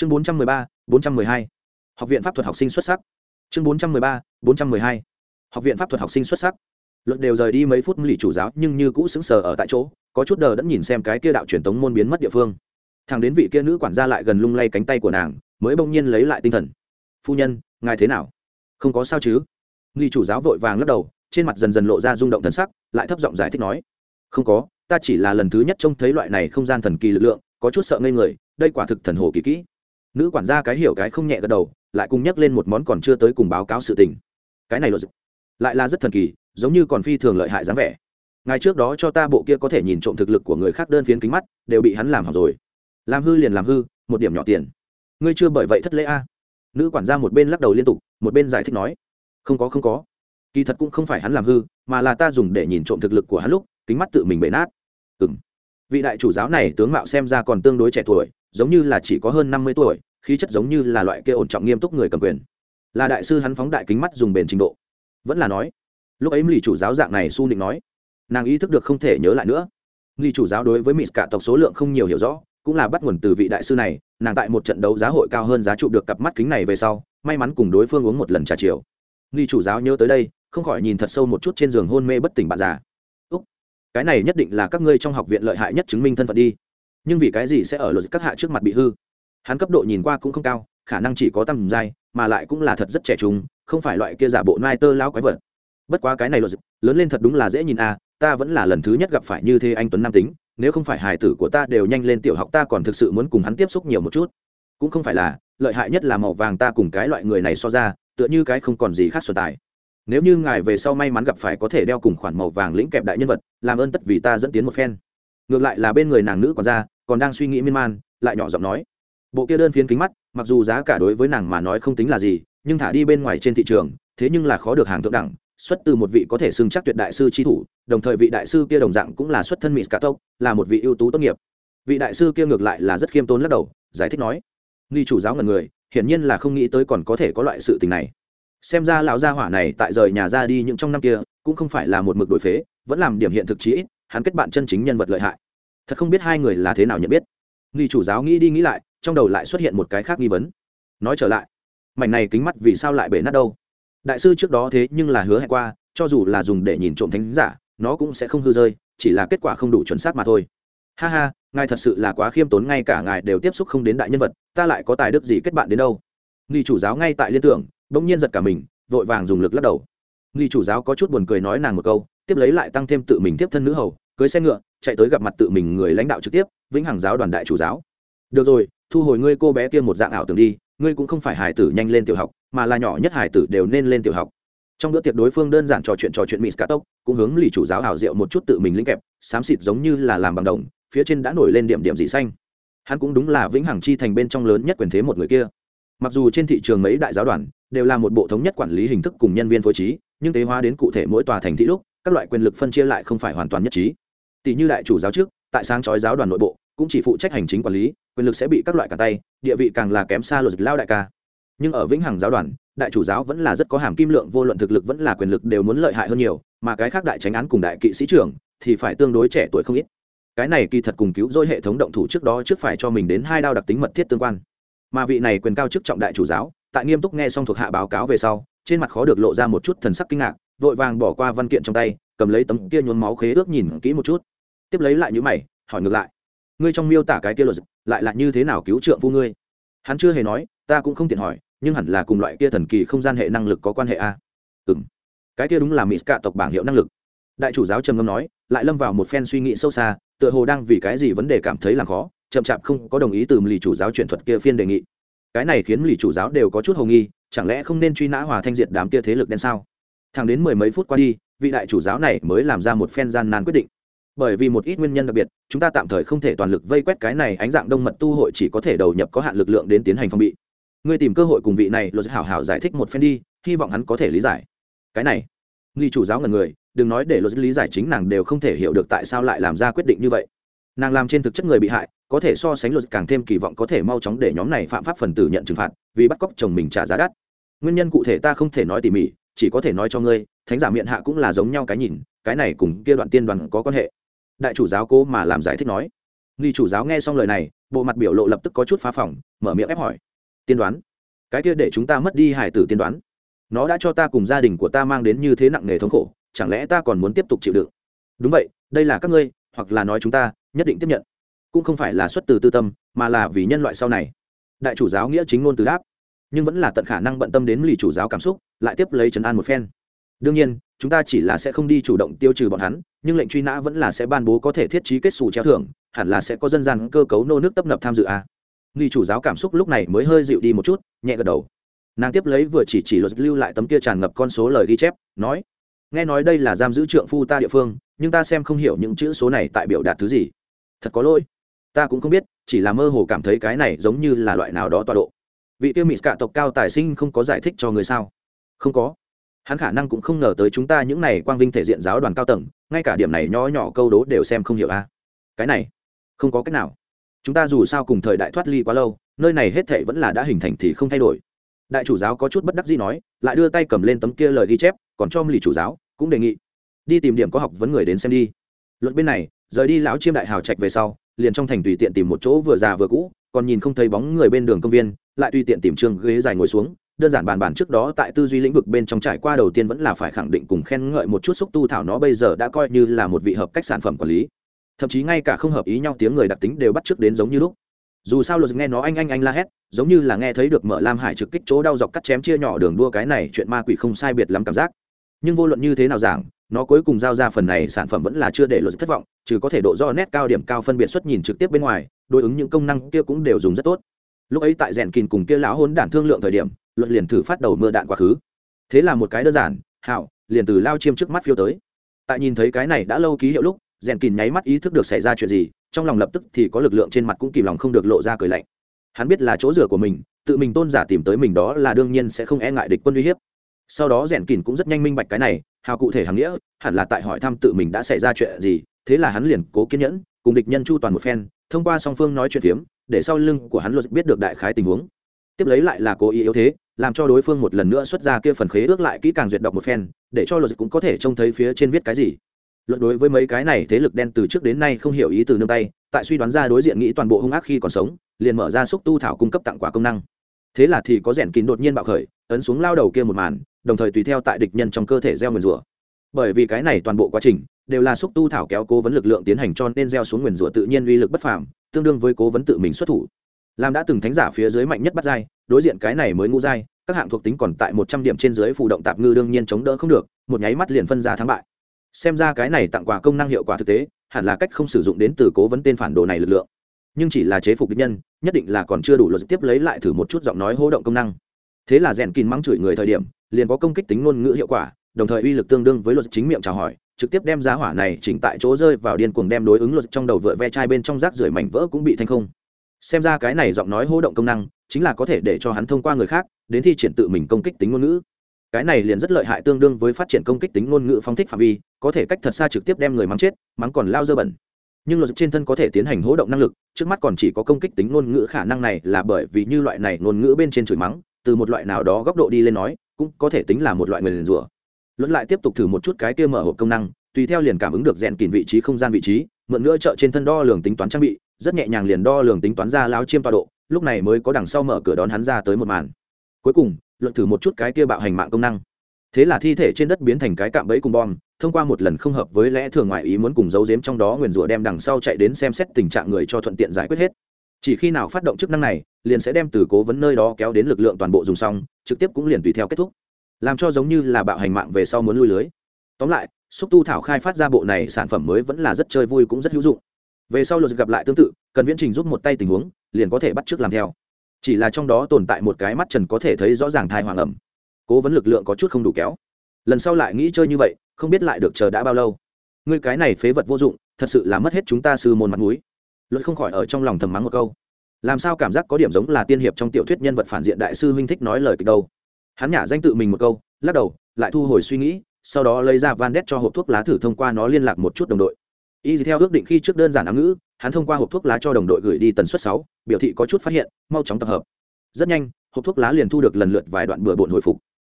chương bốn trăm mười ba, bốn trăm mười hai. Học viện pháp thuật học sinh xuất sắc. Chương bốn trăm mười ba, bốn trăm mười hai. Học viện pháp thuật học sinh xuất sắc. Luật đều rời đi mấy phút lì chủ giáo, nhưng như cũ sững sờ ở tại chỗ, có chút đờ đẫn nhìn xem cái kia đạo truyền tống môn biến mất địa phương. Thằng đến vị kia nữ quản gia lại gần lung lay cánh tay của nàng, mới bỗng nhiên lấy lại tinh thần. Phu nhân, ngài thế nào? Không có sao chứ. Lì chủ giáo vội vàng lắc đầu, trên mặt dần dần lộ ra rung động thần sắc, lại thấp giọng giải thích nói, không có, ta chỉ là lần thứ nhất trông thấy loại này không gian thần kỳ lực lượng, có chút sợ ngây người, đây quả thực thần hồ kỳ kỹ nữ quản gia cái hiểu cái không nhẹ gật đầu, lại cùng nhắc lên một món còn chưa tới cùng báo cáo sự tình. Cái này luật lại là rất thần kỳ, giống như còn phi thường lợi hại dáng vẻ. Ngày trước đó cho ta bộ kia có thể nhìn trộm thực lực của người khác đơn phiến kính mắt, đều bị hắn làm hỏng rồi. Làm hư liền làm hư, một điểm nhỏ tiền. Ngươi chưa bởi vậy thất lễ a? Nữ quản gia một bên lắc đầu liên tục, một bên giải thích nói. Không có không có. Kỳ thật cũng không phải hắn làm hư, mà là ta dùng để nhìn trộm thực lực của hắn lúc, kính mắt tự mình bể nát. Ừ m vị đại chủ giáo này tướng mạo xem ra còn tương đối trẻ tuổi, giống như là chỉ có hơn năm mươi tuổi khí chất giống như là loại kia ổn trọng nghiêm túc người cầm quyền. Là đại sư hắn phóng đại kính mắt dùng bền trình độ. Vẫn là nói, lúc ấy lì chủ giáo dạng này su định nói, nàng ý thức được không thể nhớ lại nữa. Lì chủ giáo đối với mỹ cả tộc số lượng không nhiều hiểu rõ, cũng là bắt nguồn từ vị đại sư này, nàng tại một trận đấu giá hội cao hơn giá trụ được cặp mắt kính này về sau, may mắn cùng đối phương uống một lần trà chiều. Nghi chủ giáo nhớ tới đây, không khỏi nhìn thật sâu một chút trên giường hôn mê bất tỉnh bạn già. Úc, cái này nhất định là các ngươi trong học viện lợi hại nhất chứng minh thân phận đi. Nhưng vì cái gì sẽ ở luật các hạ trước mặt bị hư? Hắn cấp độ nhìn qua cũng không cao, khả năng chỉ có tầm dai mà lại cũng là thật rất trẻ trung, không phải loại kia giả bộ nai tơ lao quái vật. Bất quá cái này luật lớn lên thật đúng là dễ nhìn à ta vẫn là lần thứ nhất gặp phải như thế anh tuấn nam tính, nếu không phải hài tử của ta đều nhanh lên tiểu học ta còn thực sự muốn cùng hắn tiếp xúc nhiều một chút. Cũng không phải là, lợi hại nhất là màu vàng ta cùng cái loại người này so ra, tựa như cái không còn gì khác xuân tài. Nếu như ngài về sau may mắn gặp phải có thể đeo cùng khoản màu vàng lĩnh kẹp đại nhân vật, làm ơn tất vì ta dẫn tiến một phen. Ngược lại là bên người nàng nữ còn ra, còn đang suy nghĩ miên man, lại nhỏ giọng nói bộ kia đơn phiến kính mắt, mặc dù giá cả đối với nàng mà nói không tính là gì, nhưng thả đi bên ngoài trên thị trường, thế nhưng là khó được hàng thượng đẳng, xuất từ một vị có thể xưng chắc tuyệt đại sư tri thủ, đồng thời vị đại sư kia đồng dạng cũng là xuất thân mỹ cả tốc là một vị ưu tú tốt nghiệp. Vị đại sư kia ngược lại là rất khiêm tốn lắc đầu, giải thích nói, nghi chủ giáo ngần người, hiển nhiên là không nghĩ tới còn có thể có loại sự tình này. Xem ra lão gia hỏa này tại rời nhà ra đi những trong năm kia, cũng không phải là một mực đổi phế, vẫn làm điểm hiện thực chí hắn kết bạn chân chính nhân vật lợi hại. Thật không biết hai người là thế nào nhận biết. Nghi chủ giáo nghĩ đi nghĩ lại trong đầu lại xuất hiện một cái khác nghi vấn. Nói trở lại, mảnh này kính mắt vì sao lại bể nát đâu? Đại sư trước đó thế nhưng là hứa hẹn qua, cho dù là dùng để nhìn trộm thánh giả, nó cũng sẽ không hư rơi, chỉ là kết quả không đủ chuẩn xác mà thôi. Ha ha, ngài thật sự là quá khiêm tốn, ngay cả ngài đều tiếp xúc không đến đại nhân vật, ta lại có tài đức gì kết bạn đến đâu? Nghi chủ giáo ngay tại liên tưởng, bỗng nhiên giật cả mình, vội vàng dùng lực lắc đầu. Nghi chủ giáo có chút buồn cười nói nàng một câu, tiếp lấy lại tăng thêm tự mình tiếp thân nữ hầu, cưới xe ngựa, chạy tới gặp mặt tự mình người lãnh đạo trực tiếp, vĩnh hằng giáo đoàn đại chủ giáo được rồi, thu hồi ngươi cô bé kia một dạng ảo tưởng đi, ngươi cũng không phải hải tử nhanh lên tiểu học, mà là nhỏ nhất hải tử đều nên lên tiểu học. Trong bữa tiệc đối phương đơn giản trò chuyện trò chuyện mỹ cà tốc, cũng hướng lì chủ giáo ảo diệu một chút tự mình linh kẹp, xám xịt giống như là làm bằng đồng, phía trên đã nổi lên điểm điểm dị xanh. Hắn cũng đúng là vĩnh hằng chi thành bên trong lớn nhất quyền thế một người kia. Mặc dù trên thị trường mấy đại giáo đoàn đều là một bộ thống nhất quản lý hình thức cùng nhân viên phối trí, nhưng tế hóa đến cụ thể mỗi tòa thành thị lúc, các loại quyền lực phân chia lại không phải hoàn toàn nhất trí. Tỷ như đại chủ giáo trước, tại sáng chói giáo đoàn nội bộ cũng chỉ phụ trách hành chính quản lý, quyền lực sẽ bị các loại cả tay, địa vị càng là kém xa luật lao đại ca. Nhưng ở vĩnh hằng giáo đoàn, đại chủ giáo vẫn là rất có hàm kim lượng, vô luận thực lực vẫn là quyền lực đều muốn lợi hại hơn nhiều, mà cái khác đại tránh án cùng đại kỵ sĩ trưởng thì phải tương đối trẻ tuổi không ít. Cái này kỳ thật cùng cứu dối hệ thống động thủ trước đó trước phải cho mình đến hai đao đặc tính mật thiết tương quan. Mà vị này quyền cao chức trọng đại chủ giáo, tại nghiêm túc nghe xong thuộc hạ báo cáo về sau, trên mặt khó được lộ ra một chút thần sắc kinh ngạc, vội vàng bỏ qua văn kiện trong tay, cầm lấy tấm kia nhuốm máu khế ước nhìn kỹ một chút. Tiếp lấy lại những mày, hỏi ngược lại ngươi trong miêu tả cái kia luật lại là như thế nào cứu trượng phu ngươi? Hắn chưa hề nói, ta cũng không tiện hỏi, nhưng hẳn là cùng loại kia thần kỳ không gian hệ năng lực có quan hệ a. À? cái kia đúng là mỹ cạ tộc bảng hiệu năng lực. Đại chủ giáo trầm ngâm nói, lại lâm vào một phen suy nghĩ sâu xa, tựa hồ đang vì cái gì vấn đề cảm thấy làm khó, chậm chạp không có đồng ý từ lì chủ giáo chuyển thuật kia phiên đề nghị. Cái này khiến lì chủ giáo đều có chút hồ nghi, chẳng lẽ không nên truy nã hòa thanh diệt đám kia thế lực đen sao? Thẳng đến mười mấy phút qua đi, vị đại chủ giáo này mới làm ra một phen gian nan quyết định bởi vì một ít nguyên nhân đặc biệt, chúng ta tạm thời không thể toàn lực vây quét cái này ánh dạng đông mật tu hội chỉ có thể đầu nhập có hạn lực lượng đến tiến hành phòng bị. Ngươi tìm cơ hội cùng vị này luật hảo hảo giải thích một phen đi, hy vọng hắn có thể lý giải. Cái này, nghi chủ giáo ngần người, đừng nói để luật lý giải chính nàng đều không thể hiểu được tại sao lại làm ra quyết định như vậy. Nàng làm trên thực chất người bị hại, có thể so sánh luật càng thêm kỳ vọng có thể mau chóng để nhóm này phạm pháp phần tử nhận trừng phạt, vì bắt cóc chồng mình trả giá đắt. Nguyên nhân cụ thể ta không thể nói tỉ mỉ, chỉ có thể nói cho ngươi, thánh giả miệng hạ cũng là giống nhau cái nhìn, cái này cùng kia đoạn tiên đoàn có quan hệ đại chủ giáo cố mà làm giải thích nói. Nghi chủ giáo nghe xong lời này, bộ mặt biểu lộ lập tức có chút phá phỏng, mở miệng ép hỏi. Tiên đoán. Cái kia để chúng ta mất đi hải tử tiên đoán. Nó đã cho ta cùng gia đình của ta mang đến như thế nặng nề thống khổ, chẳng lẽ ta còn muốn tiếp tục chịu đựng? Đúng vậy, đây là các ngươi, hoặc là nói chúng ta, nhất định tiếp nhận. Cũng không phải là xuất từ tư tâm, mà là vì nhân loại sau này. Đại chủ giáo nghĩa chính ngôn từ đáp. Nhưng vẫn là tận khả năng bận tâm đến lì chủ giáo cảm xúc, lại tiếp lấy trấn an một phen. Đương nhiên chúng ta chỉ là sẽ không đi chủ động tiêu trừ bọn hắn, nhưng lệnh truy nã vẫn là sẽ ban bố có thể thiết trí kết xù treo thưởng, hẳn là sẽ có dân gian cơ cấu nô nước tấp nập tham dự à. nghi chủ giáo cảm xúc lúc này mới hơi dịu đi một chút, nhẹ gật đầu. Nàng tiếp lấy vừa chỉ chỉ luật lưu lại tấm kia tràn ngập con số lời ghi chép, nói, nghe nói đây là giam giữ trượng phu ta địa phương, nhưng ta xem không hiểu những chữ số này tại biểu đạt thứ gì. Thật có lỗi. Ta cũng không biết, chỉ là mơ hồ cảm thấy cái này giống như là loại nào đó tọa độ. Vị tiêu mỹ cả tộc cao tài sinh không có giải thích cho người sao? Không có hắn khả năng cũng không ngờ tới chúng ta những này quang vinh thể diện giáo đoàn cao tầng, ngay cả điểm này nho nhỏ câu đố đều xem không hiểu a. Cái này, không có cách nào. Chúng ta dù sao cùng thời đại thoát ly quá lâu, nơi này hết thệ vẫn là đã hình thành thì không thay đổi. Đại chủ giáo có chút bất đắc gì nói, lại đưa tay cầm lên tấm kia lời ghi chép, còn cho lì chủ giáo, cũng đề nghị. Đi tìm điểm có học vấn người đến xem đi. Luật bên này, rời đi lão chiêm đại hào trạch về sau, liền trong thành tùy tiện tìm một chỗ vừa già vừa cũ, còn nhìn không thấy bóng người bên đường công viên, lại tùy tiện tìm trường ghế dài ngồi xuống đơn giản bàn bàn trước đó tại tư duy lĩnh vực bên trong trải qua đầu tiên vẫn là phải khẳng định cùng khen ngợi một chút xúc tu thảo nó bây giờ đã coi như là một vị hợp cách sản phẩm quản lý. Thậm chí ngay cả không hợp ý nhau tiếng người đặc tính đều bắt trước đến giống như lúc. Dù sao luật nghe nó anh anh anh la hét, giống như là nghe thấy được mở lam hải trực kích chỗ đau dọc cắt chém chia nhỏ đường đua cái này chuyện ma quỷ không sai biệt lắm cảm giác. Nhưng vô luận như thế nào giảng, nó cuối cùng giao ra phần này sản phẩm vẫn là chưa để luật thất vọng, trừ có thể độ do nét cao điểm cao phân biệt xuất nhìn trực tiếp bên ngoài, đối ứng những công năng kia cũng đều dùng rất tốt. Lúc ấy tại rèn kìn cùng kia lão hôn đản thương lượng thời điểm luật liền thử phát đầu mưa đạn quá khứ. Thế là một cái đơn giản, hảo, liền từ lao chiêm trước mắt phiêu tới. Tại nhìn thấy cái này đã lâu ký hiệu lúc, rèn kìn nháy mắt ý thức được xảy ra chuyện gì, trong lòng lập tức thì có lực lượng trên mặt cũng kìm lòng không được lộ ra cười lạnh. Hắn biết là chỗ rửa của mình, tự mình tôn giả tìm tới mình đó là đương nhiên sẽ không e ngại địch quân uy hiếp. Sau đó rèn kìn cũng rất nhanh minh bạch cái này, hào cụ thể hàm nghĩa, hẳn là tại hỏi thăm tự mình đã xảy ra chuyện gì, thế là hắn liền cố kiên nhẫn, cùng địch nhân chu toàn một phen, thông qua song phương nói chuyện phiếm, để sau lưng của hắn luật biết được đại khái tình huống. Tiếp lấy lại là cố ý yếu thế làm cho đối phương một lần nữa xuất ra kia phần khế ước lại kỹ càng duyệt đọc một phen, để cho luật cũng có thể trông thấy phía trên viết cái gì. Luật đối với mấy cái này thế lực đen từ trước đến nay không hiểu ý từ nương tay, tại suy đoán ra đối diện nghĩ toàn bộ hung ác khi còn sống, liền mở ra xúc tu thảo cung cấp tặng quả công năng. Thế là thì có rèn kín đột nhiên bạo khởi, ấn xuống lao đầu kia một màn, đồng thời tùy theo tại địch nhân trong cơ thể gieo nguyền rủa. Bởi vì cái này toàn bộ quá trình, đều là xúc tu thảo kéo cố vấn lực lượng tiến hành cho nên gieo xuống nguyền rủa tự nhiên uy lực bất phàm, tương đương với cố vấn tự mình xuất thủ làm đã từng thánh giả phía dưới mạnh nhất bắt giai, đối diện cái này mới ngũ giai, các hạng thuộc tính còn tại một trăm điểm trên dưới phù động tạp ngư đương nhiên chống đỡ không được, một nháy mắt liền phân ra thắng bại. Xem ra cái này tặng quà công năng hiệu quả thực tế, hẳn là cách không sử dụng đến từ cố vấn tên phản đồ này lực lượng. Nhưng chỉ là chế phục địch nhân, nhất định là còn chưa đủ luật tiếp lấy lại thử một chút giọng nói hô động công năng. Thế là rèn kín mắng chửi người thời điểm, liền có công kích tính ngôn ngữ hiệu quả, đồng thời uy lực tương đương với luật chính miệng chào hỏi, trực tiếp đem giá hỏa này chỉnh tại chỗ rơi vào điên cuồng đem đối ứng luật trong đầu vựa ve chai bên trong rác rưởi mảnh vỡ cũng bị thanh không xem ra cái này giọng nói hô động công năng, chính là có thể để cho hắn thông qua người khác, đến thi triển tự mình công kích tính ngôn ngữ. Cái này liền rất lợi hại tương đương với phát triển công kích tính ngôn ngữ phóng thích phạm vi, có thể cách thật xa trực tiếp đem người mắng chết, mắng còn lao dơ bẩn. Nhưng luật trên thân có thể tiến hành hỗ động năng lực, trước mắt còn chỉ có công kích tính ngôn ngữ khả năng này là bởi vì như loại này ngôn ngữ bên trên chửi mắng, từ một loại nào đó góc độ đi lên nói, cũng có thể tính là một loại người liền rủa. Luật lại tiếp tục thử một chút cái kia mở hộp công năng, tùy theo liền cảm ứng được rèn kìm vị trí, không gian vị trí, mượn nữa trợ trên thân đo lường tính toán trang bị rất nhẹ nhàng liền đo lường tính toán ra lão chiêm tọa độ, lúc này mới có đằng sau mở cửa đón hắn ra tới một màn. Cuối cùng, luận thử một chút cái kia bạo hành mạng công năng. Thế là thi thể trên đất biến thành cái cạm bẫy cùng bom, thông qua một lần không hợp với lẽ thường ngoại ý muốn cùng giấu giếm trong đó nguyền rủa đem đằng sau chạy đến xem xét tình trạng người cho thuận tiện giải quyết hết. Chỉ khi nào phát động chức năng này, liền sẽ đem từ cố vấn nơi đó kéo đến lực lượng toàn bộ dùng xong, trực tiếp cũng liền tùy theo kết thúc. Làm cho giống như là bạo hành mạng về sau muốn lui lưới. Tóm lại, xúc tu thảo khai phát ra bộ này sản phẩm mới vẫn là rất chơi vui cũng rất hữu dụng về sau luật gặp lại tương tự, cần viễn trình giúp một tay tình huống, liền có thể bắt t làm theo. Chỉ là trong đó tồn tại một cái mắt trần có thể thấy rõ ràng thai hoàng ẩm. Cố vấn lực lượng có chút không đủ kéo. Lần sau lại nghĩ chơi như vậy, không biết lại được chờ đã bao lâu. Ngươi cái này phế vật vô dụng, thật sự là mất hết chúng ta sư môn mặt mũi. Luật không khỏi ở trong lòng thầm mắng một câu. Làm sao cảm giác có điểm giống là tiên hiệp trong tiểu thuyết nhân vật phản diện đại sư huynh thích nói lời kịch đâu. Hắn nhả danh tự mình một câu, lắc đầu, lại thu hồi suy nghĩ, sau đó lấy ra van đét cho hộp thuốc lá thử thông qua nó liên lạc một chút đồng đội y theo ước định khi trước đơn giản ám ngữ, hắn thông qua hộp thuốc lá cho đồng đội gửi đi tần suất sáu, biểu thị có chút phát hiện, mau chóng tập hợp. Rất nhanh, hộp thuốc lá liền thu được lần lượt vài đoạn bừa bộn hồi phục.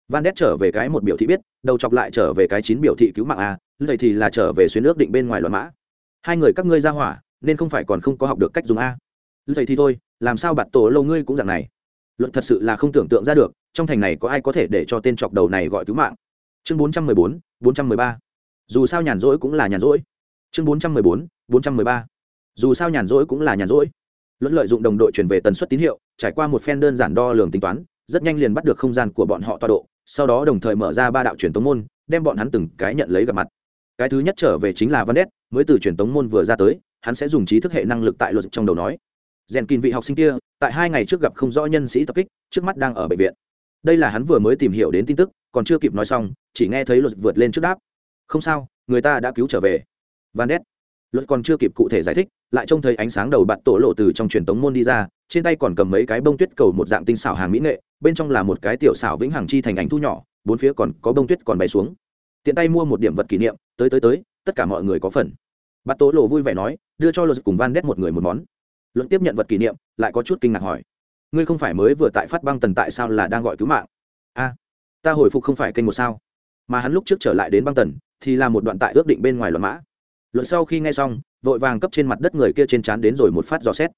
Van đét trở về cái một biểu thị biết, đầu chọc lại trở về cái chín biểu thị cứu mạng a, vậy thì là trở về xuyên ước định bên ngoài loạn mã. Hai người các ngươi ra hỏa, nên không phải còn không có học được cách dùng a. Thầy thì thôi, làm sao bạt tổ lâu ngươi cũng dạng này? Luật thật sự là không tưởng tượng ra được, trong thành này có ai có thể để cho tên chọc đầu này gọi cứu mạng. Chương bốn trăm mười bốn bốn trăm mười ba. Dù sao nhàn rỗi cũng là nhàn rỗi chương bốn trăm mười bốn bốn trăm mười ba. Dù sao nhàn rỗi cũng là nhàn rỗi. Luận lợi dụng đồng đội chuyển về tần suất tín hiệu, trải qua một phen đơn giản đo lường tính toán, rất nhanh liền bắt được không gian của bọn họ tọa độ, sau đó đồng thời mở ra ba đạo truyền tống môn, đem bọn hắn từng cái nhận lấy gặp mặt. Cái thứ nhất trở về chính là văn đét mới từ truyền tống môn vừa ra tới, hắn sẽ dùng trí thức hệ năng lực tại luật trong đầu nói. Rèn kín vị học sinh kia, tại hai ngày trước gặp không rõ nhân sĩ tập kích, trước mắt đang ở bệnh viện. Đây là hắn vừa mới tìm hiểu đến tin tức, còn chưa kịp nói xong, chỉ nghe thấy luật vượt lên trước đáp. Không sao, người ta đã cứu trở về van đét luật còn chưa kịp cụ thể giải thích, lại trông thấy ánh sáng đầu bạn tổ lộ từ trong truyền tống môn đi ra, trên tay còn cầm mấy cái bông tuyết cầu một dạng tinh xảo hàng mỹ nghệ, bên trong là một cái tiểu xảo vĩnh hằng chi thành ảnh thu nhỏ, bốn phía còn có bông tuyết còn bay xuống. Tiện tay mua một điểm vật kỷ niệm, tới tới tới, tất cả mọi người có phần. Bạn tổ lộ vui vẻ nói, đưa cho luật cùng van đét một người một món. Luật tiếp nhận vật kỷ niệm, lại có chút kinh ngạc hỏi, ngươi không phải mới vừa tại phát băng tần tại sao là đang gọi cứu mạng? A, ta hồi phục không phải kênh một sao, mà hắn lúc trước trở lại đến băng tần, thì là một đoạn tại ước định bên ngoài loạn mã luận sau khi nghe xong, vội vàng cấp trên mặt đất người kia trên chán đến rồi một phát dò xét.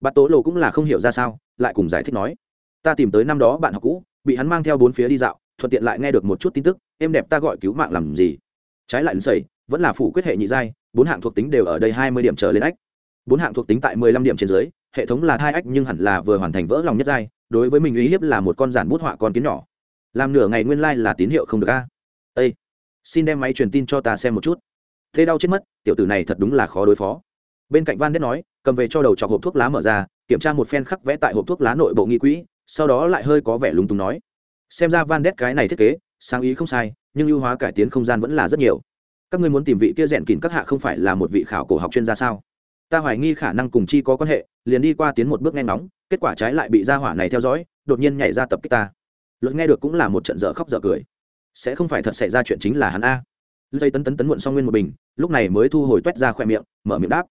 Bát tố lộ cũng là không hiểu ra sao, lại cùng giải thích nói, ta tìm tới năm đó bạn học cũ, bị hắn mang theo bốn phía đi dạo, thuận tiện lại nghe được một chút tin tức, em đẹp ta gọi cứu mạng làm gì? Trái lại sẩy vẫn là phủ quyết hệ nhị giai, bốn hạng thuộc tính đều ở đây hai mươi điểm trở lên ách. Bốn hạng thuộc tính tại mười lăm điểm trên dưới, hệ thống là hai ách nhưng hẳn là vừa hoàn thành vỡ lòng nhất giai, đối với mình uy hiếp là một con giản bút họa con kiến nhỏ. Làm nửa ngày nguyên lai、like、là tín hiệu không được a. Â xin đem máy truyền tin cho ta xem một chút thế đau chết mất, tiểu tử này thật đúng là khó đối phó. Bên cạnh van đét nói, cầm về cho đầu chọc hộp thuốc lá mở ra, kiểm tra một phen khắc vẽ tại hộp thuốc lá nội bộ nghi quỹ, sau đó lại hơi có vẻ lúng túng nói. Xem ra van đét cái này thiết kế, sáng ý không sai, nhưng ưu hóa cải tiến không gian vẫn là rất nhiều. Các ngươi muốn tìm vị kia rèn kìm các hạ không phải là một vị khảo cổ học chuyên gia sao? Ta hoài nghi khả năng cùng chi có quan hệ, liền đi qua tiến một bước nghe ngóng, kết quả trái lại bị gia hỏa này theo dõi, đột nhiên nhảy ra tập kích ta. Luật nghe được cũng là một trận dở khóc dở cười. Sẽ không phải thật xảy ra chuyện chính là hắn a dây tấn tấn tấn muộn xong nguyên một bình, lúc này mới thu hồi t u é t ra khoe miệng, mở miệng đáp.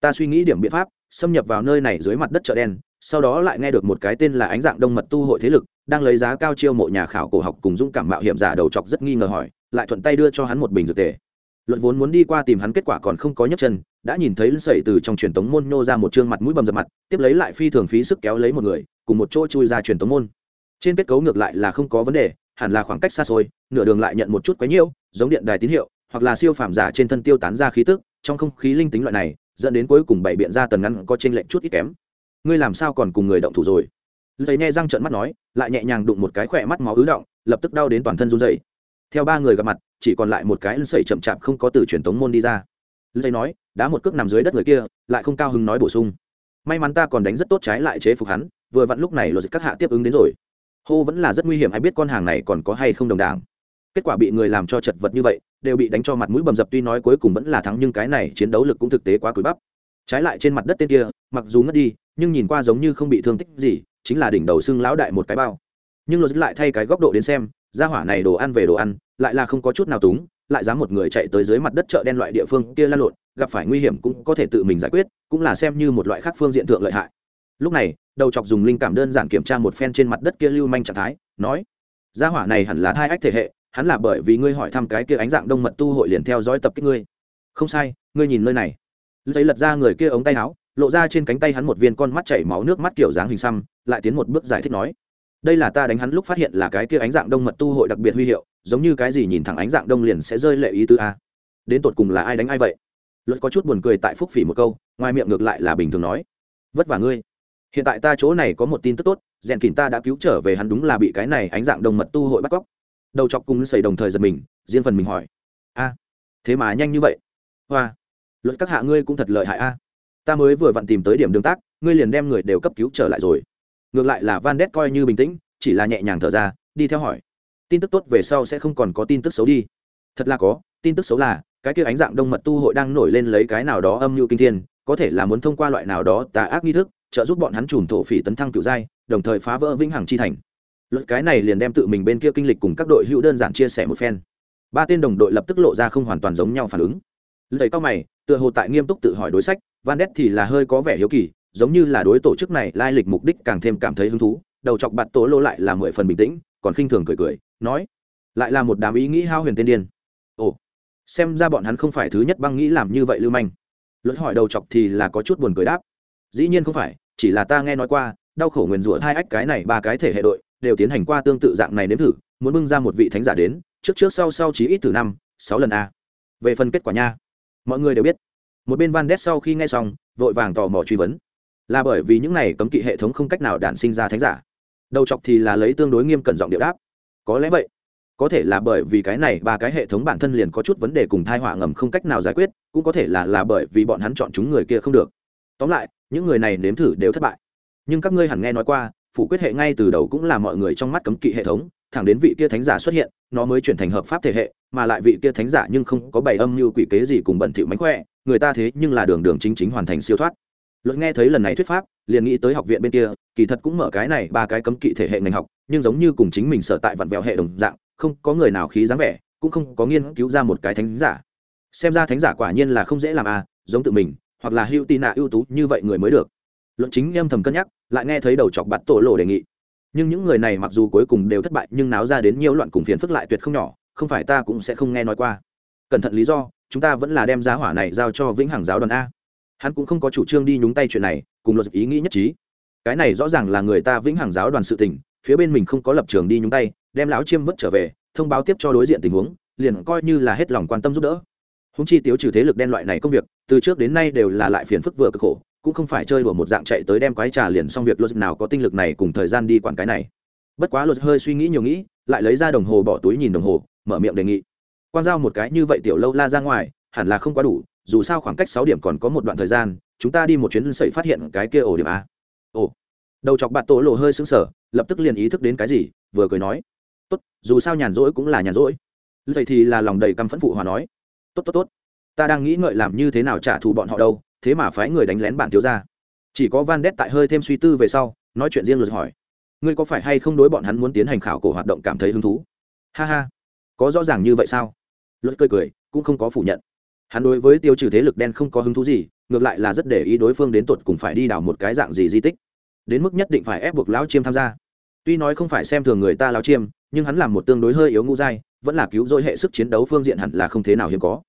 Ta suy nghĩ điểm biện pháp, xâm nhập vào nơi này dưới mặt đất chợ đen, sau đó lại nghe được một cái tên là ánh dạng đông mật tu hội thế lực, đang lấy giá cao chiêu mộ nhà khảo cổ học cùng dũng cảm mạo hiểm giả đầu chọc rất nghi ngờ hỏi, lại thuận tay đưa cho hắn một bình dược tề. Luật vốn muốn đi qua tìm hắn kết quả còn không có nhấc chân, đã nhìn thấy sẩy từ trong truyền tống môn nhô ra một chương mặt mũi bầm dập mặt, tiếp lấy lại phi thường phí sức kéo lấy một người, cùng một chỗ chui ra truyền tống môn. Trên kết cấu ngược lại là không có vấn đề hẳn là khoảng cách xa xôi, nửa đường lại nhận một chút quấy nhiễu, giống điện đài tín hiệu, hoặc là siêu phàm giả trên thân tiêu tán ra khí tức, trong không khí linh tính loại này, dẫn đến cuối cùng bảy biện ra tần ngăn có trên lệnh chút ít kém. Ngươi làm sao còn cùng người động thủ rồi? Thấy nghe răng trợn mắt nói, lại nhẹ nhàng đụng một cái khỏe mắt máu ứ động, lập tức đau đến toàn thân run rẩy. theo ba người gặp mặt, chỉ còn lại một cái lưng sẩy chậm chạp không có từ truyền tống môn đi ra. Lưng thấy nói, đá một cước nằm dưới đất người kia, lại không cao hứng nói bổ sung. May mắn ta còn đánh rất tốt trái lại chế phục hắn, vừa vặn lúc này luật các hạ tiếp ứng đến rồi hô vẫn là rất nguy hiểm, ai biết con hàng này còn có hay không đồng đảng. Kết quả bị người làm cho chật vật như vậy, đều bị đánh cho mặt mũi bầm dập, tuy nói cuối cùng vẫn là thắng, nhưng cái này chiến đấu lực cũng thực tế quá cúi bắp. Trái lại trên mặt đất tên kia, mặc dù ngất đi, nhưng nhìn qua giống như không bị thương tích gì, chính là đỉnh đầu xưng lão đại một cái bao. Nhưng luật lại thay cái góc độ đến xem ra hỏa này đồ ăn về đồ ăn, lại là không có chút nào túng, lại dám một người chạy tới dưới mặt đất chợ đen loại địa phương kia lan lộn, gặp phải nguy hiểm cũng có thể tự mình giải quyết, cũng là xem như một loại khác phương diện thượng lợi hại lúc này, đầu chọc dùng linh cảm đơn giản kiểm tra một phen trên mặt đất kia lưu manh trạng thái, nói, gia hỏa này hẳn là hai ách thể hệ, hắn là bởi vì ngươi hỏi thăm cái kia ánh dạng đông mật tu hội liền theo dõi tập kích ngươi. Không sai, ngươi nhìn nơi này. Thấy lật ra người kia ống tay áo, lộ ra trên cánh tay hắn một viên con mắt chảy máu nước mắt kiểu dáng hình xăm, lại tiến một bước giải thích nói, đây là ta đánh hắn lúc phát hiện là cái kia ánh dạng đông mật tu hội đặc biệt huy hiệu, giống như cái gì nhìn thẳng ánh dạng đông liền sẽ rơi lệ ý tư a. Đến tột cùng là ai đánh ai vậy? Luật có chút buồn cười tại phúc phỉ một câu, ngoài miệng ngược lại là bình thường nói, vất vả ngươi hiện tại ta chỗ này có một tin tức tốt, rèn kín ta đã cứu trở về hắn đúng là bị cái này ánh dạng đồng mật tu hội bắt cóc. Đầu chọc cùng xảy đồng thời giật mình, riêng phần mình hỏi. A, thế mà nhanh như vậy? Hoa, luật các hạ ngươi cũng thật lợi hại a. Ta mới vừa vặn tìm tới điểm đường tác, ngươi liền đem người đều cấp cứu trở lại rồi. Ngược lại là van đét coi như bình tĩnh, chỉ là nhẹ nhàng thở ra, đi theo hỏi. Tin tức tốt về sau sẽ không còn có tin tức xấu đi. Thật là có, tin tức xấu là, cái kia ánh dạng đông mật tu hội đang nổi lên lấy cái nào đó âm mưu kinh thiên, có thể là muốn thông qua loại nào đó tà ác nghi thức trợ giúp bọn hắn trùm thổ phỉ tấn thăng cựu giai, đồng thời phá vỡ vĩnh hằng chi thành. Luật cái này liền đem tự mình bên kia kinh lịch cùng các đội hữu đơn giản chia sẻ một phen. Ba tên đồng đội lập tức lộ ra không hoàn toàn giống nhau phản ứng. Lời cao mày, tựa hồ tại nghiêm túc tự hỏi đối sách, van đét thì là hơi có vẻ hiếu kỳ, giống như là đối tổ chức này lai lịch mục đích càng thêm cảm thấy hứng thú, đầu chọc bạt tổ lô lại là mười phần bình tĩnh, còn khinh thường cười cười, nói, lại là một đám ý nghĩ hao huyền tiên điên. Ồ, xem ra bọn hắn không phải thứ nhất băng nghĩ làm như vậy lưu manh. Luật hỏi đầu chọc thì là có chút buồn cười đáp, dĩ nhiên không phải chỉ là ta nghe nói qua, đau khổ nguyền rủa hai ách cái này ba cái thể hệ đội đều tiến hành qua tương tự dạng này nếm thử, muốn bưng ra một vị thánh giả đến, trước trước sau sau chí ít từ năm, sáu lần a. Về phần kết quả nha, mọi người đều biết. Một bên van đét sau khi nghe xong, vội vàng tò mò truy vấn. Là bởi vì những này cấm kỵ hệ thống không cách nào đản sinh ra thánh giả. Đầu chọc thì là lấy tương đối nghiêm cẩn giọng điệu đáp. Có lẽ vậy. Có thể là bởi vì cái này ba cái hệ thống bản thân liền có chút vấn đề cùng thai họa ngầm không cách nào giải quyết, cũng có thể là là bởi vì bọn hắn chọn chúng người kia không được. Tóm lại những người này nếm thử đều thất bại. Nhưng các ngươi hẳn nghe nói qua, phủ quyết hệ ngay từ đầu cũng là mọi người trong mắt cấm kỵ hệ thống, thẳng đến vị kia thánh giả xuất hiện, nó mới chuyển thành hợp pháp thể hệ, mà lại vị kia thánh giả nhưng không có bày âm như quỷ kế gì cùng bẩn thỉu mánh khỏe, người ta thế nhưng là đường đường chính chính hoàn thành siêu thoát. Luật nghe thấy lần này thuyết pháp, liền nghĩ tới học viện bên kia, kỳ thật cũng mở cái này ba cái cấm kỵ thể hệ ngành học, nhưng giống như cùng chính mình sở tại vặn vẹo hệ đồng dạng, không có người nào khí dáng vẻ, cũng không có nghiên cứu ra một cái thánh giả. Xem ra thánh giả quả nhiên là không dễ làm à giống tự mình hoặc là hữu tị nạ ưu tú như vậy người mới được. Luận chính em thầm cân nhắc, lại nghe thấy đầu chọc bạt tổ lộ đề nghị. Nhưng những người này mặc dù cuối cùng đều thất bại, nhưng náo ra đến nhiều loạn cùng phiền phức lại tuyệt không nhỏ, không phải ta cũng sẽ không nghe nói qua. Cẩn thận lý do, chúng ta vẫn là đem giá hỏa này giao cho vĩnh hằng giáo đoàn a. Hắn cũng không có chủ trương đi nhúng tay chuyện này, cùng luật ý nghĩ nhất trí. Cái này rõ ràng là người ta vĩnh hằng giáo đoàn sự tình, phía bên mình không có lập trường đi nhúng tay, đem lão chiêm vứt trở về, thông báo tiếp cho đối diện tình huống, liền coi như là hết lòng quan tâm giúp đỡ húng chi tiêu trừ thế lực đen loại này công việc, từ trước đến nay đều là lại phiền phức vừa cực khổ, cũng không phải chơi đùa một dạng chạy tới đem quái trà liền xong việc luật nào có tinh lực này cùng thời gian đi quản cái này. Bất quá luật hơi suy nghĩ nhiều nghĩ, lại lấy ra đồng hồ bỏ túi nhìn đồng hồ, mở miệng đề nghị. Quan giao một cái như vậy tiểu lâu la ra ngoài, hẳn là không quá đủ, dù sao khoảng cách sáu điểm còn có một đoạn thời gian, chúng ta đi một chuyến sậy phát hiện cái kia ổ điểm a. Ồ. Đầu chọc bạn tổ lộ hơi sững sờ, lập tức liền ý thức đến cái gì, vừa cười nói. Tốt, dù sao nhàn rỗi cũng là nhàn rỗi. Vậy thì là lòng đầy căm phẫn phụ hòa nói tốt tốt tốt, ta đang nghĩ ngợi làm như thế nào trả thù bọn họ đâu, thế mà phái người đánh lén bản thiếu ra chỉ có van đét tại hơi thêm suy tư về sau, nói chuyện riêng luật hỏi, ngươi có phải hay không đối bọn hắn muốn tiến hành khảo cổ hoạt động cảm thấy hứng thú? Ha ha, có rõ ràng như vậy sao? Luật cười cười, cũng không có phủ nhận. Hắn đối với tiêu trừ thế lực đen không có hứng thú gì, ngược lại là rất để ý đối phương đến tột cùng phải đi đào một cái dạng gì di tích. Đến mức nhất định phải ép buộc lão chiêm tham gia. Tuy nói không phải xem thường người ta lão chiêm, nhưng hắn làm một tương đối hơi yếu ngũ dai vẫn là cứu rỗi hệ sức chiến đấu phương diện hẳn là không thế nào hiếm có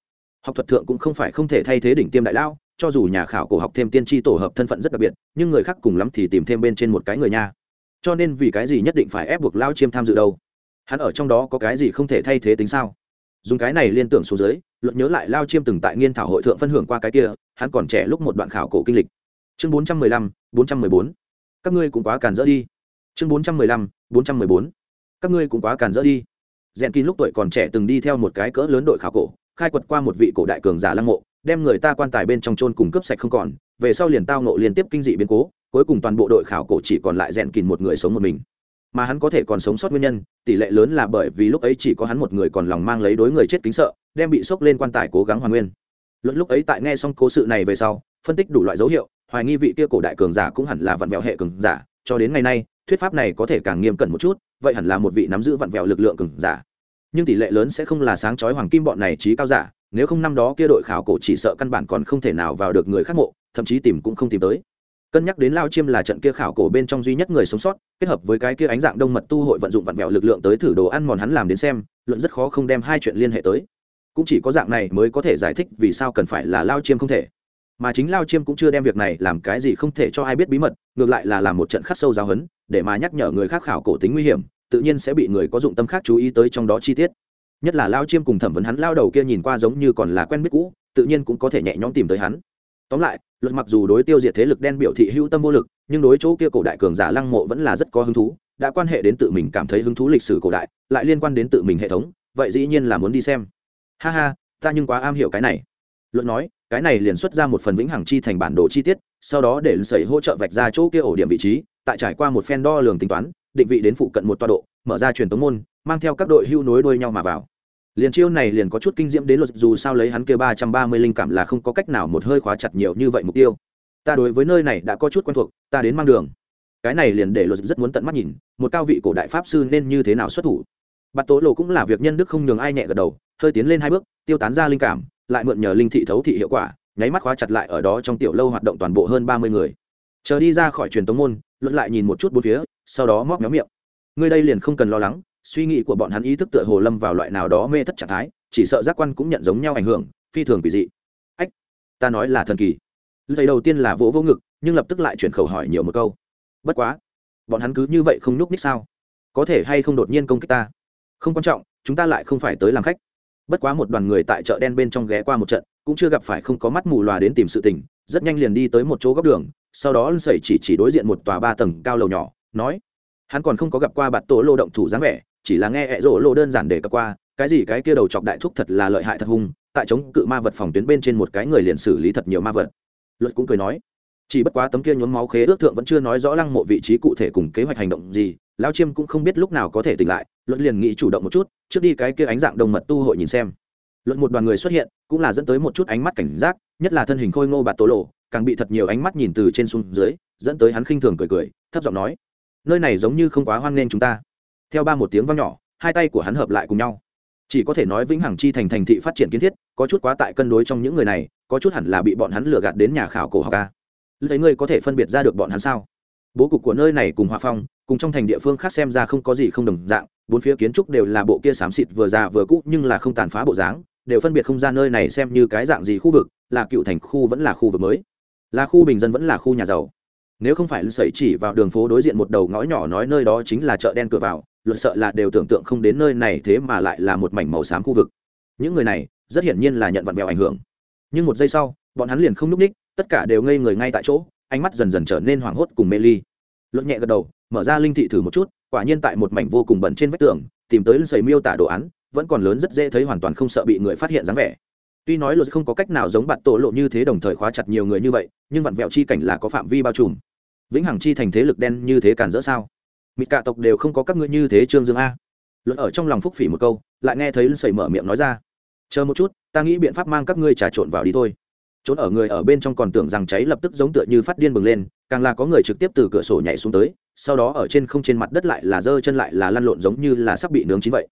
học thuật thượng cũng không phải không thể thay thế đỉnh tiêm đại lao, cho dù nhà khảo cổ học thêm tiên tri tổ hợp thân phận rất đặc biệt, nhưng người khác cùng lắm thì tìm thêm bên trên một cái người nha. Cho nên vì cái gì nhất định phải ép buộc lao chiêm tham dự đâu? Hắn ở trong đó có cái gì không thể thay thế tính sao? Dùng cái này liên tưởng xuống dưới, luật nhớ lại lao chiêm từng tại nghiên thảo hội thượng phân hưởng qua cái kia, hắn còn trẻ lúc một đoạn khảo cổ kinh lịch. Chương bốn trăm mười lăm, bốn trăm mười bốn. Các ngươi cũng quá càn dỡ đi. Chương bốn trăm mười lăm, bốn trăm mười bốn. Các ngươi cũng quá càn dỡ đi. Rèn kín lúc tuổi còn trẻ từng đi theo một cái cỡ lớn đội khảo cổ khai quật qua một vị cổ đại cường giả lăng mộ, đem người ta quan tài bên trong trôn cùng cướp sạch không còn, về sau liền tao nộ liên tiếp kinh dị biến cố, cuối cùng toàn bộ đội khảo cổ chỉ còn lại rèn kìn một người sống một mình. Mà hắn có thể còn sống sót nguyên nhân, tỷ lệ lớn là bởi vì lúc ấy chỉ có hắn một người còn lòng mang lấy đối người chết kính sợ, đem bị sốc lên quan tài cố gắng hoàn nguyên. Luận lúc ấy tại nghe xong cố sự này về sau, phân tích đủ loại dấu hiệu, hoài nghi vị kia cổ đại cường giả cũng hẳn là vặn vẹo hệ cường giả, cho đến ngày nay, thuyết pháp này có thể càng nghiêm cẩn một chút, vậy hẳn là một vị nắm giữ vặn vẹo lực lượng cường giả nhưng tỷ lệ lớn sẽ không là sáng chói hoàng kim bọn này trí cao giả, nếu không năm đó kia đội khảo cổ chỉ sợ căn bản còn không thể nào vào được người khác mộ, thậm chí tìm cũng không tìm tới. Cân nhắc đến lao chiêm là trận kia khảo cổ bên trong duy nhất người sống sót, kết hợp với cái kia ánh dạng đông mật tu hội vận dụng vặn vẹo lực lượng tới thử đồ ăn mòn hắn làm đến xem, luận rất khó không đem hai chuyện liên hệ tới. Cũng chỉ có dạng này mới có thể giải thích vì sao cần phải là lao chiêm không thể. Mà chính lao chiêm cũng chưa đem việc này làm cái gì không thể cho ai biết bí mật, ngược lại là làm một trận khắc sâu giáo hấn để mà nhắc nhở người khác khảo cổ tính nguy hiểm tự nhiên sẽ bị người có dụng tâm khác chú ý tới trong đó chi tiết. Nhất là lao chiêm cùng thẩm vấn hắn lao đầu kia nhìn qua giống như còn là quen biết cũ, tự nhiên cũng có thể nhẹ nhõm tìm tới hắn. Tóm lại, luật mặc dù đối tiêu diệt thế lực đen biểu thị hữu tâm vô lực, nhưng đối chỗ kia cổ đại cường giả lăng mộ vẫn là rất có hứng thú, đã quan hệ đến tự mình cảm thấy hứng thú lịch sử cổ đại, lại liên quan đến tự mình hệ thống, vậy dĩ nhiên là muốn đi xem. Ha ha, ta nhưng quá am hiểu cái này. Luật nói, cái này liền xuất ra một phần vĩnh hằng chi thành bản đồ chi tiết, sau đó để sẩy hỗ trợ vạch ra chỗ kia ổ điểm vị trí, tại trải qua một phen đo lường tính toán định vị đến phụ cận một tọa độ, mở ra truyền tống môn, mang theo các đội hưu nối đuôi nhau mà vào. Liền chiêu này liền có chút kinh diễm đến luật, dù sao lấy hắn kia ba trăm ba mươi linh cảm là không có cách nào một hơi khóa chặt nhiều như vậy mục tiêu. Ta đối với nơi này đã có chút quen thuộc, ta đến mang đường. Cái này liền để luật rất muốn tận mắt nhìn, một cao vị cổ đại pháp sư nên như thế nào xuất thủ. Bạt tố lộ cũng là việc nhân đức không nhường ai nhẹ gật đầu, hơi tiến lên hai bước, tiêu tán ra linh cảm, lại mượn nhờ linh thị thấu thị hiệu quả, nháy mắt khóa chặt lại ở đó trong tiểu lâu hoạt động toàn bộ hơn ba mươi người. Chờ đi ra khỏi truyền tống môn, luật lại nhìn một chút bốn phía sau đó móc méo miệng. Ngươi đây liền không cần lo lắng, suy nghĩ của bọn hắn ý thức tựa hồ lâm vào loại nào đó mê thất trạng thái, chỉ sợ giác quan cũng nhận giống nhau ảnh hưởng, phi thường kỳ dị. Ách, ta nói là thần kỳ. Thầy đầu tiên là vỗ vô ngực, nhưng lập tức lại chuyển khẩu hỏi nhiều một câu. Bất quá, bọn hắn cứ như vậy không nhúc ních sao? Có thể hay không đột nhiên công kích ta? Không quan trọng, chúng ta lại không phải tới làm khách. Bất quá một đoàn người tại chợ đen bên trong ghé qua một trận, cũng chưa gặp phải không có mắt mù loà đến tìm sự tình, rất nhanh liền đi tới một chỗ góc đường, sau đó lân sẩy chỉ chỉ đối diện một tòa ba tầng cao lầu nhỏ nói, hắn còn không có gặp qua bạt tổ lô động thủ dáng vẻ, chỉ là nghe ẹ rỗ lô đơn giản để cập qua, cái gì cái kia đầu chọc đại thúc thật là lợi hại thật hung, tại chống cự ma vật phòng tuyến bên trên một cái người liền xử lý thật nhiều ma vật. Luật cũng cười nói, chỉ bất quá tấm kia nhuốm máu khế ước thượng vẫn chưa nói rõ lăng mộ vị trí cụ thể cùng kế hoạch hành động gì lao chiêm cũng không biết lúc nào có thể tỉnh lại, luật liền nghĩ chủ động một chút, trước đi cái kia ánh dạng đồng mật tu hội nhìn xem. Luật một đoàn người xuất hiện, cũng là dẫn tới một chút ánh mắt cảnh giác, nhất là thân hình khôi ngô bạt tổ lộ càng bị thật nhiều ánh mắt nhìn từ trên xuống dưới, dẫn tới hắn khinh thường cười cười, thấp giọng nói nơi này giống như không quá hoan nghênh chúng ta. Theo ba một tiếng vang nhỏ, hai tay của hắn hợp lại cùng nhau. Chỉ có thể nói vĩnh hằng chi thành thành thị phát triển kiến thiết, có chút quá tại cân đối trong những người này, có chút hẳn là bị bọn hắn lừa gạt đến nhà khảo cổ học ca thấy ngươi có thể phân biệt ra được bọn hắn sao? Bố cục của nơi này cùng hòa phong, cùng trong thành địa phương khác xem ra không có gì không đồng dạng, bốn phía kiến trúc đều là bộ kia xám xịt vừa già vừa cũ, nhưng là không tàn phá bộ dáng, đều phân biệt không ra nơi này xem như cái dạng gì khu vực, là cựu thành khu vẫn là khu vực mới. Là khu bình dân vẫn là khu nhà giàu nếu không phải sẩy chỉ vào đường phố đối diện một đầu ngõ nhỏ nói nơi đó chính là chợ đen cửa vào, luật sợ là đều tưởng tượng không đến nơi này thế mà lại là một mảnh màu xám khu vực. Những người này rất hiển nhiên là nhận vặn vẹo ảnh hưởng. Nhưng một giây sau, bọn hắn liền không n ú c ních, tất cả đều ngây người ngay tại chỗ, ánh mắt dần dần trở nên hoảng hốt cùng mê ly. Luật nhẹ gật đầu, mở ra linh thị thử một chút, quả nhiên tại một mảnh vô cùng bẩn trên vách tường, tìm tới sầy miêu tả đồ án, vẫn còn lớn rất dễ thấy hoàn toàn không sợ bị người phát hiện dáng vẻ. Tuy nói luật không có cách nào giống bạn tổ lộ như thế đồng thời khóa chặt nhiều người như vậy, nhưng vặn vẹo chi cảnh là có phạm vi bao trùm vĩnh hằng chi thành thế lực đen như thế cản rỡ sao? Mịt cả tộc đều không có các ngươi như thế trương dương a. Luật ở trong lòng phúc phỉ một câu, lại nghe thấy sầy mở miệng nói ra. Chờ một chút, ta nghĩ biện pháp mang các ngươi trà trộn vào đi thôi. Trốn ở người ở bên trong còn tưởng rằng cháy lập tức giống tựa như phát điên bừng lên, càng là có người trực tiếp từ cửa sổ nhảy xuống tới, sau đó ở trên không trên mặt đất lại là giơ chân lại là lăn lộn giống như là sắp bị nướng chín vậy.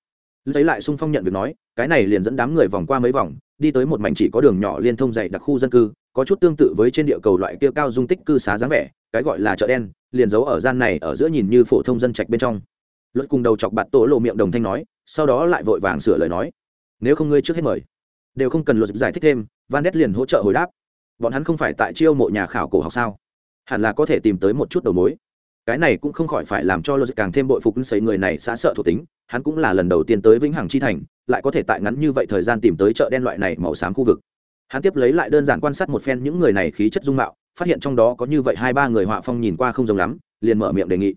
Thấy lại sung phong nhận việc nói, cái này liền dẫn đám người vòng qua mấy vòng, đi tới một mảnh chỉ có đường nhỏ liên thông dày đặc khu dân cư có chút tương tự với trên địa cầu loại kia cao dung tích cư xá dáng vẻ, cái gọi là chợ đen, liền giấu ở gian này ở giữa nhìn như phổ thông dân trạch bên trong. Luật cùng đầu chọc bạt tổ lộ miệng đồng thanh nói, sau đó lại vội vàng sửa lời nói. Nếu không ngươi trước hết mời. Đều không cần luật giải thích thêm, van đét liền hỗ trợ hồi đáp. Bọn hắn không phải tại chiêu mộ nhà khảo cổ học sao? Hẳn là có thể tìm tới một chút đầu mối. Cái này cũng không khỏi phải làm cho luật càng thêm bội phục xây người này xã sợ thuộc tính, hắn cũng là lần đầu tiên tới vĩnh hằng chi thành, lại có thể tại ngắn như vậy thời gian tìm tới chợ đen loại này màu xám khu vực hắn tiếp lấy lại đơn giản quan sát một phen những người này khí chất dung mạo, phát hiện trong đó có như vậy hai ba người họa phong nhìn qua không giống lắm, liền mở miệng đề nghị.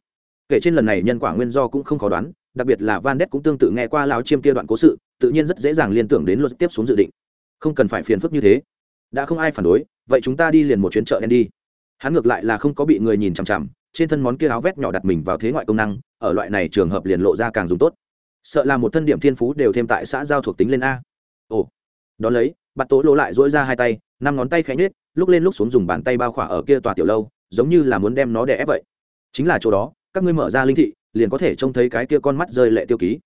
Kể trên lần này nhân quả nguyên do cũng không khó đoán, đặc biệt là van đét cũng tương tự nghe qua lao chiêm kia đoạn cố sự, tự nhiên rất dễ dàng liên tưởng đến luật tiếp xuống dự định. Không cần phải phiền phức như thế. Đã không ai phản đối, vậy chúng ta đi liền một chuyến chợ đen đi. Hắn ngược lại là không có bị người nhìn chằm chằm, trên thân món kia áo vét nhỏ đặt mình vào thế ngoại công năng, ở loại này trường hợp liền lộ ra càng dùng tốt. Sợ là một thân điểm thiên phú đều thêm tại xã giao thuộc tính lên a. Ồ, đón lấy bạt tố Lỗ lại dỗi ra hai tay, năm ngón tay khẽ nhết lúc lên lúc xuống dùng bàn tay bao khỏa ở kia tòa tiểu lâu, giống như là muốn đem nó đè ép vậy. Chính là chỗ đó, các ngươi mở ra linh thị, liền có thể trông thấy cái kia con mắt rơi lệ tiêu ký.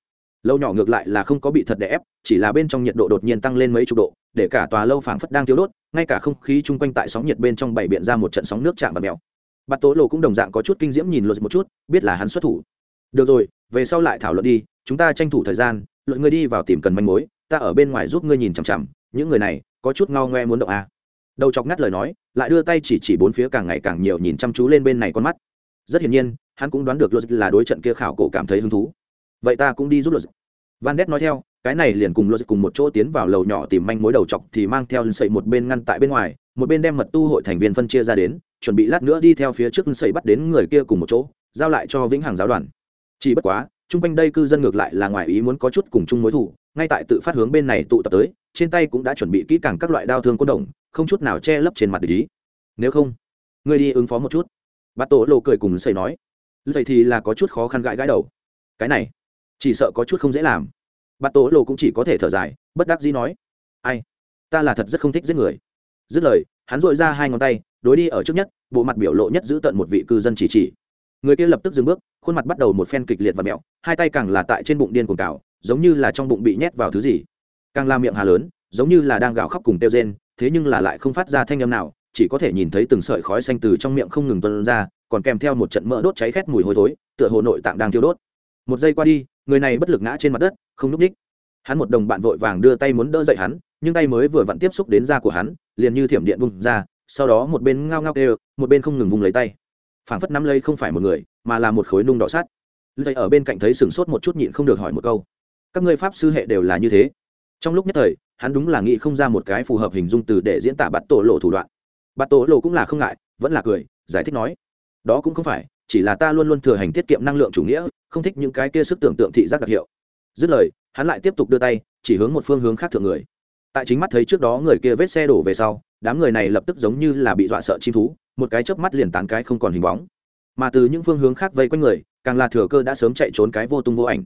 Lâu nhỏ ngược lại là không có bị thật đè ép, chỉ là bên trong nhiệt độ đột nhiên tăng lên mấy chục độ, để cả tòa lâu phảng phất đang tiêu đốt, ngay cả không khí chung quanh tại sóng nhiệt bên trong bảy biện ra một trận sóng nước chạm và mèo. Bạt tố lộ cũng đồng dạng có chút kinh diễm nhìn luật một chút, biết là hắn xuất thủ. Được rồi, về sau lại thảo luận đi, chúng ta tranh thủ thời gian luật ngươi đi vào tìm cần manh mối, ta ở bên ngoài giúp ngươi nhìn chằm chằm những người này có chút ngao ngoe muốn động à. đầu chọc ngắt lời nói, lại đưa tay chỉ chỉ bốn phía càng ngày càng nhiều nhìn chăm chú lên bên này con mắt. Rất hiển nhiên, hắn cũng đoán được luật là đối trận kia khảo cổ cảm thấy hứng thú. Vậy ta cũng đi giúp luật van đét nói theo, cái này liền cùng luật cùng một chỗ tiến vào lầu nhỏ tìm manh mối đầu chọc thì mang theo sậy một bên ngăn tại bên ngoài, một bên đem mật tu hội thành viên phân chia ra đến, chuẩn bị lát nữa đi theo phía trước sậy bắt đến người kia cùng một chỗ, giao lại cho vĩnh hằng giáo đoàn. Chỉ bất quá chung quanh đây cư dân ngược lại là ngoài ý muốn có chút cùng chung mối thủ ngay tại tự phát hướng bên này tụ tập tới, trên tay cũng đã chuẩn bị kỹ càng các loại đao thương côn đồng không chút nào che lấp trên mặt ý. nếu không, ngươi đi ứng phó một chút. Bát tổ lộ cười cùng xây nói. Vậy thì là có chút khó khăn gãi gãi đầu. Cái này, chỉ sợ có chút không dễ làm. Bát tổ lộ cũng chỉ có thể thở dài, bất đắc dĩ nói. Ai? Ta là thật rất không thích giết người. Dứt lời, hắn dội ra hai ngón tay, đối đi ở trước nhất, bộ mặt biểu lộ nhất giữ tận một vị cư dân chỉ chỉ. Người kia lập tức dừng bước khuôn mặt bắt đầu một phen kịch liệt và mẹo, hai tay càng là tại trên bụng điên cuồng cào, giống như là trong bụng bị nhét vào thứ gì. Càng la miệng hà lớn, giống như là đang gào khóc cùng tiêu rên, thế nhưng là lại không phát ra thanh âm nào, chỉ có thể nhìn thấy từng sợi khói xanh từ trong miệng không ngừng tuôn ra, còn kèm theo một trận mỡ đốt cháy khét mùi hôi thối, tựa hồ nội tạng đang thiêu đốt. Một giây qua đi, người này bất lực ngã trên mặt đất, không núp ních hắn một đồng bạn vội vàng đưa tay muốn đỡ dậy hắn, nhưng tay mới vừa vặn tiếp xúc đến da của hắn, liền như thiểm điện bung ra, sau đó một bên ngao ngao kêu, một bên không ngừng vùng lấy tay. Phảng phất nắm lấy không phải một người mà là một khối nung đỏ sắt. Lây ở bên cạnh thấy sửng sốt một chút nhịn không được hỏi một câu. Các ngươi pháp sư hệ đều là như thế. Trong lúc nhất thời, hắn đúng là nghĩ không ra một cái phù hợp hình dung từ để diễn tả bắt tổ lộ thủ đoạn. Bắt tổ lộ cũng là không ngại, vẫn là cười, giải thích nói, đó cũng không phải, chỉ là ta luôn luôn thừa hành tiết kiệm năng lượng chủ nghĩa, không thích những cái kia sức tưởng tượng thị giác đặc hiệu. Dứt lời, hắn lại tiếp tục đưa tay, chỉ hướng một phương hướng khác thượng người. Tại chính mắt thấy trước đó người kia vết xe đổ về sau, đám người này lập tức giống như là bị dọa sợ chim thú, một cái chớp mắt liền tán cái không còn hình bóng mà từ những phương hướng khác vây quanh người, càng là thừa cơ đã sớm chạy trốn cái vô tung vô ảnh.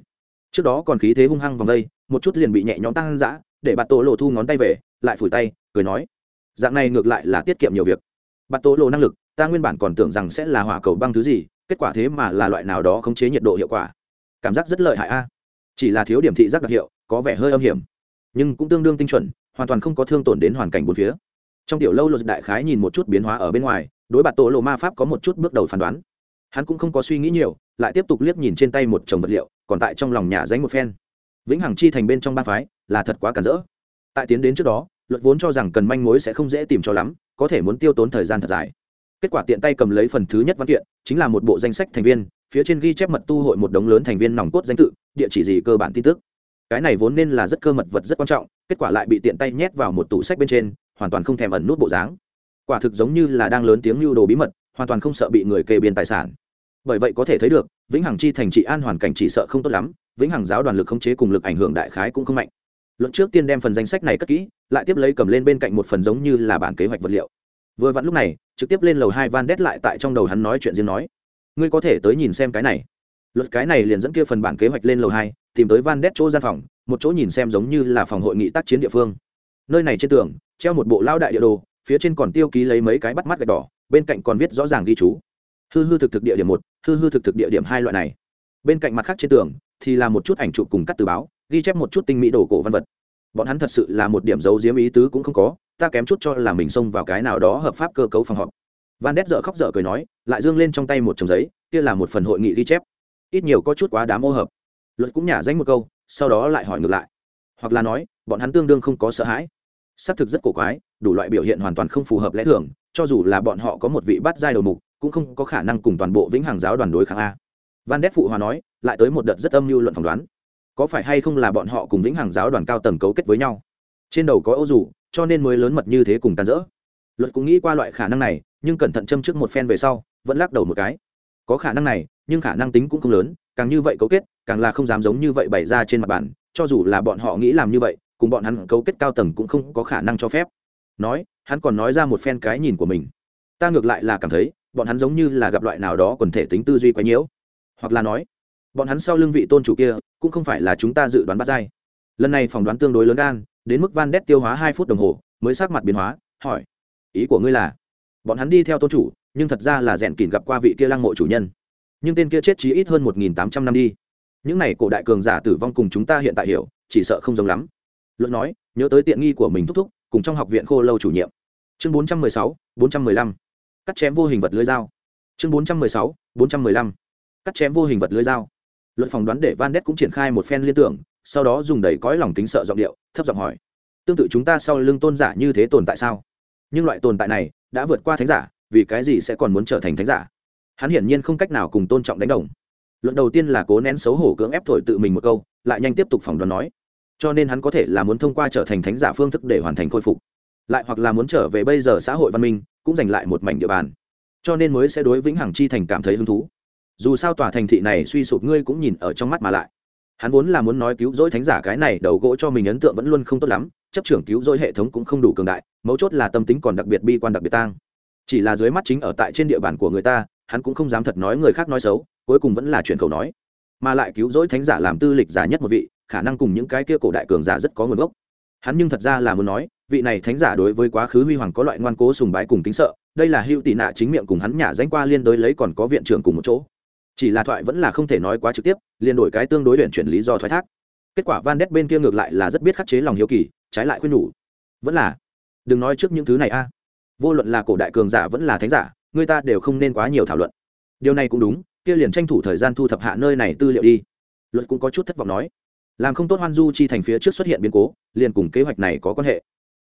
Trước đó còn khí thế hung hăng vòng vây một chút liền bị nhẹ nhõm tăng dã, để bạt tổ lộ thu ngón tay về, lại phủi tay, cười nói, dạng này ngược lại là tiết kiệm nhiều việc. Bạt tổ lộ năng lực, ta nguyên bản còn tưởng rằng sẽ là hỏa cầu băng thứ gì, kết quả thế mà là loại nào đó khống chế nhiệt độ hiệu quả. Cảm giác rất lợi hại a. Chỉ là thiếu điểm thị giác đặc hiệu, có vẻ hơi âm hiểm. Nhưng cũng tương đương tinh chuẩn, hoàn toàn không có thương tổn đến hoàn cảnh bốn phía. Trong tiểu lâu luật đại khái nhìn một chút biến hóa ở bên ngoài, đối bạt tổ lộ ma pháp có một chút bước đầu phán đoán hắn cũng không có suy nghĩ nhiều, lại tiếp tục liếc nhìn trên tay một chồng vật liệu, còn tại trong lòng nhà danh một phen. Vĩnh hằng chi thành bên trong ba phái, là thật quá cản rỡ. Tại tiến đến trước đó, luật vốn cho rằng cần manh mối sẽ không dễ tìm cho lắm, có thể muốn tiêu tốn thời gian thật dài. Kết quả tiện tay cầm lấy phần thứ nhất văn kiện, chính là một bộ danh sách thành viên, phía trên ghi chép mật tu hội một đống lớn thành viên nòng cốt danh tự, địa chỉ gì cơ bản tin tức. Cái này vốn nên là rất cơ mật vật rất quan trọng, kết quả lại bị tiện tay nhét vào một tủ sách bên trên, hoàn toàn không thèm ẩn nút bộ dáng. Quả thực giống như là đang lớn tiếng lưu đồ bí mật, hoàn toàn không sợ bị người kê biên tài sản bởi vậy có thể thấy được, vĩnh hằng chi thành trị an hoàn cảnh chỉ sợ không tốt lắm, vĩnh hằng giáo đoàn lực khống chế cùng lực ảnh hưởng đại khái cũng không mạnh. Luận trước tiên đem phần danh sách này cất kỹ, lại tiếp lấy cầm lên bên cạnh một phần giống như là bản kế hoạch vật liệu. Vừa vặn lúc này, trực tiếp lên lầu hai van đét lại tại trong đầu hắn nói chuyện riêng nói, ngươi có thể tới nhìn xem cái này. Luật cái này liền dẫn kia phần bản kế hoạch lên lầu hai, tìm tới van đét chỗ gian phòng, một chỗ nhìn xem giống như là phòng hội nghị tác chiến địa phương. Nơi này trên tường, treo một bộ lao đại địa đồ, phía trên còn tiêu ký lấy mấy cái bắt mắt gạch đỏ, bên cạnh còn viết rõ ràng ghi chú hư hư thực thực địa điểm một, hư hư thực thực địa điểm hai loại này. Bên cạnh mặt khác trên tường thì là một chút ảnh chụp cùng cắt từ báo, ghi chép một chút tinh mỹ đồ cổ văn vật. Bọn hắn thật sự là một điểm dấu diếm ý tứ cũng không có, ta kém chút cho là mình xông vào cái nào đó hợp pháp cơ cấu phòng họp. Van đét dở khóc dở cười nói, lại dương lên trong tay một chồng giấy, kia là một phần hội nghị ghi chép. Ít nhiều có chút quá đám ô hợp. Luật cũng nhả danh một câu, sau đó lại hỏi ngược lại. Hoặc là nói, bọn hắn tương đương không có sợ hãi. Xác thực rất cổ quái, đủ loại biểu hiện hoàn toàn không phù hợp lẽ thường, cho dù là bọn họ có một vị bắt giai đầu mục cũng không có khả năng cùng toàn bộ vĩnh hằng giáo đoàn đối kháng a. Van đét phụ hòa nói, lại tới một đợt rất âm mưu luận phỏng đoán. Có phải hay không là bọn họ cùng vĩnh hằng giáo đoàn cao tầng cấu kết với nhau? Trên đầu có ô dù, cho nên mới lớn mật như thế cùng tàn rỡ. Luật cũng nghĩ qua loại khả năng này, nhưng cẩn thận châm trước một phen về sau, vẫn lắc đầu một cái. Có khả năng này, nhưng khả năng tính cũng không lớn, càng như vậy cấu kết, càng là không dám giống như vậy bày ra trên mặt bản cho dù là bọn họ nghĩ làm như vậy, cùng bọn hắn cấu kết cao tầng cũng không có khả năng cho phép. Nói, hắn còn nói ra một phen cái nhìn của mình. Ta ngược lại là cảm thấy bọn hắn giống như là gặp loại nào đó quần thể tính tư duy quá nhiễu. Hoặc là nói, bọn hắn sau lưng vị tôn chủ kia cũng không phải là chúng ta dự đoán bắt dai. Lần này phỏng đoán tương đối lớn gan, đến mức van đét tiêu hóa hai phút đồng hồ, mới sát mặt biến hóa, hỏi, ý của ngươi là, bọn hắn đi theo tôn chủ, nhưng thật ra là rèn kỉn gặp qua vị kia lăng mộ chủ nhân. Nhưng tên kia chết chí ít hơn một nghìn tám trăm năm đi. Những này cổ đại cường giả tử vong cùng chúng ta hiện tại hiểu, chỉ sợ không giống lắm. Luật nói, nhớ tới tiện nghi của mình thúc thúc, cùng trong học viện khô lâu chủ nhiệm. Chương bốn trăm mười sáu, bốn trăm mười lăm cắt chém vô hình vật lưới dao. Chương bốn trăm mười sáu, bốn trăm mười lăm. Cắt chém vô hình vật lưới dao. Luật phòng đoán để van đét cũng triển khai một phen liên tưởng, sau đó dùng đầy cõi lòng kính sợ giọng điệu, thấp giọng hỏi. Tương tự chúng ta sau lưng tôn giả như thế tồn tại sao? Nhưng loại tồn tại này đã vượt qua thánh giả, vì cái gì sẽ còn muốn trở thành thánh giả? Hắn hiển nhiên không cách nào cùng tôn trọng đánh đồng. Luận đầu tiên là cố nén xấu hổ cưỡng ép thổi tự mình một câu, lại nhanh tiếp tục phỏng đoán nói. Cho nên hắn có thể là muốn thông qua trở thành thánh giả phương thức để hoàn thành khôi phục, lại hoặc là muốn trở về bây giờ xã hội văn minh cũng giành lại một mảnh địa bàn. Cho nên mới sẽ đối vĩnh hằng chi thành cảm thấy hứng thú. Dù sao tòa thành thị này suy sụp ngươi cũng nhìn ở trong mắt mà lại. Hắn vốn là muốn nói cứu rỗi thánh giả cái này đầu gỗ cho mình ấn tượng vẫn luôn không tốt lắm, chấp trưởng cứu rỗi hệ thống cũng không đủ cường đại, mấu chốt là tâm tính còn đặc biệt bi quan đặc biệt tang. Chỉ là dưới mắt chính ở tại trên địa bàn của người ta, hắn cũng không dám thật nói người khác nói xấu, cuối cùng vẫn là chuyện khẩu nói. Mà lại cứu rỗi thánh giả làm tư lịch giả nhất một vị, khả năng cùng những cái kia cổ đại cường giả rất có nguồn gốc. Hắn nhưng thật ra là muốn nói vị này thánh giả đối với quá khứ huy hoàng có loại ngoan cố sùng bái cùng kính sợ, đây là hữu tị nạ chính miệng cùng hắn nhả danh qua liên đối lấy còn có viện trưởng cùng một chỗ. Chỉ là thoại vẫn là không thể nói quá trực tiếp, liền đổi cái tương đối luyện chuyển lý do thoái thác. Kết quả van đét bên kia ngược lại là rất biết khắc chế lòng hiếu kỳ, trái lại khuyên nhủ. Vẫn là, đừng nói trước những thứ này a. Vô luận là cổ đại cường giả vẫn là thánh giả, người ta đều không nên quá nhiều thảo luận. Điều này cũng đúng, kia liền tranh thủ thời gian thu thập hạ nơi này tư liệu đi. Luật cũng có chút thất vọng nói. Làm không tốt hoan du chi thành phía trước xuất hiện biến cố, liền cùng kế hoạch này có quan hệ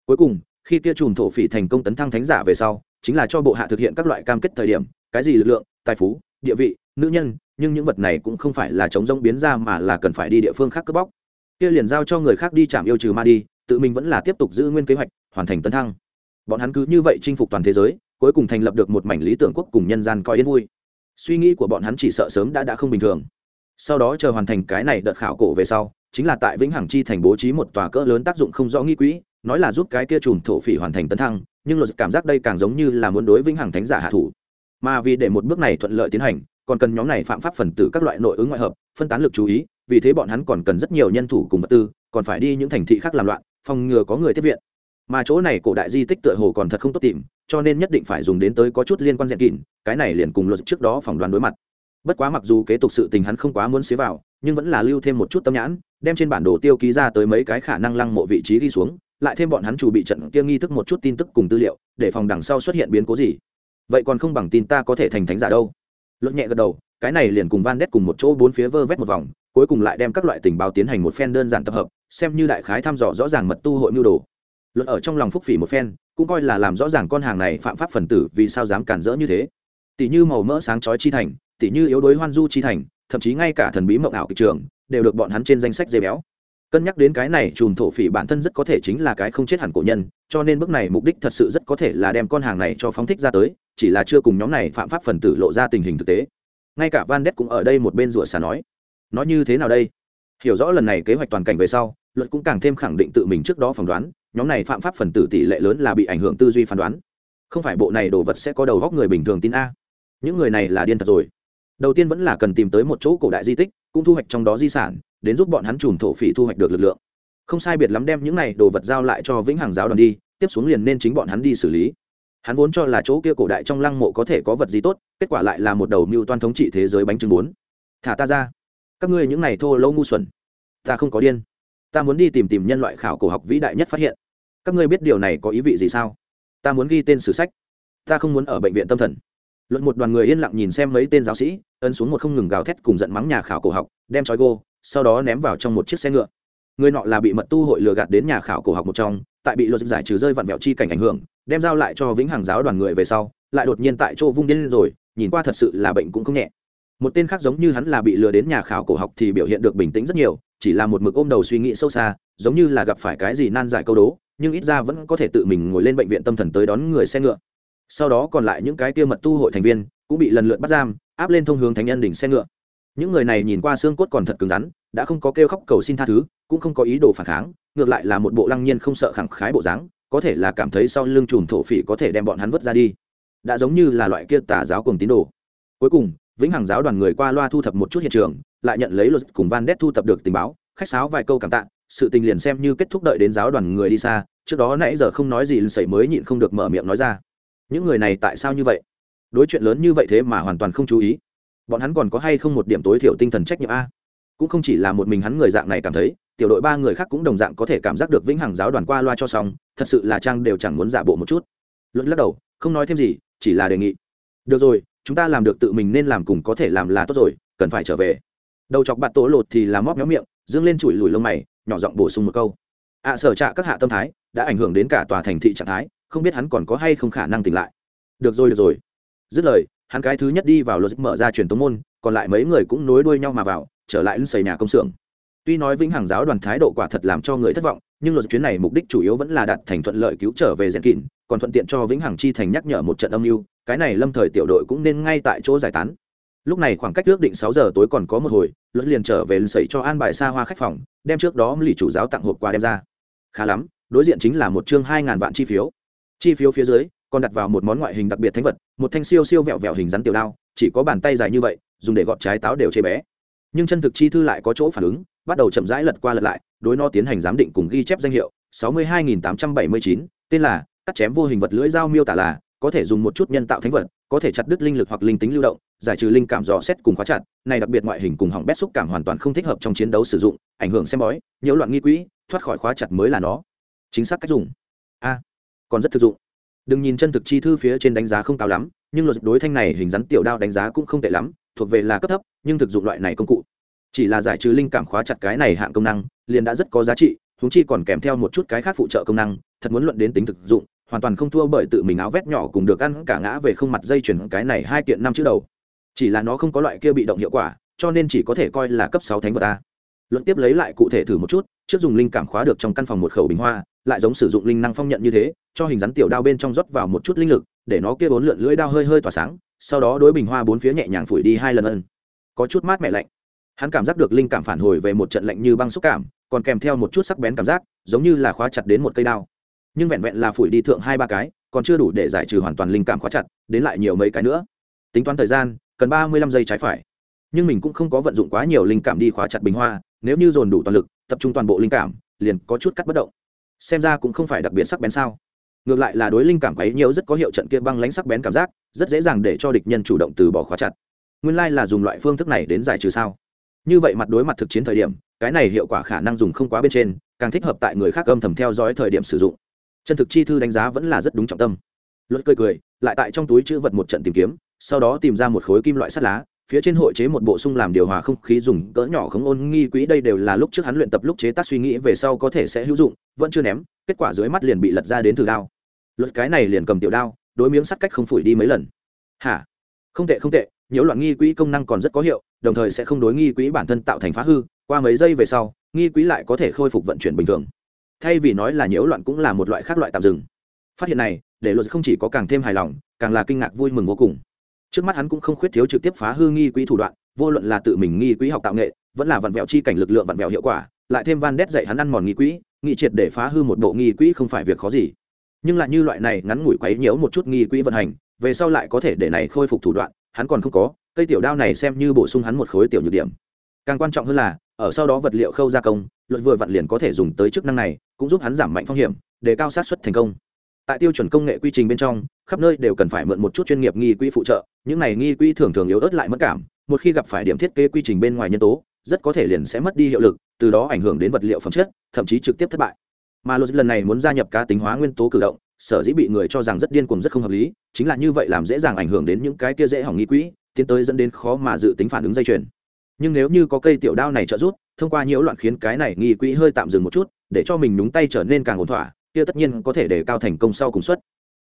cuối cùng, khi kia chùm thổ phỉ thành công tấn thăng thánh giả về sau, chính là cho bộ hạ thực hiện các loại cam kết thời điểm, cái gì lực lượng, tài phú, địa vị, nữ nhân, nhưng những vật này cũng không phải là chống rông biến ra mà là cần phải đi địa phương khác cướp bóc. Kia liền giao cho người khác đi chạm yêu trừ ma đi, tự mình vẫn là tiếp tục giữ nguyên kế hoạch, hoàn thành tấn thăng. Bọn hắn cứ như vậy chinh phục toàn thế giới, cuối cùng thành lập được một mảnh lý tưởng quốc cùng nhân gian coi yên vui. Suy nghĩ của bọn hắn chỉ sợ sớm đã đã không bình thường. Sau đó chờ hoàn thành cái này đợt khảo cổ về sau, chính là tại vĩnh hằng chi thành bố trí một tòa cỡ lớn tác dụng không rõ nghi quỹ nói là giúp cái kia chùm thổ phỉ hoàn thành tấn thăng, nhưng luật cảm giác đây càng giống như là muốn đối vĩnh hằng thánh giả hạ thủ. Mà vì để một bước này thuận lợi tiến hành, còn cần nhóm này phạm pháp phần tử các loại nội ứng ngoại hợp, phân tán lực chú ý, vì thế bọn hắn còn cần rất nhiều nhân thủ cùng vật tư, còn phải đi những thành thị khác làm loạn, phòng ngừa có người tiếp viện. Mà chỗ này cổ đại di tích tựa hồ còn thật không tốt tìm, cho nên nhất định phải dùng đến tới có chút liên quan diện kỷ cái này liền cùng luật trước đó phỏng đoán đối mặt. Bất quá mặc dù kế tục sự tình hắn không quá muốn xế vào, nhưng vẫn là lưu thêm một chút tâm nhãn, đem trên bản đồ tiêu ký ra tới mấy cái khả năng lăng mộ vị trí đi xuống lại thêm bọn hắn chủ bị trận kia nghi thức một chút tin tức cùng tư liệu, để phòng đằng sau xuất hiện biến cố gì. Vậy còn không bằng tin ta có thể thành thánh giả đâu. Luật nhẹ gật đầu, cái này liền cùng van đét cùng một chỗ bốn phía vơ vét một vòng, cuối cùng lại đem các loại tình báo tiến hành một phen đơn giản tập hợp, xem như đại khái thăm dò rõ ràng mật tu hội mưu đồ. Luật ở trong lòng phúc phỉ một phen, cũng coi là làm rõ ràng con hàng này phạm pháp phần tử vì sao dám cản rỡ như thế. Tỷ như màu mỡ sáng chói chi thành, tỷ như yếu đuối hoan du chi thành, thậm chí ngay cả thần bí mộng ảo kịch trường, đều được bọn hắn trên danh sách dây béo cân nhắc đến cái này chùm thổ phỉ bản thân rất có thể chính là cái không chết hẳn cổ nhân, cho nên bước này mục đích thật sự rất có thể là đem con hàng này cho phóng thích ra tới, chỉ là chưa cùng nhóm này phạm pháp phần tử lộ ra tình hình thực tế. Ngay cả van đét cũng ở đây một bên rủa xà nói nói như thế nào đây? Hiểu rõ lần này kế hoạch toàn cảnh về sau, luật cũng càng thêm khẳng định tự mình trước đó phỏng đoán, nhóm này phạm pháp phần tử tỷ lệ lớn là bị ảnh hưởng tư duy phán đoán. Không phải bộ này đồ vật sẽ có đầu góc người bình thường tin a. Những người này là điên thật rồi. Đầu tiên vẫn là cần tìm tới một chỗ cổ đại di tích, cũng thu hoạch trong đó di sản đến giúp bọn hắn chùm thổ phỉ thu hoạch được lực lượng. Không sai biệt lắm đem những này đồ vật giao lại cho vĩnh hằng giáo đoàn đi, tiếp xuống liền nên chính bọn hắn đi xử lý. Hắn vốn cho là chỗ kia cổ đại trong lăng mộ có thể có vật gì tốt, kết quả lại là một đầu mưu toan thống trị thế giới bánh trưng bốn. Thả ta ra. Các ngươi những này thô lâu ngu xuẩn. Ta không có điên. Ta muốn đi tìm tìm nhân loại khảo cổ học vĩ đại nhất phát hiện. Các ngươi biết điều này có ý vị gì sao? Ta muốn ghi tên sử sách. Ta không muốn ở bệnh viện tâm thần. Luận một đoàn người yên lặng nhìn xem mấy tên giáo sĩ, ấn xuống một không ngừng gào thét cùng giận mắng nhà khảo cổ học, đem trói gô sau đó ném vào trong một chiếc xe ngựa. Người nọ là bị mật tu hội lừa gạt đến nhà khảo cổ học một trong, tại bị luật giải trừ rơi vặn vẹo chi cảnh ảnh hưởng, đem giao lại cho vĩnh hằng giáo đoàn người về sau, lại đột nhiên tại chỗ vung điên rồi, nhìn qua thật sự là bệnh cũng không nhẹ. Một tên khác giống như hắn là bị lừa đến nhà khảo cổ học thì biểu hiện được bình tĩnh rất nhiều, chỉ là một mực ôm đầu suy nghĩ sâu xa, giống như là gặp phải cái gì nan giải câu đố, nhưng ít ra vẫn có thể tự mình ngồi lên bệnh viện tâm thần tới đón người xe ngựa. Sau đó còn lại những cái kia mật tu hội thành viên, cũng bị lần lượt bắt giam, áp lên thông hướng thánh nhân đỉnh xe ngựa những người này nhìn qua xương cốt còn thật cứng rắn, đã không có kêu khóc cầu xin tha thứ, cũng không có ý đồ phản kháng, ngược lại là một bộ lăng nhiên không sợ khẳng khái bộ dáng, có thể là cảm thấy sau lưng chùm thổ phỉ có thể đem bọn hắn vứt ra đi. Đã giống như là loại kia tà giáo cùng tín đồ. Cuối cùng, vĩnh hằng giáo đoàn người qua loa thu thập một chút hiện trường, lại nhận lấy luật cùng van đét thu thập được tình báo, khách sáo vài câu cảm tạ, sự tình liền xem như kết thúc đợi đến giáo đoàn người đi xa, trước đó nãy giờ không nói gì sẩy mới nhịn không được mở miệng nói ra. Những người này tại sao như vậy? Đối chuyện lớn như vậy thế mà hoàn toàn không chú ý bọn hắn còn có hay không một điểm tối thiểu tinh thần trách nhiệm a? Cũng không chỉ là một mình hắn người dạng này cảm thấy, tiểu đội ba người khác cũng đồng dạng có thể cảm giác được vĩnh hằng giáo đoàn qua loa cho xong, thật sự là trang đều chẳng muốn giả bộ một chút. Luật lắc đầu, không nói thêm gì, chỉ là đề nghị. Được rồi, chúng ta làm được tự mình nên làm cùng có thể làm là tốt rồi, cần phải trở về. Đầu chọc bạn tố lột thì làm móc méo miệng, dương lên chùi lùi lông mày, nhỏ giọng bổ sung một câu. Ạ sở trạ các hạ tâm thái, đã ảnh hưởng đến cả tòa thành thị trạng thái, không biết hắn còn có hay không khả năng tỉnh lại. Được rồi được rồi. Dứt lời hắn cái thứ nhất đi vào luật mở ra truyền tống môn còn lại mấy người cũng nối đuôi nhau mà vào trở lại lên xây nhà công xưởng. Tuy nói vĩnh hằng giáo đoàn thái độ quả thật làm cho người thất vọng nhưng luật chuyến này mục đích chủ yếu vẫn là đạt thành thuận lợi cứu trở về rèn kín, còn thuận tiện cho vĩnh hằng chi thành nhắc nhở một trận âm mưu cái này lâm thời tiểu đội cũng nên ngay tại chỗ giải tán. Lúc này khoảng cách ước định sáu giờ tối còn có một hồi luật liền trở về sẩy cho an bài xa hoa khách phòng đem trước đó lì chủ giáo tặng hộp quà đem ra. Khá lắm đối diện chính là một chương hai ngàn vạn chi phiếu. Chi phiếu phía dưới còn đặt vào một món ngoại hình đặc biệt thánh vật một thanh siêu siêu vẹo vẹo hình rắn tiểu đao, chỉ có bàn tay dài như vậy, dùng để gọt trái táo đều chế bé. Nhưng chân thực chi thư lại có chỗ phản ứng, bắt đầu chậm rãi lật qua lật lại, đối nó tiến hành giám định cùng ghi chép danh hiệu, sáu mươi hai nghìn tám trăm bảy mươi chín, tên là, cắt chém vô hình vật lưỡi dao miêu tả là, có thể dùng một chút nhân tạo thánh vật, có thể chặt đứt linh lực hoặc linh tính lưu động, giải trừ linh cảm dò xét cùng khóa chặt, này đặc biệt ngoại hình cùng hỏng bét xúc cảm hoàn toàn không thích hợp trong chiến đấu sử dụng, ảnh hưởng xem bói, nhiễu loạn nghi quỹ, thoát khỏi khóa chặt mới là nó. Chính xác cách dùng. A, còn rất thực dụng đừng nhìn chân thực chi thư phía trên đánh giá không cao lắm, nhưng luật đối thanh này hình rắn tiểu đao đánh giá cũng không tệ lắm, thuộc về là cấp thấp, nhưng thực dụng loại này công cụ. Chỉ là giải trừ linh cảm khóa chặt cái này hạng công năng, liền đã rất có giá trị húng chi còn kèm theo một chút cái khác phụ trợ công năng, thật muốn luận đến tính thực dụng, hoàn toàn không thua bởi tự mình áo vét nhỏ cùng được ăn cả ngã về không mặt dây chuyển cái này hai kiện năm chữ đầu. Chỉ là nó không có loại kia bị động hiệu quả, cho nên chỉ có thể coi là cấp sáu thánh vật a luận tiếp lấy lại cụ thể thử một chút, trước dùng linh cảm khóa được trong căn phòng một khẩu bình hoa, lại giống sử dụng linh năng phong nhận như thế, cho hình rắn tiểu đao bên trong rót vào một chút linh lực, để nó kia bốn lượn lưỡi đao hơi hơi tỏa sáng, sau đó đối bình hoa bốn phía nhẹ nhàng phủi đi hai lần ân. Có chút mát mẻ lạnh. Hắn cảm giác được linh cảm phản hồi về một trận lạnh như băng xúc cảm, còn kèm theo một chút sắc bén cảm giác, giống như là khóa chặt đến một cây đao. Nhưng vẹn vẹn là phủi đi thượng hai ba cái, còn chưa đủ để giải trừ hoàn toàn linh cảm khóa chặt, đến lại nhiều mấy cái nữa. Tính toán thời gian, cần ba mươi lăm giây trái phải. Nhưng mình cũng không có vận dụng quá nhiều linh cảm đi khóa chặt bình hoa nếu như dồn đủ toàn lực, tập trung toàn bộ linh cảm, liền có chút cắt bất động. Xem ra cũng không phải đặc biệt sắc bén sao. Ngược lại là đối linh cảm quấy nhiều rất có hiệu trận kia băng lánh sắc bén cảm giác, rất dễ dàng để cho địch nhân chủ động từ bỏ khóa chặt. Nguyên lai là dùng loại phương thức này đến giải trừ sao? Như vậy mặt đối mặt thực chiến thời điểm, cái này hiệu quả khả năng dùng không quá bên trên, càng thích hợp tại người khác âm thầm theo dõi thời điểm sử dụng. Chân thực chi thư đánh giá vẫn là rất đúng trọng tâm. Luật cười cười, lại tại trong túi chữ vật một trận tìm kiếm, sau đó tìm ra một khối kim loại sắt lá phía trên hội chế một bộ sung làm điều hòa không khí dùng cỡ nhỏ khống ôn nghi quỹ, đây đều là lúc trước hắn luyện tập lúc chế tác suy nghĩ về sau có thể sẽ hữu dụng, vẫn chưa ném, kết quả dưới mắt liền bị lật ra đến từ đao. Luật cái này liền cầm tiểu đao, đối miếng sắt cách không phủi đi mấy lần. Hả? Không tệ không tệ, nhiễu loạn nghi quỹ công năng còn rất có hiệu, đồng thời sẽ không đối nghi quỹ bản thân tạo thành phá hư, qua mấy giây về sau, nghi quỹ lại có thể khôi phục vận chuyển bình thường. Thay vì nói là nhiễu loạn cũng là một loại khác loại tạm dừng. Phát hiện này, để luật không chỉ có càng thêm hài lòng, càng là kinh ngạc vui mừng vô cùng trước mắt hắn cũng không khuyết thiếu trực tiếp phá hư nghi quỹ thủ đoạn, vô luận là tự mình nghi quỹ học tạo nghệ, vẫn là vặn vẹo chi cảnh lực lượng vặn vẹo hiệu quả, lại thêm van đét dạy hắn ăn mòn nghi quỹ nghị triệt để phá hư một bộ nghi quỹ không phải việc khó gì. Nhưng lại như loại này ngắn ngủi quấy nhiễu một chút nghi quỹ vận hành, về sau lại có thể để này khôi phục thủ đoạn, hắn còn không có, cây tiểu đao này xem như bổ sung hắn một khối tiểu nhược điểm. Càng quan trọng hơn là, ở sau đó vật liệu khâu gia công, luật vừa vặn liền có thể dùng tới chức năng này, cũng giúp hắn giảm mạnh phong hiểm, để cao sát xuất thành công tại tiêu chuẩn công nghệ quy trình bên trong, khắp nơi đều cần phải mượn một chút chuyên nghiệp nghi quỹ phụ trợ, những này nghi quỹ thường thường yếu ớt lại mất cảm, một khi gặp phải điểm thiết kế quy trình bên ngoài nhân tố, rất có thể liền sẽ mất đi hiệu lực, từ đó ảnh hưởng đến vật liệu phẩm chất, thậm chí trực tiếp thất bại. Mà luật lần này muốn gia nhập cá tính hóa nguyên tố cử động, sở dĩ bị người cho rằng rất điên cuồng rất không hợp lý, chính là như vậy làm dễ dàng ảnh hưởng đến những cái kia dễ hỏng nghi quỹ, tiến tới dẫn đến khó mà dự tính phản ứng dây chuyền. Nhưng nếu như có cây tiểu đao này trợ giúp, thông qua nhiễu loạn khiến cái này nghi quỹ hơi tạm dừng một chút, để cho mình nhúng tay trở nên càng ổn thỏa kia tất nhiên có thể để cao thành công sau cùng suất.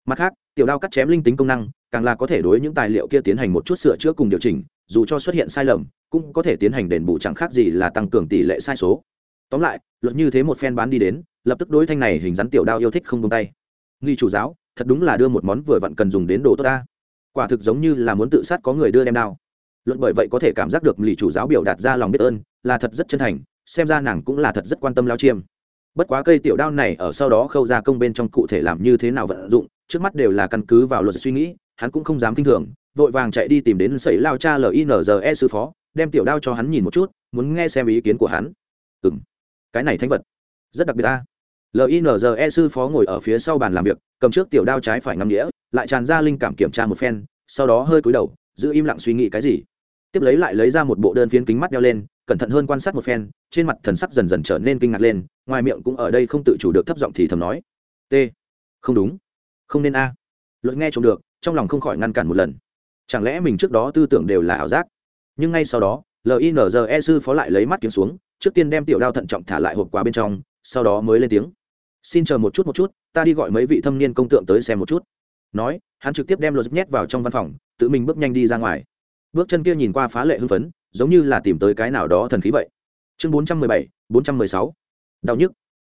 Mặt khác, tiểu đao cắt chém linh tính công năng, càng là có thể đối những tài liệu kia tiến hành một chút sửa chữa cùng điều chỉnh, dù cho xuất hiện sai lầm, cũng có thể tiến hành đền bù chẳng khác gì là tăng cường tỷ lệ sai số. Tóm lại, luật như thế một phen bán đi đến, lập tức đối thanh này hình dáng tiểu đao yêu thích không tung tay. Nghi chủ giáo, thật đúng là đưa một món vừa vặn cần dùng đến đồ tốt ta. Quả thực giống như là muốn tự sát có người đưa đem đao. Luật bởi vậy có thể cảm giác được lì chủ giáo biểu đạt ra lòng biết ơn, là thật rất chân thành, xem ra nàng cũng là thật rất quan tâm lao chiêm bất quá cây tiểu đao này ở sau đó khâu ra công bên trong cụ thể làm như thế nào vận dụng, trước mắt đều là căn cứ vào luật suy nghĩ, hắn cũng không dám kinh thường, vội vàng chạy đi tìm đến sẩy lao cha linze sư phó, đem tiểu đao cho hắn nhìn một chút, muốn nghe xem ý kiến của hắn. Ừ m cái này thánh vật, rất đặc biệt ta. Linze sư phó ngồi ở phía sau bàn làm việc, cầm trước tiểu đao trái phải ngắm đĩa lại tràn ra linh cảm kiểm tra một phen, sau đó hơi cúi đầu, giữ im lặng suy nghĩ cái gì. Tiếp lấy lại lấy ra một bộ đơn phiến kính mắt đeo lên cẩn thận hơn quan sát một phen, trên mặt thần sắc dần dần trở nên kinh ngạc lên, ngoài miệng cũng ở đây không tự chủ được thấp giọng thì thầm nói, t, không đúng, không nên a. Luật nghe trông được, trong lòng không khỏi ngăn cản một lần. Chẳng lẽ mình trước đó tư tưởng đều là ảo giác? Nhưng ngay sau đó linze sư phó lại lấy mắt kiếm xuống, trước tiên đem tiểu đao thận trọng thả lại hộp quà bên trong, sau đó mới lên tiếng, xin chờ một chút một chút, ta đi gọi mấy vị thâm niên công tượng tới xem một chút. Nói, hắn trực tiếp đem luật nhét vào trong văn phòng, tự mình bước nhanh đi ra ngoài. Bước chân kia nhìn qua phá lệ hưng phấn giống như là tìm tới cái nào đó thần khí vậy. Chương bốn trăm mười bảy, bốn trăm mười sáu. Đau nhức.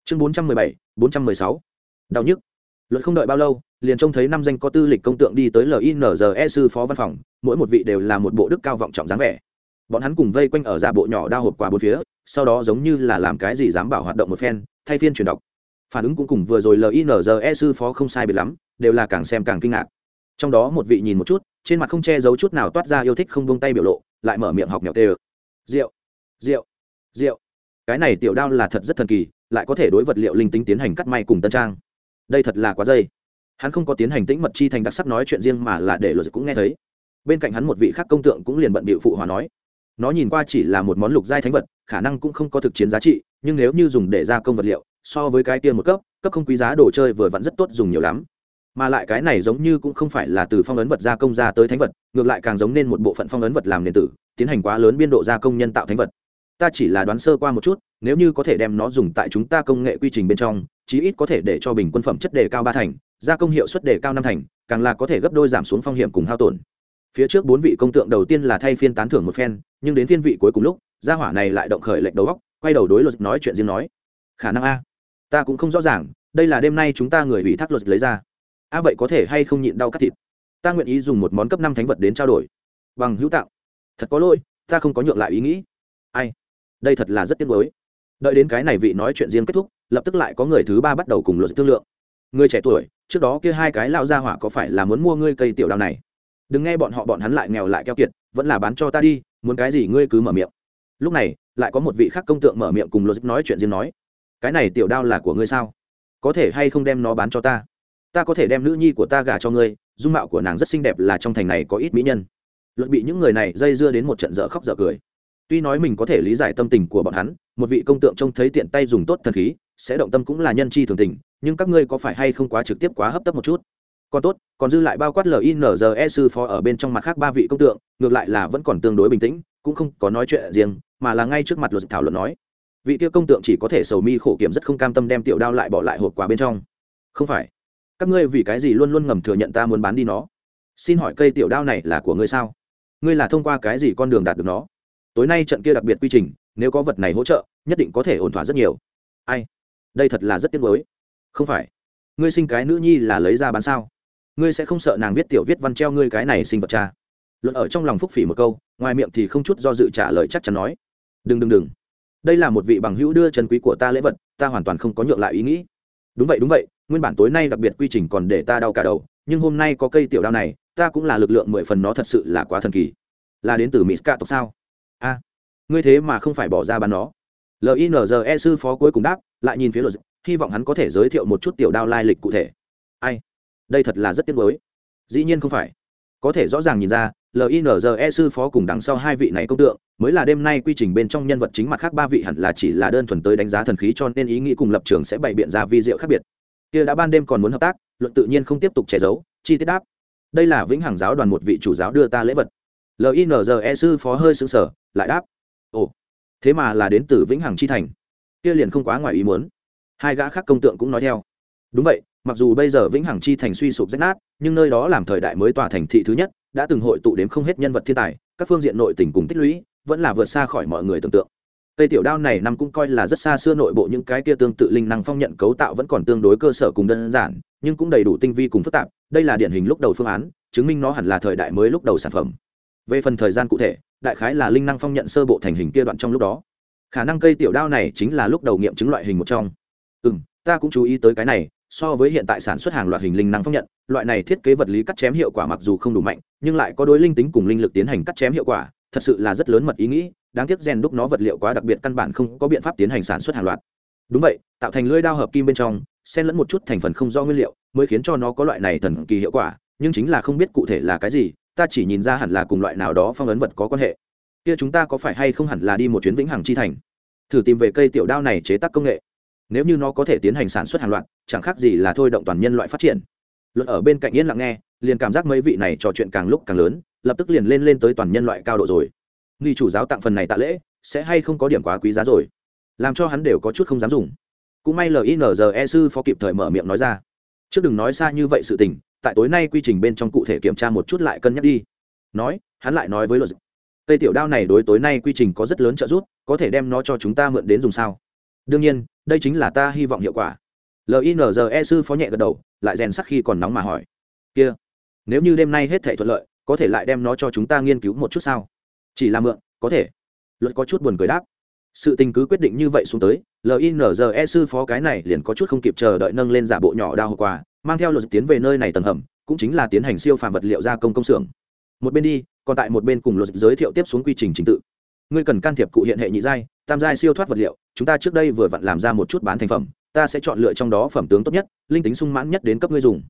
Chương bốn trăm mười bảy, bốn trăm mười sáu. Đau nhức. Luật không đợi bao lâu, liền trông thấy năm danh có tư lịch công tượng đi tới linze sư phó văn phòng, mỗi một vị đều là một bộ đức cao vọng trọng dáng vẻ. Bọn hắn cùng vây quanh ở giả bộ nhỏ đa hộp quà bốn phía, sau đó giống như là làm cái gì dám bảo hoạt động một phen, thay phiên truyền đọc. Phản ứng cũng cùng vừa rồi linze sư phó không sai biệt lắm, đều là càng xem càng kinh ngạc. Trong đó một vị nhìn một chút, trên mặt không che giấu chút nào toát ra yêu thích không buông tay biểu lộ lại mở miệng học nhọc tê ơ. Rượu rượu rượu. Cái này tiểu đao là thật rất thần kỳ, lại có thể đối vật liệu linh tính tiến hành cắt may cùng tân trang. Đây thật là quá dây. Hắn không có tiến hành tĩnh mật chi thành đặc sắc nói chuyện riêng mà là để luật cũng nghe thấy. Bên cạnh hắn một vị khác công tượng cũng liền bận bịu phụ hòa nói. Nó nhìn qua chỉ là một món lục giai thánh vật, khả năng cũng không có thực chiến giá trị, nhưng nếu như dùng để gia công vật liệu, so với cái tiên một cấp cấp không quý giá đồ chơi vừa vặn rất tốt dùng nhiều lắm mà lại cái này giống như cũng không phải là từ phong ấn vật gia công ra tới thánh vật, ngược lại càng giống nên một bộ phận phong ấn vật làm nền tử, tiến hành quá lớn biên độ gia công nhân tạo thánh vật. Ta chỉ là đoán sơ qua một chút, nếu như có thể đem nó dùng tại chúng ta công nghệ quy trình bên trong, chí ít có thể để cho bình quân phẩm chất đề cao ba thành, gia công hiệu suất đề cao năm thành, càng là có thể gấp đôi giảm xuống phong hiểm cùng hao tổn. Phía trước bốn vị công tượng đầu tiên là thay phiên tán thưởng một phen, nhưng đến phiên vị cuối cùng lúc, gia hỏa này lại động khởi lệnh đầu góc quay đầu đối luật nói chuyện riêng nói, khả năng a, ta cũng không rõ ràng, đây là đêm nay chúng ta người ủy thác luật lấy ra a vậy có thể hay không nhịn đau cắt thịt? Ta nguyện ý dùng một món cấp năm thánh vật đến trao đổi. Bằng hữu tạo. Thật có lỗi, ta không có nhượng lại ý nghĩ. Ai? Đây thật là rất tiếc mới đợi đến cái này vị nói chuyện riêng kết thúc, lập tức lại có người thứ ba bắt đầu cùng luật thương lượng. Người trẻ tuổi, trước đó kia hai cái lao ra hỏa có phải là muốn mua ngươi cây tiểu đao này? Đừng nghe bọn họ bọn hắn lại nghèo lại keo kiệt, vẫn là bán cho ta đi, muốn cái gì ngươi cứ mở miệng. Lúc này, lại có một vị khác công tượng mở miệng cùng luật nói chuyện riêng nói, cái này tiểu đao là của ngươi sao? Có thể hay không đem nó bán cho ta? Ta có thể đem nữ nhi của ta gả cho ngươi, dung mạo của nàng rất xinh đẹp là trong thành này có ít mỹ nhân. Luật bị những người này dây dưa đến một trận dở khóc dở cười. Tuy nói mình có thể lý giải tâm tình của bọn hắn, một vị công tượng trông thấy tiện tay dùng tốt thần khí, sẽ động tâm cũng là nhân chi thường tình, nhưng các ngươi có phải hay không quá trực tiếp quá hấp tấp một chút? Còn tốt, còn dư lại bao quát linze sư phó ở bên trong mặt khác ba vị công tượng, ngược lại là vẫn còn tương đối bình tĩnh, cũng không có nói chuyện riêng, mà là ngay trước mặt luật thảo luận nói. Vị kia công tượng chỉ có thể sầu mi khổ kiểm rất không cam tâm đem tiểu đao lại bỏ lại hộp quà bên trong. Không phải các ngươi vì cái gì luôn luôn ngầm thừa nhận ta muốn bán đi nó? Xin hỏi cây tiểu đao này là của ngươi sao? Ngươi là thông qua cái gì con đường đạt được nó? Tối nay trận kia đặc biệt quy trình, nếu có vật này hỗ trợ, nhất định có thể ổn thỏa rất nhiều. Ai? Đây thật là rất tiếc nuối. Không phải. Ngươi sinh cái nữ nhi là lấy ra bán sao? Ngươi sẽ không sợ nàng viết tiểu viết văn treo ngươi cái này sinh vật cha? Luận ở trong lòng phúc phỉ một câu, ngoài miệng thì không chút do dự trả lời chắc chắn nói. Đừng đừng đừng. Đây là một vị bằng hữu đưa chân quý của ta lễ vật, ta hoàn toàn không có nhượng lại ý nghĩ. Đúng vậy đúng vậy nguyên bản tối nay đặc biệt quy trình còn để ta đau cả đầu, nhưng hôm nay có cây tiểu đao này, ta cũng là lực lượng mười phần nó thật sự là quá thần kỳ. Là đến từ mỹ ska tộc sao? A, ngươi thế mà không phải bỏ ra bán nó. Linze sư phó cuối cùng đáp, lại nhìn phía luật hy vọng hắn có thể giới thiệu một chút tiểu đao lai lịch cụ thể. Ai? Đây thật là rất tiếc mới dĩ nhiên không phải. Có thể rõ ràng nhìn ra linze sư phó cùng đằng sau hai vị này công tượng, mới là đêm nay quy trình bên trong nhân vật chính mặt khác ba vị hẳn là chỉ là đơn thuần tới đánh giá thần khí cho nên ý nghĩ cùng lập trường sẽ bày biện ra vi diệu khác biệt kia đã ban đêm còn muốn hợp tác luận tự nhiên không tiếp tục che giấu, chi tiết đáp. Đây là vĩnh hằng giáo đoàn một vị chủ giáo đưa ta lễ vật. Linze sư phó hơi xứng sở lại đáp. Ồ, thế mà là đến từ vĩnh hằng chi thành. Kia liền không quá ngoài ý muốn. Hai gã khác công tượng cũng nói theo. Đúng vậy, mặc dù bây giờ vĩnh hằng chi thành suy sụp rách nát, nhưng nơi đó làm thời đại mới tòa thành thị thứ nhất, đã từng hội tụ đến không hết nhân vật thiên tài, các phương diện nội tình cùng tích lũy, vẫn là vượt xa khỏi mọi người tưởng tượng cây tiểu đao này năm cũng coi là rất xa xưa nội bộ, những cái kia tương tự linh năng phong nhận cấu tạo vẫn còn tương đối cơ sở cùng đơn giản, nhưng cũng đầy đủ tinh vi cùng phức tạp. Đây là điển hình lúc đầu phương án, chứng minh nó hẳn là thời đại mới lúc đầu sản phẩm. Về phần thời gian cụ thể, đại khái là linh năng phong nhận sơ bộ thành hình kia đoạn trong lúc đó. Khả năng cây tiểu đao này chính là lúc đầu nghiệm chứng loại hình một trong. Ừ m ta cũng chú ý tới cái này, so với hiện tại sản xuất hàng loạt hình linh năng phong nhận, loại này thiết kế vật lý cắt chém hiệu quả mặc dù không đủ mạnh, nhưng lại có đối linh tính cùng linh lực tiến hành cắt chém hiệu quả, thật sự là rất lớn mật ý nghĩ đáng tiếc gen đúc nó vật liệu quá đặc biệt căn bản không có biện pháp tiến hành sản xuất hàng loạt. Đúng vậy, tạo thành lưỡi đao hợp kim bên trong, xen lẫn một chút thành phần không do nguyên liệu, mới khiến cho nó có loại này thần kỳ hiệu quả, nhưng chính là không biết cụ thể là cái gì, ta chỉ nhìn ra hẳn là cùng loại nào đó phong ấn vật có quan hệ. Kia chúng ta có phải hay không hẳn là đi một chuyến vĩnh hằng chi thành? Thử tìm về cây tiểu đao này chế tác công nghệ. Nếu như nó có thể tiến hành sản xuất hàng loạt, chẳng khác gì là thôi động toàn nhân loại phát triển. Luật ở bên cạnh yên lặng nghe, liền cảm giác mấy vị này trò chuyện càng lúc càng lớn, lập tức liền lên lên tới toàn nhân loại cao độ rồi nghi chủ giáo tặng phần này tạ lễ, sẽ hay không có điểm quá quý giá rồi? Làm cho hắn đều có chút không dám dùng. Cũng may linze sư phó kịp thời mở miệng nói ra. Trước đừng nói xa như vậy sự tình, tại tối nay quy trình bên trong cụ thể kiểm tra một chút lại cân nhắc đi. Nói, hắn lại nói với luật cây tiểu đao này đối tối nay quy trình có rất lớn trợ giúp, có thể đem nó cho chúng ta mượn đến dùng sao? Đương nhiên, đây chính là ta hy vọng hiệu quả. Linze sư phó nhẹ gật đầu, lại rèn sắc khi còn nóng mà hỏi. Kia, nếu như đêm nay hết thể thuận lợi, có thể lại đem nó cho chúng ta nghiên cứu một chút sao? Chỉ là mượn có thể. Luật có chút buồn cười đáp. Sự tình cứ quyết định như vậy xuống tới linze sư phó cái này liền có chút không kịp chờ đợi nâng lên giả bộ nhỏ đao hậu quà, mang theo luật tiến về nơi này tầng hầm cũng chính là tiến hành siêu phàm vật liệu gia công công xưởng. Một bên đi còn tại một bên cùng luật giới thiệu tiếp xuống quy trình trình tự. Ngươi cần can thiệp cụ hiện hệ nhị giai tam giai siêu thoát vật liệu chúng ta trước đây vừa vặn làm ra một chút bán thành phẩm ta sẽ chọn lựa trong đó phẩm tướng tốt nhất linh tính sung mãn nhất đến cấp ngươi dùng.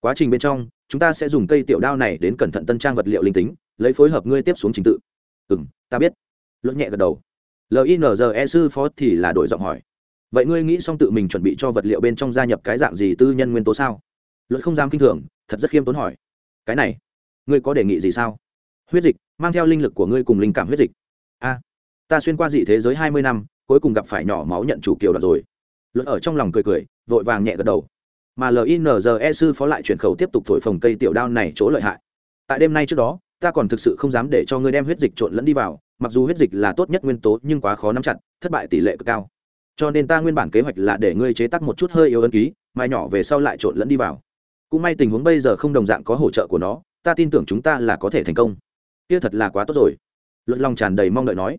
Quá trình bên trong chúng ta sẽ dùng cây tiểu đao này đến cẩn thận tân trang vật liệu linh tính lấy phối hợp ngươi tiếp xuống trình tự ừ m ta biết. Luật nhẹ gật đầu. Linze sư phó thì là đổi giọng hỏi. Vậy ngươi nghĩ xong tự mình chuẩn bị cho vật liệu bên trong gia nhập cái dạng gì tư nhân nguyên tố sao? Luật không dám kinh thường, thật rất khiêm tốn hỏi. Cái này, ngươi có đề nghị gì sao? Huyết dịch, mang theo linh lực của ngươi cùng linh cảm huyết dịch. A, ta xuyên qua dị thế giới hai mươi năm, cuối cùng gặp phải nhỏ máu nhận chủ kiều đoạt rồi. Luật ở trong lòng cười cười, vội vàng nhẹ gật đầu. Mà linze sư phó lại chuyển khẩu tiếp tục thổi phồng cây tiểu đao này chỗ lợi hại. Tại đêm nay trước đó ta còn thực sự không dám để cho ngươi đem huyết dịch trộn lẫn đi vào, mặc dù huyết dịch là tốt nhất nguyên tố nhưng quá khó nắm chặt, thất bại tỷ lệ cực cao. Cho nên ta nguyên bản kế hoạch là để ngươi chế tác một chút hơi yếu ấn ký, mai nhỏ về sau lại trộn lẫn đi vào. Cũng may tình huống bây giờ không đồng dạng có hỗ trợ của nó, ta tin tưởng chúng ta là có thể thành công. Kia thật là quá tốt rồi. Luật lòng tràn đầy mong đợi nói.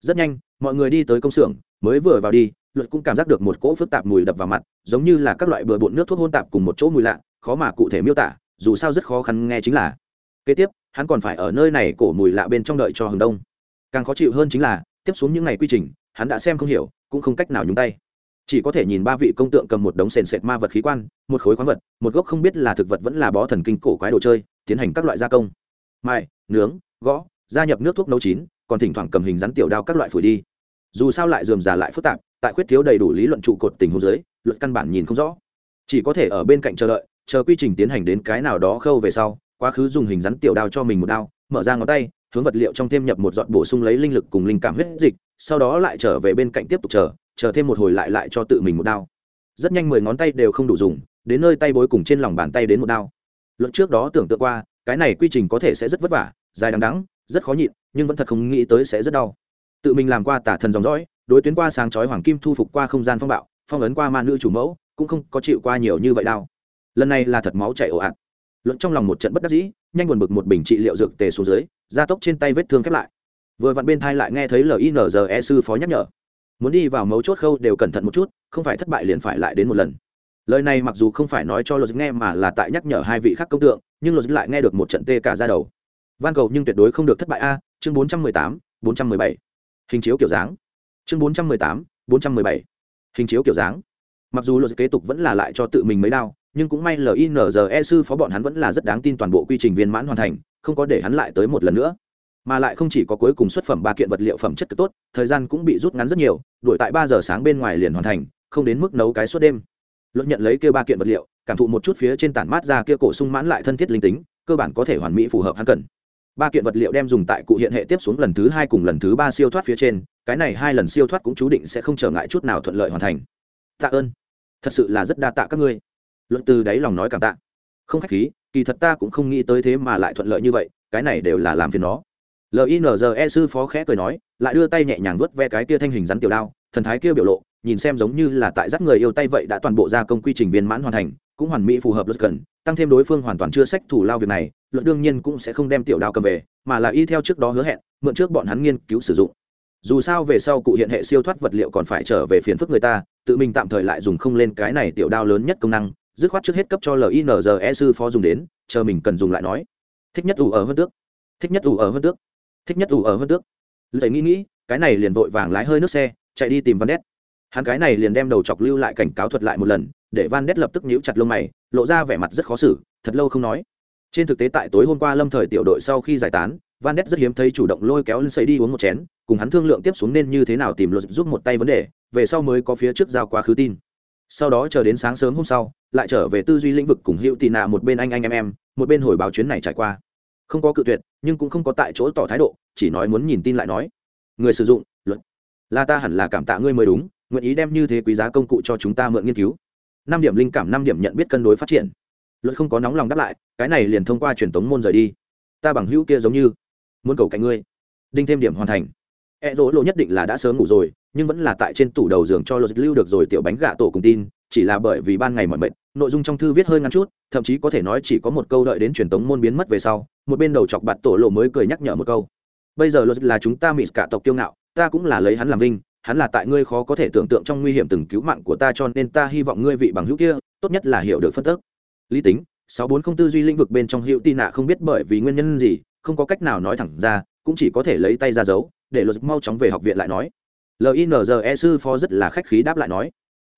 Rất nhanh, mọi người đi tới công xưởng, mới vừa vào đi, luật cũng cảm giác được một cỗ phức tạp mùi đập vào mặt, giống như là các loại bừa bộn nước thuốc hôn tạp cùng một chỗ mùi lạ, khó mà cụ thể miêu tả, dù sao rất khó khăn nghe chính là. Kế tiếp hắn còn phải ở nơi này cổ mùi lạ bên trong đợi cho hừng đông. Càng khó chịu hơn chính là, tiếp xuống những ngày quy trình, hắn đã xem không hiểu, cũng không cách nào nhúng tay. Chỉ có thể nhìn ba vị công tượng cầm một đống sền sệt ma vật khí quan, một khối khoáng vật, một gốc không biết là thực vật vẫn là bó thần kinh cổ quái đồ chơi, tiến hành các loại gia công. Mài, nướng, gõ, gia nhập nước thuốc nấu chín, còn thỉnh thoảng cầm hình rắn tiểu đao các loại phủi đi. Dù sao lại dườm già lại phức tạp, tại khuyết thiếu đầy đủ lý luận trụ cột tình huống giới luật căn bản nhìn không rõ. Chỉ có thể ở bên cạnh chờ đợi, chờ quy trình tiến hành đến cái nào đó khâu về sau quá khứ dùng hình rắn tiểu đao cho mình một đao, mở ra ngón tay, hướng vật liệu trong thêm nhập một giọt bổ sung lấy linh lực cùng linh cảm huyết dịch, sau đó lại trở về bên cạnh tiếp tục chờ chờ thêm một hồi lại lại cho tự mình một đao. Rất nhanh mười ngón tay đều không đủ dùng, đến nơi tay bối cùng trên lòng bàn tay đến một đao. Luận trước đó tưởng tượng qua, cái này quy trình có thể sẽ rất vất vả, dài đằng đắng rất khó nhịn, nhưng vẫn thật không nghĩ tới sẽ rất đau. Tự mình làm qua tả thần dòng dõi, đối tuyến qua sáng chói hoàng kim thu phục qua không gian phong bạo, phong ấn qua ma nữ chủ mẫu, cũng không có chịu qua nhiều như vậy đau. Lần này là thật máu chảy ồ ạt luận trong lòng một trận bất đắc dĩ, nhanh buồn bực một bình trị liệu dược tề xuống dưới, gia tốc trên tay vết thương khép lại. Vừa vặn bên thai lại nghe thấy linze sư phó nhắc nhở. Muốn đi vào mấu chốt khâu đều cẩn thận một chút, không phải thất bại liền phải lại đến một lần. Lời này mặc dù không phải nói cho luật nghe mà là tại nhắc nhở hai vị khác công tượng, nhưng luật lại nghe được một trận tê cả ra đầu. Van cầu nhưng tuyệt đối không được thất bại a, chương bốn trăm mười tám, bốn trăm mười bảy. Hình chiếu kiểu dáng. Chương bốn trăm mười tám, bốn trăm mười bảy. Hình chiếu kiểu dáng. Mặc dù luật kế tục vẫn là lại cho tự mình mấy đao nhưng cũng may linze sư phó bọn hắn vẫn là rất đáng tin toàn bộ quy trình viên mãn hoàn thành, không có để hắn lại tới một lần nữa. Mà lại không chỉ có cuối cùng xuất phẩm ba kiện vật liệu phẩm chất cực tốt, thời gian cũng bị rút ngắn rất nhiều, đuổi tại ba giờ sáng bên ngoài liền hoàn thành, không đến mức nấu cái suốt đêm. Luật nhận lấy kia ba kiện vật liệu, cảm thụ một chút phía trên tản mát ra kia cổ sung mãn lại thân thiết linh tính, cơ bản có thể hoàn mỹ phù hợp hắn cần. Ba kiện vật liệu đem dùng tại cụ hiện hệ tiếp xuống lần thứ hai cùng lần thứ ba siêu thoát phía trên, cái này hai lần siêu thoát cũng chú định sẽ không trở ngại chút nào thuận lợi hoàn thành. Tạ ơn. Thật sự là rất đa tạ các ngươi luật từ đáy lòng nói cảm tạ. Không khách khí, kỳ thật ta cũng không nghĩ tới thế mà lại thuận lợi như vậy, cái này đều là làm phiền nó. Linze sư phó khẽ cười nói, lại đưa tay nhẹ nhàng vớt ve cái kia thanh hình rắn tiểu đao, thần thái kia biểu lộ, nhìn xem giống như là tại dắt người yêu tay vậy đã toàn bộ gia công quy trình viên mãn hoàn thành, cũng hoàn mỹ phù hợp luật cần, tăng thêm đối phương hoàn toàn chưa sách thủ lao việc này, luật đương nhiên cũng sẽ không đem tiểu đao cầm về, mà là y theo trước đó hứa hẹn, mượn trước bọn hắn nghiên cứu sử dụng. Dù sao về sau cụ hiện hệ siêu thoát vật liệu còn phải trở về phiền phức người ta, tự mình tạm thời lại dùng không lên cái này tiểu đao lớn nhất công năng dứt khoát trước hết cấp cho linze sư phó dùng đến, chờ mình cần dùng lại nói. Thích nhất ủ ở hơn tước. Thích nhất ủ ở hơn tước. Thích nhất ủ ở hơn tước. Lấy nghĩ nghĩ, cái này liền vội vàng lái hơi nước xe, chạy đi tìm van đét hắn cái này liền đem đầu chọc lưu lại cảnh cáo thuật lại một lần, để van đét lập tức nhíu chặt lông mày, lộ ra vẻ mặt rất khó xử, thật lâu không nói. Trên thực tế tại tối hôm qua lâm thời tiểu đội sau khi giải tán, van đét rất hiếm thấy chủ động lôi kéo lên xây đi uống một chén, cùng hắn thương lượng tiếp xuống nên như thế nào tìm luật giúp một tay vấn đề, về sau mới có phía trước giao quá khứ tin sau đó chờ đến sáng sớm hôm sau, lại trở về tư duy lĩnh vực cùng hữu tị nạ một bên anh anh em em, một bên hồi báo chuyến này trải qua. Không có cự tuyệt, nhưng cũng không có tại chỗ tỏ thái độ, chỉ nói muốn nhìn tin lại nói. Người sử dụng, luật. Là ta hẳn là cảm tạ ngươi mới đúng, nguyện ý đem như thế quý giá công cụ cho chúng ta mượn nghiên cứu. Năm điểm linh cảm, năm điểm nhận biết cân đối phát triển. Luật không có nóng lòng đáp lại, cái này liền thông qua truyền tống môn rời đi. Ta bằng hữu kia giống như, muốn cầu cạnh ngươi. Đinh thêm điểm hoàn thành e rỗ lộ nhất định là đã sớm ngủ rồi, nhưng vẫn là tại trên tủ đầu giường cho luật lưu được rồi tiểu bánh gạ tổ cùng tin, chỉ là bởi vì ban ngày mọi mệt, nội dung trong thư viết hơi ngắn chút, thậm chí có thể nói chỉ có một câu đợi đến truyền tống môn biến mất về sau, một bên đầu chọc bạt tổ lộ mới cười nhắc nhở một câu. Bây giờ luật là chúng ta mịt cả tộc kiêu ngạo, ta cũng là lấy hắn làm vinh, hắn là tại ngươi khó có thể tưởng tượng trong nguy hiểm từng cứu mạng của ta cho nên ta hy vọng ngươi vị bằng hữu kia, tốt nhất là hiểu được phân tức lý tính, sáu bốn không tư duy lĩnh vực bên trong hữu tin nạ không biết bởi vì nguyên nhân gì, không có cách nào nói thẳng ra cũng chỉ có thể lấy tay ra giấu, để luật mau chóng về học viện lại nói. Linze sư phó rất là khách khí đáp lại nói.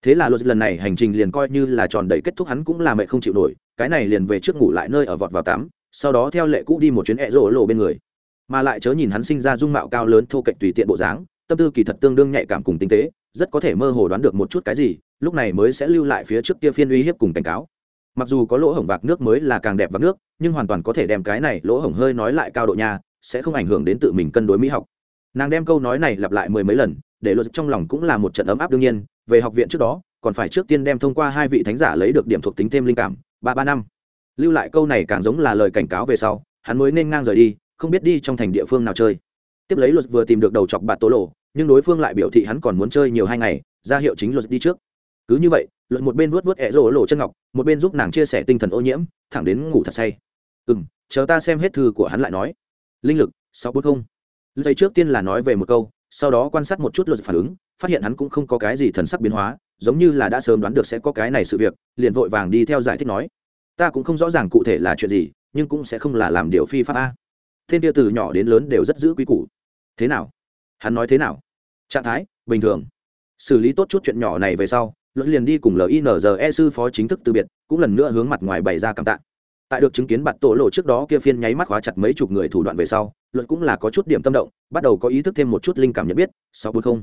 Thế là luật lần này hành trình liền coi như là tròn đầy kết thúc hắn cũng là mẹ không chịu nổi, cái này liền về trước ngủ lại nơi ở vọt vào tắm, sau đó theo lệ cũ đi một chuyến ẹ rổ lộ bên người. Mà lại chớ nhìn hắn sinh ra dung mạo cao lớn thô cạnh tùy tiện bộ dáng, tâm tư kỳ thật tương đương nhạy cảm cùng tinh tế, rất có thể mơ hồ đoán được một chút cái gì, lúc này mới sẽ lưu lại phía trước kia phiên uy hiếp cùng cảnh cáo. Mặc dù có lỗ hổng vạc nước mới là càng đẹp vạc nước, nhưng hoàn toàn có thể đem cái này lỗ hổng hơi nói lại cao độ nha sẽ không ảnh hưởng đến tự mình cân đối mỹ học. Nàng đem câu nói này lặp lại mười mấy lần, để luật trong lòng cũng là một trận ấm áp đương nhiên, về học viện trước đó, còn phải trước tiên đem thông qua hai vị thánh giả lấy được điểm thuộc tính thêm linh cảm, ba ba năm. Lưu lại câu này càng giống là lời cảnh cáo về sau, hắn mới nên ngang rời đi, không biết đi trong thành địa phương nào chơi. Tiếp lấy luật vừa tìm được đầu chọc bạt tố lộ, nhưng đối phương lại biểu thị hắn còn muốn chơi nhiều hai ngày, ra hiệu chính luật đi trước. Cứ như vậy, luật một bên vuốt vuốt ẹ rổ lộ chân ngọc, một bên giúp nàng chia sẻ tinh thần ô nhiễm, thẳng đến ngủ thật say. Ừ m chờ ta xem hết thư của hắn lại nói linh lực, sáu bốn không. Thầy trước tiên là nói về một câu, sau đó quan sát một chút luật phản ứng, phát hiện hắn cũng không có cái gì thần sắc biến hóa, giống như là đã sớm đoán được sẽ có cái này sự việc, liền vội vàng đi theo giải thích nói. Ta cũng không rõ ràng cụ thể là chuyện gì, nhưng cũng sẽ không là làm điều phi pháp a. Thiên tiêu từ nhỏ đến lớn đều rất giữ quý củ. Thế nào? Hắn nói thế nào? Trạng thái, bình thường. Xử lý tốt chút chuyện nhỏ này về sau, luật liền đi cùng linze sư phó chính thức từ biệt, cũng lần nữa hướng mặt ngoài bày ra cảm tạ tại được chứng kiến bạt tổ lộ trước đó kia phiên nháy mắt khóa chặt mấy chục người thủ đoạn về sau, luật cũng là có chút điểm tâm động, bắt đầu có ý thức thêm một chút linh cảm nhận biết, sáu bốn không.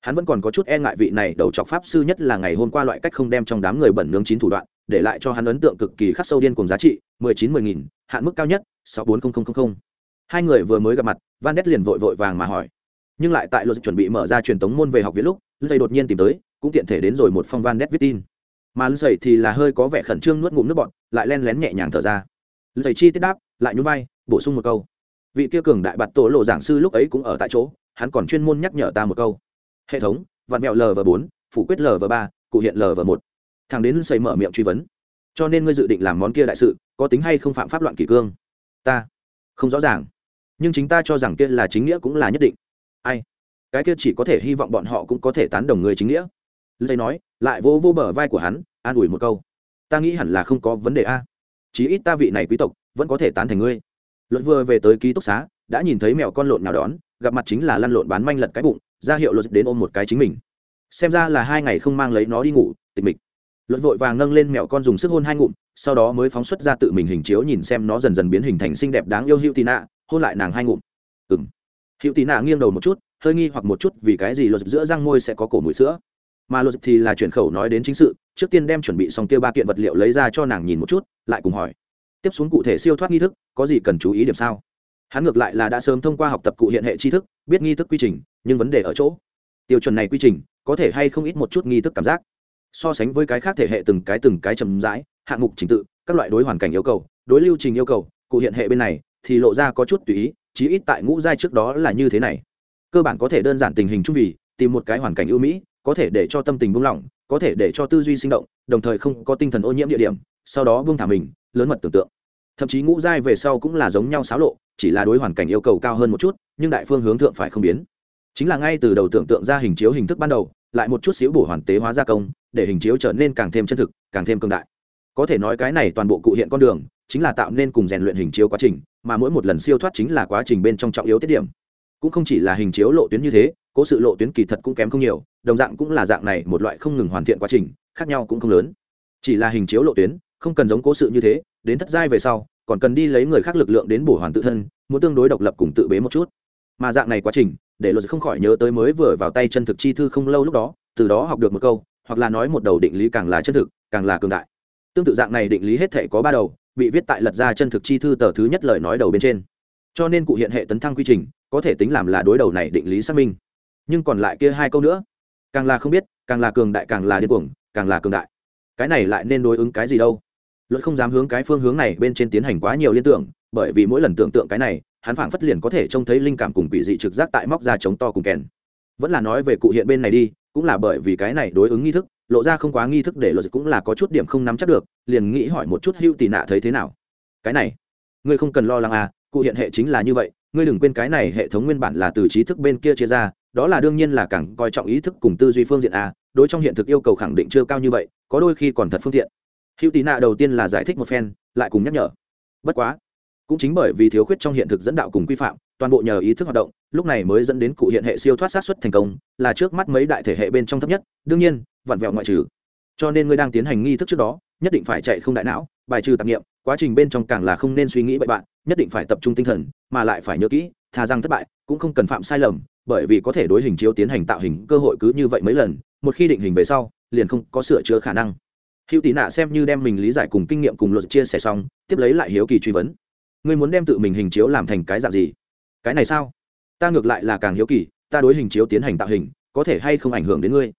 Hắn vẫn còn có chút e ngại vị này đầu chọc pháp sư nhất là ngày hôm qua loại cách không đem trong đám người bẩn nướng chín thủ đoạn, để lại cho hắn ấn tượng cực kỳ khắc sâu điên cùng giá trị, mười chín, mười nghìn, hạn mức cao nhất, sáu bốn không hai người vừa mới gặp mặt, van đét liền vội vội vàng mà hỏi. Nhưng lại tại luật chuẩn bị mở ra truyền tống môn về học viện lúc lây đột nhiên tìm tới, cũng tiện thể đến rồi một phong van đét viết tin. Mà lây thì là hơi có vẻ khẩn trương nuốt ngụm nước bọn lại len lén nhẹ nhàng thở ra. Thầy chi tiết đáp, lại nhún vai, bổ sung một câu. Vị kia cường đại bạt tổ lộ giảng sư lúc ấy cũng ở tại chỗ, hắn còn chuyên môn nhắc nhở ta một câu. Hệ thống, vạn mẹo lv bốn, phủ quyết lv ba, cụ hiện lv một. Thằng đến xây mở miệng truy vấn. Cho nên ngươi dự định làm món kia đại sự, có tính hay không phạm pháp loạn kỷ cương? Ta, không rõ ràng. Nhưng chính ta cho rằng kia là chính nghĩa cũng là nhất định. Ai? Cái kia chỉ có thể hy vọng bọn họ cũng có thể tán đồng người chính nghĩa. Lê nói, lại vô vô bờ vai của hắn, an ủi một câu ta nghĩ hẳn là không có vấn đề a. Chí ít ta vị này quý tộc vẫn có thể tán thành ngươi. Luật vừa về tới ký túc xá, đã nhìn thấy mèo con lộn nào đón, gặp mặt chính là lăn lộn bán manh lật cái bụng, ra hiệu luật đến ôm một cái chính mình. Xem ra là hai ngày không mang lấy nó đi ngủ, tịch mịch. Luật vội vàng nâng lên mẹo con dùng sức hôn hai ngụm, sau đó mới phóng xuất ra tự mình hình chiếu nhìn xem nó dần dần biến hình thành xinh đẹp đáng yêu hữu tị nạ, hôn lại nàng hai ngụm. Ừ m hữu tị nạ nghiêng đầu một chút, hơi nghi hoặc một chút vì cái gì luật giữa răng môi sẽ có cổ mũi sữa. Mà luật thì là chuyển khẩu nói đến chính sự trước tiên đem chuẩn bị xong kia ba kiện vật liệu lấy ra cho nàng nhìn một chút, lại cùng hỏi. Tiếp xuống cụ thể siêu thoát nghi thức, có gì cần chú ý điểm sao? Hắn ngược lại là đã sớm thông qua học tập cụ hiện hệ tri thức, biết nghi thức quy trình, nhưng vấn đề ở chỗ. Tiêu chuẩn này quy trình, có thể hay không ít một chút nghi thức cảm giác. So sánh với cái khác thể hệ từng cái từng cái chầm rãi, hạng mục trình tự, các loại đối hoàn cảnh yêu cầu, đối lưu trình yêu cầu, cụ hiện hệ bên này, thì lộ ra có chút tùy ý, chí ít tại ngũ giai trước đó là như thế này. Cơ bản có thể đơn giản tình hình chung vì, tìm một cái hoàn cảnh ưu mỹ, có thể để cho tâm tình buông lỏng có thể để cho tư duy sinh động, đồng thời không có tinh thần ô nhiễm địa điểm, sau đó buông thả mình, lớn mật tưởng tượng. Thậm chí ngũ giai về sau cũng là giống nhau xáo lộ, chỉ là đối hoàn cảnh yêu cầu cao hơn một chút, nhưng đại phương hướng thượng phải không biến. Chính là ngay từ đầu tưởng tượng ra hình chiếu hình thức ban đầu, lại một chút xíu bổ hoàn tế hóa gia công, để hình chiếu trở nên càng thêm chân thực, càng thêm cương đại. Có thể nói cái này toàn bộ cụ hiện con đường, chính là tạo nên cùng rèn luyện hình chiếu quá trình, mà mỗi một lần siêu thoát chính là quá trình bên trong trọng yếu tiết điểm. Cũng không chỉ là hình chiếu lộ tuyến như thế cố sự lộ tuyến kỳ thật cũng kém không nhiều, đồng dạng cũng là dạng này một loại không ngừng hoàn thiện quá trình, khác nhau cũng không lớn. Chỉ là hình chiếu lộ tuyến, không cần giống cố sự như thế, đến thất giai về sau, còn cần đi lấy người khác lực lượng đến bổ hoàn tự thân, muốn tương đối độc lập cùng tự bế một chút. Mà dạng này quá trình, để luật không khỏi nhớ tới mới vừa vào tay chân thực chi thư không lâu lúc đó, từ đó học được một câu, hoặc là nói một đầu định lý càng là chân thực, càng là cường đại. Tương tự dạng này định lý hết thể có ba đầu, bị viết tại lật ra chân thực chi thư tờ thứ nhất lời nói đầu bên trên. Cho nên cụ hiện hệ tấn thăng quy trình, có thể tính làm là đối đầu này định lý xác minh nhưng còn lại kia hai câu nữa. Càng là không biết, càng là cường đại, càng là điên cuồng, càng là cường đại. Cái này lại nên đối ứng cái gì đâu? Luật không dám hướng cái phương hướng này bên trên tiến hành quá nhiều liên tưởng, bởi vì mỗi lần tưởng tượng cái này, hắn phảng phất liền có thể trông thấy linh cảm cùng quỷ dị trực giác tại móc ra chống to cùng kèn. Vẫn là nói về cụ hiện bên này đi, cũng là bởi vì cái này đối ứng nghi thức, lộ ra không quá nghi thức để luật cũng là có chút điểm không nắm chắc được, liền nghĩ hỏi một chút hữu tì nạ thấy thế nào. Cái này, ngươi không cần lo lắng à cụ hiện hệ chính là như vậy, ngươi đừng quên cái này hệ thống nguyên bản là từ trí thức bên kia chia ra đó là đương nhiên là càng coi trọng ý thức cùng tư duy phương diện a, đối trong hiện thực yêu cầu khẳng định chưa cao như vậy, có đôi khi còn thật phương tiện. Hữu tín nạ đầu tiên là giải thích một phen, lại cùng nhắc nhở. Bất quá, cũng chính bởi vì thiếu khuyết trong hiện thực dẫn đạo cùng quy phạm, toàn bộ nhờ ý thức hoạt động, lúc này mới dẫn đến cụ hiện hệ siêu thoát sát xuất thành công, là trước mắt mấy đại thể hệ bên trong thấp nhất, đương nhiên, vặn vẹo ngoại trừ. Cho nên ngươi đang tiến hành nghi thức trước đó, nhất định phải chạy không đại não, bài trừ tạp nghiệm, quá trình bên trong càng là không nên suy nghĩ bậy bạn, nhất định phải tập trung tinh thần, mà lại phải nhớ kỹ thà rằng thất bại, cũng không cần phạm sai lầm, bởi vì có thể đối hình chiếu tiến hành tạo hình cơ hội cứ như vậy mấy lần, một khi định hình về sau, liền không có sửa chữa khả năng. Hữu tị nạ xem như đem mình lý giải cùng kinh nghiệm cùng luật chia sẻ xong, tiếp lấy lại hiếu kỳ truy vấn. Ngươi muốn đem tự mình hình chiếu làm thành cái dạng gì? Cái này sao? Ta ngược lại là càng hiếu kỳ, ta đối hình chiếu tiến hành tạo hình, có thể hay không ảnh hưởng đến ngươi?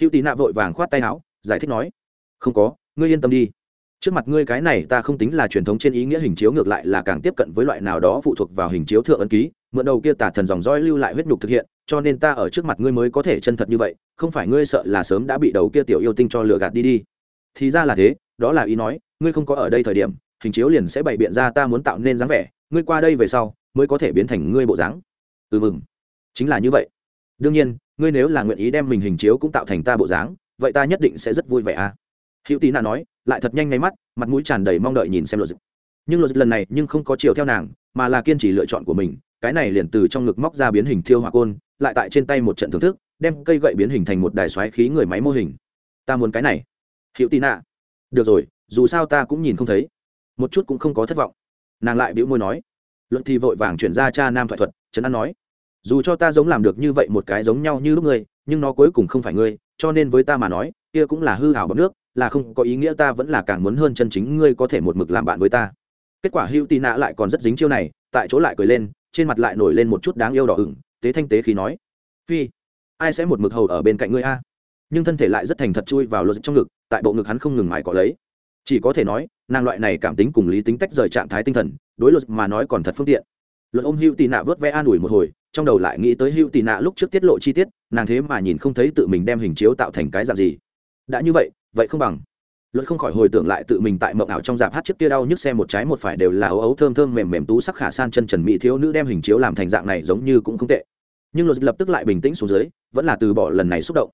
Hữu tì nạ vội vàng khoát tay áo, giải thích nói. Không có, ngươi yên tâm đi. Trước mặt ngươi cái này ta không tính là truyền thống trên ý nghĩa hình chiếu ngược lại là càng tiếp cận với loại nào đó phụ thuộc vào hình chiếu thượng ấn ký mượn đầu kia tả thần dòng dõi lưu lại huyết nhục thực hiện, cho nên ta ở trước mặt ngươi mới có thể chân thật như vậy, không phải ngươi sợ là sớm đã bị đầu kia tiểu yêu tinh cho lừa gạt đi đi. Thì ra là thế, đó là ý nói, ngươi không có ở đây thời điểm, hình chiếu liền sẽ bày biện ra ta muốn tạo nên dáng vẻ, ngươi qua đây về sau mới có thể biến thành ngươi bộ dáng. Ừ mừng. Chính là như vậy. Đương nhiên, ngươi nếu là nguyện ý đem mình hình chiếu cũng tạo thành ta bộ dáng, vậy ta nhất định sẽ rất vui vẻ à. Hữu tín nạ nói, lại thật nhanh ngay mắt, mặt mũi tràn đầy mong đợi nhìn xem luật dịch. Nhưng luật dịch lần này nhưng không có chiều theo nàng, mà là kiên trì lựa chọn của mình cái này liền từ trong ngực móc ra biến hình thiêu hỏa côn lại tại trên tay một trận thưởng thức đem cây gậy biến hình thành một đài xoáy khí người máy mô hình. Ta muốn cái này. Hữu tina, nạ. Được rồi dù sao ta cũng nhìn không thấy. Một chút cũng không có thất vọng. Nàng lại bĩu môi nói. Luận thì vội vàng chuyển ra cha nam thoại thuật trấn an nói. Dù cho ta giống làm được như vậy một cái giống nhau như lúc ngươi nhưng nó cuối cùng không phải ngươi cho nên với ta mà nói kia cũng là hư hảo bọc nước là không có ý nghĩa ta vẫn là càng muốn hơn chân chính ngươi có thể một mực làm bạn với ta. Kết quả hữu tì nạ lại còn rất dính chiêu này tại chỗ lại cười lên trên mặt lại nổi lên một chút đáng yêu đỏ ửng, tế thanh tế khi nói, phi, ai sẽ một mực hầu ở bên cạnh ngươi a? Nhưng thân thể lại rất thành thật chui vào lột trong ngực, tại bộ ngực hắn không ngừng mài cọ lấy. Chỉ có thể nói, nàng loại này cảm tính cùng lý tính tách rời trạng thái tinh thần, đối luật mà nói còn thật phương tiện. Luật ôm hữu tị nạ vớt vẽ an ủi một hồi, trong đầu lại nghĩ tới hữu tị nạ lúc trước tiết lộ chi tiết, nàng thế mà nhìn không thấy tự mình đem hình chiếu tạo thành cái dạng gì. Đã như vậy vậy không bằng luật không khỏi hồi tưởng lại tự mình tại mộng ảo trong dạp hát chiếc kia đau nhức xe một trái một phải đều là ấu ấu thơm thơm mềm mềm tú sắc khả san chân trần mỹ thiếu nữ đem hình chiếu làm thành dạng này giống như cũng không tệ. Nhưng luật lập tức lại bình tĩnh xuống dưới, vẫn là từ bỏ lần này xúc động.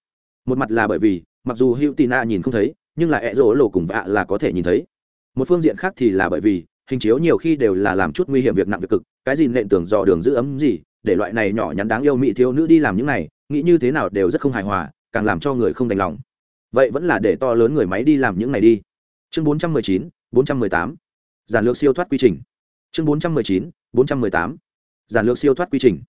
Một mặt là bởi vì, mặc dù hữu tì Na nhìn không thấy, nhưng là ẹ rỗ lộ cùng vạ là có thể nhìn thấy. Một phương diện khác thì là bởi vì, hình chiếu nhiều khi đều là làm chút nguy hiểm việc nặng việc cực, cái gì nện tưởng dò đường giữ ấm gì, để loại này nhỏ nhắn đáng yêu mỹ thiếu nữ đi làm những này, nghĩ như thế nào đều rất không hài hòa, càng làm cho người không đành lòng vậy vẫn là để to lớn người máy đi làm những này đi. Chương 419, 418. giản lược siêu thoát quy trình. Chương 419, 418. giản lược siêu thoát quy trình.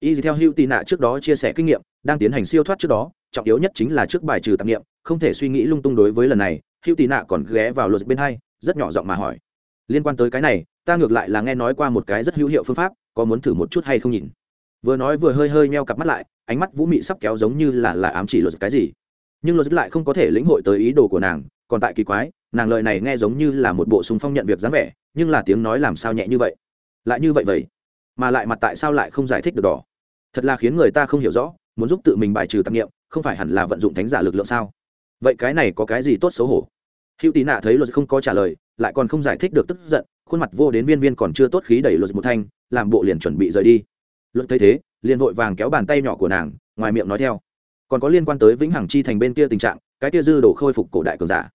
Y theo hữu tị nạ trước đó chia sẻ kinh nghiệm đang tiến hành siêu thoát trước đó trọng yếu nhất chính là trước bài trừ tạp nghiệm không thể suy nghĩ lung tung đối với lần này. Hữu tị nạ còn ghé vào luật bên hai rất nhỏ giọng mà hỏi. Liên quan tới cái này ta ngược lại là nghe nói qua một cái rất hữu hiệu phương pháp có muốn thử một chút hay không nhìn? Vừa nói vừa hơi hơi meo cặp mắt lại ánh mắt vũ mị sắp kéo giống như là là ám chỉ luật cái gì nhưng luật lại không có thể lĩnh hội tới ý đồ của nàng, còn tại kỳ quái, nàng lời này nghe giống như là một bộ súng phong nhận việc dáng vẻ, nhưng là tiếng nói làm sao nhẹ như vậy? Lại như vậy vậy, mà lại mặt tại sao lại không giải thích được đỏ? Thật là khiến người ta không hiểu rõ, muốn giúp tự mình bài trừ tạp nghiệm, không phải hẳn là vận dụng thánh giả lực lượng sao? Vậy cái này có cái gì tốt xấu hổ? Hữu tí nạ thấy luật không có trả lời, lại còn không giải thích được tức giận, khuôn mặt vô đến viên viên còn chưa tốt khí đẩy luật một thanh, làm bộ liền chuẩn bị rời đi. Luật thấy thế, liền vội vàng kéo bàn tay nhỏ của nàng, ngoài miệng nói theo còn có liên quan tới vĩnh hằng chi thành bên kia tình trạng, cái kia dư đổ khôi phục cổ đại cường giả.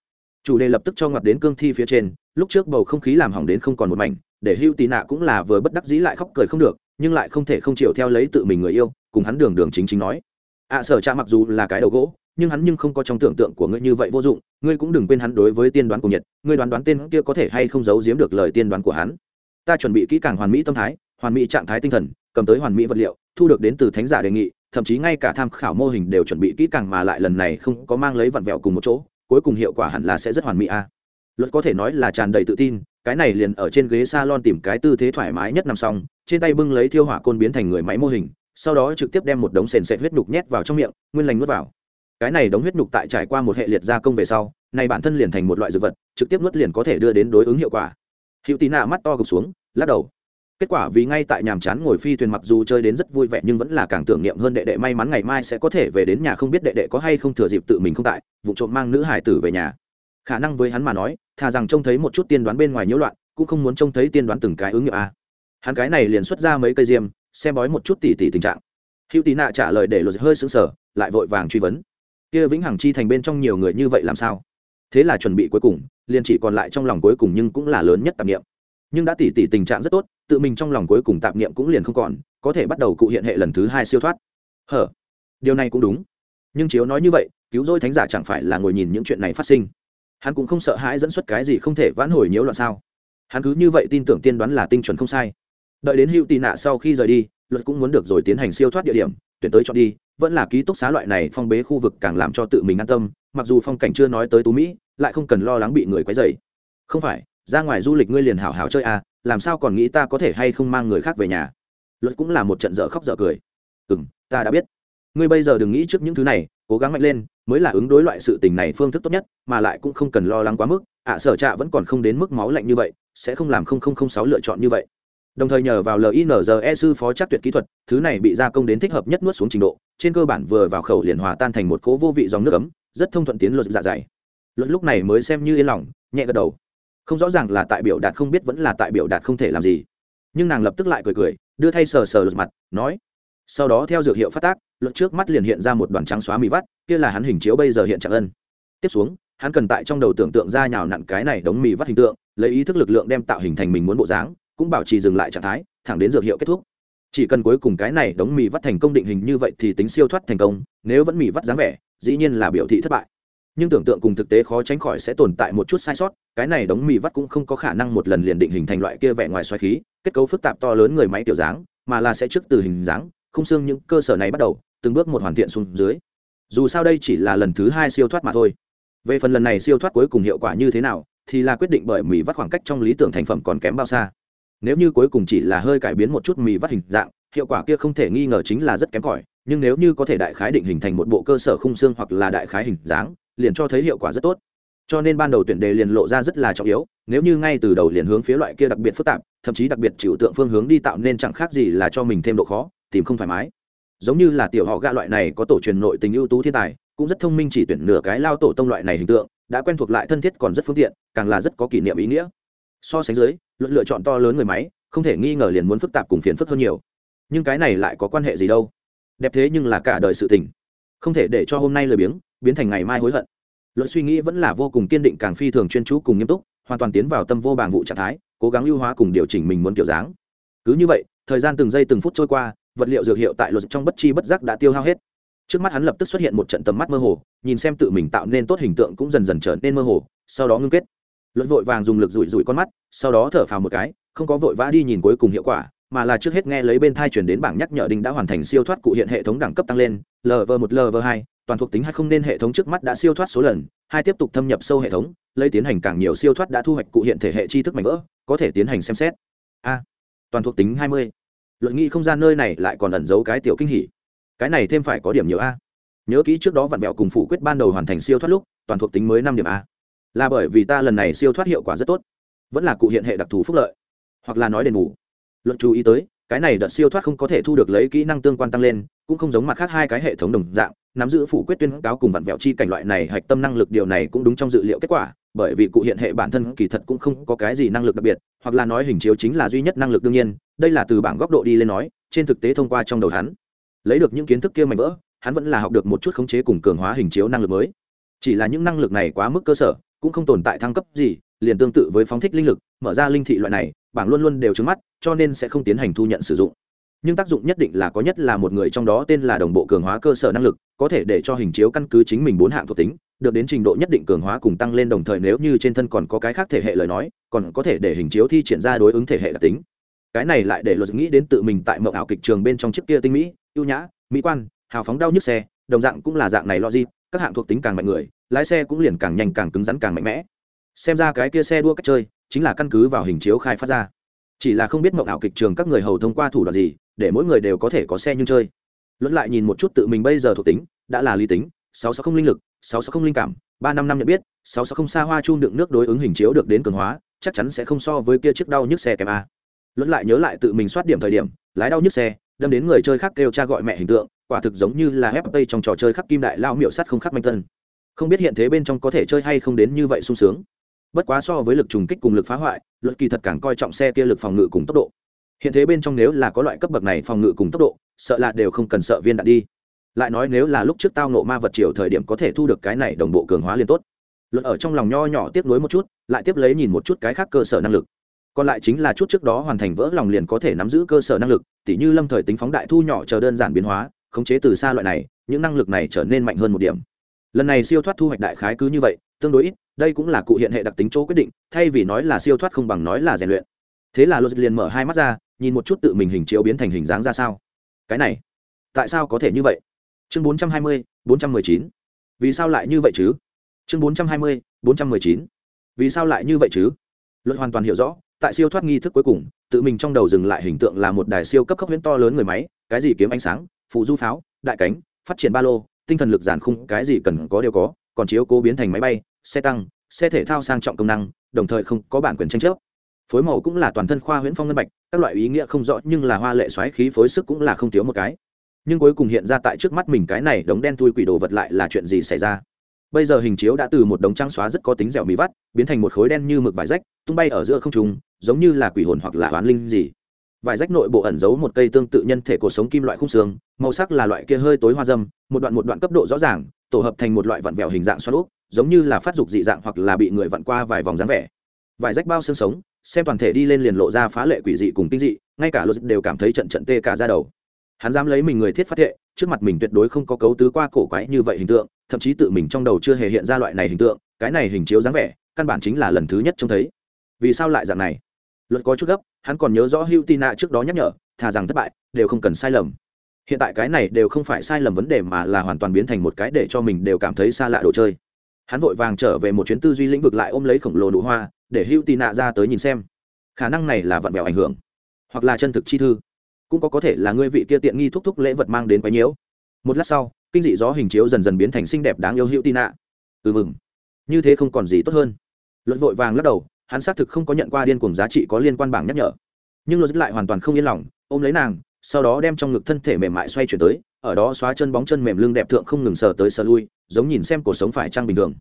Chủ đề lập tức cho ngặt đến cương thi phía trên, lúc trước bầu không khí làm hỏng đến không còn một mảnh, để hưu tì nạ cũng là vừa bất đắc dĩ lại khóc cười không được, nhưng lại không thể không chịu theo lấy tự mình người yêu, cùng hắn đường đường chính chính nói. Ạ sở cha mặc dù là cái đầu gỗ, nhưng hắn nhưng không có trong tưởng tượng của ngươi như vậy vô dụng, ngươi cũng đừng quên hắn đối với tiên đoán của nhật, ngươi đoán đoán tên kia có thể hay không giấu giếm được lời tiên đoán của hắn. Ta chuẩn bị kỹ càng hoàn mỹ tâm thái, hoàn mỹ trạng thái tinh thần, cầm tới hoàn mỹ vật liệu, thu được đến từ thánh giả đề nghị thậm chí ngay cả tham khảo mô hình đều chuẩn bị kỹ càng mà lại lần này không có mang lấy vặn vẹo cùng một chỗ, cuối cùng hiệu quả hẳn là sẽ rất hoàn mỹ a. À. luật có thể nói là tràn đầy tự tin, cái này liền ở trên ghế salon tìm cái tư thế thoải mái nhất nằm xong, trên tay bưng lấy thiêu hỏa côn biến thành người máy mô hình, sau đó trực tiếp đem một đống sền sệt huyết nhục nhét vào trong miệng, nguyên lành nuốt vào. Cái này đống huyết nhục tại trải qua một hệ liệt gia công về sau, này bản thân liền thành một loại dược vật, trực tiếp nuốt liền có thể đưa đến đối ứng hiệu quả. Hữu tí nạ mắt to gục xuống, lắc đầu kết quả vì ngay tại nhàm chán ngồi phi thuyền mặc dù chơi đến rất vui vẻ nhưng vẫn là càng tưởng niệm hơn đệ đệ may mắn ngày mai sẽ có thể về đến nhà không biết đệ đệ có hay không thừa dịp tự mình không tại, vụ trộm mang nữ hải tử về nhà. Khả năng với hắn mà nói, thà rằng trông thấy một chút tiên đoán bên ngoài nhiễu loạn, cũng không muốn trông thấy tiên đoán từng cái ứng nghiệm a. Hắn cái này liền xuất ra mấy cây diêm, xem bói một chút tỉ tỉ tình trạng. Hữu tín nạ trả lời để lột hơi sững sờ, lại vội vàng truy vấn. Kia vĩnh hằng chi thành bên trong nhiều người như vậy làm sao? Thế là chuẩn bị cuối cùng, liền chỉ còn lại trong lòng cuối cùng nhưng cũng là lớn nhất tạp nghiệm nhưng đã tỉ tỉ tình trạng rất tốt, tự mình trong lòng cuối cùng tạp nghiệm cũng liền không còn, có thể bắt đầu cụ hiện hệ lần thứ hai siêu thoát. Hở, điều này cũng đúng. Nhưng chiếu nói như vậy, cứu rỗi thánh giả chẳng phải là ngồi nhìn những chuyện này phát sinh. Hắn cũng không sợ hãi dẫn xuất cái gì không thể vãn hồi nhiễu loạn sao. Hắn cứ như vậy tin tưởng tiên đoán là tinh chuẩn không sai. Đợi đến hữu tị nạ sau khi rời đi, luật cũng muốn được rồi tiến hành siêu thoát địa điểm, tuyển tới chọn đi, vẫn là ký túc xá loại này phong bế khu vực càng làm cho tự mình an tâm, mặc dù phong cảnh chưa nói tới tú mỹ, lại không cần lo lắng bị người quấy dày không phải ra ngoài du lịch ngươi liền hảo hảo chơi à làm sao còn nghĩ ta có thể hay không mang người khác về nhà? Luật cũng là một trận dở khóc dở cười. Ừ m ta đã biết. Ngươi bây giờ đừng nghĩ trước những thứ này, cố gắng mạnh lên, mới là ứng đối loại sự tình này phương thức tốt nhất, mà lại cũng không cần lo lắng quá mức, ạ, sở trạ vẫn còn không đến mức máu lạnh như vậy, sẽ không làm sáu lựa chọn như vậy. Đồng thời nhờ vào linze sư phó chắc tuyệt kỹ thuật, thứ này bị gia công đến thích hợp nhất nuốt xuống trình độ, trên cơ bản vừa vào khẩu liền hòa tan thành một cỗ vô vị dòng nước ấm, rất thông thuận tiến luật dạ dày. Luật lúc này mới xem như yên lòng, nhẹ gật đầu không rõ ràng là tại biểu đạt không biết vẫn là tại biểu đạt không thể làm gì. Nhưng nàng lập tức lại cười cười, đưa thay sờ sờ lượt mặt, nói, sau đó theo dược hiệu phát tác luật trước mắt liền hiện ra một đoàn trắng xóa mì vắt, kia là hắn hình chiếu bây giờ hiện trạng ân. Tiếp xuống, hắn cần tại trong đầu tưởng tượng ra nhào nặn cái này đống mì vắt hình tượng, lấy ý thức lực lượng đem tạo hình thành mình muốn bộ dáng, cũng bảo trì dừng lại trạng thái, thẳng đến dược hiệu kết thúc. Chỉ cần cuối cùng cái này đống mì vắt thành công định hình như vậy thì tính siêu thoát thành công, nếu vẫn mì vắt dáng vẻ, dĩ nhiên là biểu thị thất bại nhưng tưởng tượng cùng thực tế khó tránh khỏi sẽ tồn tại một chút sai sót, cái này đống mì vắt cũng không có khả năng một lần liền định hình thành loại kia vẻ ngoài xoáy khí, kết cấu phức tạp to lớn người máy tiểu dáng, mà là sẽ trước từ hình dáng không xương những cơ sở này bắt đầu, từng bước một hoàn thiện xuống dưới. Dù sao đây chỉ là lần thứ hai siêu thoát mà thôi. Về phần lần này siêu thoát cuối cùng hiệu quả như thế nào, thì là quyết định bởi mì vắt khoảng cách trong lý tưởng thành phẩm còn kém bao xa. Nếu như cuối cùng chỉ là hơi cải biến một chút mì vắt hình dạng, hiệu quả kia không thể nghi ngờ chính là rất kém cỏi, nhưng nếu như có thể đại khái định hình thành một bộ cơ sở khung xương hoặc là đại khái hình dáng liền cho thấy hiệu quả rất tốt. Cho nên ban đầu tuyển đề liền lộ ra rất là trọng yếu, nếu như ngay từ đầu liền hướng phía loại kia đặc biệt phức tạp, thậm chí đặc biệt chịu tượng phương hướng đi tạo nên chẳng khác gì là cho mình thêm độ khó, tìm không thoải mái. Giống như là tiểu họ gạ loại này có tổ truyền nội tình ưu tú thiên tài, cũng rất thông minh chỉ tuyển nửa cái lao tổ tông loại này hình tượng, đã quen thuộc lại thân thiết còn rất phương tiện, càng là rất có kỷ niệm ý nghĩa. So sánh dưới, luật lựa chọn to lớn người máy, không thể nghi ngờ liền muốn phức tạp cùng phiền phức hơn nhiều. Nhưng cái này lại có quan hệ gì đâu? Đẹp thế nhưng là cả đời sự tình. Không thể để cho hôm nay lười biếng biến thành ngày mai hối hận. Luận suy nghĩ vẫn là vô cùng kiên định càng phi thường chuyên chú cùng nghiêm túc, hoàn toàn tiến vào tâm vô bàng vụ trạng thái, cố gắng lưu hóa cùng điều chỉnh mình muốn kiểu dáng. Cứ như vậy, thời gian từng giây từng phút trôi qua, vật liệu dược hiệu tại luật trong bất chi bất giác đã tiêu hao hết. Trước mắt hắn lập tức xuất hiện một trận tầm mắt mơ hồ, nhìn xem tự mình tạo nên tốt hình tượng cũng dần dần trở nên mơ hồ, sau đó ngưng kết. Luật vội vàng dùng lực rủi rủi con mắt, sau đó thở phào một cái, không có vội vã đi nhìn cuối cùng hiệu quả, mà là trước hết nghe lấy bên thai chuyển đến bảng nhắc nhở đinh đã hoàn thành siêu thoát cụ hiện hệ thống đẳng cấp tăng lên lv một lv hai toàn thuộc tính hay không nên hệ thống trước mắt đã siêu thoát số lần, hai tiếp tục thâm nhập sâu hệ thống, lấy tiến hành càng nhiều siêu thoát đã thu hoạch cụ hiện thể hệ tri thức mạnh vỡ, có thể tiến hành xem xét. A, toàn thuộc tính hai mươi. Luận nghị không gian nơi này lại còn ẩn giấu cái tiểu kinh hỉ. Cái này thêm phải có điểm nhiều a. Nhớ kỹ trước đó vặn vẹo cùng phủ quyết ban đầu hoàn thành siêu thoát lúc, toàn thuộc tính mới năm điểm a. Là bởi vì ta lần này siêu thoát hiệu quả rất tốt. Vẫn là cụ hiện hệ đặc thù phúc lợi. Hoặc là nói đền bù. Luận chú ý tới, cái này đợt siêu thoát không có thể thu được lấy kỹ năng tương quan tăng lên, cũng không giống mặt khác hai cái hệ thống đồng dạng nắm giữ phủ quyết tuyên cáo cùng vặn vẹo chi cảnh loại này, hạch tâm năng lực điều này cũng đúng trong dự liệu kết quả, bởi vì cụ hiện hệ bản thân kỳ thật cũng không có cái gì năng lực đặc biệt, hoặc là nói hình chiếu chính là duy nhất năng lực đương nhiên, đây là từ bảng góc độ đi lên nói, trên thực tế thông qua trong đầu hắn, lấy được những kiến thức kia mạnh vỡ, hắn vẫn là học được một chút khống chế cùng cường hóa hình chiếu năng lực mới. Chỉ là những năng lực này quá mức cơ sở, cũng không tồn tại thăng cấp gì, liền tương tự với phóng thích linh lực, mở ra linh thị loại này, bảng luôn luôn đều trứng mắt, cho nên sẽ không tiến hành thu nhận sử dụng nhưng tác dụng nhất định là có nhất là một người trong đó tên là đồng bộ cường hóa cơ sở năng lực, có thể để cho hình chiếu căn cứ chính mình bốn hạng thuộc tính, được đến trình độ nhất định cường hóa cùng tăng lên đồng thời nếu như trên thân còn có cái khác thể hệ lời nói, còn có thể để hình chiếu thi triển ra đối ứng thể hệ đặc tính. Cái này lại để luật nghĩ đến tự mình tại mậu ảo kịch trường bên trong chiếc kia tinh mỹ, ưu nhã, mỹ quan, hào phóng đau nhức xe, đồng dạng cũng là dạng này lo gì các hạng thuộc tính càng mạnh người, lái xe cũng liền càng nhanh càng cứng rắn càng mạnh mẽ. Xem ra cái kia xe đua cách chơi, chính là căn cứ vào hình chiếu khai phát ra. Chỉ là không biết mậu ảo kịch trường các người hầu thông qua thủ đoạn gì để mỗi người đều có thể có xe nhưng chơi. Luận lại nhìn một chút tự mình bây giờ thuộc tính, đã là lý tính, sáu sáu không linh lực, sáu sáu không linh cảm, ba năm năm nhận biết, sáu sáu không xa hoa chun đựng nước đối ứng hình chiếu được đến cường hóa, chắc chắn sẽ không so với kia chiếc đau nhức xe kèm a. Luận lại nhớ lại tự mình soát điểm thời điểm, lái đau nhức xe, đâm đến người chơi khác kêu cha gọi mẹ hình tượng, quả thực giống như là fp trong trò chơi khắc kim đại lao miệu sắt không khắc manh thân. Không biết hiện thế bên trong có thể chơi hay không đến như vậy sung sướng. Bất quá so với lực trùng kích cùng lực phá hoại, luật kỳ thật càng coi trọng xe kia lực phòng ngự cùng tốc độ hiện thế bên trong nếu là có loại cấp bậc này phòng ngự cùng tốc độ, sợ là đều không cần sợ viên đạn đi. Lại nói nếu là lúc trước tao nộ ma vật chiều thời điểm có thể thu được cái này đồng bộ cường hóa liền tốt. Luật ở trong lòng nho nhỏ tiếp nối một chút, lại tiếp lấy nhìn một chút cái khác cơ sở năng lực. Còn lại chính là chút trước đó hoàn thành vỡ lòng liền có thể nắm giữ cơ sở năng lực, tỉ như lâm thời tính phóng đại thu nhỏ chờ đơn giản biến hóa, khống chế từ xa loại này, những năng lực này trở nên mạnh hơn một điểm. Lần này siêu thoát thu hoạch đại khái cứ như vậy, tương đối ít, đây cũng là cụ hiện hệ đặc tính chỗ quyết định, thay vì nói là siêu thoát không bằng nói là rèn luyện. Thế là luật liền mở hai mắt ra nhìn một chút tự mình hình chiếu biến thành hình dáng ra sao. Cái này, tại sao có thể như vậy? Chương bốn trăm hai mươi, bốn trăm mười chín. Vì sao lại như vậy chứ? Chương bốn trăm hai mươi, bốn trăm mười chín. Vì sao lại như vậy chứ? Luật hoàn toàn hiểu rõ, tại siêu thoát nghi thức cuối cùng, tự mình trong đầu dừng lại hình tượng là một đài siêu cấp khốc huyễn to lớn người máy, cái gì kiếm ánh sáng, phụ du pháo, đại cánh, phát triển ba lô, tinh thần lực giản khung, cái gì cần có đều có, còn chiếu cố biến thành máy bay, xe tăng, xe thể thao sang trọng công năng, đồng thời không có bản quyền tranh chấp phối màu cũng là toàn thân khoa huyễn phong ngân bạch, các loại ý nghĩa không rõ, nhưng là hoa lệ xoáy khí phối sức cũng là không thiếu một cái. Nhưng cuối cùng hiện ra tại trước mắt mình cái này đống đen thui quỷ đồ vật lại là chuyện gì xảy ra? Bây giờ hình chiếu đã từ một đống trắng xóa rất có tính dẻo mì vắt, biến thành một khối đen như mực vải rách, tung bay ở giữa không trung, giống như là quỷ hồn hoặc là oán linh gì. Vải rách nội bộ ẩn giấu một cây tương tự nhân thể cuộc sống kim loại khung xương, màu sắc là loại kia hơi tối hoa dâm, một đoạn một đoạn cấp độ rõ ràng, tổ hợp thành một loại vặn vẹo hình dạng xoắn úp giống như là phát dục dị dạng hoặc là bị người vặn qua vài vòng dáng vẻ. Vải rách bao xương sống xem toàn thể đi lên liền lộ ra phá lệ quỷ dị cùng kinh dị, ngay cả luật đều cảm thấy trận trận tê cả ra đầu. Hắn dám lấy mình người thiết phát thệ, trước mặt mình tuyệt đối không có cấu tứ qua cổ quái như vậy hình tượng, thậm chí tự mình trong đầu chưa hề hiện ra loại này hình tượng, cái này hình chiếu dáng vẻ, căn bản chính là lần thứ nhất trông thấy. Vì sao lại dạng này? Luật có chút gấp, hắn còn nhớ rõ hữu tina nạ trước đó nhắc nhở, thà rằng thất bại, đều không cần sai lầm. Hiện tại cái này đều không phải sai lầm vấn đề mà là hoàn toàn biến thành một cái để cho mình đều cảm thấy xa lạ đồ chơi hắn vội vàng trở về một chuyến tư duy lĩnh vực lại ôm lấy khổng lồ nụ hoa, để hữu tì nạ ra tới nhìn xem. Khả năng này là vặn vẹo ảnh hưởng, hoặc là chân thực chi thư. Cũng có có thể là ngươi vị kia tiện nghi thúc thúc lễ vật mang đến quái nhiễu. Một lát sau, kinh dị gió hình chiếu dần dần biến thành xinh đẹp đáng yêu hữu tì nạ. Ừ mừng. Như thế không còn gì tốt hơn. Luật vội vàng lắc đầu, hắn xác thực không có nhận qua điên cuồng giá trị có liên quan bảng nhắc nhở. Nhưng luật lại hoàn toàn không yên lòng, ôm lấy nàng, sau đó đem trong ngực thân thể mềm mại xoay chuyển tới ở đó xóa chân bóng chân mềm lưng đẹp thượng không ngừng sờ tới sờ lui, giống nhìn xem cuộc sống phải trăng bình thường.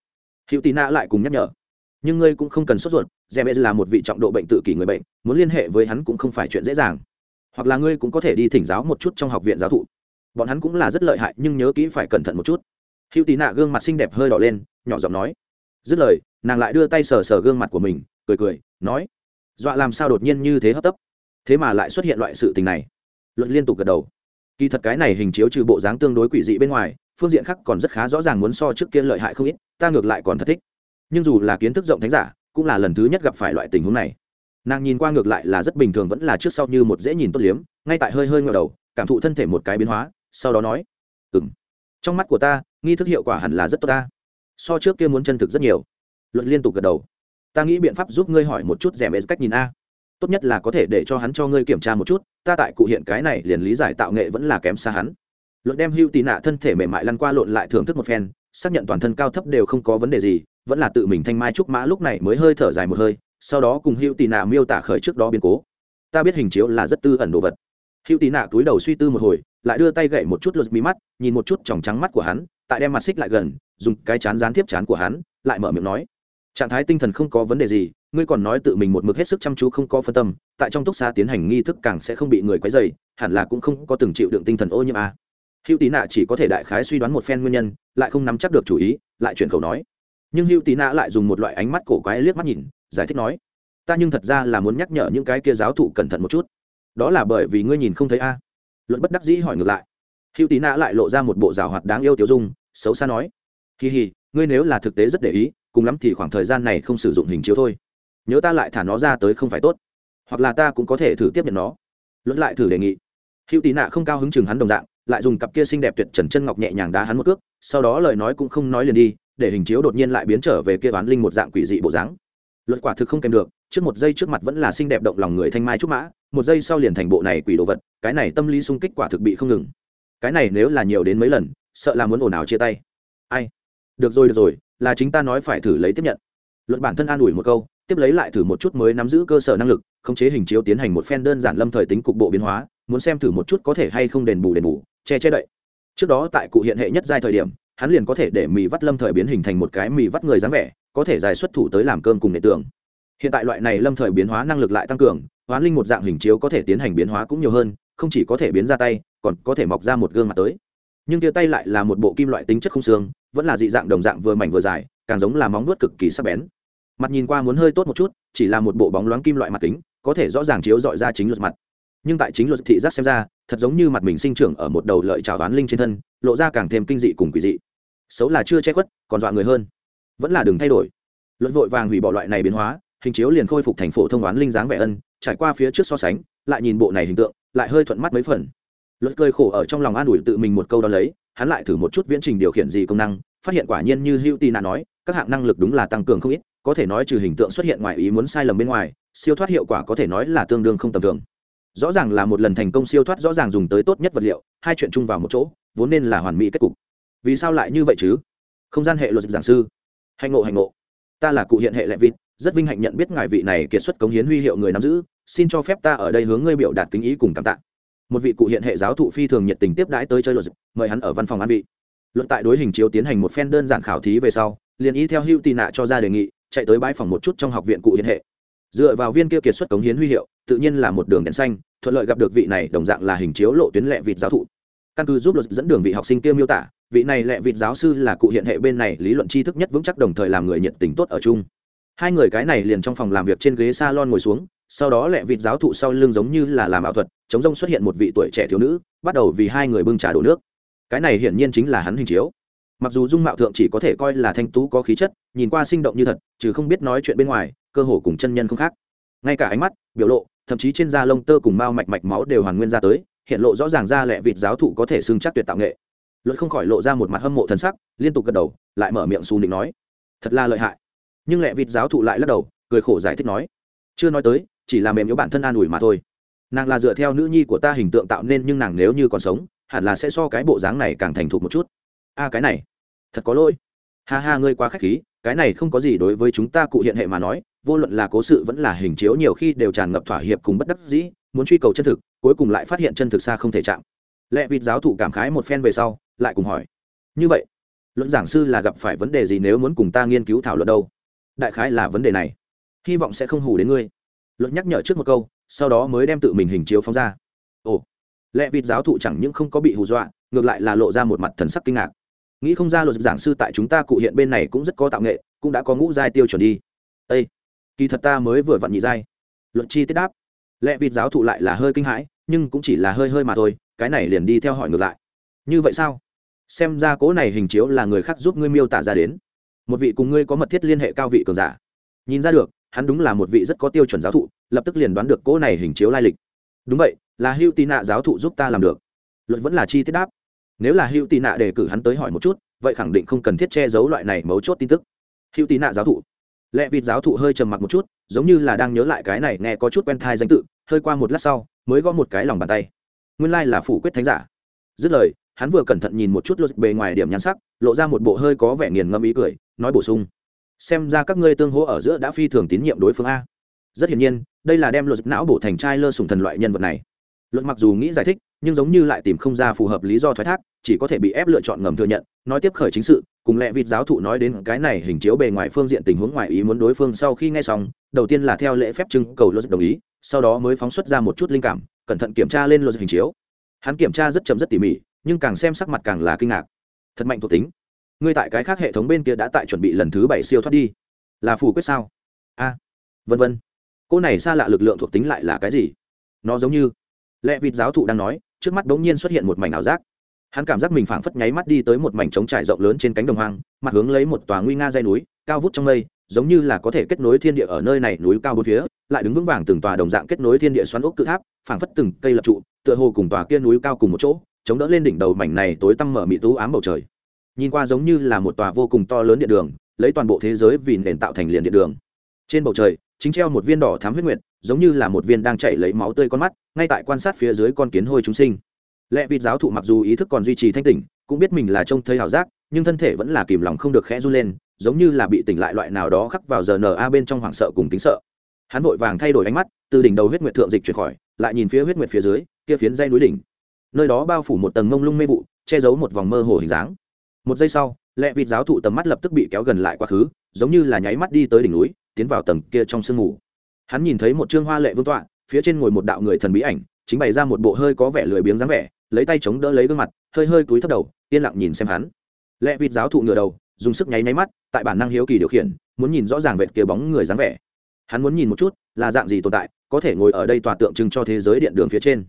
Hữu tị nạ lại cùng nhắc nhở. Nhưng ngươi cũng không cần sốt ruột dè bê là một vị trọng độ bệnh tự kỷ người bệnh, muốn liên hệ với hắn cũng không phải chuyện dễ dàng. Hoặc là ngươi cũng có thể đi thỉnh giáo một chút trong học viện giáo thụ. Bọn hắn cũng là rất lợi hại, nhưng nhớ kỹ phải cẩn thận một chút. Hữu tị nạ gương mặt xinh đẹp hơi đỏ lên, nhỏ giọng nói. Dứt lời, nàng lại đưa tay sờ sờ gương mặt của mình, cười cười, nói. Dọa làm sao đột nhiên như thế hấp tấp? Thế mà lại xuất hiện loại sự tình này. Luật liên tục gật đầu kỳ thật cái này hình chiếu trừ bộ dáng tương đối quỷ dị bên ngoài, phương diện khác còn rất khá rõ ràng muốn so trước kia lợi hại không ít, ta ngược lại còn thật thích. Nhưng dù là kiến thức rộng thánh giả, cũng là lần thứ nhất gặp phải loại tình huống này. Nàng nhìn qua ngược lại là rất bình thường vẫn là trước sau như một dễ nhìn tốt liếm, ngay tại hơi hơi ngờ đầu, cảm thụ thân thể một cái biến hóa, sau đó nói ừ m trong mắt của ta, nghi thức hiệu quả hẳn là rất tốt ta. So trước kia muốn chân thực rất nhiều. Luật liên tục gật đầu. Ta nghĩ biện pháp giúp ngươi hỏi một chút rẻ mê cách nhìn a tốt nhất là có thể để cho hắn cho ngươi kiểm tra một chút, ta tại cụ hiện cái này liền lý giải tạo nghệ vẫn là kém xa hắn. Luận đem hưu tì nạ thân thể mềm mại lăn qua lộn lại thưởng thức một phen, xác nhận toàn thân cao thấp đều không có vấn đề gì, vẫn là tự mình thanh mai trúc mã lúc này mới hơi thở dài một hơi, sau đó cùng Hưu tì nạ miêu tả khởi trước đó biến cố. Ta biết hình chiếu là rất tư ẩn đồ vật. Hữu tì nạ túi đầu suy tư một hồi, lại đưa tay gậy một chút lượt mí mắt, nhìn một chút tròng trắng mắt của hắn, tại đem mặt xích lại gần, dùng cái chán gián tiếp chán của hắn, lại mở miệng nói, trạng thái tinh thần không có vấn đề gì ngươi còn nói tự mình một mực hết sức chăm chú không có phân tâm, tại trong túc xa tiến hành nghi thức càng sẽ không bị người quấy dày hẳn là cũng không có từng chịu đựng tinh thần ô nhiễm a à. hữu tí nạ chỉ có thể đại khái suy đoán một phen nguyên nhân, lại không nắm chắc được chủ ý, lại chuyển khẩu nói nhưng hữu tí nạ lại dùng một loại ánh mắt cổ quái liếc mắt nhìn, giải thích nói, ta nhưng thật ra là muốn nhắc nhở những cái kia giáo thụ cẩn thận một chút đó là bởi vì ngươi nhìn không thấy a à. luật bất đắc dĩ hỏi ngược lại hữu tí nạ lại lộ ra một bộ rào hoạt đáng yêu tiểu dung, xấu xa nói kỳ hì ngươi nếu là thực tế rất để ý, cùng lắm thì khoảng thời gian này không sử dụng hình chiếu thôi nhớ ta lại thả nó ra tới không phải tốt. Hoặc là ta cũng có thể thử tiếp nhận nó. Luật lại thử đề nghị. Hữu tí nạ không cao hứng chừng hắn đồng dạng, lại dùng cặp kia xinh đẹp tuyệt trần chân ngọc nhẹ nhàng đá hắn một cước, sau đó lời nói cũng không nói liền đi, để hình chiếu đột nhiên lại biến trở về kia oán linh một dạng quỷ dị bộ dáng. Luật quả thực không kèm được, trước một giây trước mặt vẫn là xinh đẹp động lòng người thanh mai trúc mã, một giây sau liền thành bộ này quỷ đồ vật, cái này tâm lý sung kích quả thực bị không ngừng. Cái này nếu là nhiều đến mấy lần, sợ là muốn ồn ào chia tay. Ai? Được rồi được rồi, là chính ta nói phải thử lấy tiếp nhận. Luật bản thân an ủi một câu tiếp lấy lại thử một chút mới nắm giữ cơ sở năng lực, khống chế hình chiếu tiến hành một phen đơn giản lâm thời tính cục bộ biến hóa, muốn xem thử một chút có thể hay không đền bù đền bù, che che đậy. Trước đó tại cụ hiện hệ nhất giai thời điểm, hắn liền có thể để mì vắt lâm thời biến hình thành một cái mì vắt người dáng vẻ, có thể giải xuất thủ tới làm cơm cùng nệ tường. Hiện tại loại này lâm thời biến hóa năng lực lại tăng cường, hoán linh một dạng hình chiếu có thể tiến hành biến hóa cũng nhiều hơn, không chỉ có thể biến ra tay, còn có thể mọc ra một gương mặt tới. Nhưng tia tay lại là một bộ kim loại tính chất không xương, vẫn là dị dạng đồng dạng vừa mảnh vừa dài, càng giống là móng nuốt cực kỳ sắc bén mặt nhìn qua muốn hơi tốt một chút, chỉ là một bộ bóng loáng kim loại mặt kính, có thể rõ ràng chiếu dọi ra chính luật mặt. Nhưng tại chính luật thị giác xem ra, thật giống như mặt mình sinh trưởng ở một đầu lợi trào đoán linh trên thân, lộ ra càng thêm kinh dị cùng quỷ dị. Xấu là chưa che khuất, còn dọa người hơn. Vẫn là đừng thay đổi. Luật vội vàng hủy bỏ loại này biến hóa, hình chiếu liền khôi phục thành phổ thông đoán linh dáng vẻ ân, trải qua phía trước so sánh, lại nhìn bộ này hình tượng, lại hơi thuận mắt mấy phần. Luật cơi khổ ở trong lòng an ủi tự mình một câu đó lấy, hắn lại thử một chút viễn trình điều khiển gì công năng, phát hiện quả nhiên như hữu tì nạ nói, các hạng năng lực đúng là tăng cường không ít có thể nói trừ hình tượng xuất hiện ngoài ý muốn sai lầm bên ngoài, siêu thoát hiệu quả có thể nói là tương đương không tầm thường. Rõ ràng là một lần thành công siêu thoát rõ ràng dùng tới tốt nhất vật liệu, hai chuyện chung vào một chỗ, vốn nên là hoàn mỹ kết cục. Vì sao lại như vậy chứ? Không gian hệ luật giảng sư. Hạnh ngộ hạnh ngộ. Ta là cụ hiện hệ lệ vịt, rất vinh hạnh nhận biết ngài vị này kiệt xuất cống hiến huy hiệu người nắm giữ, xin cho phép ta ở đây hướng ngươi biểu đạt kính ý cùng cảm tạ. Một vị cụ hiện hệ giáo thụ phi thường nhiệt tình tiếp đãi tới chơi luật, mời hắn ở văn phòng an vị. Luật tại đối hình chiếu tiến hành một phen đơn giản khảo thí về sau, liền ý theo hưu tị nạ cho ra đề nghị chạy tới bãi phòng một chút trong học viện cụ hiến hệ. Dựa vào viên kia kiệt xuất cống hiến huy hiệu, tự nhiên là một đường đèn xanh, thuận lợi gặp được vị này đồng dạng là hình chiếu lộ tuyến lệ vịt giáo thụ. Căn cứ giúp luật dẫn đường vị học sinh kia miêu tả, vị này lệ vịt giáo sư là cụ hiện hệ bên này lý luận tri thức nhất vững chắc đồng thời làm người nhiệt tình tốt ở chung. Hai người cái này liền trong phòng làm việc trên ghế s a lon ngồi xuống, sau đó lệ vịt giáo thụ sau lưng giống như là làm ảo thuật, chống rông xuất hiện một vị tuổi trẻ thiếu nữ, bắt đầu vì hai người bưng trà đổ nước. Cái này hiển nhiên chính là hắn hình chiếu mặc dù dung mạo thượng chỉ có thể coi là thanh tú có khí chất, nhìn qua sinh động như thật chứ không biết nói chuyện bên ngoài, cơ hồ cùng chân nhân không khác. Ngay cả ánh mắt, biểu lộ, thậm chí trên da lông tơ cùng mao mạch mạch máu đều hoàn nguyên ra tới, hiện lộ rõ ràng ra lẹ vịt giáo thụ có thể xưng chắc tuyệt tạo nghệ. Luật không khỏi lộ ra một mặt hâm mộ thần sắc, liên tục gật đầu, lại mở miệng xù định nói, thật là lợi hại. Nhưng lẹ vịt giáo thụ lại lắc đầu, cười khổ giải thích nói, chưa nói tới, chỉ là mềm yếu bản thân an ủi mà thôi. Nàng là dựa theo nữ nhi của ta hình tượng tạo nên nhưng nàng nếu như còn sống, hẳn là sẽ so cái bộ dáng này càng thành thục một chút a, cái này, thật có lỗi. Ha ha, ngươi quá k h á c h khí, cái này không có gì đối với chúng ta cụ hiện hệ mà nói, vô luận là cố sự vẫn là hình chiếu nhiều khi đều tràn ngập thỏa hiệp cùng bất đắc dĩ, muốn truy cầu chân thực, cuối cùng lại phát hiện chân thực xa không thể chạm. Lẽ vịt giáo thụ cảm khái một phen về sau, lại cùng hỏi, như vậy, luận giảng sư là gặp phải vấn đề gì nếu muốn cùng ta nghiên cứu thảo luận đâu? Đại khái là vấn đề này. Hy vọng sẽ không hù đến ngươi. Luận nhắc nhở trước một câu, sau đó mới đem tự mình hình chiếu phóng ra. Ồ lẽ vịt giáo thụ chẳng những không có bị hù dọa, ngược lại là lộ ra một mặt thần sắc kinh ngạc nghĩ không ra luật giảng sư tại chúng ta cụ hiện bên này cũng rất có tạo nghệ, cũng đã có ngũ giai tiêu chuẩn đi. Ây kỳ thật ta mới vừa vặn nhị giai. Luật chi tiết đáp. Lẽ vịt giáo thụ lại là hơi kinh hãi, nhưng cũng chỉ là hơi hơi mà thôi, cái này liền đi theo hỏi ngược lại. Như vậy sao? Xem ra cố này hình chiếu là người khác giúp ngươi miêu tả ra đến. Một vị cùng ngươi có mật thiết liên hệ cao vị cường giả. Nhìn ra được, hắn đúng là một vị rất có tiêu chuẩn giáo thụ, lập tức liền đoán được cố này hình chiếu lai lịch. Đúng vậy, là hữu tị nạ giáo thụ giúp ta làm được. Luật vẫn là chi tiết đáp nếu là hữu tị nạ đề cử hắn tới hỏi một chút, vậy khẳng định không cần thiết che giấu loại này mấu chốt tin tức. Hữu tị nạ giáo thụ. Lẹ vịt giáo thụ hơi trầm mặc một chút, giống như là đang nhớ lại cái này nghe có chút quen thai danh tự, hơi qua một lát sau, mới gõ một cái lòng bàn tay. Nguyên lai là phủ quyết thánh giả. Dứt lời, hắn vừa cẩn thận nhìn một chút lột bề ngoài điểm nhan sắc, lộ ra một bộ hơi có vẻ nghiền ngâm ý cười, nói bổ sung. Xem ra các ngươi tương hỗ ở giữa đã phi thường tín nhiệm đối phương a. Rất hiển nhiên, đây là đem lột não bổ thành trai lơ sùng thần loại nhân vật này luật mặc dù nghĩ giải thích, nhưng giống như lại tìm không ra phù hợp lý do thoái thác, chỉ có thể bị ép lựa chọn ngầm thừa nhận, nói tiếp khởi chính sự, cùng lẽ vịt giáo thụ nói đến cái này hình chiếu bề ngoài phương diện tình huống ngoài ý muốn đối phương sau khi nghe xong, đầu tiên là theo lễ phép trưng cầu luật đồng ý, sau đó mới phóng xuất ra một chút linh cảm, cẩn thận kiểm tra lên luật hình chiếu. Hắn kiểm tra rất chậm rất tỉ mỉ, nhưng càng xem sắc mặt càng là kinh ngạc. Thật mạnh thuộc tính. Ngươi tại cái khác hệ thống bên kia đã tại chuẩn bị lần thứ bảy siêu thoát đi. Là phù quyết sao? A. Vân vân. Cô này xa lạ lực lượng thuộc tính lại là cái gì? Nó giống như lẽ vịt giáo thụ đang nói, trước mắt bỗng nhiên xuất hiện một mảnh ảo giác. Hắn cảm giác mình phảng phất nháy mắt đi tới một mảnh trống trải rộng lớn trên cánh đồng hoang, mặt hướng lấy một tòa nguy nga dây núi, cao vút trong mây, giống như là có thể kết nối thiên địa ở nơi này núi cao bốn phía, lại đứng vững vàng từng tòa đồng dạng kết nối thiên địa xoắn ốc cự tháp, phảng phất từng cây lập trụ, tựa hồ cùng tòa kia núi cao cùng một chỗ, chống đỡ lên đỉnh đầu mảnh này tối tăm mở mị tú ám bầu trời. Nhìn qua giống như là một tòa vô cùng to lớn điện đường, lấy toàn bộ thế giới vì nền tạo thành liền điện đường. Trên bầu trời chính treo một viên đỏ thám huyết nguyệt, giống như là một viên đang chảy lấy máu tươi con mắt, ngay tại quan sát phía dưới con kiến hôi chúng sinh. Lẽ vịt giáo thụ mặc dù ý thức còn duy trì thanh tỉnh, cũng biết mình là trông thấy ảo giác, nhưng thân thể vẫn là kìm lòng không được khẽ run lên, giống như là bị tỉnh lại loại nào đó khắc vào giờ na bên trong hoảng sợ cùng tính sợ. Hắn vội vàng thay đổi ánh mắt, từ đỉnh đầu huyết nguyệt thượng dịch chuyển khỏi, lại nhìn phía huyết nguyệt phía dưới, kia phiến dây núi đỉnh. Nơi đó bao phủ một tầng mông lung mê vụ, che giấu một vòng mơ hồ hình dáng. Một giây sau lẹ vịt giáo thụ tầm mắt lập tức bị kéo gần lại quá khứ, giống như là nháy mắt đi tới đỉnh núi tiến vào tầng kia trong sương mù. Hắn nhìn thấy một trương hoa lệ vương tọa, phía trên ngồi một đạo người thần bí ảnh, chính bày ra một bộ hơi có vẻ lười biếng dáng vẻ, lấy tay chống đỡ lấy gương mặt, hơi hơi cúi thấp đầu, yên lặng nhìn xem hắn. Lẹ vịt giáo thụ ngửa đầu, dùng sức nháy nháy mắt, tại bản năng hiếu kỳ điều khiển, muốn nhìn rõ ràng vệt kia bóng người dáng vẻ. Hắn muốn nhìn một chút, là dạng gì tồn tại, có thể ngồi ở đây tòa tượng trưng cho thế giới điện đường phía trên.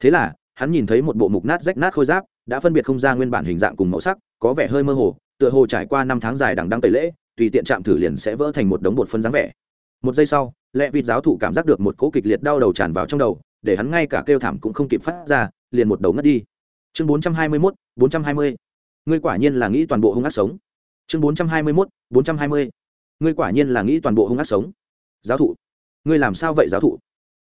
Thế là, hắn nhìn thấy một bộ mục nát rách nát khôi giáp, đã phân biệt không ra nguyên bản hình dạng cùng màu sắc, có vẻ hơi mơ hồ, tựa hồ trải qua năm tháng dài đằng đăng tẩy lễ tùy tiện chạm thử liền sẽ vỡ thành một đống bột phân dáng vẻ. Một giây sau, lẹ vịt giáo thụ cảm giác được một cỗ kịch liệt đau đầu tràn vào trong đầu, để hắn ngay cả kêu thảm cũng không kịp phát ra, liền một đầu ngất đi. Chương bốn trăm hai mươi mốt, bốn trăm hai mươi. Ngươi quả nhiên là nghĩ toàn bộ hung ác sống. Chương bốn trăm hai mươi mốt, bốn trăm hai mươi. Ngươi quả nhiên là nghĩ toàn bộ hung ác sống. Giáo thụ. Ngươi làm sao vậy giáo thụ?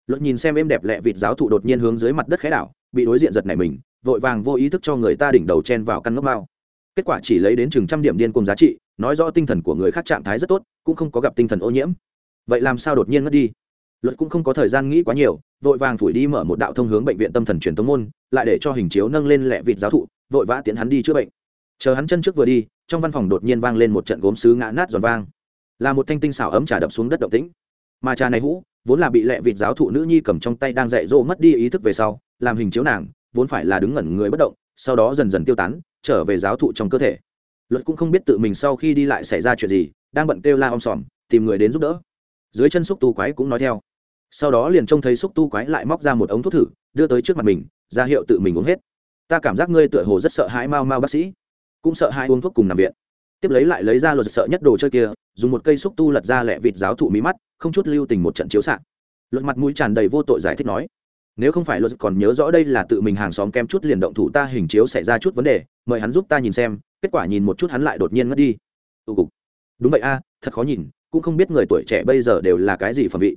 Luật nhìn xem êm đẹp lẹ vịt giáo thụ đột nhiên hướng dưới mặt đất khẽ đảo, bị đối diện giật này mình, vội vàng vô ý thức cho người ta đỉnh đầu chen vào căn ngốc mao kết quả chỉ lấy đến chừng trăm điểm điên cùng giá trị, nói rõ tinh thần của người khác trạng thái rất tốt, cũng không có gặp tinh thần ô nhiễm. Vậy làm sao đột nhiên mất đi? Luật cũng không có thời gian nghĩ quá nhiều, vội vàng phủi đi mở một đạo thông hướng bệnh viện tâm thần truyền tống môn, lại để cho hình chiếu nâng lên lẹ vịt giáo thụ, vội vã tiến hắn đi chữa bệnh. Chờ hắn chân trước vừa đi, trong văn phòng đột nhiên vang lên một trận gốm sứ ngã nát giòn vang. Là một thanh tinh xảo ấm trà đập xuống đất động tĩnh. Mà trà này hũ, vốn là bị lẹ vịt giáo thụ nữ nhi cầm trong tay đang dạy dỗ mất đi ý thức về sau, làm hình chiếu nàng, vốn phải là đứng ngẩn người bất động, sau đó dần dần tiêu tán trở về giáo thụ trong cơ thể. Luật cũng không biết tự mình sau khi đi lại xảy ra chuyện gì, đang bận kêu la om sòm, tìm người đến giúp đỡ. Dưới chân xúc tu quái cũng nói theo. Sau đó liền trông thấy xúc tu quái lại móc ra một ống thuốc thử, đưa tới trước mặt mình, ra hiệu tự mình uống hết. Ta cảm giác ngươi tựa hồ rất sợ hãi mau mau bác sĩ, cũng sợ hai uống thuốc cùng nằm viện. Tiếp lấy lại lấy ra luật sợ nhất đồ chơi kia, dùng một cây xúc tu lật ra lẹ vịt giáo thụ mí mắt, không chút lưu tình một trận chiếu s ạ luật mặt mũi tràn đầy vô tội giải thích nói nếu không phải luật còn nhớ rõ đây là tự mình hàng xóm kem chút liền động thủ ta hình chiếu xảy ra chút vấn đề, mời hắn giúp ta nhìn xem, kết quả nhìn một chút hắn lại đột nhiên ngất đi. Tụ cục. Đúng vậy a, thật khó nhìn, cũng không biết người tuổi trẻ bây giờ đều là cái gì phẩm vị.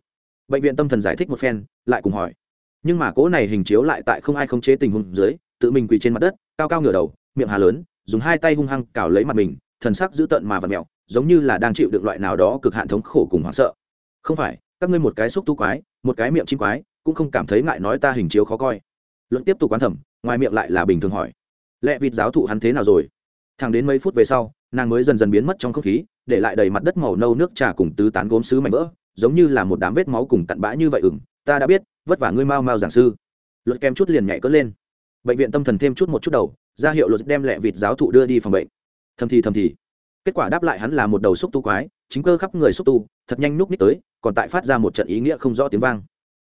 Bệnh viện tâm thần giải thích một phen, lại cùng hỏi. Nhưng mà cỗ này hình chiếu lại tại không ai không chế tình huống dưới, tự mình quỳ trên mặt đất, cao cao ngửa đầu, miệng hà lớn, dùng hai tay hung hăng cào lấy mặt mình, thần sắc dữ tợn mà vặt mẹo, giống như là đang chịu được loại nào đó cực hạn thống khổ cùng hoảng sợ. Không phải, các ngươi một cái xúc tu quái, một cái miệng chim quái cũng không cảm thấy ngại nói ta hình chiếu khó coi. Luận tiếp tục quán thẩm, ngoài miệng lại là bình thường hỏi. Lẹ vịt giáo thụ hắn thế nào rồi? Thẳng đến mấy phút về sau, nàng mới dần dần biến mất trong không khí, để lại đầy mặt đất màu nâu nước trà cùng tứ tán gốm sứ mảnh vỡ, giống như là một đám vết máu cùng cặn bã như vậy ừng ta đã biết, vất vả ngươi mau mau giảng sư. Luật kem chút liền nhảy cất lên. Bệnh viện tâm thần thêm chút một chút đầu, ra hiệu luật đem lẹ vịt giáo thụ đưa đi phòng bệnh. Thầm thì thầm thì. Kết quả đáp lại hắn là một đầu xúc tu quái, chính cơ khắp người xúc tu, thật nhanh núp ních tới, còn tại phát ra một trận ý nghĩa không rõ tiếng vang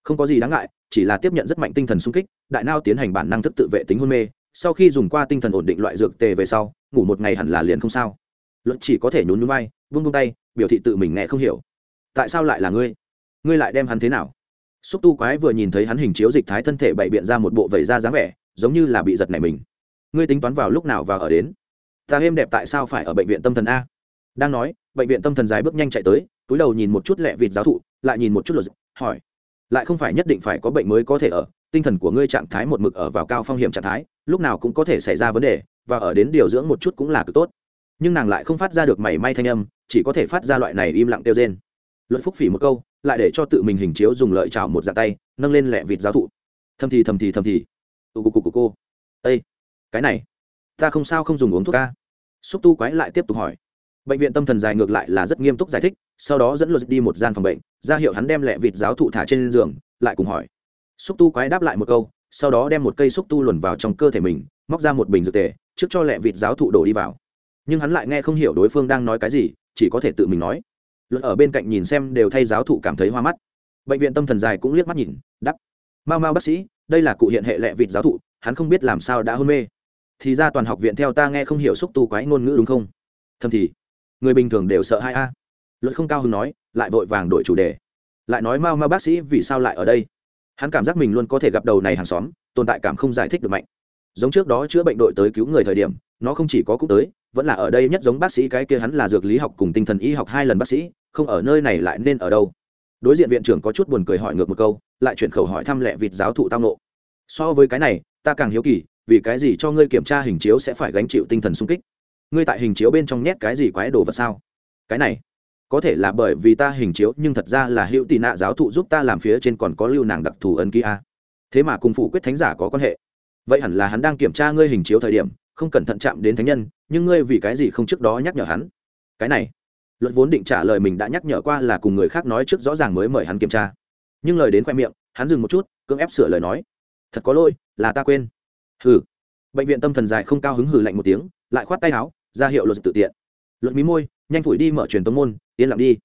không có gì đáng ngại, chỉ là tiếp nhận rất mạnh tinh thần sung kích, đại nao tiến hành bản năng thức tự vệ tính hôn mê, sau khi dùng qua tinh thần ổn định loại dược tề về sau, ngủ một ngày hẳn là liền không sao. Luật chỉ có thể nhún nhún vai, vung vung tay, biểu thị tự mình nghe không hiểu. Tại sao lại là ngươi? Ngươi lại đem hắn thế nào? Xúc tu quái vừa nhìn thấy hắn hình chiếu dịch thái thân thể bày biện ra một bộ vẩy da dáng vẻ, giống như là bị giật này mình. Ngươi tính toán vào lúc nào vào ở đến? Ta êm đẹp tại sao phải ở bệnh viện tâm thần a? Đang nói, bệnh viện tâm thần dài bước nhanh chạy tới, túi đầu nhìn một chút lẹ vịt giáo thụ, lại nhìn một chút luật, hỏi lại không phải nhất định phải có bệnh mới có thể ở, tinh thần của ngươi trạng thái một mực ở vào cao phong hiểm trạng thái, lúc nào cũng có thể xảy ra vấn đề, và ở đến điều dưỡng một chút cũng là cực tốt. Nhưng nàng lại không phát ra được mảy may thanh âm, chỉ có thể phát ra loại này im lặng tiêu rên. Luật phúc phỉ một câu, lại để cho tự mình hình chiếu dùng lợi chảo một dạng tay, nâng lên lẹ vịt giáo thụ. Thầm thì thầm thì thầm thì. Tụ cục cục của cô ây cái này, ta không sao không dùng uống thuốc ca. Xúc tu quái lại tiếp tục hỏi. Bệnh viện tâm thần dài ngược lại là rất nghiêm túc giải thích sau đó dẫn luật đi một gian phòng bệnh, ra hiệu hắn đem lẹ vịt giáo thụ thả trên giường, lại cùng hỏi. Xúc tu quái đáp lại một câu, sau đó đem một cây xúc tu luồn vào trong cơ thể mình, móc ra một bình dược tề, trước cho lẹ vịt giáo thụ đổ đi vào. Nhưng hắn lại nghe không hiểu đối phương đang nói cái gì, chỉ có thể tự mình nói. Luật ở bên cạnh nhìn xem đều thay giáo thụ cảm thấy hoa mắt. Bệnh viện tâm thần dài cũng liếc mắt nhìn đắp mau mau bác sĩ, đây là cụ hiện hệ lẹ vịt giáo thụ, hắn không biết làm sao đã hôn mê. Thì ra toàn học viện theo ta nghe không hiểu xúc tu quái ngôn ngữ đúng không? Thầm thì, người bình thường đều sợ hai a luật không cao hứng nói, lại vội vàng đổi chủ đề. Lại nói mau mau bác sĩ, vì sao lại ở đây? Hắn cảm giác mình luôn có thể gặp đầu này hàng xóm, tồn tại cảm không giải thích được mạnh. Giống trước đó chữa bệnh đội tới cứu người thời điểm, nó không chỉ có cũng tới, vẫn là ở đây nhất giống bác sĩ cái kia hắn là dược lý học cùng tinh thần y học hai lần bác sĩ, không ở nơi này lại nên ở đâu. Đối diện viện trưởng có chút buồn cười hỏi ngược một câu, lại chuyển khẩu hỏi thăm lẹ vịt giáo thụ tao nộ so với cái này, ta càng hiếu kỳ, vì cái gì cho ngươi kiểm tra hình chiếu sẽ phải gánh chịu tinh thần sung kích? Ngươi tại hình chiếu bên trong nhét cái gì quái đồ vật sao? Cái này có thể là bởi vì ta hình chiếu, nhưng thật ra là hữu tị nạ giáo thụ giúp ta làm phía trên còn có lưu nàng đặc thù ấn ký a. Thế mà cùng phụ quyết thánh giả có quan hệ. Vậy hẳn là hắn đang kiểm tra ngươi hình chiếu thời điểm, không cẩn thận chạm đến thánh nhân, nhưng ngươi vì cái gì không trước đó nhắc nhở hắn? Cái này, luật vốn định trả lời mình đã nhắc nhở qua là cùng người khác nói trước rõ ràng mới mời hắn kiểm tra. Nhưng lời đến khoe miệng, hắn dừng một chút, cưỡng ép sửa lời nói. Thật có lỗi, là ta quên. Hừ. Bệnh viện tâm thần dài không cao hứng hừ lạnh một tiếng, lại khoát tay áo, ra hiệu luật tự tiện. Luật mí môi nhanh phủi đi mở truyền tống môn, yên lặng đi.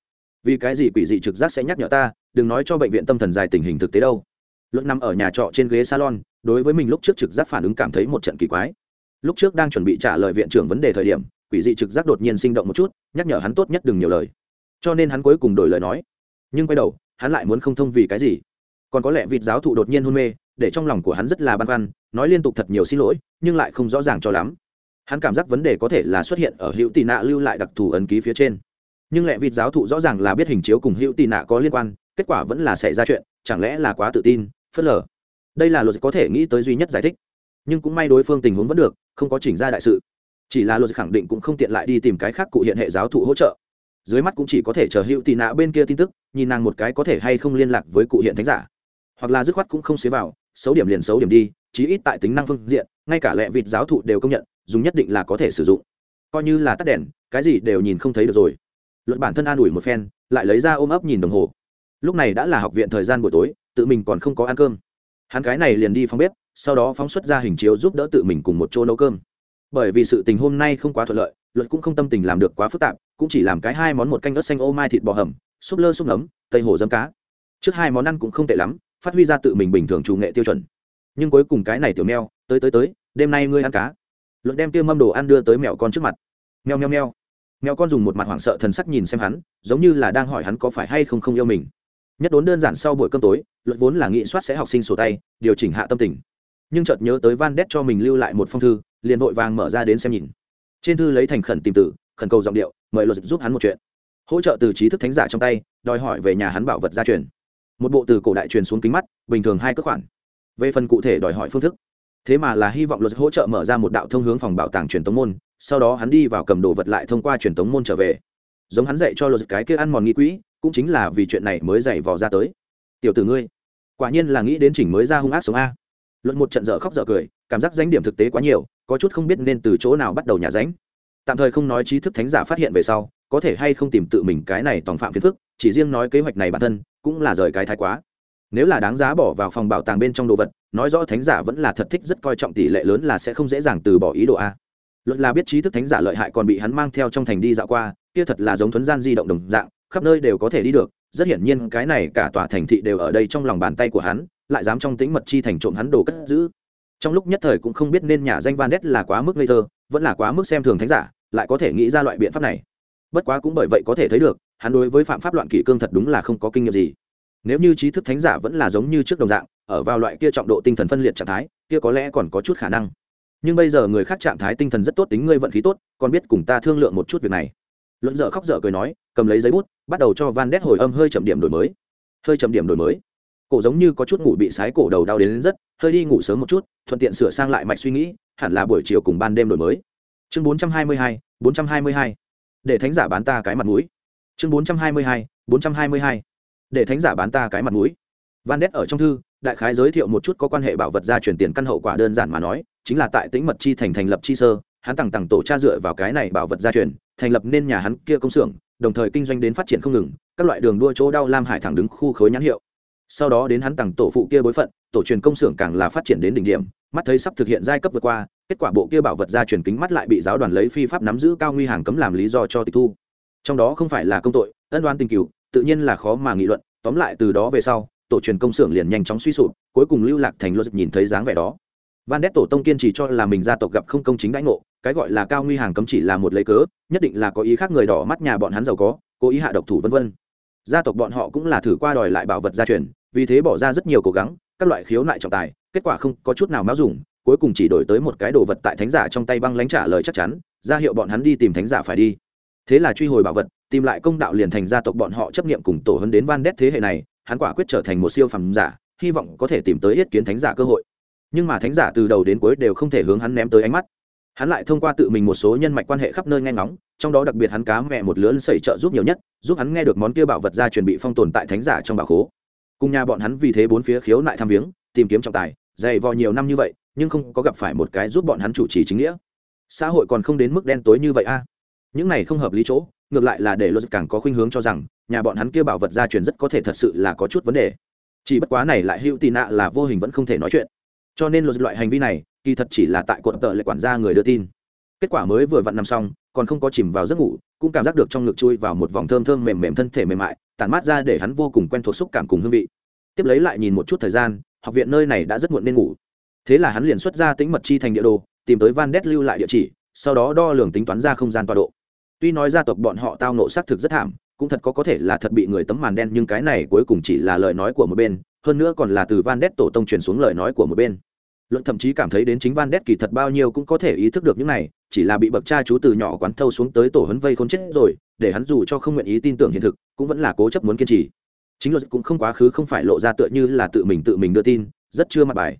Vì cái gì quỷ dị trực giác sẽ nhắc nhở ta, đừng nói cho bệnh viện tâm thần dài tình hình thực tế đâu. Luật nằm ở nhà trọ trên ghế salon, đối với mình lúc trước trực giác phản ứng cảm thấy một trận kỳ quái. Lúc trước đang chuẩn bị trả lời viện trưởng vấn đề thời điểm, quỷ dị trực giác đột nhiên sinh động một chút, nhắc nhở hắn tốt nhất đừng nhiều lời. Cho nên hắn cuối cùng đổi lời nói. Nhưng quay đầu, hắn lại muốn không thông vì cái gì. Còn có lẽ vịt giáo thụ đột nhiên hôn mê, để trong lòng của hắn rất là băn khoăn, nói liên tục thật nhiều xin lỗi, nhưng lại không rõ ràng cho lắm hắn cảm giác vấn đề có thể là xuất hiện ở hữu tị nạ lưu lại đặc thù ấn ký phía trên. Nhưng lẹ vịt giáo thụ rõ ràng là biết hình chiếu cùng hữu tị nạ có liên quan, kết quả vẫn là xảy ra chuyện, chẳng lẽ là quá tự tin, phớt lờ? Đây là luật có thể nghĩ tới duy nhất giải thích. Nhưng cũng may đối phương tình huống vẫn được, không có chỉnh ra đại sự. Chỉ là luật khẳng định cũng không tiện lại đi tìm cái khác cụ hiện hệ giáo thụ hỗ trợ. Dưới mắt cũng chỉ có thể chờ hữu tị nạ bên kia tin tức, nhìn nàng một cái có thể hay không liên lạc với cụ hiện thánh giả. Hoặc là dứt khoát cũng không xế vào, xấu điểm liền xấu điểm đi, chí ít tại tính năng phương diện, ngay cả lẹ vịt giáo thụ đều công nhận dùng nhất định là có thể sử dụng. Coi như là tắt đèn, cái gì đều nhìn không thấy được rồi. Luật bản thân an ủi một phen, lại lấy ra ôm ấp nhìn đồng hồ. Lúc này đã là học viện thời gian buổi tối, tự mình còn không có ăn cơm. Hắn cái này liền đi phòng bếp, sau đó phóng xuất ra hình chiếu giúp đỡ tự mình cùng một chỗ nấu cơm. Bởi vì sự tình hôm nay không quá thuận lợi, luật cũng không tâm tình làm được quá phức tạp, cũng chỉ làm cái hai món một canh ớt xanh ô mai thịt bò hầm, súp lơ súp nấm tây hồ dâm cá. Trước hai món ăn cũng không tệ lắm, phát huy ra tự mình bình thường chủ nghệ tiêu chuẩn. Nhưng cuối cùng cái này tiểu meo tới tới tới, đêm nay ngươi ăn cá luật đem tiêu mâm đồ ăn đưa tới mèo con trước mặt. Mèo mèo mèo. Mèo con dùng một mặt hoảng sợ thần sắc nhìn xem hắn, giống như là đang hỏi hắn có phải hay không không yêu mình. Nhất đốn đơn giản sau buổi cơm tối luật vốn là nghị soát sẽ học sinh sổ tay, điều chỉnh hạ tâm tình. Nhưng chợt nhớ tới van đét cho mình lưu lại một phong thư, liền vội vàng mở ra đến xem nhìn. Trên thư lấy thành khẩn tìm tử khẩn cầu giọng điệu, mời luật giúp hắn một chuyện. Hỗ trợ từ trí thức thánh giả trong tay, đòi hỏi về nhà hắn bảo vật gia truyền. Một bộ từ cổ đại truyền xuống kính mắt, bình thường hai cước khoản. Về phần cụ thể đòi hỏi phương thức thế mà là hy vọng luật hỗ trợ mở ra một đạo thông hướng phòng bảo tàng truyền tống môn, sau đó hắn đi vào cầm đồ vật lại thông qua truyền tống môn trở về. Giống hắn dạy cho luật cái kia ăn mòn nghi quỹ, cũng chính là vì chuyện này mới dạy vò ra tới. Tiểu tử ngươi, quả nhiên là nghĩ đến chỉnh mới ra hung ác sống a. Luật một trận dở khóc dở cười, cảm giác danh điểm thực tế quá nhiều, có chút không biết nên từ chỗ nào bắt đầu nhà ránh. Tạm thời không nói trí thức thánh giả phát hiện về sau, có thể hay không tìm tự mình cái này tòng phạm phiền phức, chỉ riêng nói kế hoạch này bản thân, cũng là rời cái thái quá. Nếu là đáng giá bỏ vào phòng bảo tàng bên trong đồ vật nói rõ thánh giả vẫn là thật thích rất coi trọng tỷ lệ lớn là sẽ không dễ dàng từ bỏ ý đồ a. Luật là biết trí thức thánh giả lợi hại còn bị hắn mang theo trong thành đi dạo qua, kia thật là giống thuấn gian di động đồng dạng, khắp nơi đều có thể đi được, rất hiển nhiên cái này cả tòa thành thị đều ở đây trong lòng bàn tay của hắn, lại dám trong tính mật chi thành trộm hắn đồ cất giữ. Trong lúc nhất thời cũng không biết nên nhà danh van đét là quá mức ngây thơ, vẫn là quá mức xem thường thánh giả, lại có thể nghĩ ra loại biện pháp này. Bất quá cũng bởi vậy có thể thấy được, hắn đối với phạm pháp loạn kỷ cương thật đúng là không có kinh nghiệm gì. Nếu như trí thức thánh giả vẫn là giống như trước đồng dạng ở vào loại kia trọng độ tinh thần phân liệt trạng thái kia có lẽ còn có chút khả năng. Nhưng bây giờ người khác trạng thái tinh thần rất tốt tính ngươi vận khí tốt còn biết cùng ta thương lượng một chút việc này. Luận dở khóc dở cười nói cầm lấy giấy bút bắt đầu cho van đét hồi âm hơi chậm điểm đổi mới. Hơi chậm điểm đổi mới. Cổ giống như có chút ngủ bị sái cổ đầu đau đến, đến rất hơi đi ngủ sớm một chút thuận tiện sửa sang lại mạch suy nghĩ hẳn là buổi chiều cùng ban đêm đổi mới. Chương bốn trăm hai mươi hai bốn trăm hai mươi hai. Để thánh giả bán ta cái mặt mũi. Chương bốn trăm hai mươi hai bốn trăm hai mươi hai. Để thánh giả bán ta cái mặt mũi. Van đét ở trong thư đại khái giới thiệu một chút có quan hệ bảo vật gia truyền tiền căn hậu quả đơn giản mà nói, chính là tại tĩnh mật chi thành thành lập chi sơ, hắn tặng tặng tổ cha dựa vào cái này bảo vật gia truyền, thành lập nên nhà hắn kia công xưởng, đồng thời kinh doanh đến phát triển không ngừng, các loại đường đua chỗ đau lam hải thẳng đứng khu khối nhãn hiệu. Sau đó đến hắn tặng tổ phụ kia bối phận, tổ truyền công xưởng càng là phát triển đến đỉnh điểm, mắt thấy sắp thực hiện giai cấp vượt qua, kết quả bộ kia bảo vật gia truyền kính mắt lại bị giáo đoàn lấy phi pháp nắm giữ cao nguy hàng cấm làm lý do cho tịch thu. Trong đó không phải là công tội, ân đoán tình cựu tự nhiên là khó mà nghị luận, tóm lại từ đó về sau tổ truyền công xưởng liền nhanh chóng suy sụp, cuối cùng lưu lạc thành luật nhìn thấy dáng vẻ đó. Van đét tổ tông kiên trì cho là mình gia tộc gặp không công chính đãi ngộ, cái gọi là cao nguy hàng cấm chỉ là một lấy cớ, nhất định là có ý khác người đỏ mắt nhà bọn hắn giàu có, cố ý hạ độc thủ vân vân. Gia tộc bọn họ cũng là thử qua đòi lại bảo vật gia truyền, vì thế bỏ ra rất nhiều cố gắng, các loại khiếu nại trọng tài, kết quả không có chút nào máu dùng cuối cùng chỉ đổi tới một cái đồ vật tại thánh giả trong tay băng lãnh trả lời chắc chắn, ra hiệu bọn hắn đi tìm thánh giả phải đi. Thế là truy hồi bảo vật, tìm lại công đạo liền thành gia tộc bọn họ chấp nghiệm cùng tổ hấn đến van đét thế hệ này hắn quả quyết trở thành một siêu phẩm giả, hy vọng có thể tìm tới yết kiến thánh giả cơ hội. Nhưng mà thánh giả từ đầu đến cuối đều không thể hướng hắn ném tới ánh mắt. Hắn lại thông qua tự mình một số nhân mạch quan hệ khắp nơi nghe ngóng, trong đó đặc biệt hắn cá mẹ một lứa sẩy trợ giúp nhiều nhất, giúp hắn nghe được món kia bảo vật ra chuẩn bị phong tồn tại thánh giả trong bảo khố. Cùng nhà bọn hắn vì thế bốn phía khiếu nại tham viếng, tìm kiếm trọng tài, dày vò nhiều năm như vậy, nhưng không có gặp phải một cái giúp bọn hắn chủ trì chính nghĩa. Xã hội còn không đến mức đen tối như vậy a. Những này không hợp lý chỗ, ngược lại là để luật càng có khuynh hướng cho rằng nhà bọn hắn kia bảo vật gia truyền rất có thể thật sự là có chút vấn đề. Chỉ bất quá này lại hữu tì nạ là vô hình vẫn không thể nói chuyện. Cho nên luật loại hành vi này, kỳ thật chỉ là tại cột tợ lệ quản gia người đưa tin. Kết quả mới vừa vặn nằm xong, còn không có chìm vào giấc ngủ, cũng cảm giác được trong ngực chui vào một vòng thơm thơm mềm mềm thân thể mềm mại, tản mát ra để hắn vô cùng quen thuộc xúc cảm cùng hương vị. Tiếp lấy lại nhìn một chút thời gian, học viện nơi này đã rất muộn nên ngủ. Thế là hắn liền xuất ra tính mật chi thành địa đồ, tìm tới van đét lưu lại địa chỉ, sau đó đo lường tính toán ra không gian tọa độ. Tuy nói gia tộc bọn họ tao nộ xác thực rất thảm cũng thật có có thể là thật bị người tấm màn đen, nhưng cái này cuối cùng chỉ là lời nói của một bên, hơn nữa còn là từ van đét tổ tông truyền xuống lời nói của một bên. Luận thậm chí cảm thấy đến chính van đét kỳ thật bao nhiêu cũng có thể ý thức được những này, chỉ là bị bậc cha chú từ nhỏ quán thâu xuống tới tổ hấn vây khốn chết rồi, để hắn dù cho không nguyện ý tin tưởng hiện thực, cũng vẫn là cố chấp muốn kiên trì. Chính luật cũng không quá khứ, không phải lộ ra tựa như là tự mình tự mình đưa tin, rất chưa mặt bài.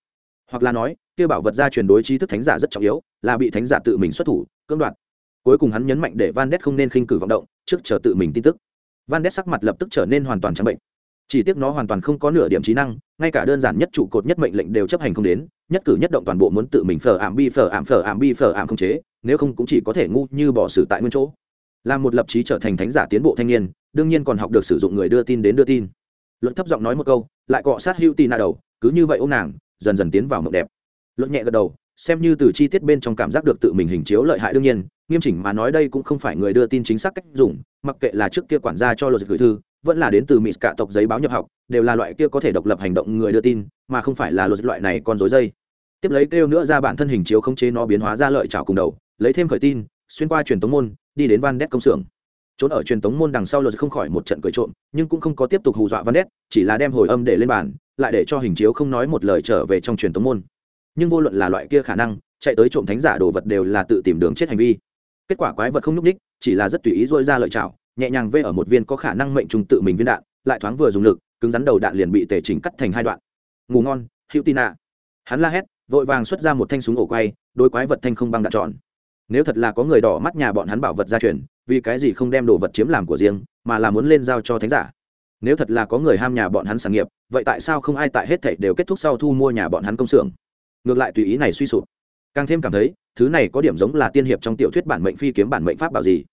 Hoặc là nói, kia bảo vật ra truyền đối trí thức thánh giả rất trọng yếu, là bị thánh giả tự mình xuất thủ, cưỡng đoạt cuối cùng hắn nhấn mạnh để van đét không nên khinh cử vọng động, trước chờ tự mình tin tức. Van đét sắc mặt lập tức trở nên hoàn toàn trắng bệnh. Chỉ tiếc nó hoàn toàn không có nửa điểm trí năng, ngay cả đơn giản nhất trụ cột nhất mệnh lệnh đều chấp hành không đến, nhất cử nhất động toàn bộ muốn tự mình phở ảm bi phở ảm phở ảm bi phở ảm không chế, nếu không cũng chỉ có thể ngu như bỏ xử tại nguyên chỗ. Làm một lập trí trở thành thánh giả tiến bộ thanh niên, đương nhiên còn học được sử dụng người đưa tin đến đưa tin. Luật thấp giọng nói một câu, lại cọ sát hữu tì nạ đầu, cứ như vậy ô nàng, dần dần tiến vào mộng đẹp. Luật nhẹ gật đầu xem như từ chi tiết bên trong cảm giác được tự mình hình chiếu lợi hại đương nhiên, nghiêm chỉnh mà nói đây cũng không phải người đưa tin chính xác cách dùng, mặc kệ là trước kia quản gia cho luật gửi thư, vẫn là đến từ mỹ cả tộc giấy báo nhập học, đều là loại kia có thể độc lập hành động người đưa tin, mà không phải là luật loại này con dối dây. Tiếp lấy kêu nữa ra bản thân hình chiếu khống chế nó biến hóa ra lợi trào cùng đầu, lấy thêm khởi tin, xuyên qua truyền tống môn, đi đến van đét công xưởng. Trốn ở truyền tống môn đằng sau luật không khỏi một trận cười trộm, nhưng cũng không có tiếp tục hù dọa van đét chỉ là đem hồi âm để lên bàn, lại để cho hình chiếu không nói một lời trở về trong truyền tống môn nhưng vô luận là loại kia khả năng, chạy tới trộm thánh giả đồ vật đều là tự tìm đường chết hành vi. Kết quả quái vật không nhúc ních chỉ là rất tùy ý dôi ra lợi chảo, nhẹ nhàng vê ở một viên có khả năng mệnh trùng tự mình viên đạn, lại thoáng vừa dùng lực, cứng rắn đầu đạn liền bị tề chỉnh cắt thành hai đoạn. Ngủ ngon hữu tin ạ hắn la hét, vội vàng xuất ra một thanh súng ổ quay, đôi quái vật thanh không băng đạn tròn. Nếu thật là có người đỏ mắt nhà bọn hắn bảo vật gia truyền, vì cái gì không đem đồ vật chiếm làm của riêng, mà là muốn lên giao cho thánh giả? Nếu thật là có người ham nhà bọn hắn sản nghiệp, vậy tại sao không ai tại hết thảy đều kết thúc sau thu mua nhà bọn hắn công xưởng? Ngược lại tùy ý này suy sụp. Càng thêm cảm thấy, thứ này có điểm giống là tiên hiệp trong tiểu thuyết bản mệnh phi kiếm bản mệnh pháp bảo gì.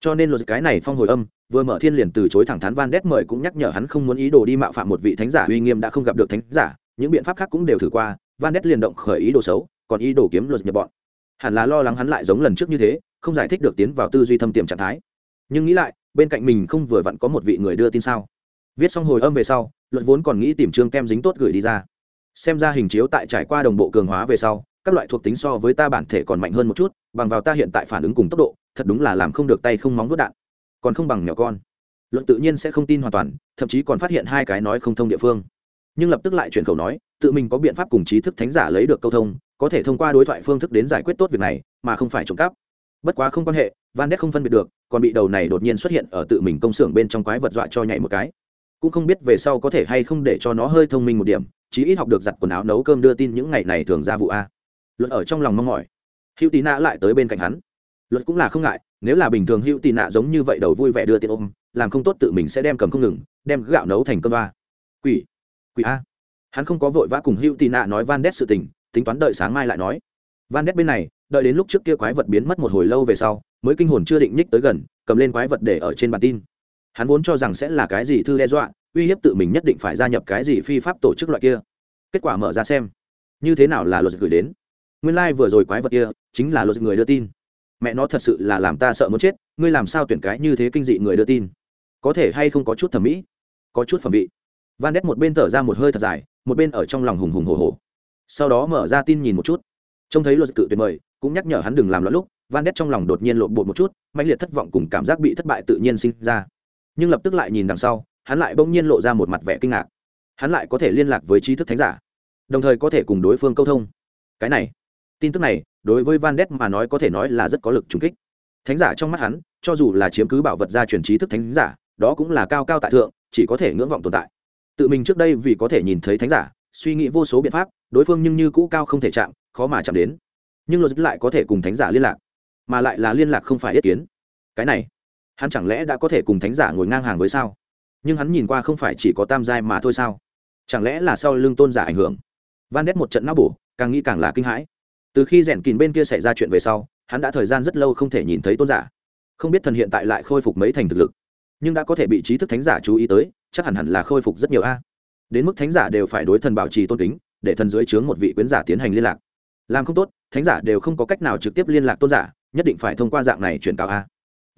Cho nên luật cái này phong hồi âm, vừa mở thiên liền từ chối thẳng thắn van đét mời cũng nhắc nhở hắn không muốn ý đồ đi mạo phạm một vị thánh giả uy nghiêm đã không gặp được thánh giả, những biện pháp khác cũng đều thử qua, van đét liền động khởi ý đồ xấu, còn ý đồ kiếm luật nhập bọn. Hẳn là lo lắng hắn lại giống lần trước như thế, không giải thích được tiến vào tư duy thâm tiềm trạng thái. Nhưng nghĩ lại, bên cạnh mình không vừa vặn có một vị người đưa tin sao. Viết xong hồi âm về sau, luật vốn còn nghĩ tìm trương kem dính tốt gửi đi ra xem ra hình chiếu tại trải qua đồng bộ cường hóa về sau, các loại thuộc tính so với ta bản thể còn mạnh hơn một chút, bằng vào ta hiện tại phản ứng cùng tốc độ, thật đúng là làm không được tay không móng vớt đạn. Còn không bằng nhỏ con. Luật tự nhiên sẽ không tin hoàn toàn, thậm chí còn phát hiện hai cái nói không thông địa phương. Nhưng lập tức lại chuyển khẩu nói, tự mình có biện pháp cùng trí thức thánh giả lấy được câu thông, có thể thông qua đối thoại phương thức đến giải quyết tốt việc này, mà không phải trộm cắp. Bất quá không quan hệ, van đét không phân biệt được, còn bị đầu này đột nhiên xuất hiện ở tự mình công xưởng bên trong quái vật dọa cho nhảy một cái. Cũng không biết về sau có thể hay không để cho nó hơi thông minh một điểm chí ít học được giặt quần áo nấu cơm đưa tin những ngày này thường ra vụ a. Luật ở trong lòng mong mỏi. Hữu tì nạ lại tới bên cạnh hắn. Luật cũng là không ngại, nếu là bình thường hữu tì nạ giống như vậy đầu vui vẻ đưa tiền ôm, làm không tốt tự mình sẽ đem cầm không ngừng, đem gạo nấu thành cơm ba quỷ quỷ a. Hắn không có vội vã cùng hữu tì nạ nói van đét sự tình, tính toán đợi sáng mai lại nói. Van đét bên này, đợi đến lúc trước kia quái vật biến mất một hồi lâu về sau, mới kinh hồn chưa định nhích tới gần, cầm lên quái vật để ở trên bản tin. Hắn vốn cho rằng sẽ là cái gì thư đe dọa uy hiếp tự mình nhất định phải gia nhập cái gì phi pháp tổ chức loại kia. Kết quả mở ra xem, như thế nào là luật gửi đến. Nguyên lai、like、vừa rồi quái vật kia chính là luật người đưa tin. Mẹ nó thật sự là làm ta sợ muốn chết, ngươi làm sao tuyển cái như thế kinh dị người đưa tin? Có thể hay không có chút thẩm mỹ? Có chút phẩm vị. Van đét một bên thở ra một hơi thật dài, một bên ở trong lòng hùng hùng hồ hồ sau đó mở ra tin nhìn một chút. Trông thấy luật cự tuyệt mời, cũng nhắc nhở hắn đừng làm loạn lúc, van đét trong lòng đột nhiên lộn bột một chút mạnh liệt thất vọng cùng cảm giác bị thất bại tự nhiên sinh ra. Nhưng lập tức lại nhìn đằng sau hắn lại bỗng nhiên lộ ra một mặt vẻ kinh ngạc. Hắn lại có thể liên lạc với trí thức thánh giả, đồng thời có thể cùng đối phương câu thông. Cái này, tin tức này, đối với van đét mà nói có thể nói là rất có lực trúng kích. Thánh giả trong mắt hắn, cho dù là chiếm cứ bảo vật gia truyền trí thức thánh giả, đó cũng là cao cao tại thượng, chỉ có thể ngưỡng vọng tồn tại. Tự mình trước đây vì có thể nhìn thấy thánh giả, suy nghĩ vô số biện pháp, đối phương nhưng như cũ cao không thể chạm, khó mà chạm đến. Nhưng luật lại có thể cùng thánh giả liên lạc, mà lại là liên lạc không phải yết kiến. Cái này, hắn chẳng lẽ đã có thể cùng thánh giả ngồi ngang hàng với sao? Nhưng hắn nhìn qua không phải chỉ có tam giai mà thôi sao? Chẳng lẽ là sau lưng tôn giả ảnh hưởng? Van đét một trận não bổ, càng nghĩ càng là kinh hãi. Từ khi rèn kín bên kia xảy ra chuyện về sau, hắn đã thời gian rất lâu không thể nhìn thấy tôn giả. Không biết thần hiện tại lại khôi phục mấy thành thực lực, nhưng đã có thể bị trí thức thánh giả chú ý tới, chắc hẳn hẳn là khôi phục rất nhiều a. Đến mức thánh giả đều phải đối thần bảo trì tôn kính, để thần dưới trướng một vị quyến giả tiến hành liên lạc. Làm không tốt, thánh giả đều không có cách nào trực tiếp liên lạc tôn giả, nhất định phải thông qua dạng này chuyển cáo a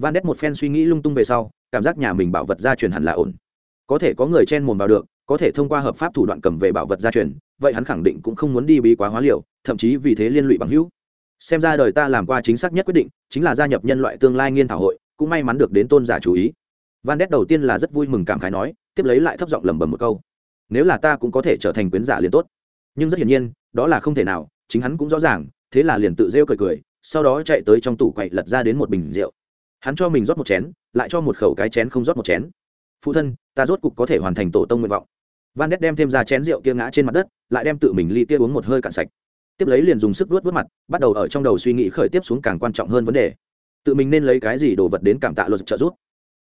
van đét một phen suy nghĩ lung tung về sau, cảm giác nhà mình bảo vật gia truyền hẳn là ổn. Có thể có người chen mồm vào được, có thể thông qua hợp pháp thủ đoạn cầm về bảo vật gia truyền, vậy hắn khẳng định cũng không muốn đi bí quá hóa liều, thậm chí vì thế liên lụy bằng hữu. Xem ra đời ta làm qua chính xác nhất quyết định, chính là gia nhập nhân loại tương lai nghiên thảo hội, cũng may mắn được đến tôn giả chú ý. Van đét đầu tiên là rất vui mừng cảm khái nói, tiếp lấy lại thấp giọng lẩm bẩm một câu. Nếu là ta cũng có thể trở thành quyến giả liền tốt. Nhưng rất hiển nhiên, đó là không thể nào, chính hắn cũng rõ ràng, thế là liền tự rêu cười cười, sau đó chạy tới trong tủ quậy lật ra đến một bình rượu hắn cho mình rót một chén, lại cho một khẩu cái chén không rót một chén. Phụ thân, ta rốt cục có thể hoàn thành tổ tông nguyện vọng. Van đét đem thêm ra chén rượu kia ngã trên mặt đất, lại đem tự mình ly kia uống một hơi cạn sạch. Tiếp lấy liền dùng sức vuốt vớt mặt, bắt đầu ở trong đầu suy nghĩ khởi tiếp xuống càng quan trọng hơn vấn đề. Tự mình nên lấy cái gì đồ vật đến cảm tạ luật trợ giúp?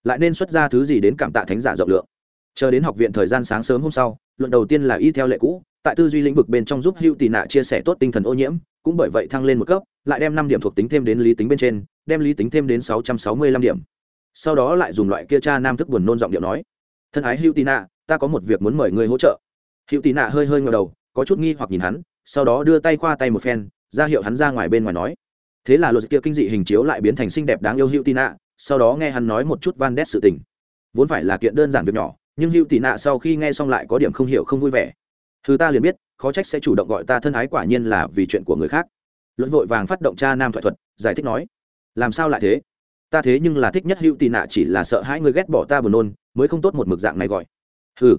Lại nên xuất ra thứ gì đến cảm tạ thánh giả rộng lượng? Chờ đến học viện thời gian sáng sớm hôm sau luận đầu tiên là y theo lệ cũ, tại tư duy lĩnh vực bên trong giúp hữu tị nạ chia sẻ tốt tinh thần ô nhiễm, cũng bởi vậy thăng lên một cấp lại đem năm điểm thuộc tính thêm đến lý tính bên trên, đem lý tính thêm đến sáu trăm sáu mươi lăm điểm. Sau đó lại dùng loại kia cha nam thức buồn nôn giọng điệu nói, thân ái hữu tị nạ, ta có một việc muốn mời người hỗ trợ. Hữu tị nạ hơi hơi ngờ đầu, có chút nghi hoặc nhìn hắn, sau đó đưa tay khoa tay một phen, ra hiệu hắn ra ngoài bên ngoài nói, thế là luật kia kinh dị hình chiếu lại biến thành xinh đẹp đáng yêu hữu tị nạ. Sau đó nghe hắn nói một chút van đét sự tình. Vốn phải là kiện đơn giản việc nhỏ, nhưng hữu tị nạ sau khi nghe xong lại có điểm không hiểu không vui vẻ. Thứ ta liền biết, khó trách sẽ chủ động gọi ta thân ái quả nhiên là vì chuyện của người khác luật vội vàng phát động cha nam thoại thuật, giải thích nói, làm sao lại thế? Ta thế nhưng là thích nhất hữu tị nạ, chỉ là sợ hãi người ghét bỏ ta buồn nôn, mới không tốt một mực dạng này gọi. Ừ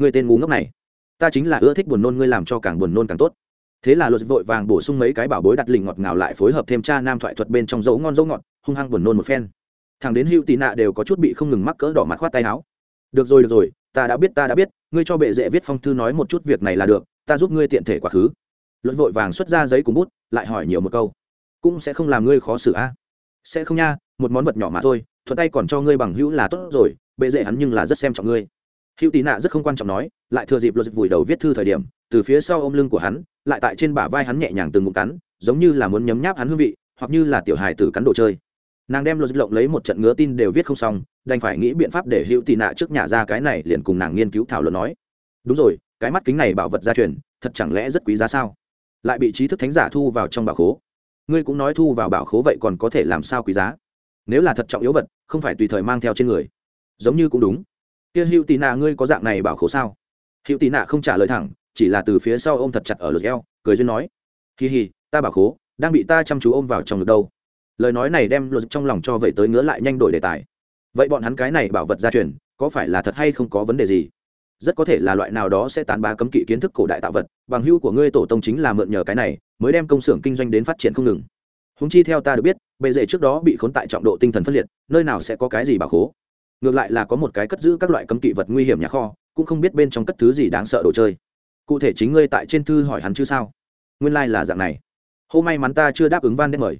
người tên ngu ngốc này. Ta chính là ưa thích buồn nôn ngươi làm cho càng buồn nôn càng tốt. Thế là luật vội vàng bổ sung mấy cái bảo bối đặt lình ngọt ngào lại phối hợp thêm cha nam thoại thuật bên trong dấu ngon dấu ngọt, hung hăng buồn nôn một phen. Thằng đến hữu tị nạ đều có chút bị không ngừng mắc cỡ đỏ mặt khoát tay áo. Được rồi được rồi, ta đã biết, ta đã biết, ngươi cho bệ dễ viết phong thư nói một chút việc này là được, ta giúp ngươi tiện thể quá khứ luật vội vàng xuất ra giấy cùng bút, lại hỏi nhiều một câu. Cũng sẽ không làm ngươi khó xử a. Sẽ không nha, một món vật nhỏ mà thôi, thuận tay còn cho ngươi bằng hữu là tốt rồi, bệ dễ hắn nhưng là rất xem trọng ngươi. Hữu tí nạ rất không quan trọng nói, lại thừa dịp luật vùi đầu viết thư thời điểm, từ phía sau ôm lưng của hắn, lại tại trên bả vai hắn nhẹ nhàng từng ngụm cắn, giống như là muốn nhấm nháp hắn hương vị, hoặc như là tiểu hài tử cắn đồ chơi. Nàng đem luật lộng lấy một trận ngứa tin đều viết không xong, đành phải nghĩ biện pháp để hữu tị nạ trước nhà ra cái này liền cùng nàng nghiên cứu thảo luận nói. Đúng rồi, cái mắt kính này bảo vật gia truyền, thật chẳng lẽ rất quý giá sao? Lại bị trí thức thánh giả thu vào trong bảo khố. Ngươi cũng nói thu vào bảo khố vậy còn có thể làm sao quý giá? Nếu là thật trọng yếu vật, không phải tùy thời mang theo trên người. Giống như cũng đúng. Kia hữu tị nạ ngươi có dạng này bảo khố sao? Hữu tị nạ không trả lời thẳng, chỉ là từ phía sau ôm thật chặt ở lượt eo, cười duyên nói. Kỳ hì ta bảo khố đang bị ta chăm chú ôm vào trong ngực đâu. Lời nói này đem luật trong lòng cho vậy tới ngứa lại nhanh đổi đề tài. Vậy bọn hắn cái này bảo vật gia truyền, có phải là thật hay không có vấn đề gì? Rất có thể là loại nào đó sẽ tán bá cấm kỵ kiến thức cổ đại tạo vật, bằng hưu của ngươi tổ tông chính là mượn nhờ cái này, mới đem công xưởng kinh doanh đến phát triển không ngừng. Húng chi theo ta được biết bề dễ trước đó bị khốn tại trọng độ tinh thần phân liệt, nơi nào sẽ có cái gì bảo khố? Ngược lại là có một cái cất giữ các loại cấm kỵ vật nguy hiểm nhà kho, cũng không biết bên trong cất thứ gì đáng sợ đồ chơi. Cụ thể chính ngươi tại trên thư hỏi hắn chứ sao? Nguyên lai、like、là dạng này. Hô may mắn ta chưa đáp ứng van đen mời.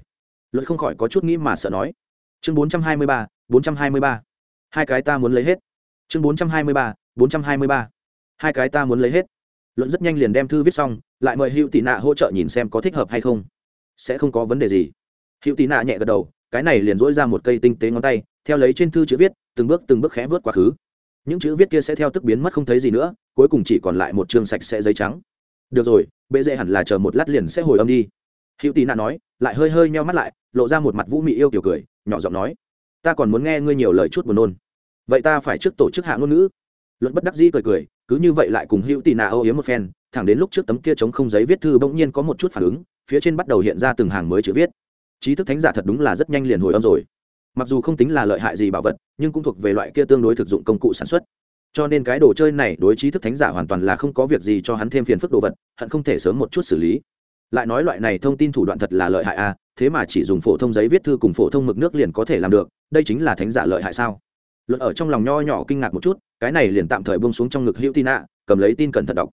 Luật không khỏi có chút nghĩ mà sợ nói. Chương bốn trăm hai mươi ba, bốn trăm hai mươi ba. Hai cái ta muốn lấy hết. Chương bốn trăm hai mươi ba bốn trăm hai mươi ba. Hai cái ta muốn lấy hết. Luận rất nhanh liền đem thư viết xong, lại mời hữu tị nạ hỗ trợ nhìn xem có thích hợp hay không. Sẽ không có vấn đề gì. Hữu tị nạ nhẹ gật đầu, cái này liền dỗi ra một cây tinh tế ngón tay, theo lấy trên thư chữ viết, từng bước từng bước khẽ vớt quá khứ. Những chữ viết kia sẽ theo tức biến mất không thấy gì nữa, cuối cùng chỉ còn lại một chương sạch sẽ giấy trắng. Được rồi, bệ dễ hẳn là chờ một lát liền sẽ hồi âm đi. Hữu tị nạ nói, lại hơi hơi nheo mắt lại, lộ ra một mặt vũ mị yêu kiểu cười, nhỏ giọng nói, ta còn muốn nghe ngươi nhiều lời chút buồn nôn. Vậy ta phải trước tổ chức hạ ngôn ngữ luật bất đắc dĩ cười cười cứ như vậy lại cùng hữu tì nạ âu yếm một phen thẳng đến lúc trước tấm kia chống không giấy viết thư bỗng nhiên có một chút phản ứng phía trên bắt đầu hiện ra từng hàng mới chữ viết. Trí thức thánh giả thật đúng là rất nhanh liền hồi âm rồi. Mặc dù không tính là lợi hại gì bảo vật nhưng cũng thuộc về loại kia tương đối thực dụng công cụ sản xuất. Cho nên cái đồ chơi này đối trí thức thánh giả hoàn toàn là không có việc gì cho hắn thêm phiền phức đồ vật hận không thể sớm một chút xử lý. Lại nói loại này thông tin thủ đoạn thật là lợi hại a à, thế mà chỉ dùng phổ thông giấy viết thư cùng phổ thông mực nước liền có thể làm được đây chính là thánh giả lợi hại sao? Luật ở trong lòng nho nhỏ kinh ngạc một chút, cái này liền tạm thời bông xuống trong ngực hữu tin ạ cầm lấy tin cẩn thận đọc.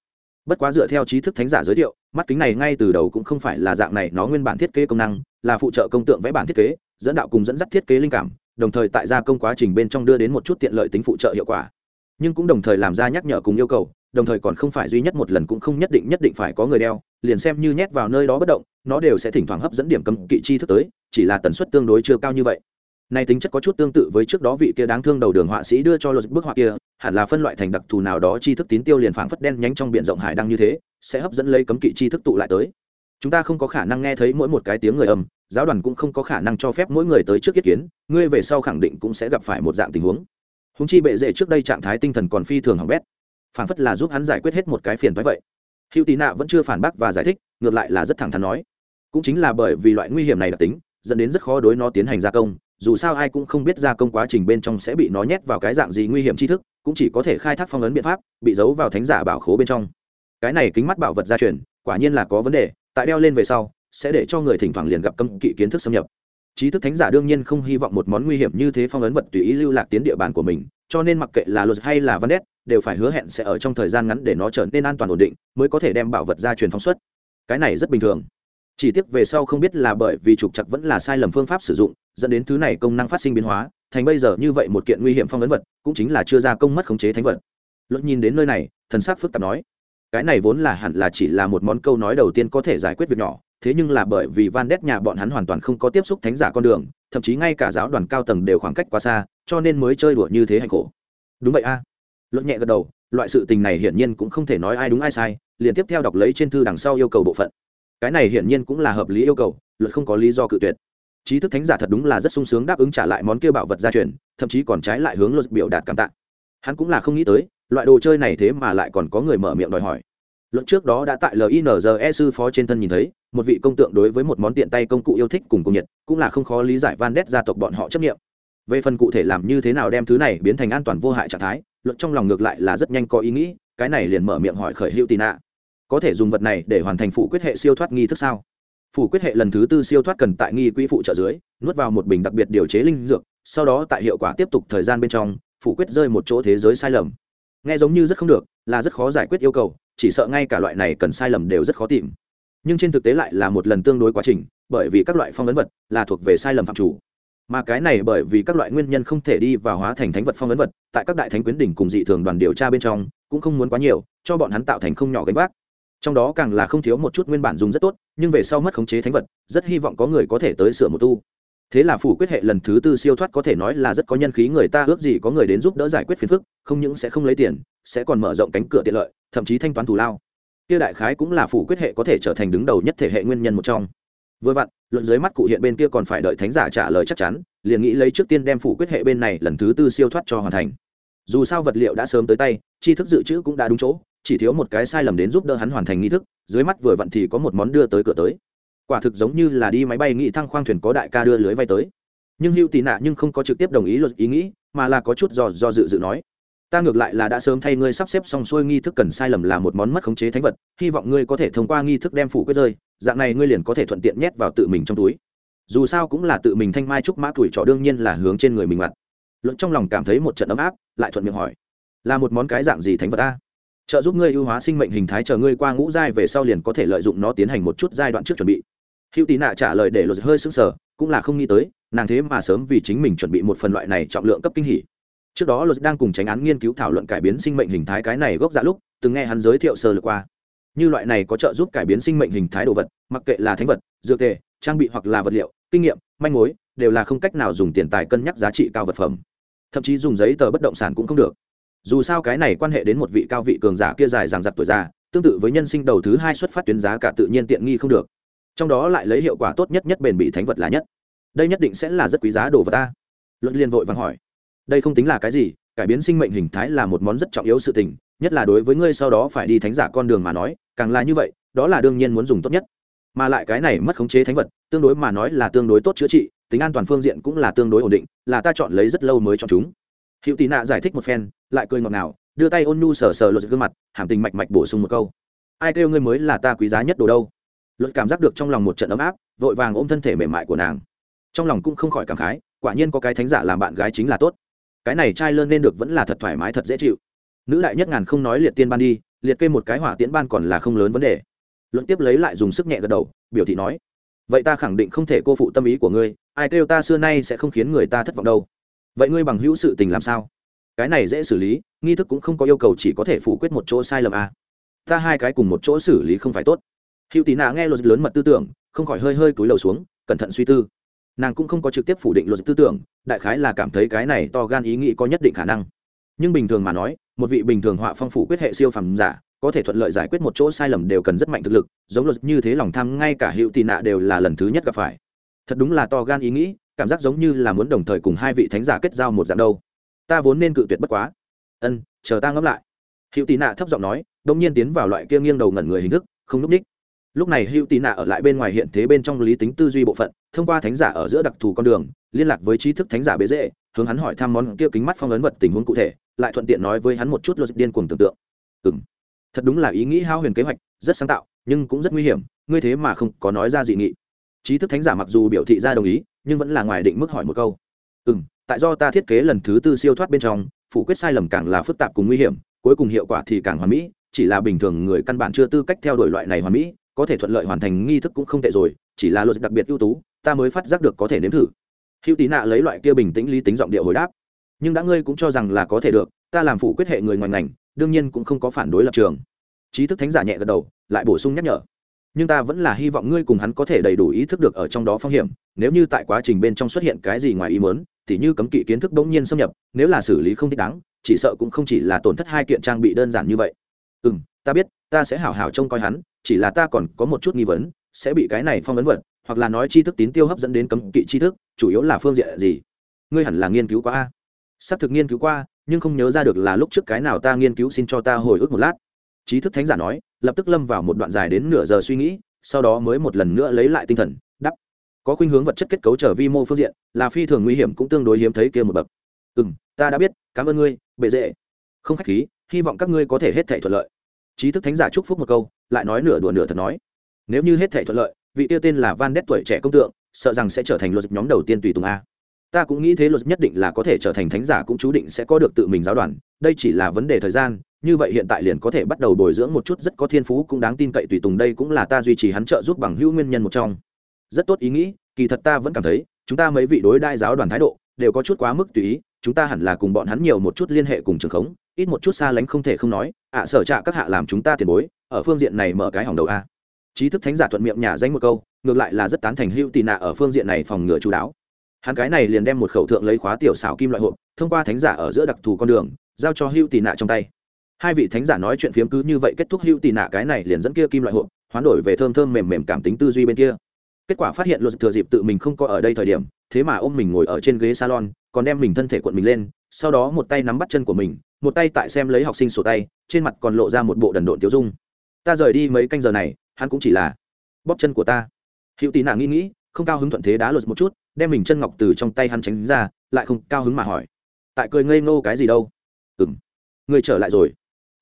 Bất quá dựa theo trí thức thánh giả giới thiệu, mắt kính này ngay từ đầu cũng không phải là dạng này, nó nguyên bản thiết kế công năng, là phụ trợ công tượng vẽ bản thiết kế, dẫn đạo cùng dẫn dắt thiết kế linh cảm, đồng thời tại gia công quá trình bên trong đưa đến một chút tiện lợi tính phụ trợ hiệu quả. Nhưng cũng đồng thời làm ra nhắc nhở cùng yêu cầu, đồng thời còn không phải duy nhất một lần cũng không nhất định nhất định phải có người đeo, liền xem như nhét vào nơi đó bất động, nó đều sẽ thỉnh thoảng hấp dẫn điểm cấm kỵ chi thức tới, chỉ là tần suất tương đối chưa cao như vậy này tính chất có chút tương tự với trước đó vị kia đáng thương đầu đường họa sĩ đưa cho luật bức họa kia, hẳn là phân loại thành đặc thù nào đó chi thức tín tiêu liền phảng phất đen nhánh trong biển rộng hải đăng như thế, sẽ hấp dẫn lấy cấm kỵ chi thức tụ lại tới. Chúng ta không có khả năng nghe thấy mỗi một cái tiếng người âm, giáo đoàn cũng không có khả năng cho phép mỗi người tới trước ý kiến, ngươi về sau khẳng định cũng sẽ gặp phải một dạng tình huống. Hùng chi bệ rệ trước đây trạng thái tinh thần còn phi thường hỏng bét, phảng phất là giúp hắn giải quyết hết một cái phiền toái vậy. Hữu tị nạ vẫn chưa phản bác và giải thích, ngược lại là rất thẳng thắn nói. Cũng chính là bởi vì loại nguy hiểm này đặc tính, dẫn đến rất khó đối nó tiến hành gia công dù sao ai cũng không biết gia công quá trình bên trong sẽ bị nó nhét vào cái dạng gì nguy hiểm tri thức, cũng chỉ có thể khai thác phong ấn biện pháp, bị giấu vào thánh giả bảo khố bên trong. Cái này kính mắt bảo vật gia truyền, quả nhiên là có vấn đề, tại đeo lên về sau, sẽ để cho người thỉnh thoảng liền gặp cấm kỵ kiến thức xâm nhập. Trí thức thánh giả đương nhiên không hy vọng một món nguy hiểm như thế phong ấn vật tùy ý lưu lạc tiến địa bàn của mình, cho nên mặc kệ là luật hay là văn đét đều phải hứa hẹn sẽ ở trong thời gian ngắn để nó trở nên an toàn ổn định, mới có thể đem bảo vật ra truyền phóng xuất. Cái này rất bình thường chỉ tiếc về sau không biết là bởi vì trục chặt vẫn là sai lầm phương pháp sử dụng, dẫn đến thứ này công năng phát sinh biến hóa, thành bây giờ như vậy một kiện nguy hiểm phong ấn vật, cũng chính là chưa ra công mất khống chế thánh vật. Luật nhìn đến nơi này, thần sắc phức tạp nói, cái này vốn là hẳn là chỉ là một món câu nói đầu tiên có thể giải quyết việc nhỏ, thế nhưng là bởi vì van đét nhà bọn hắn hoàn toàn không có tiếp xúc thánh giả con đường, thậm chí ngay cả giáo đoàn cao tầng đều khoảng cách quá xa, cho nên mới chơi đùa như thế hành khổ. Đúng vậy a. À. luật nhẹ gật đầu, loại sự tình này hiển nhiên cũng không thể nói ai đúng ai sai, liền tiếp theo đọc lấy trên thư đằng sau yêu cầu bộ phận cái này hiển nhiên cũng là hợp lý yêu cầu, luật không có lý do cự tuyệt. Trí thức thánh giả thật đúng là rất sung sướng đáp ứng trả lại món kia bảo vật gia truyền, thậm chí còn trái lại hướng luật biểu đạt cảm tạ. Hắn cũng là không nghĩ tới, loại đồ chơi này thế mà lại còn có người mở miệng đòi hỏi. Luật trước đó đã tại linze sư phó trên thân nhìn thấy, một vị công tượng đối với một món tiện tay công cụ yêu thích cùng cung nhiệt, cũng là không khó lý giải van đét gia tộc bọn họ chấp nghiệm về phần cụ thể làm như thế nào đem thứ này biến thành an toàn vô hại trạng thái, luật trong lòng ngược lại là rất nhanh có ý nghĩ, cái này liền mở miệng hỏi khởi hữu tì nạ có thể dùng vật này để hoàn thành phụ quyết hệ siêu thoát nghi thức sao? Phủ quyết hệ lần thứ tư siêu thoát cần tại nghi quỹ phụ trợ dưới, nuốt vào một bình đặc biệt điều chế linh dược, sau đó tại hiệu quả tiếp tục thời gian bên trong, phủ quyết rơi một chỗ thế giới sai lầm. Nghe giống như rất không được, là rất khó giải quyết yêu cầu, chỉ sợ ngay cả loại này cần sai lầm đều rất khó tìm. Nhưng trên thực tế lại là một lần tương đối quá trình, bởi vì các loại phong ấn vật là thuộc về sai lầm phạm chủ. Mà cái này bởi vì các loại nguyên nhân không thể đi và hóa thành thánh vật phong ấn vật, tại các đại thánh quyến đỉnh cùng dị thường đoàn điều tra bên trong, cũng không muốn quá nhiều, cho bọn hắn tạo thành không nhỏ gánh vác trong đó càng là không thiếu một chút nguyên bản dùng rất tốt, nhưng về sau mất khống chế thánh vật, rất hy vọng có người có thể tới sửa một tu. Thế là phủ quyết hệ lần thứ tư siêu thoát có thể nói là rất có nhân khí, người ta ước gì có người đến giúp đỡ giải quyết phiền phức, không những sẽ không lấy tiền, sẽ còn mở rộng cánh cửa tiện lợi, thậm chí thanh toán thù lao. Kia đại khái cũng là phủ quyết hệ có thể trở thành đứng đầu nhất thể hệ nguyên nhân một trong. Vừa vặn, luận dưới mắt cụ hiện bên kia còn phải đợi thánh giả trả lời chắc chắn, liền nghĩ lấy trước tiên đem phủ quyết hệ bên này lần thứ tư siêu thoát cho hoàn thành. Dù sao vật liệu đã sớm tới tay, tri thức dự trữ cũng đã đúng chỗ chỉ thiếu một cái sai lầm đến giúp đỡ hắn hoàn thành nghi thức, dưới mắt vừa vặn thì có một món đưa tới cửa tới. Quả thực giống như là đi máy bay nghị thăng khoang thuyền có đại ca đưa lưới vay tới. Nhưng hữu tị nạ nhưng không có trực tiếp đồng ý luật ý nghĩ, mà là có chút do do dự dự nói, ta ngược lại là đã sớm thay ngươi sắp xếp xong xuôi nghi thức cần sai lầm là một món mất khống chế thánh vật, hy vọng ngươi có thể thông qua nghi thức đem phủ quyết rơi, dạng này ngươi liền có thể thuận tiện nhét vào tự mình trong túi. Dù sao cũng là tự mình thanh mai trúc mã tuổi trọ đương nhiên là hướng trên người mình mặt. Luận trong lòng cảm thấy một trận ấm áp, lại thuận miệng hỏi, là một món cái dạng gì thánh vật ta trợ giúp ngươi ưu hóa sinh mệnh hình thái, chờ ngươi qua ngũ giai về sau liền có thể lợi dụng nó tiến hành một chút giai đoạn trước chuẩn bị. Hữu tí nạ trả lời để luật hơi sững sờ, cũng là không nghĩ tới, nàng thế mà sớm vì chính mình chuẩn bị một phần loại này trọng lượng cấp kinh hỉ. Trước đó luật đang cùng tránh án nghiên cứu thảo luận cải biến sinh mệnh hình thái cái này gốc dạ lúc, từng nghe hắn giới thiệu sơ lược qua. Như loại này có trợ giúp cải biến sinh mệnh hình thái đồ vật, mặc kệ là thánh vật, dược tề trang bị hoặc là vật liệu, kinh nghiệm, manh mối, đều là không cách nào dùng tiền tài cân nhắc giá trị cao vật phẩm. Thậm chí dùng giấy tờ bất động sản cũng không được dù sao cái này quan hệ đến một vị cao vị cường giả kia dài rằng giặc tuổi già, tương tự với nhân sinh đầu thứ hai xuất phát tuyến giá cả tự nhiên tiện nghi không được. Trong đó lại lấy hiệu quả tốt nhất nhất bền bị thánh vật là nhất. Đây nhất định sẽ là rất quý giá đồ vật ta. Luật liên vội vàng hỏi. Đây không tính là cái gì, cải biến sinh mệnh hình thái là một món rất trọng yếu sự tình, nhất là đối với ngươi sau đó phải đi thánh giả con đường mà nói, càng là như vậy, đó là đương nhiên muốn dùng tốt nhất. Mà lại cái này mất khống chế thánh vật, tương đối mà nói là tương đối tốt chữa trị, tính an toàn phương diện cũng là tương đối ổn định, là ta chọn lấy rất lâu mới chọn chúng. Hữu tị nạ giải thích một phen lại cười ngọt ngào, đưa tay ôn nhu sờ sờ luật gương mặt, hàm tình mạch mạch bổ sung một câu. Ai kêu ngươi mới là ta quý giá nhất đồ đâu? Luật cảm giác được trong lòng một trận ấm áp, vội vàng ôm thân thể mềm mại của nàng. Trong lòng cũng không khỏi cảm khái, quả nhiên có cái thánh giả làm bạn gái chính là tốt. Cái này trai lơn nên được vẫn là thật thoải mái thật dễ chịu. Nữ đại nhất ngàn không nói liệt tiên ban đi, liệt kê một cái hỏa tiễn ban còn là không lớn vấn đề. Luận tiếp lấy lại dùng sức nhẹ gật đầu, biểu thị nói, vậy ta khẳng định không thể cô phụ tâm ý của ngươi, ai kêu ta xưa nay sẽ không khiến người ta thất vọng đâu. Vậy ngươi bằng hữu sự tình làm sao? Cái này dễ xử lý, nghi thức cũng không có yêu cầu chỉ có thể phủ quyết một chỗ sai lầm à. ta hai cái cùng một chỗ xử lý không phải tốt. Hữu tí nạ nghe luật lớn mật tư tưởng, không khỏi hơi hơi cúi đầu xuống, cẩn thận suy tư. Nàng cũng không có trực tiếp phủ định luật tư tưởng, đại khái là cảm thấy cái này to gan ý nghĩ có nhất định khả năng. Nhưng bình thường mà nói, một vị bình thường họa phong phủ quyết hệ siêu phẩm giả, có thể thuận lợi giải quyết một chỗ sai lầm đều cần rất mạnh thực lực, giống luật như thế lòng tham ngay cả hữu tị nạ đều là lần thứ nhất gặp phải. Thật đúng là to gan ý nghĩ, cảm giác giống như là muốn đồng thời cùng hai vị thánh giả kết giao một dạng đâu ta vốn nên cự tuyệt bất quá. Ân, chờ ta ngẫm lại. Hữu tị nạ thấp giọng nói, đông nhiên tiến vào loại kia nghiêng đầu ngẩn người hình thức, không núp ních. Lúc này hữu tị nạ ở lại bên ngoài hiện thế bên trong lý tính tư duy bộ phận, thông qua thánh giả ở giữa đặc thù con đường, liên lạc với trí thức thánh giả bế dễ, hướng hắn hỏi thăm món kia kính mắt phong ấn vật tình huống cụ thể, lại thuận tiện nói với hắn một chút luật điên cuồng tưởng tượng. Ừ m thật đúng là ý nghĩ hao huyền kế hoạch, rất sáng tạo, nhưng cũng rất nguy hiểm, ngươi thế mà không có nói ra dị nghị. Trí thức thánh giả mặc dù biểu thị ra đồng ý, nhưng vẫn là ngoài định mức hỏi một câu. Ừ m tại do ta thiết kế lần thứ tư siêu thoát bên trong, phủ quyết sai lầm càng là phức tạp cùng nguy hiểm, cuối cùng hiệu quả thì càng hoàn mỹ, chỉ là bình thường người căn bản chưa tư cách theo đuổi loại này hoàn mỹ, có thể thuận lợi hoàn thành nghi thức cũng không tệ rồi, chỉ là luật đặc biệt ưu tú, ta mới phát giác được có thể nếm thử. Hữu tí nạ lấy loại kia bình tĩnh lý tính giọng điệu hồi đáp. Nhưng đã ngươi cũng cho rằng là có thể được, ta làm phủ quyết hệ người ngoài ngành, đương nhiên cũng không có phản đối lập trường. Trí thức thánh giả nhẹ gật đầu, lại bổ sung nhắc nhở. Nhưng ta vẫn là hy vọng ngươi cùng hắn có thể đầy đủ ý thức được ở trong đó phong hiểm, nếu như tại quá trình bên trong xuất hiện cái gì ngoài ý muốn thì như cấm kỵ kiến thức bỗng nhiên xâm nhập, nếu là xử lý không thích đáng, chỉ sợ cũng không chỉ là tổn thất hai kiện trang bị đơn giản như vậy. Ừ m ta biết, ta sẽ hảo hảo trông coi hắn, chỉ là ta còn có một chút nghi vấn, sẽ bị cái này phong ấn vật, hoặc là nói tri thức tín tiêu hấp dẫn đến cấm kỵ tri thức, chủ yếu là phương diện gì? Ngươi hẳn là nghiên cứu qua a. Xác thực nghiên cứu qua, nhưng không nhớ ra được là lúc trước cái nào ta nghiên cứu xin cho ta hồi ức một lát. Trí thức thánh giả nói, lập tức lâm vào một đoạn dài đến nửa giờ suy nghĩ, sau đó mới một lần nữa lấy lại tinh thần có khuynh hướng vật chất kết cấu trở vi mô phương diện, là phi thường nguy hiểm cũng tương đối hiếm thấy kia một bậc. Ừ m ta đã biết, cảm ơn ngươi, bệ dễ. Không k h á c h khí, hy vọng các ngươi có thể hết thể thuận lợi. Trí thức thánh giả chúc phúc một câu, lại nói nửa đùa nửa thật nói. Nếu như hết thể thuận lợi, vị tiêu tên là van đét tuổi trẻ công tượng, sợ rằng sẽ trở thành luật nhóm đầu tiên tùy tùng a. Ta cũng nghĩ thế luật nhất định là có thể trở thành thánh giả cũng chú định sẽ có được tự mình giáo đoàn. Đây chỉ là vấn đề thời gian, như vậy hiện tại liền có thể bắt đầu bồi dưỡng một chút rất có thiên phú cũng đáng tin cậy tùy tùng. Đây cũng là ta duy trì hắn trợ giúp bằng hữu nguyên nhân một trong rất tốt ý nghĩ, kỳ thật ta vẫn cảm thấy, chúng ta mấy vị đối đại giáo đoàn thái độ đều có chút quá mức tùy ý, chúng ta hẳn là cùng bọn hắn nhiều một chút liên hệ cùng trường khống, ít một chút xa lánh không thể không nói, ạ, sở trạ các hạ làm chúng ta tiền bối, ở phương diện này mở cái hỏng đầu a. Trí thức thánh giả thuận miệng nhà danh một câu, ngược lại là rất tán thành hữu tị nạ ở phương diện này phòng ngừa chú đáo. Hắn cái này liền đem một khẩu thượng lấy khóa tiểu xảo kim loại hộp, thông qua thánh giả ở giữa đặc thù con đường, giao cho hữu tị nạ trong tay. Hai vị thánh giả nói chuyện phiếm cứ như vậy, kết thúc hữu tị nạ cái này liền dẫn kia kim loại hộp, hoán đổi về thơm thơm mềm mềm cảm tính tư duy bên kia kết quả phát hiện luật thừa dịp tự mình không có ở đây thời điểm, thế mà ôm mình ngồi ở trên ghế salon, còn đem mình thân thể cuộn mình lên, sau đó một tay nắm bắt chân của mình, một tay tại xem lấy học sinh sổ tay, trên mặt còn lộ ra một bộ đần độn tiêu dung. Ta rời đi mấy canh giờ này, hắn cũng chỉ là bóp chân của ta. Hữu tín nạ nghĩ nghĩ, không cao hứng thuận thế đá luật một chút, đem mình chân ngọc từ trong tay hắn tránh ra, lại không cao hứng mà hỏi, tại cười ngây ngô cái gì đâu? Ừng người trở lại rồi.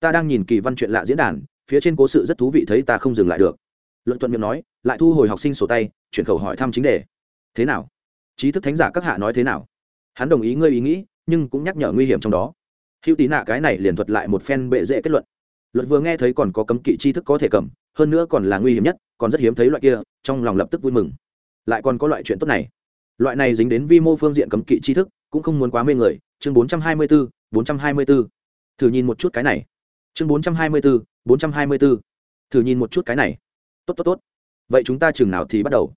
Ta đang nhìn kỳ văn chuyện lạ diễn đàn, phía trên cố sự rất thú vị thấy ta không dừng lại được luận thuận miệng nói, lại thu hồi học sinh sổ tay, chuyển khẩu hỏi thăm chính đề. Thế nào? Trí thức thánh giả các hạ nói thế nào? Hắn đồng ý ngươi ý nghĩ, nhưng cũng nhắc nhở nguy hiểm trong đó. Hữu tí nạ cái này liền thuật lại một phen bệ dễ kết luận. Luật vừa nghe thấy còn có cấm kỵ tri thức có thể cầm, hơn nữa còn là nguy hiểm nhất, còn rất hiếm thấy loại kia, trong lòng lập tức vui mừng. Lại còn có loại chuyện tốt này. Loại này dính đến vi mô phương diện cấm kỵ tri thức, cũng không muốn quá mê người. Chương bốn trăm hai mươi bốn bốn trăm hai mươi bốn thử nhìn một chút cái này. Chương bốn trăm hai mươi bốn bốn trăm hai mươi bốn thử nhìn một chút cái này tốt tốt tốt. Vậy chúng ta chừng nào thì bắt đầu?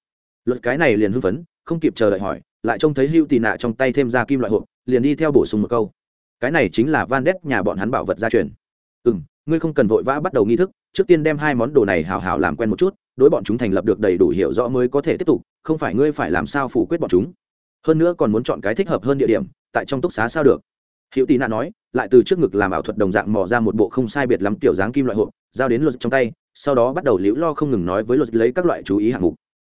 Luật cái này liền hưng phấn, không kịp chờ đợi hỏi, lại trông thấy hưu tì nạ trong tay thêm ra kim loại hộp, liền đi theo bổ sung một câu. Cái này chính là van đét nhà bọn hắn bảo vật gia truyền. Ừ m ngươi không cần vội vã bắt đầu nghi thức, trước tiên đem hai món đồ này hào hào làm quen một chút, đối bọn chúng thành lập được đầy đủ hiểu rõ mới có thể tiếp tục, không phải ngươi phải làm sao phủ quyết bọn chúng. Hơn nữa còn muốn chọn cái thích hợp hơn địa điểm, tại trong túc xá sao được. Hữu tì nạ nói, lại từ trước ngực làm ảo thuật đồng dạng mò ra một bộ không sai biệt lắm kiểu dáng kim loại hộp, giao đến luật trong tay sau đó bắt đầu liễu lo không ngừng nói với luật lấy các loại chú ý hạng mục.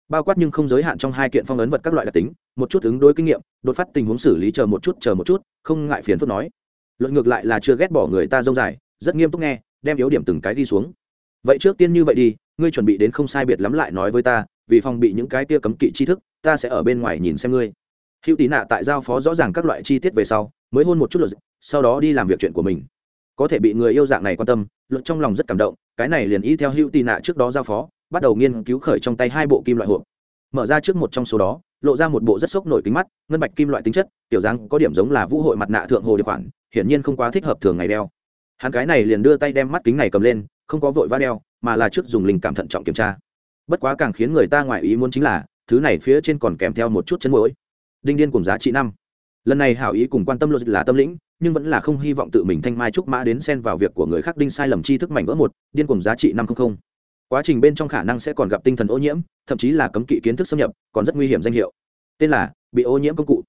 Bao quát nhưng không giới hạn trong hai kiện phong ấn vật các loại đặc tính, một chút ứng đối kinh nghiệm, đột phát tình huống xử lý chờ một chút, chờ một chút, không ngại phiền phức nói. Luật ngược lại là chưa ghét bỏ người ta dông dài, rất nghiêm túc nghe, đem yếu điểm từng cái đi xuống. Vậy trước tiên như vậy đi, ngươi chuẩn bị đến không sai biệt lắm lại nói với ta, vì phòng bị những cái kia cấm kỵ tri thức, ta sẽ ở bên ngoài nhìn xem ngươi. Hữu tí nạ tại giao phó rõ ràng các loại chi tiết về sau, mới hôn một chút luật, sau đó đi làm việc chuyện của mình. Có thể bị người yêu dạng này quan tâm, luật trong lòng rất cảm động cái này liền y theo hữu tì nạ trước đó giao phó, bắt đầu nghiên cứu khởi trong tay hai bộ kim loại hộp. Mở ra trước một trong số đó, lộ ra một bộ rất sốc nổi kính mắt, ngân bạch kim loại tính chất, tiểu dáng có điểm giống là vũ hội mặt nạ thượng hồ điều khoản, hiển nhiên không quá thích hợp thường ngày đeo. Hắn cái này liền đưa tay đem mắt kính này cầm lên, không có vội va đeo, mà là trước dùng linh cảm thận trọng kiểm tra. Bất quá càng khiến người ta ngoài ý muốn chính là, thứ này phía trên còn kèm theo một chút chân mũi đinh điên cùng giá trị năm lần này hảo ý cùng quan tâm luật là tâm lĩnh, nhưng vẫn là không hy vọng tự mình thanh mai trúc mã đến xen vào việc của người khác đinh sai lầm tri thức mảnh vỡ một, điên cùng giá trị năm trăm linh quá trình bên trong khả năng sẽ còn gặp tinh thần ô nhiễm, thậm chí là cấm kỵ kiến thức xâm nhập, còn rất nguy hiểm danh hiệu. Tên là, bị ô nhiễm công cụ.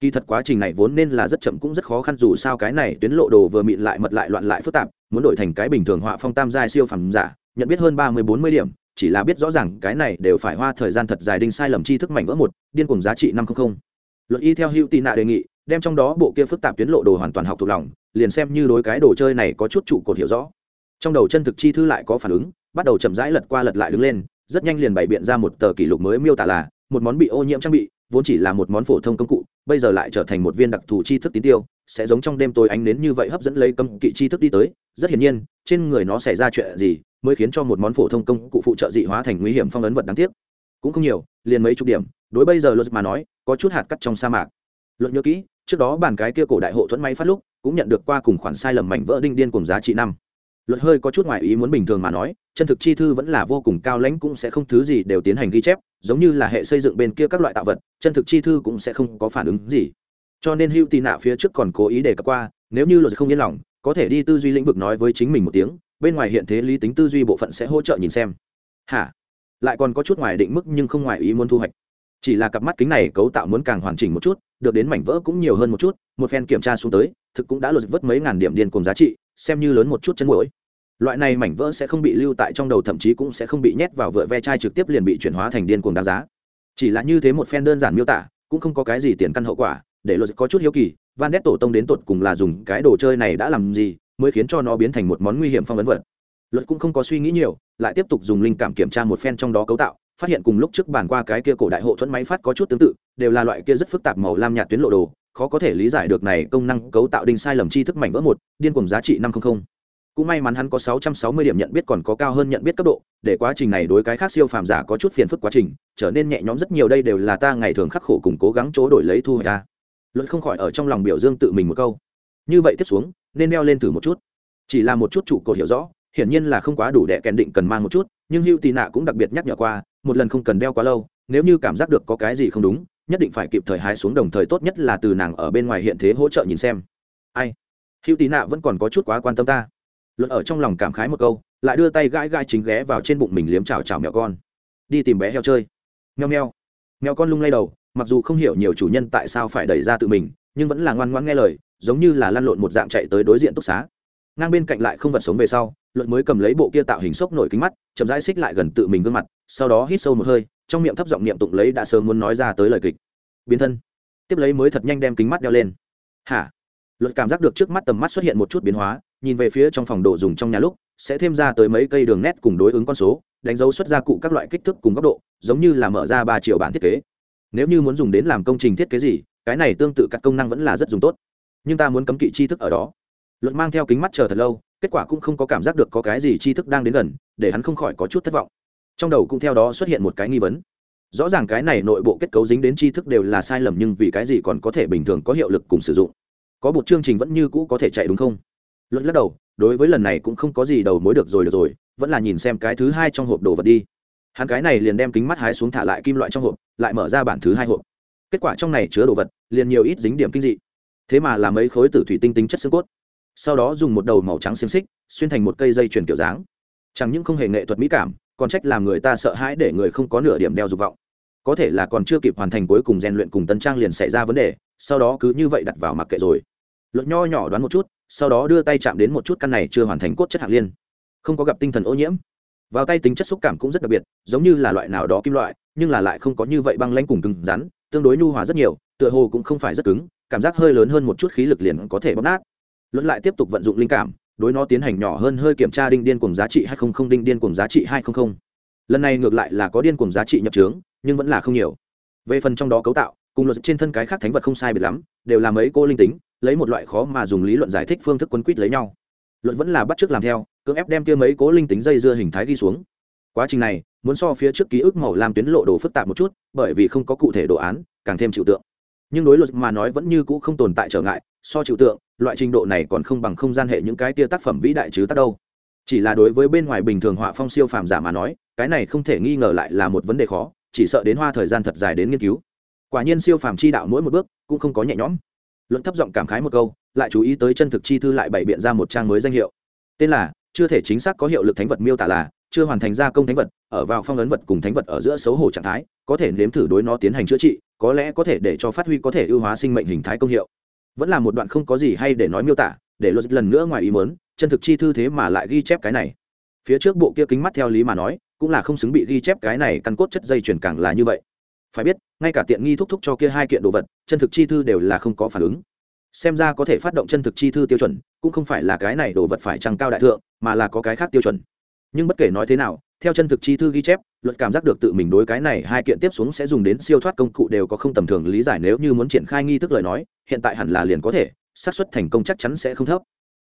Kỳ thật quá trình này vốn nên là rất chậm cũng rất khó khăn, dù sao cái này tuyến lộ đồ vừa mịn lại mật lại loạn lại phức tạp, muốn đổi thành cái bình thường họa phong tam giai siêu phẩm giả, nhận biết hơn ba mươi bốn mươi điểm, chỉ là biết rõ ràng cái này đều phải hoa thời gian thật dài đinh sai lầm tri thức mảnh vỡ một, điên cùng giá trị năm trăm linh luật y theo hữu tị nạ đề nghị, đem trong đó bộ kia phức tạp tuyến lộ đồ hoàn toàn học thuộc lòng, liền xem như đối cái đồ chơi này có chút trụ cột hiểu rõ. Trong đầu chân thực chi thư lại có phản ứng, bắt đầu chậm rãi lật qua lật lại đứng lên, rất nhanh liền bày biện ra một tờ kỷ lục mới miêu tả là, một món bị ô nhiễm trang bị, vốn chỉ là một món phổ thông công cụ, bây giờ lại trở thành một viên đặc thù chi thức tín tiêu, sẽ giống trong đêm tối ánh đến như vậy hấp dẫn lấy cấm kỵ chi thức đi tới, rất hiển nhiên, trên người nó xảy ra chuyện gì, mới khiến cho một món phổ thông công cụ phụ trợ dị hóa thành nguy hiểm phong ấn vật đáng tiếc cũng không nhiều, liền mấy chục điểm. Đối bây giờ luật mà nói, có chút hạt cắt trong sa mạc. Luật nhớ kỹ, trước đó bàn cái kia cổ đại hộ thuẫn máy phát lúc, cũng nhận được qua cùng khoản sai lầm mảnh vỡ đinh điên cùng giá trị năm. Luật hơi có chút ngoại ý muốn bình thường mà nói, chân thực chi thư vẫn là vô cùng cao lãnh cũng sẽ không thứ gì đều tiến hành ghi chép, giống như là hệ xây dựng bên kia các loại tạo vật, chân thực chi thư cũng sẽ không có phản ứng gì. Cho nên hữu tì nạ phía trước còn cố ý đề cập qua, nếu như luật không yên lòng, có thể đi tư duy lĩnh vực nói với chính mình một tiếng, bên ngoài hiện thế lý tính tư duy bộ phận sẽ hỗ trợ nhìn xem. Hả? Lại còn có chút ngoài định mức nhưng không ngoài ý muốn thu hoạch. Chỉ là cặp mắt kính này cấu tạo muốn càng hoàn chỉnh một chút, được đến mảnh vỡ cũng nhiều hơn một chút, một phen kiểm tra xuống tới, thực cũng đã lột vớt mấy ngàn điểm điên cùng giá trị, xem như lớn một chút chân mũi loại này mảnh vỡ sẽ không bị lưu tại trong đầu, thậm chí cũng sẽ không bị nhét vào vựa ve chai trực tiếp liền bị chuyển hóa thành điên cuồng đáng giá. Chỉ là như thế một phen đơn giản miêu tả, cũng không có cái gì tiền căn hậu quả, để luật có chút hiếu kỳ, van đét tổ tông đến tột cùng là dùng cái đồ chơi này đã làm gì, mới khiến cho nó biến thành một món nguy hiểm phong ấn vật. Luật cũng không có suy nghĩ nhiều lại tiếp tục dùng linh cảm kiểm tra một phen trong đó cấu tạo, phát hiện cùng lúc trước bàn qua cái kia cổ đại hộ thuẫn máy phát có chút tương tự, đều là loại kia rất phức tạp màu lam nhạt tuyến lộ đồ, khó có thể lý giải được này công năng cấu tạo đinh sai lầm tri thức mảnh vỡ một, điên cùng giá trị năm trăm linh cũng may mắn hắn có 660 điểm nhận biết còn có cao hơn nhận biết cấp độ, để quá trình này đối cái khác siêu phàm giả có chút phiền phức quá trình, trở nên nhẹ nhõm rất nhiều đây đều là ta ngày thường khắc khổ cùng cố gắng chỗ đổi lấy thu hoạch ta luật không khỏi ở trong lòng biểu dương tự mình một câu. Như vậy tiếp xuống, nên đeo lên thử một chút. Chỉ là một chút trụ cột hiểu rõ hiển nhiên là không quá đủ đệ kèn định cần mang một chút, nhưng hưu tì nạ cũng đặc biệt nhắc nhở qua, một lần không cần đeo quá lâu, nếu như cảm giác được có cái gì không đúng, nhất định phải kịp thời hái xuống đồng thời tốt nhất là từ nàng ở bên ngoài hiện thế hỗ trợ nhìn xem. Ai? Hưu tì nạ vẫn còn có chút quá quan tâm ta. Luật ở trong lòng cảm khái một câu, lại đưa tay gãi gãi chính ghé vào trên bụng mình liếm chào chào mèo con. Đi tìm bé heo chơi. Nheo nheo mèo con lung lay đầu, mặc dù không hiểu nhiều chủ nhân tại sao phải đẩy ra tự mình, nhưng vẫn là ngoan ngoãn nghe lời, giống như là lăn lộn một dạng chạy tới đối diện túc xá ngang bên cạnh lại không vật sống về sau, luật mới cầm lấy bộ kia tạo hình sốc nổi kính mắt, chậm rãi xích lại gần tự mình gương mặt, sau đó hít sâu một hơi, trong miệng thấp giọng niệm tụng lấy đã sớm muốn nói ra tới lời kịch. Biến thân. Tiếp lấy mới thật nhanh đem kính mắt đeo lên. Hả? Luật cảm giác được trước mắt tầm mắt xuất hiện một chút biến hóa, nhìn về phía trong phòng đồ dùng trong nhà lúc, sẽ thêm ra tới mấy cây đường nét cùng đối ứng con số, đánh dấu xuất ra cụ các loại kích thước cùng góc độ, giống như là mở ra ba triệu bản thiết kế. Nếu như muốn dùng đến làm công trình thiết kế gì, cái này tương tự các công năng vẫn là rất dùng tốt. Nhưng ta muốn cấm kỵ tri thức ở đó luật mang theo kính mắt chờ thật lâu, kết quả cũng không có cảm giác được có cái gì tri thức đang đến gần, để hắn không khỏi có chút thất vọng. Trong đầu cũng theo đó xuất hiện một cái nghi vấn. Rõ ràng cái này nội bộ kết cấu dính đến tri thức đều là sai lầm nhưng vì cái gì còn có thể bình thường có hiệu lực cùng sử dụng? Có một chương trình vẫn như cũ có thể chạy đúng không? Luật lắc đầu, đối với lần này cũng không có gì đầu mối được rồi được rồi, vẫn là nhìn xem cái thứ hai trong hộp đồ vật đi. Hắn cái này liền đem kính mắt hái xuống thả lại kim loại trong hộp, lại mở ra bản thứ hai hộp. Kết quả trong này chứa đồ vật, liền nhiều ít dính điểm kinh dị. Thế mà là mấy khối tử thủy tinh tính chất xương cốt sau đó dùng một đầu màu trắng xiềng xích, xuyên thành một cây dây chuyền kiểu dáng. Chẳng những không hề nghệ thuật mỹ cảm, còn trách làm người ta sợ hãi để người không có nửa điểm đeo dục vọng. Có thể là còn chưa kịp hoàn thành cuối cùng rèn luyện cùng tân trang liền xảy ra vấn đề, sau đó cứ như vậy đặt vào mặc kệ rồi. Luật nho nhỏ đoán một chút, sau đó đưa tay chạm đến một chút căn này chưa hoàn thành cốt chất hạng liên. Không có gặp tinh thần ô nhiễm. Vào tay tính chất xúc cảm cũng rất đặc biệt, giống như là loại nào đó kim loại, nhưng là lại không có như vậy băng lanh cùng cứng rắn, tương đối nhu hòa rất nhiều, tựa hồ cũng không phải rất cứng, cảm giác hơi lớn hơn một chút khí lực liền có thể bóp nát luật lại tiếp tục vận dụng linh cảm, đối nó tiến hành nhỏ hơn hơi kiểm tra đinh điên cùng giá trị hai không không, đinh điên cùng giá trị hai không không. Lần này ngược lại là có điên cùng giá trị nhập trướng, nhưng vẫn là không nhiều. Về phần trong đó cấu tạo, cùng luật trên thân cái khác thánh vật không sai biệt lắm, đều là mấy cô linh tính, lấy một loại khó mà dùng lý luận giải thích phương thức quấn quýt lấy nhau. Luật vẫn là bắt t làm theo, cưỡng ép đem kia mấy cố linh tính dây dưa hình thái ghi xuống. Quá trình này, muốn so phía trước ký ức màu làm tuyến lộ đồ phức tạp một chút, bởi vì không có cụ thể đồ án, càng thêm chịu tượng nhưng đối luật mà nói vẫn như cũ không tồn tại trở ngại, so chịu tượng, loại trình độ này còn không bằng không gian hệ những cái tia tác phẩm vĩ đại chứ tác đâu. Chỉ là đối với bên ngoài bình thường họa phong siêu phàm giả mà nói, cái này không thể nghi ngờ lại là một vấn đề khó, chỉ sợ đến hoa thời gian thật dài đến nghiên cứu. Quả nhiên siêu phàm chi đạo mỗi một bước cũng không có nhẹ nhõm. Luận thấp giọng cảm khái một câu, lại chú ý tới chân thực chi thư lại bày biện ra một trang mới danh hiệu. Tên là, chưa thể chính xác có hiệu lực thánh vật miêu tả là chưa hoàn thành gia công thánh vật, ở vào phong ấn vật cùng thánh vật ở giữa xấu hổ trạng thái, có thể nếm thử đối nó tiến hành chữa trị, có lẽ có thể để cho phát huy có thể ưu hóa sinh mệnh hình thái công hiệu. Vẫn là một đoạn không có gì hay để nói miêu tả, để luật lần nữa ngoài ý muốn, chân thực chi thư thế mà lại ghi chép cái này. Phía trước bộ kia kính mắt theo lý mà nói, cũng là không xứng bị ghi chép cái này căn cốt chất dây chuyển càng là như vậy. Phải biết, ngay cả tiện nghi thúc thúc cho kia hai kiện đồ vật, chân thực chi thư đều là không có phản ứng. Xem ra có thể phát động chân thực chi thư tiêu chuẩn, cũng không phải là cái này đồ vật phải trăng cao đại thượng, mà là có cái khác tiêu chuẩn nhưng bất kể nói thế nào, theo chân thực chi thư ghi chép, luật cảm giác được tự mình đối cái này hai kiện tiếp xuống sẽ dùng đến siêu thoát công cụ đều có không tầm thường lý giải nếu như muốn triển khai nghi thức lời nói, hiện tại hẳn là liền có thể, xác suất thành công chắc chắn sẽ không thấp.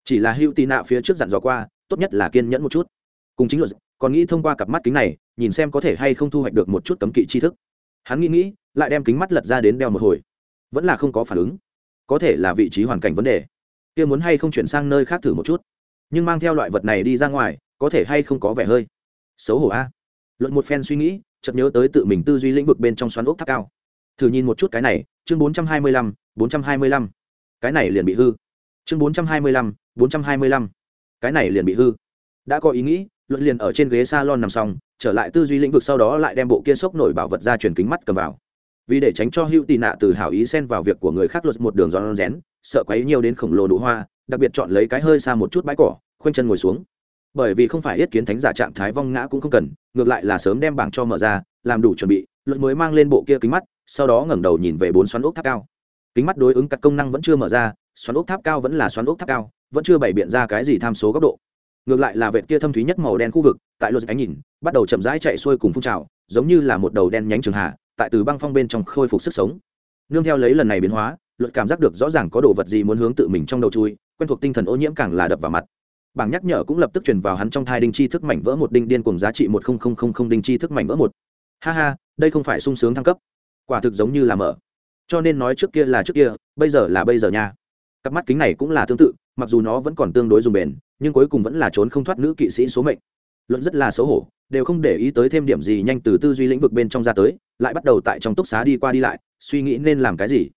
Chỉ là hữu tì nạ phía trước dặn dò qua, tốt nhất là kiên nhẫn một chút. Cùng chính luật, còn nghĩ thông qua cặp mắt kính này, nhìn xem có thể hay không thu hoạch được một chút cấm kỵ tri thức. Hắn nghĩ nghĩ, lại đem kính mắt lật ra đến đeo một hồi. Vẫn là không có phản ứng. Có thể là vị trí hoàn cảnh vấn đề. Kia muốn hay không chuyển sang nơi khác thử một chút. Nhưng mang theo loại vật này đi ra ngoài có thể hay không có vẻ hơi xấu hổ a? Luận một phen suy nghĩ, chợt nhớ tới tự mình tư duy lĩnh vực bên trong xoắn ốc tháp cao. Thử nhìn một chút cái này, chương bốn trăm hai mươi lăm, bốn trăm hai mươi lăm. Cái này liền bị hư. Chương bốn trăm hai mươi lăm, bốn trăm hai mươi lăm. Cái này liền bị hư. Đã có ý nghĩ, luận liền ở trên ghế s a lon nằm xong, trở lại tư duy lĩnh vực sau đó lại đem bộ kia sốc nổi bảo vật ra truyền kính mắt cầm vào. Vì để tránh cho hữu tị nạ từ hảo ý xen vào việc của người khác luật một đường giòn rén, sợ quấy nhiều đến khổng lồ đủ hoa, đặc biệt chọn lấy cái hơi xa một chút bãi cỏ, khoanh chân ngồi xuống bởi vì không phải yết kiến thánh giả trạng thái vong ngã cũng không cần, ngược lại là sớm đem bảng cho mở ra, làm đủ chuẩn bị, luật mới mang lên bộ kia kính mắt, sau đó ngẩng đầu nhìn về bốn xoắn ốc tháp cao. Kính mắt đối ứng các công năng vẫn chưa mở ra, xoắn ốc tháp cao vẫn là xoắn ốc tháp cao, vẫn chưa bày biện ra cái gì tham số góc độ. Ngược lại là vệt kia thâm thúy nhất màu đen khu vực, tại luật ánh nhìn, bắt đầu chậm rãi chạy xuôi cùng phun trào, giống như là một đầu đen nhánh trường hạ, tại từ băng phong bên trong khôi phục sức sống. Nương theo lấy lần này biến hóa, luật cảm giác được rõ ràng có đồ vật gì muốn hướng tự mình trong đầu chui, quen thuộc tinh thần ô nhiễm càng là đập vào mặt bảng nhắc nhở cũng lập tức truyền vào hắn trong thai đinh chi thức mảnh vỡ một đinh điên cùng giá trị một đinh chi thức mảnh vỡ một. Ha ha, đây không phải sung sướng thăng cấp. Quả thực giống như là mở. Cho nên nói trước kia là trước kia, bây giờ là bây giờ nha. Cặp mắt kính này cũng là tương tự, mặc dù nó vẫn còn tương đối dùng bền, nhưng cuối cùng vẫn là trốn không thoát nữ kỵ sĩ số mệnh. Luận rất là xấu hổ, đều không để ý tới thêm điểm gì nhanh từ tư duy lĩnh vực bên trong ra tới, lại bắt đầu tại trong túc xá đi qua đi lại, suy nghĩ nên làm cái gì.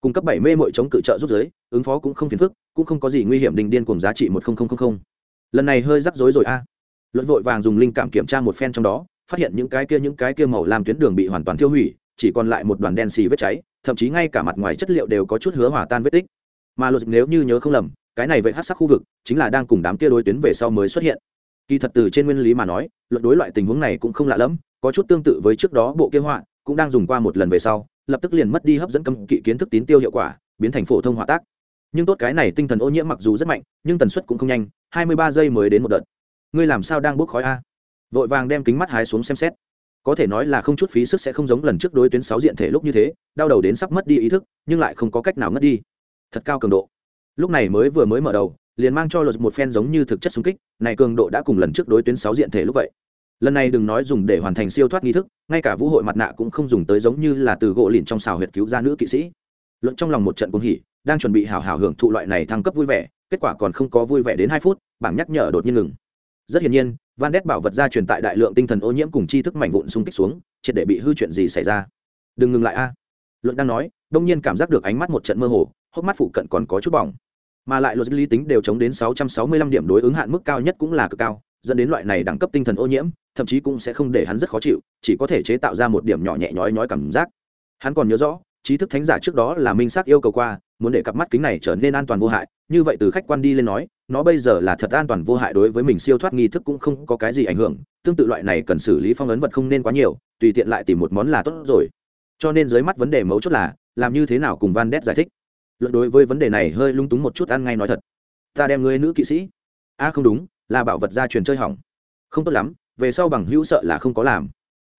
Cung cấp bảy mê mội chống cự trợ giúp giới ứng phó cũng không phiền phức, cũng không có gì nguy hiểm đình điên cùng giá trị một nghìn lần này hơi rắc rối rồi a. À. luận vội vàng dùng linh cảm kiểm tra một phen trong đó, phát hiện những cái kia, những cái kia màu làm tuyến đường bị hoàn toàn tiêu hủy, chỉ còn lại một đoàn đen xì vết cháy, thậm chí ngay cả mặt ngoài chất liệu đều có chút hứa hỏa tan vết tích. Mà luật nếu như nhớ không lầm, cái này vậy hát sắc khu vực chính là đang cùng đám kia đối tuyến về sau mới xuất hiện. Kỳ thật từ trên nguyên lý mà nói, luật đối loại tình huống này cũng không lạ lẫm, có chút tương tự với trước đó bộ kia họa, cũng đang dùng qua một lần về sau, lập tức liền mất đi hấp dẫn cấm kỵ kiến thức tín tiêu hiệu quả, biến thành phổ thông họa tác nhưng tốt cái này tinh thần ô nhiễm mặc dù rất mạnh, nhưng tần suất cũng không nhanh, hai mươi ba giây mới đến một đợt. Ngươi làm sao đang bốc khói a? Vội vàng đem kính mắt hái xuống xem xét. Có thể nói là không chút phí sức sẽ không giống lần trước đối tuyến sáu diện thể lúc như thế, đau đầu đến sắp mất đi ý thức, nhưng lại không có cách nào ngất đi. Thật cao cường độ. Lúc này mới vừa mới mở đầu, liền mang cho luật một phen giống như thực chất xung kích, này cường độ đã cùng lần trước đối tuyến sáu diện thể lúc vậy. Lần này đừng nói dùng để hoàn thành siêu thoát nghi thức, ngay cả vũ hội mặt nạ cũng không dùng tới giống như là từ gỗ lìn trong xào huyệt cứu ra nữ kỵ sĩ. Luận trong lòng một trận cuồng hỉ đang chuẩn bị hào hào hưởng thụ loại này thăng cấp vui vẻ, kết quả còn không có vui vẻ đến hai phút, bảng nhắc nhở đột nhiên ngừng. Rất hiển nhiên, van đét bảo vật ra truyền tại đại lượng tinh thần ô nhiễm cùng chi thức mảnh vụn xung kích xuống, triệt để bị hư chuyện gì xảy ra? Đừng ngừng lại a. Luận đang nói, đông nhiên cảm giác được ánh mắt một trận mơ hồ, hốc mắt phụ cận còn có chút bỏng. Mà lại luật lý tính đều chống đến 665 điểm đối ứng hạn mức cao nhất cũng là cực cao, dẫn đến loại này đẳng cấp tinh thần ô nhiễm, thậm chí cũng sẽ không để hắn rất khó chịu, chỉ có thể chế tạo ra một điểm nhỏ nhẹ nhói nhói cảm giác. Hắn còn nhớ rõ trí thức thánh giả trước đó là minh xác yêu cầu qua, muốn để cặp mắt kính này trở nên an toàn vô hại. Như vậy từ khách quan đi lên nói, nó bây giờ là thật an toàn vô hại đối với mình siêu thoát nghi thức cũng không có cái gì ảnh hưởng. Tương tự loại này cần xử lý phong ấn vật không nên quá nhiều, tùy tiện lại tìm một món là tốt rồi. Cho nên dưới mắt vấn đề mấu chốt là, làm như thế nào cùng van đét giải thích. Luận đối với vấn đề này hơi lung túng một chút ăn ngay nói thật. Ta đem ngươi nữ kỵ sĩ. A không đúng, là bảo vật gia truyền chơi hỏng. Không tốt lắm, về sau bằng hữu sợ là không có làm.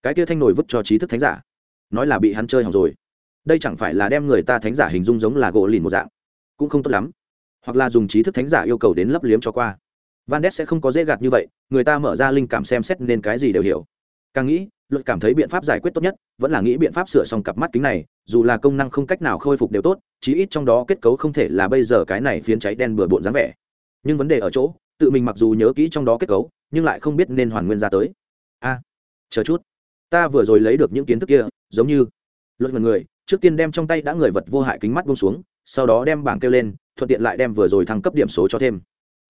Cái kia thanh nổi vứt cho trí thức thánh giả. Nói là bị hắn chơi hỏng rồi đây chẳng phải là đem người ta thánh giả hình dung giống là gỗ lìn một dạng. Cũng không tốt lắm. Hoặc là dùng trí thức thánh giả yêu cầu đến lấp liếm cho qua. Van đét sẽ không có dễ gạt như vậy, người ta mở ra linh cảm xem xét nên cái gì đều hiểu. Càng nghĩ, luật cảm thấy biện pháp giải quyết tốt nhất, vẫn là nghĩ biện pháp sửa xong cặp mắt kính này, dù là công năng không cách nào khôi phục đều tốt, chí ít trong đó kết cấu không thể là bây giờ cái này phiến cháy đen bừa bộn dáng vẻ. Nhưng vấn đề ở chỗ, tự mình mặc dù nhớ kỹ trong đó kết cấu, nhưng lại không biết nên hoàn nguyên ra tới. A, chờ chút. Ta vừa rồi lấy được những kiến thức kia, giống như luật mật người trước tiên đem trong tay đã người vật vô hại kính mắt bông xuống sau đó đem bảng kêu lên thuận tiện lại đem vừa rồi thăng cấp điểm số cho thêm.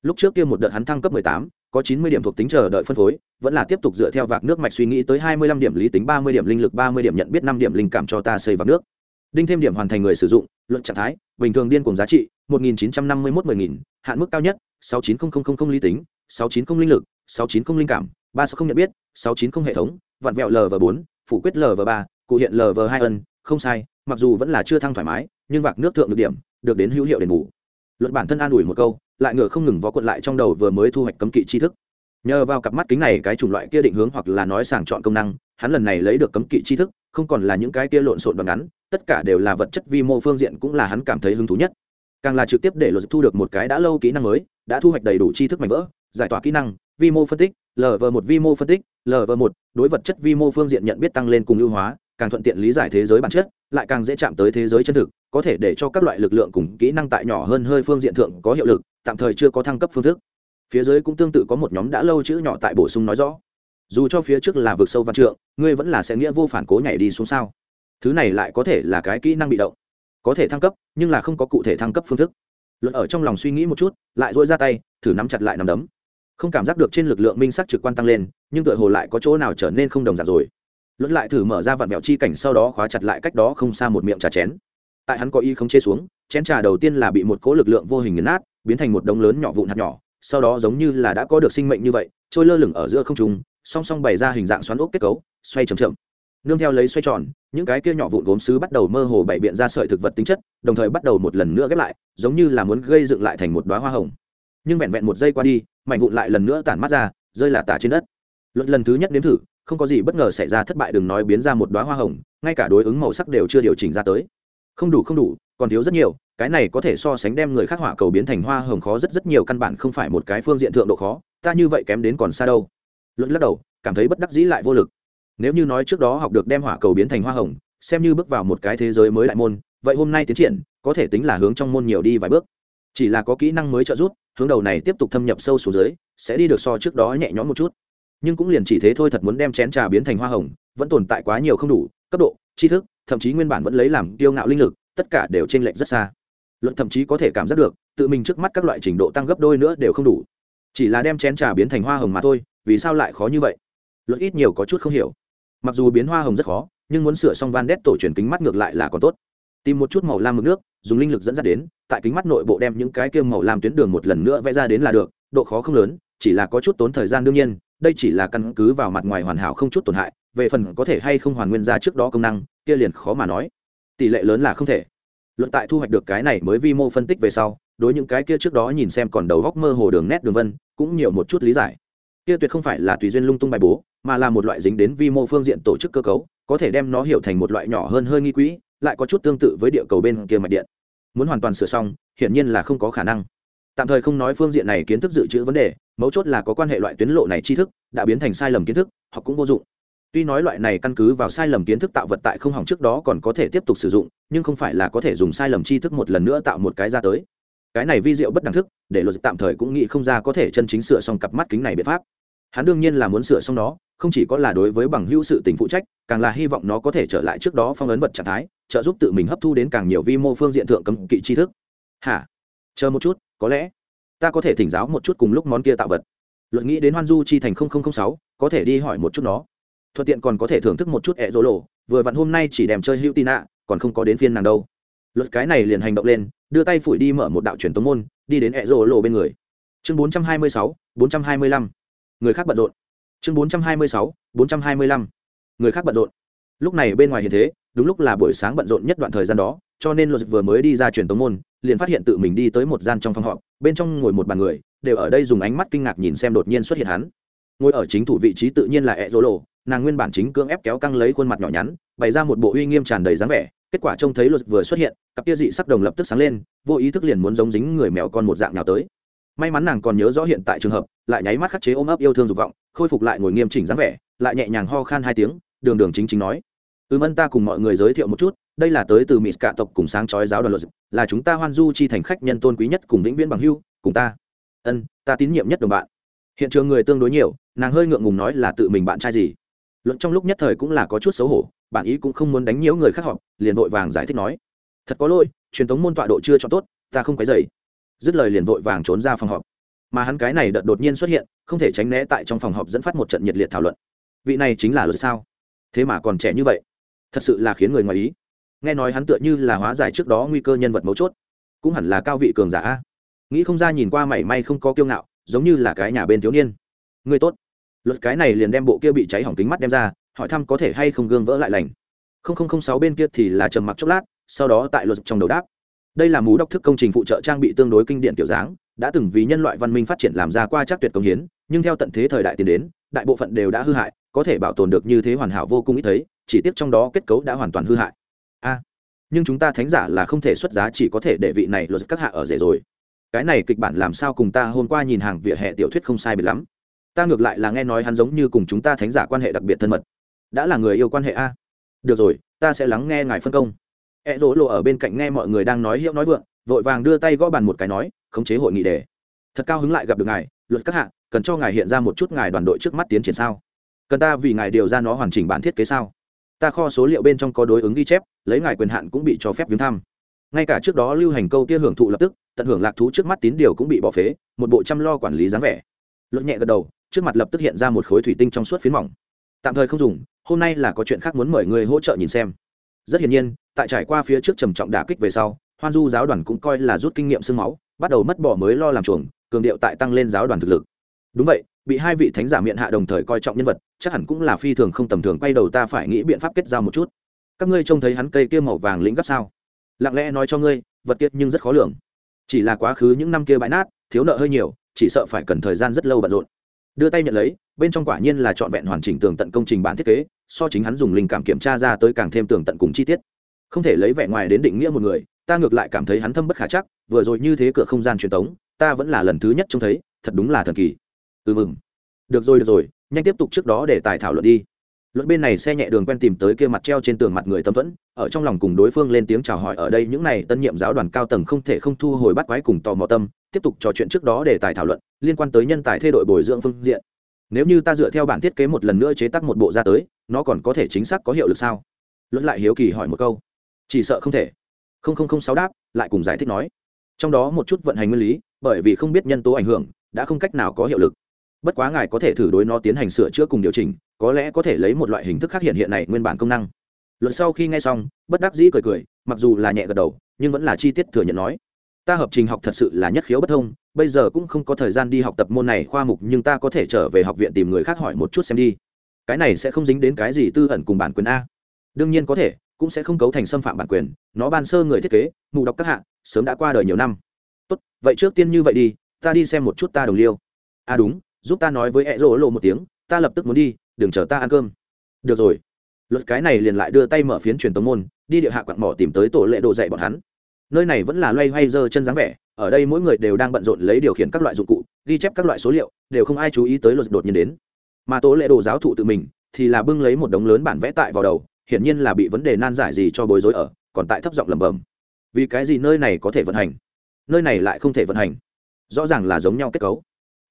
Lúc trước kia một đợt hắn thăng cấp 18, có 90 điểm thuộc tính chờ đợi phân phối vẫn là tiếp tục dựa theo vạc nước mạch suy nghĩ tới 25 điểm lý tính 30 điểm linh lực 30 điểm nhận biết 5 điểm linh cảm cho ta xây vạc nước. Đinh thêm điểm hoàn thành người sử dụng luận trạng thái bình thường điên cùng giá trị 1951 10000 hạn mức cao nhất 690000 lý tính 690 linh lực 690 linh cảm 360 nhận biết 690 hệ thống vạn vẹo lv 4 phủ quyết lv 3 cụ hiện lv 2 ân không sai, mặc dù vẫn là chưa thăng thoải mái, nhưng vạc nước thượng được điểm, được đến hữu hiệu đền bù. Luật bản thân an ủi một câu, lại ngựa không ngừng vó cuộn lại trong đầu vừa mới thu hoạch cấm kỵ tri thức. Nhờ vào cặp mắt kính này cái chủng loại kia định hướng hoặc là nói sàng chọn công năng, hắn lần này lấy được cấm kỵ tri thức, không còn là những cái kia lộn xộn bằng ngắn, tất cả đều là vật chất vi mô phương diện cũng là hắn cảm thấy hứng thú nhất. Càng là trực tiếp để luật thu được một cái đã lâu kỹ năng mới, đã thu hoạch đầy đủ tri thức mạnh vỡ, giải tỏa kỹ năng, vi mô phân tích lv một vi mô phân tích lv một, đối vật chất vi mô phương diện nhận biết tăng lên cùng ưu hóa càng thuận tiện lý giải thế giới bản chất, lại càng dễ chạm tới thế giới chân thực, có thể để cho các loại lực lượng cùng kỹ năng tại nhỏ hơn hơi phương diện thượng có hiệu lực, tạm thời chưa có thăng cấp phương thức. Phía dưới cũng tương tự có một nhóm đã lâu chữ nhỏ tại bổ sung nói rõ. Dù cho phía trước là vực sâu văn trượng, ngươi vẫn là sẽ nghĩa vô phản cố nhảy đi xuống sao? Thứ này lại có thể là cái kỹ năng bị động, có thể thăng cấp, nhưng là không có cụ thể thăng cấp phương thức. Luật ở trong lòng suy nghĩ một chút, lại dỗi ra tay, thử nắm chặt lại nắm đấm. Không cảm giác được trên lực lượng minh sắc trực quan tăng lên, nhưng tựa hồ lại có chỗ nào trở nên không đồng dạng rồi luật lại thử mở ra vạn vẹo chi cảnh sau đó khóa chặt lại cách đó không xa một miệng trà chén. Tại hắn có y không chê xuống, chén trà đầu tiên là bị một cỗ lực lượng vô hình nghiền nát, biến thành một đống lớn nhỏ vụn hạt nhỏ, sau đó giống như là đã có được sinh mệnh như vậy, trôi lơ lửng ở giữa không trung, song song bày ra hình dạng xoắn ốc kết cấu, xoay chậm chậm. Nương theo lấy xoay tròn, những cái kia nhỏ vụn gốm sứ bắt đầu mơ hồ bày biện ra sợi thực vật tính chất, đồng thời bắt đầu một lần nữa ghép lại, giống như là muốn gây dựng lại thành một đoá hoa hồng. Nhưng vẹn vẹn một giây qua đi, mảnh vụn lại lần nữa tản mắt ra, rơi là tả trên đất. Luật lần thứ nhất nếm thử không có gì bất ngờ xảy ra thất bại đừng nói biến ra một đoá hoa hồng, ngay cả đối ứng màu sắc đều chưa điều chỉnh ra tới. Không đủ không đủ, còn thiếu rất nhiều, cái này có thể so sánh đem người khác họa cầu biến thành hoa hồng khó rất rất nhiều, căn bản không phải một cái phương diện thượng độ khó, ta như vậy kém đến còn xa đâu. Luật lắc đầu, cảm thấy bất đắc dĩ lại vô lực. Nếu như nói trước đó học được đem hỏa cầu biến thành hoa hồng, xem như bước vào một cái thế giới mới đại môn, vậy hôm nay tiến triển, có thể tính là hướng trong môn nhiều đi vài bước. Chỉ là có kỹ năng mới trợ giúp, hướng đầu này tiếp tục thâm nhập sâu xuống dưới, sẽ đi được so trước đó nhẹ nhõm một chút nhưng cũng liền chỉ thế thôi thật muốn đem chén trà biến thành hoa hồng, vẫn tồn tại quá nhiều không đủ, cấp độ, tri thức, thậm chí nguyên bản vẫn lấy làm kiêu ngạo linh lực, tất cả đều trên lệch rất xa. Luận thậm chí có thể cảm giác được, tự mình trước mắt các loại trình độ tăng gấp đôi nữa đều không đủ. Chỉ là đem chén trà biến thành hoa hồng mà thôi, vì sao lại khó như vậy? Luật ít nhiều có chút không hiểu. Mặc dù biến hoa hồng rất khó, nhưng muốn sửa xong van đét tổ truyền kính mắt ngược lại là còn tốt. Tìm một chút màu lam mực nước, dùng linh lực dẫn dắt đến, tại kính mắt nội bộ đem những cái kiêm màu lam tuyến đường một lần nữa vẽ ra đến là được, độ khó không lớn, chỉ là có chút tốn thời gian đương nhiên đây chỉ là căn cứ vào mặt ngoài hoàn hảo không chút tổn hại, về phần có thể hay không hoàn nguyên ra trước đó công năng, kia liền khó mà nói. Tỷ lệ lớn là không thể. Luận tại thu hoạch được cái này mới vi mô phân tích về sau, đối những cái kia trước đó nhìn xem còn đầu góc mơ hồ đường nét đường vân, cũng nhiều một chút lý giải. Kia tuyệt không phải là tùy duyên lung tung bài bố, mà là một loại dính đến vi mô phương diện tổ chức cơ cấu, có thể đem nó hiểu thành một loại nhỏ hơn hơi nghi quỹ, lại có chút tương tự với địa cầu bên kia mạch điện. Muốn hoàn toàn sửa xong, hiển nhiên là không có khả năng. Tạm thời không nói phương diện này kiến thức dự trữ vấn đề mấu chốt là có quan hệ loại tuyến lộ này tri thức, đã biến thành sai lầm kiến thức học cũng vô dụng. Tuy nói loại này căn cứ vào sai lầm kiến thức tạo vật tại không hỏng trước đó còn có thể tiếp tục sử dụng, nhưng không phải là có thể dùng sai lầm tri thức một lần nữa tạo một cái ra tới. Cái này vi diệu bất đẳng thức, để luật tạm thời cũng nghĩ không ra có thể chân chính sửa xong cặp mắt kính này biện pháp. Hắn đương nhiên là muốn sửa xong nó, không chỉ có là đối với bằng hữu sự tình phụ trách, càng là hy vọng nó có thể trở lại trước đó phong ấn vật trạng thái, trợ giúp tự mình hấp thu đến càng nhiều vi mô phương diện thượng cấm kỵ tri thức. Hả? Chờ một chút, có lẽ ta có thể thỉnh giáo một chút cùng lúc món kia tạo vật. Luật nghĩ đến hoan du chi thành sáu, có thể đi hỏi một chút nó. Thuận tiện còn có thể thưởng thức một chút ẹ rỗ lộ, vừa vặn hôm nay chỉ đem chơi hữu tin ạ còn không có đến phiên nàng đâu. Luật cái này liền hành động lên, đưa tay phủi đi mở một đạo truyền tống môn, đi đến ẹ rỗ lộ bên người. Chương bốn trăm hai mươi sáu, bốn trăm hai mươi lăm. Người khác bận rộn. Chương bốn trăm hai mươi sáu, bốn trăm hai mươi lăm. Người khác bận rộn. Lúc này bên ngoài hiện thế, đúng lúc là buổi sáng bận rộn nhất đoạn thời gian đó cho nên luật vừa mới đi ra truyền tống môn, liền phát hiện tự mình đi tới một gian trong phòng họp, bên trong ngồi một bàn người, đều ở đây dùng ánh mắt kinh ngạc nhìn xem đột nhiên xuất hiện hắn. Ngồi ở chính thủ vị trí tự nhiên là e ẹ rỗ lộ, nàng nguyên bản chính cưỡng ép kéo căng lấy khuôn mặt nhỏ nhắn, bày ra một bộ uy nghiêm tràn đầy dáng vẻ, kết quả trông thấy luật vừa xuất hiện, cặp kia dị sắc đồng lập tức sáng lên, vô ý thức liền muốn giống dính người mèo con một dạng nào tới. May mắn nàng còn nhớ rõ hiện tại trường hợp, lại nháy mắt khắc chế ôm ấp yêu thương dục vọng, khôi phục lại ngồi nghiêm chỉnh dáng vẻ, lại nhẹ nhàng ho khan hai tiếng, đường đường chính chính nói. Ừm ân ta cùng mọi người giới thiệu một chút đây là tới từ mỹ cả tộc cùng sáng chói giáo đoàn luật, là chúng ta hoan du chi thành khách nhân tôn quý nhất cùng vĩnh viễn bằng hưu cùng ta. Ân, ta tín nhiệm nhất đồng bạn. Hiện trường người tương đối nhiều, nàng hơi ngượng ngùng nói là tự mình bạn trai gì. Luận trong lúc nhất thời cũng là có chút xấu hổ, bạn ý cũng không muốn đánh nhiễu người khác họp, liền vội vàng giải thích nói. Thật có lỗi, truyền thống môn tọa độ chưa cho tốt, ta không quấy dày dứt lời liền vội vàng trốn ra phòng họp. Mà hắn cái này đợt đột nhiên xuất hiện, không thể tránh né tại trong phòng họp dẫn phát một trận nhiệt liệt thảo luận. Vị này chính là luật sao? Thế mà còn trẻ như vậy. Thật sự là khiến người ngoài ý nghe nói hắn tựa như là hóa giải trước đó nguy cơ nhân vật mấu chốt, cũng hẳn là cao vị cường giả nghĩ không ra nhìn qua mảy may không có kiêu ngạo, giống như là cái nhà bên thiếu niên. Người tốt. Luật cái này liền đem bộ kia bị cháy hỏng kính mắt đem ra, hỏi thăm có thể hay không gương vỡ lại lành. Không không không sáu bên kia thì là trầm mặc chốc lát, sau đó tại luật trong đầu đáp. Đây là mú đốc thức công trình phụ trợ trang bị tương đối kinh điển kiểu dáng, đã từng vì nhân loại văn minh phát triển làm ra qua chắc tuyệt công hiến, nhưng theo tận thế thời đại tiến đến, đại bộ phận đều đã hư hại, có thể bảo tồn được như thế hoàn hảo vô cùng ít thấy, chỉ tiếc trong đó kết cấu đã hoàn toàn hư hại a. Nhưng chúng ta thánh giả là không thể xuất giá, chỉ có thể để vị này luật các hạ ở rể rồi. Cái này kịch bản làm sao cùng ta hôm qua nhìn hàng vỉa hè tiểu thuyết không sai biệt lắm. Ta ngược lại là nghe nói hắn giống như cùng chúng ta thánh giả quan hệ đặc biệt thân mật. Đã là người yêu quan hệ a. Được rồi, ta sẽ lắng nghe ngài phân công. E rỗ lộ ở bên cạnh nghe mọi người đang nói hiệu nói vượng, vội vàng đưa tay gõ bàn một cái nói, khống chế hội nghị đề. Thật cao hứng lại gặp được ngài, luật các hạ, cần cho ngài hiện ra một chút ngài đoàn đội trước mắt tiến triển sao? Cần ta vì ngài điều ra nó hoàn chỉnh bản thiết kế sao? Ta kho số liệu bên trong có đối ứng ghi chép, lấy ngài quyền hạn cũng bị cho phép viếng thăm. Ngay cả trước đó lưu hành câu kia hưởng thụ lập tức, tận hưởng lạc thú trước mắt tín điều cũng bị bỏ phế, một bộ chăm lo quản lý dáng vẻ. Luật nhẹ gật đầu, trước mặt lập tức hiện ra một khối thủy tinh trong suốt phiến mỏng. Tạm thời không dùng, hôm nay là có chuyện khác muốn mời người hỗ trợ nhìn xem. Rất hiển nhiên, tại trải qua phía trước trầm trọng đả kích về sau, hoan du giáo đoàn cũng coi là rút kinh nghiệm sương máu, bắt đầu mất bỏ mới lo làm chuồng, cường điệu tại tăng lên giáo đoàn thực lực. Đúng vậy bị hai vị thánh giả miệng hạ đồng thời coi trọng nhân vật, chắc hẳn cũng là phi thường không tầm thường, quay đầu ta phải nghĩ biện pháp kết giao một chút. Các ngươi trông thấy hắn cây kia màu vàng lĩnh gấp sao? Lặng lẽ nói cho ngươi, vật kiệt nhưng rất khó lường. Chỉ là quá khứ những năm kia bãi nát, thiếu nợ hơi nhiều, chỉ sợ phải cần thời gian rất lâu bận rộn. Đưa tay nhận lấy, bên trong quả nhiên là trọn vẹn hoàn chỉnh tường tận công trình bản thiết kế, so chính hắn dùng linh cảm kiểm tra ra tới càng thêm tường tận cùng chi tiết. Không thể lấy vẻ ngoài đến định nghĩa một người, ta ngược lại cảm thấy hắn thâm bất khả chắc, vừa rồi như thế cửa không gian truyền tống, ta vẫn là lần thứ nhất trông thấy, thật đúng là thần kỳ ừ mừng. Được rồi được rồi, nhanh tiếp tục trước đó để tài thảo luận đi. Luật bên này xe nhẹ đường quen tìm tới kia mặt treo trên tường mặt người tâm thuẫn, ở trong lòng cùng đối phương lên tiếng chào hỏi, ở đây những này tân nhiệm giáo đoàn cao tầng không thể không thu hồi bắt quái cùng tò mò tâm, tiếp tục trò chuyện trước đó để tài thảo luận, liên quan tới nhân tài thay đổi bồi dưỡng phương diện. Nếu như ta dựa theo bản thiết kế một lần nữa chế tác một bộ ra tới, nó còn có thể chính xác có hiệu lực sao? Luật lại hiếu kỳ hỏi một câu. Chỉ sợ không thể. Không không không sáu đáp, lại cùng giải thích nói. Trong đó một chút vận hành nguyên lý, bởi vì không biết nhân tố ảnh hưởng, đã không cách nào có hiệu lực bất quá ngài có thể thử đối nó tiến hành sửa chữa cùng điều chỉnh, có lẽ có thể lấy một loại hình thức khác hiện hiện này nguyên bản công năng. Luật sau khi nghe xong, bất đắc dĩ cười cười, mặc dù là nhẹ gật đầu, nhưng vẫn là chi tiết thừa nhận nói. Ta hợp trình học thật sự là nhất khiếu bất thông, bây giờ cũng không có thời gian đi học tập môn này khoa mục, nhưng ta có thể trở về học viện tìm người khác hỏi một chút xem đi. Cái này sẽ không dính đến cái gì tư ẩn cùng bản quyền a. Đương nhiên có thể, cũng sẽ không cấu thành xâm phạm bản quyền, nó ban sơ người thiết kế, mù đọc các hạng sớm đã qua đời nhiều năm. Tốt, vậy trước tiên như vậy đi, ta đi xem một chút ta đồng liêu. À đúng giúp ta nói với ẹ rỗ lộ một tiếng, ta lập tức muốn đi, đừng chờ ta ăn cơm. Được rồi. Luật cái này liền lại đưa tay mở phiến truyền tống môn, đi địa hạ quặng mỏ tìm tới tổ lệ đồ dạy bọn hắn. Nơi này vẫn là loay hoay dơ chân dáng vẻ, ở đây mỗi người đều đang bận rộn lấy điều khiển các loại dụng cụ, ghi chép các loại số liệu, đều không ai chú ý tới luật đột nhiên đến. Mà tổ lệ đồ giáo thụ tự mình, thì là bưng lấy một đống lớn bản vẽ tại vào đầu, hiển nhiên là bị vấn đề nan giải gì cho bối rối ở, còn tại thấp giọng lẩm bẩm. Vì cái gì nơi này có thể vận hành? Nơi này lại không thể vận hành. Rõ ràng là giống nhau kết cấu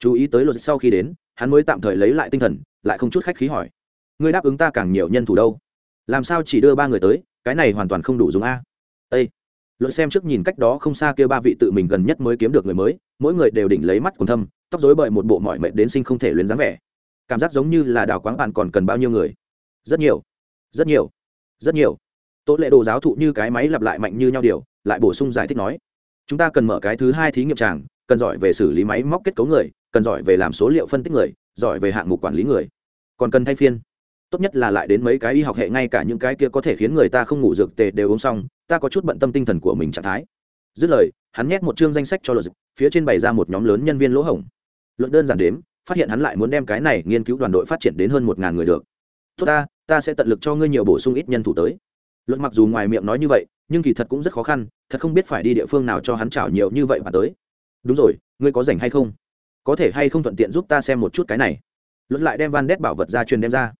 chú ý tới luật sau khi đến, hắn mới tạm thời lấy lại tinh thần, lại không chút khách khí hỏi. Ngươi đáp ứng ta càng nhiều nhân thủ đâu? Làm sao chỉ đưa ba người tới? Cái này hoàn toàn không đủ dùng a. Â luật xem trước nhìn cách đó không xa kia ba vị tự mình gần nhất mới kiếm được người mới, mỗi người đều đỉnh lấy mắt quần thâm, tóc dối bởi một bộ mọi mệnh đến sinh không thể luyến dáng vẻ. Cảm giác giống như là đào quáng bạn còn cần bao nhiêu người. Rất nhiều. Rất nhiều. Rất nhiều. Tố lệ đồ giáo thụ như cái máy lặp lại mạnh như nhau điều, lại bổ sung giải thích nói. Chúng ta cần mở cái thứ hai thí nghiệm tràng, cần giỏi về xử lý máy móc kết cấu người cần giỏi về làm số liệu phân tích người, giỏi về hạng mục quản lý người. Còn cần thay phiên. Tốt nhất là lại đến mấy cái y học hệ ngay cả những cái kia có thể khiến người ta không ngủ dược tề đều uống xong, ta có chút bận tâm tinh thần của mình trạng thái. Dứt lời, hắn nhét một chương danh sách cho luật phía trên bày ra một nhóm lớn nhân viên lỗ hổng. Luật đơn giản đếm, phát hiện hắn lại muốn đem cái này nghiên cứu đoàn đội phát triển đến hơn một ngàn người được. Tốt ta ta sẽ tận lực cho ngươi nhiều bổ sung ít nhân thủ tới. Luật mặc dù ngoài miệng nói như vậy, nhưng kỳ thật cũng rất khó khăn, thật không biết phải đi địa phương nào cho hắn trảo nhiều như vậy mà tới. Đúng rồi, ngươi có rảnh hay không? Có thể hay không thuận tiện giúp ta xem một chút cái này? Luật lại đem van đét bảo vật ra truyền đem ra.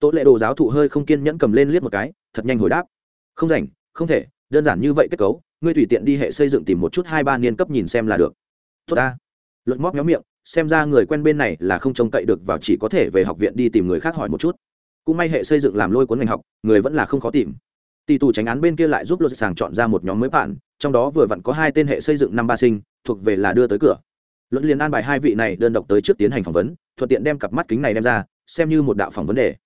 Tố lệ đồ giáo thụ hơi không kiên nhẫn cầm lên liếc một cái, thật nhanh hồi đáp. Không rảnh, không thể, đơn giản như vậy kết cấu, ngươi tùy tiện đi hệ xây dựng tìm một chút hai ba niên cấp nhìn xem là được. Tốt ta. Luật móc méo miệng, xem ra người quen bên này là không trông cậy được vào chỉ có thể về học viện đi tìm người khác hỏi một chút. Cũng may hệ xây dựng làm lôi cuốn ngành học, người vẫn là không khó tìm. Tỷ tù tránh án bên kia lại giúp luật sàng chọn ra một nhóm mới bạn, trong đó vừa vặn có hai tên hệ xây dựng năm ba sinh, thuộc về là đưa tới cửa luật liền an bài hai vị này đơn độc tới trước tiến hành phỏng vấn thuận tiện đem cặp mắt kính này đem ra xem như một đạo phỏng vấn đề.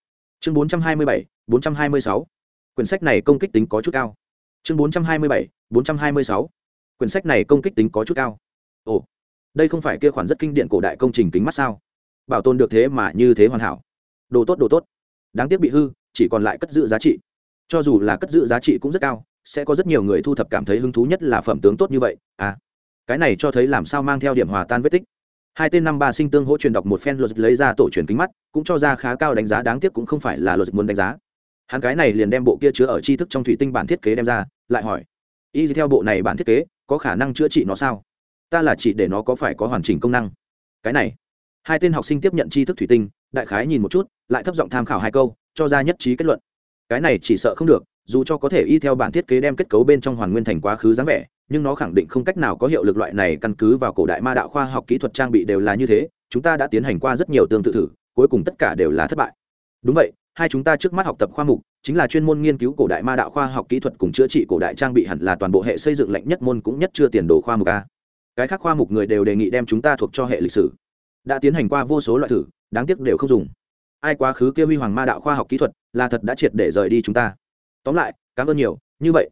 Chương 427, 426. quyển sách này công kích tính có chút cao. Chương 427, 426. quyển sách này công kích tính có chút cao. Ồ đây không phải kia khoản rất kinh điển cổ đại công trình kính mắt sao? Bảo tồn được thế mà như thế hoàn hảo. Đồ tốt đồ tốt. Đáng tiếc bị hư chỉ còn lại cất giữ giá trị. Cho dù là cất giữ giá trị cũng rất cao sẽ có rất nhiều người thu thập cảm thấy hứng thú nhất là phẩm tướng tốt như vậy. À cái này cho thấy làm sao mang theo điểm hòa tan vết tích. Hai tên năm ba sinh tương hỗ truyền đọc một phen luật lấy ra tổ truyền kính mắt, cũng cho ra khá cao đánh giá, đáng tiếc cũng không phải là luật muốn đánh giá. Hắn cái này liền đem bộ kia chứa ở tri thức trong thủy tinh bản thiết kế đem ra, lại hỏi, y theo bộ này bản thiết kế, có khả năng chữa trị nó sao? Ta là chỉ để nó có phải có hoàn chỉnh công năng. Cái này, hai tên học sinh tiếp nhận tri thức thủy tinh, đại khái nhìn một chút, lại thấp giọng tham khảo hai câu, cho ra nhất trí kết luận. Cái này chỉ sợ không được, dù cho có thể y theo bản thiết kế đem kết cấu bên trong hoàn nguyên thành quá khứ dáng vẻ nhưng nó khẳng định không cách nào có hiệu lực loại này căn cứ vào cổ đại ma đạo khoa học kỹ thuật trang bị đều là như thế, chúng ta đã tiến hành qua rất nhiều tương tự thử, cuối cùng tất cả đều là thất bại. Đúng vậy, hai chúng ta trước mắt học tập khoa mục, chính là chuyên môn nghiên cứu cổ đại ma đạo khoa học kỹ thuật cùng chữa trị cổ đại trang bị hẳn là toàn bộ hệ xây dựng lệnh nhất môn cũng nhất chưa tiền đồ khoa mục a. Cái khác khoa mục người đều đề nghị đem chúng ta thuộc cho hệ lịch sử. Đã tiến hành qua vô số loại thử, đáng tiếc đều không dùng. Ai quá khứ kia huy hoàng ma đạo khoa học kỹ thuật, là thật đã triệt để rời đi chúng ta. Tóm lại, cảm ơn nhiều, như vậy.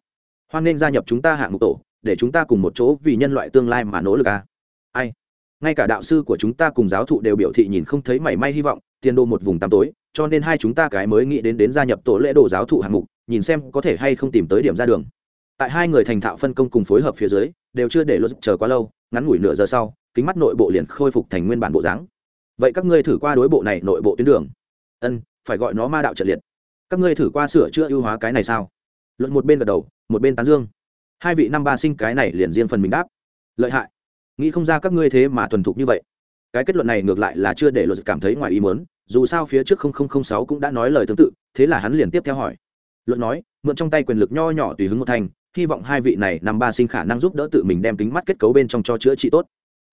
Hoan nên gia nhập chúng ta hạng mục tổ để chúng ta cùng một chỗ vì nhân loại tương lai mà nỗ lực a ai? Ngay cả đạo sư của chúng ta cùng giáo thụ đều biểu thị nhìn không thấy mảy may hy vọng, tiền đồ một vùng tăm tối, cho nên hai chúng ta cái mới nghĩ đến đến gia nhập tổ lễ đồ giáo thụ hạng mục, nhìn xem có thể hay không tìm tới điểm ra đường. Tại hai người thành thạo phân công cùng phối hợp phía dưới, đều chưa để luật chờ quá lâu, ngắn ngủi nửa giờ sau, kính mắt nội bộ liền khôi phục thành nguyên bản bộ dáng. Vậy các ngươi thử qua đối bộ này nội bộ tuyến đường. Ân, phải gọi nó ma đạo trận liệt. Các ngươi thử qua sửa chữa ưu hóa cái này sao? Luật một bên gật đầu, một bên tán dương hai vị năm ba sinh cái này liền riêng phần mình đáp. Lợi hại. Nghĩ không ra các ngươi thế mà thuần thục như vậy. Cái kết luận này ngược lại là chưa để luật cảm thấy ngoài ý muốn, dù sao phía trước sáu cũng đã nói lời tương tự, thế là hắn liền tiếp theo hỏi. Luật nói, mượn trong tay quyền lực nho nhỏ tùy hứng một thành, hy vọng hai vị này năm ba sinh khả năng giúp đỡ tự mình đem kính mắt kết cấu bên trong cho chữa trị tốt.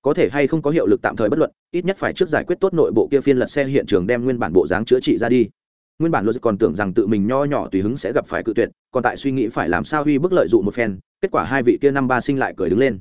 Có thể hay không có hiệu lực tạm thời bất luận, ít nhất phải trước giải quyết tốt nội bộ kia phiên lật xe hiện trường đem nguyên bản bộ dáng chữa trị ra đi. Nguyên bản luật còn tưởng rằng tự mình nho nhỏ tùy hứng sẽ gặp phải cự tuyệt, còn tại suy nghĩ phải làm sao huy bức lợi dụ một phen kết quả hai vị kia năm ba sinh lại cười đứng lên.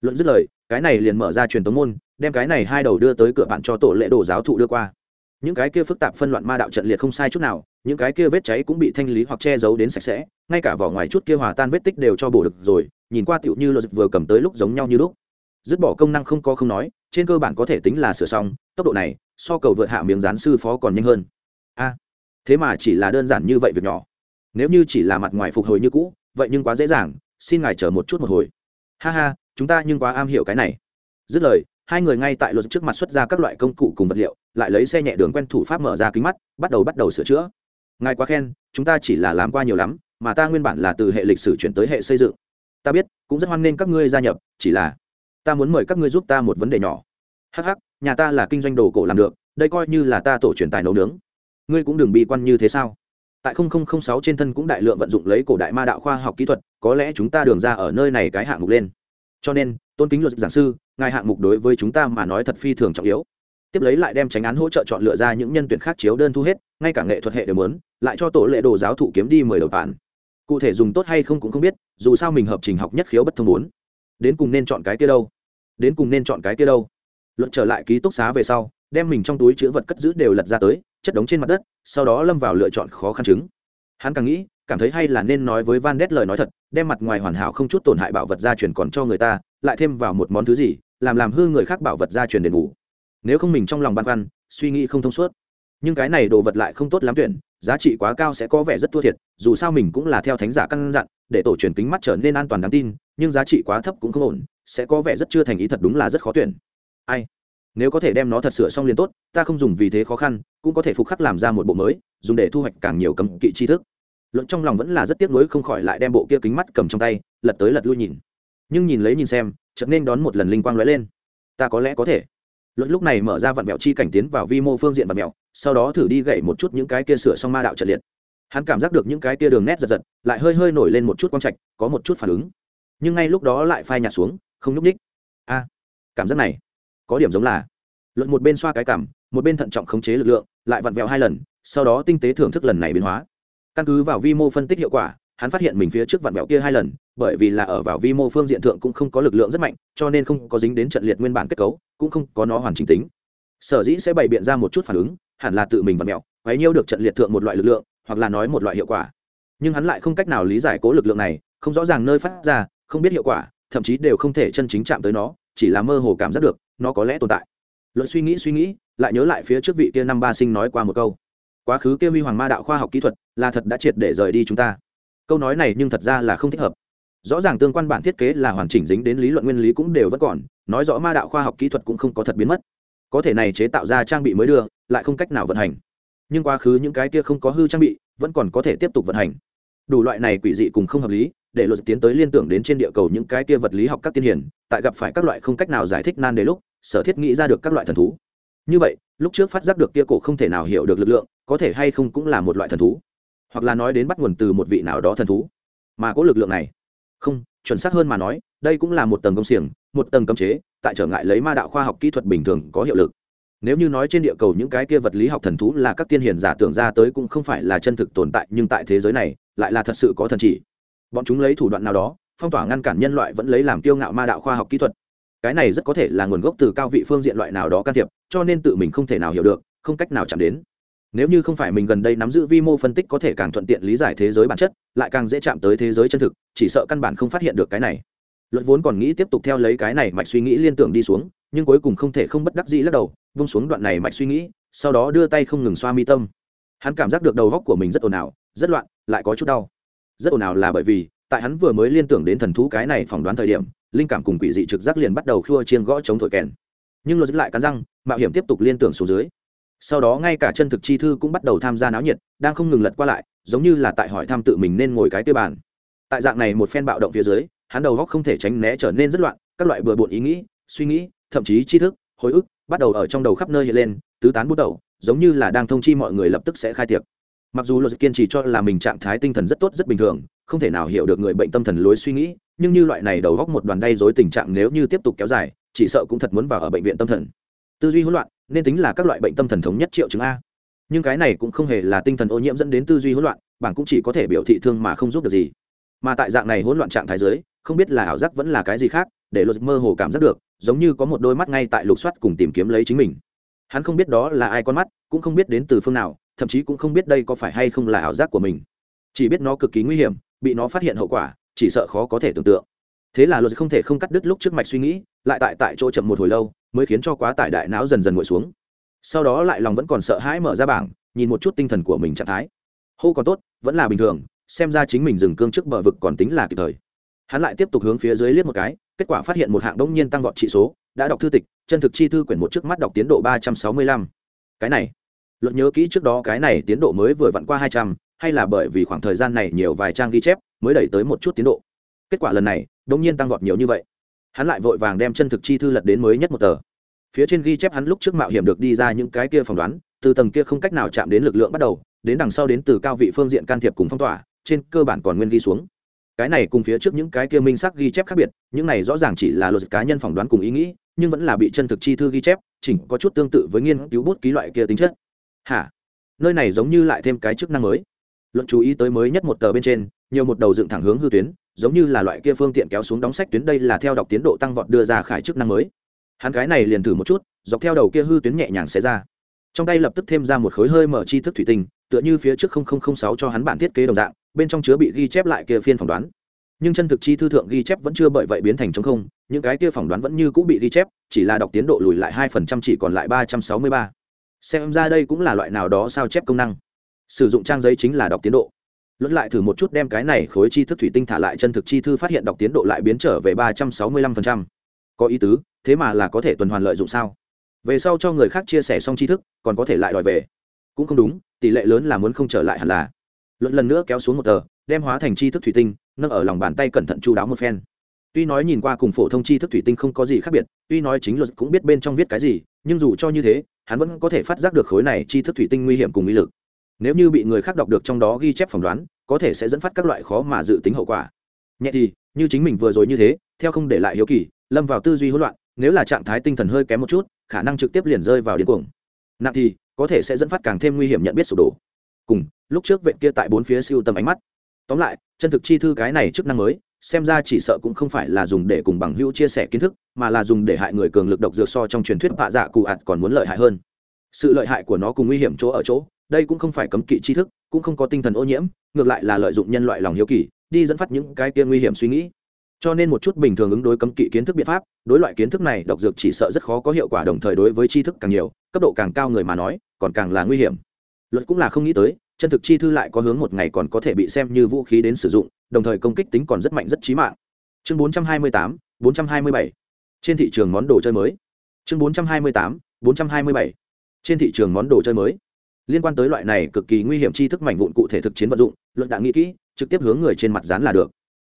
Luận dứt lời, cái này liền mở ra truyền tống môn, đem cái này hai đầu đưa tới cửa bạn cho tổ lễ đồ giáo thụ đưa qua. Những cái kia phức tạp phân loạn ma đạo trận liệt không sai chút nào, những cái kia vết cháy cũng bị thanh lý hoặc che giấu đến sạch sẽ, ngay cả vỏ ngoài chút kia hòa tan vết tích đều cho bổ được rồi, nhìn qua tựu như luật vừa cầm tới lúc giống nhau như lúc. Dứt bỏ công năng không có không nói, trên cơ bản có thể tính là sửa xong, tốc độ này, so cầu vượt hạ miếng dán sư phó còn nhanh hơn. A, thế mà chỉ là đơn giản như vậy việc nhỏ. Nếu như chỉ là mặt ngoài phục hồi như cũ, vậy nhưng quá dễ dàng xin ngài chờ một chút một hồi. Ha ha, chúng ta nhưng quá am hiểu cái này. Dứt lời, hai người ngay tại luật trước mặt xuất ra các loại công cụ cùng vật liệu, lại lấy xe nhẹ đường quen thủ pháp mở ra kính mắt, bắt đầu bắt đầu sửa chữa. Ngài quá khen, chúng ta chỉ là làm qua nhiều lắm, mà ta nguyên bản là từ hệ lịch sử chuyển tới hệ xây dựng. Ta biết, cũng rất hoan nghênh các ngươi gia nhập, chỉ là ta muốn mời các ngươi giúp ta một vấn đề nhỏ. Hh nhà ta là kinh doanh đồ cổ làm được, đây coi như là ta tổ truyền tài nấu nướng. Ngươi cũng đừng bị quan như thế sao? Tại 0006 trên thân cũng đại lượng vận dụng lấy cổ đại ma đạo khoa học kỹ thuật có lẽ chúng ta đường ra ở nơi này cái hạng mục lên. Cho nên, tôn kính luật giảng sư, ngài hạng mục đối với chúng ta mà nói thật phi thường trọng yếu. Tiếp lấy lại đem tránh án hỗ trợ chọn lựa ra những nhân tuyển khác chiếu đơn thu hết, ngay cả nghệ thuật hệ đều muốn, lại cho tổ lệ đồ giáo thụ kiếm đi mười đầu bản. Cụ thể dùng tốt hay không cũng không biết, dù sao mình hợp trình học nhất khiếu bất thông muốn. Đến cùng nên chọn cái kia đâu? Đến cùng nên chọn cái kia đâu? Luật trở lại ký túc xá về sau, đem mình trong túi chữ vật cất giữ đều lật ra tới, chất đống trên mặt đất, sau đó lâm vào lựa chọn khó khăn chứng. Hắn càng nghĩ cảm thấy hay là nên nói với van đét lời nói thật, đem mặt ngoài hoàn hảo không chút tổn hại bảo vật gia truyền còn cho người ta, lại thêm vào một món thứ gì, làm làm hư người khác bảo vật gia truyền đền bù. Nếu không mình trong lòng băn khoăn, suy nghĩ không thông suốt. Nhưng cái này đồ vật lại không tốt lắm tuyển, giá trị quá cao sẽ có vẻ rất thua thiệt, dù sao mình cũng là theo thánh giả căn dặn, để tổ truyền kính mắt trở nên an toàn đáng tin, nhưng giá trị quá thấp cũng không ổn, sẽ có vẻ rất chưa thành ý thật đúng là rất khó tuyển. Ai? Nếu có thể đem nó thật sửa xong liền tốt, ta không dùng vì thế khó khăn, cũng có thể phục khắc làm ra một bộ mới, dùng để thu hoạch càng nhiều cấm kỵ tri thức luận trong lòng vẫn là rất tiếc nuối không khỏi lại đem bộ kia kính mắt cầm trong tay, lật tới lật lui nhìn. Nhưng nhìn lấy nhìn xem, chợt nên đón một lần linh quang lóe lên. Ta có lẽ có thể. Luận lúc này mở ra vạn mẹo chi cảnh tiến vào vi mô phương diện vạn mẹo, sau đó thử đi gậy một chút những cái kia sửa xong ma đạo trận liệt. Hắn cảm giác được những cái kia đường nét giật giật, lại hơi hơi nổi lên một chút quang trạch, có một chút phản ứng. Nhưng ngay lúc đó lại phai nhạt xuống, không nhúc ních a, cảm giác này, có điểm giống là luận một bên xoa cái cảm, một bên thận trọng khống chế lực lượng, lại vặn vẹo hai lần, sau đó tinh tế thưởng thức lần này biến hóa căn cứ vào vi mô phân tích hiệu quả, hắn phát hiện mình phía trước vạn vẹo kia hai lần, bởi vì là ở vào vi mô phương diện thượng cũng không có lực lượng rất mạnh, cho nên không có dính đến trận liệt nguyên bản kết cấu, cũng không có nó hoàn chỉnh tính. Sở dĩ sẽ bày biện ra một chút phản ứng, hẳn là tự mình vặn vẹo, quấy nhiêu được trận liệt thượng một loại lực lượng, hoặc là nói một loại hiệu quả. Nhưng hắn lại không cách nào lý giải cố lực lượng này, không rõ ràng nơi phát ra, không biết hiệu quả, thậm chí đều không thể chân chính chạm tới nó, chỉ là mơ hồ cảm giác được, nó có lẽ tồn tại. Luận suy nghĩ suy nghĩ, lại nhớ lại phía trước vị kia năm ba sinh nói qua một câu quá khứ kia huy hoàng ma đạo khoa học kỹ thuật là thật đã triệt để rời đi chúng ta. Câu nói này nhưng thật ra là không thích hợp. Rõ ràng tương quan bản thiết kế là hoàn chỉnh dính đến lý luận nguyên lý cũng đều vẫn còn, nói rõ ma đạo khoa học kỹ thuật cũng không có thật biến mất. Có thể này chế tạo ra trang bị mới đưa, lại không cách nào vận hành. Nhưng quá khứ những cái kia không có hư trang bị, vẫn còn có thể tiếp tục vận hành. Đủ loại này quỷ dị cùng không hợp lý, để luật tiến tới liên tưởng đến trên địa cầu những cái kia vật lý học các tiên hiển tại gặp phải các loại không cách nào giải thích nan đề lúc, sở thiết nghĩ ra được các loại thần thú. Như vậy lúc trước phát giác được kia cổ không thể nào hiểu được lực lượng, có thể hay không cũng là một loại thần thú. Hoặc là nói đến bắt nguồn từ một vị nào đó thần thú. Mà có lực lượng này. Không, chuẩn xác hơn mà nói, đây cũng là một tầng công xiềng, một tầng cấm chế, tại trở ngại lấy ma đạo khoa học kỹ thuật bình thường có hiệu lực. Nếu như nói trên địa cầu những cái kia vật lý học thần thú là các tiên hiền giả tưởng ra tới cũng không phải là chân thực tồn tại, nhưng tại thế giới này, lại là thật sự có thần chỉ. Bọn chúng lấy thủ đoạn nào đó, phong tỏa ngăn cản nhân loại vẫn lấy làm kiêu ngạo ma đạo khoa học kỹ thuật cái này rất có thể là nguồn gốc từ cao vị phương diện loại nào đó can thiệp, cho nên tự mình không thể nào hiểu được, không cách nào chạm đến. Nếu như không phải mình gần đây nắm giữ vi mô phân tích có thể càng thuận tiện lý giải thế giới bản chất, lại càng dễ chạm tới thế giới chân thực, chỉ sợ căn bản không phát hiện được cái này. Luật vốn còn nghĩ tiếp tục theo lấy cái này mạch suy nghĩ liên tưởng đi xuống, nhưng cuối cùng không thể không bất đắc dĩ lắc đầu, vung xuống đoạn này mạch suy nghĩ, sau đó đưa tay không ngừng xoa mi tâm. Hắn cảm giác được đầu góc của mình rất ồn ào, rất loạn, lại có chút đau. Rất ồn ào là bởi vì, tại hắn vừa mới liên tưởng đến thần thú cái này phỏng đoán thời điểm linh cảm cùng quỷ dị trực giác liền bắt đầu khua chiên gõ chống thổi kèn. Nhưng luật lại cắn răng, mạo hiểm tiếp tục liên tưởng xuống dưới. Sau đó ngay cả chân thực chi thư cũng bắt đầu tham gia náo nhiệt, đang không ngừng lật qua lại, giống như là tại hỏi thăm tự mình nên ngồi cái tiêu bàn. Tại dạng này một phen bạo động phía dưới, hắn đầu góc không thể tránh né trở nên rất loạn, các loại bừa bộn ý nghĩ, suy nghĩ, thậm chí tri thức, hồi ức, bắt đầu ở trong đầu khắp nơi hiện lên, tứ tán bút đầu, giống như là đang thông chi mọi người lập tức sẽ khai tiệc. Mặc dù luật kiên trì cho là mình trạng thái tinh thần rất tốt rất bình thường, không thể nào hiểu được người bệnh tâm thần lối suy nghĩ nhưng như loại này đầu góc một đoàn đay dối tình trạng nếu như tiếp tục kéo dài, chỉ sợ cũng thật muốn vào ở bệnh viện tâm thần. Tư duy hỗn loạn, nên tính là các loại bệnh tâm thần thống nhất triệu chứng a. Nhưng cái này cũng không hề là tinh thần ô nhiễm dẫn đến tư duy hỗn loạn bảng cũng chỉ có thể biểu thị thương mà không giúp được gì. Mà tại dạng này hỗn loạn trạng thái giới không biết là ảo giác vẫn là cái gì khác, để luật mơ hồ cảm giác được, giống như có một đôi mắt ngay tại lục soát cùng tìm kiếm lấy chính mình. Hắn không biết đó là ai con mắt, cũng không biết đến từ phương nào, thậm chí cũng không biết đây có phải hay không là ảo giác của mình. Chỉ biết nó cực kỳ nguy hiểm, bị nó phát hiện hậu quả chỉ sợ khó có thể tưởng tượng. Thế là luật không thể không cắt đứt lúc trước mạch suy nghĩ, lại tại tại chỗ chậm một hồi lâu, mới khiến cho quá tải đại não dần dần ngồi xuống. Sau đó lại lòng vẫn còn sợ hãi mở ra bảng, nhìn một chút tinh thần của mình trạng thái. Hô còn tốt, vẫn là bình thường, xem ra chính mình dừng cương trước bờ vực còn tính là kịp thời. Hắn lại tiếp tục hướng phía dưới liếc một cái, kết quả phát hiện một hạng đông nhiên tăng vọt trị số, đã đọc thư tịch, chân thực chi thư quyển một trước mắt đọc tiến độ ba trăm sáu mươi lăm. Cái này luật nhớ kỹ trước đó cái này tiến độ mới vừa vặn qua hai trăm hay là bởi vì khoảng thời gian này nhiều vài trang ghi chép mới đẩy tới một chút tiến độ. Kết quả lần này đông nhiên tăng vọt nhiều như vậy. Hắn lại vội vàng đem chân thực chi thư lật đến mới nhất một tờ. Phía trên ghi chép hắn lúc trước mạo hiểm được đi ra những cái kia phỏng đoán, từ tầng kia không cách nào chạm đến lực lượng bắt đầu, đến đằng sau đến từ cao vị phương diện can thiệp cùng phong tỏa, trên cơ bản còn nguyên ghi xuống. Cái này cùng phía trước những cái kia minh sắc ghi chép khác biệt, những này rõ ràng chỉ là luật cá nhân phỏng đoán cùng ý nghĩ, nhưng vẫn là bị chân thực chi thư ghi chép, chỉnh có chút tương tự với nghiên cứu bút ký loại kia tính chất. Hả? Nơi này giống như lại thêm cái chức năng mới luận chú ý tới mới nhất một tờ bên trên, nhiều một đầu dựng thẳng hướng hư tuyến, giống như là loại kia phương tiện kéo xuống đóng sách tuyến đây là theo đọc tiến độ tăng vọt đưa ra khải chức năng mới. Hắn cái này liền thử một chút, dọc theo đầu kia hư tuyến nhẹ nhàng xé ra. Trong tay lập tức thêm ra một khối hơi mở chi thức thủy tinh, tựa như phía trước sáu cho hắn bản thiết kế đồng dạng, bên trong chứa bị ghi chép lại kia phiên phỏng đoán. Nhưng chân thực chi thư thượng ghi chép vẫn chưa bởi vậy biến thành chống không, những cái kia phỏng đoán vẫn như cũng bị ghi chép, chỉ là đọc tiến độ lùi lại hai phần trăm chỉ còn lại ba trăm sáu mươi ba. Xem ra đây cũng là loại nào đó sao chép công năng sử dụng trang giấy chính là đọc tiến độ. Luận lại thử một chút đem cái này khối chi thức thủy tinh thả lại chân thực chi thư phát hiện đọc tiến độ lại biến trở về ba trăm sáu mươi lăm phần trăm. Có ý tứ, thế mà là có thể tuần hoàn lợi dụng sao? Về sau cho người khác chia sẻ xong tri thức, còn có thể lại đòi về. Cũng không đúng, tỷ lệ lớn là muốn không trở lại hẳn là. Luận lần nữa kéo xuống một tờ, đem hóa thành tri thức thủy tinh, nâng ở lòng bàn tay cẩn thận chu đáo một phen. Tuy nói nhìn qua cùng phổ thông tri thức thủy tinh không có gì khác biệt, tuy nói chính luật cũng biết bên trong viết cái gì, nhưng dù cho như thế, hắn vẫn có thể phát giác được khối này tri thức thủy tinh nguy hiểm cùng uy lực nếu như bị người khác đọc được trong đó ghi chép phỏng đoán, có thể sẽ dẫn phát các loại khó mà dự tính hậu quả. Nhẹ thì, như chính mình vừa rồi như thế, theo không để lại hiếu kỳ, lâm vào tư duy hỗn loạn, nếu là trạng thái tinh thần hơi kém một chút, khả năng trực tiếp liền rơi vào điên cuồng. Nặng thì, có thể sẽ dẫn phát càng thêm nguy hiểm nhận biết sụp đổ. Cùng, lúc trước vệ kia tại bốn phía siêu tầm ánh mắt. Tóm lại, chân thực chi thư cái này chức năng mới, xem ra chỉ sợ cũng không phải là dùng để cùng bằng hữu chia sẻ kiến thức, mà là dùng để hại người cường lực độc dược so trong truyền thuyết bạ dạ cụ ạt còn muốn lợi hại hơn. Sự lợi hại của nó cùng nguy hiểm chỗ ở chỗ đây cũng không phải cấm kỵ tri thức cũng không có tinh thần ô nhiễm ngược lại là lợi dụng nhân loại lòng hiếu kỳ đi dẫn phát những cái kia nguy hiểm suy nghĩ. Cho nên một chút bình thường ứng đối cấm kỵ kiến thức biện pháp đối loại kiến thức này độc dược chỉ sợ rất khó có hiệu quả đồng thời đối với tri thức càng nhiều cấp độ càng cao người mà nói còn càng là nguy hiểm. Luật cũng là không nghĩ tới chân thực chi thư lại có hướng một ngày còn có thể bị xem như vũ khí đến sử dụng đồng thời công kích tính còn rất mạnh rất trí mạng. Chương 428, 427. trên thị trường món đồ chơi mới. Chương 428, 427. trên thị trường món đồ chơi mới liên quan tới loại này cực kỳ nguy hiểm tri thức mảnh vụn cụ thể thực chiến vận dụng, luật đã nghĩ kỹ, trực tiếp hướng người trên mặt dán là được.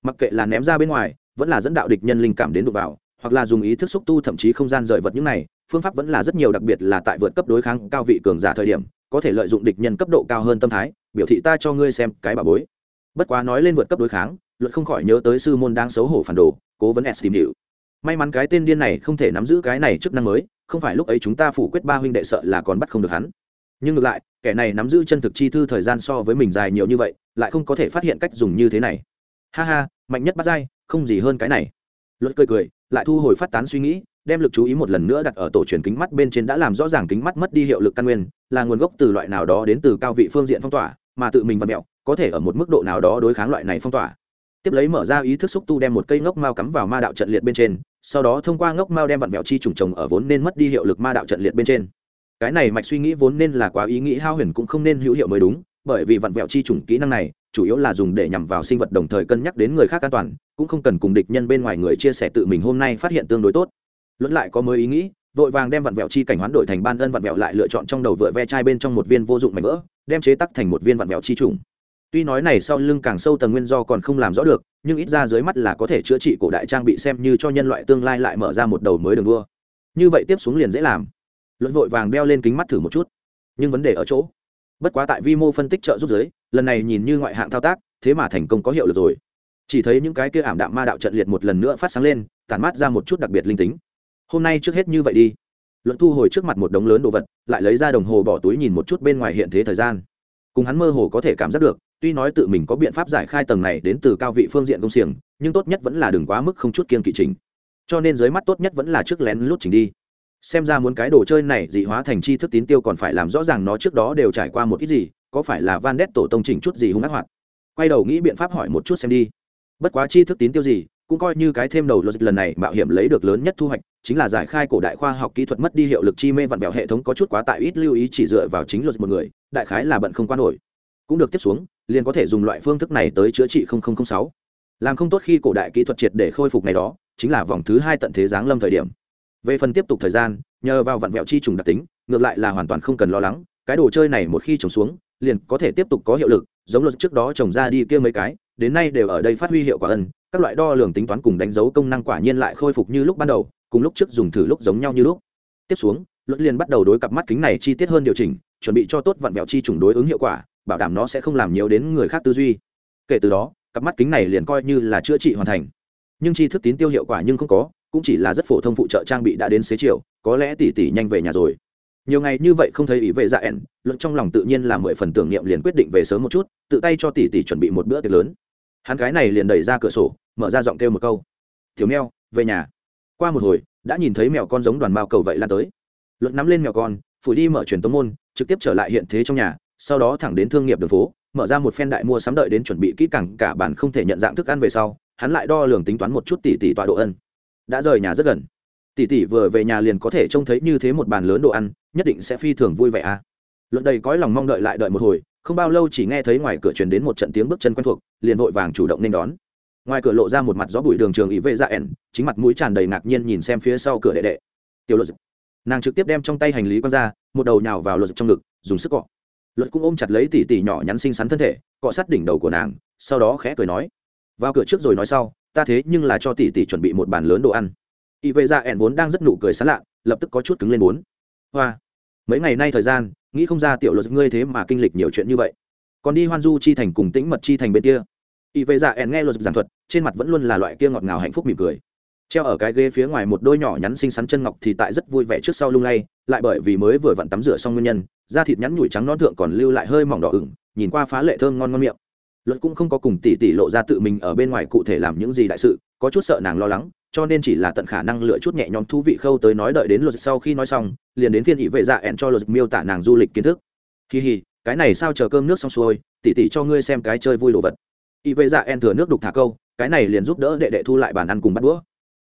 Mặc kệ là ném ra bên ngoài, vẫn là dẫn đạo địch nhân linh cảm đến đụng vào, hoặc là dùng ý thức xúc tu thậm chí không gian rời vật những này, phương pháp vẫn là rất nhiều, đặc biệt là tại vượt cấp đối kháng cao vị cường giả thời điểm, có thể lợi dụng địch nhân cấp độ cao hơn tâm thái, biểu thị ta cho ngươi xem cái bà bối. Bất quá nói lên vượt cấp đối kháng, luật không khỏi nhớ tới sư môn đang xấu hổ phản đồ, cố vấn s tìm hiểu. May mắn cái tên điên này không thể nắm giữ cái này chức năng mới, không phải lúc ấy chúng ta phủ quyết ba huynh đệ sợ là còn bắt không được hắn nhưng ngược lại, kẻ này nắm giữ chân thực chi thư thời gian so với mình dài nhiều như vậy, lại không có thể phát hiện cách dùng như thế này. Ha ha, mạnh nhất bắt dai không gì hơn cái này. Luật cười cười, lại thu hồi phát tán suy nghĩ, đem lực chú ý một lần nữa đặt ở tổ truyền kính mắt bên trên đã làm rõ ràng kính mắt mất đi hiệu lực căn nguyên, là nguồn gốc từ loại nào đó đến từ cao vị phương diện phong tỏa, mà tự mình và mẹo, có thể ở một mức độ nào đó đối kháng loại này phong tỏa. Tiếp lấy mở ra ý thức xúc tu đem một cây ngốc mao cắm vào ma đạo trận liệt bên trên, sau đó thông qua ngốc mao đem vặn vẹo chi trùng trồng ở vốn nên mất đi hiệu lực ma đạo trận liệt bên trên cái này mạch suy nghĩ vốn nên là quá ý nghĩ hao huyền cũng không nên hữu hiệu mới đúng, bởi vì vặn vẹo chi chủng kỹ năng này, chủ yếu là dùng để nhằm vào sinh vật đồng thời cân nhắc đến người khác an toàn, cũng không cần cùng địch nhân bên ngoài người chia sẻ tự mình hôm nay phát hiện tương đối tốt. Luật lại có mới ý nghĩ, vội vàng đem vặn vẹo chi cảnh hoán đổi thành ban ân vặn vẹo lại lựa chọn trong đầu vựa ve chai bên trong một viên vô dụng mảnh vỡ, đem chế tắc thành một viên vặn vẹo chi trùng tuy nói này sau lưng càng sâu tầng nguyên do còn không làm rõ được, nhưng ít ra dưới mắt là có thể chữa trị cổ đại trang bị xem như cho nhân loại tương lai lại mở ra một đầu mới đường đua. Như vậy tiếp xuống liền dễ làm luật vội vàng đeo lên kính mắt thử một chút. Nhưng vấn đề ở chỗ, bất quá tại vi mô phân tích trợ giúp giới, lần này nhìn như ngoại hạng thao tác, thế mà thành công có hiệu lực rồi. Chỉ thấy những cái kia ảm đạm ma đạo trận liệt một lần nữa phát sáng lên, tản mát ra một chút đặc biệt linh tính. Hôm nay trước hết như vậy đi. Luận thu hồi trước mặt một đống lớn đồ vật, lại lấy ra đồng hồ bỏ túi nhìn một chút bên ngoài hiện thế thời gian. Cùng hắn mơ hồ có thể cảm giác được, tuy nói tự mình có biện pháp giải khai tầng này đến từ cao vị phương diện công xiềng, nhưng tốt nhất vẫn là đừng quá mức không chút kiên kỵ trình. Cho nên dưới mắt tốt nhất vẫn là trước lén lút chỉnh đi xem ra muốn cái đồ chơi này dị hóa thành chi thức tín tiêu còn phải làm rõ ràng nó trước đó đều trải qua một ít gì, có phải là van đét tổ tông chỉnh chút gì hung ác hoạt? Quay đầu nghĩ biện pháp hỏi một chút xem đi. Bất quá chi thức tín tiêu gì, cũng coi như cái thêm đầu logic lần này mạo hiểm lấy được lớn nhất thu hoạch, chính là giải khai cổ đại khoa học kỹ thuật mất đi hiệu lực chi mê vặn vẹo hệ thống có chút quá tại ít lưu ý chỉ dựa vào chính logic một người, đại khái là bận không quan nổi. Cũng được tiếp xuống, liền có thể dùng loại phương thức này tới chữa trị 0006. làm không tốt khi cổ đại kỹ thuật triệt để khôi phục ngày đó, chính là vòng thứ hai tận thế giáng lâm thời điểm về phần tiếp tục thời gian, nhờ vào vặn vẹo chi trùng đặc tính, ngược lại là hoàn toàn không cần lo lắng, cái đồ chơi này một khi trồng xuống, liền có thể tiếp tục có hiệu lực, giống luật trước đó trồng ra đi kia mấy cái, đến nay đều ở đây phát huy hiệu quả ân các loại đo lường tính toán cùng đánh dấu công năng quả nhiên lại khôi phục như lúc ban đầu, cùng lúc trước dùng thử lúc giống nhau như lúc. Tiếp xuống, luật liền bắt đầu đối cặp mắt kính này chi tiết hơn điều chỉnh, chuẩn bị cho tốt vặn vẹo chi trùng đối ứng hiệu quả, bảo đảm nó sẽ không làm nhiều đến người khác tư duy. Kể từ đó, cặp mắt kính này liền coi như là chữa trị hoàn thành. Nhưng chi thức tín tiêu hiệu quả nhưng không có cũng chỉ là rất phổ thông phụ trợ trang bị đã đến xế chiều, có lẽ tỷ tỷ nhanh về nhà rồi. Nhiều ngày như vậy không thấy ý vệ dạ ẻn, luật trong lòng tự nhiên là mười phần tưởng niệm liền quyết định về sớm một chút, tự tay cho tỷ tỷ chuẩn bị một bữa tiệc lớn. Hắn cái này liền đẩy ra cửa sổ, mở ra giọng kêu một câu. Thiếu mèo, về nhà. Qua một hồi, đã nhìn thấy mèo con giống đoàn mao cầu vậy lan tới. Luật nắm lên mèo con, phủi đi mở truyền tống môn, trực tiếp trở lại hiện thế trong nhà, sau đó thẳng đến thương nghiệp đường phố, mở ra một phen đại mua sắm đợi đến chuẩn bị kỹ càng, cả bản không thể nhận dạng thức ăn về sau, hắn lại đo lường tính toán một chút tỷ tỷ tọa độ ân đã rời nhà rất gần. Tỷ tỷ vừa về nhà liền có thể trông thấy như thế một bàn lớn đồ ăn, nhất định sẽ phi thường vui vẻ à. Luận đầy cõi lòng mong đợi lại đợi một hồi, không bao lâu chỉ nghe thấy ngoài cửa truyền đến một trận tiếng bước chân quen thuộc, liền vội vàng chủ động nên đón. Ngoài cửa lộ ra một mặt gió bụi đường trường ý vệ dạ ẻn, chính mặt mũi tràn đầy ngạc nhiên nhìn xem phía sau cửa đệ đệ. Tiểu luật nàng trực tiếp đem trong tay hành lý quăng ra, một đầu nhào vào luật trong ngực, dùng sức cọ. Luật cũng ôm chặt lấy tỉ tỉ nhỏ nhắn xinh xắn thân thể, cọ sát đỉnh đầu của nàng, sau đó khẽ cười nói. Vào cửa trước rồi nói sau ta thế nhưng là cho tỷ tỷ chuẩn bị một bàn lớn đồ ăn. Y vệ dạ ẻn vốn đang rất nụ cười sán lạ, lập tức có chút cứng lên bốn. Hoa, mấy ngày nay thời gian, nghĩ không ra tiểu luật ngươi thế mà kinh lịch nhiều chuyện như vậy. Còn đi hoan du chi thành cùng tĩnh mật chi thành bên kia. Y vệ dạ ẻn nghe luật giảng thuật, trên mặt vẫn luôn là loại kia ngọt ngào hạnh phúc mỉm cười. Treo ở cái ghế phía ngoài một đôi nhỏ nhắn xinh xắn chân ngọc thì tại rất vui vẻ trước sau lung lay, lại bởi vì mới vừa vặn tắm rửa xong nguyên nhân, da thịt nhắn nhủi trắng non thượng còn lưu lại hơi mỏng đỏ ửng, nhìn qua phá lệ thơm ngon ngon miệng luật cũng không có cùng tỷ tỷ lộ ra tự mình ở bên ngoài cụ thể làm những gì đại sự, có chút sợ nàng lo lắng, cho nên chỉ là tận khả năng lựa chút nhẹ nhõm thú vị khâu tới nói đợi đến luật sau khi nói xong, liền đến phiên ý vệ dạ ẹn cho luật miêu tả nàng du lịch kiến thức. Kỳ hì cái này sao chờ cơm nước xong xuôi, tỷ tỷ cho ngươi xem cái chơi vui đồ vật. Ý vệ dạ ẹn thừa nước đục thả câu, cái này liền giúp đỡ đệ đệ thu lại bàn ăn cùng bắt đũa.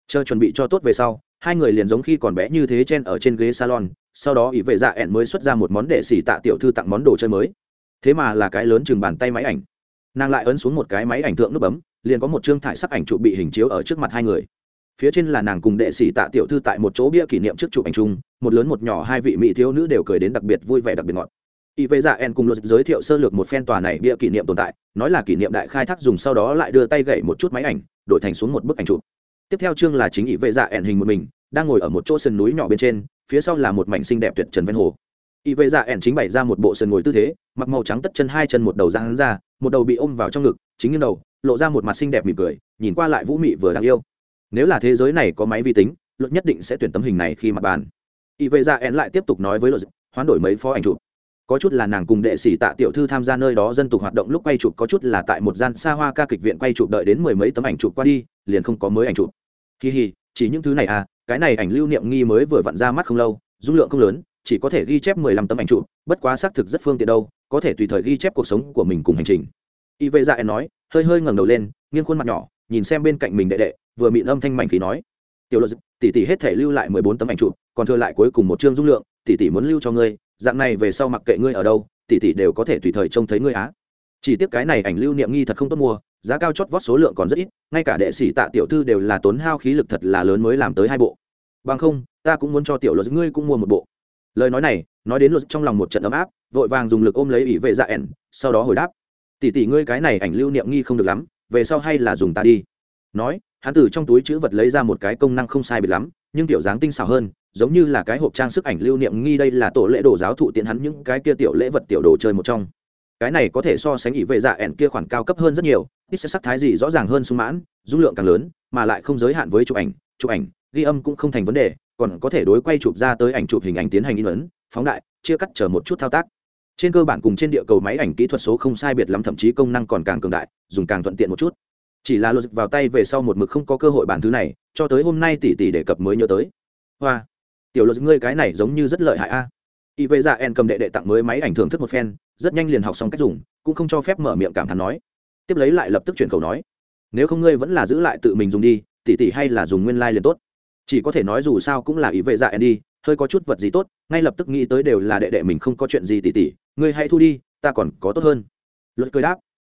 Chờ chuẩn bị cho tốt về sau, hai người liền giống khi còn bé như thế chen ở trên ghế salon, sau đó ý vệ dạ ẹn mới xuất ra một món đệ xỉ tạ tiểu thư tặng món đồ chơi mới. Thế mà là cái lớn chừng bàn tay máy ảnh nàng lại ấn xuống một cái máy ảnh tượng nút bấm, liền có một chương thải sắc ảnh chụp bị hình chiếu ở trước mặt hai người. Phía trên là nàng cùng đệ sĩ tạ tiểu thư tại một chỗ bia kỷ niệm trước chụp ảnh chung, một lớn một nhỏ hai vị mỹ thiếu nữ đều cười đến đặc biệt vui vẻ đặc biệt ngọt. Y Vệ dạ en cùng luật giới thiệu sơ lược một phen tòa này bia kỷ niệm tồn tại, nói là kỷ niệm đại khai thác dùng sau đó lại đưa tay gậy một chút máy ảnh, đổi thành xuống một bức ảnh chụp. Tiếp theo chương là chính y Vệ dạ en hình một mình, đang ngồi ở một chỗ sườn núi nhỏ bên trên, phía sau là một mảnh xinh đẹp tuyệt trần ven hồ. Y Vệ dạ en chính bày ra một bộ sườn ngồi tư thế, mặc màu trắng tất chân hai chân một đầu răng hắn ra một đầu bị ôm vào trong ngực, chính như đầu, lộ ra một mặt xinh đẹp mỉm cười, nhìn qua lại vũ mị vừa đáng yêu. Nếu là thế giới này có máy vi tính, luật nhất định sẽ tuyển tấm hình này khi mặt bàn. Y vệ dạ ra én lại tiếp tục nói với luật hoán đổi mấy phó ảnh chụp. Có chút là nàng cùng đệ sĩ tạ tiểu thư tham gia nơi đó dân tục hoạt động lúc quay chụp, có chút là tại một gian xa hoa ca kịch viện quay chụp đợi đến mười mấy tấm ảnh chụp qua đi, liền không có mới ảnh chụp. Kỳ hì chỉ những thứ này à cái này ảnh lưu niệm nghi mới vừa vặn ra mắt không lâu, dung lượng không lớn, chỉ có thể ghi chép mười lăm tấm ảnh chụp, bất quá xác thực rất phương tiện đâu có thể tùy thời ghi chép cuộc sống của mình cùng hành trình. Y vệ dạ nói, hơi hơi ngẩng đầu lên, nghiêng khuôn mặt nhỏ, nhìn xem bên cạnh mình đệ đệ, vừa mịn âm thanh mảnh khí nói, tiểu luật tỷ tỷ hết thể lưu lại mười bốn tấm ảnh chụp, còn thừa lại cuối cùng một chương dung lượng, tỷ tỷ muốn lưu cho ngươi, dạng này về sau mặc kệ ngươi ở đâu, tỷ tỷ đều có thể tùy thời trông thấy ngươi á. Chỉ tiếc cái này ảnh lưu niệm nghi thật không tốt mua, giá cao chót vót số lượng còn rất ít, ngay cả đệ sĩ tạ tiểu thư đều là tốn hao khí lực thật là lớn mới làm tới hai bộ. Bằng không, ta cũng muốn cho tiểu luật ngươi cũng mua một bộ lời nói này, nói đến luật trong lòng một trận ấm áp, vội vàng dùng lực ôm lấy ỷ vệ dạ ẻn, sau đó hồi đáp. Tỷ tỷ ngươi cái này ảnh lưu niệm nghi không được lắm, về sau hay là dùng ta đi. Nói, hắn từ trong túi chữ vật lấy ra một cái công năng không sai biệt lắm, nhưng tiểu dáng tinh xảo hơn, giống như là cái hộp trang sức ảnh lưu niệm nghi đây là tổ lễ đồ giáo thụ tiện hắn những cái kia tiểu lễ vật tiểu đồ chơi một trong. Cái này có thể so sánh ỷ vệ dạ ẻn kia khoản cao cấp hơn rất nhiều, ít sẽ sắc thái gì rõ ràng hơn sung mãn, dung lượng càng lớn, mà lại không giới hạn với chụp ảnh chụp ảnh, ghi âm cũng không thành vấn đề còn có thể đối quay chụp ra tới ảnh chụp hình ảnh tiến hành in ấn, phóng đại, chia cắt chờ một chút thao tác. Trên cơ bản cùng trên địa cầu máy ảnh kỹ thuật số không sai biệt lắm, thậm chí công năng còn càng cường đại, dùng càng thuận tiện một chút. Chỉ là luật vào tay về sau một mực không có cơ hội bàn thứ này, cho tới hôm nay tỷ tỷ đề cập mới nhớ tới. Hoa, tiểu luật ngươi cái này giống như rất lợi hại a. Y vệ dạ en cầm đệ đệ tặng mới máy ảnh thưởng thức một phen, rất nhanh liền học xong cách dùng, cũng không cho phép mở miệng cảm thán nói. Tiếp lấy lại lập tức chuyển khẩu nói. Nếu không ngươi vẫn là giữ lại tự mình dùng đi, tỷ tỷ hay là dùng nguyên lai、like、liền tốt chỉ có thể nói dù sao cũng là ý vệ dạ andy đi hơi có chút vật gì tốt, ngay lập tức nghĩ tới đều là đệ đệ mình không có chuyện gì tỷ tỷ ngươi hãy thu đi, ta còn có tốt hơn. Luật cười đáp,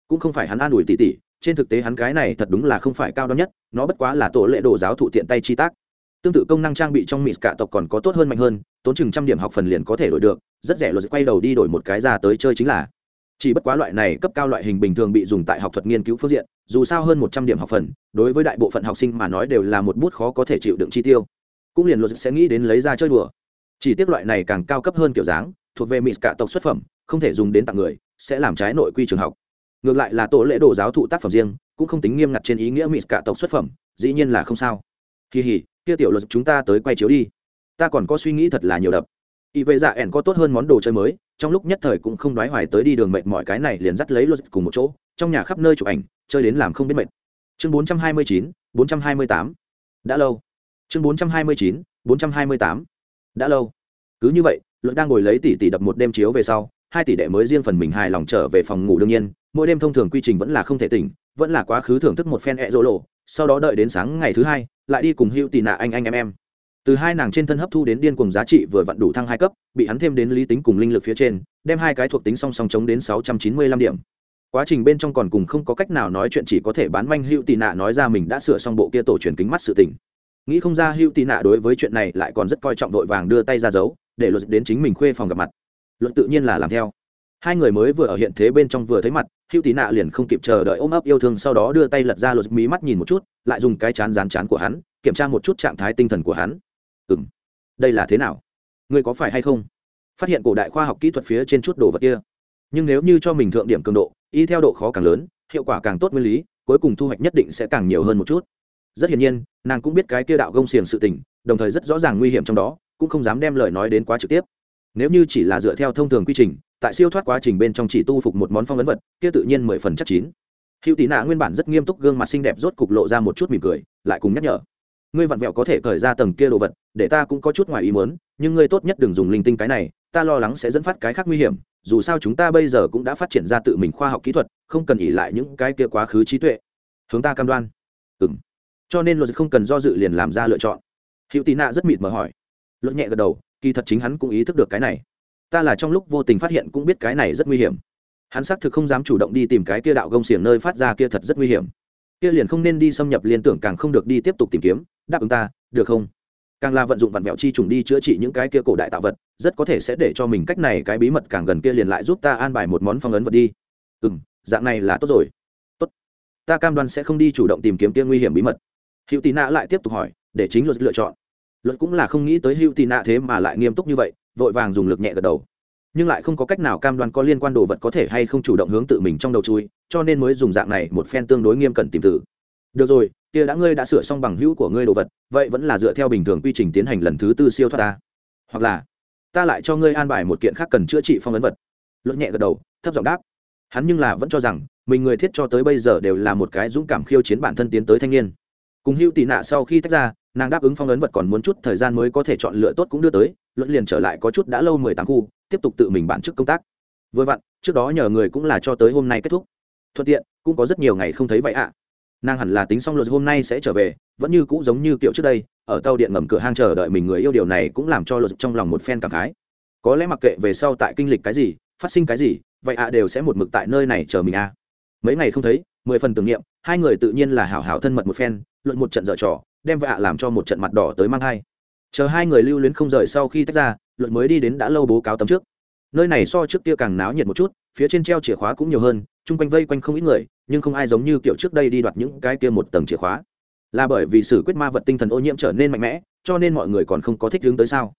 cũng không phải hắn an ủi tỷ tỷ trên thực tế hắn cái này thật đúng là không phải cao đ nhất, nó bất quá là tổ lệ đồ giáo thụ tiện tay chi tác. Tương tự công năng trang bị trong mỹ cả tộc còn có tốt hơn mạnh hơn, tốn chừng trăm điểm học phần liền có thể đổi được, rất rẻ luật quay đầu đi đổi một cái ra tới chơi chính là chỉ bất quá loại này cấp cao loại hình bình thường bị dùng tại học thuật nghiên cứu phương diện, dù sao hơn một trăm điểm học phần, đối với đại bộ phận học sinh mà nói đều là một bút khó có thể chịu đựng chi tiêu. Cũng liền luật sẽ nghĩ đến lấy ra chơi đùa. Chỉ tiếc loại này càng cao cấp hơn kiểu dáng, thuộc về mỹ cả tộc xuất phẩm, không thể dùng đến tặng người, sẽ làm trái nội quy trường học. Ngược lại là tổ lễ đồ giáo thụ tác phẩm riêng, cũng không tính nghiêm ngặt trên ý nghĩa mỹ cả tộc xuất phẩm, dĩ nhiên là không sao. Kỳ hỉ, kia tiểu luật, chúng ta tới quay chiếu đi. Ta còn có suy nghĩ thật là nhiều đập y vệ dạ ẻn có tốt hơn món đồ chơi mới, trong lúc nhất thời cũng không đoái hoài tới đi đường mệt mọi cái này liền dắt lấy luật cùng một chỗ, trong nhà khắp nơi chụp ảnh, chơi đến làm không biết mệt. Chương bốn trăm hai mươi chín, bốn trăm hai mươi tám. Đã lâu. Chương bốn trăm hai mươi chín, bốn trăm hai mươi tám. Đã lâu. Cứ như vậy luật đang ngồi lấy tỷ tỷ đập một đêm chiếu về sau, hai tỷ đệ mới riêng phần mình hài lòng trở về phòng ngủ đương nhiên, mỗi đêm thông thường quy trình vẫn là không thể tỉnh, vẫn là quá khứ thưởng thức một phen e ẹ rỗ lộ, sau đó đợi đến sáng ngày thứ hai, lại đi cùng hữu tì nạ anh anh em em từ hai nàng trên thân hấp thu đến điên cuồng giá trị vừa vặn đủ thăng hai cấp, bị hắn thêm đến lý tính cùng linh lực phía trên, đem hai cái thuộc tính song song chống đến sáu trăm chín mươi lăm điểm. Quá trình bên trong còn cùng không có cách nào nói chuyện, chỉ có thể bán manh hữu tị nạ nói ra mình đã sửa xong bộ kia tổ truyền kính mắt sự tình. Nghĩ không ra hữu tị nạ đối với chuyện này lại còn rất coi trọng, vội vàng đưa tay ra giấu, để luật đến chính mình khuê phòng gặp mặt. Luật tự nhiên là làm theo. Hai người mới vừa ở hiện thế bên trong vừa thấy mặt, hữu tị nạ liền không kịp chờ đợi ôm ấp yêu thương, sau đó đưa tay lật ra luật mí mắt nhìn một chút, lại dùng cái chán rán chán của hắn, kiểm tra một chút trạng thái tinh thần của hắn ừng đây là thế nào? Ngươi có phải hay không? Phát hiện cổ đại khoa học kỹ thuật phía trên chút đồ vật kia. Nhưng nếu như cho mình thượng điểm cường độ, y theo độ khó càng lớn, hiệu quả càng tốt nguyên lý, cuối cùng thu hoạch nhất định sẽ càng nhiều hơn một chút. Rất hiển nhiên, nàng cũng biết cái kia đạo gông xiềng sự tình, đồng thời rất rõ ràng nguy hiểm trong đó, cũng không dám đem lời nói đến quá trực tiếp. Nếu như chỉ là dựa theo thông thường quy trình, tại siêu thoát quá trình bên trong chỉ tu phục một món phong ấn vật, kia tự nhiên mười phần chắc chín. Hữu tí nạ nguyên bản rất nghiêm túc gương mặt xinh đẹp rốt cục lộ ra một chút mỉm cười, lại cùng nhắc nhở. Ngươi vặn vẹo có thể cởi ra tầng kia đồ vật để ta cũng có chút ngoài ý muốn, nhưng ngươi tốt nhất đừng dùng linh tinh cái này, ta lo lắng sẽ dẫn phát cái khác nguy hiểm, dù sao chúng ta bây giờ cũng đã phát triển ra tự mình khoa học kỹ thuật, không cần ỉ lại những cái kia quá khứ trí tuệ. Hướng ta cam đoan. Ừ m cho nên luật không cần do dự liền làm ra lựa chọn. Hữu tị nạ rất mịt mờ hỏi. Luật nhẹ gật đầu, kỳ thật chính hắn cũng ý thức được cái này. Ta là trong lúc vô tình phát hiện cũng biết cái này rất nguy hiểm. Hắn xác thực không dám chủ động đi tìm cái kia đạo gông xiềng nơi phát ra kia thật rất nguy hiểm. Kia liền không nên đi xâm nhập liên tưởng càng không được đi tiếp tục tìm kiếm. Đáp ứng ta, được không? Càng là vận dụng vặn vẹo chi trùng đi chữa trị những cái kia cổ đại tạo vật, rất có thể sẽ để cho mình cách này cái bí mật càng gần kia liền lại giúp ta an bài một món phong ấn vật đi. Ừ m dạng này là tốt rồi. Tốt. Ta cam đoan sẽ không đi chủ động tìm kiếm kia nguy hiểm bí mật. Hữu tị nạ lại tiếp tục hỏi, để chính luật lựa chọn. Luật cũng là không nghĩ tới hữu tị nạ thế mà lại nghiêm túc như vậy, vội vàng dùng lực nhẹ gật đầu. Nhưng lại không có cách nào cam đoan có liên quan đồ vật có thể hay không chủ động hướng tự mình trong đầu chui, cho nên mới dùng dạng này một phen tương đối nghiêm cẩn tìm tử được rồi kia đã ngươi đã sửa xong bằng hữu của ngươi đồ vật, vậy vẫn là dựa theo bình thường quy trình tiến hành lần thứ tư siêu thoát ta. Hoặc là, ta lại cho ngươi an bài một kiện khác cần chữa trị phong ấn vật. Luật nhẹ gật đầu, thấp giọng đáp. Hắn nhưng là vẫn cho rằng, mình người thiết cho tới bây giờ đều là một cái dũng cảm khiêu chiến bản thân tiến tới thanh niên. Cùng hữu tị nạ sau khi tách ra, nàng đáp ứng phong ấn vật còn muốn chút thời gian mới có thể chọn lựa tốt cũng đưa tới, luận liền trở lại có chút đã lâu mười tám khu, tiếp tục tự mình bản chức công tác. Vừa vặn, trước đó nhờ người cũng là cho tới hôm nay kết thúc. Thuận tiện, cũng có rất nhiều ngày không thấy vậy ạ nàng hẳn là tính xong luật hôm nay sẽ trở về, vẫn như cũ giống như kiểu trước đây, ở tàu điện ngầm cửa hang chờ đợi mình người yêu điều này cũng làm cho luật trong lòng một phen cảm khái. Có lẽ mặc kệ về sau tại kinh lịch cái gì, phát sinh cái gì, vậy ạ đều sẽ một mực tại nơi này chờ mình a mấy ngày không thấy, mười phần tưởng niệm, hai người tự nhiên là hảo hảo thân mật một phen luận một trận dở trò, đem vạ làm cho một trận mặt đỏ tới mang hai chờ hai người lưu luyến không rời sau khi tách ra luận mới đi đến đã lâu bố cáo tấm trước. Nơi này so trước kia càng náo nhiệt một chút, phía trên treo chìa khóa cũng nhiều hơn chung quanh vây quanh không ít người, nhưng không ai giống như kiểu trước đây đi đoạt những cái kia một tầng chìa khóa. Là bởi vì sử quyết ma vật tinh thần ô nhiễm trở nên mạnh mẽ, cho nên mọi người còn không có thích hướng tới sao?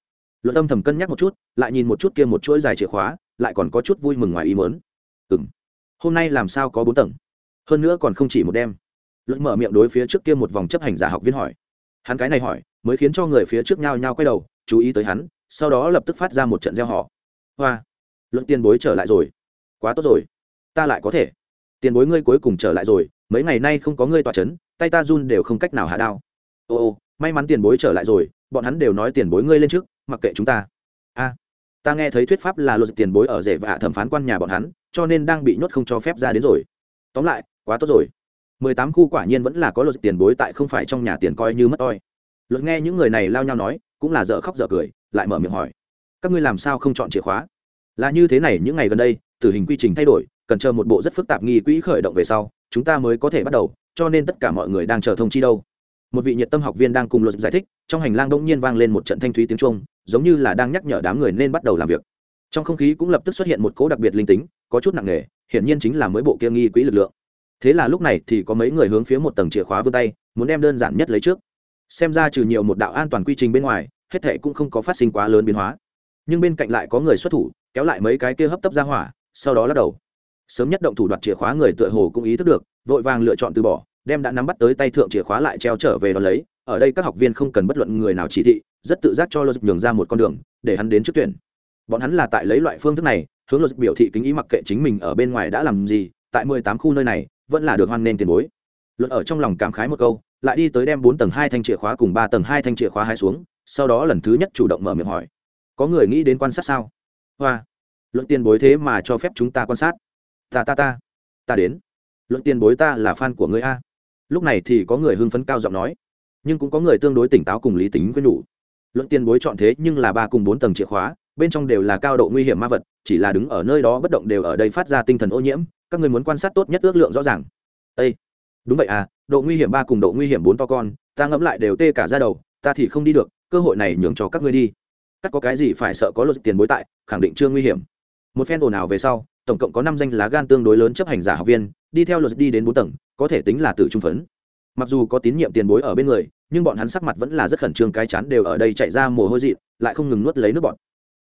Luật âm thầm cân nhắc một chút, lại nhìn một chút kia một chuỗi dài chìa khóa, lại còn có chút vui mừng ngoài ý mớn ừ m hôm nay làm sao có bốn tầng? Hơn nữa còn không chỉ một đêm. Luật mở miệng đối phía trước kia một vòng chấp hành giả học viên hỏi. Hắn cái này hỏi, mới khiến cho người phía trước nhau nhau quay đầu, chú ý tới hắn, sau đó lập tức phát ra một trận gieo họ hoa, luật tiền bối trở lại rồi. Quá tốt rồi ta lại có thể. Tiền bối ngươi cuối cùng trở lại rồi, mấy ngày nay không có ngươi tỏa c h ấ n tay ta run đều không cách nào hạ đao. Ô ô, may mắn tiền bối trở lại rồi, bọn hắn đều nói tiền bối ngươi lên trước, mặc kệ chúng ta. A, ta nghe thấy thuyết pháp là luật tiền bối ở rể vạ thẩm phán quan nhà bọn hắn, cho nên đang bị nhốt không cho phép ra đến rồi. Tóm lại, quá tốt rồi. Mười tám khu quả nhiên vẫn là có luật tiền bối tại không phải trong nhà tiền coi như mất oi. Luật nghe những người này lao nhau nói, cũng là dở khóc dở cười, lại mở miệng hỏi. Các ngươi làm sao không chọn chìa khóa? Là như thế này, những ngày gần đây, tử hình quy trình thay đổi cần chờ một bộ rất phức tạp nghi quỹ khởi động về sau, chúng ta mới có thể bắt đầu, cho nên tất cả mọi người đang chờ thông chi đâu. Một vị nhiệt tâm học viên đang cùng luật giải thích, trong hành lang đông nhiên vang lên một trận thanh thúy tiếng trung giống như là đang nhắc nhở đám người nên bắt đầu làm việc. Trong không khí cũng lập tức xuất hiện một cố đặc biệt linh tính, có chút nặng nề, hiển nhiên chính là mới bộ kia nghi quỹ lực lượng. Thế là lúc này thì có mấy người hướng phía một tầng chìa khóa vươn tay, muốn đem đơn giản nhất lấy trước. Xem ra trừ nhiều một đạo an toàn quy trình bên ngoài, hết thệ cũng không có phát sinh quá lớn biến hóa. Nhưng bên cạnh lại có người xuất thủ, kéo lại mấy cái kia hấp tấp ra hỏa, sau đó lắc đầu sớm nhất động thủ đoạt chìa khóa người tựa hồ cũng ý thức được, vội vàng lựa chọn từ bỏ, đem đã nắm bắt tới tay thượng chìa khóa lại treo trở về đón lấy. Ở đây các học viên không cần bất luận người nào chỉ thị, rất tự giác cho logic nhường ra một con đường, để hắn đến trước tuyển. Bọn hắn là tại lấy loại phương thức này, hướng logic biểu thị kính ý mặc kệ chính mình ở bên ngoài đã làm gì, tại mười tám khu nơi này, vẫn là được hoan nên tiền bối. Luật ở trong lòng cảm khái một câu, lại đi tới đem bốn tầng hai thanh chìa khóa cùng ba tầng hai thanh chìa khóa hai xuống, sau đó lần thứ nhất chủ động mở miệng hỏi, có người nghĩ đến quan sát sao? Hoa. Luật tiền bối thế mà cho phép chúng ta quan sát ta ta ta. Ta đến. Luận tiền bối ta là fan của ngươi a. Lúc này thì có người hưng phấn cao giọng nói. Nhưng cũng có người tương đối tỉnh táo cùng lý tính quyết nhủ. Luận tiền bối chọn thế nhưng là ba cùng bốn tầng chìa khóa, bên trong đều là cao độ nguy hiểm ma vật, chỉ là đứng ở nơi đó bất động đều ở đây phát ra tinh thần ô nhiễm, các người muốn quan sát tốt nhất ước lượng rõ ràng. Ây đúng vậy à độ nguy hiểm ba cùng độ nguy hiểm bốn to con, ta ngẫm lại đều tê cả ra đầu, ta thì không đi được, cơ hội này nhường cho các ngươi đi. Các có cái gì phải sợ có luật tiền bối tại, khẳng định chưa nguy hiểm. Một phen ồn ào về sau tổng cộng có năm danh lá gan tương đối lớn chấp hành giả học viên, đi theo luật đi đến bốn tầng, có thể tính là tự trung phấn. Mặc dù có tín nhiệm tiền bối ở bên người, nhưng bọn hắn sắc mặt vẫn là rất khẩn trương cái chán đều ở đây chạy ra mồ hôi dị lại không ngừng nuốt lấy nước bọn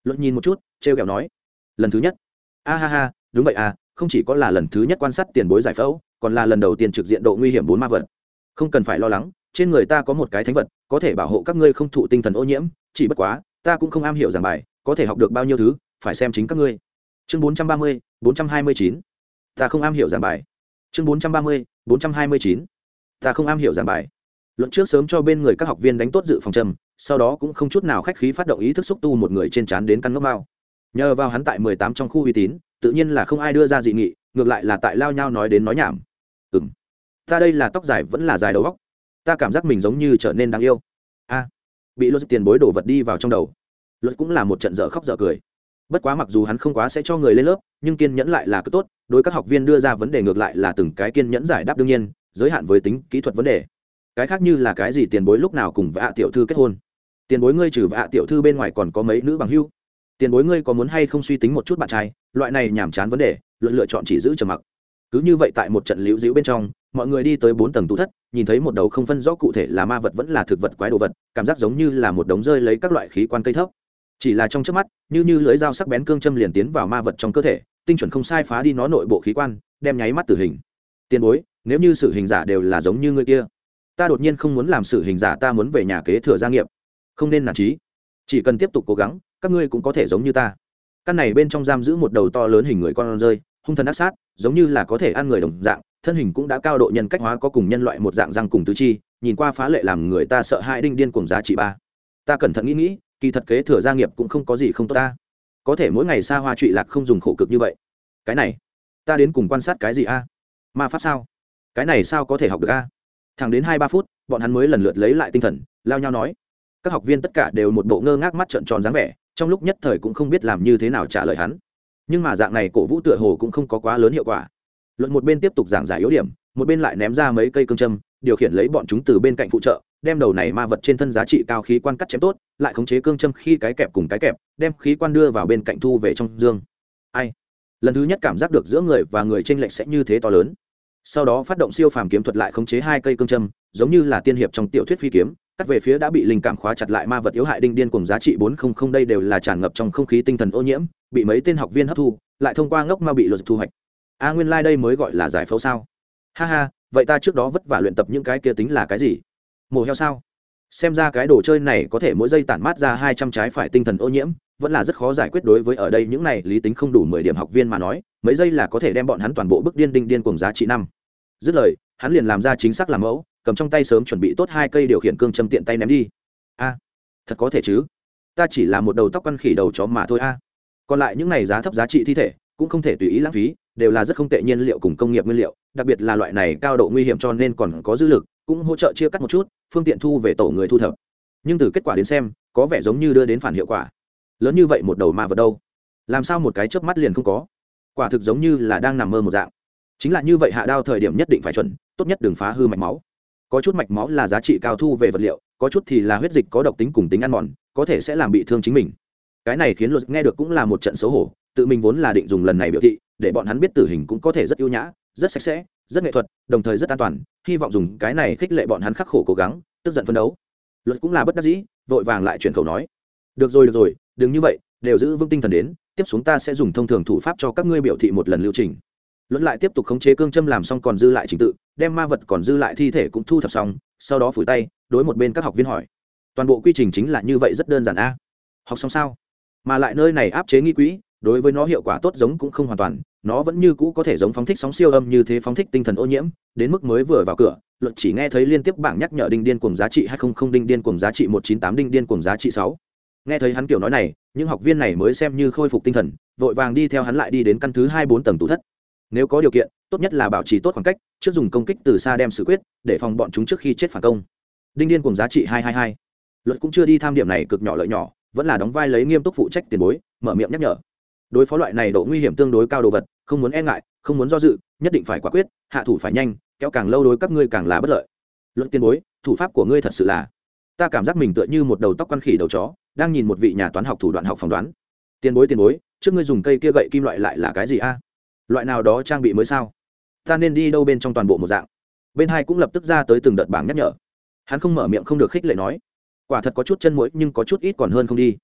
luật nhìn một chút, trêu kẹo nói, lần thứ nhất. A ha ha, đúng vậy à không chỉ có là lần thứ nhất quan sát tiền bối giải phẫu, còn là lần đầu tiên trực diện độ nguy hiểm bốn ma vật. Không cần phải lo lắng, trên người ta có một cái thánh vật, có thể bảo hộ các ngươi không thụ tinh thần ô nhiễm, chỉ bất quá, ta cũng không am hiểu giảng bài, có thể học được bao nhiêu thứ, phải xem chính các ngươi chương bốn trăm ba mươi, bốn trăm hai mươi chín. Ta không am hiểu giảng bài. Chương bốn trăm ba mươi, bốn trăm hai mươi chín. Ta không am hiểu giảng bài. Luận trước sớm cho bên người các học viên đánh tốt dự phòng trầm, sau đó cũng không chút nào khách khí phát động ý thức xúc tu một người trên trán đến căn ngốc mao nhờ vào hắn tại mười tám trong khu uy tín, tự nhiên là không ai đưa ra dị nghị, ngược lại là tại lao nhau nói đến nói nhảm. Ừ m ta đây là tóc dài vẫn là dài đầu góc ta cảm giác mình giống như trở nên đáng yêu. A. Bị luật tiền bối đổ vật đi vào trong đầu. Luật cũng là một trận dở khóc dở cười bất quá mặc dù hắn không quá sẽ cho người lên lớp, nhưng kiên nhẫn lại là cứ tốt, đối các học viên đưa ra vấn đề ngược lại là từng cái kiên nhẫn giải đáp đương nhiên, giới hạn với tính kỹ thuật vấn đề. Cái khác như là cái gì tiền bối lúc nào cùng vạ tiểu thư kết hôn? Tiền bối ngươi trừ vạ tiểu thư bên ngoài còn có mấy nữ bằng hưu? Tiền bối ngươi có muốn hay không suy tính một chút bạn trai? Loại này nhàm chán vấn đề, luận lựa chọn chỉ giữ trầm mặc. Cứ như vậy tại một trận liễu dĩu bên trong, mọi người đi tới bốn tầng tủ thất, nhìn thấy một đầu không phân rõ cụ thể là ma vật vẫn là thực vật quái đồ vật, cảm giác giống như là một đống rơi lấy các loại khí quan cây thấp chỉ là trong trước mắt, như như lưỡi dao sắc bén cương châm liền tiến vào ma vật trong cơ thể, tinh chuẩn không sai phá đi nó nội bộ khí quan, đem nháy mắt tử hình. Tiền bối, nếu như sự hình giả đều là giống như người kia, ta đột nhiên không muốn làm sự hình giả, ta muốn về nhà kế thừa gia nghiệp. Không nên nản trí. Chỉ cần tiếp tục cố gắng, các ngươi cũng có thể giống như ta. Căn này bên trong giam giữ một đầu to lớn hình người con rơi, hung thần ác sát, giống như là có thể ăn người đồng dạng, thân hình cũng đã cao độ nhân cách hóa có cùng nhân loại một dạng răng cùng tứ chi, nhìn qua phá lệ làm người ta sợ hãi đinh điên cùng giá trị ba. Ta cẩn thận nghĩ nghĩ kỳ thật kế thừa gia nghiệp cũng không có gì không tốt ta. Có thể mỗi ngày xa hoa trụy lạc không dùng khổ cực như vậy. Cái này, ta đến cùng quan sát cái gì a? Ma pháp sao? Cái này sao có thể học được a? Thẳng đến hai ba phút, bọn hắn mới lần lượt lấy lại tinh thần, lao nhau nói. Các học viên tất cả đều một bộ ngơ ngác mắt trợn tròn dáng vẻ, trong lúc nhất thời cũng không biết làm như thế nào trả lời hắn. Nhưng mà dạng này cổ vũ tựa hồ cũng không có quá lớn hiệu quả. Luận một bên tiếp tục giảng giải yếu điểm, một bên lại ném ra mấy cây cương châm, điều khiển lấy bọn chúng từ bên cạnh phụ trợ đem đầu này ma vật trên thân giá trị cao khí quan cắt chém tốt, lại khống chế cương châm khi cái kẹp cùng cái kẹp, đem khí quan đưa vào bên cạnh thu về trong dương. Ai? Lần thứ nhất cảm giác được giữa người và người tranh lệch sẽ như thế to lớn. Sau đó phát động siêu phàm kiếm thuật lại khống chế hai cây cương châm, giống như là tiên hiệp trong tiểu thuyết phi kiếm, cắt về phía đã bị linh cảm khóa chặt lại ma vật yếu hại đinh điên cùng giá trị bốn không không đây đều là tràn ngập trong không khí tinh thần ô nhiễm, bị mấy tên học viên hấp thu, lại thông qua ngốc ma bị luật thu hoạch. A nguyên lai、like、đây mới gọi là giải phẫu sao. Ha ha, vậy ta trước đó vất vả luyện tập những cái kia tính là cái gì? Mổ heo sao? Xem ra cái đồ chơi này có thể mỗi giây tản mát ra hai trăm trái phải tinh thần ô nhiễm, vẫn là rất khó giải quyết đối với ở đây những này lý tính không đủ mười điểm học viên mà nói, mấy giây là có thể đem bọn hắn toàn bộ bức điên đinh điên cùng giá trị năm. Dứt lời, hắn liền làm ra chính xác làm mẫu, cầm trong tay sớm chuẩn bị tốt hai cây điều khiển cương châm tiện tay ném đi. A, thật có thể chứ? Ta chỉ là một đầu tóc căn khỉ đầu chó mà thôi a. Còn lại những này giá thấp giá trị thi thể, cũng không thể tùy ý lãng phí, đều là rất không tệ nhiên liệu cùng công nghiệp nguyên liệu, đặc biệt là loại này cao độ nguy hiểm cho nên còn có dư lực cũng hỗ trợ chia cắt một chút, phương tiện thu về tổ người thu thập. Nhưng từ kết quả đến xem, có vẻ giống như đưa đến phản hiệu quả. Lớn như vậy một đầu ma vật đâu? Làm sao một cái chớp mắt liền không có? Quả thực giống như là đang nằm mơ một dạng. Chính là như vậy hạ đao thời điểm nhất định phải chuẩn, tốt nhất đừng phá hư mạch máu. Có chút mạch máu là giá trị cao thu về vật liệu, có chút thì là huyết dịch có độc tính cùng tính ăn mòn, có thể sẽ làm bị thương chính mình. Cái này khiến luật nghe được cũng là một trận xấu hổ, tự mình vốn là định dùng lần này biểu thị, để bọn hắn biết tử hình cũng có thể rất ưu nhã, rất sạch sẽ rất nghệ thuật, đồng thời rất an toàn, hy vọng dùng cái này khích lệ bọn hắn khắc khổ cố gắng, tức giận phấn đấu. Luật cũng là bất đắc dĩ, vội vàng lại chuyển khẩu nói. Được rồi được rồi, đừng như vậy, đều giữ vững tinh thần đến, tiếp xuống ta sẽ dùng thông thường thủ pháp cho các ngươi biểu thị một lần lưu trình. Luận lại tiếp tục khống chế cương châm làm xong còn dư lại trình tự, đem ma vật còn dư lại thi thể cũng thu thập xong, sau đó phủi tay, đối một bên các học viên hỏi. Toàn bộ quy trình chính là như vậy rất đơn giản a. Học xong sao? Mà lại nơi này áp chế nghi quỹ đối với nó hiệu quả tốt giống cũng không hoàn toàn, nó vẫn như cũ có thể giống phóng thích sóng siêu âm như thế phóng thích tinh thần ô nhiễm, đến mức mới vừa vào cửa, luật chỉ nghe thấy liên tiếp bảng nhắc nhở đinh điên cùng giá trị hai không không đinh điên cùng giá trị một chín tám đinh điên cùng giá trị sáu. Nghe thấy hắn kiểu nói này, những học viên này mới xem như khôi phục tinh thần, vội vàng đi theo hắn lại đi đến căn thứ hai bốn tầng tủ thất. Nếu có điều kiện, tốt nhất là bảo trì tốt khoảng cách, trước dùng công kích từ xa đem xử quyết, để phòng bọn chúng trước khi chết phản công. Đinh điên cùng giá trị hai hai hai. Luật cũng chưa đi tham điểm này cực nhỏ lợi nhỏ, vẫn là đóng vai lấy nghiêm túc phụ trách tiền bối, mở miệng nhắc nhở đối phó loại này độ nguy hiểm tương đối cao đồ vật, không muốn e ngại, không muốn do dự, nhất định phải quả quyết, hạ thủ phải nhanh, kéo càng lâu đối các ngươi càng là bất lợi. Luận tiền bối, thủ pháp của ngươi thật sự là, ta cảm giác mình tựa như một đầu tóc con khỉ đầu chó, đang nhìn một vị nhà toán học thủ đoạn học phỏng đoán. Tiền bối tiền bối, trước ngươi dùng cây kia gậy kim loại lại là cái gì a? Loại nào đó trang bị mới sao? Ta nên đi đâu bên trong toàn bộ một dạng? Bên hai cũng lập tức ra tới từng đợt bảng nhắc nhở. Hắn không mở miệng không được khích lệ nói, quả thật có chút chân mũi nhưng có chút ít còn hơn không đi.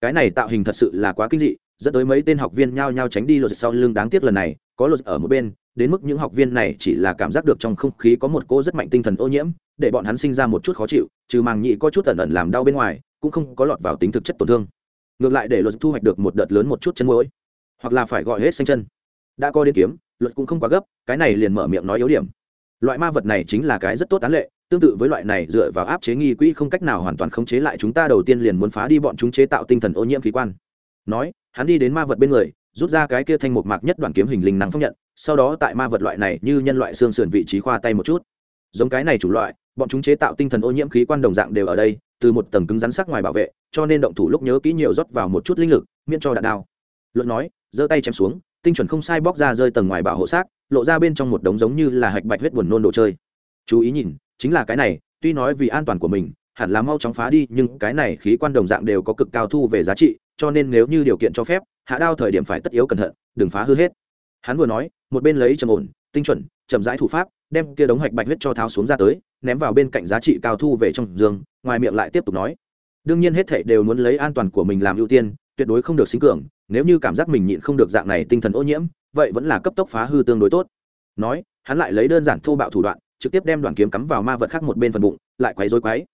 Cái này tạo hình thật sự là quá kinh dị dẫn tới mấy tên học viên nhao nhao tránh đi lột sau lưng đáng tiếc lần này, có lột ở một bên, đến mức những học viên này chỉ là cảm giác được trong không khí có một cô rất mạnh tinh thần ô nhiễm, để bọn hắn sinh ra một chút khó chịu, trừ màng nhị có chút ẩn ẩn làm đau bên ngoài, cũng không có lọt vào tính thực chất tổn thương. Ngược lại để luật thu hoạch được một đợt lớn một chút chân mũi hoặc là phải gọi hết xanh chân. Đã coi đến kiếm luật cũng không quá gấp, cái này liền mở miệng nói yếu điểm. Loại ma vật này chính là cái rất tốt tán lệ, tương tự với loại này dựa vào áp chế nghi quỹ không cách nào hoàn toàn khống chế lại chúng ta đầu tiên liền muốn phá đi bọn chúng chế tạo tinh thần ô nhiễm khí quan. Nói hắn đi đến ma vật bên người, rút ra cái kia thanh một mạc nhất đoàn kiếm hình linh năng phong nhận, sau đó tại ma vật loại này như nhân loại xương sườn vị trí khoa tay một chút. Giống cái này chủ loại, bọn chúng chế tạo tinh thần ô nhiễm khí quan đồng dạng đều ở đây, từ một tầng cứng rắn sắc ngoài bảo vệ, cho nên động thủ lúc nhớ kỹ nhiều rót vào một chút linh lực, miễn cho đạn đao. Luận nói, giơ tay chém xuống, tinh chuẩn không sai bóc ra rơi tầng ngoài bảo hộ xác, lộ ra bên trong một đống giống như là hạch bạch huyết buồn nôn đồ chơi. Chú ý nhìn, chính là cái này, tuy nói vì an toàn của mình, hẳn là mau chóng phá đi, nhưng cái này khí quan đồng dạng đều có cực cao thu về giá trị cho nên nếu như điều kiện cho phép, hạ đao thời điểm phải tất yếu cẩn thận, đừng phá hư hết. Hắn vừa nói, một bên lấy trầm ổn, tinh chuẩn, chậm rãi thủ pháp, đem kia đống hạch bạch huyết cho tháo xuống ra tới, ném vào bên cạnh giá trị cao thu về trong giường, ngoài miệng lại tiếp tục nói, đương nhiên hết thảy đều muốn lấy an toàn của mình làm ưu tiên, tuyệt đối không được sinh cường, nếu như cảm giác mình nhịn không được dạng này tinh thần ô nhiễm, vậy vẫn là cấp tốc phá hư tương đối tốt. Nói, hắn lại lấy đơn giản thô bạo thủ đoạn, trực tiếp đem đoàn kiếm cắm vào ma vật khác một bên phần bụng, lại quấy rối quấy.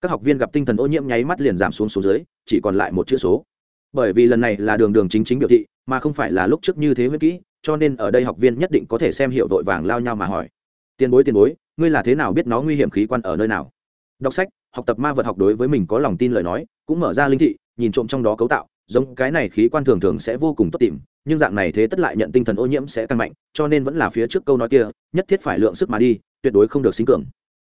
Các học viên gặp tinh thần ô nhiễm nháy mắt liền giảm xuống xuống dưới, chỉ còn lại một chữ số bởi vì lần này là đường đường chính chính biểu thị, mà không phải là lúc trước như thế huyết kỹ, cho nên ở đây học viên nhất định có thể xem hiệu vội vàng lao nhau mà hỏi. Tiền bối tiền bối, ngươi là thế nào biết nó nguy hiểm khí quan ở nơi nào? Đọc sách, học tập ma vật học đối với mình có lòng tin lời nói, cũng mở ra linh thị, nhìn trộm trong đó cấu tạo, giống cái này khí quan thường thường sẽ vô cùng tốt tìm, nhưng dạng này thế tất lại nhận tinh thần ô nhiễm sẽ tăng mạnh, cho nên vẫn là phía trước câu nói kia, nhất thiết phải lượng sức mà đi, tuyệt đối không được sinh cường.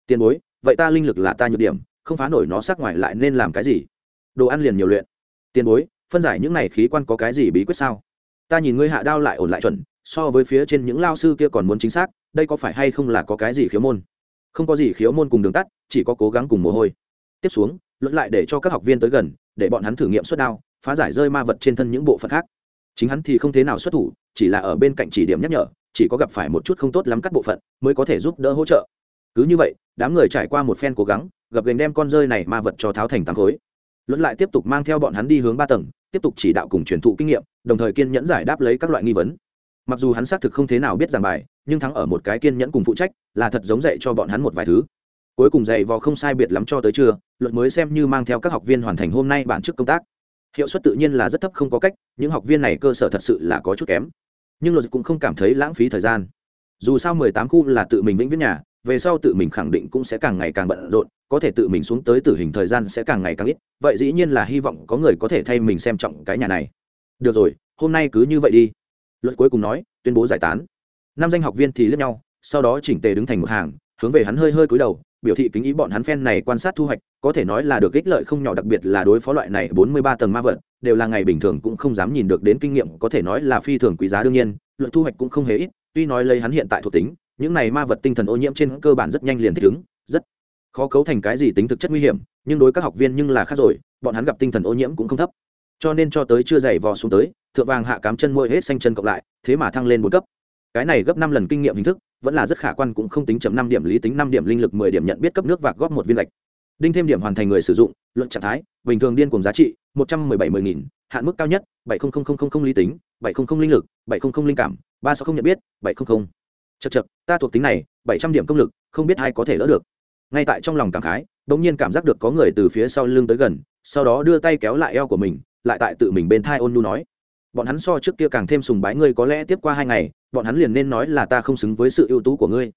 Tiền bối, vậy ta linh lực là ta nhược điểm, không phá nổi nó sát ngoài lại nên làm cái gì? Đồ ăn liền nhiều luyện. Tiền bối phân giải những này khí quan có cái gì bí quyết sao? Ta nhìn ngươi hạ đao lại ổn lại chuẩn, so với phía trên những lao sư kia còn muốn chính xác, đây có phải hay không là có cái gì khiếu môn? Không có gì khiếu môn cùng đường tắt, chỉ có cố gắng cùng mồ hôi. Tiếp xuống, luận lại để cho các học viên tới gần, để bọn hắn thử nghiệm xuất đao, phá giải rơi ma vật trên thân những bộ phận khác. Chính hắn thì không thế nào xuất thủ, chỉ là ở bên cạnh chỉ điểm nhắc nhở, chỉ có gặp phải một chút không tốt lắm các bộ phận, mới có thể giúp đỡ hỗ trợ. Cứ như vậy, đám người trải qua một phen cố gắng gặp gành đem con rơi này ma vật cho tháo thành tám khối. Luận lại tiếp tục mang theo bọn hắn đi hướng ba tầng tiếp tục chỉ đạo cùng truyền thụ kinh nghiệm, đồng thời kiên nhẫn giải đáp lấy các loại nghi vấn. Mặc dù hắn xác thực không thế nào biết giảng bài, nhưng thắng ở một cái kiên nhẫn cùng phụ trách, là thật giống dạy cho bọn hắn một vài thứ. Cuối cùng dạy vò không sai biệt lắm cho tới trưa, luật mới xem như mang theo các học viên hoàn thành hôm nay bản chức công tác. Hiệu suất tự nhiên là rất thấp không có cách, những học viên này cơ sở thật sự là có chút kém. Nhưng luật cũng không cảm thấy lãng phí thời gian. Dù sao mười tám khu là tự mình vĩnh viễn nhà về sau tự mình khẳng định cũng sẽ càng ngày càng bận rộn, có thể tự mình xuống tới tử hình thời gian sẽ càng ngày càng ít, vậy dĩ nhiên là hy vọng có người có thể thay mình xem trọng cái nhà này. Được rồi, hôm nay cứ như vậy đi. Luật cuối cùng nói, tuyên bố giải tán. Năm danh học viên thì lướt nhau, sau đó chỉnh tề đứng thành một hàng, hướng về hắn hơi hơi cúi đầu, biểu thị kính ý bọn hắn phen này quan sát thu hoạch, có thể nói là được ích lợi không nhỏ, đặc biệt là đối phó loại này bốn mươi ba tầng ma vật, đều là ngày bình thường cũng không dám nhìn được đến kinh nghiệm, có thể nói là phi thường quý giá đương nhiên luận thu hoạch cũng không hề ít, tuy nói lấy hắn hiện tại thuộc tính những này ma vật tinh thần ô nhiễm trên cơ bản rất nhanh liền thích ứng, rất khó cấu thành cái gì tính thực chất nguy hiểm, nhưng đối các học viên nhưng là khác rồi, bọn hắn gặp tinh thần ô nhiễm cũng không thấp. Cho nên cho tới chưa dày vò xuống tới, thượng vàng hạ cám chân môi hết xanh chân cộng lại, thế mà thăng lên bốn cấp. Cái này gấp năm lần kinh nghiệm hình thức, vẫn là rất khả quan cũng không tính chậm năm điểm lý tính, năm điểm linh lực, mười điểm nhận biết cấp nước và góp một viên lệch đinh thêm điểm hoàn thành người sử dụng, luận trạng thái, bình thường điên cùng giá trị, một trăm mười bảy mười nghìn, hạn mức cao nhất, bảy không không không không không lý tính, bảy không không linh lực, bảy không không linh cảm, ba sáu không nhận biết, bảy không không. Chật chật ta thuộc tính này, bảy trăm điểm công lực, không biết ai có thể đỡ được. Ngay tại trong lòng cảm khái, đ ỗ n g nhiên cảm giác được có người từ phía sau lưng tới gần, sau đó đưa tay kéo lại eo của mình, lại tại tự mình bên thai ôn nu nói. Bọn hắn so trước kia càng thêm sùng bái ngươi có lẽ tiếp qua hai ngày, bọn hắn liền nên nói là ta không xứng với sự ưu tú của ngươi.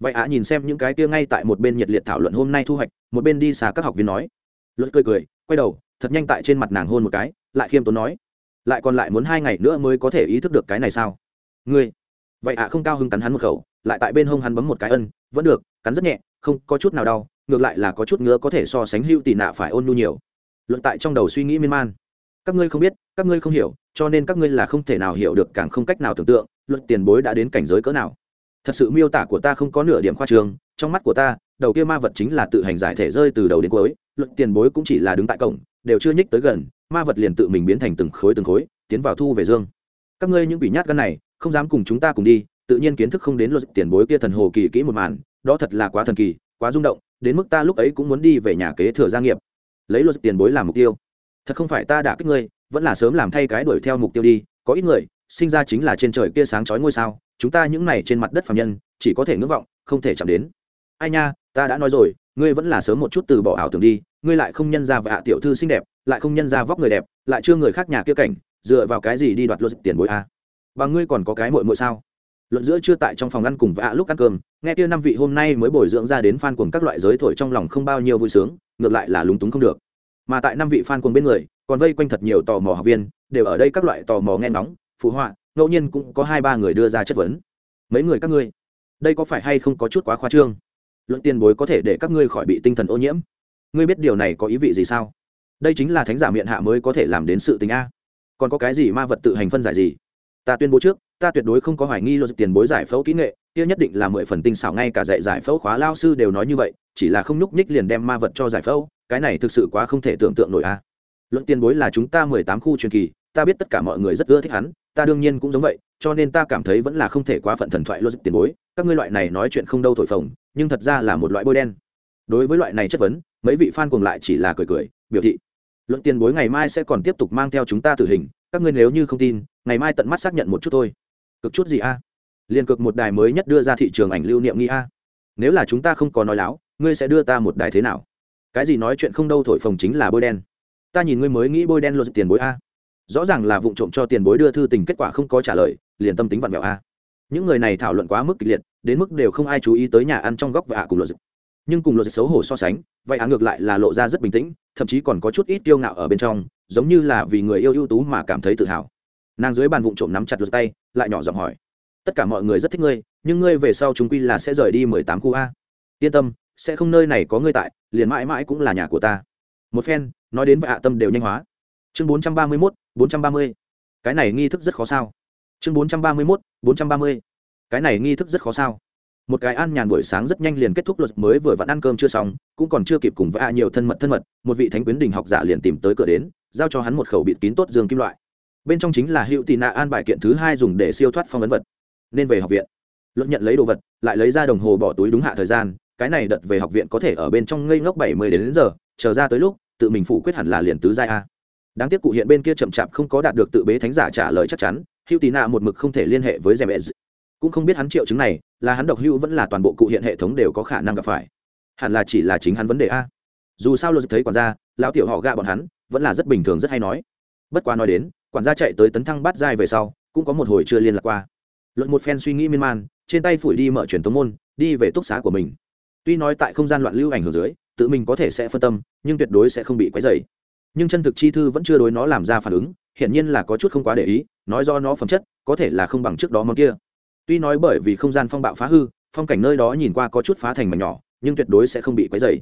Vậy ạ, nhìn xem những cái kia ngay tại một bên nhiệt liệt thảo luận hôm nay thu hoạch, một bên đi xà các học viên nói. Luật cười cười, quay đầu, thật nhanh tại trên mặt nàng hôn một cái, lại khiêm tốn nói. Lại còn lại muốn hai ngày nữa mới có thể ý thức được cái này sao? Ngươi. Vậy ạ, không cao hứng cắn hắn một khẩu lại tại bên hông hắn bấm một cái ân, vẫn được, cắn rất nhẹ, không có chút nào đau, ngược lại là có chút ngứa có thể so sánh hưu tị nạ phải ôn nhu nhiều. Luận tại trong đầu suy nghĩ miên man. Các ngươi không biết, các ngươi không hiểu, cho nên các ngươi là không thể nào hiểu được càng không cách nào tưởng tượng, luật tiền bối đã đến cảnh giới cỡ nào. Thật sự miêu tả của ta không có nửa điểm khoa trường trong mắt của ta, đầu kia ma vật chính là tự hành giải thể rơi từ đầu đến cuối, luật tiền bối cũng chỉ là đứng tại cổng, đều chưa nhích tới gần, ma vật liền tự mình biến thành từng khối từng khối, tiến vào thu về dương. Các ngươi những quỷ nhát gan này, không dám cùng chúng ta cùng đi tự nhiên kiến thức không đến luật tiền bối kia thần hồ kỳ kỹ một màn, đó thật là quá thần kỳ, quá rung động, đến mức ta lúc ấy cũng muốn đi về nhà kế thừa gia nghiệp. Lấy luật tiền bối làm mục tiêu. Thật không phải ta đã kích ngươi, vẫn là sớm làm thay cái đuổi theo mục tiêu đi, có ít người, sinh ra chính là trên trời kia sáng chói ngôi sao, chúng ta những này trên mặt đất phạm nhân, chỉ có thể ngưỡng vọng, không thể chạm đến. Ai nha, ta đã nói rồi, ngươi vẫn là sớm một chút từ bỏ ảo tưởng đi, ngươi lại không nhân ra và hạ tiểu thư xinh đẹp, lại không nhân ra vóc người đẹp, lại chưa người khác nhà kia cảnh, dựa vào cái gì đi đoạt luật tiền bối a? À? và ngươi còn có cái muội muội sao? Luận giữa chưa tại trong phòng ăn cùng vạ lúc ăn cơm, nghe kia năm vị hôm nay mới bồi dưỡng ra đến fan cùng các loại giới thổi trong lòng không bao nhiêu vui sướng, ngược lại là lúng túng không được. Mà tại năm vị fan cùng bên người, còn vây quanh thật nhiều tò mò học viên, đều ở đây các loại tò mò nghe nóng phụ họa, ngẫu nhiên cũng có hai ba người đưa ra chất vấn. Mấy người các ngươi, đây có phải hay không có chút quá khoa trương? Luận tiền bối có thể để các ngươi khỏi bị tinh thần ô nhiễm. Ngươi biết điều này có ý vị gì sao? Đây chính là thánh giả miệng hạ mới có thể làm đến sự tình a. Còn có cái gì ma vật tự hành phân giải gì? Ta tuyên bố trước, ta tuyệt đối không có hoài nghi logic tiền bối giải phẫu kỹ nghệ, kia nhất định là mười phần tinh xảo ngay cả dạy giải phẫu khóa lao sư đều nói như vậy, chỉ là không nhúc nhích liền đem ma vật cho giải phẫu, cái này thực sự quá không thể tưởng tượng nổi a. Luận tiền bối là chúng ta mười tám khu truyền kỳ, ta biết tất cả mọi người rất ưa thích hắn, ta đương nhiên cũng giống vậy, cho nên ta cảm thấy vẫn là không thể quá phận thần thoại logic tiền bối, các ngươi loại này nói chuyện không đâu thổi phồng, nhưng thật ra là một loại bôi đen. Đối với loại này chất vấn, mấy vị fan cùng lại chỉ là cười cười, biểu thị, luận tiền bối ngày mai sẽ còn tiếp tục mang theo chúng ta tử hình, các ngươi nếu như không tin ngày mai tận mắt xác nhận một chút thôi. Cực chút gì a? À? liền cực một đài mới nhất đưa ra thị trường ảnh lưu niệm nghi a. Nếu là chúng ta không có nói láo, ngươi sẽ đưa ta một đài thế nào? Cái gì nói chuyện không đâu thổi phồng chính là bôi đen. Ta nhìn ngươi mới nghĩ bôi đen luật tiền bối a. Rõ ràng là vụ trộm cho tiền bối đưa thư tình kết quả không có trả lời, liền tâm tính vặn vẹo a. Những người này thảo luận quá mức kịch liệt, đến mức đều không ai chú ý tới nhà ăn trong góc và ạ cùng luật nhưng cùng luật xấu hổ so sánh, vậy á ngược lại là lộ ra rất bình tĩnh, thậm chí còn có chút ít kiêu ngạo ở bên trong, giống như là vì người yêu ưu tú mà cảm thấy tự hào nàng dưới bàn vụ trộm nắm chặt lượt tay, lại nhỏ giọng hỏi, tất cả mọi người rất thích ngươi, nhưng ngươi về sau chúng quy là sẽ rời đi mười tám khu a. Yên tâm, sẽ không nơi này có ngươi tại, liền mãi mãi cũng là nhà của ta. Một phen, nói đến vạ tâm đều nhanh hóa. Chương bốn trăm ba mươi mốt, bốn trăm ba mươi. Cái này nghi thức rất khó sao? Chương bốn trăm ba mươi mốt, bốn trăm ba mươi. Cái này nghi thức rất khó sao? Một cái ăn nhàn buổi sáng rất nhanh liền kết thúc luật mới vừa vặn ăn cơm chưa xong, cũng còn chưa kịp cùng vạ nhiều thân mật thân mật, một vị thánh quyến đình học giả liền tìm tới cửa đến, giao cho hắn một khẩu bịt kín tốt dương kim loại bên trong chính là hữu tị nạ an bài kiện thứ hai dùng để siêu thoát phong ấn vật. Nên về học viện. Luật nhận lấy đồ vật lại lấy ra đồng hồ bỏ túi đúng hạ thời gian cái này đợt về học viện có thể ở bên trong ngây ngốc bảy mươi đến, đến giờ chờ ra tới lúc tự mình phủ quyết hẳn là liền tứ giai a. Đáng tiếc cụ hiện bên kia chậm chạp không có đạt được tự bế thánh giả trả lời chắc chắn hữu tị nạ một mực không thể liên hệ với rèm cũng không biết hắn triệu chứng này là hắn độc hữu vẫn là toàn bộ cụ hiện hệ thống đều có khả năng gặp phải. Hẳn là chỉ là chính hắn vấn đề a. Dù sao luật thấy quản gia lão tiểu họ gạ bọn hắn vẫn là rất bình thường rất hay nói. Bất quá nói đến quản gia chạy tới tấn thăng bát giai về sau, cũng có một hồi chưa liên lạc qua. Luật một phen suy nghĩ miên man, trên tay phủi đi mở truyền tống môn, đi về túc xá của mình. Tuy nói tại không gian loạn lưu ảnh hưởng dưới, tự mình có thể sẽ phân tâm, nhưng tuyệt đối sẽ không bị quấy dày nhưng chân thực chi thư vẫn chưa đối nó làm ra phản ứng, hiển nhiên là có chút không quá để ý, nói do nó phẩm chất, có thể là không bằng trước đó món kia. Tuy nói bởi vì không gian phong bạo phá hư, phong cảnh nơi đó nhìn qua có chút phá thành mảnh nhỏ, nhưng tuyệt đối sẽ không bị quấy dày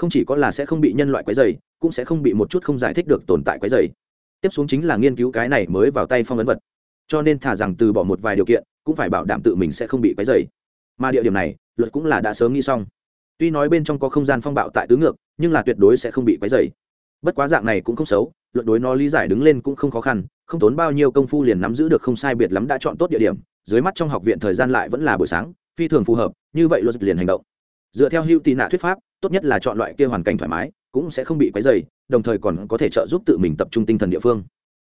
không chỉ có là sẽ không bị nhân loại quấy dày cũng sẽ không bị một chút không giải thích được tồn tại quấy dày tiếp xuống chính là nghiên cứu cái này mới vào tay phong ấn vật. Cho nên thả rằng từ bỏ một vài điều kiện, cũng phải bảo đảm tự mình sẽ không bị quấy dày mà địa điểm này, luật cũng là đã sớm nghĩ xong. Tuy nói bên trong có không gian phong bạo tại tứ ngược, nhưng là tuyệt đối sẽ không bị quấy dày bất quá dạng này cũng không xấu, luật đối nó lý giải đứng lên cũng không khó khăn, không tốn bao nhiêu công phu liền nắm giữ được không sai biệt lắm đã chọn tốt địa điểm, dưới mắt trong học viện thời gian lại vẫn là buổi sáng, phi thường phù hợp, như vậy luật liền hành động. Dựa theo hữu tị nạ thuyết pháp, tốt nhất là chọn loại kia hoàn cảnh thoải mái cũng sẽ không bị quấy dày đồng thời còn có thể trợ giúp tự mình tập trung tinh thần địa phương.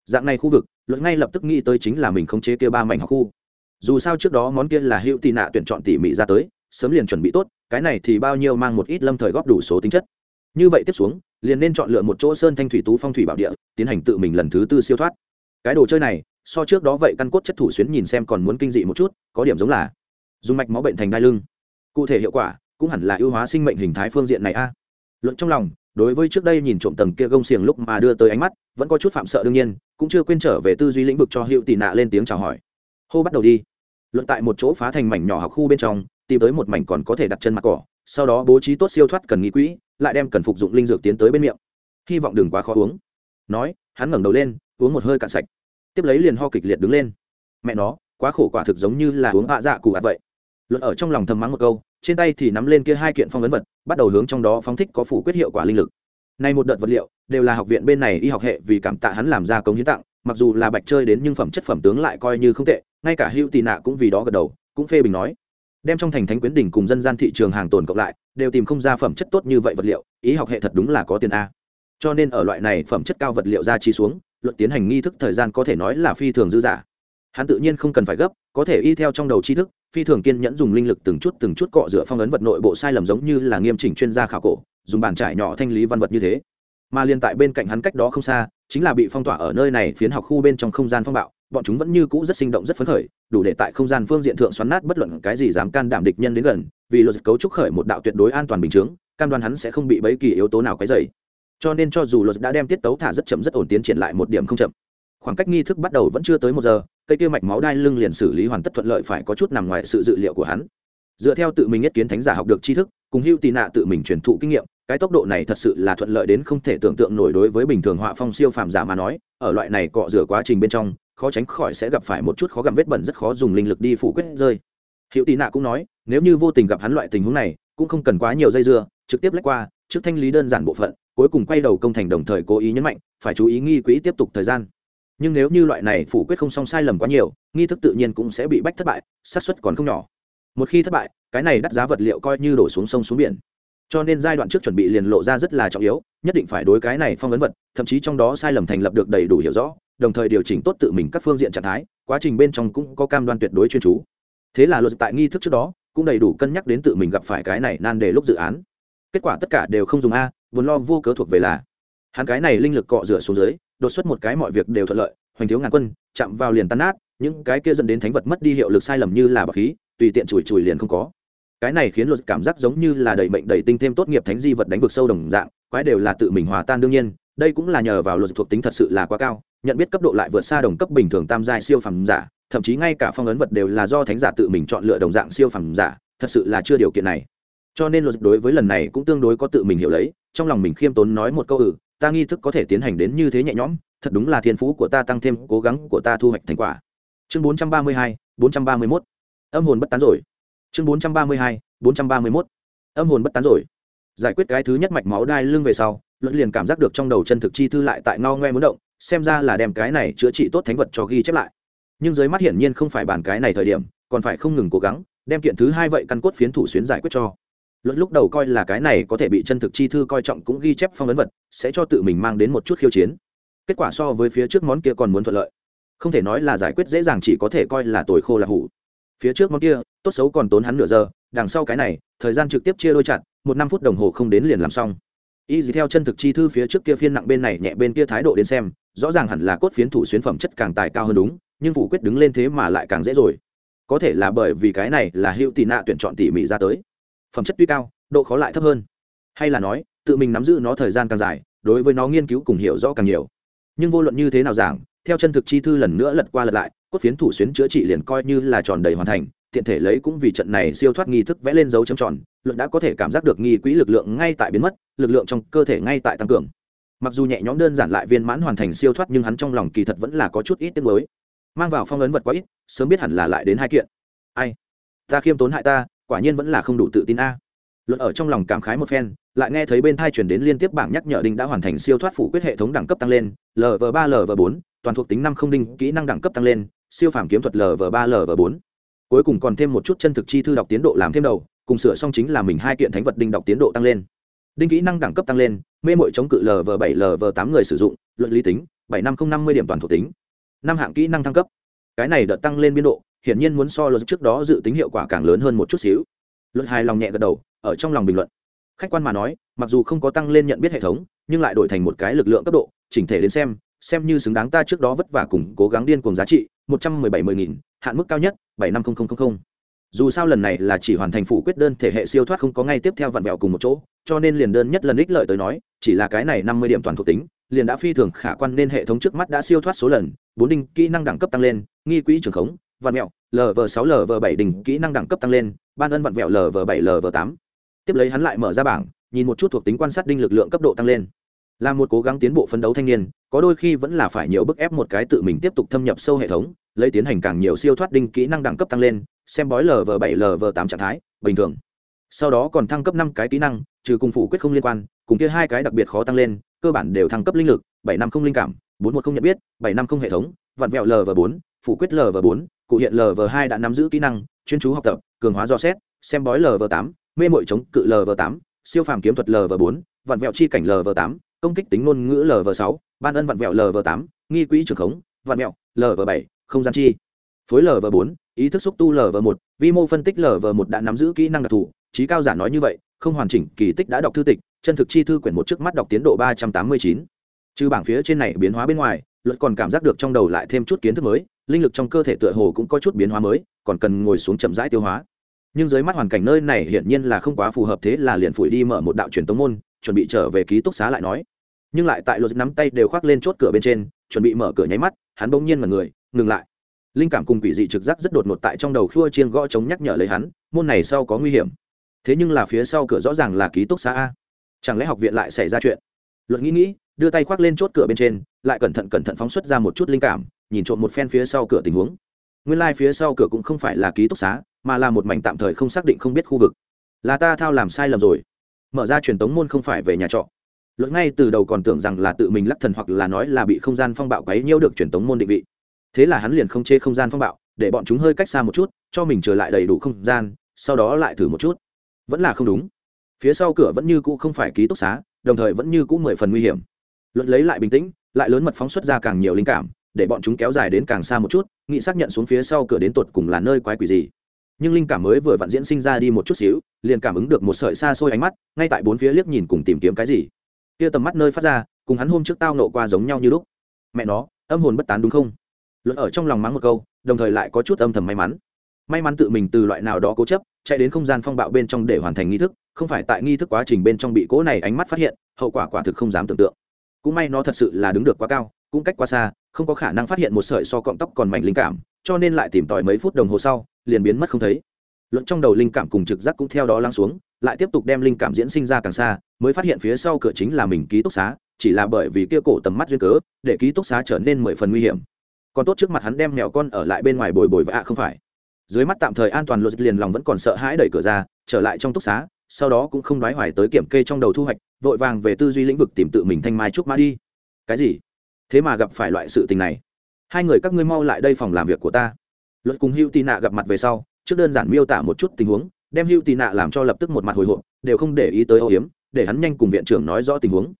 Dạng này khu vực, luật ngay lập tức nghĩ tới chính là mình khống chế kia ba mảnh học khu. Dù sao trước đó món kia là hữu tị nạ tuyển chọn tỉ mỉ ra tới, sớm liền chuẩn bị tốt, cái này thì bao nhiêu mang một ít lâm thời góp đủ số tính chất. Như vậy tiếp xuống, liền nên chọn lựa một chỗ sơn thanh thủy tú phong thủy bảo địa, tiến hành tự mình lần thứ tư siêu thoát. Cái đồ chơi này, so trước đó vậy căn cốt chất thủ xuyến nhìn xem còn muốn kinh dị một chút, có điểm giống là dùng mạch máu bệnh thành đai lưng. Cụ thể hiệu quả, cũng hẳn là ưu hóa sinh mệnh hình thái phương diện này a. Luận trong lòng đối với trước đây nhìn trộm tầng kia gông xiềng lúc mà đưa tới ánh mắt, vẫn có chút phạm sợ đương nhiên, cũng chưa quên trở về tư duy lĩnh vực cho hiệu tị nạ lên tiếng chào hỏi. Hô bắt đầu đi. Luận tại một chỗ phá thành mảnh nhỏ học khu bên trong, tìm tới một mảnh còn có thể đặt chân mặt cỏ, sau đó bố trí tốt siêu thoát cần nghĩ quỹ, lại đem cần phục dụng linh dược tiến tới bên miệng. Hy vọng đừng quá khó uống. Nói, hắn ngẩng đầu lên, uống một hơi cạn sạch. Tiếp lấy liền ho kịch liệt đứng lên. Mẹ nó, quá khổ quả thực giống như là uống hạ dạ cụ ạt vậy. Luật ở trong lòng thầm mắng một câu trên tay thì nắm lên kia hai kiện phong ấn vật, bắt đầu hướng trong đó phóng thích có phủ quyết hiệu quả linh lực. Nay một đợt vật liệu, đều là học viện bên này y học hệ vì cảm tạ hắn làm ra công hiến tặng, mặc dù là bạch chơi đến nhưng phẩm chất phẩm tướng lại coi như không tệ, ngay cả hữu tì nạ cũng vì đó gật đầu, cũng phê bình nói. Đem trong thành thánh quyến đỉnh cùng dân gian thị trường hàng tồn cộng lại, đều tìm không ra phẩm chất tốt như vậy vật liệu ý học hệ thật đúng là có tiền a. Cho nên ở loại này phẩm chất cao vật liệu ra chi xuống, luật tiến hành nghi thức thời gian có thể nói là phi thường dư giả hắn tự nhiên không cần phải gấp, có thể y theo trong đầu tri thức phi thường kiên nhẫn dùng linh lực từng chút từng chút cọ rửa phong ấn vật nội bộ sai lầm giống như là nghiêm chỉnh chuyên gia khảo cổ, dùng bàn trải nhỏ thanh lý văn vật như thế. Mà liên tại bên cạnh hắn cách đó không xa, chính là bị phong tỏa ở nơi này phiến học khu bên trong không gian phong bạo, bọn chúng vẫn như cũ rất sinh động rất phấn khởi, đủ để tại không gian phương diện thượng xoắn nát bất luận cái gì dám can đảm địch nhân đến gần, vì luật cấu trúc khởi một đạo tuyệt đối an toàn bình chướng, cam đoan hắn sẽ không bị bấy kỳ yếu tố nào quấy dày cho nên cho dù luật đã đem tiết tấu thả rất chậm rất ổn tiến triển lại một điểm không chậm. Khoảng cách nghi thức bắt đầu vẫn chưa tới một giờ cây kia mạch máu đai lưng liền xử lý hoàn tất thuận lợi phải có chút nằm ngoài sự dự liệu của hắn. Dựa theo tự mình nhất kiến thánh giả học được tri thức, cùng hưu tì nạ tự mình truyền thụ kinh nghiệm, cái tốc độ này thật sự là thuận lợi đến không thể tưởng tượng nổi đối với bình thường họa phong siêu phàm giả mà nói, ở loại này cọ rửa quá trình bên trong, khó tránh khỏi sẽ gặp phải một chút khó gặm vết bẩn rất khó dùng linh lực đi phủ quyết rơi. Hữu tị nạ cũng nói, nếu như vô tình gặp hắn loại tình huống này, cũng không cần quá nhiều dây dưa, trực tiếp lách qua, trước thanh lý đơn giản bộ phận, cuối cùng quay đầu công thành đồng thời cố ý nhấn mạnh, phải chú ý nghi quỹ tiếp tục thời gian nhưng nếu như loại này phủ quyết không song sai lầm quá nhiều, nghi thức tự nhiên cũng sẽ bị bách thất bại, xác suất còn không nhỏ. Một khi thất bại, cái này đắt giá vật liệu coi như đổ xuống sông xuống biển. Cho nên giai đoạn trước chuẩn bị liền lộ ra rất là trọng yếu, nhất định phải đối cái này phong ấn vật, thậm chí trong đó sai lầm thành lập được đầy đủ hiểu rõ, đồng thời điều chỉnh tốt tự mình các phương diện trạng thái, quá trình bên trong cũng có cam đoan tuyệt đối chuyên chú. Thế là luật tại nghi thức trước đó, cũng đầy đủ cân nhắc đến tự mình gặp phải cái này nan đề lúc dự án. Kết quả tất cả đều không dùng a, vốn lo vô cớ thuộc về là. Hắn cái này linh lực cọ rửa xuống dưới đột xuất một cái mọi việc đều thuận lợi, hoành thiếu ngàn quân, chạm vào liền tan nát, những cái kia dẫn đến thánh vật mất đi hiệu lực sai lầm như là bọc khí, tùy tiện chùi chùi liền không có. Cái này khiến luật cảm giác giống như là đầy mệnh đầy tinh thêm tốt nghiệp thánh di vật đánh vực sâu đồng dạng, quái đều là tự mình hòa tan đương nhiên, đây cũng là nhờ vào luật thuộc tính thật sự là quá cao, nhận biết cấp độ lại vượt xa đồng cấp bình thường tam giai siêu phẩm giả, thậm chí ngay cả phong ấn vật đều là do thánh giả tự mình chọn lựa đồng dạng siêu phẩm giả, thật sự là chưa điều kiện này. Cho nên luật đối với lần này cũng tương đối có tự mình hiểu lấy, trong lòng mình khiêm tốn nói một câu ừ ta nghi thức có thể tiến hành đến như thế nhẹ nhõm thật đúng là thiên phú của ta tăng thêm cố gắng của ta thu hoạch thành quả. Chương 432, 431. âm hồn bất tán rồi. Chương 432, 431. âm hồn bất tán rồi. Giải quyết cái thứ nhất mạch máu đai lưng về sau luật liền cảm giác được trong đầu chân thực chi thư lại tại ngao ngoe muốn động xem ra là đem cái này chữa trị tốt thánh vật cho ghi chép lại. Nhưng dưới mắt hiển nhiên không phải bàn cái này thời điểm còn phải không ngừng cố gắng đem kiện thứ hai vậy căn cốt phiến thủ xuyến giải quyết cho luật lúc đầu coi là cái này có thể bị chân thực chi thư coi trọng cũng ghi chép phong ấn vật, sẽ cho tự mình mang đến một chút khiêu chiến. Kết quả so với phía trước món kia còn muốn thuận lợi. Không thể nói là giải quyết dễ dàng chỉ có thể coi là tồi khô là hủ. Phía trước món kia, tốt xấu còn tốn hắn nửa giờ, đằng sau cái này, thời gian trực tiếp chia đôi chặt, một năm phút đồng hồ không đến liền làm xong. Y gì theo chân thực chi thư phía trước kia phiên nặng bên này nhẹ bên kia thái độ đến xem, rõ ràng hẳn là cốt phiến thủ xuyến phẩm chất càng tài cao hơn đúng, nhưng phủ quyết đứng lên thế mà lại càng dễ rồi. Có thể là bởi vì cái này là hữu tị nạ tuyển chọn tỉ mỉ ra tới phẩm chất tuy cao, độ khó lại thấp hơn. Hay là nói, tự mình nắm giữ nó thời gian càng dài, đối với nó nghiên cứu cùng hiểu rõ càng nhiều. Nhưng vô luận như thế nào giảng, theo chân thực chi thư lần nữa lật qua lật lại, cốt phiến thủ xuyến chữa trị liền coi như là tròn đầy hoàn thành, tiện thể lấy cũng vì trận này siêu thoát nghi thức vẽ lên dấu chấm tròn luận đã có thể cảm giác được nghi quỹ lực lượng ngay tại biến mất, lực lượng trong cơ thể ngay tại tăng cường. Mặc dù nhẹ nhõm đơn giản lại viên mãn hoàn thành siêu thoát nhưng hắn trong lòng kỳ thật vẫn là có chút ít tiếng mới mang vào phong ấn vật quá ít, sớm biết hẳn là lại đến hai kiện. Ai? Ta khiêm tốn hại ta quả nhiên vẫn là không đủ tự tin a. Luật ở trong lòng cảm khái một phen, lại nghe thấy bên thai chuyển đến liên tiếp bảng nhắc nhở đinh đã hoàn thành siêu thoát phủ quyết hệ thống đẳng cấp tăng lên lv ba lv bốn, toàn thuộc tính năm không đinh, kỹ năng đẳng cấp tăng lên, siêu phàm kiếm thuật lv ba lv bốn. Cuối cùng còn thêm một chút chân thực chi thư đọc tiến độ làm thêm đầu, cùng sửa xong chính là mình hai kiện thánh vật đinh đọc tiến độ tăng lên. Đinh kỹ năng đẳng cấp tăng lên, mê mội chống cự lv bảy lv tám người sử dụng luận lý tính, bảy năm không năm mươi điểm toàn thuộc tính, năm hạng kỹ năng thăng cấp. Cái này đợt tăng lên biên độ hiển nhiên muốn so luật trước đó dự tính hiệu quả càng lớn hơn một chút xíu. Luật hài lòng nhẹ gật đầu, ở trong lòng bình luận. Khách quan mà nói, mặc dù không có tăng lên nhận biết hệ thống, nhưng lại đổi thành một cái lực lượng cấp độ, chỉnh thể đến xem xem như xứng đáng ta trước đó vất vả cùng cố gắng điên cùng giá trị, một trăm mười bảy mười nghìn, hạn mức cao nhất, bảy năm nghìn dù sao lần này là chỉ hoàn thành phụ quyết đơn thể hệ siêu thoát không có ngay tiếp theo vặn vẹo cùng một chỗ, cho nên liền đơn nhất lần ích lợi tới nói, chỉ là cái này năm mươi điểm toàn thuộc tính, liền đã phi thường khả quan nên hệ thống trước mắt đã siêu thoát số lần, bốn đinh kỹ năng đẳng cấp tăng lên, nghi quỹ trường khống vạn mẹo lv sáu lv bảy đỉnh kỹ năng đẳng cấp tăng lên, ban ân vạn vẹo lv bảy lv tám. Tiếp lấy hắn lại mở ra bảng, nhìn một chút thuộc tính quan sát đinh lực lượng cấp độ tăng lên. Là một cố gắng tiến bộ phấn đấu thanh niên, có đôi khi vẫn là phải nhiều bức ép một cái tự mình tiếp tục thâm nhập sâu hệ thống, lấy tiến hành càng nhiều siêu thoát đinh kỹ năng đẳng cấp tăng lên, xem bói lv bảy lv tám trạng thái, bình thường. Sau đó còn thăng cấp năm cái kỹ năng, trừ cùng phụ quyết không liên quan, cùng kia hai cái đặc biệt khó tăng lên, cơ bản đều thăng cấp linh lực, bảy năm không linh cảm, bốn một không nhận biết, bảy năm không hệ thống vặn vẹo lv bốn phụ quyết lv bốn cụ hiện lv hai đã nắm giữ kỹ năng chuyên chú học tập cường hóa do xét xem bói lv tám mê mội chống cự lv tám siêu phàm kiếm thuật lv bốn vặn vẹo chi cảnh lv tám công kích tính ngôn ngữ lv sáu ban ân vặn vẹo lv tám nghi quỹ trường khống vặn vẹo lv bảy không gian chi phối lv bốn ý thức xúc tu lv một vi mô phân tích lv một đã nắm giữ kỹ năng đặc thù trí cao giả nói như vậy không hoàn chỉnh kỳ tích đã đọc thư tịch chân thực chi thư quyển một trước mắt đọc tiến độ ba trăm tám mươi chín trừ bảng phía trên này biến hóa bên ngoài luật còn cảm giác được trong đầu lại thêm chút kiến thức mới linh lực trong cơ thể tựa hồ cũng có chút biến hóa mới, còn cần ngồi xuống chậm rãi tiêu hóa. Nhưng dưới mắt hoàn cảnh nơi này hiển nhiên là không quá phù hợp, thế là liền phủi đi mở một đạo truyền tống môn, chuẩn bị trở về ký túc xá lại nói. Nhưng lại tại luật nắm tay đều khoác lên chốt cửa bên trên, chuẩn bị mở cửa nháy mắt, hắn bỗng nhiên mật người, ngừng lại. Linh cảm cùng quỷ dị trực giác rất đột ngột tại trong đầu khua chiên gõ chống nhắc nhở lấy hắn, môn này sau có nguy hiểm. Thế nhưng là phía sau cửa rõ ràng là ký túc xá a. Chẳng lẽ học viện lại xảy ra chuyện? Luật nghĩ nghĩ, đưa tay khoác lên chốt cửa bên trên, lại cẩn thận cẩn thận phóng xuất ra một chút linh cảm nhìn trộm một phen phía sau cửa tình huống. Nguyên lai、like、phía sau cửa cũng không phải là ký túc xá, mà là một mảnh tạm thời không xác định không biết khu vực. Là ta thao làm sai lầm rồi. Mở ra truyền tống môn không phải về nhà trọ. Luật ngay từ đầu còn tưởng rằng là tự mình lắc thần hoặc là nói là bị không gian phong bạo quấy nhiễu được truyền tống môn định vị. Thế là hắn liền không chê không gian phong bạo, để bọn chúng hơi cách xa một chút, cho mình trở lại đầy đủ không gian, sau đó lại thử một chút. Vẫn là không đúng. Phía sau cửa vẫn như cũ không phải ký túc xá, đồng thời vẫn như cũ mười phần nguy hiểm. Luật lấy lại bình tĩnh, lại lớn mật phóng xuất ra càng nhiều linh cảm để bọn chúng kéo dài đến càng xa một chút, nghị xác nhận xuống phía sau cửa đến tột cùng là nơi quái quỷ gì. Nhưng linh cảm mới vừa vặn diễn sinh ra đi một chút xíu, liền cảm ứng được một sợi xa xôi ánh mắt, ngay tại bốn phía liếc nhìn cùng tìm kiếm cái gì. Kia tầm mắt nơi phát ra, cùng hắn hôm trước tao nộ qua giống nhau như lúc. Mẹ nó, âm hồn bất tán đúng không? Luật ở trong lòng mắng một câu, đồng thời lại có chút âm thầm may mắn. May mắn tự mình từ loại nào đó cố chấp, chạy đến không gian phong bạo bên trong để hoàn thành nghi thức, không phải tại nghi thức quá trình bên trong bị cố này ánh mắt phát hiện, hậu quả quả thực không dám tưởng tượng. Cũng may nó thật sự là đứng được quá cao, cũng cách quá xa không có khả năng phát hiện một sợi so cọng tóc còn mảnh linh cảm, cho nên lại tìm tòi mấy phút đồng hồ sau, liền biến mất không thấy. Luận trong đầu linh cảm cùng trực giác cũng theo đó lắng xuống, lại tiếp tục đem linh cảm diễn sinh ra càng xa, mới phát hiện phía sau cửa chính là mình ký túc xá, chỉ là bởi vì kia cổ tầm mắt duyên cớ, để ký túc xá trở nên mười phần nguy hiểm. Còn tốt trước mặt hắn đem mèo con ở lại bên ngoài bồi bồi và à không phải. Dưới mắt tạm thời an toàn luật liền lòng vẫn còn sợ hãi đẩy cửa ra, trở lại trong túc xá, sau đó cũng không đoái hoài tới kiểm kê trong đầu thu hoạch, vội vàng về tư duy lĩnh vực tìm tự mình thanh mai trúc mã đi. Cái gì? Thế mà gặp phải loại sự tình này. Hai người các ngươi mau lại đây phòng làm việc của ta. Luật cùng hữu tì nạ gặp mặt về sau, trước đơn giản miêu tả một chút tình huống, đem hữu tì nạ làm cho lập tức một mặt hồi hộp, đều không để ý tới âu hiếm, để hắn nhanh cùng viện trưởng nói rõ tình huống.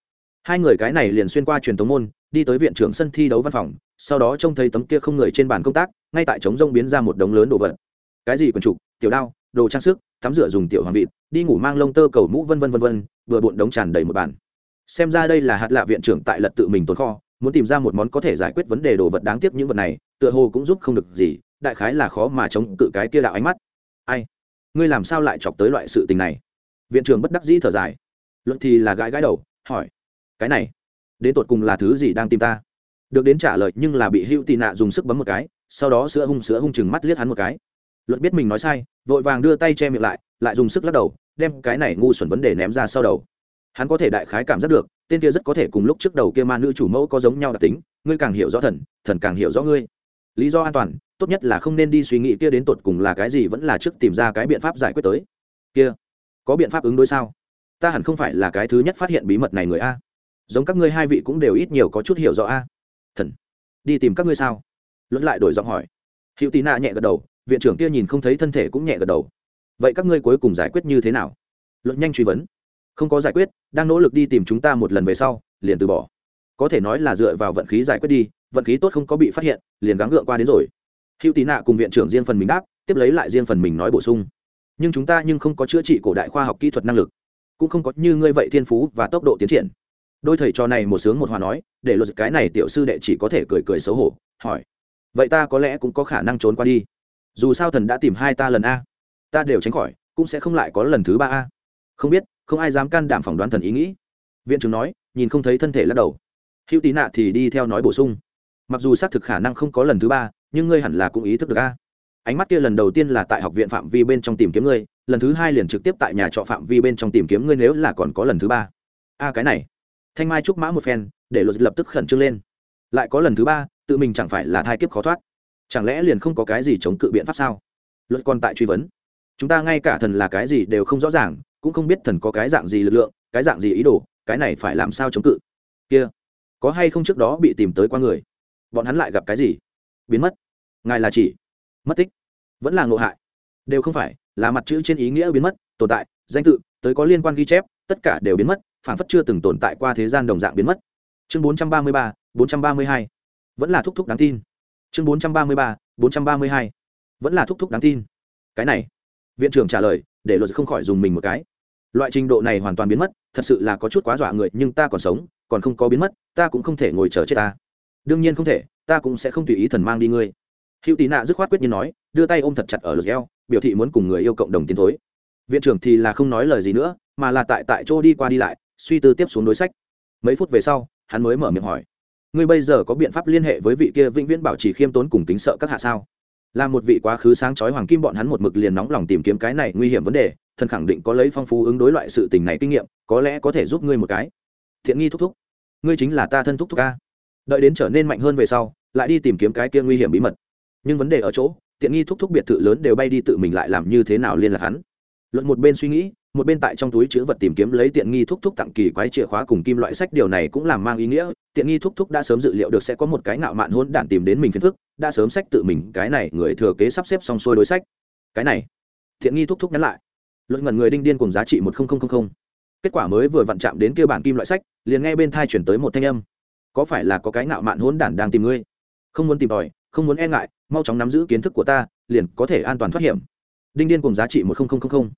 Hai người cái này liền xuyên qua truyền thống môn, đi tới viện trưởng sân thi đấu văn phòng, sau đó trông thấy tấm kia không người trên bàn công tác, ngay tại trống rông biến ra một đống lớn đồ vật. Cái gì quần trục, tiểu đao, đồ trang sức, tắm rửa dùng tiểu hoàng vịt, đi ngủ mang lông tơ cầu mũ vân vân vân vân, vừa bộn đống tràn đầy một bàn. Xem ra đây là hạt lạ viện trưởng tại lật tự mình tồn kho muốn tìm ra một món có thể giải quyết vấn đề đồ vật đáng tiếc những vật này, tựa hồ cũng giúp không được gì, đại khái là khó mà chống cự cái kia đạo ánh mắt. Ai? Ngươi làm sao lại chọc tới loại sự tình này? Viện trưởng bất đắc dĩ thở dài. Luận thì là gãi gãi đầu, hỏi. Cái này, đến tột cùng là thứ gì đang tìm ta? Được đến trả lời nhưng là bị hữu tị nạ dùng sức bấm một cái, sau đó sữa hung sữa hung chừng mắt liếc hắn một cái. Luật biết mình nói sai, vội vàng đưa tay che miệng lại lại dùng sức lắc đầu, đem cái này ngu xuẩn vấn đề ném ra sau đầu. Hắn có thể đại khái cảm giác được tên kia rất có thể cùng lúc trước đầu kia ma nữ chủ mẫu có giống nhau đặc tính, ngươi càng hiểu rõ thần thần càng hiểu rõ ngươi. Lý do an toàn, tốt nhất là không nên đi suy nghĩ kia đến tột cùng là cái gì vẫn là trước tìm ra cái biện pháp giải quyết tới. Kia, có biện pháp ứng đối sao? Ta hẳn không phải là cái thứ nhất phát hiện bí mật này người a. Giống các ngươi hai vị cũng đều ít nhiều có chút hiểu rõ a. Thần, đi tìm các ngươi sao? Luật lại đổi giọng hỏi. Hữu tì nạ nhẹ gật đầu, viện trưởng kia nhìn không thấy thân thể cũng nhẹ gật đầu. Vậy các ngươi cuối cùng giải quyết như thế nào? Luật nhanh truy vấn không có giải quyết, đang nỗ lực đi tìm chúng ta một lần về sau, liền từ bỏ. Có thể nói là dựa vào vận khí giải quyết đi, vận khí tốt không có bị phát hiện, liền gắng gượng qua đến rồi. Hữu tì nạ cùng viện trưởng riêng phần mình đáp, tiếp lấy lại riêng phần mình nói bổ sung. Nhưng chúng ta nhưng không có chữa trị cổ đại khoa học kỹ thuật năng lực, cũng không có như ngươi vậy thiên phú và tốc độ tiến triển. Đôi thầy trò này một sướng một hòa nói, để luật cái này tiểu sư đệ chỉ có thể cười cười xấu hổ, hỏi, vậy ta có lẽ cũng có khả năng trốn qua đi. Dù sao thần đã tìm hai ta lần a, ta đều tránh khỏi, cũng sẽ không lại có lần thứ ba a. Không biết không ai dám can đảm phỏng đoán thần ý nghĩ. Viện trưởng nói, nhìn không thấy thân thể lắc đầu. Hữu tí nạ thì đi theo nói bổ sung. Mặc dù xác thực khả năng không có lần thứ ba, nhưng ngươi hẳn là cũng ý thức được a. Ánh mắt kia lần đầu tiên là tại học viện phạm vi bên trong tìm kiếm ngươi, lần thứ hai liền trực tiếp tại nhà trọ phạm vi bên trong tìm kiếm ngươi nếu là còn có lần thứ ba. A, cái này. Thanh mai trúc mã một phen, để luật lập tức khẩn trương lên. Lại có lần thứ ba, tự mình chẳng phải là thai kiếp khó thoát. Chẳng lẽ liền không có cái gì chống cự biện pháp sao? Luật còn tại truy vấn. Chúng ta ngay cả thần là cái gì đều không rõ ràng cũng không biết thần có cái dạng gì lực lượng, cái dạng gì ý đồ, cái này phải làm sao chống cự. Kia, có hay không trước đó bị tìm tới qua người? Bọn hắn lại gặp cái gì? Biến mất. Ngài là chỉ. Mất tích. Vẫn là ngộ hại. Đều không phải, là mặt chữ trên ý nghĩa biến mất, tồn tại, danh tự, tới có liên quan ghi chép, tất cả đều biến mất phản phất chưa từng tồn tại qua thế gian đồng dạng biến mất. Chương bốn trăm ba mươi ba, bốn trăm ba mươi hai. Vẫn là thúc thúc đáng tin. Chương bốn trăm ba mươi ba, bốn trăm ba mươi hai. Vẫn là thúc thúc đáng tin. Cái này viện trưởng trả lời, để luật không khỏi dùng mình một cái. Loại trình độ này hoàn toàn biến mất, thật sự là có chút quá dọa người, nhưng ta còn sống, còn không có biến mất, ta cũng không thể ngồi chờ chết ta. Đương nhiên không thể, ta cũng sẽ không tùy ý thần mang đi ngươi. Hữu tì nạ dứt khoát quyết nhiên nói, đưa tay ôm thật chặt ở lượt eo, biểu thị muốn cùng người yêu cộng đồng tiến thối. Viện trưởng thì là không nói lời gì nữa, mà là tại tại chỗ đi qua đi lại, suy tư tiếp xuống đối sách. Mấy phút về sau, hắn mới mở miệng hỏi, ngươi bây giờ có biện pháp liên hệ với vị kia vĩnh viễn bảo trì khiêm tốn cùng tính sợ các hạ sao? Là một vị quá khứ sáng chói hoàng kim bọn hắn một mực liền nóng lòng tìm kiếm cái này nguy hiểm vấn đề, thần khẳng định có lấy phong phú ứng đối loại sự tình này kinh nghiệm, có lẽ có thể giúp ngươi một cái. Thiện nghi thúc thúc, ngươi chính là ta thân thúc thúc ca đợi đến trở nên mạnh hơn về sau, lại đi tìm kiếm cái kia nguy hiểm bí mật. Nhưng vấn đề ở chỗ tiện nghi thúc thúc biệt thự lớn đều bay đi tự mình lại làm như thế nào liên lạc hắn. Luật một bên suy nghĩ một bên tại trong túi chữ vật tìm kiếm lấy tiện nghi thúc thúc tặng kỳ quái chìa khóa cùng kim loại sách, điều này cũng làm mang ý nghĩa. Tiện nghi thúc thúc đã sớm dự liệu được sẽ có một cái ngạo mạn hôn đản tìm đến mình phiền phức, đã sớm sách tự mình, cái này người thừa kế sắp xếp xong xuôi đối sách. Cái này, tiện nghi thúc thúc nhắn lại. Luật ngẩn người đinh điên cùng giá trị một nghìn kết quả mới vừa vặn chạm đến kia bản kim loại sách, liền nghe bên thai chuyển tới một thanh âm. Có phải là có cái ngạo mạn hôn đản đang tìm ngươi? Không muốn tìm tòi, không muốn e ngại, mau chóng nắm giữ kiến thức của ta, liền có thể an toàn thoát hiểm. Đinh điên cùng giá trị một nghìn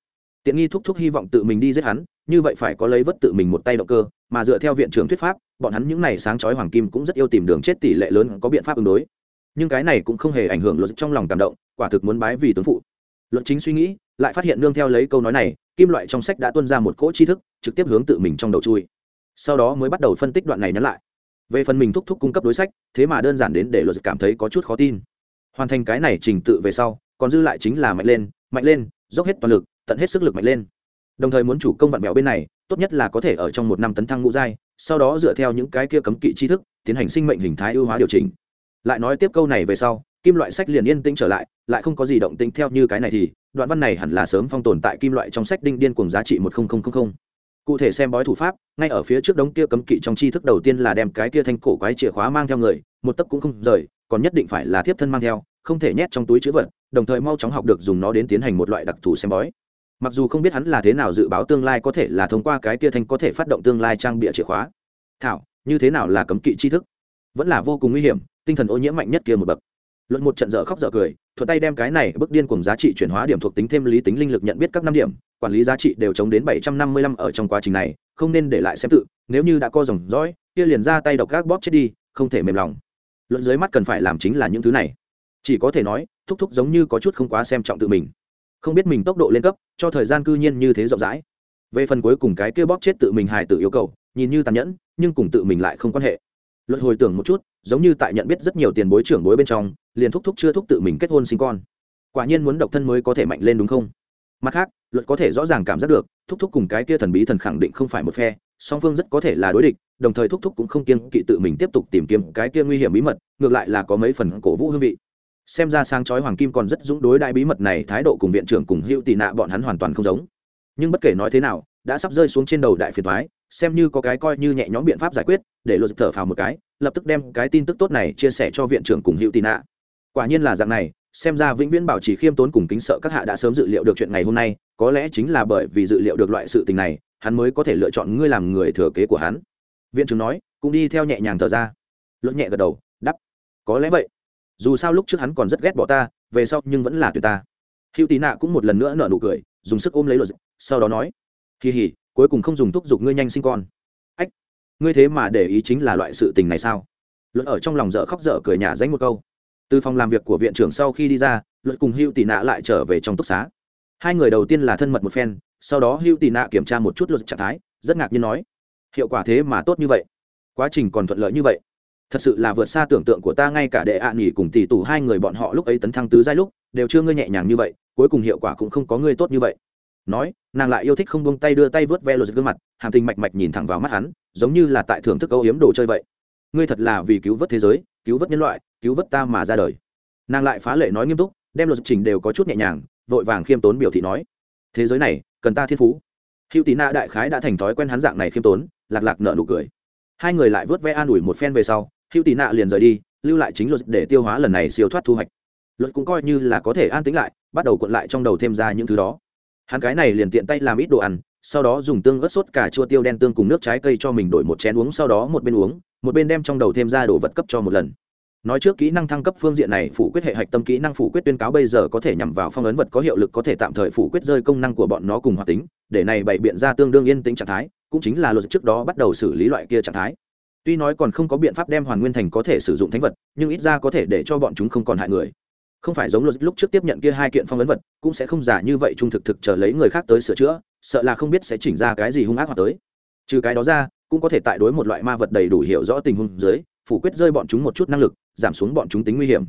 tiện nghi thúc thúc hy vọng tự mình đi giết hắn, như vậy phải có lấy vất tự mình một tay động cơ, mà dựa theo viện trưởng thuyết pháp, bọn hắn những n à y sáng chói hoàng kim cũng rất yêu tìm đường chết tỷ lệ lớn có biện pháp ứng đối. Nhưng cái này cũng không hề ảnh hưởng luật trong lòng cảm động, quả thực muốn bái vì tướng phụ. Luật chính suy nghĩ, lại phát hiện nương theo lấy câu nói này, kim loại trong sách đã tuân ra một cỗ tri thức, trực tiếp hướng tự mình trong đầu chui. Sau đó mới bắt đầu phân tích đoạn này nhắn lại. Về phần mình thúc thúc cung cấp đối sách, thế mà đơn giản đến để luật cảm thấy có chút khó tin. Hoàn thành cái này trình tự về sau, còn dư lại chính là mạnh lên mạnh lên, dốc hết toàn lực tận hết sức lực mạnh lên. Đồng thời muốn chủ công vạn mèo bên này, tốt nhất là có thể ở trong một năm tấn thăng ngũ giai, sau đó dựa theo những cái kia cấm kỵ tri thức, tiến hành sinh mệnh hình thái ưu hóa điều chỉnh. Lại nói tiếp câu này về sau, kim loại sách liền yên tĩnh trở lại lại không có gì động tĩnh theo như cái này thì, đoạn văn này hẳn là sớm phong tồn tại kim loại trong sách đinh điên cùng giá trị một nghìn cụ thể xem bói thủ pháp, ngay ở phía trước đống kia cấm kỵ trong tri thức đầu tiên là đem cái kia thanh cổ quái chìa khóa mang theo người, một tấc cũng không rời, còn nhất định phải là thiếp thân mang theo, không thể nhét trong túi chữ vật, đồng thời mau chóng học được dùng nó đến tiến hành một loại đặc thù xem bói mặc dù không biết hắn là thế nào dự báo tương lai có thể là thông qua cái kia thanh có thể phát động tương lai trang bịa chìa khóa. Thảo, như thế nào là cấm kỵ tri thức? Vẫn là vô cùng nguy hiểm, tinh thần ô nhiễm mạnh nhất kia một bậc. Luận một trận dở khóc dở cười, thuận tay đem cái này bước điên cùng giá trị chuyển hóa điểm thuộc tính thêm lý tính linh lực nhận biết các năm điểm, quản lý giá trị đều chống đến bảy trăm năm mươi lăm ở trong quá trình này, không nên để lại xem tự, nếu như đã co dòng dõi, kia liền ra tay độc gác bóp chết đi, không thể mềm lòng. Luận dưới mắt cần phải làm chính là những thứ này. Chỉ có thể nói, thúc thúc giống như có chút không quá xem trọng tự mình không biết mình tốc độ lên cấp, cho thời gian cư nhiên như thế rộng rãi. Về phần cuối cùng cái kia bóp chết tự mình hài tự yêu cầu, nhìn như tàn nhẫn, nhưng cùng tự mình lại không quan hệ. Luật hồi tưởng một chút, giống như tại nhận biết rất nhiều tiền bối trưởng bối bên trong, liền thúc thúc chưa thúc tự mình kết hôn sinh con. Quả nhiên muốn độc thân mới có thể mạnh lên đúng không? Mặt khác, luật có thể rõ ràng cảm giác được, thúc thúc cùng cái kia thần bí thần khẳng định không phải một phe, song phương rất có thể là đối địch, đồng thời thúc thúc cũng không kiên kỵ tự mình tiếp tục tìm kiếm cái kia nguy hiểm bí mật, ngược lại là có mấy phần cổ vũ hương vị xem ra sáng chói hoàng kim còn rất dũng đối đại bí mật này, thái độ cùng viện trưởng cùng hữu tị nạ bọn hắn hoàn toàn không giống. Nhưng bất kể nói thế nào, đã sắp rơi xuống trên đầu đại phiền thoái xem như có cái coi như nhẹ nhõm biện pháp giải quyết, để luật thở phào một cái, lập tức đem cái tin tức tốt này chia sẻ cho viện trưởng cùng hữu tị nạ. Quả nhiên là dạng này, xem ra vĩnh viễn bảo trì khiêm tốn cùng kính sợ các hạ đã sớm dự liệu được chuyện ngày hôm nay, có lẽ chính là bởi vì dự liệu được loại sự tình này, hắn mới có thể lựa chọn ngươi làm người thừa kế của hắn. Viện trưởng nói, cũng đi theo nhẹ nhàng thở ra. Luật nhẹ gật đầu đắp có lẽ vậy dù sao lúc trước hắn còn rất ghét bỏ ta, về sau nhưng vẫn là tuyệt ta. Hữu tì nạ cũng một lần nữa nở nụ cười, dùng sức ôm lấy luật sau đó nói kỳ hỉ cuối cùng không dùng thúc giục ngươi nhanh sinh con. Ách, ngươi thế mà để ý chính là loại sự tình này sao? Luật ở trong lòng dở khóc dở cười nhả danh một câu. Từ phòng làm việc của viện trưởng sau khi đi ra luật cùng hữu tì nạ lại trở về trong túc xá. Hai người đầu tiên là thân mật một phen, sau đó hữu tì nạ kiểm tra một chút luật trạng thái, rất ngạc nhiên nói, hiệu quả thế mà tốt như vậy? Quá trình còn thuận lợi như vậy? Thật sự là vượt xa tưởng tượng của ta, ngay cả đệ ạ à nghỉ cùng tỷ tủ hai người bọn họ lúc ấy tấn thăng tứ giai lúc, đều chưa ngươi nhẹ nhàng như vậy, cuối cùng hiệu quả cũng không có ngươi tốt như vậy. Nói, nàng lại yêu thích không buông tay đưa tay vớt ve lột gương mặt, hàm tình mạch mạch nhìn thẳng vào mắt hắn, giống như là tại thưởng thức âu hiếm đồ chơi vậy. Ngươi thật là vì cứu vớt thế giới, cứu vớt nhân loại, cứu vớt ta mà ra đời. Nàng lại phá lệ nói nghiêm túc, đem lột trình đều có chút nhẹ nhàng, vội vàng khiêm tốn biểu thị nói, thế giới này, cần ta thiên phú. Hữu tí na đại khái đã thành thói quen hắn dạng này khiêm tốn, lạc lạc nợ nụ cười. Hai người lại vớt ve an ủi một phen về sau hữu tị nạ liền rời đi, lưu lại chính luật để tiêu hóa lần này siêu thoát thu hoạch. Luật cũng coi như là có thể an tính lại, bắt đầu cuộn lại trong đầu thêm ra những thứ đó. Hắn cái này liền tiện tay làm ít đồ ăn, sau đó dùng tương ớt sốt cà chua tiêu đen tương cùng nước trái cây cho mình đổi một chén uống, sau đó một bên uống, một bên đem trong đầu thêm ra đồ vật cấp cho một lần. Nói trước kỹ năng thăng cấp phương diện này, phủ quyết hệ hạch tâm kỹ năng phủ quyết tuyên cáo bây giờ có thể nhằm vào phong ấn vật có hiệu lực có thể tạm thời phủ quyết rơi công năng của bọn nó cùng hoạt tính, để này bày biện ra tương đương yên tĩnh trạng thái, cũng chính là luật trước đó bắt đầu xử lý loại kia trạng thái tuy nói còn không có biện pháp đem hoàn nguyên thành có thể sử dụng thánh vật, nhưng ít ra có thể để cho bọn chúng không còn hại người. Không phải giống luật lúc trước tiếp nhận kia hai kiện phong ấn vật, cũng sẽ không giả như vậy trung thực thực chờ lấy người khác tới sửa chữa, sợ là không biết sẽ chỉnh ra cái gì hung ác hoặc tới. Trừ cái đó ra, cũng có thể tại đối một loại ma vật đầy đủ hiểu rõ tình huống dưới, phủ quyết rơi bọn chúng một chút năng lực, giảm xuống bọn chúng tính nguy hiểm.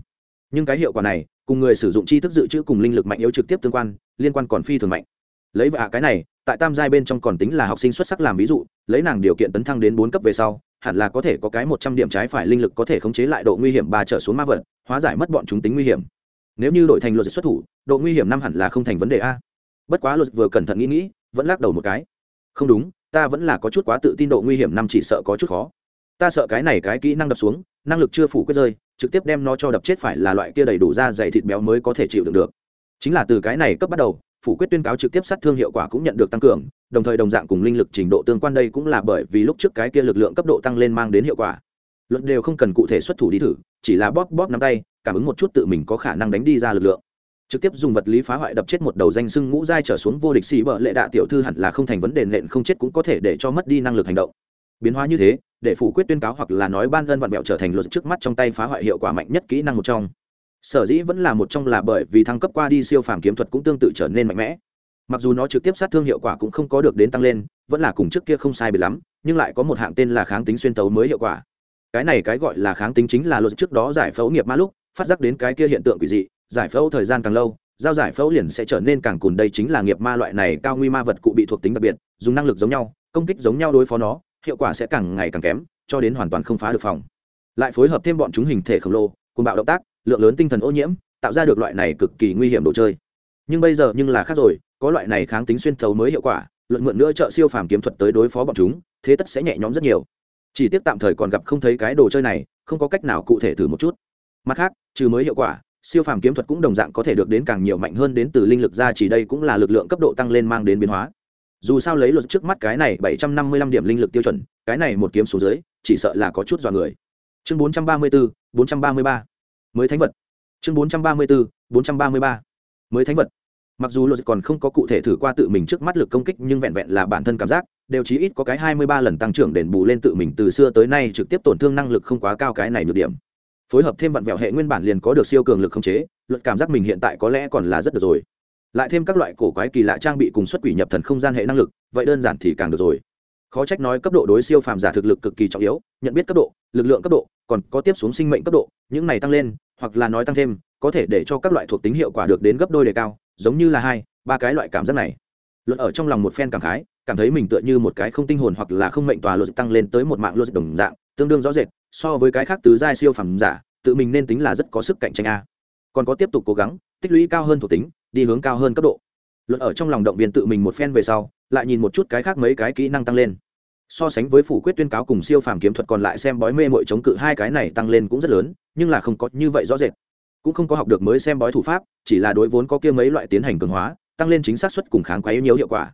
Nhưng cái hiệu quả này, cùng người sử dụng chi thức dự trữ cùng linh lực mạnh yếu trực tiếp tương quan, liên quan còn phi thường mạnh lấy vạ cái này, tại tam giai bên trong còn tính là học sinh xuất sắc làm ví dụ, lấy nàng điều kiện tấn thăng đến bốn cấp về sau, hẳn là có thể có cái một trăm điểm trái phải linh lực có thể khống chế lại độ nguy hiểm ba trở xuống ma vật, hóa giải mất bọn chúng tính nguy hiểm. Nếu như đổi thành luật xuất thủ, độ nguy hiểm năm hẳn là không thành vấn đề a. Bất quá luật vừa cẩn thận nghĩ nghĩ, vẫn lắc đầu một cái. Không đúng, ta vẫn là có chút quá tự tin độ nguy hiểm năm chỉ sợ có chút khó. Ta sợ cái này cái kỹ năng đập xuống, năng lực chưa phủ quyết rơi, trực tiếp đem nó cho đập chết phải là loại kia đầy đủ da dày thịt béo mới có thể chịu được được. Chính là từ cái này cấp bắt đầu phủ quyết tuyên cáo trực tiếp sát thương hiệu quả cũng nhận được tăng cường, đồng thời đồng dạng cùng linh lực trình độ tương quan đây cũng là bởi vì lúc trước cái kia lực lượng cấp độ tăng lên mang đến hiệu quả. Luật đều không cần cụ thể xuất thủ đi thử, chỉ là bóp bóp nắm tay, cảm ứng một chút tự mình có khả năng đánh đi ra lực lượng. Trực tiếp dùng vật lý phá hoại đập chết một đầu danh sưng ngũ giai trở xuống vô địch xì bợ lệ đạ tiểu thư hẳn là không thành vấn đề nện không chết cũng có thể để cho mất đi năng lực hành động. Biến hóa như thế, để phủ quyết tuyên cáo hoặc là nói ban ân vạn mẹo trở thành luật trước mắt trong tay phá hoại hiệu quả mạnh nhất kỹ năng một trong sở dĩ vẫn là một trong là bởi vì thăng cấp qua đi siêu phàm kiếm thuật cũng tương tự trở nên mạnh mẽ. Mặc dù nó trực tiếp sát thương hiệu quả cũng không có được đến tăng lên, vẫn là cùng trước kia không sai bị lắm, nhưng lại có một hạng tên là kháng tính xuyên tấu mới hiệu quả. Cái này cái gọi là kháng tính chính là luật trước đó giải phẫu nghiệp ma lúc, phát giác đến cái kia hiện tượng quỷ dị, giải phẫu thời gian càng lâu, giao giải phẫu liền sẽ trở nên càng cùn đây chính là nghiệp ma loại này cao nguy ma vật cụ bị thuộc tính đặc biệt, dùng năng lực giống nhau, công kích giống nhau đối phó nó, hiệu quả sẽ càng ngày càng kém, cho đến hoàn toàn không phá được phòng. Lại phối hợp thêm bọn chúng hình thể khổng lồ cùng bạo động tác lượng lớn tinh thần ô nhiễm, tạo ra được loại này cực kỳ nguy hiểm đồ chơi. Nhưng bây giờ nhưng là khác rồi, có loại này kháng tính xuyên thấu mới hiệu quả, luận mượn nữa trợ siêu phàm kiếm thuật tới đối phó bọn chúng, thế tất sẽ nhẹ nhõm rất nhiều. Chỉ tiếc tạm thời còn gặp không thấy cái đồ chơi này, không có cách nào cụ thể thử một chút. Mặt khác, trừ mới hiệu quả, siêu phàm kiếm thuật cũng đồng dạng có thể được đến càng nhiều mạnh hơn đến từ linh lực ra chỉ đây cũng là lực lượng cấp độ tăng lên mang đến biến hóa. Dù sao lấy luật trước mắt cái này bảy trăm năm mươi lăm điểm linh lực tiêu chuẩn, cái này một kiếm số dưới, chỉ sợ là có chút dọa người. Chương bốn trăm ba mươi bốn bốn trăm ba mươi ba mới thánh vật. Chương bốn trăm ba mươi bốn bốn trăm ba mươi ba. Mới thánh vật. Mặc dù luật còn không có cụ thể thử qua tự mình trước mắt lực công kích, nhưng vẹn vẹn là bản thân cảm giác, đều chí ít có cái hai mươi ba lần tăng trưởng đền bù lên tự mình từ xưa tới nay trực tiếp tổn thương năng lực không quá cao cái này được điểm. Phối hợp thêm vặn vẹo hệ nguyên bản liền có được siêu cường lực không chế, luật cảm giác mình hiện tại có lẽ còn là rất được rồi. Lại thêm các loại cổ quái kỳ lạ trang bị cùng xuất quỷ nhập thần không gian hệ năng lực, vậy đơn giản thì càng được rồi khó trách nói cấp độ đối siêu phàm giả thực lực cực kỳ trọng yếu, nhận biết cấp độ, lực lượng cấp độ, còn có tiếp xuống sinh mệnh cấp độ, những này tăng lên, hoặc là nói tăng thêm, có thể để cho các loại thuộc tính hiệu quả được đến gấp đôi đề cao, giống như là hai, ba cái loại cảm giác này. Luật ở trong lòng một phen cảm khái, cảm thấy mình tựa như một cái không tinh hồn hoặc là không mệnh tòa luật tăng lên tới một mạng luật đồng dạng, tương đương rõ rệt, so với cái khác tứ giai siêu phẩm giả, tự mình nên tính là rất có sức cạnh tranh a. Còn có tiếp tục cố gắng, tích lũy cao hơn thuộc tính, đi hướng cao hơn cấp độ. Luật ở trong lòng động viên tự mình một phen về sau, lại nhìn một chút cái khác mấy cái kỹ năng tăng lên so sánh với phủ quyết tuyên cáo cùng siêu phàm kiếm thuật còn lại xem bói mê mội chống cự hai cái này tăng lên cũng rất lớn, nhưng là không có như vậy rõ rệt. Cũng không có học được mới xem bói thủ pháp, chỉ là đối vốn có kia mấy loại tiến hành cường hóa, tăng lên chính xác suất cùng kháng quái nhiều hiệu quả.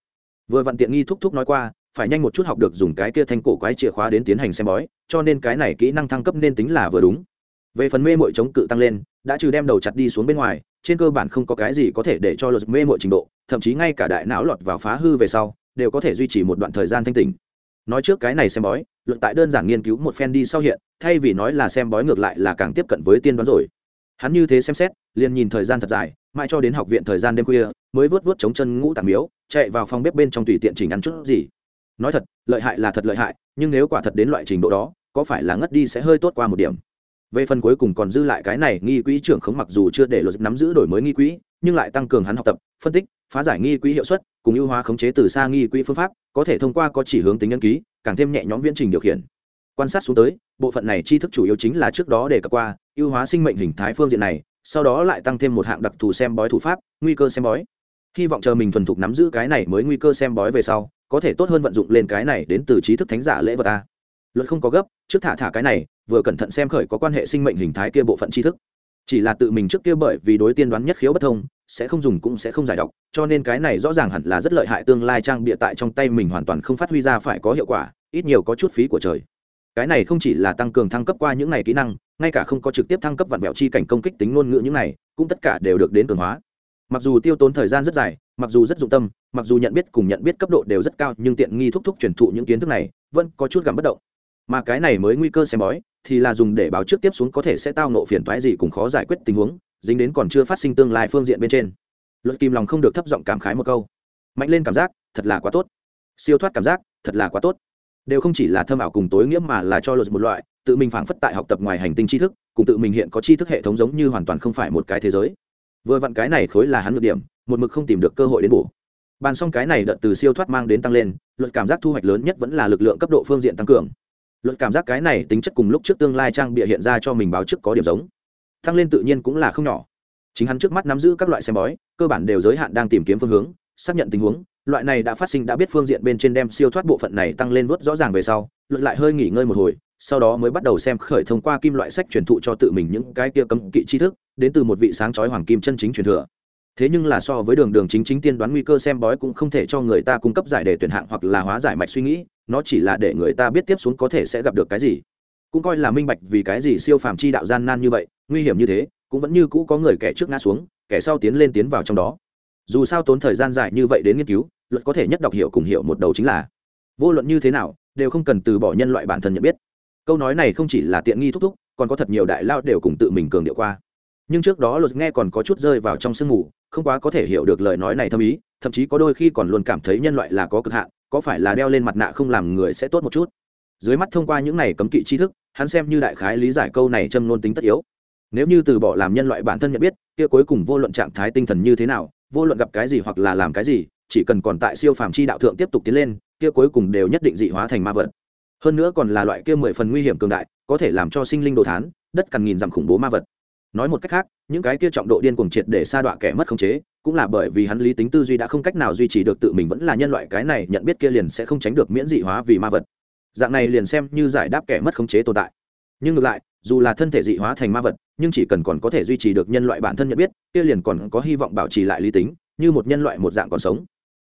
Vừa vặn tiện nghi thúc thúc nói qua, phải nhanh một chút học được dùng cái kia thanh cổ quái chìa khóa đến tiến hành xem bói, cho nên cái này kỹ năng thăng cấp nên tính là vừa đúng. Về phần mê mội chống cự tăng lên, đã trừ đem đầu chặt đi xuống bên ngoài, trên cơ bản không có cái gì có thể để cho luật mê mội trình độ, thậm chí ngay cả đại não lọt vào phá hư về sau, đều có thể duy trì một đoạn thời gian thanh tỉnh nói trước cái này xem bói, luận tại đơn giản nghiên cứu một phen đi sau hiện, thay vì nói là xem bói ngược lại là càng tiếp cận với tiên đoán rồi. Hắn như thế xem xét, liền nhìn thời gian thật dài, mãi cho đến học viện thời gian đêm khuya, mới vớt vớt chống chân ngũ tạm miếu, chạy vào phòng bếp bên trong tùy tiện chỉnh ăn chút gì. Nói thật, lợi hại là thật lợi hại, nhưng nếu quả thật đến loại trình độ đó, có phải là ngất đi sẽ hơi tốt qua một điểm. Về phần cuối cùng còn dư lại cái này, nghi quỹ trưởng khống mặc dù chưa để luật nắm giữ đổi mới nghi quỹ nhưng lại tăng cường hắn học tập, phân tích, phá giải nghi quỹ hiệu suất, cùng ưu hóa khống chế từ xa nghi quỹ phương pháp, có thể thông qua có chỉ hướng tính nhân ký, càng thêm nhẹ nhõm viễn trình điều khiển. Quan sát xuống tới, bộ phận này tri thức chủ yếu chính là trước đó để cập qua, ưu hóa sinh mệnh hình thái phương diện này, sau đó lại tăng thêm một hạng đặc thù xem bói thủ pháp, nguy cơ xem bói. Hy vọng chờ mình thuần thục nắm giữ cái này mới nguy cơ xem bói về sau, có thể tốt hơn vận dụng lên cái này đến từ trí thức thánh giả lễ vật ta luật không có gấp, trước thả thả cái này, vừa cẩn thận xem khởi có quan hệ sinh mệnh hình thái kia bộ phận tri thức chỉ là tự mình trước kia bởi vì đối tiên đoán nhất khiếu bất thông, sẽ không dùng cũng sẽ không giải đọc cho nên cái này rõ ràng hẳn là rất lợi hại tương lai trang bịa tại trong tay mình hoàn toàn không phát huy ra phải có hiệu quả, ít nhiều có chút phí của trời. Cái này không chỉ là tăng cường thăng cấp qua những này kỹ năng, ngay cả không có trực tiếp thăng cấp vạn vẹo chi cảnh công kích tính ngôn ngữ những này, cũng tất cả đều được đến cường hóa. Mặc dù tiêu tốn thời gian rất dài, mặc dù rất dụng tâm, mặc dù nhận biết cùng nhận biết cấp độ đều rất cao, nhưng tiện nghi thúc thúc truyền thụ những kiến thức này, vẫn có chút gặm bất động mà cái này mới nguy cơ xem bói, thì là dùng để báo trước tiếp xuống có thể sẽ tao nộ phiền toái gì cùng khó giải quyết tình huống, dính đến còn chưa phát sinh tương lai phương diện bên trên. Luật kim lòng không được thấp giọng cảm khái một câu. Mạnh lên cảm giác, thật là quá tốt. Siêu thoát cảm giác, thật là quá tốt. Đều không chỉ là thâm ảo cùng tối nghĩa mà là cho luật một loại, tự mình phảng phất tại học tập ngoài hành tinh tri thức, cùng tự mình hiện có tri thức hệ thống giống như hoàn toàn không phải một cái thế giới. Vừa vặn cái này khối là hắn ngược điểm, một mực không tìm được cơ hội đến bổ. Bàn xong cái này đợt từ siêu thoát mang đến tăng lên, luật cảm giác thu hoạch lớn nhất vẫn là lực lượng cấp độ phương diện tăng cường luật cảm giác cái này tính chất cùng lúc trước tương lai trang bịa hiện ra cho mình báo trước có điểm giống. Tăng lên tự nhiên cũng là không nhỏ. Chính hắn trước mắt nắm giữ các loại xem bói, cơ bản đều giới hạn đang tìm kiếm phương hướng, xác nhận tình huống, loại này đã phát sinh đã biết phương diện bên trên đem siêu thoát bộ phận này tăng lên vớt rõ ràng về sau, luật lại hơi nghỉ ngơi một hồi, sau đó mới bắt đầu xem khởi thông qua kim loại sách truyền thụ cho tự mình những cái kia cấm kỵ tri thức, đến từ một vị sáng chói hoàng kim chân chính truyền thừa. Thế nhưng là so với đường đường chính chính tiên đoán nguy cơ xem bói cũng không thể cho người ta cung cấp giải đề tuyển hạng hoặc là hóa giải mạch suy nghĩ nó chỉ là để người ta biết tiếp xuống có thể sẽ gặp được cái gì. Cũng coi là minh bạch vì cái gì siêu phàm chi đạo gian nan như vậy, nguy hiểm như thế, cũng vẫn như cũ có người kẻ trước ngã xuống, kẻ sau tiến lên tiến vào trong đó. Dù sao tốn thời gian dài như vậy đến nghiên cứu, luật có thể nhất đọc hiểu cùng hiểu một đầu chính là, vô luận như thế nào, đều không cần từ bỏ nhân loại bản thân nhận biết. Câu nói này không chỉ là tiện nghi thúc thúc, còn có thật nhiều đại lao đều cùng tự mình cường điệu qua. Nhưng trước đó luật nghe còn có chút rơi vào trong sương mù, không quá có thể hiểu được lời nói này thâm ý, thậm chí có đôi khi còn luôn cảm thấy nhân loại là có cực hạn có phải là đeo lên mặt nạ không làm người sẽ tốt một chút? Dưới mắt thông qua những này cấm kỵ tri thức, hắn xem như đại khái lý giải câu này châm nôn tính tất yếu. Nếu như từ bỏ làm nhân loại bản thân nhận biết, kia cuối cùng vô luận trạng thái tinh thần như thế nào, vô luận gặp cái gì hoặc là làm cái gì, chỉ cần còn tại siêu phàm chi đạo thượng tiếp tục tiến lên, kia cuối cùng đều nhất định dị hóa thành ma vật. Hơn nữa còn là loại kia mười phần nguy hiểm cường đại, có thể làm cho sinh linh đồ thán, đất cằn nghìn dặm khủng bố ma vật nói một cách khác, những cái kia trọng độ điên cuồng triệt để sa đọa kẻ mất khống chế, cũng là bởi vì hắn lý tính tư duy đã không cách nào duy trì được tự mình vẫn là nhân loại cái này, nhận biết kia liền sẽ không tránh được miễn dị hóa vì ma vật. Dạng này liền xem như giải đáp kẻ mất khống chế tồn tại. Nhưng ngược lại, dù là thân thể dị hóa thành ma vật, nhưng chỉ cần còn có thể duy trì được nhân loại bản thân nhận biết, kia liền còn có hy vọng bảo trì lại lý tính, như một nhân loại một dạng còn sống.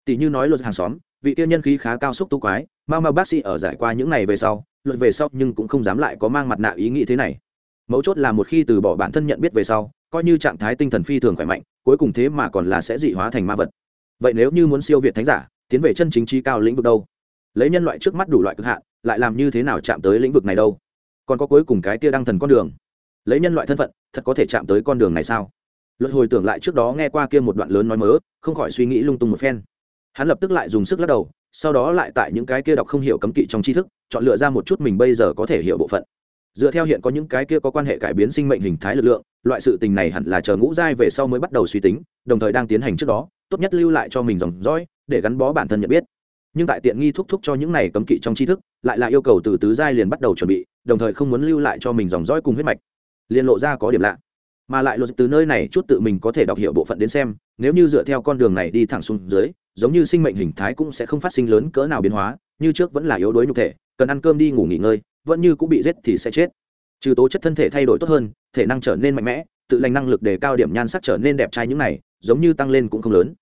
Tỷ như nói luật hàng xóm, vị kia nhân khí khá cao xúc tu quái, mau mau bác sĩ ở giải qua những này về sau, luật về sau nhưng cũng không dám lại có mang mặt nạ ý nghĩ thế này mấu chốt là một khi từ bỏ bản thân nhận biết về sau, coi như trạng thái tinh thần phi thường khỏe mạnh, cuối cùng thế mà còn là sẽ dị hóa thành ma vật. Vậy nếu như muốn siêu việt thánh giả, tiến về chân chính trí cao lĩnh vực đâu? Lấy nhân loại trước mắt đủ loại cực hạn, lại làm như thế nào chạm tới lĩnh vực này đâu? Còn có cuối cùng cái tia đăng thần con đường. Lấy nhân loại thân phận, thật có thể chạm tới con đường này sao? Luật hồi tưởng lại trước đó nghe qua kia một đoạn lớn nói mớ, không khỏi suy nghĩ lung tung một phen. Hắn lập tức lại dùng sức lắc đầu, sau đó lại tại những cái kia đọc không hiểu cấm kỵ trong tri thức, chọn lựa ra một chút mình bây giờ có thể hiểu bộ phận dựa theo hiện có những cái kia có quan hệ cải biến sinh mệnh hình thái lực lượng, loại sự tình này hẳn là chờ ngũ giai về sau mới bắt đầu suy tính, đồng thời đang tiến hành trước đó, tốt nhất lưu lại cho mình dòng dõi, để gắn bó bản thân nhận biết. Nhưng tại tiện nghi thúc thúc cho những này cấm kỵ trong tri thức, lại là yêu cầu từ tứ giai liền bắt đầu chuẩn bị, đồng thời không muốn lưu lại cho mình dòng dõi cùng huyết mạch. Liền lộ ra có điểm lạ. Mà lại luật từ nơi này chút tự mình có thể đọc hiểu bộ phận đến xem, nếu như dựa theo con đường này đi thẳng xuống dưới, giống như sinh mệnh hình thái cũng sẽ không phát sinh lớn cỡ nào biến hóa, như trước vẫn là yếu đuối nhục thể, cần ăn cơm đi ngủ nghỉ ngơi vẫn như cũng bị giết thì sẽ chết. Trừ tố chất thân thể thay đổi tốt hơn, thể năng trở nên mạnh mẽ, tự lành năng lực đề cao điểm nhan sắc trở nên đẹp trai những này, giống như tăng lên cũng không lớn.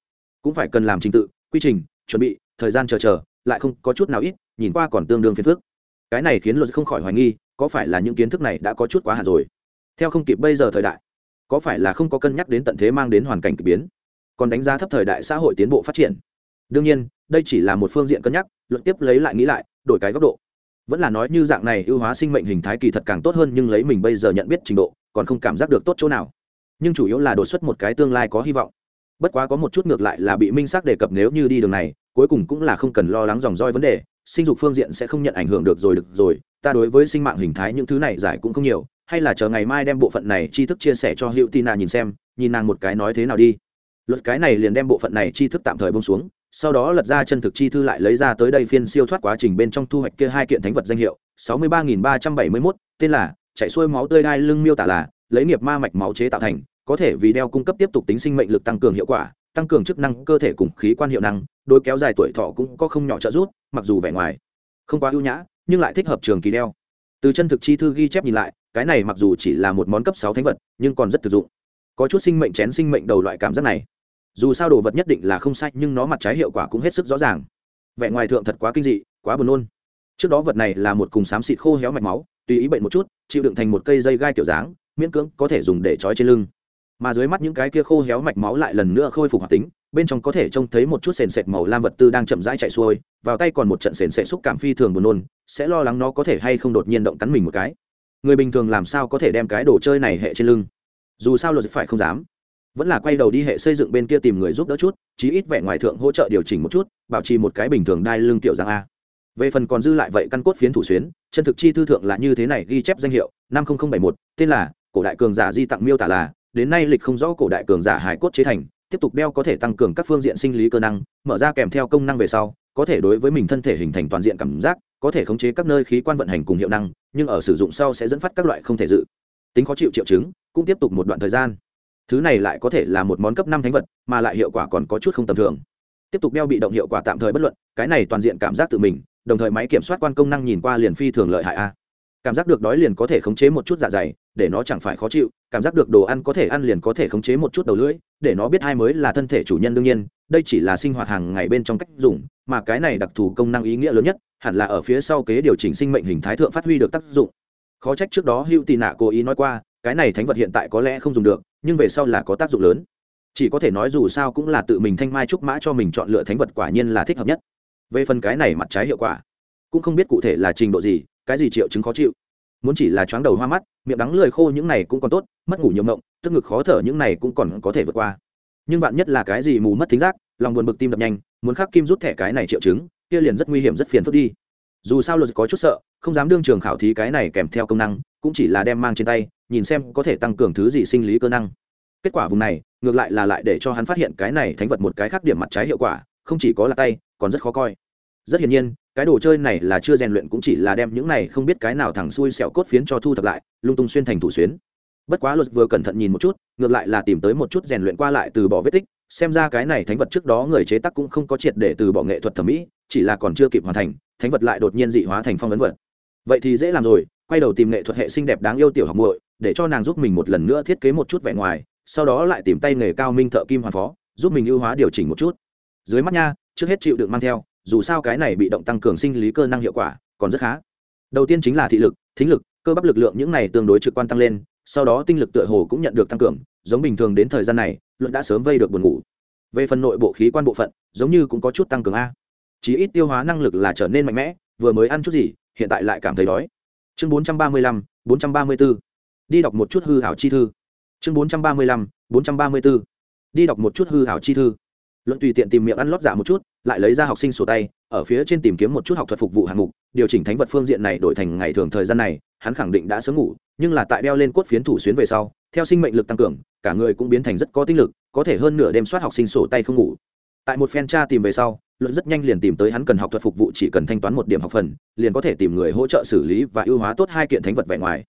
Cũng phải cần làm trình tự, quy trình, chuẩn bị, thời gian chờ chờ, lại không có chút nào ít, nhìn qua còn tương đương phiền phức. Cái này khiến luật không khỏi hoài nghi, có phải là những kiến thức này đã có chút quá hạn rồi? Theo không kịp bây giờ thời đại, có phải là không có cân nhắc đến tận thế mang đến hoàn cảnh k ỳ biến? Còn đánh giá thấp thời đại xã hội tiến bộ phát triển. Đương nhiên, đây chỉ là một phương diện cân nhắc, luật tiếp lấy lại nghĩ lại, đổi cái góc độ vẫn là nói như dạng này ưu hóa sinh mệnh hình thái kỳ thật càng tốt hơn nhưng lấy mình bây giờ nhận biết trình độ, còn không cảm giác được tốt chỗ nào. Nhưng chủ yếu là đột xuất một cái tương lai có hy vọng. Bất quá có một chút ngược lại là bị minh xác đề cập nếu như đi đường này, cuối cùng cũng là không cần lo lắng dòng roi vấn đề, sinh dục phương diện sẽ không nhận ảnh hưởng được rồi được rồi, ta đối với sinh mạng hình thái những thứ này giải cũng không nhiều, hay là chờ ngày mai đem bộ phận này tri thức chia sẻ cho hiệu tina nhìn xem, nhìn nàng một cái nói thế nào đi. Luật cái này liền đem bộ phận này tri thức tạm thời bông xuống sau đó lật ra chân thực chi thư lại lấy ra tới đây phiên siêu thoát quá trình bên trong thu hoạch kia hai kiện thánh vật danh hiệu, sáu mươi ba nghìn ba trăm bảy mươi mốt, tên là chạy xuôi máu tươi đai lưng miêu tả là lấy nghiệp ma mạch máu chế tạo thành, có thể vì đeo cung cấp tiếp tục tính sinh mệnh lực tăng cường hiệu quả, tăng cường chức năng, cơ thể cùng khí quan hiệu năng, đối kéo dài tuổi thọ cũng có không nhỏ trợ giúp, mặc dù vẻ ngoài không quá ưu nhã, nhưng lại thích hợp trường kỳ đeo. Từ chân thực chi thư ghi chép nhìn lại, cái này mặc dù chỉ là một món cấp sáu thánh vật, nhưng còn rất thực dụng. Có chút sinh mệnh chén sinh mệnh đầu loại cảm giác này dù sao đồ vật nhất định là không sai, nhưng nó mặt trái hiệu quả cũng hết sức rõ ràng. Vẻ ngoài thượng thật quá kinh dị, quá buồn nôn. Trước đó vật này là một cùng xám xịt khô héo mạch máu, tùy ý bệnh một chút, chịu đựng thành một cây dây gai kiểu dáng, miễn cưỡng có thể dùng để trói trên lưng. Mà dưới mắt những cái kia khô héo mạch máu lại lần nữa khôi phục hoạt tính, bên trong có thể trông thấy một chút sền sệt màu lam vật tư đang chậm rãi chạy xuôi, vào tay còn một trận sền sệt xúc cảm phi thường buồn nôn, sẽ lo lắng nó có thể hay không đột nhiên động cắn mình một cái. Người bình thường làm sao có thể đem cái đồ chơi này hệ trên lưng? Dù sao luật phải không dám vẫn là quay đầu đi hệ xây dựng bên kia tìm người giúp đỡ chút, chí ít vẻ ngoài thượng hỗ trợ điều chỉnh một chút, bảo trì một cái bình thường đai lưng tiểu giang a. Về phần còn dư lại vậy căn cốt phiến thủ xuyến, chân thực chi thư thượng là như thế này ghi chép danh hiệu, năm nghìn bảy một, tên là, cổ đại cường giả di tặng miêu tả là, đến nay lịch không rõ cổ đại cường giả hải cốt chế thành, tiếp tục đeo có thể tăng cường các phương diện sinh lý cơ năng, mở ra kèm theo công năng về sau, có thể đối với mình thân thể hình thành toàn diện cảm giác, có thể khống chế các nơi khí quan vận hành cùng hiệu năng, nhưng ở sử dụng sau sẽ dẫn phát các loại không thể dự. Tính khó chịu triệu chứng, cũng tiếp tục một đoạn thời gian thứ này lại có thể là một món cấp năm thánh vật, mà lại hiệu quả còn có chút không tầm thường. Tiếp tục đeo bị động hiệu quả tạm thời bất luận, cái này toàn diện cảm giác tự mình, đồng thời máy kiểm soát quan công năng nhìn qua liền phi thường lợi hại a. Cảm giác được đói liền có thể khống chế một chút dạ dày, để nó chẳng phải khó chịu, cảm giác được đồ ăn có thể ăn liền có thể khống chế một chút đầu lưỡi, để nó biết hai mới là thân thể chủ nhân đương nhiên, đây chỉ là sinh hoạt hàng ngày bên trong cách dùng, mà cái này đặc thù công năng ý nghĩa lớn nhất, hẳn là ở phía sau kế điều chỉnh sinh mệnh hình thái thượng phát huy được tác dụng. Khó trách trước đó hữu tì nạ cố ý nói qua cái này thánh vật hiện tại có lẽ không dùng được, nhưng về sau là có tác dụng lớn. Chỉ có thể nói dù sao cũng là tự mình thanh mai trúc mã cho mình chọn lựa thánh vật quả nhiên là thích hợp nhất. Về phần cái này mặt trái hiệu quả, cũng không biết cụ thể là trình độ gì, cái gì triệu chứng khó chịu. Muốn chỉ là chóng đầu hoa mắt, miệng đắng lười khô những này cũng còn tốt, mất ngủ nhiều ngộng, tức ngực khó thở những này cũng còn có thể vượt qua. Nhưng bạn nhất là cái gì mù mất thính giác, lòng buồn bực tim đập nhanh, muốn khắc kim rút thẻ cái này triệu chứng, kia liền rất nguy hiểm, rất phiền phức đi. Dù sao luật có chút sợ, không dám đương trường khảo thí cái này kèm theo công năng cũng chỉ là đem mang trên tay, nhìn xem có thể tăng cường thứ gì sinh lý cơ năng. Kết quả vùng này, ngược lại là lại để cho hắn phát hiện cái này thánh vật một cái khác điểm mặt trái hiệu quả, không chỉ có là tay, còn rất khó coi. Rất hiển nhiên, cái đồ chơi này là chưa rèn luyện cũng chỉ là đem những này không biết cái nào thẳng xuôi sẹo cốt phiến cho thu thập lại, lung tung xuyên thành thủ xuyến. Bất quá luật vừa cẩn thận nhìn một chút, ngược lại là tìm tới một chút rèn luyện qua lại từ bỏ vết tích, xem ra cái này thánh vật trước đó người chế tác cũng không có triệt để từ bỏ nghệ thuật thẩm mỹ, chỉ là còn chưa kịp hoàn thành, thánh vật lại đột nhiên dị hóa thành phong ấn vật. Vậy thì dễ làm rồi quay đầu tìm nghệ thuật hệ xinh đẹp đáng yêu tiểu học muội, để cho nàng giúp mình một lần nữa thiết kế một chút vẻ ngoài, sau đó lại tìm tay nghề cao minh thợ kim hoàn phó, giúp mình ưu hóa điều chỉnh một chút. Dưới mắt nha, trước hết chịu đựng mang theo, dù sao cái này bị động tăng cường sinh lý cơ năng hiệu quả, còn rất khá. Đầu tiên chính là thị lực, thính lực, cơ bắp lực lượng những này tương đối trực quan tăng lên, sau đó tinh lực tựa hồ cũng nhận được tăng cường, giống bình thường đến thời gian này luận đã sớm vây được buồn ngủ. Về phần nội bộ khí quan bộ phận, giống như cũng có chút tăng cường a. Chỉ ít tiêu hóa năng lực là trở nên mạnh mẽ, vừa mới ăn chút gì, hiện tại lại cảm thấy đói chương bốn trăm ba mươi lăm, bốn trăm ba mươi b ố đi đọc một chút hư hảo chi thư. Chương bốn trăm ba mươi lăm, bốn trăm ba mươi b ố đi đọc một chút hư hảo chi thư. Luận tùy tiện tìm miệng ăn lót dạ một chút, lại lấy ra học sinh sổ tay, ở phía trên tìm kiếm một chút học thuật phục vụ hạng mục, điều chỉnh thánh vật phương diện này đổi thành ngày thường thời gian này, hắn khẳng định đã sớm ngủ, nhưng là tại đeo lên cốt phiến thủ xuyến về sau, theo sinh mệnh lực tăng cường, cả người cũng biến thành rất có tinh lực, có thể hơn nửa đêm soát học sinh sổ tay không ngủ. Tại một phen tra tìm về sau luật rất nhanh liền tìm tới hắn cần học thuật phục vụ chỉ cần thanh toán một điểm học phần, liền có thể tìm người hỗ trợ xử lý và ưu hóa tốt hai kiện thánh vật vẻ ngoài.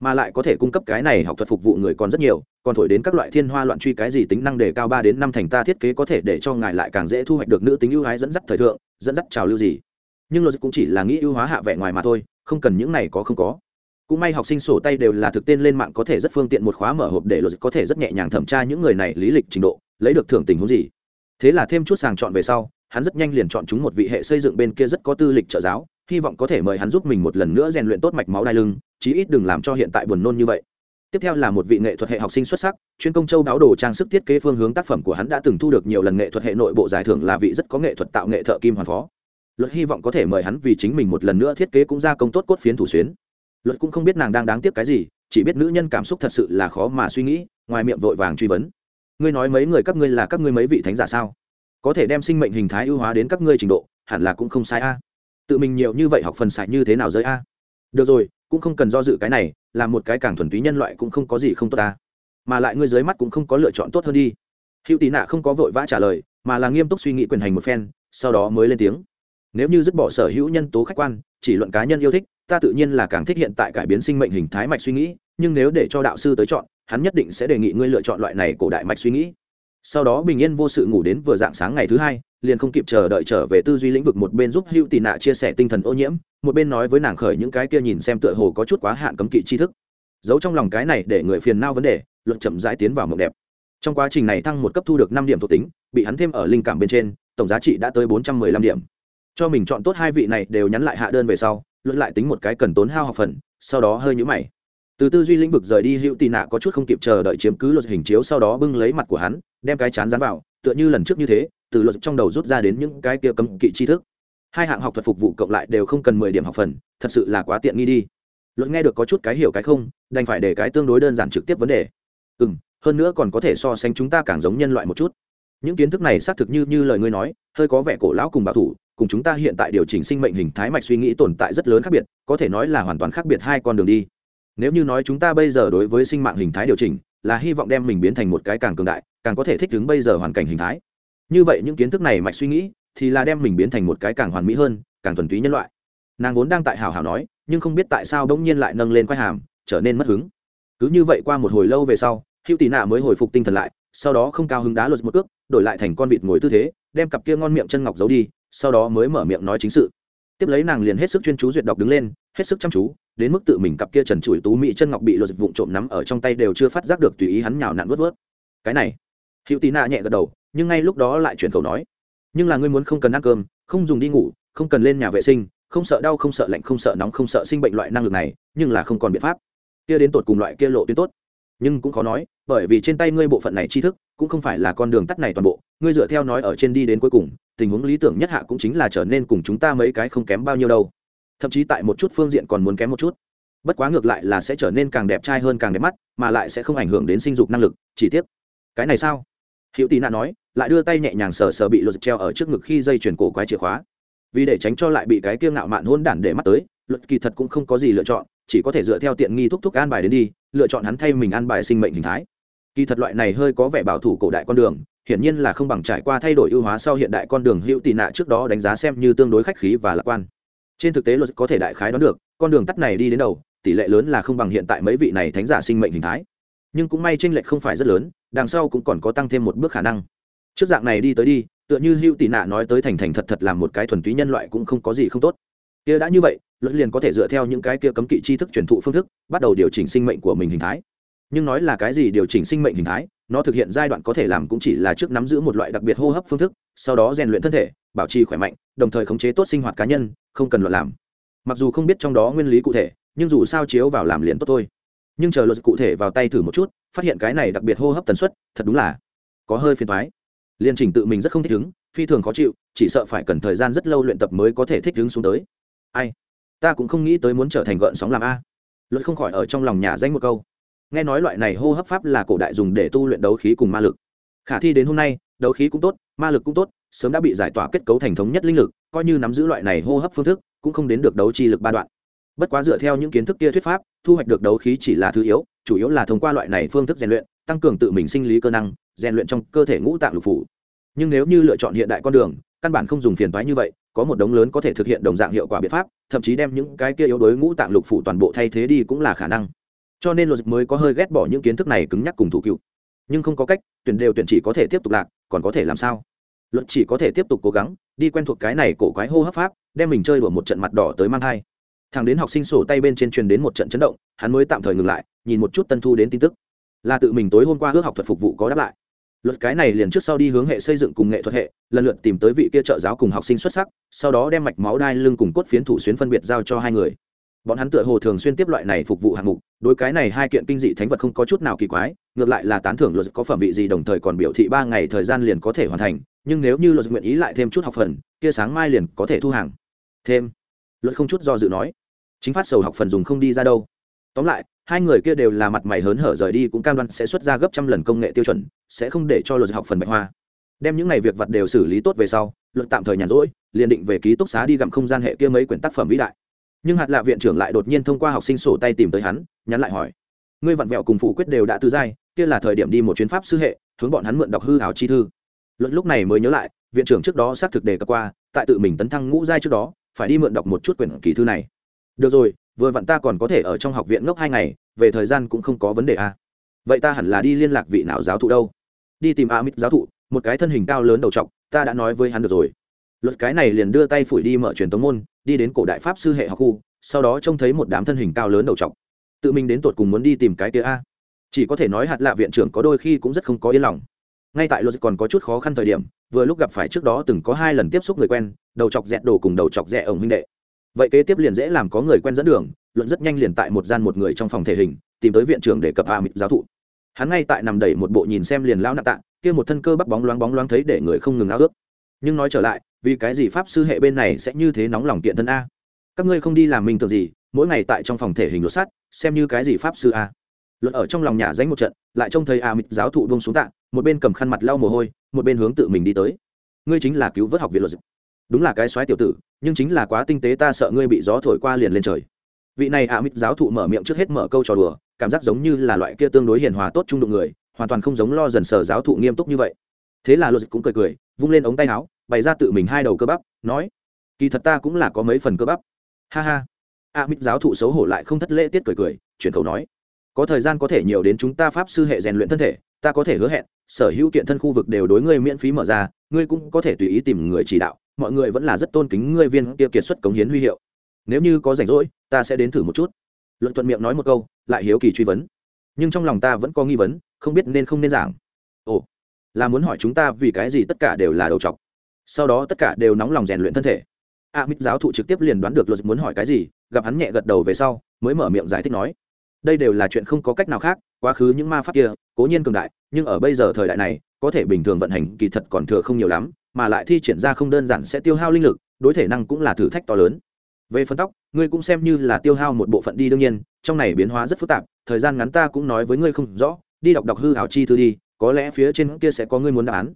Mà lại có thể cung cấp cái này học thuật phục vụ người còn rất nhiều, còn thổi đến các loại thiên hoa loạn truy cái gì tính năng đề cao ba đến năm thành ta thiết kế có thể để cho ngài lại càng dễ thu hoạch được nữ tính ưu ái dẫn dắt thời thượng, dẫn dắt trào lưu gì. Nhưng luật cũng chỉ là nghĩ ưu hóa hạ vẻ ngoài mà thôi, không cần những này có không có. Cũng may học sinh sổ tay đều là thực tên lên mạng có thể rất phương tiện một khóa mở hộp để luật có thể rất nhẹ nhàng thẩm tra những người này lý lịch trình độ, lấy được thưởng tình huống gì. Thế là thêm chút sàng chọn về sau hắn rất nhanh liền chọn chúng một vị hệ xây dựng bên kia rất có tư lịch trợ giáo, hy vọng có thể mời hắn giúp mình một lần nữa rèn luyện tốt mạch máu đai lưng, chí ít đừng làm cho hiện tại buồn nôn như vậy. Tiếp theo là một vị nghệ thuật hệ học sinh xuất sắc, chuyên công châu báo đồ trang sức thiết kế phương hướng tác phẩm của hắn đã từng thu được nhiều lần nghệ thuật hệ nội bộ giải thưởng là vị rất có nghệ thuật tạo nghệ thợ kim hoàn phó. Luật hy vọng có thể mời hắn vì chính mình một lần nữa thiết kế cũng ra công tốt cốt phiến thủ xuyến. Luật cũng không biết nàng đang đáng tiếc cái gì, chỉ biết nữ nhân cảm xúc thật sự là khó mà suy nghĩ, ngoài miệng vội vàng truy vấn. Ngươi nói mấy người các ngươi là các ngươi mấy vị thánh giả sao? Có thể đem sinh mệnh hình thái ưu hóa đến các ngươi trình độ, hẳn là cũng không sai a. Tự mình nhiều như vậy học phần xài như thế nào giới a? Được rồi, cũng không cần do dự cái này là một cái càng thuần túy nhân loại cũng không có gì không tốt ta. Mà lại ngươi dưới mắt cũng không có lựa chọn tốt hơn đi. Hữu tị nạ không có vội vã trả lời, mà là nghiêm túc suy nghĩ quyền hành một phen, sau đó mới lên tiếng. Nếu như dứt bỏ sở hữu nhân tố khách quan, chỉ luận cá nhân yêu thích, ta tự nhiên là càng thích hiện tại cải biến sinh mệnh hình thái mạch suy nghĩ, nhưng nếu để cho đạo sư tới chọn, hắn nhất định sẽ đề nghị ngươi lựa chọn loại này cổ đại mạch suy nghĩ sau đó bình yên vô sự ngủ đến vừa dạng sáng ngày thứ hai, liền không kịp chờ đợi trở về tư duy lĩnh vực một bên giúp hữu tị nạ chia sẻ tinh thần ô nhiễm, một bên nói với nàng khởi những cái kia nhìn xem tựa hồ có chút quá hạn cấm kỵ tri thức. Giấu trong lòng cái này để người phiền nao vấn đề luận chậm rãi tiến vào mộng đẹp. Trong quá trình này thăng một cấp thu được năm điểm thuộc tính, bị hắn thêm ở linh cảm bên trên, tổng giá trị đã tới bốn trăm mười lăm điểm. Cho mình chọn tốt hai vị này đều nhắn lại hạ đơn về sau luận lại tính một cái cần tốn hao học phần, sau đó hơi nhũ mày từ tư duy lĩnh vực rời đi, hữu tị nạ có chút không kịp chờ đợi chiếm cứ luật hình chiếu sau đó bưng lấy mặt của hắn, đem cái chán dán vào, tựa như lần trước như thế, từ luật trong đầu rút ra đến những cái kia cấm kỵ tri thức. Hai hạng học thuật phục vụ cộng lại đều không cần mười điểm học phần, thật sự là quá tiện nghi đi. Luật nghe được có chút cái hiểu cái không, đành phải để cái tương đối đơn giản trực tiếp vấn đề. Ừ m hơn nữa còn có thể so sánh chúng ta càng giống nhân loại một chút. Những kiến thức này xác thực như như lời ngươi nói, hơi có vẻ cổ lão cùng bảo thủ, cùng chúng ta hiện tại điều chỉnh sinh mệnh hình thái mạch suy nghĩ tồn tại rất lớn khác biệt, có thể nói là hoàn toàn khác biệt hai con đường đi nếu như nói chúng ta bây giờ đối với sinh mạng hình thái điều chỉnh, là hy vọng đem mình biến thành một cái càng cường đại, càng có thể thích ứng bây giờ hoàn cảnh hình thái. Như vậy những kiến thức này mạch suy nghĩ, thì là đem mình biến thành một cái càng hoàn mỹ hơn, càng thuần túy nhân loại. Nàng vốn đang tại hào hào nói, nhưng không biết tại sao bỗng nhiên lại nâng lên quai hàm, trở nên mất hứng. Cứ như vậy qua một hồi lâu về sau, hữu tị nạ mới hồi phục tinh thần lại, sau đó không cao hứng đá lột một cước, đổi lại thành con vịt ngồi tư thế, đem cặp kia ngon miệng chân ngọc giấu đi, sau đó mới mở miệng nói chính sự. Tiếp lấy nàng liền hết sức chuyên chú duyệt đọc đứng lên, hết sức chăm chú đến mức tự mình cặp kia trần trụi tú mỹ chân ngọc bị lột vụn trộm nắm ở trong tay đều chưa phát giác được tùy ý hắn nhào nặn vớt vớt cái này. Hữu tị nạ nhẹ gật đầu, nhưng ngay lúc đó lại chuyển khẩu nói, nhưng là ngươi muốn không cần ăn cơm, không dùng đi ngủ, không cần lên nhà vệ sinh, không sợ đau, không sợ lạnh, không sợ nóng, không sợ sinh bệnh loại năng lực này, nhưng là không còn biện pháp. Kia đến tột cùng loại kia lộ tuyến tốt. Nhưng cũng khó nói, bởi vì trên tay ngươi bộ phận này tri thức, cũng không phải là con đường tắt này toàn bộ, ngươi dựa theo nói ở trên đi đến cuối cùng, tình huống lý tưởng nhất hạ cũng chính là trở nên cùng chúng ta mấy cái không kém bao nhiêu đâu thậm chí tại một chút phương diện còn muốn kém một chút. Bất quá ngược lại là sẽ trở nên càng đẹp trai hơn càng đẹp mắt, mà lại sẽ không ảnh hưởng đến sinh dục năng lực, chỉ tiếc. Cái này sao? Hữu tị nạ nói, lại đưa tay nhẹ nhàng sờ sờ bị luật treo ở trước ngực khi dây chuyền cổ quái chìa khóa. Vì để tránh cho lại bị cái kiêng ngạo mạn hôn đản để mắt tới, luật kỳ thật cũng không có gì lựa chọn, chỉ có thể dựa theo tiện nghi thúc thúc an bài đến đi, lựa chọn hắn thay mình an bài sinh mệnh hình thái. Kỳ thật loại này hơi có vẻ bảo thủ cổ đại con đường, hiển nhiên là không bằng trải qua thay đổi ưu hóa sau hiện đại con đường hữu tị nạ trước đó đánh giá xem như tương đối khách khí và lạc quan trên thực tế luật có thể đại khái đoán được, con đường tắt này đi đến đầu, tỷ lệ lớn là không bằng hiện tại mấy vị này thánh giả sinh mệnh hình thái. Nhưng cũng may tranh lệch không phải rất lớn, đằng sau cũng còn có tăng thêm một bước khả năng. Trước dạng này đi tới đi, tựa như hữu tị nạ nói tới thành thành thật thật làm một cái thuần túy nhân loại cũng không có gì không tốt. Kia đã như vậy, luật liền có thể dựa theo những cái kia cấm kỵ tri thức truyền thụ phương thức, bắt đầu điều chỉnh sinh mệnh của mình hình thái. Nhưng nói là cái gì điều chỉnh sinh mệnh hình thái, nó thực hiện giai đoạn có thể làm cũng chỉ là trước nắm giữ một loại đặc biệt hô hấp phương thức, sau đó rèn luyện thân thể, bảo trì khỏe mạnh, đồng thời khống chế tốt sinh hoạt cá nhân không cần luận làm. Mặc dù không biết trong đó nguyên lý cụ thể, nhưng dù sao chiếu vào làm liền tốt thôi. Nhưng chờ luật cụ thể vào tay thử một chút, phát hiện cái này đặc biệt hô hấp tần suất, thật đúng là có hơi phiền thoái liên trình tự mình rất không thích ứng phi thường khó chịu, chỉ sợ phải cần thời gian rất lâu luyện tập mới có thể thích ứng xuống tới. Ai? Ta cũng không nghĩ tới muốn trở thành gợn sóng làm a. Luật không khỏi ở trong lòng nhà danh một câu. Nghe nói loại này hô hấp pháp là cổ đại dùng để tu luyện đấu khí cùng ma lực. Khả thi đến hôm nay, đấu khí cũng tốt, ma lực cũng tốt, sớm đã bị giải tỏa kết cấu thành thống nhất linh lực coi như nắm giữ loại này hô hấp phương thức, cũng không đến được đấu chi lực ba đoạn. Bất quá dựa theo những kiến thức kia thuyết pháp, thu hoạch được đấu khí chỉ là thứ yếu, chủ yếu là thông qua loại này phương thức rèn luyện, tăng cường tự mình sinh lý cơ năng, rèn luyện trong cơ thể ngũ tạng lục phủ. Nhưng nếu như lựa chọn hiện đại con đường, căn bản không dùng phiền toái như vậy, có một đống lớn có thể thực hiện đồng dạng hiệu quả biện pháp, thậm chí đem những cái kia yếu đối ngũ tạng lục phủ toàn bộ thay thế đi cũng là khả năng. Cho nên luật mới có hơi ghét bỏ những kiến thức này cứng nhắc cùng thủ cựu. Nhưng không có cách, tuyển đều tuyển chỉ có thể tiếp tục lạc, còn có thể làm sao? Luật chỉ có thể tiếp tục cố gắng đi quen thuộc cái này cổ quái hô hấp pháp, đem mình chơi đùa một trận mặt đỏ tới mang thai. Thằng đến học sinh sổ tay bên trên truyền đến một trận chấn động, hắn mới tạm thời ngừng lại, nhìn một chút tân thu đến tin tức. Là tự mình tối hôm qua ước học thuật phục vụ có đáp lại. Luật cái này liền trước sau đi hướng hệ xây dựng cùng nghệ thuật hệ, lần lượt tìm tới vị kia trợ giáo cùng học sinh xuất sắc, sau đó đem mạch máu đai lưng cùng cốt phiến thủ xuyến phân biệt giao cho hai người bọn hắn tựa hồ thường xuyên tiếp loại này phục vụ hạng mục, đối cái này hai kiện kinh dị thánh vật không có chút nào kỳ quái, ngược lại là tán thưởng luật có phẩm vị gì đồng thời còn biểu thị ba ngày thời gian liền có thể hoàn thành, nhưng nếu như luật nguyện ý lại thêm chút học phần, kia sáng mai liền có thể thu hàng. Thêm. Luật không chút do dự nói. Chính phát sầu học phần dùng không đi ra đâu. Tóm lại, hai người kia đều là mặt mày hớn hở rời đi cũng cam đoan sẽ xuất ra gấp trăm lần công nghệ tiêu chuẩn, sẽ không để cho luật học phần bạch hoa. Đem những ngày việc vật đều xử lý tốt về sau, luật tạm thời nhàn rỗi, liền định về ký túc xá đi gặm không gian hệ kia mấy quyển tác phẩm vĩ đại nhưng hạt lạ viện trưởng lại đột nhiên thông qua học sinh sổ tay tìm tới hắn, nhắn lại hỏi, ngươi vặn vẹo cùng phụ quyết đều đã tư giai, kia là thời điểm đi một chuyến pháp sư hệ, hướng bọn hắn mượn đọc hư hào chi thư. Luật lúc này mới nhớ lại, viện trưởng trước đó xác thực đề cập qua, tại tự mình tấn thăng ngũ giai trước đó, phải đi mượn đọc một chút quyển kỳ thư này. Được rồi, vừa vặn ta còn có thể ở trong học viện ngốc hai ngày, về thời gian cũng không có vấn đề à. vậy ta hẳn là đi liên lạc vị nào giáo thụ đâu? Đi tìm a mít giáo thụ, một cái thân hình cao lớn đầu t ta đã nói với hắn được rồi. Luật cái này liền đưa tay phủi đi mở truyền tống môn đi đến cổ đại pháp sư hệ học khu, sau đó trông thấy một đám thân hình cao lớn đầu t tự mình đến tột cùng muốn đi tìm cái kia a. Chỉ có thể nói hạt lạ viện trưởng có đôi khi cũng rất không có yên lòng. Ngay tại luật còn có chút khó khăn thời điểm, vừa lúc gặp phải trước đó từng có hai lần tiếp xúc người quen, đầu chọc dẹt đồ cùng đầu chọc rẻ ổng huynh đệ. Vậy kế tiếp liền dễ làm có người quen dẫn đường, luận rất nhanh liền tại một gian một người trong phòng thể hình, tìm tới viện trưởng để cập a mịt giáo thụ. Hắn ngay tại nằm đẩy một bộ nhìn xem liền lao nặng tạ, kia một thân cơ bắp bóng loáng bóng loáng thấy để người không ngừng ao ước nhưng nói trở lại, vì cái gì pháp sư hệ bên này sẽ như thế nóng lòng kiện thân a? Các ngươi không đi làm mình tưởng gì, mỗi ngày tại trong phòng thể hình luật sắt, xem như cái gì pháp sư a? Luật ở trong lòng nhà danh một trận, lại trông thấy a mịt giáo thụ bông xuống tạ, một bên cầm khăn mặt lau mồ hôi, một bên hướng tự mình đi tới. Ngươi chính là cứu vớt học viện luật đúng là cái soái tiểu tử, nhưng chính là quá tinh tế ta sợ ngươi bị gió thổi qua liền lên trời. Vị này a mịt giáo thụ mở miệng trước hết mở câu trò đùa, cảm giác giống như là loại kia tương đối hiền hòa tốt trung đụng người, hoàn toàn không giống lo dần sờ giáo thụ nghiêm túc như vậy. Thế là luật cũng cười cười, vung lên ống tay áo bày ra tự mình hai đầu cơ bắp, nói, kỳ thật ta cũng là có mấy phần cơ bắp. Ha ha. A mít giáo thụ xấu hổ lại không thất lễ tiết cười cười, chuyển khẩu nói, có thời gian có thể nhiều đến chúng ta pháp sư hệ rèn luyện thân thể, ta có thể hứa hẹn, sở hữu kiện thân khu vực đều đối ngươi miễn phí mở ra, ngươi cũng có thể tùy ý tìm người chỉ đạo, mọi người vẫn là rất tôn kính ngươi viên kia kiệt xuất cống hiến huy hiệu. Nếu như có rảnh rỗi, ta sẽ đến thử một chút. Luận thuận miệng nói một câu, lại hiếu kỳ truy vấn. Nhưng trong lòng ta vẫn có nghi vấn, không biết nên không nên giảng. Ồ, là muốn hỏi chúng ta vì cái gì tất cả đều là đầu trọc sau đó tất cả đều nóng lòng rèn luyện thân thể. A mít giáo thụ trực tiếp liền đoán được luật muốn hỏi cái gì, gặp hắn nhẹ gật đầu về sau, mới mở miệng giải thích nói, đây đều là chuyện không có cách nào khác, quá khứ những ma pháp kia, cố nhiên cường đại, nhưng ở bây giờ thời đại này, có thể bình thường vận hành kỳ thật còn thừa không nhiều lắm, mà lại thi triển ra không đơn giản sẽ tiêu hao linh lực, đối thể năng cũng là thử thách to lớn. Về phân tóc, ngươi cũng xem như là tiêu hao một bộ phận đi, đương nhiên, trong này biến hóa rất phức tạp, thời gian ngắn ta cũng nói với ngươi không rõ, đi đọc đọc hư hảo chi thư đi, có lẽ phía trên kia sẽ có ngươi muốn đáp án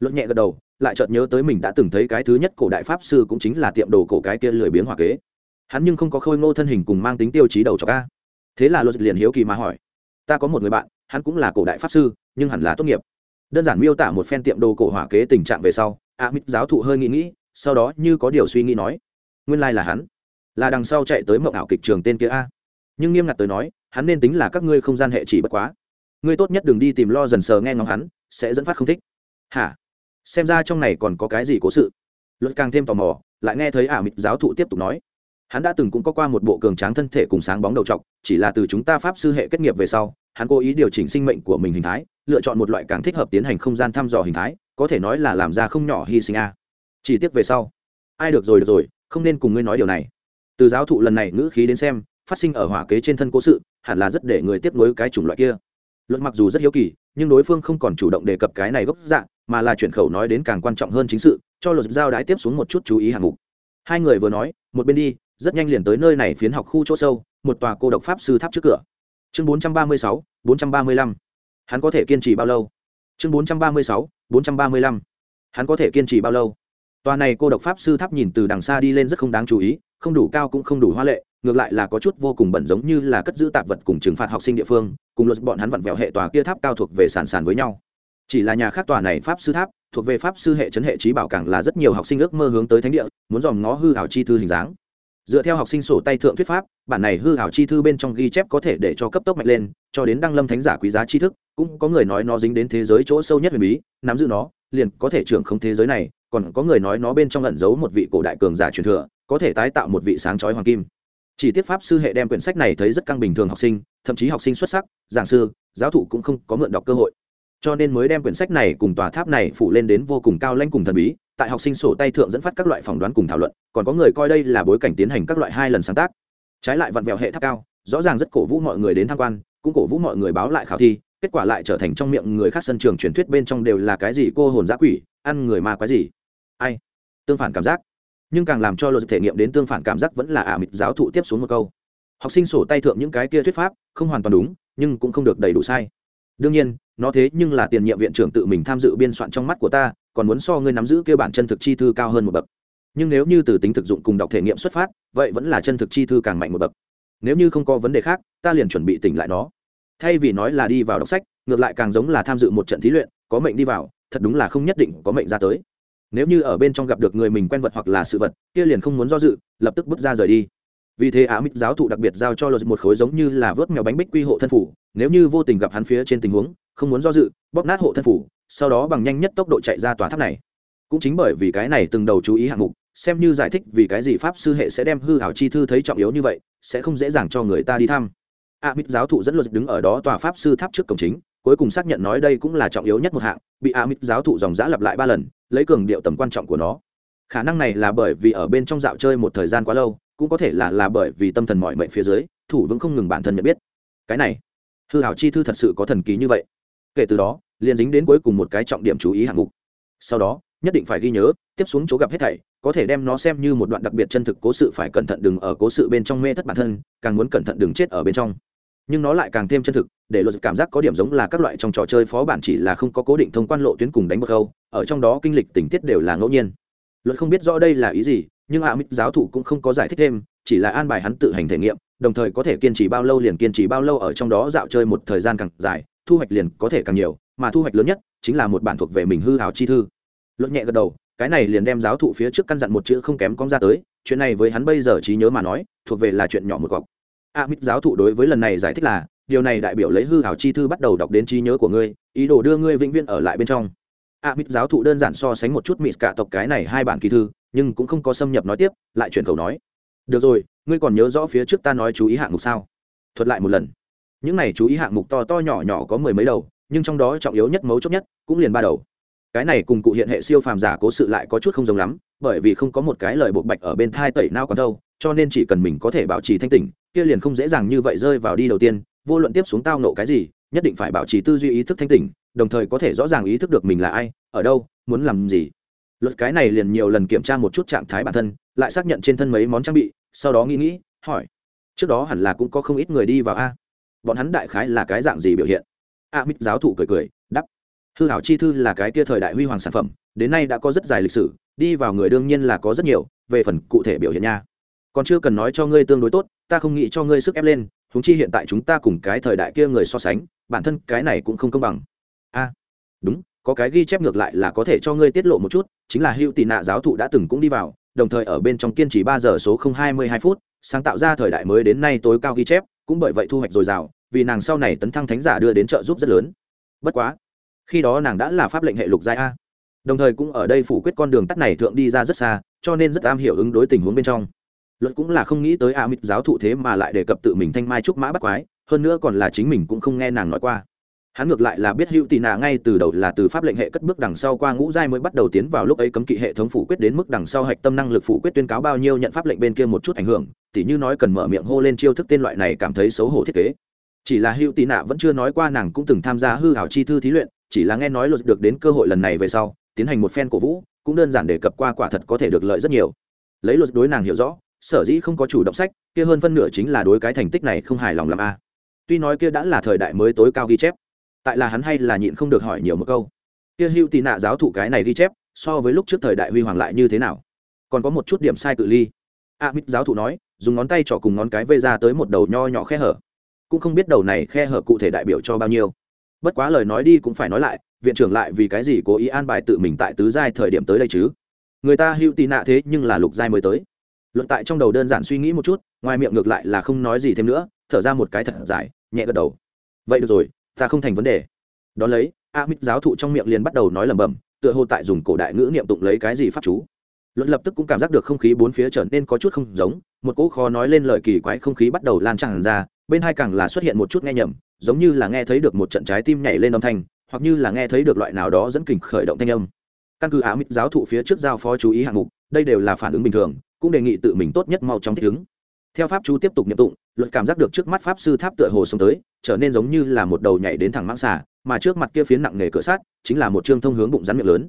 luật nhẹ gật đầu, lại chợt nhớ tới mình đã từng thấy cái thứ nhất cổ đại pháp sư cũng chính là tiệm đồ cổ cái kia lười biếng hỏa kế. Hắn nhưng không có khôi ngô thân hình cùng mang tính tiêu chí đầu cho ca thế là luật liền hiếu kỳ mà hỏi, ta có một người bạn, hắn cũng là cổ đại pháp sư, nhưng hẳn là tốt nghiệp. Đơn giản miêu tả một phen tiệm đồ cổ hỏa kế tình trạng về sau, a mít giáo thụ hơi nghĩ nghĩ, sau đó như có điều suy nghĩ nói, nguyên lai là hắn, là đằng sau chạy tới mộng ảo kịch trường tên kia a. Nhưng nghiêm ngặt tới nói, hắn nên tính là các ngươi không gian hệ chỉ bất quá. Ngươi tốt nhất đừng đi tìm lo dần sờ nghe ngóng hắn, sẽ dẫn phát không thích. Hả? Xem ra trong này còn có cái gì cố sự. Luật càng thêm tò mò, lại nghe thấy ả mịt giáo thụ tiếp tục nói. Hắn đã từng cũng có qua một bộ cường tráng thân thể cùng sáng bóng đầu trọc, chỉ là từ chúng ta pháp sư hệ kết nghiệp về sau, hắn cố ý điều chỉnh sinh mệnh của mình hình thái, lựa chọn một loại càng thích hợp tiến hành không gian thăm dò hình thái, có thể nói là làm ra không nhỏ hy sinh a. Chỉ tiếc về sau, ai được rồi được rồi, không nên cùng ngươi nói điều này. Từ giáo thụ lần này ngữ khí đến xem, phát sinh ở hỏa kế trên thân cố sự, hẳn là rất để người tiếp nối cái chủng loại kia. Luật mặc dù rất hiếu kỳ, nhưng đối phương không còn chủ động đề cập cái này gốc dạng mà là chuyển khẩu nói đến càng quan trọng hơn chính sự, cho luật giao đái tiếp xuống một chút chú ý hạng mục. Hai người vừa nói, một bên đi, rất nhanh liền tới nơi này phiến học khu chỗ sâu, một tòa cô độc pháp sư tháp trước cửa. Chương bốn trăm ba mươi sáu, bốn trăm ba mươi lăm. Hắn có thể kiên trì bao lâu? Chương bốn trăm ba mươi sáu, bốn trăm ba mươi lăm. Hắn có thể kiên trì bao lâu? Tòa này cô độc pháp sư tháp nhìn từ đằng xa đi lên rất không đáng chú ý, không đủ cao cũng không đủ hoa lệ, ngược lại là có chút vô cùng bẩn giống như là cất giữ tạp vật cùng trừng phạt học sinh địa phương, cùng luật bọn hắn vặn vẹo hệ tòa kia tháp cao thuộc về sàn sàn với nhau chỉ là nhà khác tòa này pháp sư tháp, thuộc về pháp sư hệ chấn hệ trí bảo càng là rất nhiều học sinh ước mơ hướng tới thánh địa, muốn dòm ngó hư hảo chi thư hình dáng. Dựa theo học sinh sổ tay thượng thuyết pháp, bản này hư hảo chi thư bên trong ghi chép có thể để cho cấp tốc mạnh lên, cho đến đăng lâm thánh giả quý giá tri thức, cũng có người nói nó dính đến thế giới chỗ sâu nhất huyền bí, nắm giữ nó, liền có thể trưởng không thế giới này, còn có người nói nó bên trong ẩn giấu một vị cổ đại cường giả truyền thừa, có thể tái tạo một vị sáng chói hoàng kim. Chỉ tiếp pháp sư hệ đem quyển sách này thấy rất căng bình thường học sinh, thậm chí học sinh xuất sắc, giảng sư, giáo thụ cũng không có mượn đọc cơ hội cho nên mới đem quyển sách này cùng tòa tháp này phủ lên đến vô cùng cao lãnh cùng thần bí, tại học sinh sổ tay thượng dẫn phát các loại phỏng đoán cùng thảo luận, còn có người coi đây là bối cảnh tiến hành các loại hai lần sáng tác. Trái lại vặn vẹo hệ tháp cao, rõ ràng rất cổ vũ mọi người đến tham quan, cũng cổ vũ mọi người báo lại khảo thi, kết quả lại trở thành trong miệng người khác sân trường truyền thuyết bên trong đều là cái gì cô hồn giã quỷ, ăn người ma quái gì. Ai? Tương phản cảm giác. Nhưng càng làm cho luật thể nghiệm đến tương phản cảm giác vẫn là ả mịt giáo thụ tiếp xuống một câu. Học sinh sổ tay thượng những cái kia thuyết pháp, không hoàn toàn đúng, nhưng cũng không được đầy đủ sai đương nhiên, nó thế nhưng là tiền nhiệm viện trưởng tự mình tham dự biên soạn trong mắt của ta, còn muốn so ngươi nắm giữ kêu bản chân thực chi thư cao hơn một bậc. Nhưng nếu như từ tính thực dụng cùng đọc thể nghiệm xuất phát, vậy vẫn là chân thực chi thư càng mạnh một bậc. Nếu như không có vấn đề khác, ta liền chuẩn bị tỉnh lại nó. Thay vì nói là đi vào đọc sách, ngược lại càng giống là tham dự một trận thí luyện, có mệnh đi vào, thật đúng là không nhất định có mệnh ra tới. Nếu như ở bên trong gặp được người mình quen vật hoặc là sự vật, kia liền không muốn do dự, lập tức bước ra rời đi vì thế á mít giáo thụ đặc biệt giao cho luật một khối giống như là vớt mèo bánh bích quy hộ thân phủ, nếu như vô tình gặp hắn phía trên tình huống, không muốn do dự, bóp nát hộ thân phủ, sau đó bằng nhanh nhất tốc độ chạy ra tòa tháp này. Cũng chính bởi vì cái này từng đầu chú ý hạng mục, xem như giải thích vì cái gì pháp sư hệ sẽ đem hư hảo chi thư thấy trọng yếu như vậy, sẽ không dễ dàng cho người ta đi thăm. A mít giáo thụ dẫn luật đứng ở đó tòa pháp sư tháp trước cổng chính, cuối cùng xác nhận nói đây cũng là trọng yếu nhất một hạng, bị a mít giáo thụ dòng giã lặp lại ba lần, lấy cường điệu tầm quan trọng của nó. Khả năng này là bởi vì ở bên trong dạo chơi một thời gian quá lâu cũng có thể là là bởi vì tâm thần mọi mệnh phía dưới, thủ vững không ngừng bản thân nhận biết. Cái này, hư hảo chi thư thật sự có thần ký như vậy. Kể từ đó, liền dính đến cuối cùng một cái trọng điểm chú ý hạng mục. Sau đó, nhất định phải ghi nhớ, tiếp xuống chỗ gặp hết thảy, có thể đem nó xem như một đoạn đặc biệt chân thực cố sự phải cẩn thận đừng ở cố sự bên trong mê thất bản thân, càng muốn cẩn thận đừng chết ở bên trong. Nhưng nó lại càng thêm chân thực, để luật cảm giác có điểm giống là các loại trong trò chơi phó bản chỉ là không có cố định thông quan lộ tuyến cùng đánh bậc khâu ở trong đó kinh lịch tình tiết đều là ngẫu nhiên. Luật không biết rõ đây là ý gì nhưng ạ à, mít giáo thụ cũng không có giải thích thêm chỉ là an bài hắn tự hành thể nghiệm đồng thời có thể kiên trì bao lâu liền kiên trì bao lâu ở trong đó dạo chơi một thời gian càng dài thu hoạch liền có thể càng nhiều mà thu hoạch lớn nhất chính là một bản thuộc về mình hư hào chi thư. Luật nhẹ gật đầu cái này liền đem giáo thụ phía trước căn dặn một chữ không kém con ra tới chuyện này với hắn bây giờ trí nhớ mà nói thuộc về là chuyện nhỏ một cọc. A mít giáo thụ đối với lần này giải thích là điều này đại biểu lấy hư hảo chi thư bắt đầu đọc đến trí nhớ của ngươi ý đồ đưa ngươi vĩnh viễn ở lại bên trong. A mít giáo thụ đơn giản so sánh một chút mịt cả tộc cái này hai bản kỳ thư nhưng cũng không có xâm nhập nói tiếp, lại chuyển khẩu nói. Được rồi, ngươi còn nhớ rõ phía trước ta nói chú ý hạng mục sao? Thuật lại một lần. Những này chú ý hạng mục to to nhỏ nhỏ có mười mấy đầu, nhưng trong đó trọng yếu nhất mấu chốt nhất cũng liền ba đầu. Cái này cùng cụ hiện hệ siêu phàm giả cố sự lại có chút không giống lắm, bởi vì không có một cái lời buộc bạch ở bên thai tẩy nao còn đâu, cho nên chỉ cần mình có thể bảo trì thanh tỉnh, kia liền không dễ dàng như vậy rơi vào đi đầu tiên, vô luận tiếp xuống tao nộ cái gì, nhất định phải bảo trì tư duy ý thức thanh tỉnh, đồng thời có thể rõ ràng ý thức được mình là ai, ở đâu, muốn làm gì luật cái này liền nhiều lần kiểm tra một chút trạng thái bản thân, lại xác nhận trên thân mấy món trang bị, sau đó nghĩ nghĩ, hỏi. Trước đó hẳn là cũng có không ít người đi vào a. Bọn hắn đại khái là cái dạng gì biểu hiện? A mít giáo thụ cười cười đắp hư hảo chi thư là cái kia thời đại huy hoàng sản phẩm, đến nay đã có rất dài lịch sử, đi vào người đương nhiên là có rất nhiều, về phần cụ thể biểu hiện nha. Còn chưa cần nói cho ngươi tương đối tốt, ta không nghĩ cho ngươi sức ép lên húng chi hiện tại chúng ta cùng cái thời đại kia người so sánh, bản thân cái này cũng không công bằng. A. Đúng có cái ghi chép ngược lại là có thể cho ngươi tiết lộ một chút, chính là hữu tị nạ giáo thụ đã từng cũng đi vào, đồng thời ở bên trong kiên trì ba giờ số không hai mươi hai phút, sáng tạo ra thời đại mới đến nay tối cao ghi chép, cũng bởi vậy thu hoạch dồi dào, vì nàng sau này tấn thăng thánh giả đưa đến trợ giúp rất lớn. Bất quá, khi đó nàng đã là pháp lệnh hệ lục giai a. Đồng thời cũng ở đây phủ quyết con đường tắt này thượng đi ra rất xa, cho nên rất am hiểu ứng đối tình huống bên trong. Luật cũng là không nghĩ tới a mít giáo thụ thế mà lại đề cập tự mình thanh mai trúc mã bắt quái, hơn nữa còn là chính mình cũng không nghe nàng nói qua hắn ngược lại là biết hữu tì nạ ngay từ đầu là từ pháp lệnh hệ cất bước đằng sau qua ngũ giai mới bắt đầu tiến vào lúc ấy cấm kỵ hệ thống phủ quyết đến mức đằng sau hạch tâm năng lực phủ quyết tuyên cáo bao nhiêu nhận pháp lệnh bên kia một chút ảnh hưởng, tỉ như nói cần mở miệng hô lên chiêu thức tên loại này cảm thấy xấu hổ thiết kế. Chỉ là hữu tì nạ vẫn chưa nói qua nàng cũng từng tham gia hư hảo chi thư thí luyện, chỉ là nghe nói luật được đến cơ hội lần này về sau, tiến hành một phen cổ vũ, cũng đơn giản đề cập qua quả thật có thể được lợi rất nhiều. Lấy luật đối nàng hiểu rõ, sở dĩ không có chủ động sách, kia hơn phân nửa chính là đối cái thành tích này không hài lòng làm a. Tuy nói kia đã là thời đại mới tối cao ghi chép tại là hắn hay là nhịn không được hỏi nhiều một câu. Kia hữu tị nạ giáo thụ cái này ghi chép, so với lúc trước thời đại huy hoàng lại như thế nào? Còn có một chút điểm sai cự ly. A mít giáo thụ nói, dùng ngón tay trỏ cùng ngón cái vây ra tới một đầu nho nhỏ khe hở. Cũng không biết đầu này khe hở cụ thể đại biểu cho bao nhiêu. Bất quá lời nói đi cũng phải nói lại, viện trưởng lại vì cái gì cố ý an bài tự mình tại tứ giai thời điểm tới đây chứ? Người ta hữu tị nạ thế nhưng là lục giai mới tới. Luận tại trong đầu đơn giản suy nghĩ một chút, ngoài miệng ngược lại là không nói gì thêm nữa, thở ra một cái thật dài, nhẹ gật đầu. Vậy được rồi ta không thành vấn đề. Đ ó lấy a mít giáo thụ trong miệng liền bắt đầu nói lẩm bẩm, tựa hồ tại dùng cổ đại ngữ niệm tụng lấy cái gì pháp chú. Luật lập tức cũng cảm giác được không khí bốn phía trở nên có chút không giống, một cỗ khó nói lên lời kỳ quái không khí bắt đầu lan tràn ra, bên hai càng là xuất hiện một chút nghe nhầm, giống như là nghe thấy được một trận trái tim nhảy lên âm thanh, hoặc như là nghe thấy được loại nào đó dẫn kình khởi động thanh âm. Căn cứ á mít giáo thụ phía trước giao phó chú ý hạng mục, đây đều là phản ứng bình thường, cũng đề nghị tự mình tốt nhất mau chóng thích ứng. Theo pháp chú tiếp tục nhiệm tụng luật cảm giác được trước mắt pháp sư tháp tựa hồ sống tới, trở nên giống như là một đầu nhảy đến thẳng mang xả mà trước mặt kia phiến nặng nghề cửa sát chính là một chương thông hướng bụng rắn miệng lớn.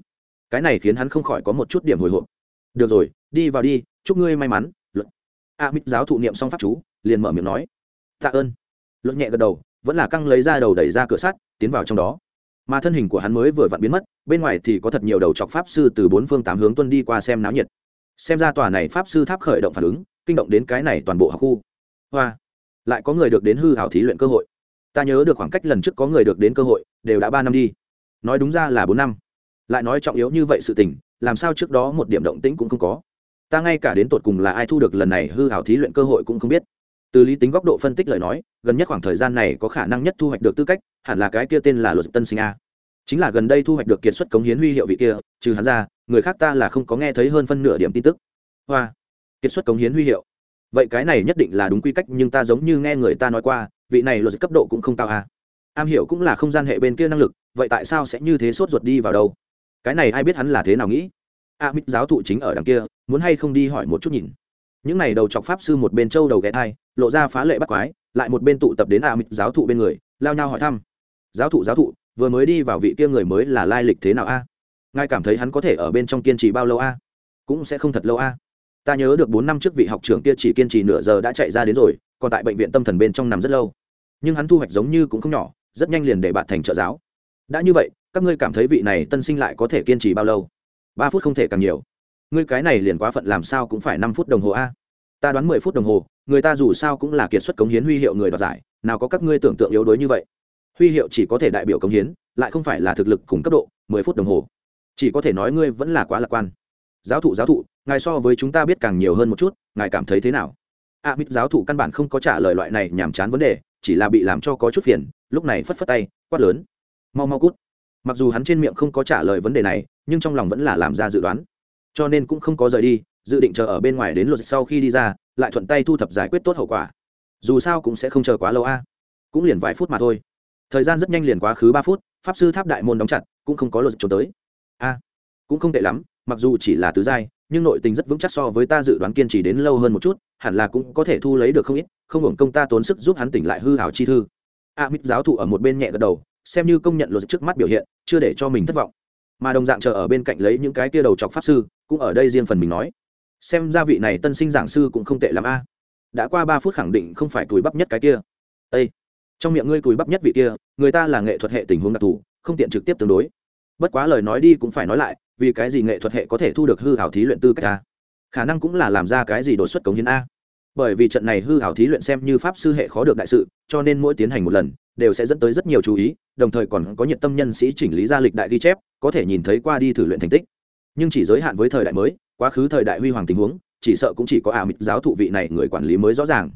Cái này khiến hắn không khỏi có một chút điểm hồi hộp. Được rồi, đi vào đi, chúc ngươi may mắn, luật. A mít giáo thụ niệm xong pháp chú, liền mở miệng nói. Tạ ơn. Luật nhẹ gật đầu, vẫn là căng lấy ra đầu đẩy ra cửa sắt, tiến vào trong đó. Mà thân hình của hắn mới vừa vặn biến mất, bên ngoài thì có thật nhiều đầu chọc pháp sư từ bốn phương tám hướng tuân đi qua xem náo nhiệt. Xem ra tòa này pháp sư tháp khởi động phản ứng, kinh động đến cái này toàn bộ học khu hoa. Lại có người được đến hư hảo thí luyện cơ hội. Ta nhớ được khoảng cách lần trước có người được đến cơ hội, đều đã ba năm đi. Nói đúng ra là bốn năm. Lại nói trọng yếu như vậy sự tình, làm sao trước đó một điểm động tĩnh cũng không có. Ta ngay cả đến tột cùng là ai thu được lần này hư hảo thí luyện cơ hội cũng không biết. Từ lý tính góc độ phân tích lời nói, gần nhất khoảng thời gian này có khả năng nhất thu hoạch được tư cách, hẳn là cái kia tên là luật tân sinh a. Chính là gần đây thu hoạch được kiệt xuất cống hiến huy hiệu vị kia, trừ hắn ra, người khác ta là không có nghe thấy hơn phân nửa điểm tin tức. Hoa. Kiệt xuất cống hiến huy hiệu vậy cái này nhất định là đúng quy cách, nhưng ta giống như nghe người ta nói qua, vị này luật cấp độ cũng không cao à. am hiểu cũng là không gian hệ bên kia năng lực, vậy tại sao sẽ như thế sốt ruột đi vào đâu? Cái này ai biết hắn là thế nào nghĩ? A mít giáo thụ chính ở đằng kia, muốn hay không đi hỏi một chút nhìn. Những n à y đầu chọc pháp sư một bên châu đầu ghé thai, lộ ra phá lệ bắt quái, lại một bên tụ tập đến a mít giáo thụ bên người, lao nhau hỏi thăm. Giáo thụ giáo thụ, vừa mới đi vào vị kia người mới là lai lịch thế nào a? Ngài cảm thấy hắn có thể ở bên trong kiên trì bao lâu a? Cũng sẽ không thật lâu a ta nhớ được bốn năm trước vị học trưởng kia chỉ kiên trì nửa giờ đã chạy ra đến rồi, còn tại bệnh viện tâm thần bên trong nằm rất lâu. Nhưng hắn thu hoạch giống như cũng không nhỏ, rất nhanh liền để bạn thành trợ giáo. Đã như vậy, các ngươi cảm thấy vị này tân sinh lại có thể kiên trì bao lâu? Ba phút không thể càng nhiều. Ngươi cái này liền quá phận làm sao cũng phải năm phút đồng hồ a. Ta đoán mười phút đồng hồ, người ta dù sao cũng là kiệt xuất cống hiến huy hiệu người đoạt giải, nào có các ngươi tưởng tượng yếu đuối như vậy. Huy hiệu chỉ có thể đại biểu công hiến, lại không phải là thực lực cùng cấp độ, mười phút đồng hồ. Chỉ có thể nói ngươi vẫn là quá lạc quan giáo thụ giáo thụ, ngài so với chúng ta biết càng nhiều hơn một chút, ngài cảm thấy thế nào? A mít giáo thụ căn bản không có trả lời loại này nhàm chán vấn đề, chỉ là bị làm cho có chút phiền, lúc này phất phất tay, quát lớn. Mau mau cút. Mặc dù hắn trên miệng không có trả lời vấn đề này, nhưng trong lòng vẫn là làm ra dự đoán. Cho nên cũng không có rời đi, dự định chờ ở bên ngoài đến luật sau khi đi ra, lại thuận tay thu thập giải quyết tốt hậu quả. Dù sao cũng sẽ không chờ quá lâu a. Cũng liền vài phút mà thôi. Thời gian rất nhanh liền quá khứ ba phút, pháp sư tháp đại môn đóng chặt, cũng không có luật trốn tới. A cũng không tệ lắm, mặc dù chỉ là tứ giai, nhưng nội tình rất vững chắc so với ta dự đoán kiên trì đến lâu hơn một chút, hẳn là cũng có thể thu lấy được không ít, không hưởng công ta tốn sức giúp hắn tỉnh lại hư hảo chi thư. A mít giáo thụ ở một bên nhẹ gật đầu, xem như công nhận luật trước mắt biểu hiện, chưa để cho mình thất vọng. Mà đồng dạng chờ ở bên cạnh lấy những cái kia đầu chọc pháp sư, cũng ở đây riêng phần mình nói. Xem ra vị này tân sinh giảng sư cũng không tệ lắm a. Đã qua ba phút khẳng định không phải cùi bắp nhất cái kia. Ây trong miệng ngươi cùi bắp nhất vị kia, người ta là nghệ thuật hệ tình huống đặc thù, không tiện trực tiếp tương đối bất quá lời nói đi cũng phải nói lại, vì cái gì nghệ thuật hệ có thể thu được hư hảo thí luyện tư cách a khả năng cũng là làm ra cái gì đột xuất cống hiến a. Bởi vì trận này hư hảo thí luyện xem như pháp sư hệ khó được đại sự, cho nên mỗi tiến hành một lần, đều sẽ dẫn tới rất nhiều chú ý, đồng thời còn có nhiệt tâm nhân sĩ chỉnh lý ra lịch đại ghi chép, có thể nhìn thấy qua đi thử luyện thành tích. Nhưng chỉ giới hạn với thời đại mới, quá khứ thời đại huy hoàng tình huống, chỉ sợ cũng chỉ có ả mịt giáo thụ vị này người quản lý mới rõ ràng.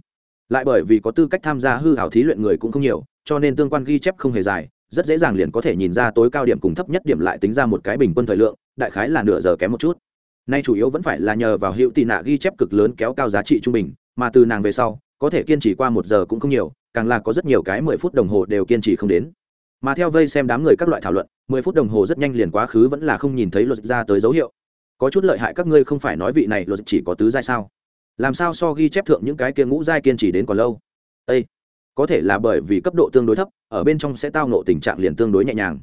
Lại bởi vì có tư cách tham gia hư hảo thí luyện người cũng không nhiều, cho nên tương quan ghi chép không hề dài rất dễ dàng liền có thể nhìn ra tối cao điểm cùng thấp nhất điểm lại tính ra một cái bình quân thời lượng, đại khái là nửa giờ kém một chút. Nay chủ yếu vẫn phải là nhờ vào hiệu tị nạ ghi chép cực lớn kéo cao giá trị trung bình, mà từ nàng về sau, có thể kiên trì qua một giờ cũng không nhiều, càng là có rất nhiều cái mười phút đồng hồ đều kiên trì không đến. Mà theo vây xem đám người các loại thảo luận, mười phút đồng hồ rất nhanh liền quá khứ vẫn là không nhìn thấy luật ra tới dấu hiệu. Có chút lợi hại các ngươi không phải nói vị này luật chỉ có tứ giai sao? Làm sao so ghi chép thượng những cái kia ngũ giai kiên trì đến còn lâu? Ê! Có thể là bởi vì cấp độ tương đối thấp, ở bên trong sẽ tao nộ tình trạng liền tương đối nhẹ nhàng.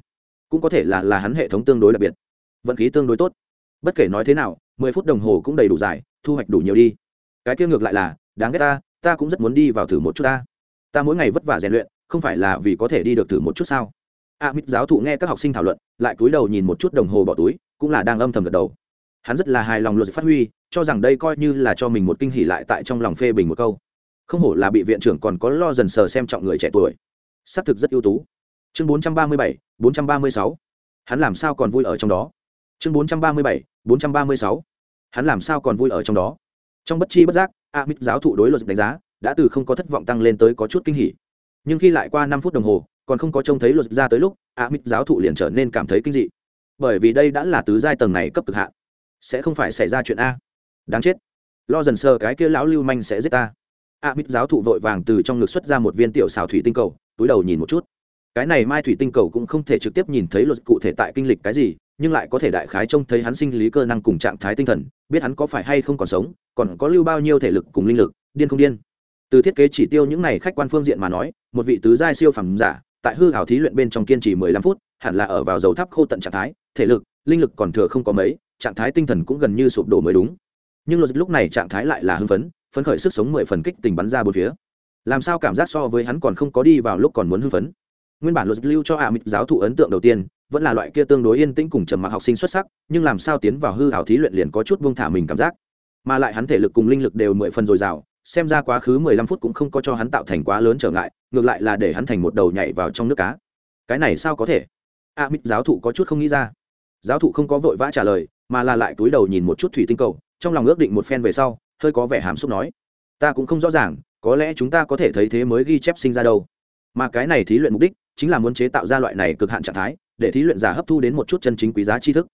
Cũng có thể là là hắn hệ thống tương đối đặc biệt. Vận khí tương đối tốt. Bất kể nói thế nào, mười phút đồng hồ cũng đầy đủ dài, thu hoạch đủ nhiều đi. Cái kia ngược lại là, đáng ghét ta ta cũng rất muốn đi vào thử một chút ta. Ta mỗi ngày vất vả rèn luyện, không phải là vì có thể đi được thử một chút sao? A mít giáo thụ nghe các học sinh thảo luận, lại cúi đầu nhìn một chút đồng hồ bỏ túi, cũng là đang âm thầm gật đầu. Hắn rất là hài lòng luật phát huy, cho rằng đây coi như là cho mình một kinh hỉ lại tại trong lòng phê bình một câu không hổ là bị viện trưởng còn có lo dần sờ xem trọng người trẻ tuổi. Xác thực rất ưu tú. Chương 437, 436. hắn làm sao còn vui ở trong đó? Chương 437, 436. hắn làm sao còn vui ở trong đó? Trong bất chi bất giác a mít giáo thụ đối luật đánh giá đã từ không có thất vọng tăng lên tới có chút kinh hỉ. Nhưng khi lại qua năm phút đồng hồ còn không có trông thấy luật ra tới lúc a mít giáo thụ liền trở nên cảm thấy kinh dị. Bởi vì đây đã là tứ giai tầng này cấp cực hạn. Sẽ không phải xảy ra chuyện a. Đáng chết. Lo dần sờ cái kia lão lưu manh sẽ giết ta a mít giáo thụ vội vàng từ trong ngực xuất ra một viên tiểu xào thủy tinh cầu, túi đầu nhìn một chút. Cái này mai thủy tinh cầu cũng không thể trực tiếp nhìn thấy luật cụ thể tại kinh lịch cái gì, nhưng lại có thể đại khái trông thấy hắn sinh lý cơ năng cùng trạng thái tinh thần, biết hắn có phải hay không còn sống, còn có lưu bao nhiêu thể lực cùng linh lực, điên không điên. Từ thiết kế chỉ tiêu những này khách quan phương diện mà nói, một vị tứ giai siêu phẩm giả, tại hư hảo thí luyện bên trong kiên trì mười lăm phút, hẳn là ở vào dầu thắp khô tận trạng thái, thể lực, linh lực còn thừa không có mấy, trạng thái tinh thần cũng gần như sụp đổ mới đúng. Nhưng luật lúc này trạng thái lại là hưng phấn phấn khởi sức sống mười phần kích tình bắn ra bốn phía. Làm sao cảm giác so với hắn còn không có đi vào lúc còn muốn hưng phấn? Nguyên bản luật lưu cho hạ mịch giáo thụ ấn tượng đầu tiên, vẫn là loại kia tương đối yên tĩnh cùng trầm mặc học sinh xuất sắc, nhưng làm sao tiến vào hư hảo thí luyện liền có chút buông thả mình cảm giác. Mà lại hắn thể lực cùng linh lực đều mười phần dồi dào, xem ra quá khứ mười lăm phút cũng không có cho hắn tạo thành quá lớn trở ngại, ngược lại là để hắn thành một đầu nhảy vào trong nước cá. Cái này sao có thể? A mít giáo thụ có chút không nghĩ ra. Giáo thụ không có vội vã trả lời, mà là lại túi đầu nhìn một chút thủy tinh cầu, trong lòng ước định một phen về sau hơi có vẻ hàm xúc nói, ta cũng không rõ ràng, có lẽ chúng ta có thể thấy thế mới ghi chép sinh ra đâu. Mà cái này thí luyện mục đích chính là muốn chế tạo ra loại này cực hạn trạng thái, để thí luyện giả hấp thu đến một chút chân chính quý giá tri thức.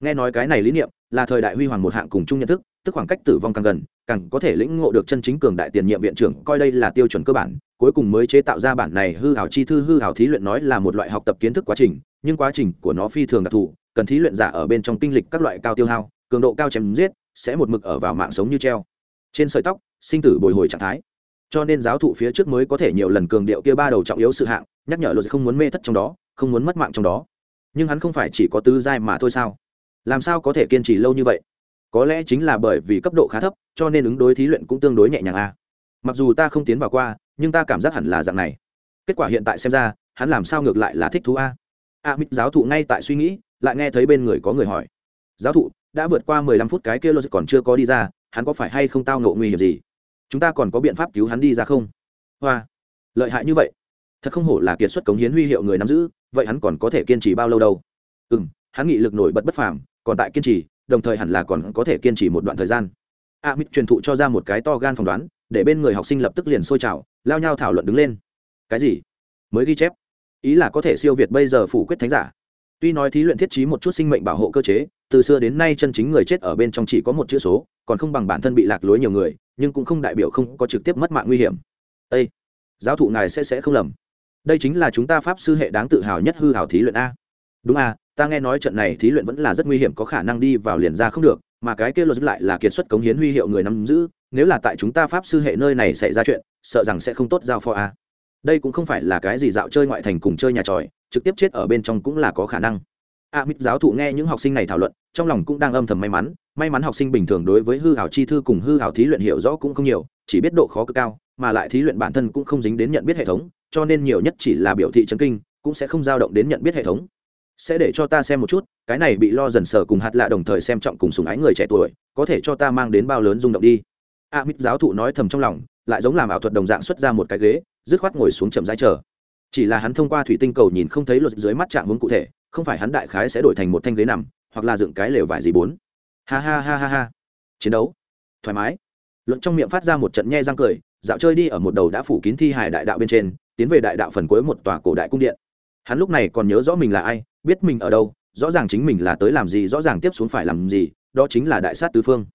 Nghe nói cái này lý niệm là thời đại huy hoàng một hạng cùng chung nhận thức, tức khoảng cách tử vong càng gần, càng có thể lĩnh ngộ được chân chính cường đại tiền nhiệm viện trưởng, coi đây là tiêu chuẩn cơ bản, cuối cùng mới chế tạo ra bản này hư hảo chi thư, hư hảo thí luyện nói là một loại học tập kiến thức quá trình, nhưng quá trình của nó phi thường đặc thù, cần thí luyện giả ở bên trong kinh lịch các loại cao tiêu hao, cường độ cao chém giết, sẽ một mực ở vào mạng sống như treo trên sợi tóc, sinh tử bồi hồi trạng thái. Cho nên giáo thụ phía trước mới có thể nhiều lần cường điệu kia ba đầu trọng yếu sự hạng, nhắc nhở luật không muốn mê thất trong đó, không muốn mất mạng trong đó. Nhưng hắn không phải chỉ có tứ giai mà thôi sao? Làm sao có thể kiên trì lâu như vậy? Có lẽ chính là bởi vì cấp độ khá thấp, cho nên ứng đối thí luyện cũng tương đối nhẹ nhàng a. Mặc dù ta không tiến vào qua, nhưng ta cảm giác hẳn là dạng này. Kết quả hiện tại xem ra, hắn làm sao ngược lại là thích thú a? A mít giáo thụ ngay tại suy nghĩ, lại nghe thấy bên người có người hỏi. Giáo thụ, đã vượt qua mười lăm phút cái kia lô còn chưa có đi ra hắn có phải hay không tao ngộ nguy hiểm gì? Chúng ta còn có biện pháp cứu hắn đi ra không? Hoa, lợi hại như vậy, thật không hổ là kiệt xuất cống hiến huy hiệu người nắm giữ, vậy hắn còn có thể kiên trì bao lâu đâu? Ừ m hắn nghị lực nổi bật bất phàm, còn tại kiên trì, đồng thời hẳn là còn có thể kiên trì một đoạn thời gian. A mít truyền thụ cho ra một cái to gan phỏng đoán, để bên người học sinh lập tức liền sôi trào, lao nhau thảo luận đứng lên. Cái gì? Mới ghi chép. Ý là có thể siêu việt bây giờ phủ quyết thánh giả. Tuy nói thí luyện thiết trí một chút sinh mệnh bảo hộ cơ chế từ xưa đến nay chân chính người chết ở bên trong chỉ có một chữ số, còn không bằng bản thân bị lạc lối nhiều người, nhưng cũng không đại biểu không có trực tiếp mất mạng nguy hiểm. Ây giáo thụ ngài sẽ sẽ không lầm. Đây chính là chúng ta pháp sư hệ đáng tự hào nhất hư hào thí luyện a. Đúng a ta nghe nói trận này thí luyện vẫn là rất nguy hiểm, có khả năng đi vào liền ra không được, mà cái kia luật lại là kiệt xuất cống hiến huy hiệu người nắm giữ, nếu là tại chúng ta pháp sư hệ nơi này xảy ra chuyện, sợ rằng sẽ không tốt giao phó a. Đây cũng không phải là cái gì dạo chơi ngoại thành cùng chơi nhà tròi, trực tiếp chết ở bên trong cũng là có khả năng a mít giáo thụ nghe những học sinh này thảo luận, trong lòng cũng đang âm thầm may mắn. May mắn học sinh bình thường đối với hư hảo chi thư cùng hư hảo thí luyện hiểu rõ cũng không nhiều, chỉ biết độ khó cực cao, mà lại thí luyện bản thân cũng không dính đến nhận biết hệ thống, cho nên nhiều nhất chỉ là biểu thị chấn kinh, cũng sẽ không dao động đến nhận biết hệ thống. Sẽ để cho ta xem một chút, cái này bị lo dần sờ cùng hạt lạ đồng thời xem trọng cùng sùng ái người trẻ tuổi, có thể cho ta mang đến bao lớn rung động đi. A mít giáo thụ nói thầm trong lòng, lại giống làm ảo thuật đồng dạng xuất ra một cái ghế, dứt khoát ngồi xuống chậm rãi chờ. Chỉ là hắn thông qua thủy tinh cầu nhìn không thấy luật dưới mắt trạng hướng cụ thể không phải hắn đại khái sẽ đổi thành một thanh ghế nằm, hoặc là dựng cái lều vải gì bốn. Ha ha ha ha ha. Chiến đấu. Thoải mái. Luận trong miệng phát ra một trận nhe răng cười, dạo chơi đi ở một đầu đã phủ kín thi hài đại đạo bên trên, tiến về đại đạo phần cuối một tòa cổ đại cung điện. Hắn lúc này còn nhớ rõ mình là ai, biết mình ở đâu, rõ ràng chính mình là tới làm gì, rõ ràng tiếp xuống phải làm gì, đó chính là đại sát tứ phương.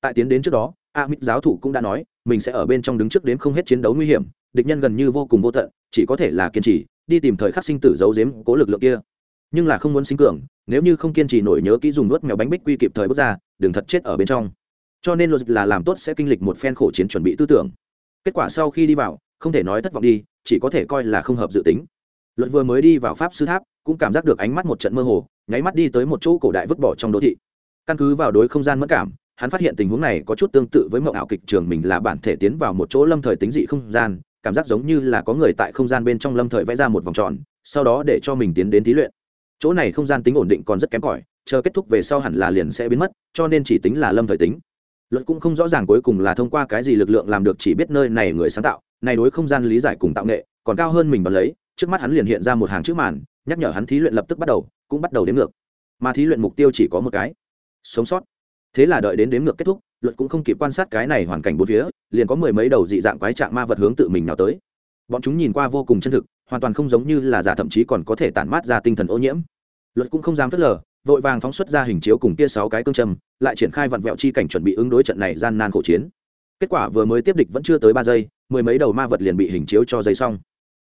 Tại tiến đến trước đó a mít giáo thủ cũng đã nói, mình sẽ ở bên trong đứng trước đến không hết chiến đấu nguy hiểm, địch nhân gần như vô cùng vô tận, chỉ có thể là kiên trì, đi tìm thời khắc sinh tử giấu giếm cố lực lượng kia nhưng là không muốn sinh cường, nếu như không kiên trì nổi nhớ kỹ dùng nuốt mèo bánh bích quy kịp thời bước ra, đừng thật chết ở bên trong. Cho nên luật là làm tốt sẽ kinh lịch một phen khổ chiến chuẩn bị tư tưởng. Kết quả sau khi đi vào, không thể nói thất vọng đi, chỉ có thể coi là không hợp dự tính. Luật vừa mới đi vào pháp sư tháp, cũng cảm giác được ánh mắt một trận mơ hồ, nháy mắt đi tới một chỗ cổ đại vứt bỏ trong đô thị. Căn cứ vào đối không gian mất cảm, hắn phát hiện tình huống này có chút tương tự với mộng ảo kịch trường mình là bản thể tiến vào một chỗ lâm thời tính dị không gian, cảm giác giống như là có người tại không gian bên trong lâm thời vẽ ra một vòng tròn, sau đó để cho mình tiến đến thí luyện chỗ này không gian tính ổn định còn rất kém cỏi, chờ kết thúc về sau hẳn là liền sẽ biến mất, cho nên chỉ tính là lâm thời tính. Luật cũng không rõ ràng cuối cùng là thông qua cái gì lực lượng làm được chỉ biết nơi này người sáng tạo, này đối không gian lý giải cùng tạo nghệ, còn cao hơn mình bật lấy, trước mắt hắn liền hiện ra một hàng chữ màn, nhắc nhở hắn thí luyện lập tức bắt đầu, cũng bắt đầu đếm ngược. Mà thí luyện mục tiêu chỉ có một cái. Sống sót. Thế là đợi đến đếm ngược kết thúc, luật cũng không kịp quan sát cái này hoàn cảnh bốn phía, liền có mười mấy đầu dị dạng quái trạng ma vật hướng tự mình nào tới. Bọn chúng nhìn qua vô cùng chân thực, hoàn toàn không giống như là giả thậm chí còn có thể tản mát ra tinh thần ô nhiễm luật cũng không dám phớt lờ, vội vàng phóng xuất ra hình chiếu cùng kia sáu cái cương châm, lại triển khai vặn vẹo chi cảnh chuẩn bị ứng đối trận này gian nan khổ chiến. Kết quả vừa mới tiếp địch vẫn chưa tới ba giây, mười mấy đầu ma vật liền bị hình chiếu cho dây xong.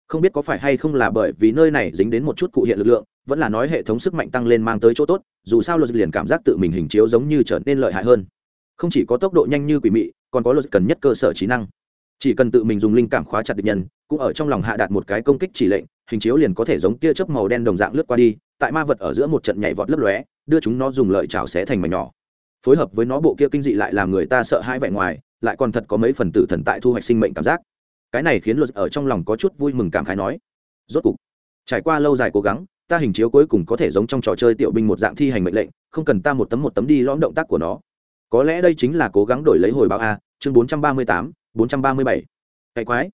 Không biết có phải hay không là bởi vì nơi này dính đến một chút cụ hiện lực lượng, vẫn là nói hệ thống sức mạnh tăng lên mang tới chỗ tốt, dù sao luật liền cảm giác tự mình hình chiếu giống như trở nên lợi hại hơn. Không chỉ có tốc độ nhanh như quỷ mị, còn có luật cần nhất cơ sở trí năng. Chỉ cần tự mình dùng linh cảm khóa chặt địch nhân, cũng ở trong lòng hạ đạt một cái công kích chỉ lệnh, hình chiếu liền có thể giống tia chớp màu đen đồng dạng lướt qua đi tại ma vật ở giữa một trận nhảy vọt lấp lóe, đưa chúng nó dùng lợi chảo xé thành mảnh nhỏ. Phối hợp với nó bộ kia kinh dị lại làm người ta sợ hãi vẻ ngoài, lại còn thật có mấy phần tử thần tại thu hoạch sinh mệnh cảm giác. Cái này khiến luật ở trong lòng có chút vui mừng cảm khái nói, rốt cục, trải qua lâu dài cố gắng, ta hình chiếu cuối cùng có thể giống trong trò chơi tiểu binh một dạng thi hành mệnh lệnh, không cần ta một tấm một tấm đi lõm động tác của nó. Có lẽ đây chính là cố gắng đổi lấy hồi báo a, chương bốn trăm ba mươi tám, bốn trăm ba mươi bảy. Cày quái.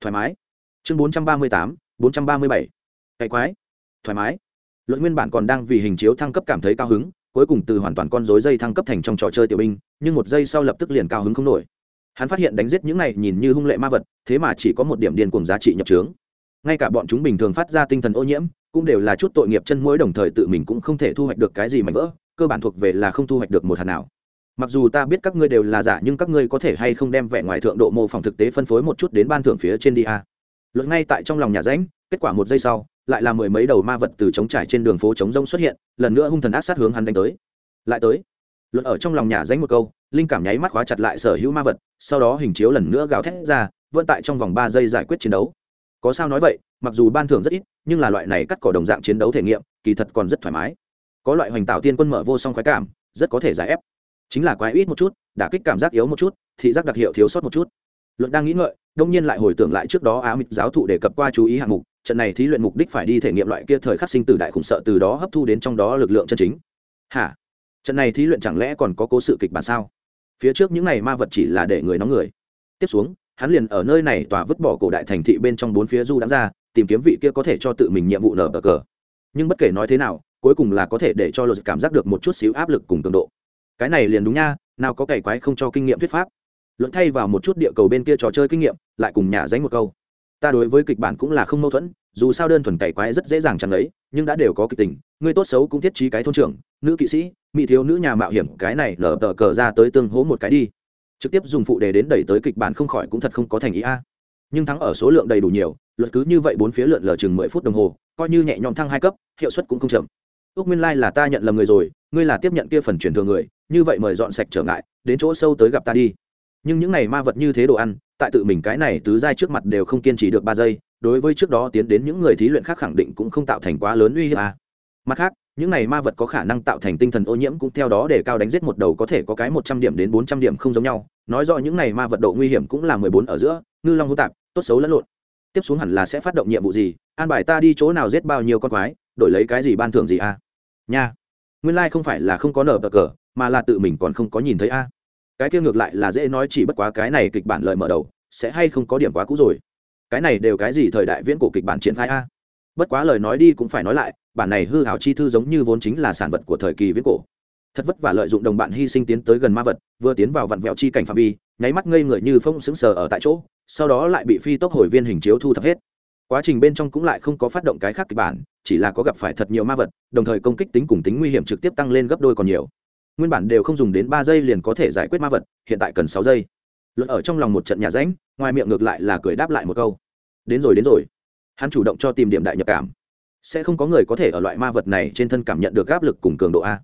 Thoải mái. Chương bốn trăm ba mươi tám, bốn trăm ba mươi bảy. Cày quái. Thoải mái luật nguyên bản còn đang vì hình chiếu thăng cấp cảm thấy cao hứng, cuối cùng từ hoàn toàn con dối dây thăng cấp thành trong trò chơi tiểu binh, nhưng một giây sau lập tức liền cao hứng không nổi. Hắn phát hiện đánh giết những này nhìn như hung lệ ma vật, thế mà chỉ có một điểm điên cùng giá trị nhập trướng ngay cả bọn chúng bình thường phát ra tinh thần ô nhiễm, cũng đều là chút tội nghiệp chân mũi đồng thời tự mình cũng không thể thu hoạch được cái gì mạnh vỡ, cơ bản thuộc về là không thu hoạch được một hạt nào. Mặc dù ta biết các ngươi đều là giả, nhưng các ngươi có thể hay không đem vẻ ngoài thượng độ mô phỏng thực tế phân phối một chút đến ban thưởng phía trên đi a? Luật ngay tại trong lòng nhà ránh kết quả một giây sau, lại là mười mấy đầu ma vật từ trống trải trên đường phố trống rông xuất hiện, lần nữa hung thần ác sát hướng hắn đánh tới. Lại tới luật ở trong lòng nhà ránh một câu, linh cảm nháy mắt khóa chặt lại sở hữu ma vật, sau đó hình chiếu lần nữa gào thét ra, vẫn tại trong vòng ba giây giải quyết chiến đấu. Có sao nói vậy, mặc dù ban thưởng rất ít, nhưng là loại này cắt cỏ đồng dạng chiến đấu thể nghiệm, kỳ thật còn rất thoải mái. Có loại hoành tạo tiên quân mở vô song khoái cảm, rất có thể giải ép. Chính là quá ít một chút, đả kích cảm giác yếu một chút, thị giác đặc hiệu thiếu sót một chút luật đang nghĩ ngợi, đông nhiên lại hồi tưởng lại trước đó á mịch giáo thụ đề cập qua chú ý hạng mục, trận này thí luyện mục đích phải đi thể nghiệm loại kia thời khắc sinh tử đại khủng sợ từ đó hấp thu đến trong đó lực lượng chân chính. Hả? Trận này thí luyện chẳng lẽ còn có cố sự kịch bản sao? Phía trước những này ma vật chỉ là để người nóng người. Tiếp xuống, hắn liền ở nơi này tòa vứt bỏ cổ đại thành thị bên trong bốn phía du đáng ra, tìm kiếm vị kia có thể cho tự mình nhiệm vụ nở bờ cờ. Nhưng bất kể nói thế nào, cuối cùng là có thể để cho luật cảm giác được một chút xíu áp lực cùng cường độ. Cái này liền đúng nha, nào có cày quái không cho kinh nghiệm thuyết pháp luật thay vào một chút địa cầu bên kia trò chơi kinh nghiệm, lại cùng nhà dánh một câu. Ta đối với kịch bản cũng là không mâu thuẫn, dù sao đơn thuần cày quái rất dễ dàng chẳng lấy nhưng đã đều có kịch tình, người tốt xấu cũng thiết trí cái thôn trưởng, nữ kỵ sĩ, mỹ thiếu nữ nhà mạo hiểm, cái này lở tờ cờ ra tới tương hố một cái đi. Trực tiếp dùng phụ đề đến đẩy tới kịch bản không khỏi cũng thật không có thành ý a. Nhưng thắng ở số lượng đầy đủ nhiều, luật cứ như vậy bốn phía lượn lờ chừng mười phút đồng hồ, coi như nhẹ nhõm thăng hai cấp, hiệu suất cũng không chậm. Ước nguyên lai、like、là ta nhận lầm người rồi, ngươi là tiếp nhận kia phần truyền thừa người, như vậy mời dọn sạch trở ngại, đến chỗ sâu tới gặp ta đi nhưng những này ma vật như thế đồ ăn, tại tự mình cái này tứ giai trước mặt đều không kiên trì được ba giây, đối với trước đó tiến đến những người thí luyện khác khẳng định cũng không tạo thành quá lớn uy hiếp à. mặt khác, những này ma vật có khả năng tạo thành tinh thần ô nhiễm cũng theo đó để cao đánh giết một đầu có thể có cái một trăm điểm đến bốn trăm điểm không giống nhau nói rõ những này ma vật độ nguy hiểm cũng là mười bốn ở giữa, ngư long hô tạp, tốt xấu lẫn lộn tiếp xuống hẳn là sẽ phát động nhiệm vụ gì, an bài ta đi chỗ nào giết bao nhiêu con quái, đổi lấy cái gì ban thưởng gì a à? nha nguyên lai、like、không phải là không có nở bờ cờ, mà là tự mình còn không có nhìn thấy a cái kia ngược lại là dễ nói chỉ bất quá cái này kịch bản lợi mở đầu, sẽ hay không có điểm quá cũ rồi. Cái này đều cái gì thời đại viễn cổ kịch bản triển khai a? Bất quá lời nói đi cũng phải nói lại, bản này hư hảo chi thư giống như vốn chính là sản vật của thời kỳ viễn cổ. Thật vất vả lợi dụng đồng bạn hy sinh tiến tới gần ma vật, vừa tiến vào vặn vẹo chi cảnh phạm vi, nháy mắt ngây người như phông sững sờ ở tại chỗ, sau đó lại bị phi tốc hồi viên hình chiếu thu thập hết. Quá trình bên trong cũng lại không có phát động cái khác kịch bản, chỉ là có gặp phải thật nhiều ma vật, đồng thời công kích tính cùng tính nguy hiểm trực tiếp tăng lên gấp đôi còn nhiều nguyên bản đều không dùng đến ba giây liền có thể giải quyết ma vật, hiện tại cần sáu giây. Luật ở trong lòng một trận nhà ránh, ngoài miệng ngược lại là cười đáp lại một câu. Đến rồi đến rồi. Hắn chủ động cho tìm điểm đại nhập cảm. Sẽ không có người có thể ở loại ma vật này trên thân cảm nhận được áp lực cùng cường độ a.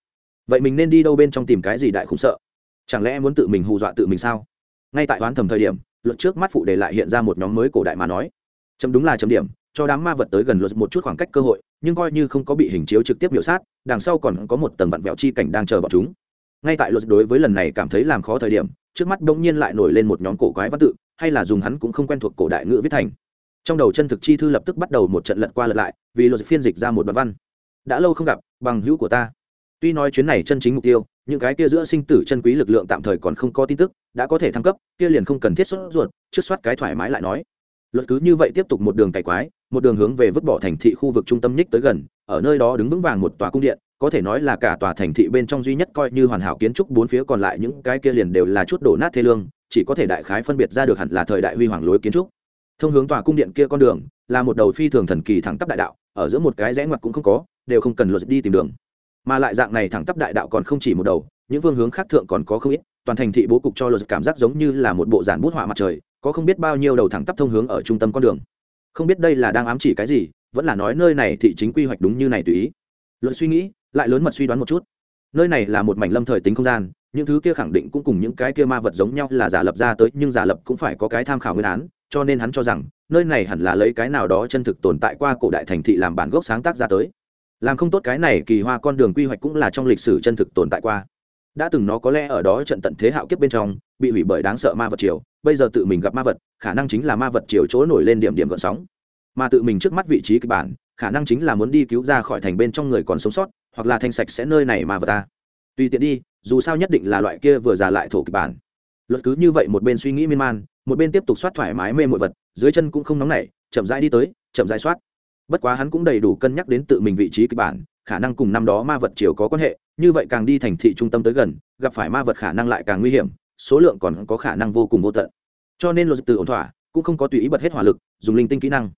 Vậy mình nên đi đâu bên trong tìm cái gì đại khủng sợ? Chẳng lẽ muốn tự mình hù dọa tự mình sao? Ngay tại đoán thầm thời điểm, luật trước mắt phụ để lại hiện ra một nhóm mới cổ đại mà nói. Chấm đúng là chấm điểm, cho đám ma vật tới gần luật một chút khoảng cách cơ hội, nhưng coi như không có bị hình chiếu trực tiếp biểu sát, đằng sau còn có một tầng vặn vẹo chi cảnh đang chờ bọn chúng ngay tại luật đối với lần này cảm thấy làm khó thời điểm, trước mắt bỗng nhiên lại nổi lên một nhóm cổ quái văn tự, hay là dùng hắn cũng không quen thuộc cổ đại ngữ viết thành. Trong đầu chân thực chi thư lập tức bắt đầu một trận lật qua lật lại, vì luật phiên dịch ra một đoạn văn. Đã lâu không gặp, bằng hữu của ta. Tuy nói chuyến này chân chính mục tiêu những cái kia giữa sinh tử chân quý lực lượng tạm thời còn không có tin tức, đã có thể thăng cấp, kia liền không cần thiết xuất ruột, trước soát cái thoải mái lại nói. Luật cứ như vậy tiếp tục một đường cày quái, một đường hướng về vứt bỏ thành thị khu vực trung tâm nhích tới gần, ở nơi đó đứng vững vàng một tòa cung điện có thể nói là cả tòa thành thị bên trong duy nhất coi như hoàn hảo kiến trúc bốn phía còn lại những cái kia liền đều là chút đổ nát thê lương, chỉ có thể đại khái phân biệt ra được hẳn là thời đại huy hoàng lối kiến trúc. Thông hướng tòa cung điện kia con đường, là một đầu phi thường thần kỳ thẳng tắp đại đạo, ở giữa một cái rẽ ngoặt cũng không có, đều không cần luật đi tìm đường. Mà lại dạng này thẳng tắp đại đạo còn không chỉ một đầu, những phương hướng khác thượng còn có không ít, toàn thành thị bố cục cho luật cảm giác giống như là một bộ giản bút họa mặt trời, có không biết bao nhiêu đầu thẳng tắp thông hướng ở trung tâm con đường. Không biết đây là đang ám chỉ cái gì, vẫn là nói nơi này thị chính quy hoạch đúng như này tùy ý. Luật suy nghĩ lại lớn mật suy đoán một chút. Nơi này là một mảnh lâm thời tính không gian, những thứ kia khẳng định cũng cùng những cái kia ma vật giống nhau là giả lập ra tới, nhưng giả lập cũng phải có cái tham khảo nguyên án, cho nên hắn cho rằng, nơi này hẳn là lấy cái nào đó chân thực tồn tại qua cổ đại thành thị làm bản gốc sáng tác ra tới. Làm không tốt cái này kỳ hoa con đường quy hoạch cũng là trong lịch sử chân thực tồn tại qua. Đã từng nó có lẽ ở đó trận tận thế hạo kiếp bên trong, bị hủy bởi đáng sợ ma vật triều, bây giờ tự mình gặp ma vật, khả năng chính là ma vật triều chỗ nổi lên điểm điểm gợn sóng. Mà tự mình trước mắt vị trí kịch bản, khả năng chính là muốn đi cứu ra khỏi thành bên trong người còn sống sót hoặc là thanh sạch sẽ nơi này mà vật ta. Tùy tiện đi, dù sao nhất định là loại kia vừa già lại thổ kịch bản. Luật cứ như vậy một bên suy nghĩ miên man, một bên tiếp tục soát thoải mái mê mọi vật, dưới chân cũng không nóng nảy, chậm rãi đi tới, chậm rãi soát. Bất quá hắn cũng đầy đủ cân nhắc đến tự mình vị trí kịch bản, khả năng cùng năm đó ma vật chiều có quan hệ, như vậy càng đi thành thị trung tâm tới gần, gặp phải ma vật khả năng lại càng nguy hiểm, số lượng còn có khả năng vô cùng vô tận. Cho nên luật từ ổn thỏa, cũng không có tùy ý bật hết hỏa lực, dùng linh tinh kỹ năng,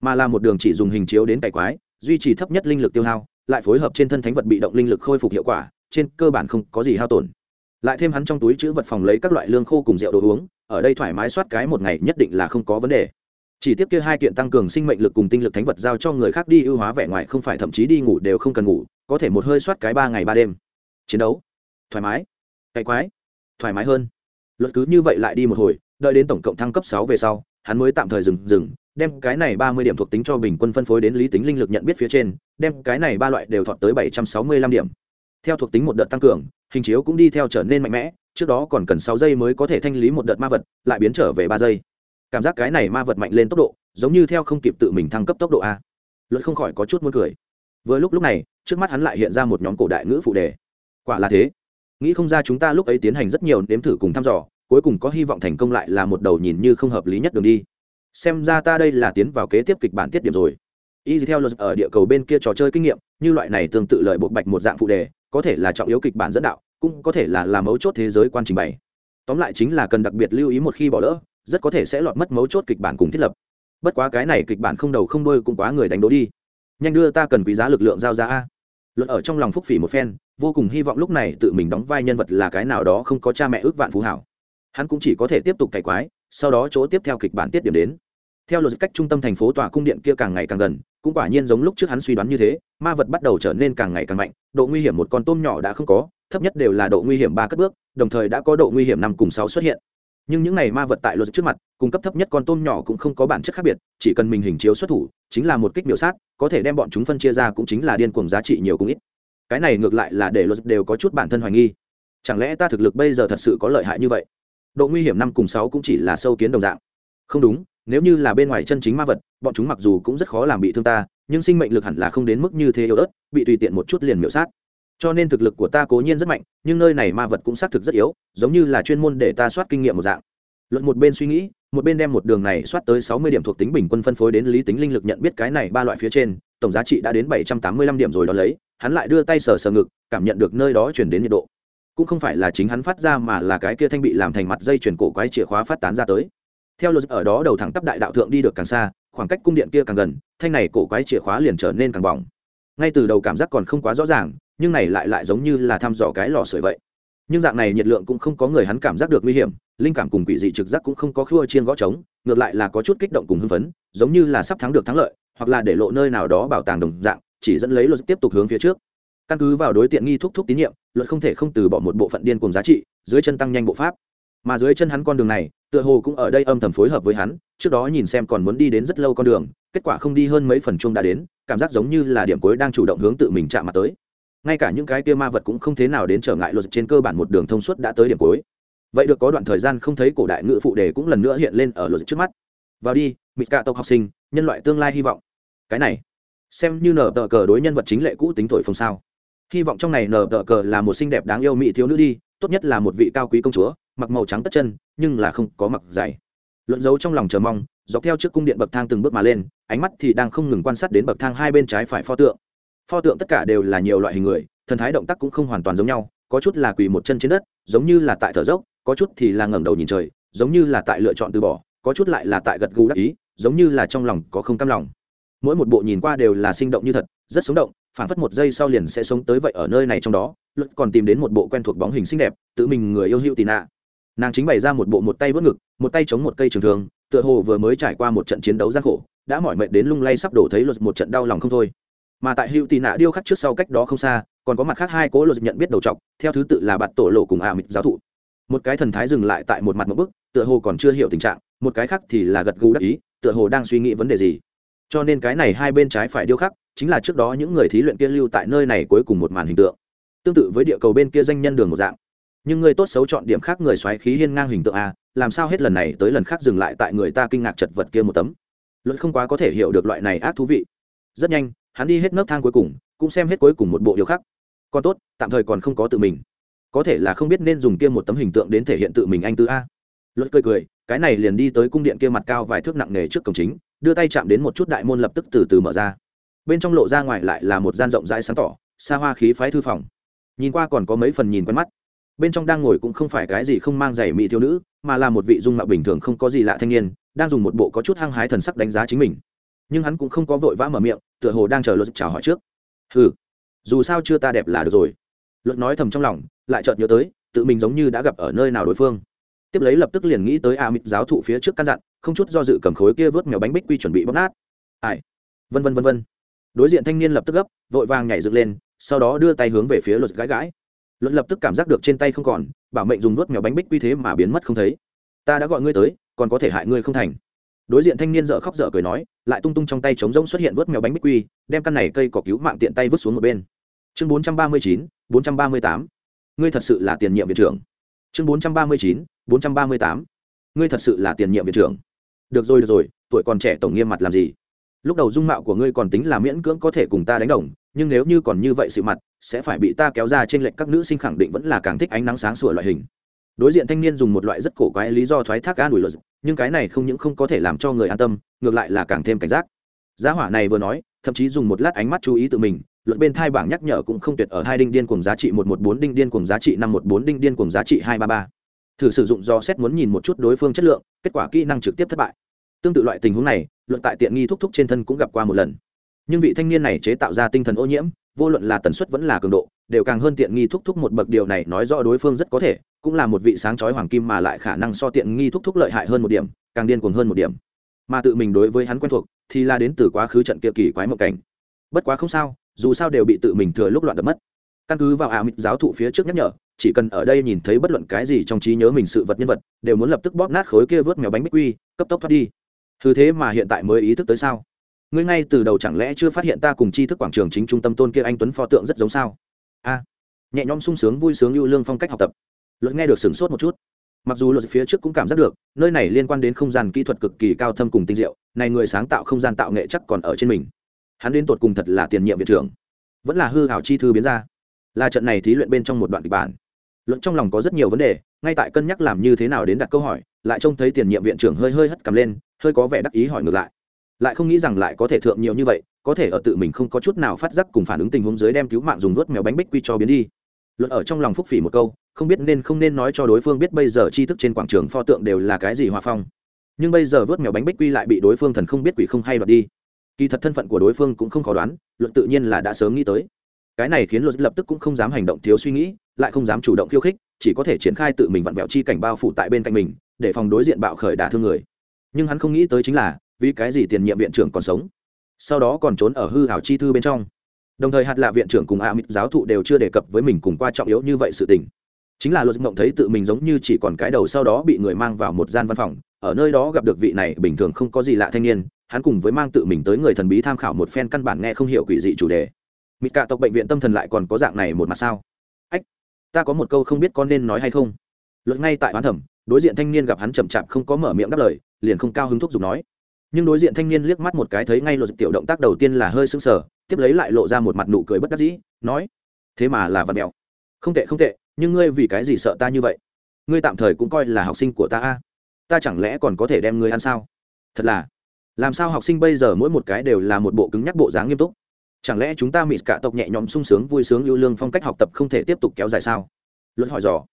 mà là một đường chỉ dùng hình chiếu đến cải quái, duy trì thấp nhất linh lực tiêu hao lại phối hợp trên thân thánh vật bị động linh lực khôi phục hiệu quả, trên cơ bản không có gì hao tổn. Lại thêm hắn trong túi chữ vật phòng lấy các loại lương khô cùng rượu đồ uống, ở đây thoải mái soát cái một ngày nhất định là không có vấn đề. Chỉ tiếp kia hai kiện tăng cường sinh mệnh lực cùng tinh lực thánh vật giao cho người khác đi ưu hóa vẻ ngoài không phải thậm chí đi ngủ đều không cần ngủ, có thể một hơi soát cái ba ngày ba đêm. Chiến đấu. Thoải mái. Cái quái. Thoải mái hơn. Luật cứ như vậy lại đi một hồi, đợi đến tổng cộng thăng cấp sáu về sau, hắn mới tạm thời dừng dừng đem cái này ba mươi điểm thuộc tính cho bình quân phân phối đến lý tính linh lực nhận biết phía trên, đem cái này ba loại đều thọt tới bảy trăm sáu mươi lăm điểm. Theo thuộc tính một đợt tăng cường, hình chiếu cũng đi theo trở nên mạnh mẽ, trước đó còn cần sáu giây mới có thể thanh lý một đợt ma vật, lại biến trở về ba giây. Cảm giác cái này ma vật mạnh lên tốc độ, giống như theo không kịp tự mình thăng cấp tốc độ a. Luật không khỏi có chút muốn cười. Vừa lúc lúc này, trước mắt hắn lại hiện ra một nhóm cổ đại ngữ phụ đề. Quả là thế. Nghĩ không ra chúng ta lúc ấy tiến hành rất nhiều nếm thử cùng thăm dò, cuối cùng có hy vọng thành công lại là một đầu nhìn như không hợp lý nhất đường đi xem ra ta đây là tiến vào kế tiếp kịch bản tiết điểm rồi. Y theo luật ở địa cầu bên kia trò chơi kinh nghiệm, như loại này tương tự lợi bộ bạch một dạng phụ đề, có thể là trọng yếu kịch bản dẫn đạo, cũng có thể là làm mấu chốt thế giới quan trình bày. Tóm lại chính là cần đặc biệt lưu ý một khi bỏ lỡ, rất có thể sẽ lọt mất mấu chốt kịch bản cùng thiết lập. Bất quá cái này kịch bản không đầu không đôi cũng quá người đánh đố đi. Nhanh đưa ta cần quý giá lực lượng giao ra a. Luật ở trong lòng phúc phỉ một phen, vô cùng hy vọng lúc này tự mình đóng vai nhân vật là cái nào đó không có cha mẹ ước vạn phú hảo. Hắn cũng chỉ có thể tiếp tục cày quái sau đó chỗ tiếp theo kịch bản tiết điểm đến. Theo luật cách trung tâm thành phố tòa cung điện kia càng ngày càng gần, cũng quả nhiên giống lúc trước hắn suy đoán như thế, ma vật bắt đầu trở nên càng ngày càng mạnh, độ nguy hiểm một con tôm nhỏ đã không có, thấp nhất đều là độ nguy hiểm ba cất bước, đồng thời đã có độ nguy hiểm năm cùng sáu xuất hiện. Nhưng những n à y ma vật tại luật trước mặt, cung cấp thấp nhất con tôm nhỏ cũng không có bản chất khác biệt, chỉ cần mình hình chiếu xuất thủ, chính là một kích biểu sát, có thể đem bọn chúng phân chia ra cũng chính là điên cuồng giá trị nhiều cũng ít. Cái này ngược lại là để luật đều có chút bản thân hoài nghi. Chẳng lẽ ta thực lực bây giờ thật sự có lợi hại như vậy? Độ nguy hiểm năm cùng sáu cũng chỉ là sâu kiến đồng dạng. Không đúng, nếu như là bên ngoài chân chính ma vật, bọn chúng mặc dù cũng rất khó làm bị thương ta, nhưng sinh mệnh lực hẳn là không đến mức như thế yếu ớt, bị tùy tiện một chút liền miễu sát. Cho nên thực lực của ta cố nhiên rất mạnh, nhưng nơi này ma vật cũng xác thực rất yếu, giống như là chuyên môn để ta soát kinh nghiệm một dạng. Luận một bên suy nghĩ, một bên đem một đường này soát tới sáu mươi điểm thuộc tính bình quân phân phối đến lý tính linh lực nhận biết cái này ba loại phía trên, tổng giá trị đã đến bảy trăm tám mươi lăm điểm rồi đó lấy, hắn lại đưa tay sờ sờ ngực, cảm nhận được nơi đó chuyển đến nhiệt độ cũng không phải là chính hắn phát ra mà là cái kia thanh bị làm thành mặt dây chuyển cổ quái chìa khóa phát tán ra tới. Theo luật ở đó đầu thẳng tắp đại đạo thượng đi được càng xa, khoảng cách cung điện kia càng gần, thanh này cổ quái chìa khóa liền trở nên càng bỏng. Ngay từ đầu cảm giác còn không quá rõ ràng, nhưng này lại lại giống như là thăm dò cái lò sưởi vậy. Nhưng dạng này nhiệt lượng cũng không có người hắn cảm giác được nguy hiểm, linh cảm cùng quỷ dị trực giác cũng không có khua chiên gõ trống, ngược lại là có chút kích động cùng hưng phấn, giống như là sắp thắng được thắng lợi, hoặc là để lộ nơi nào đó bảo tàng đồng dạng, chỉ dẫn lấy luật tiếp tục hướng phía trước căn cứ vào đối tiện nghi thúc thúc tín nhiệm, luật không thể không từ bỏ một bộ phận điên cùng giá trị, dưới chân tăng nhanh bộ pháp. Mà dưới chân hắn con đường này, tựa hồ cũng ở đây âm thầm phối hợp với hắn, trước đó nhìn xem còn muốn đi đến rất lâu con đường, kết quả không đi hơn mấy phần chung đã đến, cảm giác giống như là điểm cuối đang chủ động hướng tự mình chạm mặt tới. Ngay cả những cái kia ma vật cũng không thế nào đến trở ngại luật trên cơ bản một đường thông suốt đã tới điểm cuối. Vậy được có đoạn thời gian không thấy cổ đại ngữ phụ đề cũng lần nữa hiện lên ở luật trước mắt. Vào đi, mịt cả tộc học sinh, nhân loại tương lai hy vọng. Cái này, xem như nở tờ cờ đối nhân vật chính lệ cũ tính thổi phong sao hy vọng trong này nở tờ cờ là một xinh đẹp đáng yêu mỹ thiếu nữ đi, tốt nhất là một vị cao quý công chúa, mặc màu trắng tất chân, nhưng là không có mặc dày. Luận dấu trong lòng chờ mong, dọc theo trước cung điện bậc thang từng bước mà lên, ánh mắt thì đang không ngừng quan sát đến bậc thang hai bên trái phải pho tượng. Pho tượng tất cả đều là nhiều loại hình người, thần thái động tác cũng không hoàn toàn giống nhau, có chút là quỳ một chân trên đất, giống như là tại thở dốc, có chút thì là ngẩng đầu nhìn trời, giống như là tại lựa chọn từ bỏ, có chút lại là tại gật gù đắc ý, giống như là trong lòng có không cam lòng mỗi một bộ nhìn qua đều là sinh động như thật, rất sống động phản phất một giây sau liền sẽ sống tới vậy ở nơi này trong đó, luật còn tìm đến một bộ quen thuộc bóng hình xinh đẹp, tự mình người yêu hữu tì nạ. Nàng chính bày ra một bộ một tay vớt ngực, một tay chống một cây trường thường tựa hồ vừa mới trải qua một trận chiến đấu gian khổ, đã mỏi mệt đến lung lay sắp đổ thấy luật một trận đau lòng không thôi. Mà tại hữu tì nạ điêu khắc trước sau cách đó không xa, còn có mặt khác hai cố luật nhận biết đầu trọc, theo thứ tự là bạt tổ lộ cùng a mịt giáo thụ. Một cái thần thái dừng lại tại một mặt một bức, tựa hồ còn chưa hiểu tình trạng, một cái khác thì là gật gù đắc ý, tựa hồ đang suy nghĩ vấn đề gì cho nên cái này hai bên trái phải điêu khắc, chính là trước đó những người thí luyện kia lưu tại nơi này cuối cùng một màn hình tượng. Tương tự với địa cầu bên kia danh nhân đường một dạng. Nhưng người tốt xấu chọn điểm khác người xoáy khí hiên ngang hình tượng a, làm sao hết lần này tới lần khác dừng lại tại người ta kinh ngạc chật vật kia một tấm. Luật không quá có thể hiểu được loại này ác thú vị. Rất nhanh, hắn đi hết nấc thang cuối cùng, cũng xem hết cuối cùng một bộ điều khác còn tốt, tạm thời còn không có tự mình. Có thể là không biết nên dùng kia một tấm hình tượng đến thể hiện tự mình anh tư a. Luật cười cười, cái này liền đi tới cung điện kia mặt cao vài thước nặng nề trước cổng chính đưa tay chạm đến một chút đại môn lập tức từ từ mở ra. Bên trong lộ ra ngoài lại là một gian rộng rãi sáng tỏ, xa hoa khí phái thư phòng. Nhìn qua còn có mấy phần nhìn quen mắt. Bên trong đang ngồi cũng không phải cái gì không mang giày mỹ thiếu nữ, mà là một vị dung mạo bình thường không có gì lạ thanh niên, đang dùng một bộ có chút hăng hái thần sắc đánh giá chính mình. Nhưng hắn cũng không có vội vã mở miệng, tựa hồ đang chờ luật chào hỏi trước. Ừ dù sao chưa ta đẹp là được rồi. Luật nói thầm trong lòng, lại chợt nhớ tới, tự mình giống như đã gặp ở nơi nào đối phương. Tiếp lấy lập tức liền nghĩ tới a mịt giáo thụ phía trước căn dặn không chút do dự cầm khối kia vớt mèo bánh bích quy chuẩn bị bóp nát. Ai? Vân vân vân vân. Đối diện thanh niên lập tức gấp, vội vàng nhảy dựng lên, sau đó đưa tay hướng về phía luật gãi gãi. Luật lập tức cảm giác được trên tay không còn, bảo mệnh dùng vớt mèo bánh bích quy thế mà biến mất không thấy. Ta đã gọi ngươi tới, còn có thể hại ngươi không thành. Đối diện thanh niên dở khóc dở cười nói, lại tung tung trong tay trống rỗng xuất hiện vớt mèo bánh bích quy, đem căn này cây cỏ cứu mạng tiện tay vứt xuống một bên. Chương bốn trăm ba mươi chín, bốn trăm ba mươi tám. Ngươi thật sự là tiền nhiệm viện trưởng. Chương bốn trăm ba mươi chín, bốn trăm ba mươi tám. Ngươi thật sự là tiền nhiệm viện trưởng được rồi được rồi, tuổi còn trẻ tổng nghiêm mặt làm gì? Lúc đầu dung mạo của ngươi còn tính là miễn cưỡng có thể cùng ta đánh đồng, nhưng nếu như còn như vậy sự mặt, sẽ phải bị ta kéo ra trên lệnh các nữ sinh khẳng định vẫn là càng thích ánh nắng sáng sủa loại hình. Đối diện thanh niên dùng một loại rất cổ quái lý do thoái thác an ủi luật, nhưng cái này không những không có thể làm cho người an tâm, ngược lại là càng thêm cảnh giác. Giá hỏa này vừa nói, thậm chí dùng một lát ánh mắt chú ý tự mình, luật bên thai bảng nhắc nhở cũng không tuyệt ở hai đinh điên cùng giá trị một một bốn đinh điên cùng giá trị năm một bốn đinh điên cùng giá trị hai ba ba. Thử sử dụng do xét muốn nhìn một chút đối phương chất lượng, kết quả kỹ năng trực tiếp thất bại tương tự loại tình huống này, luận tại tiện nghi thúc thúc trên thân cũng gặp qua một lần. Nhưng vị thanh niên này chế tạo ra tinh thần ô nhiễm, vô luận là tần suất vẫn là cường độ, đều càng hơn tiện nghi thúc thúc một bậc điều này nói rõ đối phương rất có thể, cũng là một vị sáng chói hoàng kim mà lại khả năng so tiện nghi thúc thúc lợi hại hơn một điểm, càng điên cuồng hơn một điểm. Mà tự mình đối với hắn quen thuộc, thì là đến từ quá khứ trận kia kỳ quái mộng cảnh. Bất quá không sao, dù sao đều bị tự mình thừa lúc loạn đập mất. Căn cứ vào ảo mịt giáo thụ phía trước nhắc nhở, chỉ cần ở đây nhìn thấy bất luận cái gì trong trí nhớ mình sự vật nhân vật, đều muốn lập tức bóp nát khối kia vớt mèo bánh bích quy, cấp tốc thoát đi thứ thế mà hiện tại mới ý thức tới sao? Ngươi ngay từ đầu chẳng lẽ chưa phát hiện ta cùng tri thức quảng trường chính trung tâm tôn kia anh tuấn pho tượng rất giống sao? A. Nhẹ nhõm sung sướng vui sướng ưu lương phong cách học tập. Luật nghe được sửng sốt một chút. Mặc dù luật phía trước cũng cảm giác được, nơi này liên quan đến không gian kỹ thuật cực kỳ cao thâm cùng tinh diệu, này người sáng tạo không gian tạo nghệ chắc còn ở trên mình. Hắn đến tột cùng thật là tiền nhiệm viện trưởng. Vẫn là hư hảo chi thư biến ra. Là trận này thí luyện bên trong một đoạn kịch bản. Luật trong lòng có rất nhiều vấn đề, ngay tại cân nhắc làm như thế nào đến đặt câu hỏi, lại trông thấy tiền nhiệm viện trưởng hơi hơi hất cầm lên hơi có vẻ đắc ý hỏi ngược lại. Lại không nghĩ rằng lại có thể thượng nhiều như vậy, có thể ở tự mình không có chút nào phát giác cùng phản ứng tình huống dưới đem cứu mạng dùng đuốt mèo bánh bích quy cho biến đi. Luật ở trong lòng phúc phỉ một câu, không biết nên không nên nói cho đối phương biết bây giờ tri thức trên quảng trường pho tượng đều là cái gì hòa phong. Nhưng bây giờ vớt mèo bánh bích quy lại bị đối phương thần không biết quỷ không hay đoạt đi. Kỳ thật thân phận của đối phương cũng không khó đoán, luật tự nhiên là đã sớm nghĩ tới. Cái này khiến luật lập tức cũng không dám hành động thiếu suy nghĩ, lại không dám chủ động khiêu khích, chỉ có thể triển khai tự mình vặn vẹo chi cảnh bao phủ tại bên cạnh mình, để phòng đối diện bạo khởi đả thương người nhưng hắn không nghĩ tới chính là, vì cái gì tiền nhiệm viện trưởng còn sống? Sau đó còn trốn ở hư hảo chi thư bên trong. Đồng thời hạt lạ viện trưởng cùng a mít giáo thụ đều chưa đề cập với mình cùng qua trọng yếu như vậy sự tình. Chính là luật mộng thấy tự mình giống như chỉ còn cái đầu sau đó bị người mang vào một gian văn phòng, ở nơi đó gặp được vị này bình thường không có gì lạ thanh niên, hắn cùng với mang tự mình tới người thần bí tham khảo một phen căn bản nghe không hiểu quỷ dị chủ đề. Mịt cả tộc bệnh viện tâm thần lại còn có dạng này một mặt sao? Ách, ta có một câu không biết con nên nói hay không. Luật ngay tại hoán thẩm đối diện thanh niên gặp hắn chậm chạp không có mở miệng đáp lời liền không cao hứng thúc giục nói. Nhưng đối diện thanh niên liếc mắt một cái thấy ngay luật tiểu động tác đầu tiên là hơi sững sờ, tiếp lấy lại lộ ra một mặt nụ cười bất đắc dĩ, nói, thế mà là vật mẹo. Không tệ không tệ, nhưng ngươi vì cái gì sợ ta như vậy? Ngươi tạm thời cũng coi là học sinh của ta a. Ta chẳng lẽ còn có thể đem ngươi ăn sao? Thật là, làm sao học sinh bây giờ mỗi một cái đều là một bộ cứng nhắc bộ dáng nghiêm túc? Chẳng lẽ chúng ta mịt cả tộc nhẹ nhõm sung sướng vui sướng yêu lương phong cách học tập không thể tiếp tục kéo dài sao? Luật hỏi dò.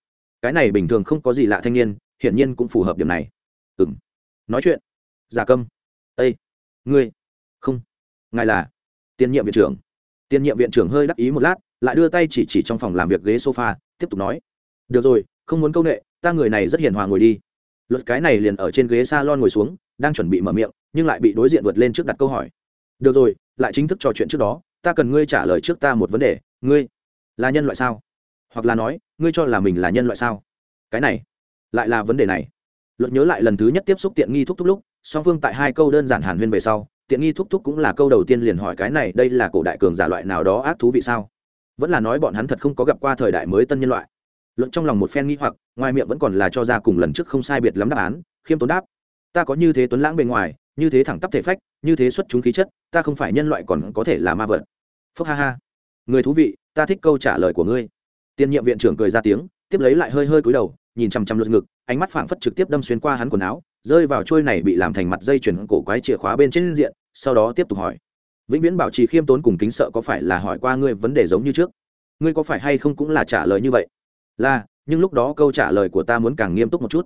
Cái này bình thường không có gì lạ thanh niên, hiển nhiên cũng phù hợp điểm này. Ừ nói chuyện. Giả câm. Â ngươi. Không. Ngài là tiền nhiệm viện trưởng. Tiền nhiệm viện trưởng hơi đắc ý một lát, lại đưa tay chỉ chỉ trong phòng làm việc ghế sofa, tiếp tục nói. Được rồi, không muốn công nghệ ta người này rất hiền hòa ngồi đi. Luật cái này liền ở trên ghế s a lon ngồi xuống, đang chuẩn bị mở miệng, nhưng lại bị đối diện vượt lên trước đặt câu hỏi. Được rồi, lại chính thức trò chuyện trước đó, ta cần ngươi trả lời trước ta một vấn đề, ngươi là nhân loại sao? Hoặc là nói, ngươi cho là mình là nhân loại sao? Cái này, lại là vấn đề này luật nhớ lại lần thứ nhất tiếp xúc tiện nghi thúc thúc lúc, song phương tại hai câu đơn giản hàn huyên về sau, tiện nghi thúc thúc cũng là câu đầu tiên liền hỏi cái này, đây là cổ đại cường giả loại nào đó ác thú vị sao? Vẫn là nói bọn hắn thật không có gặp qua thời đại mới tân nhân loại. Luận trong lòng một phen nghi hoặc, ngoài miệng vẫn còn là cho ra cùng lần trước không sai biệt lắm đáp án, khiêm tốn đáp. Ta có như thế tuấn lãng bề ngoài, như thế thẳng tắp thể phách, như thế xuất chúng khí chất, ta không phải nhân loại còn có thể là ma vật. Phúc ha ha. Người thú vị, ta thích câu trả lời của ngươi. Tiên nhiệm viện trưởng cười ra tiếng, tiếp lấy lại hơi hơi cúi đầu nhìn chằm chằm lượt ngực, ánh mắt phảng phất trực tiếp đâm xuyên qua hắn quần áo, rơi vào trôi này bị làm thành mặt dây chuyền cổ quái chìa khóa bên trên diện, sau đó tiếp tục hỏi. Vĩnh viễn bảo trì khiêm tốn cùng kính sợ có phải là hỏi qua ngươi vấn đề giống như trước? Ngươi có phải hay không cũng là trả lời như vậy? Là, nhưng lúc đó câu trả lời của ta muốn càng nghiêm túc một chút.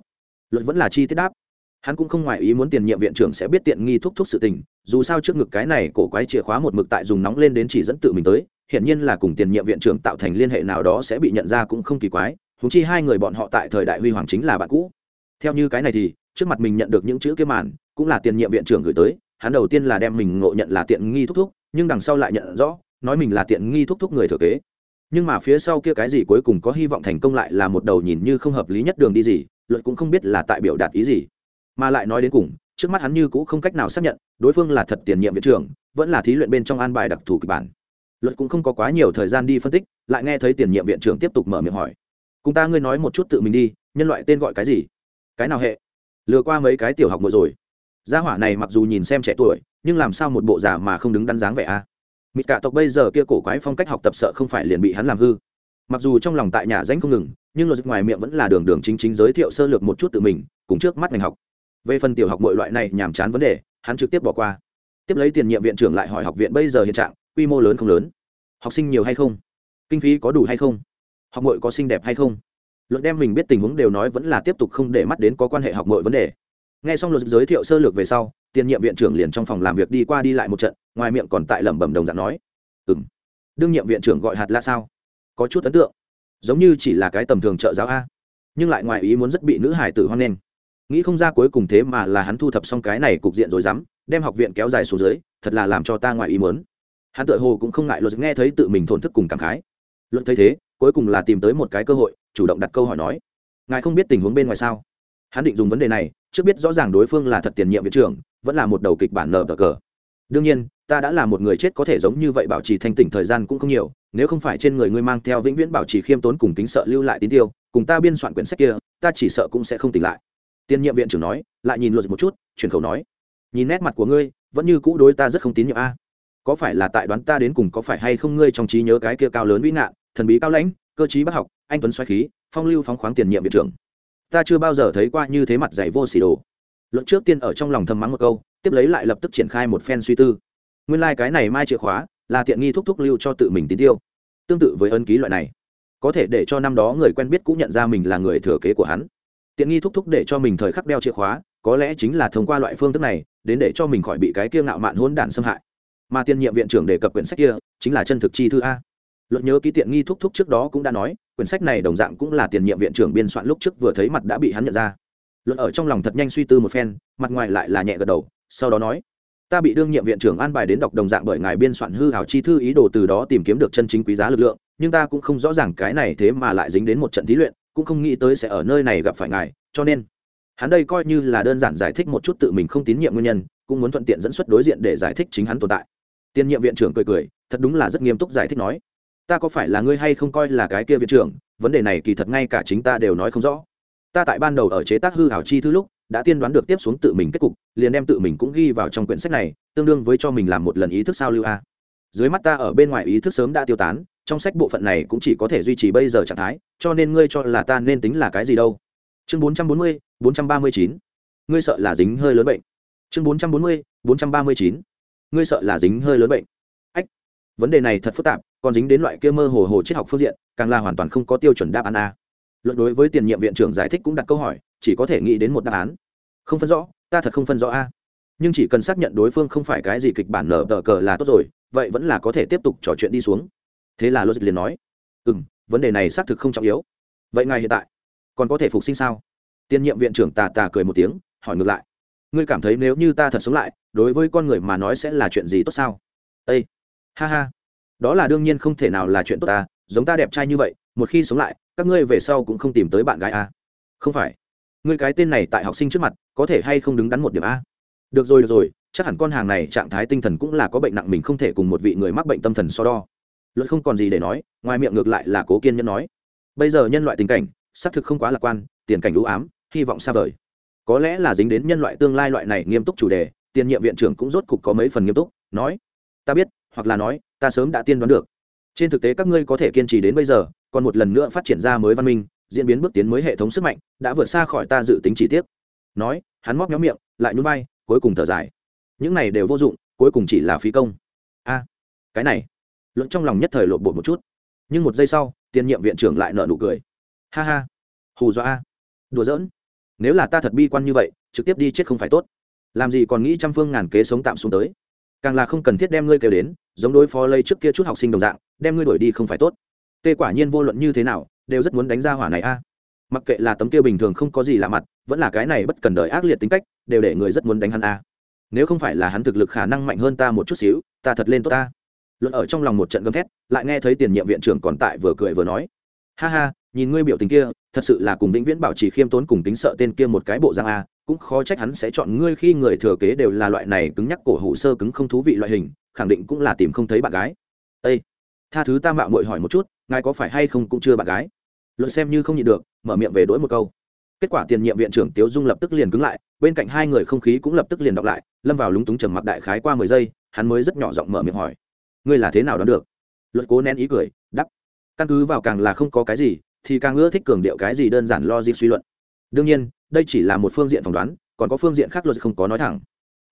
Luật vẫn là chi tiết đáp. Hắn cũng không ngoại ý muốn tiền nhiệm viện trưởng sẽ biết tiện nghi thúc thúc sự tình, dù sao trước ngực cái này cổ quái chìa khóa một mực tại dùng nóng lên đến chỉ dẫn tự mình tới hiện nhiên là cùng tiền nhiệm viện trưởng tạo thành liên hệ nào đó sẽ bị nhận ra cũng không kỳ quái huống chi hai người bọn họ tại thời đại huy hoàng chính là bạn cũ. Theo như cái này thì, trước mặt mình nhận được những chữ kia màn, cũng là tiền nhiệm viện trưởng gửi tới, hắn đầu tiên là đem mình ngộ nhận là tiện nghi thúc thúc, nhưng đằng sau lại nhận rõ, nói mình là tiện nghi thúc thúc người thừa kế. Nhưng mà phía sau kia cái gì cuối cùng có hy vọng thành công lại là một đầu nhìn như không hợp lý nhất đường đi gì, luật cũng không biết là tại biểu đạt ý gì. Mà lại nói đến cùng, trước mắt hắn như cũng không cách nào xác nhận, đối phương là thật tiền nhiệm viện trưởng, vẫn là thí luyện bên trong an bài đặc thù kịch bản. Luật cũng không có quá nhiều thời gian đi phân tích, lại nghe thấy tiền nhiệm viện trưởng tiếp tục mở miệng hỏi cùng ta ngươi nói một chút tự mình đi, nhân loại tên gọi cái gì? Cái nào hệ? Lừa qua mấy cái tiểu học vừa rồi. Gia hỏa này mặc dù nhìn xem trẻ tuổi, nhưng làm sao một bộ giả mà không đứng đắn dáng vẻ a? À? mịt cả tộc bây giờ kia cổ quái phong cách học tập sợ không phải liền bị hắn làm hư. Mặc dù trong lòng tại nhà danh không ngừng, nhưng luật ngoài miệng vẫn là đường đường chính chính giới thiệu sơ lược một chút tự mình, cùng trước mắt ngành học. Về phần tiểu học mọi loại này nhàm chán vấn đề, hắn trực tiếp bỏ qua. Tiếp lấy tiền nhiệm viện trưởng lại hỏi học viện bây giờ hiện trạng, quy mô lớn không lớn? Học sinh nhiều hay không? Kinh phí có đủ hay không? Học mội có xinh đẹp hay không? Luật đem mình biết tình huống đều nói vẫn là tiếp tục không để mắt đến có quan hệ học mội vấn đề. N g h e xong luật giới thiệu sơ lược về sau, tiền nhiệm viện trưởng liền trong phòng làm việc đi qua đi lại một trận, ngoài miệng còn tại lẩm bẩm đồng dạng nói. Ừ m đương nhiệm viện trưởng gọi hạt la sao? Có chút ấn tượng. Giống như chỉ là cái tầm thường trợ giáo a. Nhưng lại ngoài ý muốn rất bị nữ hải tử hoan nghênh. Nghĩ không ra cuối cùng thế mà là hắn thu thập xong cái này cục diện rồi dám, đem học viện kéo dài xuống dưới, thật là làm cho ta ngoài ý muốn. Hắn tự hồ cũng không ngại luật nghe thấy tự mình thổn thức cùng cảm khái. Luật thấy thế cuối cùng là tìm tới một cái cơ hội, chủ động đặt câu hỏi nói, ngài không biết tình huống bên ngoài sao? Hắn định dùng vấn đề này, trước biết rõ ràng đối phương là thật tiền nhiệm viện trưởng, vẫn là một đầu kịch bản nờ cờ cờ. Đương nhiên, ta đã là một người chết có thể giống như vậy bảo trì thanh tỉnh thời gian cũng không nhiều, nếu không phải trên người ngươi mang theo vĩnh viễn bảo trì khiêm tốn cùng tính sợ lưu lại tín tiêu, cùng ta biên soạn quyển sách kia, ta chỉ sợ cũng sẽ không tỉnh lại. Tiên nhiệm viện trưởng nói, lại nhìn luật một chút, chuyển khẩu nói, nhìn nét mặt của ngươi, vẫn như cũ đối ta rất không tín nhiệm a. Có phải là tại đoán ta đến cùng có phải hay không ngươi trong trí nhớ cái kia cao lớn vĩ ngạn thần bí cao lãnh, cơ chí bác học, anh tuấn xoáy khí, phong lưu phóng khoáng tiền nhiệm viện trưởng. Ta chưa bao giờ thấy qua như thế mặt dày vô xỉ đồ. Luận trước tiên ở trong lòng thầm mắng một câu, tiếp lấy lại lập tức triển khai một phen suy tư. Nguyên lai、like、cái này mai chìa khóa là tiện nghi thúc thúc lưu cho tự mình tín tiêu. Tương tự với ân ký loại này, có thể để cho năm đó người quen biết cũng nhận ra mình là người thừa kế của hắn. Tiện nghi thúc thúc để cho mình thời khắc đeo chìa khóa, có lẽ chính là thông qua loại phương thức này, đến để cho mình khỏi bị cái kia ngạo mạn hôn đản xâm hại. Mà tiền nhiệm viện trưởng đề cập quyển sách kia, chính là chân thực chi thư a luật nhớ ký tiện nghi thúc thúc trước đó cũng đã nói, quyển sách này đồng dạng cũng là tiền nhiệm viện trưởng biên soạn lúc trước vừa thấy mặt đã bị hắn nhận ra. Luật ở trong lòng thật nhanh suy tư một phen, mặt ngoài lại là nhẹ gật đầu, sau đó nói, ta bị đương nhiệm viện trưởng an bài đến đọc đồng dạng bởi ngài biên soạn hư hảo chi thư ý đồ từ đó tìm kiếm được chân chính quý giá lực lượng, nhưng ta cũng không rõ ràng cái này thế mà lại dính đến một trận thí luyện, cũng không nghĩ tới sẽ ở nơi này gặp phải ngài, cho nên hắn đây coi như là đơn giản giải thích một chút tự mình không tín nhiệm nguyên nhân, cũng muốn thuận tiện dẫn xuất đối diện để giải thích chính hắn tồn tại. Tiên nhiệm viện trưởng cười cười, thật đúng là rất nghiêm túc giải thích nói ta có phải là ngươi hay không coi là cái kia viện trưởng, vấn đề này kỳ thật ngay cả chính ta đều nói không rõ. Ta tại ban đầu ở chế tác hư hảo chi thư lúc, đã tiên đoán được tiếp xuống tự mình kết cục, liền đem tự mình cũng ghi vào trong quyển sách này, tương đương với cho mình làm một lần ý thức sao lưu a. Dưới mắt ta ở bên ngoài ý thức sớm đã tiêu tán, trong sách bộ phận này cũng chỉ có thể duy trì bây giờ trạng thái, cho nên ngươi cho là ta nên tính là cái gì đâu. Chương bốn trăm bốn mươi, bốn trăm ba mươi chín. Ngươi sợ là dính hơi lớn bệnh. Chương bốn trăm bốn mươi, bốn trăm ba mươi chín. Ngươi sợ là dính hơi lớn bệnh vấn đề này thật phức tạp, còn dính đến loại kia mơ hồ hồ triết học phương diện, càng là hoàn toàn không có tiêu chuẩn đáp án a. Luận đối với tiền nhiệm viện trưởng giải thích cũng đặt câu hỏi, chỉ có thể nghĩ đến một đáp án. Không phân rõ, ta thật không phân rõ a. Nhưng chỉ cần xác nhận đối phương không phải cái gì kịch bản nở tờ cờ là tốt rồi, vậy vẫn là có thể tiếp tục trò chuyện đi xuống. Thế là logic liền nói ừ m vấn đề này xác thực không trọng yếu. Vậy ngài hiện tại còn có thể phục sinh sao? Tiên nhiệm viện trưởng tà tà cười một tiếng, hỏi ngược lại, ngươi cảm thấy nếu như ta thật sống lại, đối với con người mà nói sẽ là chuyện gì tốt sao? Ây ha ha. Đó là đương nhiên không thể nào là chuyện tốt ta, giống ta đẹp trai như vậy, một khi sống lại, các ngươi về sau cũng không tìm tới bạn gái a không phải. Ngươi cái tên này tại học sinh trước mặt, có thể hay không đứng đắn một điểm a? Được rồi được rồi, chắc hẳn con hàng này trạng thái tinh thần cũng là có bệnh nặng mình không thể cùng một vị người mắc bệnh tâm thần so đo. Luật không còn gì để nói, ngoài miệng ngược lại là cố kiên nhân nói. Bây giờ nhân loại tình cảnh, xác thực không quá lạc quan, tiền cảnh ưu ám, hy vọng xa vời. Có lẽ là dính đến nhân loại tương lai loại này nghiêm túc chủ đề, tiền nhiệm viện trưởng cũng rốt cục có mấy phần nghiêm túc, nói. Ta biết hoặc là nói, ta sớm đã tiên đoán được. Trên thực tế các ngươi có thể kiên trì đến bây giờ, còn một lần nữa phát triển ra mới văn minh, diễn biến bước tiến mới hệ thống sức mạnh, đã vượt xa khỏi ta dự tính chi tiết nói, hắn móc nhóm miệng, lại nhún vai, cuối cùng thở dài. Những này đều vô dụng, cuối cùng chỉ là phí công. A, cái này. Luận trong lòng nhất thời lộ bột một chút. Nhưng một giây sau, tiền nhiệm viện trưởng lại nợ nụ cười. Ha ha. Hù dọa a. Đùa giỡn. Nếu là ta thật bi quan như vậy, trực tiếp đi chết không phải tốt. Làm gì còn nghĩ trăm phương ngàn kế sống tạm xuống tới. Càng là không cần thiết đem ngươi kêu đến giống đối phó lây trước kia chút học sinh đồng dạng, đem ngươi đuổi đi không phải tốt. Tê quả nhiên vô luận như thế nào, đều rất muốn đánh ra hỏa này a. Mặc kệ là tấm kia bình thường không có gì lạ mặt, vẫn là cái này bất cần đời ác liệt tính cách, đều để người rất muốn đánh hắn a. Nếu không phải là hắn thực lực khả năng mạnh hơn ta một chút xíu, ta thật lên tốt ta. Luận ở trong lòng một trận gầm thét, lại nghe thấy tiền nhiệm viện trưởng còn tại vừa cười vừa nói. Ha ha, nhìn ngươi biểu tình kia, thật sự là cùng vĩnh viễn bảo trì khiêm tốn cùng tính sợ tên kia một cái bộ giang a, cũng khó trách hắn sẽ chọn ngươi khi người thừa kế đều là loại này cứng nhắc cổ hủ sơ cứng không thú vị loại hình khẳng định cũng là tìm không thấy bạn gái. Ê, tha thứ ta mạo muội hỏi một chút ngài có phải hay không cũng chưa bạn gái? Luật xem như không nhịn được mở miệng về đỗi một câu. Kết quả tiền nhiệm viện trưởng tiếu dung lập tức liền cứng lại bên cạnh hai người không khí cũng lập tức liền đọc lại lâm vào lúng túng trầm mặc đại khái qua mười giây hắn mới rất nhỏ giọng mở miệng hỏi. Ngươi là thế nào đoán được? Luật cố nén ý cười đắp căn cứ vào càng là không có cái gì thì càng ưa thích cường điệu cái gì đơn giản logic suy luận. Đương nhiên đây chỉ là một phương diện phỏng đoán còn có phương diện khác luật không có nói thẳng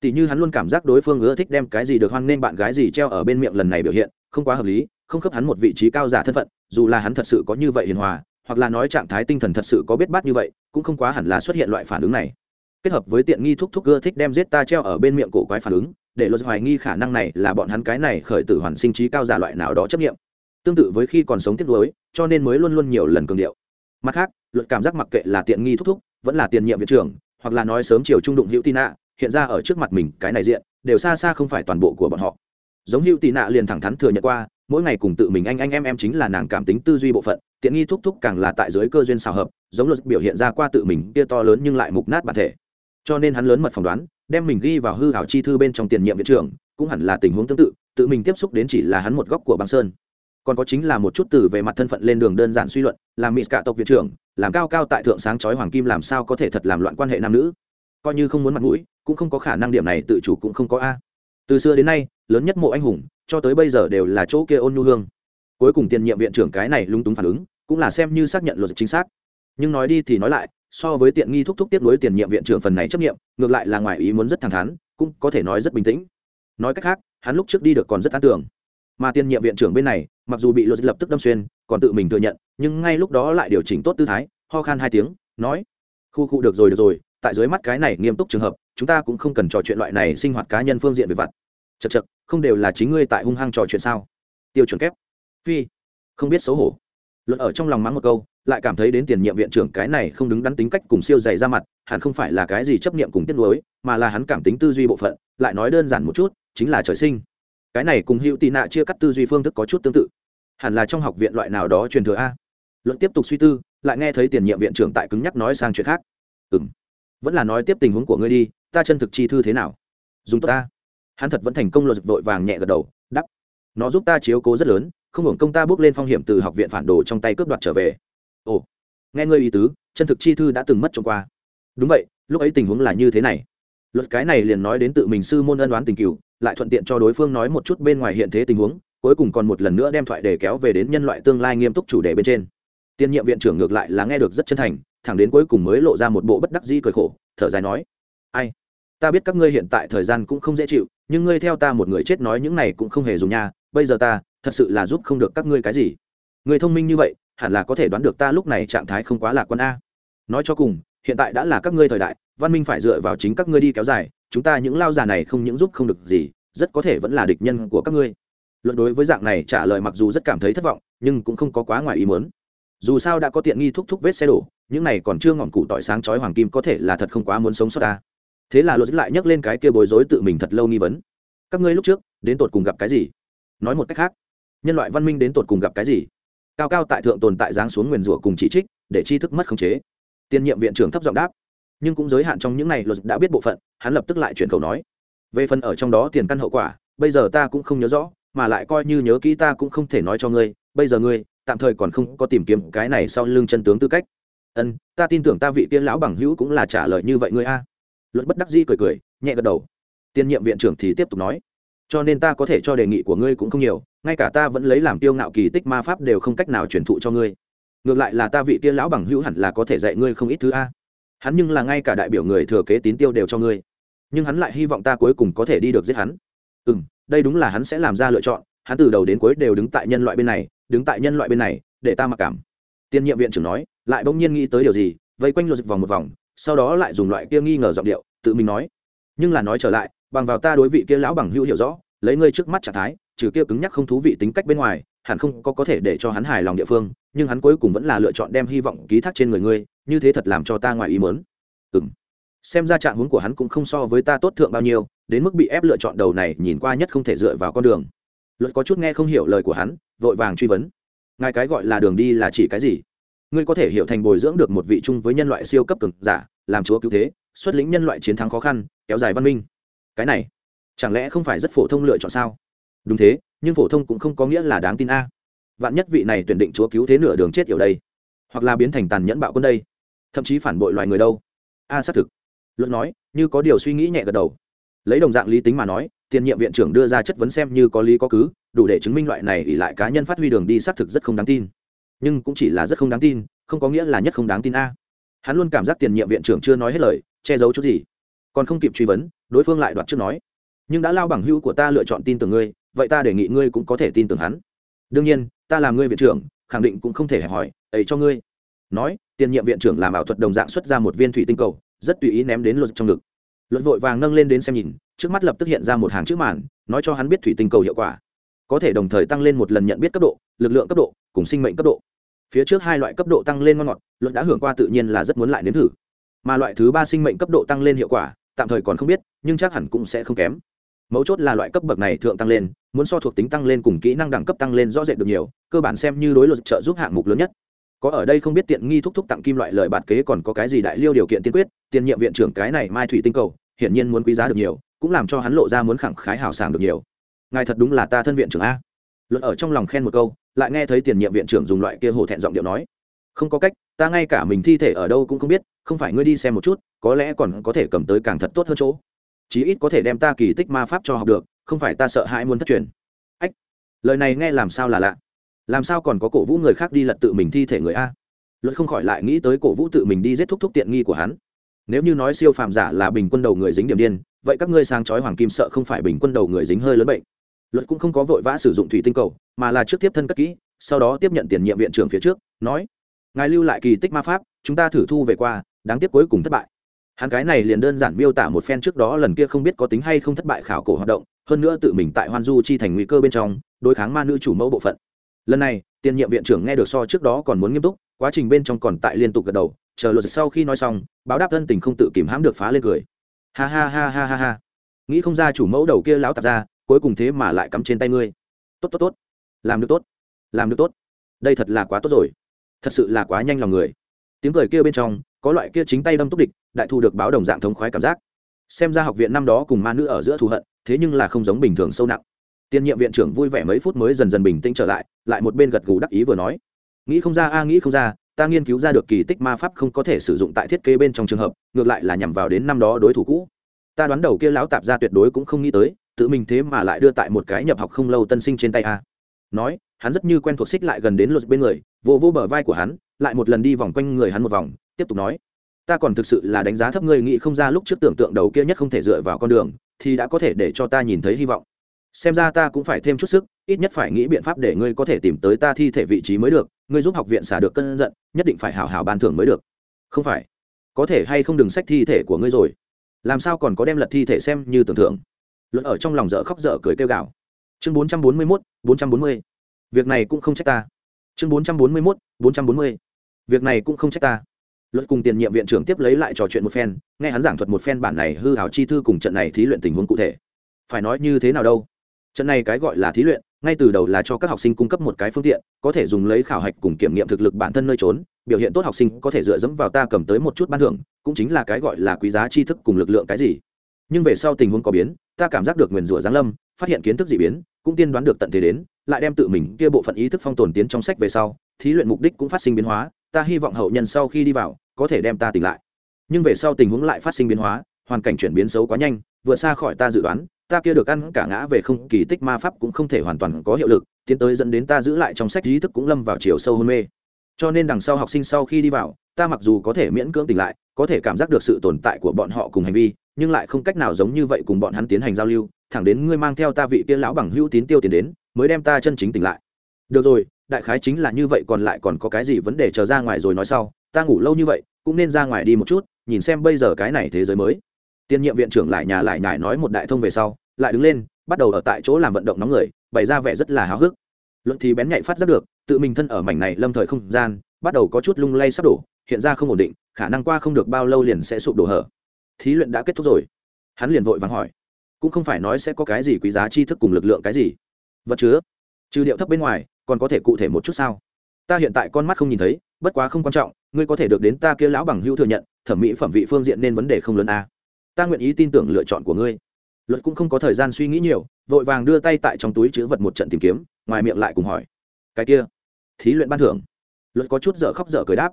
tỷ như hắn luôn cảm giác đối phương ưa thích đem cái gì được hoan nên bạn gái gì treo ở bên miệng lần này biểu hiện, không quá hợp lý, không khớp hắn một vị trí cao giả thân phận, dù là hắn thật sự có như vậy hiền hòa, hoặc là nói trạng thái tinh thần thật sự có biết bát như vậy, cũng không quá hẳn là xuất hiện loại phản ứng này. Kết hợp với tiện nghi thúc thúc ưa thích đem giết ta treo ở bên miệng cổ quái phản ứng, để luật hoài nghi khả năng này là bọn hắn cái này khởi tử hoàn sinh trí cao giả loại nào đó chấp nghiệm. Tương tự với khi còn sống tiếp nối cho nên mới luôn luôn nhiều lần cường điệu. Mặt khác, luật cảm giác mặc kệ là tiện nghi thúc thúc, vẫn là tiền nhiệm viện trưởng, hoặc là nói sớm chiều trung đụng hữu tin ạ hiện ra ở trước mặt mình cái này diện, đều xa xa không phải toàn bộ của bọn họ. Giống hữu tị nạ liền thẳng thắn thừa nhận qua, mỗi ngày cùng tự mình anh anh em em chính là nàng cảm tính tư duy bộ phận, tiện nghi thúc thúc càng là tại dưới cơ duyên xào hợp, giống luật biểu hiện ra qua tự mình kia to lớn nhưng lại mục nát bản thể. Cho nên hắn lớn mật phỏng đoán, đem mình ghi vào hư hảo chi thư bên trong tiền nhiệm viện trưởng, cũng hẳn là tình huống tương tự tự mình tiếp xúc đến chỉ là hắn một góc của băng sơn. Còn có chính là một chút từ về mặt thân phận lên đường đơn giản suy luận làm mỹ cả tộc viện trưởng, làm cao cao tại thượng sáng chói hoàng kim làm sao có thể thật làm loạn quan hệ nam nữ. Coi như không muốn mặt mũi cũng không có khả năng điểm này tự chủ cũng không có a. Từ xưa đến nay, lớn nhất mộ anh hùng, cho tới bây giờ đều là chỗ kia ôn nhu hương. Cuối cùng tiền nhiệm viện trưởng cái này lung túng phản ứng, cũng là xem như xác nhận luật chính xác. Nhưng nói đi thì nói lại, so với tiện nghi thúc thúc tiếp nối tiền nhiệm viện trưởng phần này chấp nghiệm, ngược lại là ngoài ý muốn rất thẳng thắn, cũng có thể nói rất bình tĩnh. Nói cách khác, hắn lúc trước đi được còn rất an tưởng. Mà tiền nhiệm viện trưởng bên này, mặc dù bị luật lập tức đâm xuyên, còn tự mình thừa nhận, nhưng ngay lúc đó lại điều chỉnh tốt tư thái, ho khan hai tiếng, nói, khu khu được rồi được rồi, tại dưới mắt cái này nghiêm túc trường hợp chúng ta cũng không cần trò chuyện loại này sinh hoạt cá nhân phương diện về vặt. Chật chật không đều là chính ngươi tại hung hăng trò chuyện sao? Tiêu chuẩn kép. Phi, không biết xấu hổ. Luật ở trong lòng mắng một câu, lại cảm thấy đến tiền nhiệm viện trưởng cái này không đứng đắn tính cách cùng siêu dày ra mặt, hẳn không phải là cái gì chấp niệm cùng tiết lối mà là hắn cảm tính tư duy bộ phận, lại nói đơn giản một chút, chính là trời sinh. Cái này cùng hữu tị nạ chia cắt tư duy phương thức có chút tương tự. Hẳn là trong học viện loại nào đó truyền thừa a. Luận tiếp tục suy tư, lại nghe thấy tiền nhiệm viện trưởng tại cứng nhắc nói sang chuyện khác. Ừ m vẫn là nói tiếp tình huống của ngươi đi ta chân thực chi thư thế nào? Dùng tốt ta. Hắn thật vẫn thành công luật vội vàng nhẹ gật đầu đắp nó giúp ta chiếu cố rất lớn, không hưởng công ta bước lên phong hiểm từ học viện phản đồ trong tay cướp đoạt trở về. Ồ, nghe ngươi ý tứ, chân thực chi thư đã từng mất trong qua. Đúng vậy, lúc ấy tình huống là như thế này. Luật cái này liền nói đến tự mình sư môn ân đoán tình cựu lại thuận tiện cho đối phương nói một chút bên ngoài hiện thế tình huống, cuối cùng còn một lần nữa đem thoại để kéo về đến nhân loại tương lai nghiêm túc chủ đề bên trên. Tiên nhiệm viện trưởng ngược lại là nghe được rất chân thành, thẳng đến cuối cùng mới lộ ra một bộ bất đắc di cười khổ, thở dài nói, ai ta biết các ngươi hiện tại thời gian cũng không dễ chịu, nhưng ngươi theo ta một người chết nói những này cũng không hề dùng nha, bây giờ ta thật sự là giúp không được các ngươi cái gì. Người thông minh như vậy, hẳn là có thể đoán được ta lúc này trạng thái không quá lạc quan a. Nói cho cùng, hiện tại đã là các ngươi thời đại, văn minh phải dựa vào chính các ngươi đi kéo dài, chúng ta những lao già này không những giúp không được gì, rất có thể vẫn là địch nhân của các ngươi. Luận đối với dạng này trả lời mặc dù rất cảm thấy thất vọng, nhưng cũng không có quá ngoài ý muốn. Dù sao đã có tiện nghi thúc thúc vết xe đổ, những này còn chưa ngọn củ tỏi sáng chói hoàng kim có thể là thật không quá muốn sống sót ta thế là luật lại nhắc lên cái kia bối rối tự mình thật lâu nghi vấn. Các ngươi lúc trước, đến tột cùng gặp cái gì? Nói một cách khác, nhân loại văn minh đến tột cùng gặp cái gì? Cao cao tại thượng tồn tại giáng xuống nguyền rủa cùng chỉ trích, để tri thức mất khống chế. Tiên nhiệm viện trưởng thấp giọng đáp. Nhưng cũng giới hạn trong những này luật đã biết bộ phận, hắn lập tức lại chuyển khẩu nói. Về phần ở trong đó tiền căn hậu quả, bây giờ ta cũng không nhớ rõ, mà lại coi như nhớ kỹ ta cũng không thể nói cho ngươi, bây giờ ngươi, tạm thời còn không có tìm kiếm cái này sau lưng chân tướng tư cách. Ân, ta tin tưởng ta vị tiên lão bằng hữu cũng là trả lời như vậy ngươi a luật bất đắc di cười cười, nhẹ gật đầu. Tiên nhiệm viện trưởng thì tiếp tục nói, cho nên ta có thể cho đề nghị của ngươi cũng không nhiều, ngay cả ta vẫn lấy làm tiêu ngạo kỳ tích ma pháp đều không cách nào truyền thụ cho ngươi. Ngược lại là ta vị tiên lão bằng hữu hẳn là có thể dạy ngươi không ít thứ a. Hắn nhưng là ngay cả đại biểu người thừa kế tín tiêu đều cho ngươi. Nhưng hắn lại hy vọng ta cuối cùng có thể đi được giết hắn. Ừ m đây đúng là hắn sẽ làm ra lựa chọn, hắn từ đầu đến cuối đều đứng tại nhân loại bên này, đứng tại nhân loại bên này, để ta mặc cảm. Tiên nhiệm viện trưởng nói, lại bỗng nhiên nghĩ tới điều gì, vây quanh lột vòng một vòng sau đó lại dùng loại kia nghi ngờ giọng điệu, tự mình nói, nhưng là nói trở lại, bằng vào ta đối vị kia lão bằng hữu hiểu rõ, lấy ngươi trước mắt trạng thái, trừ kia cứng nhắc không thú vị tính cách bên ngoài, hẳn không có có thể để cho hắn hài lòng địa phương, nhưng hắn cuối cùng vẫn là lựa chọn đem hy vọng ký thác trên người ngươi, như thế thật làm cho ta ngoài ý mớn ừng xem ra trạng hướng của hắn cũng không so với ta tốt thượng bao nhiêu, đến mức bị ép lựa chọn đầu này nhìn qua nhất không thể dựa vào con đường. Luật có chút nghe không hiểu lời của hắn, vội vàng truy vấn, ngài cái gọi là đường đi là chỉ cái gì? Ngươi có thể hiểu thành bồi dưỡng được một vị chung với nhân loại siêu cấp cực giả, làm chúa cứu thế, xuất lĩnh nhân loại chiến thắng khó khăn, kéo dài văn minh. Cái này, chẳng lẽ không phải rất phổ thông lựa chọn sao? Đúng thế, nhưng phổ thông cũng không có nghĩa là đáng tin a. Vạn nhất vị này tuyển định chúa cứu thế nửa đường chết ở đây, hoặc là biến thành tàn nhẫn bạo quân đây, thậm chí phản bội loài người đâu. A, xác thực. Luật nói, như có điều suy nghĩ nhẹ gật đầu. Lấy đồng dạng lý tính mà nói, tiền nhiệm viện trưởng đưa ra chất vấn xem như có lý có cứ, đủ để chứng minh loại này ỉ lại cá nhân phát huy đường đi xác thực rất không đáng tin nhưng cũng chỉ là rất không đáng tin, không có nghĩa là nhất không đáng tin a. Hắn luôn cảm giác tiền nhiệm viện trưởng chưa nói hết lời, che giấu chút gì. Còn không kịp truy vấn, đối phương lại đoạt trước nói, nhưng đã lao bằng hữu của ta lựa chọn tin tưởng ngươi, vậy ta đề nghị ngươi cũng có thể tin tưởng hắn. Đương nhiên, ta làm ngươi viện trưởng, khẳng định cũng không thể hỏi, ấy cho ngươi. Nói, tiền nhiệm viện trưởng làm ảo thuật đồng dạng xuất ra một viên thủy tinh cầu, rất tùy ý ném đến luật trong ngực. Luật vội vàng nâng lên đến xem nhìn, trước mắt lập tức hiện ra một hàng chữ màn, nói cho hắn biết thủy tinh cầu hiệu quả. Có thể đồng thời tăng lên một lần nhận biết cấp độ, lực lượng cấp độ, cùng sinh mệnh cấp độ phía trước hai loại cấp độ tăng lên ngon ngọt, luật đã hưởng qua tự nhiên là rất muốn lại nếm thử. Mà loại thứ ba sinh mệnh cấp độ tăng lên hiệu quả, tạm thời còn không biết, nhưng chắc hẳn cũng sẽ không kém. Mấu chốt là loại cấp bậc này thượng tăng lên, muốn so thuộc tính tăng lên cùng kỹ năng đẳng cấp tăng lên rõ rệt được nhiều, cơ bản xem như đối luật trợ giúp hạng mục lớn nhất. Có ở đây không biết tiện nghi thúc thúc tặng kim loại lời bạt kế còn có cái gì đại liêu điều kiện tiên quyết, tiền nhiệm viện trưởng cái này mai thủy tinh cầu, hiển nhiên muốn quý giá được nhiều, cũng làm cho hắn lộ ra muốn khẳng khái hào sảng được nhiều. Ngài thật đúng là ta thân viện trưởng a. Luật ở trong lòng khen một câu lại nghe thấy tiền nhiệm viện trưởng dùng loại kia hổ thẹn giọng điệu nói. Không có cách, ta ngay cả mình thi thể ở đâu cũng không biết, không phải ngươi đi xem một chút, có lẽ còn có thể cầm tới càng thật tốt hơn chỗ. Chí ít có thể đem ta kỳ tích ma pháp cho học được, không phải ta sợ hãi muốn thất truyền. Ách, lời này nghe làm sao là lạ? Làm sao còn có cổ vũ người khác đi lật tự mình thi thể người a? Luật không khỏi lại nghĩ tới cổ vũ tự mình đi giết thúc thúc tiện nghi của hắn. Nếu như nói siêu phàm giả là bình quân đầu người dính điểm điên, vậy các ngươi sáng chói hoàng kim sợ không phải bình quân đầu người dính hơi lớn bệnh luật cũng không có vội vã sử dụng thủy tinh cầu, mà là trước tiếp thân cất kỹ, sau đó tiếp nhận tiền nhiệm viện trưởng phía trước, nói, ngài lưu lại kỳ tích ma pháp, chúng ta thử thu về qua, đáng tiếc cuối cùng thất bại. Hắn cái này liền đơn giản miêu tả một phen trước đó lần kia không biết có tính hay không thất bại khảo cổ hoạt động, hơn nữa tự mình tại hoan du chi thành nguy cơ bên trong, đối kháng ma nữ chủ mẫu bộ phận. Lần này, tiền nhiệm viện trưởng nghe được so trước đó còn muốn nghiêm túc, quá trình bên trong còn tại liên tục gật đầu, chờ luật sau khi nói xong, báo đáp thân tình không tự kìm hãm được phá lên cười. Ha ha ha ha ha ha. Nghĩ không ra chủ mẫu đầu kia láo tạp ra cuối cùng thế mà lại cắm trên tay ngươi. Tốt tốt tốt. Làm được tốt. Làm được tốt. Đây thật là quá tốt rồi. Thật sự là quá nhanh lòng người. Tiếng cười kia bên trong, có loại kia chính tay đâm túc địch, đại thu được báo đồng dạng thống khoái cảm giác. Xem ra học viện năm đó cùng ma nữ ở giữa thù hận, thế nhưng là không giống bình thường sâu nặng. Tiên nhiệm viện trưởng vui vẻ mấy phút mới dần dần bình tĩnh trở lại lại một bên gật gù đắc ý vừa nói. Nghĩ không ra a, nghĩ không ra, ta nghiên cứu ra được kỳ tích ma pháp không có thể sử dụng tại thiết kế bên trong trường hợp, ngược lại là nhằm vào đến năm đó đối thủ cũ. Ta đoán đầu kia lão tạp ra tuyệt đối cũng không nghĩ tới tự mình thế mà lại đưa tại một cái nhập học không lâu tân sinh trên tay a. Nói, hắn rất như quen thuộc xích lại gần đến luật bên người vô vô bờ vai của hắn, lại một lần đi vòng quanh người hắn một vòng, tiếp tục nói, ta còn thực sự là đánh giá thấp ngươi nghĩ không ra lúc trước tưởng tượng đầu kia nhất không thể dựa vào con đường, thì đã có thể để cho ta nhìn thấy hy vọng. Xem ra ta cũng phải thêm chút sức, ít nhất phải nghĩ biện pháp để ngươi có thể tìm tới ta thi thể vị trí mới được, ngươi giúp học viện xả được cân giận, nhất định phải hào hào ban thưởng mới được. Không phải. Có thể hay không đừng sách thi thể của ngươi rồi. Làm sao còn có đem lật thi thể xem như tưởng thưởng luật ở trong lòng dở khóc dở cười kêu gào. Chương bốn trăm bốn mươi mốt, bốn trăm bốn mươi. Việc này cũng không trách ta. Chương bốn trăm bốn mươi mốt, bốn trăm bốn mươi. Việc này cũng không trách ta. Luật cùng tiền nhiệm viện trưởng tiếp lấy lại trò chuyện một phen, nghe hắn giảng thuật một phen bản này hư hảo chi thư cùng trận này thí luyện tình huống cụ thể. Phải nói như thế nào đâu? Trận này cái gọi là thí luyện, ngay từ đầu là cho các học sinh cung cấp một cái phương tiện, có thể dùng lấy khảo hạch cùng kiểm nghiệm thực lực bản thân nơi trốn, biểu hiện tốt học sinh có thể dựa dẫm vào ta cầm tới một chút ban thưởng, cũng chính là cái gọi là quý giá tri thức cùng lực lượng cái gì nhưng về sau tình huống có biến, ta cảm giác được nguyền rủa giáng lâm, phát hiện kiến thức dị biến, cũng tiên đoán được tận thế đến, lại đem tự mình kia bộ phận ý thức phong tồn tiến trong sách về sau, thí luyện mục đích cũng phát sinh biến hóa, ta hy vọng hậu nhân sau khi đi vào, có thể đem ta tỉnh lại. Nhưng về sau tình huống lại phát sinh biến hóa, hoàn cảnh chuyển biến xấu quá nhanh, vượt xa khỏi ta dự đoán, ta kia được ăn cả ngã về không kỳ tích ma pháp cũng không thể hoàn toàn có hiệu lực, tiến tới dẫn đến ta giữ lại trong sách ý thức cũng lâm vào chiều sâu hôn mê. Cho nên đằng sau học sinh sau khi đi vào, ta mặc dù có thể miễn cưỡng tỉnh lại, có thể cảm giác được sự tồn tại của bọn họ cùng hành vi nhưng lại không cách nào giống như vậy cùng bọn hắn tiến hành giao lưu, thẳng đến ngươi mang theo ta vị kia lão bằng hữu tín tiêu tiền đến, mới đem ta chân chính tỉnh lại. Được rồi, đại khái chính là như vậy, còn lại còn có cái gì vấn đề chờ ra ngoài rồi nói sau, ta ngủ lâu như vậy, cũng nên ra ngoài đi một chút, nhìn xem bây giờ cái này thế giới mới. Tiên nhiệm viện trưởng lại nhà lại nhải nói một đại thông về sau, lại đứng lên, bắt đầu ở tại chỗ làm vận động nóng người, bày ra vẻ rất là háo hức. Luận thì bén nhạy phát ra được, tự mình thân ở mảnh này lâm thời không gian, bắt đầu có chút lung lay sắp đổ, hiện ra không ổn định, khả năng qua không được bao lâu liền sẽ sụp đổ hở thí luyện đã kết thúc rồi. Hắn liền vội vàng hỏi, cũng không phải nói sẽ có cái gì quý giá tri thức cùng lực lượng cái gì. Vật chứa, trừ điệu thấp bên ngoài, còn có thể cụ thể một chút sao? Ta hiện tại con mắt không nhìn thấy, bất quá không quan trọng, ngươi có thể được đến ta kia lão bằng hữu thừa nhận, thẩm mỹ phẩm vị phương diện nên vấn đề không lớn a à. ta nguyện ý tin tưởng lựa chọn của ngươi. Luật cũng không có thời gian suy nghĩ nhiều, vội vàng đưa tay tại trong túi chữ vật một trận tìm kiếm, ngoài miệng lại cùng hỏi, cái kia, thí luyện ban thưởng. Luật có chút dở khóc dở cười đáp,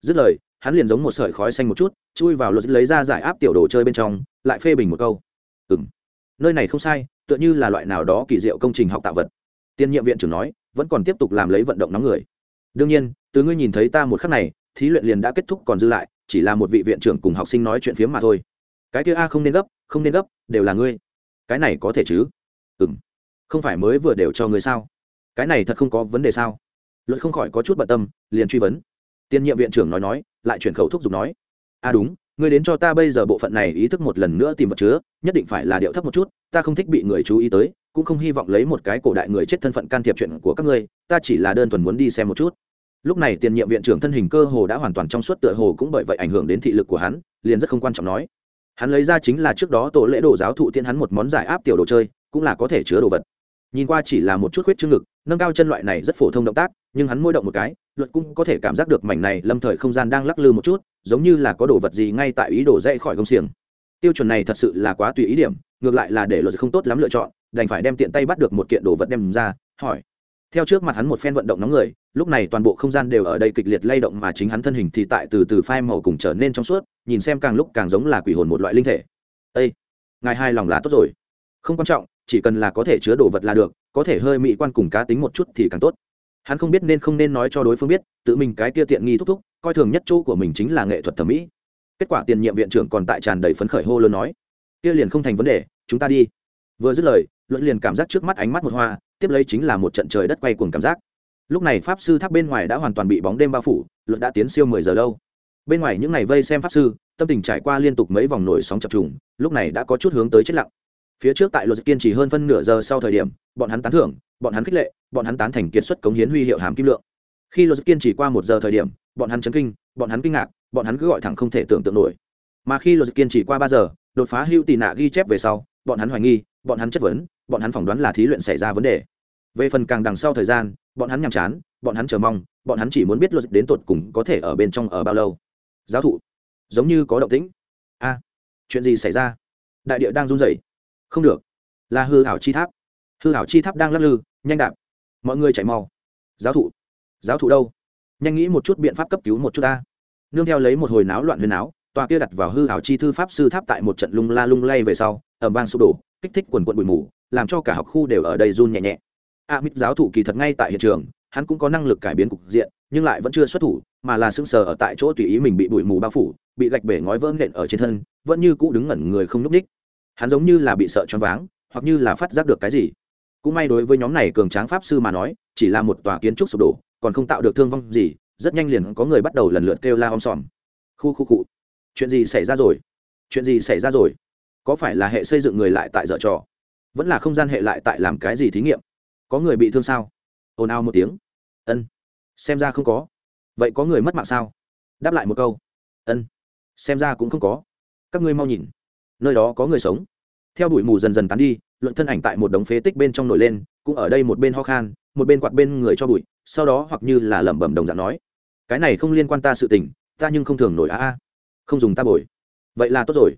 dứt lời hắn liền giống một sợi khói xanh một chút, chui vào luật lấy ra giải áp tiểu đồ chơi bên trong, lại phê bình một câu. Ừ m nơi này không sai, tựa như là loại nào đó kỳ diệu công trình học tạo vật. Tiên nhiệm viện trưởng nói, vẫn còn tiếp tục làm lấy vận động nóng người. Đương nhiên, từ ngươi nhìn thấy ta một khắc này, thí luyện liền đã kết thúc còn dư lại, chỉ là một vị viện trưởng cùng học sinh nói chuyện phiếm mà thôi. Cái kia a không nên gấp, không nên gấp, đều là ngươi. Cái này có thể chứ? Ừ m không phải mới vừa đều cho ngươi sao? Cái này thật không có vấn đề sao? Luật không khỏi có chút bận tâm, liền truy vấn tiên nhiệm viện trưởng nói nói, lại chuyển khẩu thúc giục nói. A à đúng, ngươi đến cho ta bây giờ bộ phận này ý thức một lần nữa tìm vật chứa, nhất định phải là điệu thấp một chút, ta không thích bị người chú ý tới, cũng không hy vọng lấy một cái cổ đại người chết thân phận can thiệp chuyện của các ngươi, ta chỉ là đơn thuần muốn đi xem một chút. Lúc này tiền nhiệm viện trưởng thân hình cơ hồ đã hoàn toàn trong suốt tựa hồ cũng bởi vậy ảnh hưởng đến thị lực của hắn, liền rất không quan trọng nói. Hắn lấy ra chính là trước đó tổ lễ đồ giáo thụ tiên hắn một món giải áp tiểu đồ chơi, cũng là có thể chứa đồ vật. Nhìn qua chỉ là một chút huyết chương ngực nâng cao chân loại này rất phổ thông động tác, nhưng hắn môi động một cái, luật cũng có thể cảm giác được mảnh này lâm thời không gian đang lắc lư một chút, giống như là có đồ vật gì ngay tại ý đồ dậy khỏi công xiềng. Tiêu chuẩn này thật sự là quá tùy ý điểm, ngược lại là để luật không tốt lắm lựa chọn, đành phải đem tiện tay bắt được một kiện đồ vật đem ra, hỏi. Theo trước mặt hắn một phen vận động nóng người, lúc này toàn bộ không gian đều ở đây kịch liệt lay động mà chính hắn thân hình thì tại từ từ phai màu cùng trở nên trong suốt, nhìn xem càng lúc càng giống là quỷ hồn một loại linh thể. Ây ngài hai lòng là tốt rồi. Không quan trọng chỉ cần là có thể chứa đồ vật là được, có thể hơi mỹ quan cùng cá tính một chút thì càng tốt. Hắn không biết nên không nên nói cho đối phương biết, tự mình cái kia tiện nghi thúc thúc, coi thường nhất chỗ của mình chính là nghệ thuật thẩm mỹ. Kết quả tiền nhiệm viện trưởng còn tại tràn đầy phấn khởi hô lớn nói, kia liền không thành vấn đề, chúng ta đi. Vừa dứt lời, luận liền cảm giác trước mắt ánh mắt một hoa, tiếp lấy chính là một trận trời đất quay cuồng cảm giác. Lúc này pháp sư tháp bên ngoài đã hoàn toàn bị bóng đêm bao phủ, luận đã tiến siêu mười giờ lâu. Bên ngoài những ngày vây xem pháp sư, tâm tình trải qua liên tục mấy vòng nổi sóng chập trùng, lúc này đã có chút hướng tới chết lặng phía trước tại luật kiên trì hơn phân nửa giờ sau thời điểm bọn hắn tán thưởng bọn hắn khích lệ bọn hắn tán thành kiệt xuất cống hiến huy hiệu hàm kim lượng khi luật kiên trì qua một giờ thời điểm bọn hắn chấn kinh bọn hắn kinh ngạc bọn hắn cứ gọi thẳng không thể tưởng tượng nổi mà khi luật kiên trì qua ba giờ đột phá hưu tì nạ ghi chép về sau bọn hắn hoài nghi bọn hắn chất vấn bọn hắn phỏng đoán là thí luyện xảy ra vấn đề về phần càng đằng sau thời gian bọn hắn nhàm chán bọn hắn chờ mong bọn hắn chỉ muốn biết luật đến tột cùng có thể ở bên trong ở bao lâu giáo thụ giống như có động tĩnh a chuyện gì xảy ra đại địa đang run rẩy không được. Là hư hảo chi tháp. Hư hảo chi tháp đang lắc lư, nhanh đạp. Mọi người chạy mau giáo thụ. Giáo thụ đâu? Nhanh nghĩ một chút biện pháp cấp cứu một chút ta. Nương theo lấy một hồi náo loạn huyền áo, tòa kia đặt vào hư hảo chi thư pháp sư tháp tại một trận lung la lung lay về sau ẩm vang sụp đổ, kích thích quần quận bụi mù, làm cho cả học khu đều ở đây run nhẹ nhẹ. A mít giáo thụ kỳ thật ngay tại hiện trường, hắn cũng có năng lực cải biến cục diện, nhưng lại vẫn chưa xuất thủ, mà là sững sờ ở tại chỗ tùy ý mình bị bụi mù bao phủ, bị gạch bể ngói vỡ nện ở trên thân, vẫn như cũ đứng ngẩn người không núp ních hắn giống như là bị sợ choáng váng, hoặc như là phát giác được cái gì. Cũng may đối với nhóm này cường tráng pháp sư mà nói, chỉ là một tòa kiến trúc sụp đổ, còn không tạo được thương vong gì, rất nhanh liền có người bắt đầu lần lượt kêu la om sòm. Khu khu cụ chuyện gì xảy ra rồi? Chuyện gì xảy ra rồi? Có phải là hệ xây dựng người lại tại dở trò? Vẫn là không gian hệ lại tại làm cái gì thí nghiệm? Có người bị thương sao? Ồn ào một tiếng. Ân. Xem ra không có. Vậy có người mất mạng sao? Đáp lại một câu. Ân. Xem ra cũng không có. Các ngươi mau nhìn nơi đó có người sống. Theo bụi mù dần dần tán đi, luận thân ảnh tại một đống phế tích bên trong nổi lên, cũng ở đây một bên ho khan, một bên quạt bên người cho bụi, sau đó hoặc như là lẩm bẩm đồng dạng nói, cái này không liên quan ta sự tình, ta nhưng không thường nổi a a, không dùng ta bồi. Vậy là tốt rồi.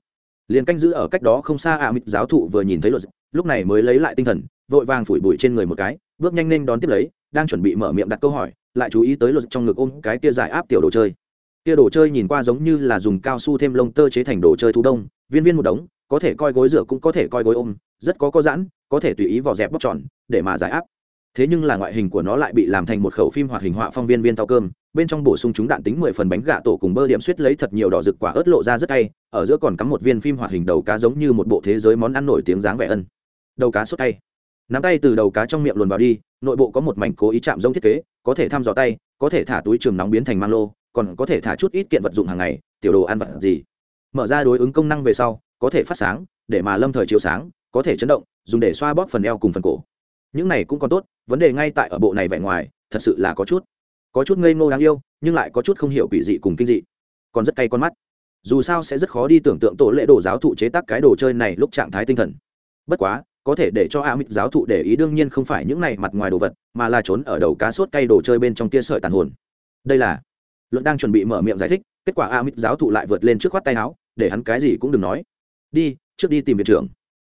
Liền canh giữ ở cách đó không xa a mịt giáo thụ vừa nhìn thấy luật, lúc này mới lấy lại tinh thần, vội vàng phủi bụi trên người một cái, bước nhanh lên đón tiếp lấy, đang chuẩn bị mở miệng đặt câu hỏi, lại chú ý tới luật trong ngực ôm cái kia giải áp tiểu đồ chơi kia đồ chơi nhìn qua giống như là dùng cao su thêm lông tơ chế thành đồ chơi thú đông, viên viên một đống, có thể coi gối rửa cũng có thể coi gối ôm, rất có có giãn, có thể tùy ý vỏ dẹp bóc tròn, để mà giải áp. Thế nhưng là ngoại hình của nó lại bị làm thành một khẩu phim hoạt hình họa phong viên viên tàu cơm, bên trong bổ sung chúng đạn tính mười phần bánh gà tổ cùng bơ điểm suýt lấy thật nhiều đỏ rực quả ớt lộ ra rất cay ở giữa còn cắm một viên phim hoạt hình đầu cá giống như một bộ thế giới món ăn nổi tiếng dáng vẻ ân. Đầu cá sốt tay. Nắm tay từ đầu cá trong miệng luồn vào đi, nội bộ có một mảnh cố ý chạm giống thiết kế, có thể thăm dò tay, có thể thả túi trường nóng biến thành mang lô còn có thể thả chút ít kiện vật dụng hàng ngày, tiểu đồ ăn vật gì. Mở ra đối ứng công năng về sau, có thể phát sáng, để mà lâm thời chiếu sáng, có thể chấn động, dùng để xoa bóp phần eo cùng phần cổ. Những này cũng còn tốt, vấn đề ngay tại ở bộ này vẻ ngoài, thật sự là có chút. Có chút ngây ngô đáng yêu, nhưng lại có chút không hiểu quỷ dị cùng kinh dị. Còn rất cay con mắt. Dù sao sẽ rất khó đi tưởng tượng tổ lễ đồ giáo thụ chế tác cái đồ chơi này lúc trạng thái tinh thần. Bất quá, có thể để cho a mít giáo thụ để ý đương nhiên không phải những này mặt ngoài đồ vật, mà là trốn ở đầu cá sốt cay đồ chơi bên trong kia sợi tàn hồn. Đây là luận đang chuẩn bị mở miệng giải thích, kết quả a mít giáo thụ lại vượt lên trước khoát tay áo, để hắn cái gì cũng đừng nói. Đi, trước đi tìm viện trưởng.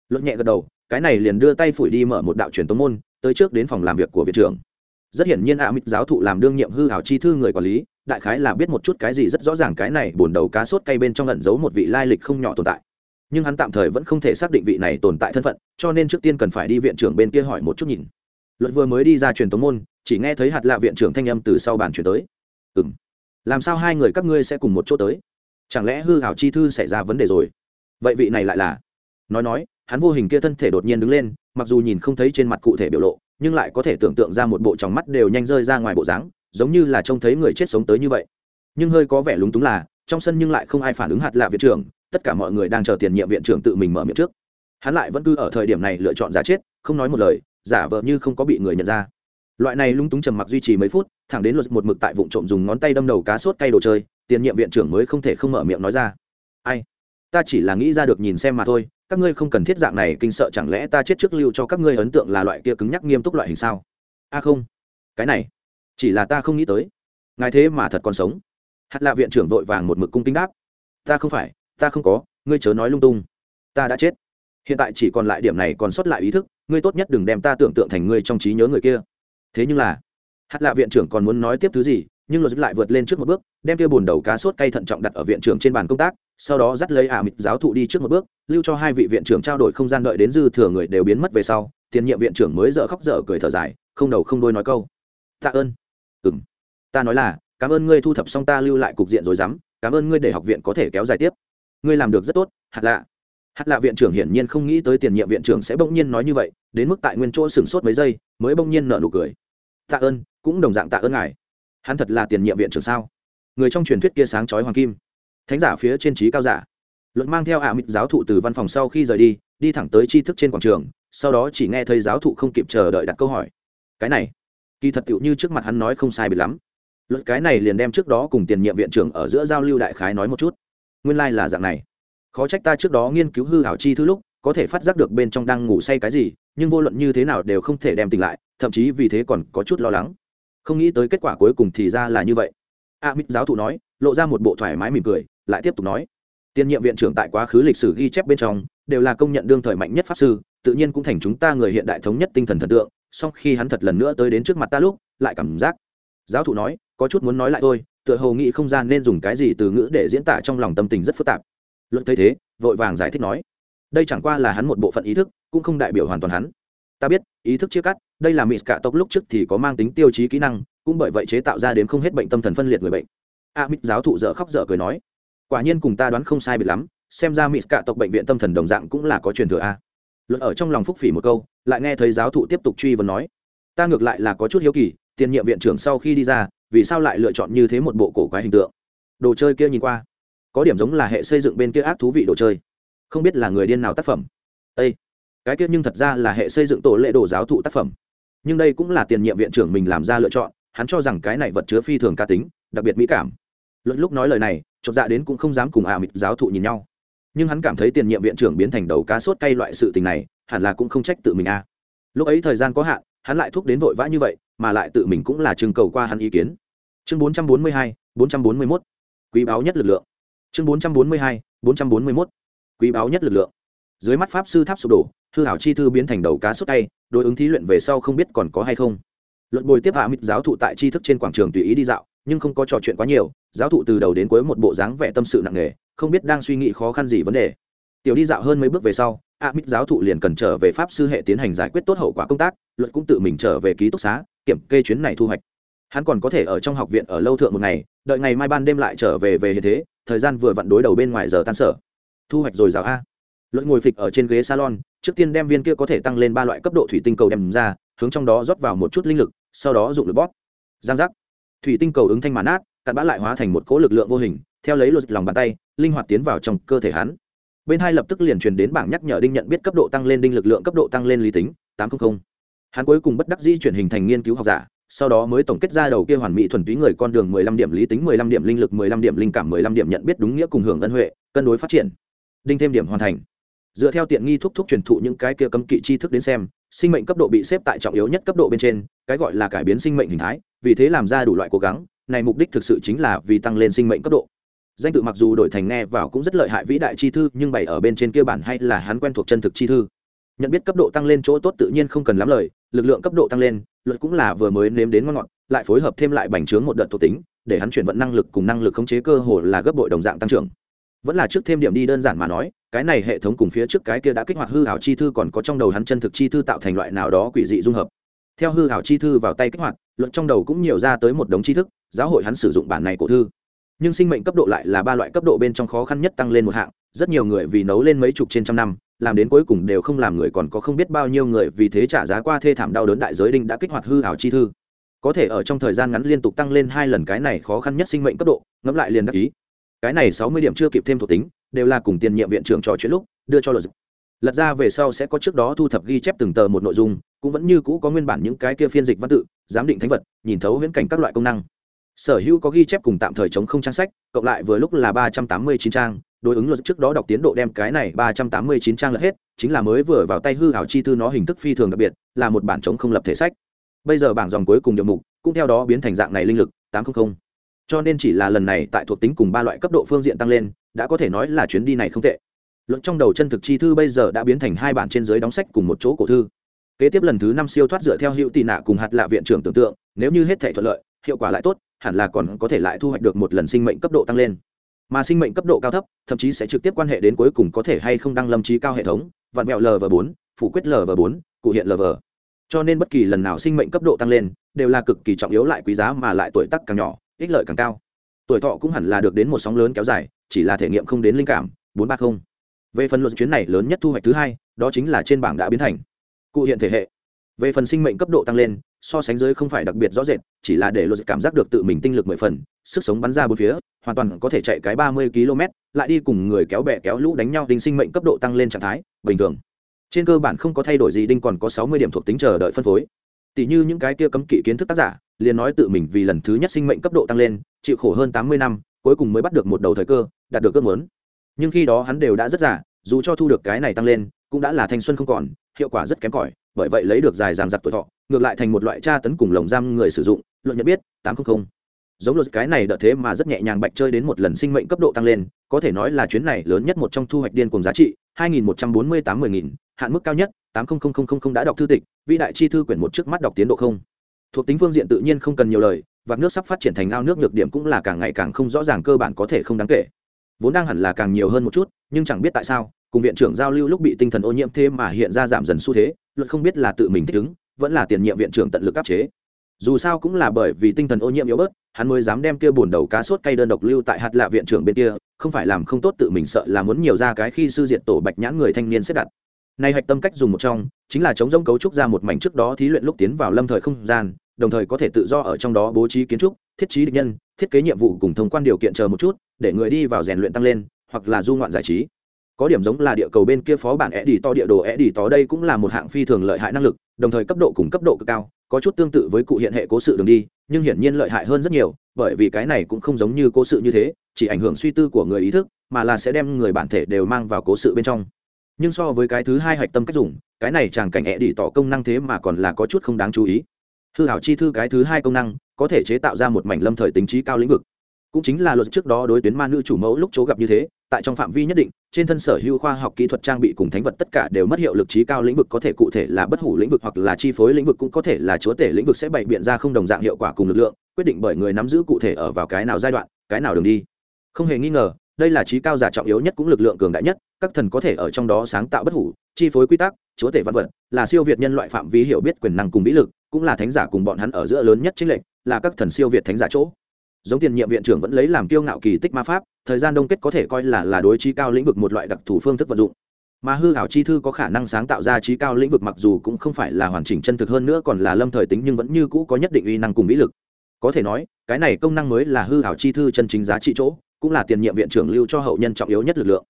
Luận nhẹ gật đầu, cái này liền đưa tay phủi đi mở một đạo truyền tống môn, tới trước đến phòng làm việc của viện trưởng. Rất hiển nhiên a mít giáo thụ làm đương nhiệm hư hảo chi thư người quản lý, đại khái là biết một chút cái gì rất rõ ràng cái này bồn đầu cá sốt cay bên trong lẩn giấu một vị lai lịch không nhỏ tồn tại. Nhưng hắn tạm thời vẫn không thể xác định vị này tồn tại thân phận, cho nên trước tiên cần phải đi viện trưởng bên kia hỏi một chút nhìn. Luật vừa mới đi ra truyền tống môn, chỉ nghe thấy hạt lạ viện trưởng thanh âm từ sau bàn chuyển tới. Ừ m làm sao hai người các ngươi sẽ cùng một chỗ tới? Chẳng lẽ hư hảo chi thư xảy ra vấn đề rồi? Vậy vị này lại là? Nói nói, hắn vô hình kia thân thể đột nhiên đứng lên, mặc dù nhìn không thấy trên mặt cụ thể biểu lộ, nhưng lại có thể tưởng tượng ra một bộ tròng mắt đều nhanh rơi ra ngoài bộ dáng, giống như là trông thấy người chết sống tới như vậy. Nhưng hơi có vẻ lúng túng là, trong sân nhưng lại không ai phản ứng hạt lạ viện trưởng, tất cả mọi người đang chờ tiền nhiệm viện trưởng tự mình mở miệng trước. Hắn lại vẫn cứ ở thời điểm này lựa chọn giả chết, không nói một lời, giả vờ như không có bị người nhận ra loại này lung túng trầm mặc duy trì mấy phút, thẳng đến luật một mực tại vụ trộm dùng ngón tay đâm đầu cá sốt cay đồ chơi, tiền nhiệm viện trưởng mới không thể không mở miệng nói ra. Ai? Ta chỉ là nghĩ ra được nhìn xem mà thôi, các ngươi không cần thiết dạng này kinh sợ chẳng lẽ ta chết trước lưu cho các ngươi ấn tượng là loại kia cứng nhắc nghiêm túc loại hình sao? A à không. Cái này, chỉ là ta không nghĩ tới. Ngài thế mà thật còn sống. Hạt lạ viện trưởng vội vàng một mực cung kính đáp. Ta không phải, ta không có, ngươi chớ nói lung tung. Ta đã chết. Hiện tại chỉ còn lại điểm này còn sót lại ý thức, ngươi tốt nhất đừng đem ta tưởng tượng thành ngươi trong trí nhớ người kia thế nhưng là hạt lạ viện trưởng còn muốn nói tiếp thứ gì, nhưng luật lại vượt lên trước một bước, đem kia bùn đầu cá sốt cay thận trọng đặt ở viện trưởng trên bàn công tác, sau đó dắt lấy ả à mịt giáo thụ đi trước một bước, lưu cho hai vị viện trưởng trao đổi không gian đợi đến dư thừa người đều biến mất về sau, tiền nhiệm viện trưởng mới dở khóc dở cười thở dài, không đầu không đôi nói câu. Tạ ơn. Ừ m ta nói là, cảm ơn ngươi thu thập xong ta lưu lại cục diện rồi dám, cảm ơn ngươi để học viện có thể kéo dài tiếp. Ngươi làm được rất tốt hạt lạ hạt là viện trưởng hiển nhiên không nghĩ tới tiền nhiệm viện trưởng sẽ bỗng nhiên nói như vậy, đến mức tại nguyên chỗ sửng sốt mấy giây, mới bỗng nhiên nở nụ cười. Tạ ơn, cũng đồng dạng tạ ơn ngài. Hắn thật là tiền nhiệm viện trưởng sao? Người trong truyền thuyết kia sáng chói hoàng kim. Thánh giả phía trên trí cao giả. Luật mang theo ạ mịt giáo thụ từ văn phòng sau khi rời đi đi thẳng tới tri thức trên quảng trường, sau đó chỉ nghe thấy giáo thụ không kịp chờ đợi đặt câu hỏi. Cái này, kỳ thật tựu như trước mặt hắn nói không sai bị lắm. Luật cái này liền đem trước đó cùng tiền nhiệm viện trưởng ở giữa giao lưu đại khái nói một chút. Nguyên lai、like、là dạng này khó trách ta trước đó nghiên cứu hư hảo chi thứ lúc, có thể phát giác được bên trong đang ngủ say cái gì, nhưng vô luận như thế nào đều không thể đem tỉnh lại, thậm chí vì thế còn có chút lo lắng. Không nghĩ tới kết quả cuối cùng thì ra là như vậy. A mít giáo thụ nói, lộ ra một bộ thoải mái mỉm cười, lại tiếp tục nói. Tiền nhiệm viện trưởng tại quá khứ lịch sử ghi chép bên trong, đều là công nhận đương thời mạnh nhất pháp sư, tự nhiên cũng thành chúng ta người hiện đại thống nhất tinh thần thần tượng, song khi hắn thật lần nữa tới đến trước mặt ta lúc, lại cảm giác. Giáo thụ nói, có chút muốn nói lại thôi, tựa hồ nghĩ không gian nên dùng cái gì từ ngữ để diễn tả trong lòng tâm tình rất phức tạp luật thấy thế vội vàng giải thích nói đây chẳng qua là hắn một bộ phận ý thức cũng không đại biểu hoàn toàn hắn. Ta biết ý thức chia cắt đây là mỹ cả tộc lúc trước thì có mang tính tiêu chí kỹ năng cũng bởi vậy chế tạo ra đến không hết bệnh tâm thần phân liệt người bệnh. A à, giáo thụ dở khóc dở cười nói quả nhiên cùng ta đoán không sai biệt lắm xem ra mỹ cả tộc bệnh viện tâm thần đồng dạng cũng là có truyền thừa a. Luật ở trong lòng phúc phỉ một câu lại nghe thấy giáo thụ tiếp tục truy vấn nói ta ngược lại là có chút hiếu kỳ tiền nhiệm viện trưởng sau khi đi ra vì sao lại lựa chọn như thế một bộ cổ quái hình tượng? Đồ chơi kia nhìn qua có điểm giống là hệ xây dựng bên kia ác thú vị đồ chơi. Không biết là người điên nào tác phẩm. Ây cái kia nhưng thật ra là hệ xây dựng tổ lệ đồ giáo thụ tác phẩm. Nhưng đây cũng là tiền nhiệm viện trưởng mình làm ra lựa chọn hắn cho rằng cái này vật chứa phi thường ca tính đặc biệt mỹ cảm. Luật lúc nói lời này chột dạ đến cũng không dám cùng ả à mịt giáo thụ nhìn nhau. Nhưng hắn cảm thấy tiền nhiệm viện trưởng biến thành đầu cá sốt cay loại sự tình này hẳn là cũng không trách tự mình a lúc ấy thời gian có hạn hắn lại thúc đến vội vã như vậy mà lại tự mình cũng là trưng cầu qua hắn ý kiến. Chương 442, 441. quý báo nhất lực lượng chương 442, 441. quý báo nhất lực lượng. Dưới mắt pháp sư tháp sụp đổ hư hảo chi thư biến thành đầu cá sốt tay đối ứng thí luyện về sau không biết còn có hay không. Luật bồi tiếp hạ mít giáo thụ tại tri thức trên quảng trường tùy ý đi dạo nhưng không có trò chuyện quá nhiều giáo thụ từ đầu đến cuối một bộ dáng vẻ tâm sự nặng nề không biết đang suy nghĩ khó khăn gì vấn đề. Tiểu đi dạo hơn mấy bước về sau a mít giáo thụ liền cần trở về pháp sư hệ tiến hành giải quyết tốt hậu quả công tác luật cũng tự mình trở về ký túc xá kiểm kê chuyến này thu hoạch hắn còn có thể ở trong học viện ở lâu thượng một ngày, đợi ngày mai ban đêm lại trở về về hiện thế, thời gian vừa vặn đối đầu bên ngoài giờ tan sở. Thu hoạch rồi rào a. Luật ngồi phịch ở trên ghế salon, trước tiên đem viên kia có thể tăng lên ba loại cấp độ thủy tinh cầu đem ra, hướng trong đó rót vào một chút linh lực, sau đó dụng lực bóp. Giang giác. Thủy tinh cầu ứng thanh màn át cặn bã lại hóa thành một cỗ lực lượng vô hình, theo lấy luật lòng bàn tay, linh hoạt tiến vào trong cơ thể hắn. Bên hai lập tức liền truyền đến bảng nhắc nhở đinh nhận biết cấp độ tăng lên đinh lực lượng cấp độ tăng lên lý tính, tám trăm linh hắn cuối cùng bất đắc dĩ chuyển hình thành nghiên cứu học giả sau đó mới tổng kết ra đầu kia hoàn mỹ thuần túy người con đường mười lăm điểm lý tính, mười lăm điểm linh lực, mười lăm điểm linh cảm, mười lăm điểm nhận biết đúng nghĩa cùng hưởng ân huệ, cân đối phát triển, đinh thêm điểm hoàn thành. Dựa theo tiện nghi thúc thúc truyền thụ những cái kia cấm kỵ tri thức đến xem, sinh mệnh cấp độ bị xếp tại trọng yếu nhất cấp độ bên trên, cái gọi là cải biến sinh mệnh hình thái, vì thế làm ra đủ loại cố gắng, này mục đích thực sự chính là vì tăng lên sinh mệnh cấp độ. Danh tự mặc dù đổi thành nghe vào cũng rất lợi hại vĩ đại chi thư, nhưng bày ở bên trên kia bản hay là hắn quen thuộc chân thực chi thư. Nhận biết cấp độ tăng lên chỗ tốt tự nhiên không cần lắm lời lực lượng cấp độ tăng lên, luật cũng là vừa mới nếm đến ngon ngọt, lại phối hợp thêm lại bành trướng một đợt thuộc tính, để hắn chuyển vận năng lực cùng năng lực khống chế cơ hồ là gấp bội đồng dạng tăng trưởng. Vẫn là trước thêm điểm đi đơn giản mà nói, cái này hệ thống cùng phía trước cái kia đã kích hoạt hư hảo chi thư còn có trong đầu hắn chân thực chi thư tạo thành loại nào đó quỷ dị dung hợp. Theo hư hảo chi thư vào tay kích hoạt, luật trong đầu cũng nhiều ra tới một đống tri thức, giáo hội hắn sử dụng bản này của thư. Nhưng sinh mệnh cấp độ lại là ba loại cấp độ bên trong khó khăn nhất tăng lên một hạng, rất nhiều người vì nấu lên mấy chục trên trăm năm làm đến cuối cùng đều không làm người còn có không biết bao nhiêu người vì thế trả giá qua thê thảm đau đớn đại giới đinh đã kích hoạt hư hảo chi thư. Có thể ở trong thời gian ngắn liên tục tăng lên hai lần cái này khó khăn nhất sinh mệnh cấp độ, ngẫm lại liền đắc ý. Cái này sáu mươi điểm chưa kịp thêm thuộc tính, đều là cùng tiền nhiệm viện trưởng trò chuyện lúc, đưa cho luật lật ra về sau sẽ có trước đó thu thập ghi chép từng tờ một nội dung, cũng vẫn như cũ có nguyên bản những cái kia phiên dịch văn tự, giám định thánh vật, nhìn thấu viễn cảnh các loại công năng. Sở hữu có ghi chép cùng tạm thời chống không trang sách, cộng lại vừa lúc là ba trăm tám mươi chín trang đối ứng luật trước đó đọc tiến độ đem cái này ba trăm tám mươi chín trang lật hết, chính là mới vừa vào tay hư hảo chi thư nó hình thức phi thường đặc biệt, là một bản chống không lập thể sách. Bây giờ bảng dòng cuối cùng điều mục cũng theo đó biến thành dạng này linh lực, tám trăm linh cho nên chỉ là lần này tại thuộc tính cùng ba loại cấp độ phương diện tăng lên, đã có thể nói là chuyến đi này không tệ. Luận trong đầu chân thực chi thư bây giờ đã biến thành hai bản trên dưới đóng sách cùng một chỗ cổ thư. Kế tiếp lần thứ năm siêu thoát dựa theo hữu tị nạ cùng hạt lạ viện trưởng tưởng tượng, nếu như hết thể thuận lợi, hiệu quả lại tốt, hẳn là còn có thể lại thu hoạch được một lần sinh mệnh cấp độ tăng lên mà sinh mệnh cấp độ cao thấp, thậm chí sẽ trực tiếp quan hệ đến cuối cùng có thể hay không đăng lâm trí cao hệ thống, vạn mẹo lv bốn, phủ quyết lv bốn, cụ hiện lv cho nên bất kỳ lần nào sinh mệnh cấp độ tăng lên, đều là cực kỳ trọng yếu lại quý giá mà lại tuổi tác càng nhỏ, ích lợi càng cao. Tuổi thọ cũng hẳn là được đến một sóng lớn kéo dài, chỉ là thể nghiệm không đến linh cảm, bốn ba không. Về phần luật chuyến này lớn nhất thu hoạch thứ hai, đó chính là trên bảng đã biến thành cụ hiện thể hệ. Về phần sinh mệnh cấp độ tăng lên so sánh giới không phải đặc biệt rõ rệt, chỉ là để luật cảm giác được tự mình tinh lực mười phần, sức sống bắn ra bốn phía, hoàn toàn có thể chạy cái ba mươi km, lại đi cùng người kéo bè kéo lũ đánh nhau đinh sinh mệnh cấp độ tăng lên trạng thái, bình thường. Trên cơ bản không có thay đổi gì, đinh còn có sáu mươi điểm thuộc tính chờ đợi phân phối. Tỷ như những cái kia cấm kỵ kiến thức tác giả, liền nói tự mình vì lần thứ nhất sinh mệnh cấp độ tăng lên, chịu khổ hơn tám mươi năm, cuối cùng mới bắt được một đầu thời cơ, đạt được ước muốn. Nhưng khi đó hắn đều đã rất giả dù cho thu được cái này tăng lên, cũng đã là thanh xuân không còn, hiệu quả rất kém cỏi, bởi vậy lấy được dài dàng giặc tuổi thọ ngược lại thành một loại tra tấn cùng lồng giam người sử dụng, luận nhận biết, tám trăm linh giống luật cái này đợt thế mà rất nhẹ nhàng bạch chơi đến một lần sinh mệnh cấp độ tăng lên, có thể nói là chuyến này lớn nhất một trong thu hoạch điên cùng giá trị, hai nghìn một trăm bốn mươi tám mươi nghìn, hạn mức cao nhất, tám nghìn đã đọc thư tịch, vĩ đại chi thư quyển một trước mắt đọc tiến độ không. Thuộc tính phương diện tự nhiên không cần nhiều lời và nước sắp phát triển thành ao nước nhược điểm cũng là càng ngày càng không rõ ràng cơ bản có thể không đáng kể. Vốn đang hẳn là càng nhiều hơn một chút, nhưng chẳng biết tại sao, cùng viện trưởng giao lưu lúc bị tinh thần ô nhiễm thế mà hiện ra giảm dần xu thế, luật không biết là tự mình thích ứng vẫn là tiền nhiệm viện trưởng tận lực áp chế. Dù sao cũng là bởi vì tinh thần ô nhiễm yếu bớt, hắn mới dám đem kia bùn đầu cá sốt cây đơn độc lưu tại hạt lạ viện trưởng bên kia, không phải làm không tốt tự mình sợ là muốn nhiều ra cái khi sư diện tổ bạch nhãn người thanh niên xếp đặt. Nay hạch tâm cách dùng một trong, chính là chống rông cấu trúc ra một mảnh trước đó thí luyện lúc tiến vào lâm thời không gian, đồng thời có thể tự do ở trong đó bố trí kiến trúc, thiết trí địch nhân, thiết kế nhiệm vụ cùng thông quan điều kiện chờ một chút, để người đi vào rèn luyện tăng lên, hoặc là du ngoạn giải trí có điểm giống là địa cầu bên kia phó bản e đi to, địa đồ e đi to đây cũng là một hạng phi thường lợi hại năng lực, đồng thời cấp độ cùng cấp độ cực cao, có chút tương tự với cụ hiện hệ cố sự đường đi, nhưng hiển nhiên lợi hại hơn rất nhiều, bởi vì cái này cũng không giống như cố sự như thế, chỉ ảnh hưởng suy tư của người ý thức, mà là sẽ đem người bản thể đều mang vào cố sự bên trong. Nhưng so với cái thứ hai hạch tâm cách dùng, cái này chàng cảnh ẹ đi tỏ công năng thế mà còn là có chút không đáng chú ý. Hư hảo chi thư cái thứ hai công năng, có thể chế tạo ra một mảnh lâm thời tính trí cao lĩnh vực. Cũng chính là luật trước đó đối tuyến ma nữ chủ mẫu lúc chỗ gặp như thế, tại trong phạm vi nhất định trên thân sở hữu khoa học kỹ thuật trang bị cùng thánh vật tất cả đều mất hiệu lực trí cao lĩnh vực, có thể cụ thể là bất hủ lĩnh vực hoặc là chi phối lĩnh vực, cũng có thể là chúa tể lĩnh vực sẽ bày biện ra không đồng dạng hiệu quả cùng lực lượng, quyết định bởi người nắm giữ cụ thể ở vào cái nào giai đoạn, cái nào đường đi. Không hề nghi ngờ, đây là trí cao giả trọng yếu nhất cũng lực lượng cường đại nhất, các thần có thể ở trong đó sáng tạo bất hủ, chi phối quy tắc, chúa tể văn vật, là siêu việt nhân loại phạm vi hiểu biết quyền năng cùng vĩ lực, cũng là thánh giả cùng bọn hắn ở giữa lớn nhất chính lệnh là các thần siêu việt thánh giả chỗ giống tiền nhiệm viện trưởng vẫn lấy làm kiêu ngạo kỳ tích ma pháp, thời gian đông kết có thể coi là là đối trí cao lĩnh vực một loại đặc thù phương thức vận dụng. Mà hư hảo chi thư có khả năng sáng tạo ra trí cao lĩnh vực mặc dù cũng không phải là hoàn chỉnh chân thực hơn nữa còn là lâm thời tính nhưng vẫn như cũ có nhất định uy năng cùng vĩ lực. Có thể nói, cái này công năng mới là hư hảo chi thư chân chính giá trị chỗ, cũng là tiền nhiệm viện trưởng lưu cho hậu nhân trọng yếu nhất lực lượng.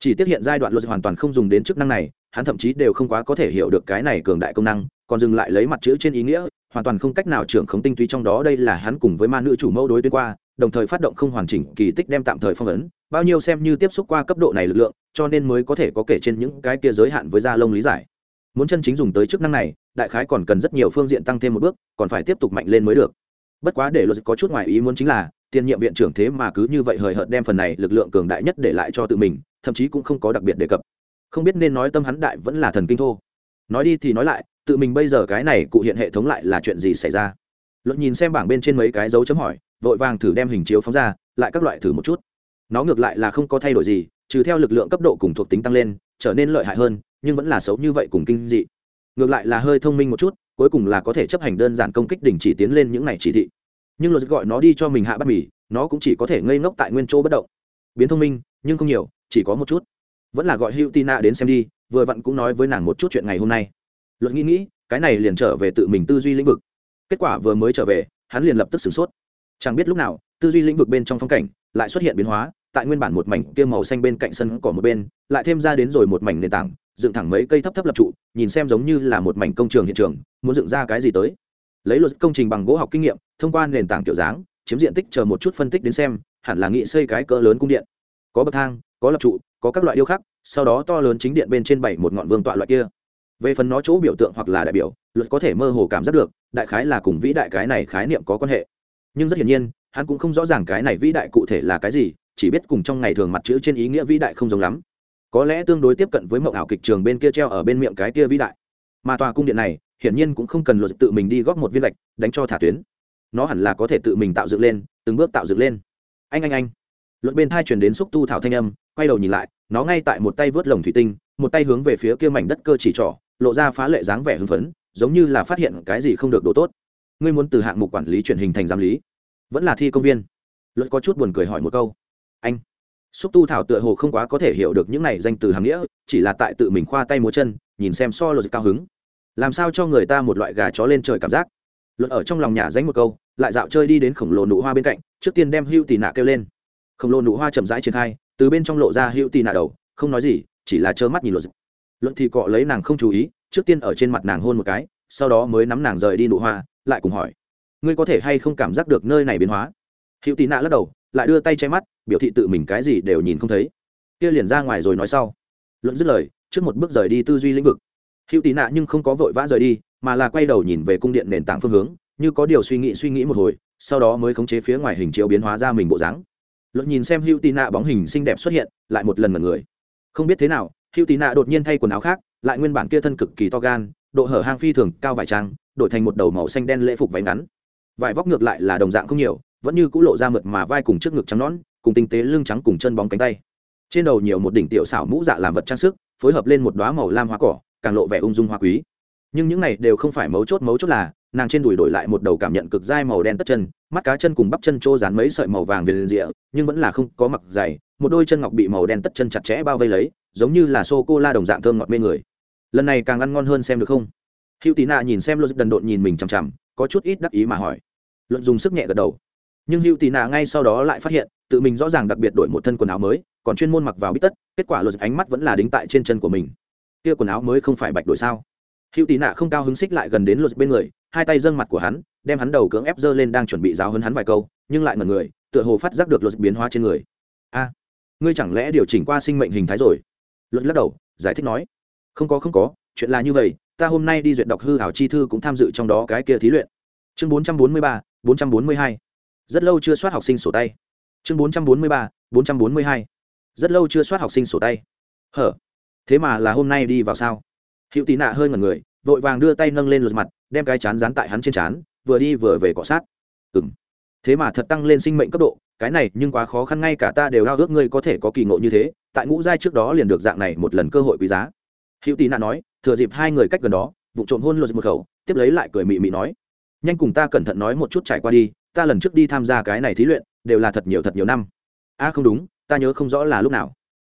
Chỉ tiết hiện giai đoạn luật hoàn toàn không dùng đến chức năng này, hắn thậm chí đều không quá có thể hiểu được cái này cường đại công năng, còn dừng lại lấy mặt chữ trên ý nghĩa hoàn toàn không cách nào trưởng khống tinh túy trong đó, đây là hắn cùng với ma nữ chủ mẫu đối tuyến qua, đồng thời phát động không hoàn chỉnh kỳ tích đem tạm thời phong ấn, bao nhiêu xem như tiếp xúc qua cấp độ này lực lượng, cho nên mới có thể có kể trên những cái kia giới hạn với da lông lý giải. Muốn chân chính dùng tới chức năng này, đại khái còn cần rất nhiều phương diện tăng thêm một bước, còn phải tiếp tục mạnh lên mới được. Bất quá để luật có chút ngoài ý muốn chính là, tiền nhiệm viện trưởng thế mà cứ như vậy hời hợt đem phần này lực lượng cường đại nhất để lại cho tự mình, thậm chí cũng không có đặc biệt đề cập. Không biết nên nói tâm hắn đại vẫn là thần kinh thô. Nói đi thì nói lại tự mình bây giờ cái này cụ hiện hệ thống lại là chuyện gì xảy ra? Luật nhìn xem bảng bên trên mấy cái dấu chấm hỏi, vội vàng thử đem hình chiếu phóng ra, lại các loại thử một chút. Nó ngược lại là không có thay đổi gì, trừ theo lực lượng cấp độ cùng thuộc tính tăng lên, trở nên lợi hại hơn, nhưng vẫn là xấu như vậy cùng kinh dị. Ngược lại là hơi thông minh một chút, cuối cùng là có thể chấp hành đơn giản công kích đình chỉ tiến lên những này chỉ thị. Nhưng luật gọi nó đi cho mình hạ bắt mì, nó cũng chỉ có thể ngây ngốc tại nguyên chỗ bất động. Biến thông minh, nhưng không nhiều, chỉ có một chút. Vẫn là gọi hữu tina đến xem đi, vừa vặn cũng nói với nàng một chút chuyện ngày hôm nay luật nghĩ nghĩ, cái này liền trở về tự mình tư duy lĩnh vực. Kết quả vừa mới trở về, hắn liền lập tức sửng sốt. Chẳng biết lúc nào, tư duy lĩnh vực bên trong phong cảnh lại xuất hiện biến hóa, tại nguyên bản một mảnh kia màu xanh bên cạnh sân cỏ một bên, lại thêm ra đến rồi một mảnh nền tảng, dựng thẳng mấy cây thấp thấp lập trụ, nhìn xem giống như là một mảnh công trường hiện trường, muốn dựng ra cái gì tới. Lấy luật công trình bằng gỗ học kinh nghiệm, thông qua nền tảng kiểu dáng, chiếm diện tích chờ một chút phân tích đến xem, hẳn là nghị xây cái cỡ lớn cung điện. Có bậc thang, có lập trụ, có các loại điêu khắc, sau đó to lớn chính điện bên trên bảy một ngọn vương tọa loại kia về phần nó chỗ biểu tượng hoặc là đại biểu, luật có thể mơ hồ cảm giác được, đại khái là cùng vĩ đại cái này khái niệm có quan hệ. Nhưng rất hiển nhiên, hắn cũng không rõ ràng cái này vĩ đại cụ thể là cái gì, chỉ biết cùng trong ngày thường mặt chữ trên ý nghĩa vĩ đại không giống lắm. Có lẽ tương đối tiếp cận với mộng ảo kịch trường bên kia treo ở bên miệng cái kia vĩ đại. Mà tòa cung điện này, hiển nhiên cũng không cần luật tự mình đi góp một viên lệch, đánh cho thả tuyến. Nó hẳn là có thể tự mình tạo dựng lên, từng bước tạo dựng lên. Anh anh anh. Luật bên thai chuyển đến xúc tu thảo thanh âm, quay đầu nhìn lại, nó ngay tại một tay vớt lồng thủy tinh, một tay hướng về phía kia mảnh đất cơ chỉ trỏ lộ ra phá lệ dáng vẻ hưng phấn, giống như là phát hiện cái gì không được đồ tốt. Ngươi muốn từ hạng mục quản lý truyền hình thành giám lý, vẫn là thi công viên? Luật có chút buồn cười hỏi một câu. Anh xúc tu thảo tựa hồ không quá có thể hiểu được những này danh từ hàm nghĩa, chỉ là tại tự mình khoa tay múa chân, nhìn xem so luật cao hứng. Làm sao cho người ta một loại gà chó lên trời cảm giác? Luật ở trong lòng nhà dánh một câu, lại dạo chơi đi đến khổng lồ nụ hoa bên cạnh, trước tiên đem hưu tì nạ kêu lên. Khổng lồ nụ hoa chậm rãi triển khai, từ bên trong lộ ra hưu tì nạ đầu, không nói gì, chỉ là trơ mắt nhìn luật luận thì cọ lấy nàng không chú ý, trước tiên ở trên mặt nàng hôn một cái, sau đó mới nắm nàng rời đi nụ hoa, lại cùng hỏi, ngươi có thể hay không cảm giác được nơi này biến hóa? Hữu tị nạ lắc đầu, lại đưa tay che mắt, biểu thị tự mình cái gì đều nhìn không thấy. Kia liền ra ngoài rồi nói sau. Luận dứt lời, trước một bước rời đi tư duy lĩnh vực. Hữu tị nạ nhưng không có vội vã rời đi, mà là quay đầu nhìn về cung điện nền tảng phương hướng, như có điều suy nghĩ suy nghĩ một hồi, sau đó mới khống chế phía ngoài hình chiếu biến hóa ra mình bộ dáng. Luận nhìn xem hữu tị nạ bóng hình xinh đẹp xuất hiện, lại một lần mật người. Không biết thế nào hữu tì nạ đột nhiên thay quần áo khác, lại nguyên bản kia thân cực kỳ to gan, độ hở hang phi thường cao vài trang, đổi thành một đầu màu xanh đen lễ phục váy ngắn. Vải vóc ngược lại là đồng dạng không nhiều, vẫn như cũ lộ ra mượt mà vai cùng trước ngực trắng nón cùng tinh tế lưng trắng cùng chân bóng cánh tay. Trên đầu nhiều một đỉnh tiểu xảo mũ dạ làm vật trang sức, phối hợp lên một đoá màu lam hoa cỏ, càng lộ vẻ ung dung hoa quý. Nhưng những này đều không phải mấu chốt mấu chốt là, nàng trên đùi đổi lại một đầu cảm nhận cực dai màu đen tất chân, mắt cá chân cùng bắp chân trô dán mấy sợi màu vàng về liền rịa, nhưng vẫn là không có mặc dày một đôi chân ngọc bị màu đen tất chân chặt chẽ bao vây lấy, giống như là sô cô la đồng dạng thơm ngọt mê người. Lần này càng ăn ngon hơn xem được không? Hữu tí nạ nhìn xem luật đần độn nhìn mình chằm chằm, có chút ít đắc ý mà hỏi. Luận dùng sức nhẹ gật đầu. Nhưng hữu tì nạ ngay sau đó lại phát hiện, tự mình rõ ràng đặc biệt đổi một thân quần áo mới, còn chuyên môn mặc vào bít tất, kết quả luật ánh mắt vẫn là đính tại trên chân của mình. Kia quần áo mới không phải bạch đổi sao? Hữu tì nạ không cao hứng xích lại gần đến luật bên người, hai tay dâng mặt của hắn, đem hắn đầu cưỡng ép dơ lên đang chuẩn bị giáo hơn hắn vài câu, nhưng lại ngần người, tựa hồ phát giác được luật biến hóa trên người. A! Ngươi chẳng lẽ điều chỉnh qua sinh mệnh hình thái rồi? Luật lắc đầu, giải thích nói, không có không có, chuyện là như vậy, ta hôm nay đi duyệt đọc hư hảo chi thư cũng tham dự trong đó cái kia thí luyện. Chương bốn trăm bốn mươi ba, bốn trăm bốn mươi hai. Rất lâu chưa soát học sinh sổ tay. Chương bốn trăm bốn mươi ba, bốn trăm bốn mươi hai. Rất lâu chưa soát học sinh sổ tay. Hở? Thế mà là hôm nay đi vào sao? Hữu tí nạ hơi ngẩn người, vội vàng đưa tay nâng lên lượt mặt, đem cái chán dán tại hắn trên chán, vừa đi vừa về cọ sát. Ừ m thế mà thật tăng lên sinh mệnh cấp độ cái này nhưng quá khó khăn, ngay cả ta đều ao ước ngươi có thể có kỳ ngộ như thế, tại ngũ giai trước đó liền được dạng này một lần cơ hội quý giá. Hữu tì nạ nói, thừa dịp hai người cách gần đó, vụ trộm hôn luật một khẩu, tiếp lấy lại cười mị mị nói, nhanh cùng ta cẩn thận nói một chút trải qua đi, ta lần trước đi tham gia cái này thí luyện, đều là thật nhiều thật nhiều năm. A, không đúng, ta nhớ không rõ là lúc nào.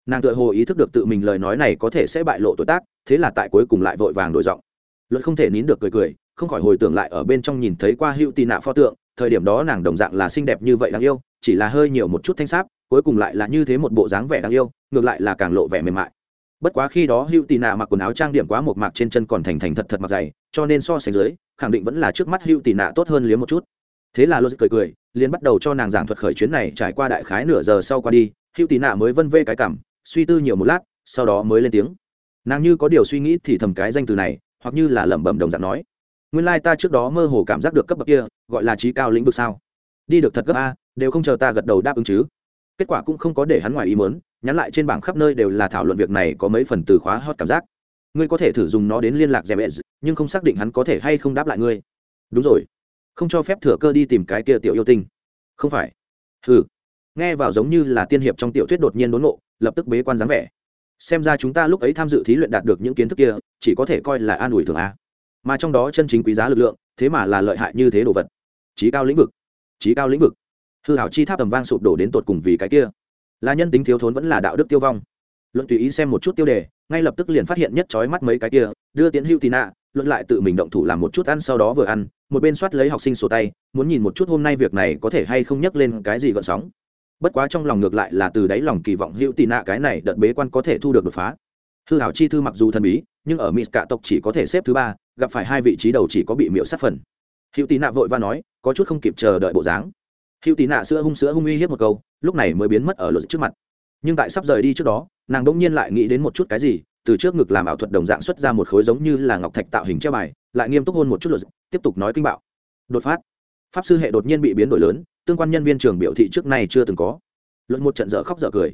Nàng tự hồ ý thức được tự mình lời nói này có thể sẽ bại lộ tội tác, thế là tại cuối cùng lại vội vàng đổi giọng. Luật không thể nín được cười cười, không khỏi hồi tưởng lại ở bên trong nhìn thấy qua hữu tì nạ pho tượng thời điểm đó nàng đồng dạng là xinh đẹp như vậy đáng yêu, chỉ là hơi nhiều một chút thanh sáp, cuối cùng lại là như thế một bộ dáng vẻ đáng yêu, ngược lại là càng lộ vẻ mềm mại. Bất quá khi đó hữu tì nạ mặc quần áo trang điểm quá một mạc trên chân còn thành thành thật thật mặc dày, cho nên so sánh dưới, khẳng định vẫn là trước mắt hữu tì nạ tốt hơn liếm một chút. Thế là logic cười cười, liền bắt đầu cho nàng giảng thuật khởi chuyến này trải qua đại khái nửa giờ sau qua đi, hữu tì nạ mới vân vê cái cảm, suy tư nhiều một lát, sau đó mới lên tiếng. Nàng như có điều suy nghĩ thì thầm cái danh từ này, hoặc như là lẩm bẩm đồng dạng nói nguyên lai、like、ta trước đó mơ hồ cảm giác được cấp bậc kia, gọi là trí cao lĩnh vực sao? Đi được thật cấp a, đều không chờ ta gật đầu đáp ứng chứ. Kết quả cũng không có để hắn ngoài ý mớn nhắn lại trên bảng khắp nơi đều là thảo luận việc này có mấy phần từ khóa hot cảm giác. Ngươi có thể thử dùng nó đến liên lạc dè bệ nhưng không xác định hắn có thể hay không đáp lại ngươi. Đúng rồi. Không cho phép thừa cơ đi tìm cái kia tiểu yêu tinh. Không phải. Ừ nghe vào giống như là tiên hiệp trong tiểu thuyết đột nhiên đốn ngộ, lập tức bế quan dáng vẻ. Xem ra chúng ta lúc ấy tham dự thí luyện đạt được những kiến thức kia, chỉ có thể coi là an ủi thường a mà trong đó chân chính quý giá lực lượng, thế mà là lợi hại như thế đồ vật. Trí cao lĩnh vực trí cao lĩnh vực. Hư hảo chi tháp tầm vang sụp đổ đến tột cùng vì cái kia. Là nhân tính thiếu thốn vẫn là đạo đức tiêu vong. Luận tùy ý xem một chút tiêu đề, ngay lập tức liền phát hiện nhất trói mắt mấy cái kia, đưa tiến hưu tì nạ, luận lại tự mình động thủ làm một chút ăn sau đó vừa ăn, một bên soát lấy học sinh sổ tay, muốn nhìn một chút hôm nay việc này có thể hay không nhắc lên cái gì gợn sóng. Bất quá trong lòng ngược lại là từ đáy lòng kỳ vọng hữu tì nạ cái này đợt bế quan có thể thu được đột phá hư hảo chi thư mặc dù thần bí, nhưng ở mỹ cả tộc chỉ có thể xếp thứ ba, gặp phải hai vị trí đầu chỉ có bị miễu sát phần. Hữu tì nạ vội và nói, có chút không kịp chờ đợi bộ dáng. Hữu tì nạ sữa hung sữa hung uy hiếp một câu, lúc này mới biến mất ở luật trước mặt. Nhưng tại sắp rời đi trước đó, nàng đông nhiên lại nghĩ đến một chút cái gì, từ trước ngực làm ảo thuật đồng dạng xuất ra một khối giống như là ngọc thạch tạo hình treo bài, lại nghiêm túc hôn một chút luật, tiếp tục nói kinh bạo. Đột phát. Pháp sư hệ đột nhiên bị biến đổi lớn, tương quan nhân viên trường biểu thị trước nay chưa từng có. Luật một trận dở khóc dở cười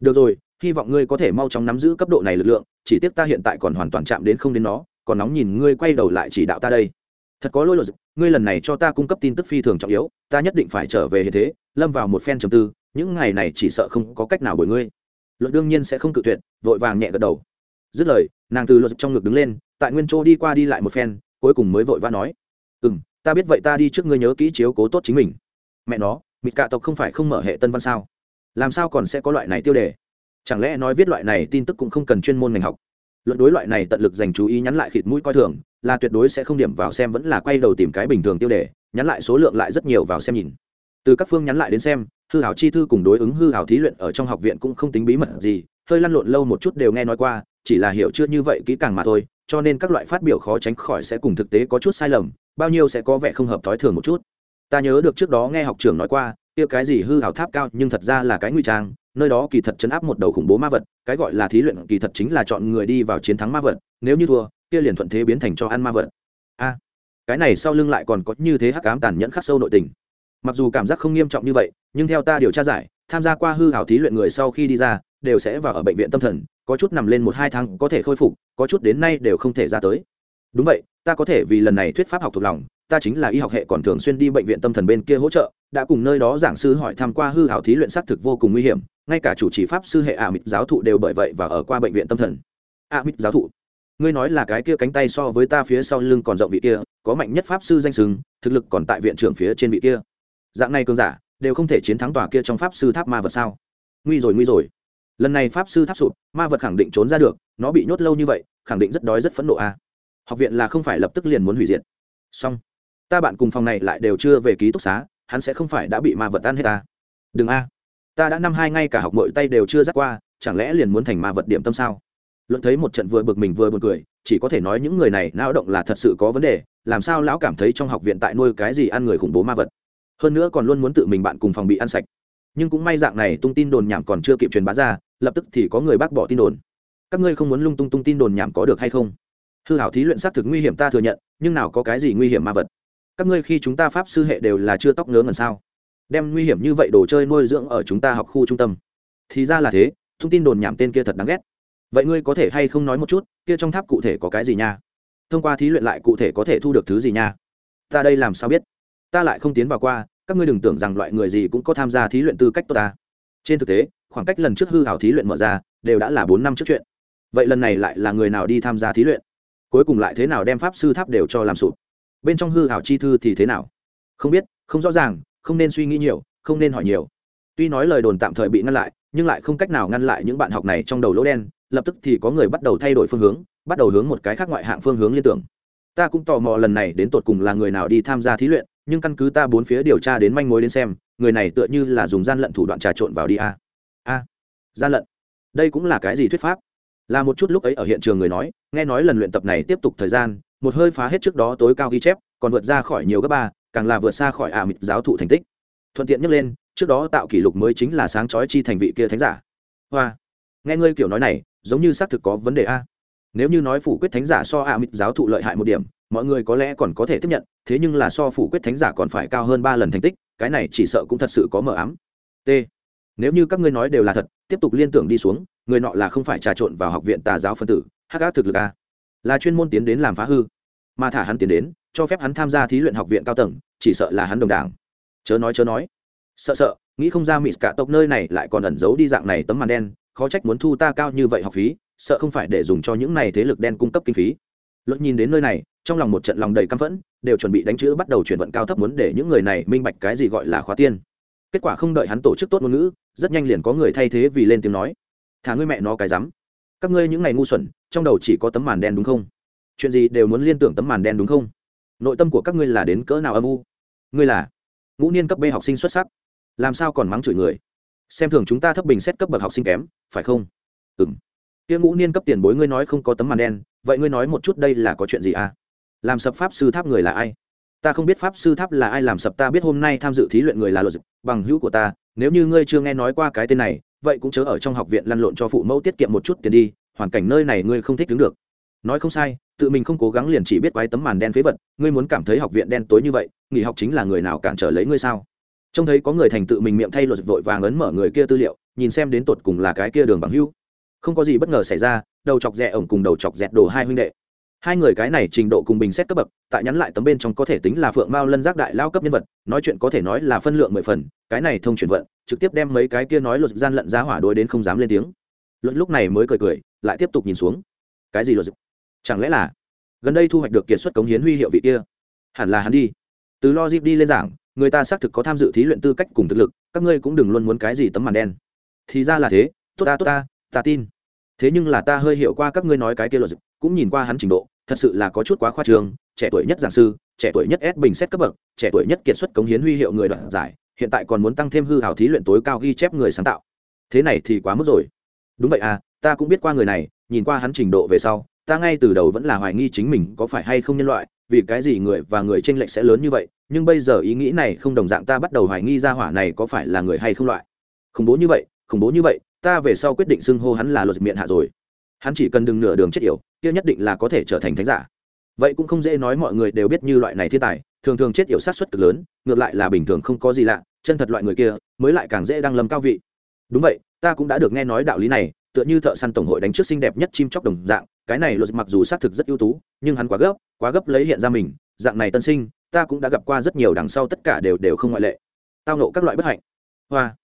được rồi, hy vọng ngươi có thể mau chóng nắm giữ cấp độ này lực lượng, chỉ tiếc ta hiện tại còn hoàn toàn chạm đến không đến nó, còn nóng nhìn ngươi quay đầu lại chỉ đạo ta đây. Thật có lỗi luật ngươi lần này cho ta cung cấp tin tức phi thường trọng yếu, ta nhất định phải trở về hiện thế, lâm vào một phen trầm tư, những ngày này chỉ sợ không có cách nào bởi ngươi. Luật đương nhiên sẽ không cự tuyệt, vội vàng nhẹ gật đầu. Dứt lời, nàng từ luật trong ngực đứng lên, tại nguyên chỗ đi qua đi lại một phen, cuối cùng mới vội vã nói. Ừ m ta biết vậy ta đi trước ngươi nhớ kỹ chiếu cố tốt chính mình. Mẹ nó, mịt cạ tộc không phải không mở hệ tân văn sao? Làm sao còn sẽ có loại này tiêu đề? Chẳng lẽ nói viết loại này tin tức cũng không cần chuyên môn ngành học? Luận đối loại này tận lực dành chú ý nhắn lại khịt mũi coi thường, là tuyệt đối sẽ không điểm vào xem vẫn là quay đầu tìm cái bình thường tiêu đề, nhắn lại số lượng lại rất nhiều vào xem nhìn. Từ các phương nhắn lại đến xem, hư hảo chi thư cùng đối ứng hư hảo thí luyện ở trong học viện cũng không tính bí mật gì, hơi lăn lộn lâu một chút đều nghe nói qua, chỉ là hiểu chưa như vậy kỹ càng mà thôi, cho nên các loại phát biểu khó tránh khỏi sẽ cùng thực tế có chút sai lầm, bao nhiêu sẽ có vẻ không hợp thói thường một chút. Ta nhớ được trước đó nghe học trưởng nói qua kia cái gì hư hảo tháp cao, nhưng thật ra là cái nguy trang, nơi đó kỳ thật chấn áp một đầu khủng bố ma vật, cái gọi là thí luyện kỳ thật chính là chọn người đi vào chiến thắng ma vật, nếu như thua, kia liền thuận thế biến thành cho ăn ma vật. A, cái này sau lưng lại còn có như thế hắc ám tàn nhẫn khắc sâu nội tình. Mặc dù cảm giác không nghiêm trọng như vậy, nhưng theo ta điều tra giải, tham gia qua hư hảo thí luyện người sau khi đi ra, đều sẽ vào ở bệnh viện tâm thần, có chút nằm lên một hai tháng có thể khôi phục, có chút đến nay đều không thể ra tới. Đúng vậy, ta có thể vì lần này thuyết pháp học thuộc lòng, ta chính là y học hệ còn thường xuyên đi bệnh viện tâm thần bên kia hỗ trợ đã cùng nơi đó giảng sư hỏi tham q u a hư hảo thí luyện xác thực vô cùng nguy hiểm, ngay cả chủ trì pháp sư hệ ả mịt giáo thụ đều bởi vậy và ở qua bệnh viện tâm thần. Ả mịt giáo thụ, ngươi nói là cái kia cánh tay so với ta phía sau lưng còn rộng vị kia, có mạnh nhất pháp sư danh sừng thực lực còn tại viện trưởng phía trên vị kia. Dạng này cơn giả, đều không thể chiến thắng tòa kia trong pháp sư tháp ma vật sao? Nguy rồi nguy rồi. Lần này pháp sư tháp sụp, ma vật khẳng định trốn ra được, nó bị nhốt lâu như vậy, khẳng định rất đói, rất phẫn nộ a. À. học viện là không phải lập tức liền muốn hủy diệt. Xong, ta bạn cùng phòng này lại đều chưa về ký túc xá hắn sẽ không phải đã bị ma vật tan hết ta. Đừng a. Ta đã năm hai ngay cả học mọi tay đều chưa dắt qua, chẳng lẽ liền muốn thành ma vật điểm tâm sao? Luận thấy một trận vừa bực mình vừa buồn cười, chỉ có thể nói những người này não động là thật sự có vấn đề, làm sao lão cảm thấy trong học viện tại nuôi cái gì ăn người khủng bố ma vật. Hơn nữa còn luôn muốn tự mình bạn cùng phòng bị ăn sạch. Nhưng cũng may dạng này tung tin đồn nhảm còn chưa kịp truyền bá ra, lập tức thì có người bác bỏ tin đồn. Các ngươi không muốn lung tung tung tin đồn nhảm có được hay không? Hư hảo thí luyện xác thực nguy hiểm ta thừa nhận, nhưng nào có cái gì nguy hiểm ma vật? Các ngươi khi chúng ta pháp sư hệ đều là chưa tóc ngớ ngẩn sao? Đem nguy hiểm như vậy đồ chơi nuôi dưỡng ở chúng ta học khu trung tâm. Thì ra là thế, thông tin đồn nhảm tên kia thật đáng ghét. Vậy ngươi có thể hay không nói một chút, kia trong tháp cụ thể có cái gì nha? Thông qua thí luyện lại cụ thể có thể thu được thứ gì nha? Ta đây làm sao biết? Ta lại không tiến vào qua, các ngươi đừng tưởng rằng loại người gì cũng có tham gia thí luyện tư cách tốt ta. Trên thực tế, khoảng cách lần trước hư hảo thí luyện mở ra, đều đã là bốn năm trước chuyện. Vậy lần này lại là người nào đi tham gia thí luyện? Cuối cùng lại thế nào đem pháp sư tháp đều cho làm sụp? Bên trong hư hảo chi thư thì thế nào? Không biết, không rõ ràng, không nên suy nghĩ nhiều, không nên hỏi nhiều. Tuy nói lời đồn tạm thời bị ngăn lại, nhưng lại không cách nào ngăn lại những bạn học này trong đầu lỗ đen, lập tức thì có người bắt đầu thay đổi phương hướng, bắt đầu hướng một cái khác ngoại hạng phương hướng liên tưởng. Ta cũng tò mò lần này đến tột cùng là người nào đi tham gia thí luyện, nhưng căn cứ ta bốn phía điều tra đến manh mối đến xem, người này tựa như là dùng gian lận thủ đoạn trà trộn vào đi a. A, gian lận. Đây cũng là cái gì thuyết pháp? Là một chút lúc ấy ở hiện trường người nói, nghe nói lần luyện tập này tiếp tục thời gian một hơi phá hết trước đó tối cao ghi chép, còn vượt ra khỏi nhiều gấp ba, càng là vượt xa khỏi ả mịt giáo thụ thành tích. Thuận tiện nhắc lên, trước đó tạo kỷ lục mới chính là sáng chói chi thành vị kia thánh giả. Hoa, nghe ngươi kiểu nói này, giống như xác thực có vấn đề a. Nếu như nói phủ quyết thánh giả so ả mịt giáo thụ lợi hại một điểm, mọi người có lẽ còn có thể tiếp nhận, thế nhưng là so phủ quyết thánh giả còn phải cao hơn ba lần thành tích, cái này chỉ sợ cũng thật sự có mờ ám. T. Nếu như các ngươi nói đều là thật, tiếp tục liên tưởng đi xuống, người nọ là không phải trà trộn vào học viện tà giáo phân tử, hắc á thực lực a. Là chuyên môn tiến đến làm phá hư mà thả hắn tiến đến, cho phép hắn tham gia thí luyện học viện cao tầng, chỉ sợ là hắn đồng đảng. Chớ nói chớ nói. Sợ sợ, nghĩ không ra mỹ cả tộc nơi này lại còn ẩn giấu đi dạng này tấm màn đen, khó trách muốn thu ta cao như vậy học phí, sợ không phải để dùng cho những này thế lực đen cung cấp kinh phí. Luật nhìn đến nơi này, trong lòng một trận lòng đầy căm phẫn, đều chuẩn bị đánh chữ bắt đầu chuyển vận cao thấp muốn để những người này minh bạch cái gì gọi là khóa tiên. Kết quả không đợi hắn tổ chức tốt ngôn ngữ, rất nhanh liền có người thay thế vì lên tiếng nói. Thả ngươi mẹ nó cái rắm. Các ngươi những ngày ngu xuẩn, trong đầu chỉ có tấm màn đen đúng không? Chuyện gì đều muốn liên tưởng tấm màn đen đúng không? Nội tâm của các ngươi là đến cỡ nào âm u? Ngươi là ngũ niên cấp b học sinh xuất sắc, làm sao còn mắng chửi người? Xem thường chúng ta thấp bình xét cấp bậc học sinh kém, phải không? Ừ m tiếng ngũ niên cấp tiền bối ngươi nói không có tấm màn đen, vậy ngươi nói một chút đây là có chuyện gì à? Làm sập pháp sư tháp người là ai? Ta không biết pháp sư tháp là ai, làm sập ta biết hôm nay tham dự thí luyện người là luật bằng hữu của ta. Nếu như ngươi chưa nghe nói qua cái tên này, vậy cũng chớ ở trong học viện lăn lộn cho phụ mẫu tiết kiệm một chút tiền đi, hoàn cảnh nơi này ngươi không thích đứng được nói không sai, tự mình không cố gắng liền chỉ biết quái tấm màn đen phế vật, ngươi muốn cảm thấy học viện đen tối như vậy, nghỉ học chính là người nào cản trở lấy ngươi sao? Trông thấy có người thành tự mình miệng thay luật vội vàng ấn mở người kia tư liệu, nhìn xem đến tột cùng là cái kia đường bằng hưu. không có gì bất ngờ xảy ra, đầu chọc rẽ ổng cùng đầu chọc dẹt đồ hai huynh đệ. Hai người cái này trình độ cùng bình xét cấp bậc, tại nhắn lại tấm bên trong có thể tính là phượng mao lân giác đại lao cấp nhân vật, nói chuyện có thể nói là phân lượng mười phần, cái này thông chuyển vận, trực tiếp đem mấy cái kia nói luật gian lận ra hỏa đối đến không dám lên tiếng. Luật lúc này mới cười cười, lại tiếp tục nhìn xuống. Cái gì luật chẳng lẽ là gần đây thu hoạch được kiệt xuất cống hiến huy hiệu vị kia? Hẳn là hắn đi. Từ logic đi lên giảng, người ta xác thực có tham dự thí luyện tư cách cùng thực lực, các ngươi cũng đừng luôn muốn cái gì tấm màn đen. Thì ra là thế, tốt ta tốt ta ta tin. Thế nhưng là ta hơi hiểu qua các ngươi nói cái kia luật cũng nhìn qua hắn trình độ, thật sự là có chút quá khoa trương, trẻ tuổi nhất giảng sư, trẻ tuổi nhất S bình xét cấp bậc, trẻ tuổi nhất kiệt xuất cống hiến huy hiệu người đoạt giải, hiện tại còn muốn tăng thêm hư hào thí luyện tối cao ghi chép người sáng tạo. Thế này thì quá mức rồi. Đúng vậy à ta cũng biết qua người này, nhìn qua hắn trình độ về sau ta ngay từ đầu vẫn là hoài nghi chính mình có phải hay không nhân loại, vì cái gì người và người tranh lệch sẽ lớn như vậy, nhưng bây giờ ý nghĩ này không đồng dạng ta bắt đầu hoài nghi ra hỏa này có phải là người hay không loại. Khủng bố như vậy, khủng bố như vậy, ta về sau quyết định xưng hô hắn là luật miệng hạ rồi. Hắn chỉ cần đừng nửa đường chết yểu, kia nhất định là có thể trở thành thánh giả. Vậy cũng không dễ nói mọi người đều biết như loại này thiên tài, thường thường chết yểu sát xuất cực lớn, ngược lại là bình thường không có gì lạ, chân thật loại người kia, mới lại càng dễ đăng lâm cao vị. Đúng vậy, ta cũng đã được nghe nói đạo lý này tựa như thợ săn tổng hội đánh trước xinh đẹp nhất chim chóc đồng dạng, cái này luật mặc dù xác thực rất ưu tú, nhưng hắn quá gấp quá gấp lấy hiện ra mình, dạng này tân sinh, ta cũng đã gặp qua rất nhiều đằng sau tất cả đều đều không ngoại lệ. Tao nộ các loại bất hạnh. Hoa.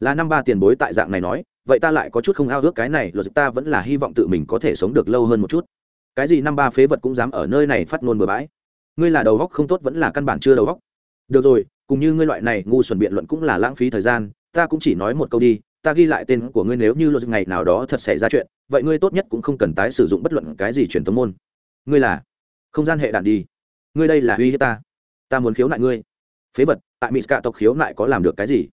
Là năm ba tiền bối tại dạng này nói, vậy ta lại có chút không ao ước cái này luật ta vẫn là hy vọng tự mình có thể sống được lâu hơn một chút. Cái gì năm ba phế vật cũng dám ở nơi này phát ngôn bừa bãi. Ngươi là đầu góc không tốt vẫn là căn bản chưa đầu góc. Được rồi, cùng như ngươi loại này ngu xuẩn biện luận cũng là lãng phí thời gian, ta cũng chỉ nói một câu đi ta ghi lại tên của ngươi nếu như luật ngày nào đó thật xảy ra chuyện, vậy ngươi tốt nhất cũng không cần tái sử dụng bất luận cái gì truyền thống môn. Ngươi là? Không gian hệ đạn đi. Ngươi đây là uy hiếp ta. Ta muốn khiếu nại ngươi. Phế vật, tại mỹ Cả tộc khiếu nại có làm được cái gì?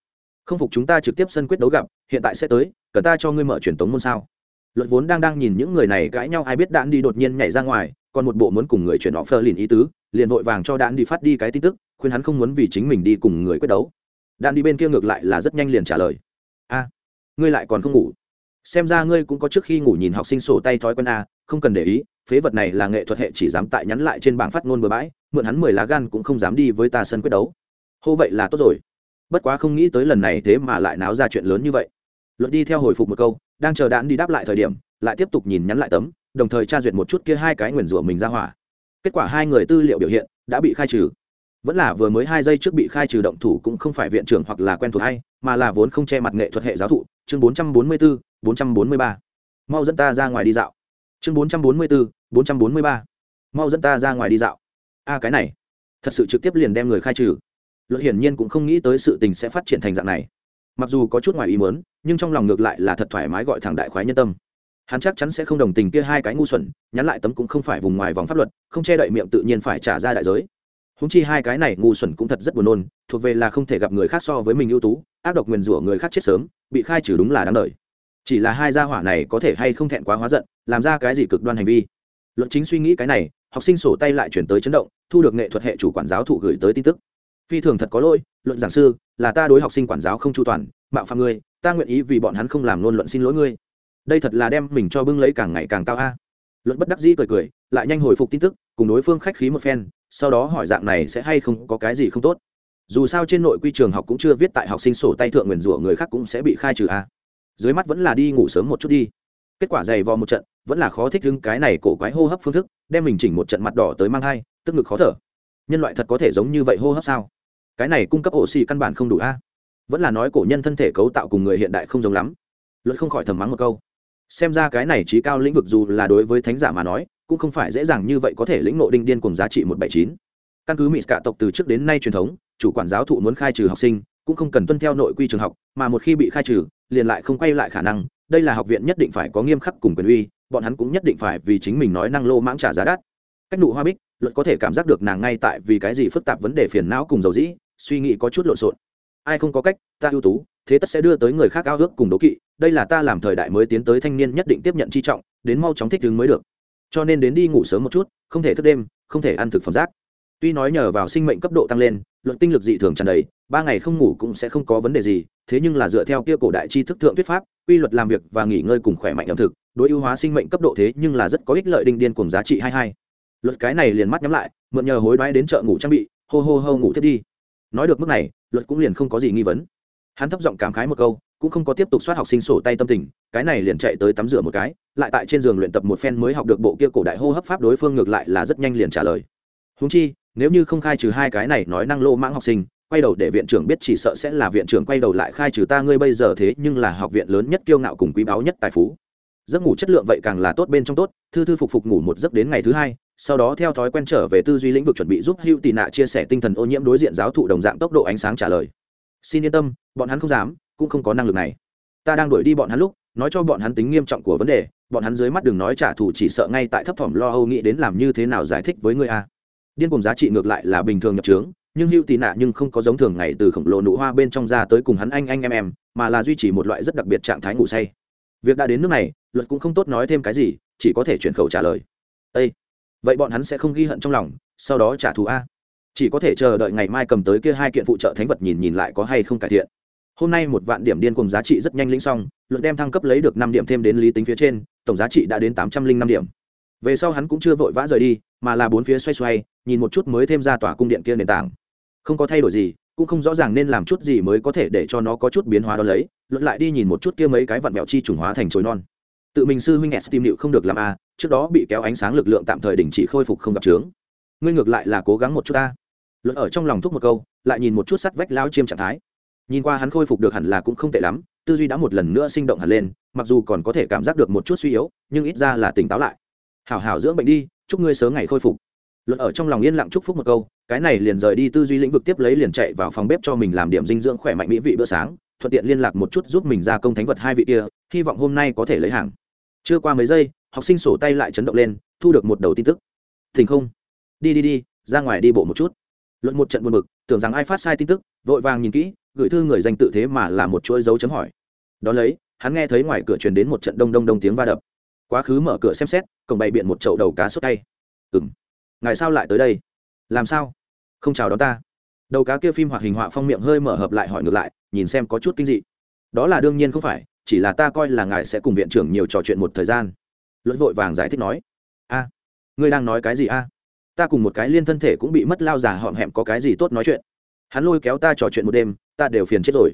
Không phục chúng ta trực tiếp sân quyết đấu gặp, hiện tại sẽ tới, cần ta cho ngươi mở truyền thống môn sao? Luật vốn đang đang nhìn những người này cãi nhau, ai biết đạn đi đột nhiên nhảy ra ngoài, còn một bộ muốn cùng người chuyển họ phơ lìn ý tứ, liền vội vàng cho đạn đi phát đi cái tin tức, khuyên hắn không muốn vì chính mình đi cùng người quyết đấu. Đạn đi bên kia ngược lại là rất nhanh liền trả lời. A ngươi lại còn không ngủ. Xem ra ngươi cũng có trước khi ngủ nhìn học sinh sổ tay thói quen a, không cần để ý, phế vật này là nghệ thuật hệ chỉ dám tại nhắn lại trên bảng phát ngôn bừa bãi, mượn hắn mười lá gan cũng không dám đi với ta sân quyết đấu. Hô vậy là tốt rồi. Bất quá không nghĩ tới lần này thế mà lại náo ra chuyện lớn như vậy. Luật đi theo hồi phục một câu, đang chờ đạn đi đáp lại thời điểm, lại tiếp tục nhìn nhắn lại tấm, đồng thời tra duyệt một chút kia hai cái nguyền rủa mình ra hỏa. Kết quả hai người tư liệu biểu hiện, đã bị khai trừ. Vẫn là vừa mới hai giây trước bị khai trừ động thủ cũng không phải viện trưởng hoặc là quen thuộc hay mà là vốn không che mặt nghệ thuật hệ giáo thụ, chương bốn trăm bốn mươi bốn bốn trăm bốn mươi ba. Mau dẫn ta ra ngoài đi dạo. Chương bốn trăm bốn mươi bốn bốn trăm bốn mươi ba. Mau dẫn ta ra ngoài đi dạo. A, cái này, thật sự trực tiếp liền đem người khai trừ. Luật hiển nhiên cũng không nghĩ tới sự tình sẽ phát triển thành dạng này. Mặc dù có chút ngoài ý muốn, nhưng trong lòng ngược lại là thật thoải mái gọi thẳng đại khoái nhân tâm. Hắn chắc chắn sẽ không đồng tình kia hai cái ngu xuẩn, nhắn lại tấm cũng không phải vùng ngoài vòng pháp luật, không che đậy miệng tự nhiên phải trả ra đại giới húng chi hai cái này ngu xuẩn cũng thật rất buồn nôn, thuộc về là không thể gặp người khác so với mình ưu tú, ác độc nguyền rủa người khác chết sớm, bị khai trừ đúng là đáng đời. Chỉ là hai gia hỏa này có thể hay không thẹn quá hóa giận, làm ra cái gì cực đoan hành vi. Luận chính suy nghĩ cái này, học sinh sổ tay lại chuyển tới chấn động, thu được nghệ thuật hệ chủ quản giáo thụ gửi tới tin tức. Phi thường thật có lỗi, luận giảng sư, là ta đối học sinh quản giáo không chu toàn, mạo phạm ngươi, ta nguyện ý vì bọn hắn không làm luôn luận xin lỗi ngươi. Đây thật là đem mình cho bưng lấy càng ngày càng cao a. Luận bất đắc dĩ cười cười, lại nhanh hồi phục tin tức, cùng đối phương khách khí một phen sau đó hỏi dạng này sẽ hay không có cái gì không tốt. Dù sao trên nội quy trường học cũng chưa viết tại học sinh sổ tay thượng nguyền rủa người khác cũng sẽ bị khai trừ a dưới mắt vẫn là đi ngủ sớm một chút đi. Kết quả dày vò một trận, vẫn là khó thích đứng cái này cổ quái hô hấp phương thức, đem mình chỉnh một trận mặt đỏ tới mang thai, tức ngực khó thở. Nhân loại thật có thể giống như vậy hô hấp sao? Cái này cung cấp oxy căn bản không đủ a vẫn là nói cổ nhân thân thể cấu tạo cùng người hiện đại không giống lắm. Luật không khỏi thầm mắng một câu. Xem ra cái này trí cao lĩnh vực dù là đối với thánh giả mà nói cũng không phải dễ dàng như vậy có thể lĩnh nộ đinh điên cùng giá trị một bảy chín. Căn cứ mỹ cả tộc từ trước đến nay truyền thống, chủ quản giáo thụ muốn khai trừ học sinh, cũng không cần tuân theo nội quy trường học, mà một khi bị khai trừ, liền lại không quay lại khả năng. Đây là học viện nhất định phải có nghiêm khắc cùng quyền uy, bọn hắn cũng nhất định phải vì chính mình nói năng lô mãng trả giá đắt. Cách nụ hoa bích, luật có thể cảm giác được nàng ngay tại vì cái gì phức tạp vấn đề phiền não cùng dầu dĩ, suy nghĩ có chút lộn xộn. Ai không có cách, ta ưu tú, thế tất sẽ đưa tới người khác ao ước cùng đố kỵ. Đây là ta làm thời đại mới tiến tới thanh niên nhất định tiếp nhận chi trọng, đến mau chóng thích ứng mới được cho nên đến đi ngủ sớm một chút, không thể thức đêm, không thể ăn thực phẩm rác. Tuy nói nhờ vào sinh mệnh cấp độ tăng lên luận tinh lực dị thường tràn đầy, ba ngày không ngủ cũng sẽ không có vấn đề gì, thế nhưng là dựa theo kia cổ đại tri thức thượng thuyết pháp, quy luật làm việc và nghỉ ngơi cùng khỏe mạnh ẩm thực, đối ưu hóa sinh mệnh cấp độ thế nhưng là rất có ích lợi đinh điên cùng giá trị hai hai. Luật cái này liền mắt nhắm lại, mượn nhờ hối đoái đến chợ ngủ trang bị, hô hô hô ngủ thiết đi. Nói được mức này, luật cũng liền không có gì nghi vấn. Hắn thấp giọng cảm khái một câu cũng không có tiếp tục soát học sinh sổ tay tâm tình, cái này liền chạy tới tắm rửa một cái, lại tại trên giường luyện tập một phen mới học được bộ kia cổ đại hô hấp pháp đối phương ngược lại là rất nhanh liền trả lời. Húng chi, nếu như không khai trừ hai cái này nói năng lô mãng học sinh, quay đầu để viện trưởng biết chỉ sợ sẽ là viện trưởng quay đầu lại khai trừ ta ngươi bây giờ thế nhưng là học viện lớn nhất kiêu ngạo cùng quý báu nhất tài phú. Giấc ngủ chất lượng vậy càng là tốt bên trong tốt, thư thư phục phục ngủ một giấc đến ngày thứ hai, sau đó theo thói quen trở về tư duy lĩnh vực chuẩn bị giúp hữu tị nạ chia sẻ tinh thần ô nhiễm đối diện giáo thụ đồng dạng tốc độ ánh sáng trả lời. Xin yên tâm, bọn hắn không dám cũng không có năng lực này. Ta đang đuổi đi bọn hắn lúc, nói cho bọn hắn tính nghiêm trọng của vấn đề, bọn hắn dưới mắt đừng nói trả thù, chỉ sợ ngay tại thấp thỏm lo âu nghĩ đến làm như thế nào giải thích với ngươi a. Điên cùng giá trị ngược lại là bình thường nhập trướng, nhưng hữu tị nạ nhưng không có giống thường ngày từ khổng lồ nụ hoa bên trong ra tới cùng hắn anh anh em em, mà là duy trì một loại rất đặc biệt trạng thái ngủ say. Việc đã đến nước này, luật cũng không tốt nói thêm cái gì, chỉ có thể chuyển khẩu trả lời. Ê! vậy bọn hắn sẽ không ghi hận trong lòng, sau đó trả thù a. Chỉ có thể chờ đợi ngày mai cầm tới kia hai kiện phụ trợ thánh vật nhìn nhìn lại có hay không cải thiện hôm nay một vạn điểm điên cùng giá trị rất nhanh lĩnh xong, luật đem thăng cấp lấy được năm điểm thêm đến lý tính phía trên, tổng giá trị đã đến tám trăm linh năm điểm. Về sau hắn cũng chưa vội vã rời đi, mà là bốn phía xoay xoay, nhìn một chút mới thêm ra tòa cung điện kia nền tảng. Không có thay đổi gì, cũng không rõ ràng nên làm chút gì mới có thể để cho nó có chút biến hóa đó lấy, Luật lại đi nhìn một chút kia mấy cái vặn vẹo chi trùng hóa thành chối non. Tự mình sư huynh s tìm liệu không được làm a, trước đó bị kéo ánh sáng lực lượng tạm thời đình chỉ khôi phục không gặp trướng ngươi ngược lại là cố gắng một chút ta. Luật ở trong lòng thúc một câu, lại nhìn một chút sắt vách lao chiêm trạng thái nhìn qua hắn khôi phục được hẳn là cũng không tệ lắm, tư duy đã một lần nữa sinh động hẳn lên, mặc dù còn có thể cảm giác được một chút suy yếu, nhưng ít ra là tỉnh táo lại. Hảo hảo dưỡng bệnh đi, chúc ngươi sớm ngày khôi phục. Luật ở trong lòng yên lặng chúc phúc một câu, cái này liền rời đi tư duy lĩnh vực tiếp lấy liền chạy vào phòng bếp cho mình làm điểm dinh dưỡng khỏe mạnh mỹ vị bữa sáng, thuận tiện liên lạc một chút giúp mình ra công thánh vật hai vị kia, hy vọng hôm nay có thể lấy hàng. Chưa qua mấy giây, học sinh sổ tay lại chấn động lên, thu được một đầu tin tức. Thỉnh không. Đi đi đi, ra ngoài đi bộ một chút. Luật một trận buồn bực, tưởng rằng ai phát sai tin tức, vội vàng nhìn kỹ gửi thư người danh tự thế mà là một chuỗi dấu chấm hỏi. Đón lấy, hắn nghe thấy ngoài cửa truyền đến một trận đông đông đông tiếng va đập. Quá khứ mở cửa xem xét, cổng bày biện một chậu đầu cá sốt tay. Ừ m ngài sao lại tới đây? Làm sao? Không chào đón ta. Đầu cá kia phim hoạt hình họa phong miệng hơi mở hợp lại hỏi ngược lại, nhìn xem có chút kinh dị. Đó là đương nhiên không phải, chỉ là ta coi là ngài sẽ cùng viện trưởng nhiều trò chuyện một thời gian. Luật vội vàng giải thích nói. A, ngươi đang nói cái gì a? Ta cùng một cái liên thân thể cũng bị mất lao già họm hẹm có cái gì tốt nói chuyện. Hắn lôi kéo ta trò chuyện một đêm ta đều phiền chết rồi.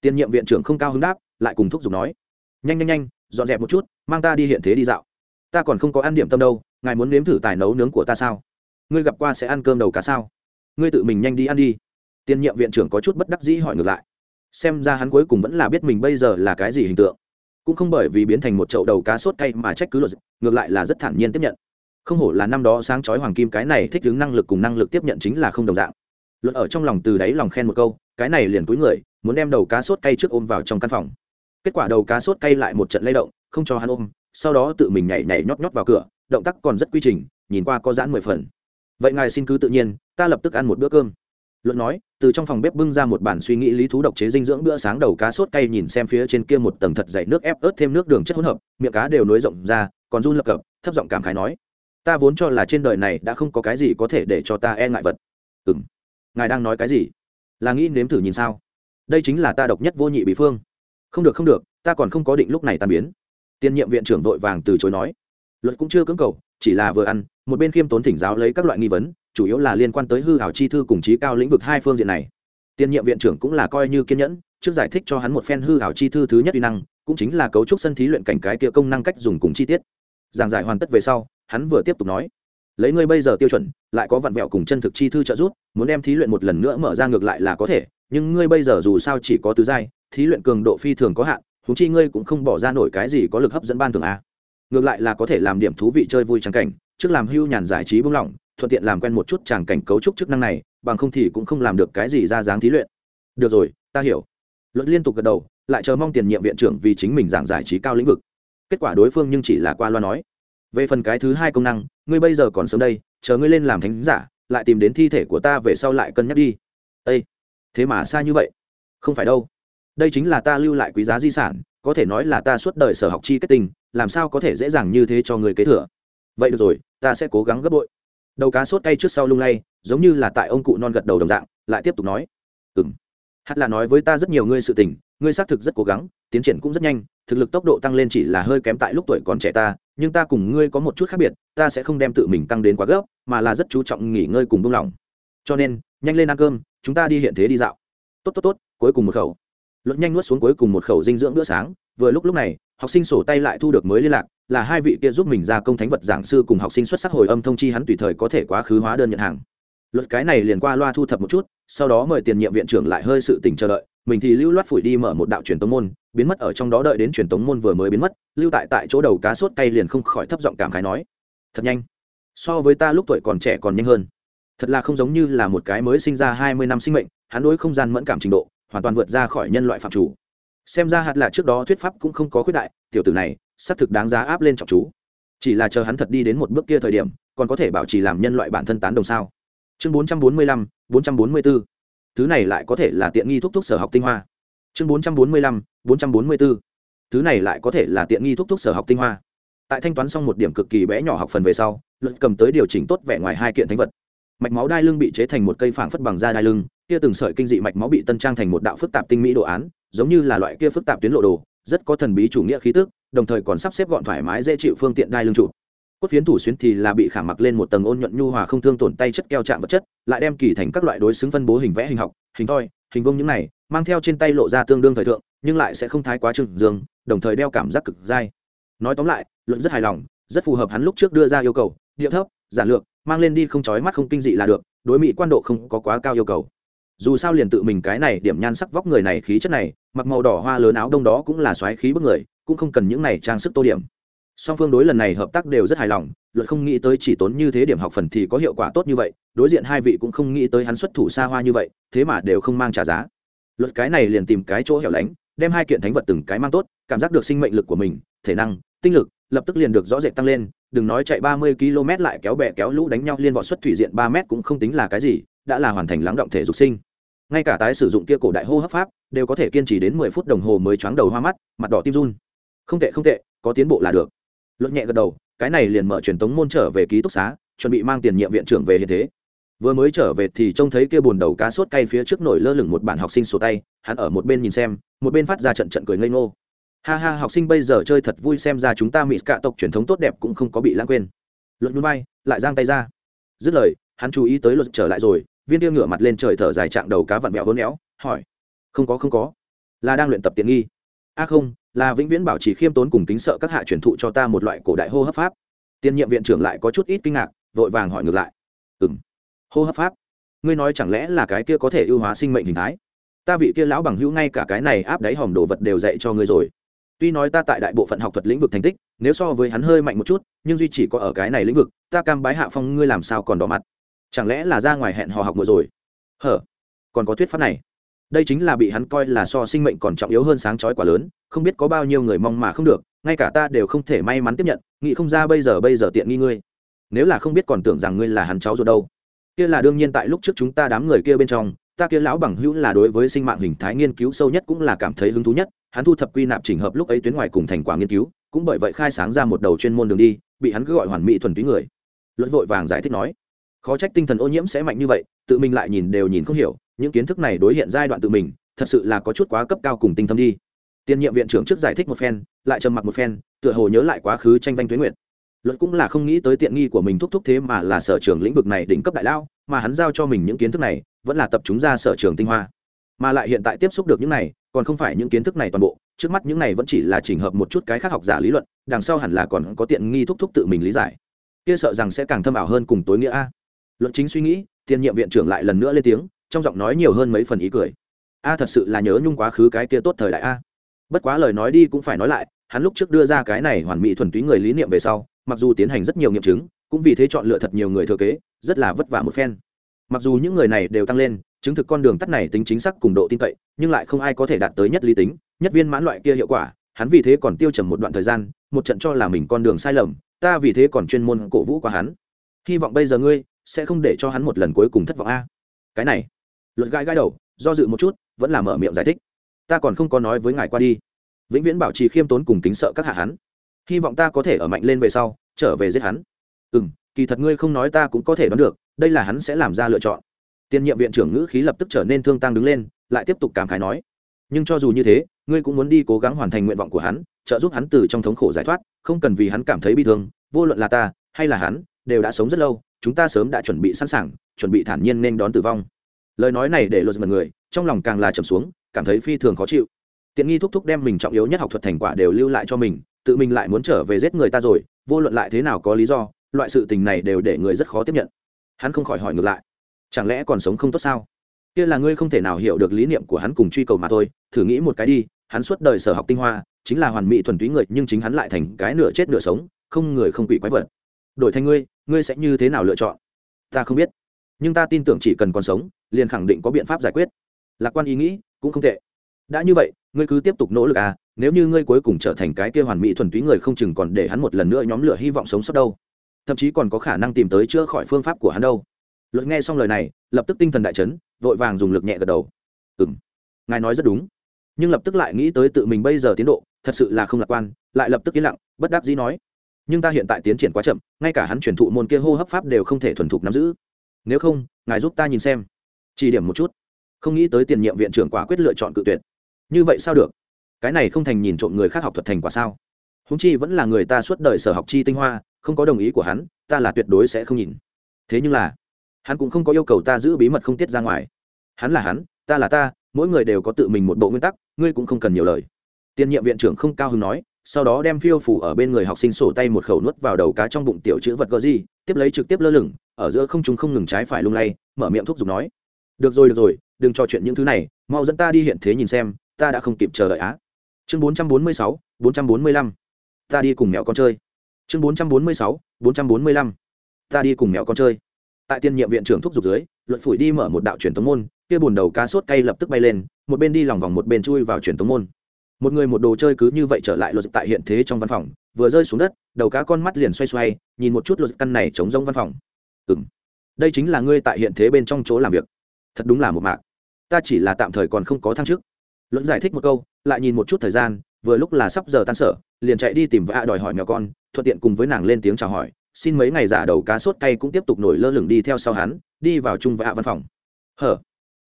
Tiên nhiệm viện trưởng không cao hứng đáp, lại cùng thúc giục nói. Nhanh nhanh nhanh, dọn dẹp một chút, mang ta đi hiện thế đi dạo. Ta còn không có ăn điểm tâm đâu, ngài muốn nếm thử tài nấu nướng của ta sao? Ngươi gặp qua sẽ ăn cơm đầu cá sao? Ngươi tự mình nhanh đi ăn đi. Tiên nhiệm viện trưởng có chút bất đắc dĩ hỏi ngược lại. Xem ra hắn cuối cùng vẫn là biết mình bây giờ là cái gì hình tượng. Cũng không bởi vì biến thành một chậu đầu cá sốt cay mà trách cứ luật, ngược lại là rất thản nhiên tiếp nhận. Không hổ là năm đó sáng chói hoàng kim cái này thích ứng năng lực cùng năng lực tiếp nhận chính là không đồng dạng luật ở trong lòng từ đáy lòng khen một câu, cái này liền túi người, muốn đem đầu cá sốt cay trước ôm vào trong căn phòng. Kết quả đầu cá sốt cay lại một trận lay động, không cho hắn ôm, sau đó tự mình nhảy nhảy nhót nhót vào cửa, động tác còn rất quy trình, nhìn qua có giãn mười phần. Vậy ngài xin cứ tự nhiên, ta lập tức ăn một bữa cơm. Luận nói, từ trong phòng bếp bưng ra một bản suy nghĩ lý thú độc chế dinh dưỡng bữa sáng đầu cá sốt cay nhìn xem phía trên kia một tầng thật dày nước ép ớt thêm nước đường chất hỗn hợp, miệng cá đều nối rộng ra, còn run lập cập, thấp giọng cảm khái nói, ta vốn cho là trên đời này đã không có cái gì có thể để cho ta e ngại vật. Ừ ngài đang nói cái gì? Là nghĩ nếm thử nhìn sao? Đây chính là ta độc nhất vô nhị bị phương. Không được không được, ta còn không có định lúc này tan biến. Tiên nhiệm viện trưởng vội vàng từ chối nói. Luật cũng chưa cưỡng cầu, chỉ là vừa ăn, một bên khiêm tốn thỉnh giáo lấy các loại nghi vấn, chủ yếu là liên quan tới hư hảo chi thư cùng trí cao lĩnh vực hai phương diện này. Tiên nhiệm viện trưởng cũng là coi như kiên nhẫn, trước giải thích cho hắn một phen hư hảo chi thư thứ nhất uy năng, cũng chính là cấu trúc sân thí luyện cảnh cái kia công năng cách dùng cùng chi tiết. Giảng giải hoàn tất về sau, hắn vừa tiếp tục nói lấy ngươi bây giờ tiêu chuẩn, lại có vặn vẹo cùng chân thực chi thư trợ giúp, muốn đem thí luyện một lần nữa mở ra ngược lại là có thể, nhưng ngươi bây giờ dù sao chỉ có tứ giai, thí luyện cường độ phi thường có hạn thú chi ngươi cũng không bỏ ra nổi cái gì có lực hấp dẫn ban thường a. Ngược lại là có thể làm điểm thú vị chơi vui trắng cảnh, trước làm hưu nhàn giải trí bung lỏng, thuận tiện làm quen một chút tràng cảnh cấu trúc chức năng này, bằng không thì cũng không làm được cái gì ra dáng thí luyện. Được rồi, ta hiểu. Luật liên tục gật đầu, lại chờ mong tiền nhiệm viện trưởng vì chính mình giảng giải trí cao lĩnh vực. Kết quả đối phương nhưng chỉ là qua loa nói về phần cái thứ hai công năng, ngươi bây giờ còn sớm đây, chờ ngươi lên làm thánh giả, lại tìm đến thi thể của ta về sau lại cân nhắc đi. Ây thế mà xa như vậy. Không phải đâu. Đây chính là ta lưu lại quý giá di sản, có thể nói là ta suốt đời sở học chi kết tinh làm sao có thể dễ dàng như thế cho người kế thừa. Vậy được rồi, ta sẽ cố gắng gấp bội. Đầu cá sốt tay trước sau lung lay, giống như là tại ông cụ non gật đầu đồng dạng, lại tiếp tục nói. Ừ m hát là nói với ta rất nhiều ngươi sự tình, ngươi xác thực rất cố gắng, tiến triển cũng rất nhanh, thực lực tốc độ tăng lên chỉ là hơi kém tại lúc tuổi còn trẻ ta nhưng ta cùng ngươi có một chút khác biệt, ta sẽ không đem tự mình tăng đến quá gấp, mà là rất chú trọng nghỉ ngơi cùng buông lỏng. Cho nên, nhanh lên ăn cơm, chúng ta đi hiện thế đi dạo. Tốt tốt tốt, cuối cùng một khẩu. Luật nhanh nuốt xuống cuối cùng một khẩu dinh dưỡng bữa sáng, vừa lúc lúc này, học sinh sổ tay lại thu được mới liên lạc, là hai vị kia giúp mình ra công thánh vật giảng sư cùng học sinh xuất sắc hồi âm thông chi hắn tùy thời có thể quá khứ hóa đơn nhận hàng. Luật cái này liền qua loa thu thập một chút, sau đó mời tiền nhiệm viện trưởng lại hơi sự tình chờ đợi, mình thì lưu loát phủi đi mở một đạo truyền tông môn biến mất ở trong đó đợi đến truyền tống môn vừa mới biến mất, lưu tại tại chỗ đầu cá sốt cay liền không khỏi thấp giọng cảm khái nói, thật nhanh. So với ta lúc tuổi còn trẻ còn nhanh hơn. Thật là không giống như là một cái mới sinh ra hai mươi năm sinh mệnh, hắn đối không gian mẫn cảm trình độ, hoàn toàn vượt ra khỏi nhân loại phạm chủ. Xem ra hạt là trước đó thuyết pháp cũng không có khuyết đại, tiểu tử này, xác thực đáng giá áp lên trọng chú. Chỉ là chờ hắn thật đi đến một bước kia thời điểm, còn có thể bảo trì làm nhân loại bản thân tán đồng sao? Chương bốn trăm bốn mươi lăm, bốn trăm bốn mươi bốn thứ này lại có thể là tiện nghi thúc thúc sở học tinh hoa chương bốn trăm bốn mươi lăm, bốn trăm bốn mươi bốn thứ này lại có thể là tiện nghi thúc thúc sở học tinh hoa. Tại thanh toán xong một điểm cực kỳ bé nhỏ học phần về sau, luật cầm tới điều chỉnh tốt vẻ ngoài hai kiện thánh vật. Mạch máu đai lưng bị chế thành một cây phảng phất bằng da đai lưng, kia từng sợi kinh dị mạch máu bị tân trang thành một đạo phức tạp tinh mỹ đồ án, giống như là loại kia phức tạp tuyến lộ đồ, rất có thần bí chủ nghĩa khí tức, đồng thời còn sắp xếp gọn thoải mái dễ chịu phương tiện đai lưng trụ. Cốt phiến thủ xuyến thì là bị khảm mặc lên một tầng ôn nhuận nhu hòa không thương tổn tay chất keo chạm vật chất, lại đem kỳ thành các loại đối xứng phân bố hình vẽ hình học, hình thoi hình vông những này mang theo trên tay lộ ra tương đương thời thượng, nhưng lại sẽ không thái quá trừng dương, đồng thời đeo cảm giác cực dai. Nói tóm lại, luận rất hài lòng, rất phù hợp hắn lúc trước đưa ra yêu cầu, điệu thấp, giản lược, mang lên đi không chói mắt không kinh dị là được, đối mỹ quan độ không có quá cao yêu cầu. Dù sao liền tự mình cái này điểm nhan sắc vóc người này khí chất này, mặc màu đỏ hoa lớn áo đông đó cũng là xoáy khí bức người, cũng không cần những này trang sức tô điểm song phương đối lần này hợp tác đều rất hài lòng, luật không nghĩ tới chỉ tốn như thế điểm học phần thì có hiệu quả tốt như vậy, đối diện hai vị cũng không nghĩ tới hắn xuất thủ xa hoa như vậy, thế mà đều không mang trả giá. Luật cái này liền tìm cái chỗ hẻo lánh, đem hai kiện thánh vật từng cái mang tốt, cảm giác được sinh mệnh lực của mình, thể năng, tinh lực, lập tức liền được rõ rệt tăng lên, đừng nói chạy ba mươi km lại kéo bè kéo lũ đánh nhau liên vọt xuất thủy diện ba m cũng không tính là cái gì, đã là hoàn thành lắng động thể dục sinh. Ngay cả tái sử dụng kia cổ đại hô hấp pháp, đều có thể kiên trì đến mười phút đồng hồ mới choáng đầu hoa mắt, mặt đỏ tim run. Không tệ không tệ, có tiến bộ là được luật nhẹ gật đầu, cái này liền mở truyền tống môn trở về ký túc xá, chuẩn bị mang tiền nhiệm viện trưởng về hiện thế. Vừa mới trở về thì trông thấy kia bùn đầu cá sốt cay phía trước nổi lơ lửng một bản học sinh sổ tay, hắn ở một bên nhìn xem, một bên phát ra trận trận cười ngây ngô. Ha ha, học sinh bây giờ chơi thật vui xem ra chúng ta mỹ cạ tộc truyền thống tốt đẹp cũng không có bị lãng quên. Luật núi bay lại giang tay ra. Dứt lời, hắn chú ý tới luật trở lại rồi, viên tiêu ngửa mặt lên trời thở dài trạng đầu cá vặn vẹo hôn éo hỏi, không có không có, là đang luyện tập tiện nghi? A à không, là vĩnh viễn bảo trì khiêm tốn cùng kính sợ các hạ truyền thụ cho ta một loại cổ đại hô hấp pháp. Tiên nhiệm viện trưởng lại có chút ít kinh ngạc, vội vàng hỏi ngược lại. Ừ m hô hấp pháp? Ngươi nói chẳng lẽ là cái kia có thể ưu hóa sinh mệnh hình thái? Ta vị kia lão bằng hữu ngay cả cái này áp đáy hòm đồ vật đều dạy cho ngươi rồi. Tuy nói ta tại đại bộ phận học thuật lĩnh vực thành tích, nếu so với hắn hơi mạnh một chút, nhưng duy chỉ có ở cái này lĩnh vực, ta cam bái hạ phong ngươi làm sao còn đỏ mặt? Chẳng lẽ là ra ngoài hẹn hò học một rồi? Hở. Còn có thuyết pháp này đây chính là bị hắn coi là so sinh mệnh còn trọng yếu hơn sáng chói quá lớn, không biết có bao nhiêu người mong mà không được, ngay cả ta đều không thể may mắn tiếp nhận, nghĩ không ra bây giờ bây giờ tiện nghi ngươi. Nếu là không biết còn tưởng rằng ngươi là hắn cháu rồi đâu. Kia là đương nhiên tại lúc trước chúng ta đám người kia bên trong, ta kia lão bằng hữu là đối với sinh mạng hình thái nghiên cứu sâu nhất cũng là cảm thấy hứng thú nhất, hắn thu thập quy nạp chỉnh hợp lúc ấy tuyến ngoài cùng thành quả nghiên cứu, cũng bởi vậy khai sáng ra một đầu chuyên môn đường đi, bị hắn cứ gọi hoàn mỹ thuần túy người. Luật vội vàng giải thích nói, khó trách tinh thần ô nhiễm sẽ mạnh như vậy, tự mình lại nhìn đều nhìn không hiểu những kiến thức này đối hiện giai đoạn tự mình, thật sự là có chút quá cấp cao cùng tinh thâm đi. Tiền nhiệm viện trưởng trước giải thích một phen, lại trầm mặc một phen, tựa hồ nhớ lại quá khứ tranh vanh tuyến nguyện luật cũng là không nghĩ tới tiện nghi của mình thúc thúc thế mà là sở trường lĩnh vực này đỉnh cấp đại lao, mà hắn giao cho mình những kiến thức này, vẫn là tập trung ra sở trường tinh hoa. Mà lại hiện tại tiếp xúc được những này, còn không phải những kiến thức này toàn bộ, trước mắt những này vẫn chỉ là chỉnh hợp một chút cái khác học giả lý luận, đằng sau hẳn là còn có tiện nghi thúc thúc tự mình lý giải. Kia sợ rằng sẽ càng thâm ảo hơn cùng tối nghĩa a. Luật chính suy nghĩ tiền nhiệm viện trưởng lại lần nữa lên tiếng trong giọng nói nhiều hơn mấy phần ý cười. A, thật sự là nhớ nhung quá khứ cái kia tốt thời đại a. Bất quá lời nói đi cũng phải nói lại, hắn lúc trước đưa ra cái này hoàn mỹ thuần túy người lý niệm về sau, mặc dù tiến hành rất nhiều nghiệm chứng, cũng vì thế chọn lựa thật nhiều người thừa kế, rất là vất vả một phen. Mặc dù những người này đều tăng lên, chứng thực con đường tắt này tính chính xác cùng độ tin cậy, nhưng lại không ai có thể đạt tới nhất lý tính, nhất viên mãn loại kia hiệu quả, hắn vì thế còn tiêu trầm một đoạn thời gian, một trận cho là mình con đường sai lầm, ta vì thế còn chuyên môn cổ vũ qua hắn. Hy vọng bây giờ ngươi sẽ không để cho hắn một lần cuối cùng thất vọng a. Cái này luật gai gai đầu, do dự một chút, vẫn là mở miệng giải thích. Ta còn không có nói với ngài qua đi. Vĩnh viễn bảo trì khiêm tốn cùng kính sợ các hạ hắn. Hy vọng ta có thể ở mạnh lên về sau, trở về giết hắn. Ừ m kỳ thật ngươi không nói ta cũng có thể đoán được, đây là hắn sẽ làm ra lựa chọn. Tiền nhiệm viện trưởng ngữ khí lập tức trở nên thương tăng đứng lên, lại tiếp tục cảm khái nói. Nhưng cho dù như thế, ngươi cũng muốn đi cố gắng hoàn thành nguyện vọng của hắn, trợ giúp hắn từ trong thống khổ giải thoát, không cần vì hắn cảm thấy bi thương, vô luận là ta hay là hắn, đều đã sống rất lâu, chúng ta sớm đã chuẩn bị sẵn sàng, chuẩn bị thản nhiên nên đón tử vong lời nói này để lột mật người, trong lòng càng là trầm xuống, cảm thấy phi thường khó chịu. Tiện nghi thúc thúc đem mình trọng yếu nhất học thuật thành quả đều lưu lại cho mình, tự mình lại muốn trở về giết người ta rồi, vô luận lại thế nào có lý do, loại sự tình này đều để người rất khó tiếp nhận. Hắn không khỏi hỏi ngược lại, chẳng lẽ còn sống không tốt sao? Kia là ngươi không thể nào hiểu được lý niệm của hắn cùng truy cầu mà thôi, thử nghĩ một cái đi, hắn suốt đời sở học tinh hoa, chính là hoàn mỹ thuần túy người, nhưng chính hắn lại thành cái nửa chết nửa sống, không người không quỷ quái vật. Đổi thành ngươi ngươi sẽ như thế nào lựa chọn? Ta không biết, nhưng ta tin tưởng chỉ cần còn sống liền khẳng định có biện pháp giải quyết. Lạc quan ý nghĩ, cũng không tệ. Đã như vậy, ngươi cứ tiếp tục nỗ lực à nếu như ngươi cuối cùng trở thành cái kia hoàn mỹ thuần túy người không chừng còn để hắn một lần nữa nhóm lửa hy vọng sống sót đâu. Thậm chí còn có khả năng tìm tới chữa khỏi phương pháp của hắn đâu. Luật nghe xong lời này, lập tức tinh thần đại chấn, vội vàng dùng lực nhẹ gật đầu. Ừ m ngài nói rất đúng. Nhưng lập tức lại nghĩ tới tự mình bây giờ tiến độ, thật sự là không lạc quan, lại lập tức yên lặng, bất đắc dĩ nói. Nhưng ta hiện tại tiến triển quá chậm, ngay cả hắn truyền thụ môn kia hô hấp pháp đều không thể thuần thục nắm giữ. Nếu không, ngài giúp ta nhìn xem chỉ điểm một chút. Không nghĩ tới tiền nhiệm viện trưởng quả quyết lựa chọn cự tuyệt. Như vậy sao được? Cái này không thành nhìn trộm người khác học thuật thành quả sao? Húng chi vẫn là người ta suốt đời sở học chi tinh hoa, không có đồng ý của hắn, ta là tuyệt đối sẽ không nhìn. Thế nhưng là, hắn cũng không có yêu cầu ta giữ bí mật không tiết ra ngoài. Hắn là hắn, ta là ta, mỗi người đều có tự mình một bộ nguyên tắc, ngươi cũng không cần nhiều lời. Tiền nhiệm viện trưởng không cao hứng nói, sau đó đem phiêu phủ ở bên người học sinh sổ tay một khẩu nuốt vào đầu cá trong bụng tiểu chữ vật gờ gì, tiếp lấy trực tiếp lơ lửng, ở giữa không chúng không ngừng trái phải lung lay, mở miệng thúc giục nói được rồi được rồi, đừng trò chuyện những thứ này, mau dẫn ta đi hiện thế nhìn xem, ta đã không kịp chờ đợi á. Chương bốn trăm bốn mươi sáu, bốn trăm bốn mươi lăm. Ta đi cùng mẹo con chơi. Chương bốn trăm bốn mươi sáu, bốn trăm bốn mươi lăm. Ta đi cùng mẹo con chơi. Tại tiên nhiệm viện trưởng thúc giục dưới, luận phủi đi mở một đạo truyền tống môn, kia bùn đầu cá sốt cay lập tức bay lên, một bên đi lòng vòng một bên chui vào truyền tống môn. Một người một đồ chơi cứ như vậy trở lại luật tại hiện thế trong văn phòng, vừa rơi xuống đất, đầu cá con mắt liền xoay xoay, nhìn một chút luật căn này chống rông văn phòng. Ừng đây chính là ngươi tại hiện thế bên trong chỗ làm việc thật đúng là một mạng ta chỉ là tạm thời còn không có thăng chức. Luận giải thích một câu, lại nhìn một chút thời gian, vừa lúc là sắp giờ tan sở, liền chạy đi tìm vã đòi hỏi mèo con, thuận tiện cùng với nàng lên tiếng chào hỏi, xin mấy ngày giả đầu cá sốt cay cũng tiếp tục nổi lơ lửng đi theo sau hắn, đi vào chung vã văn phòng. Hở,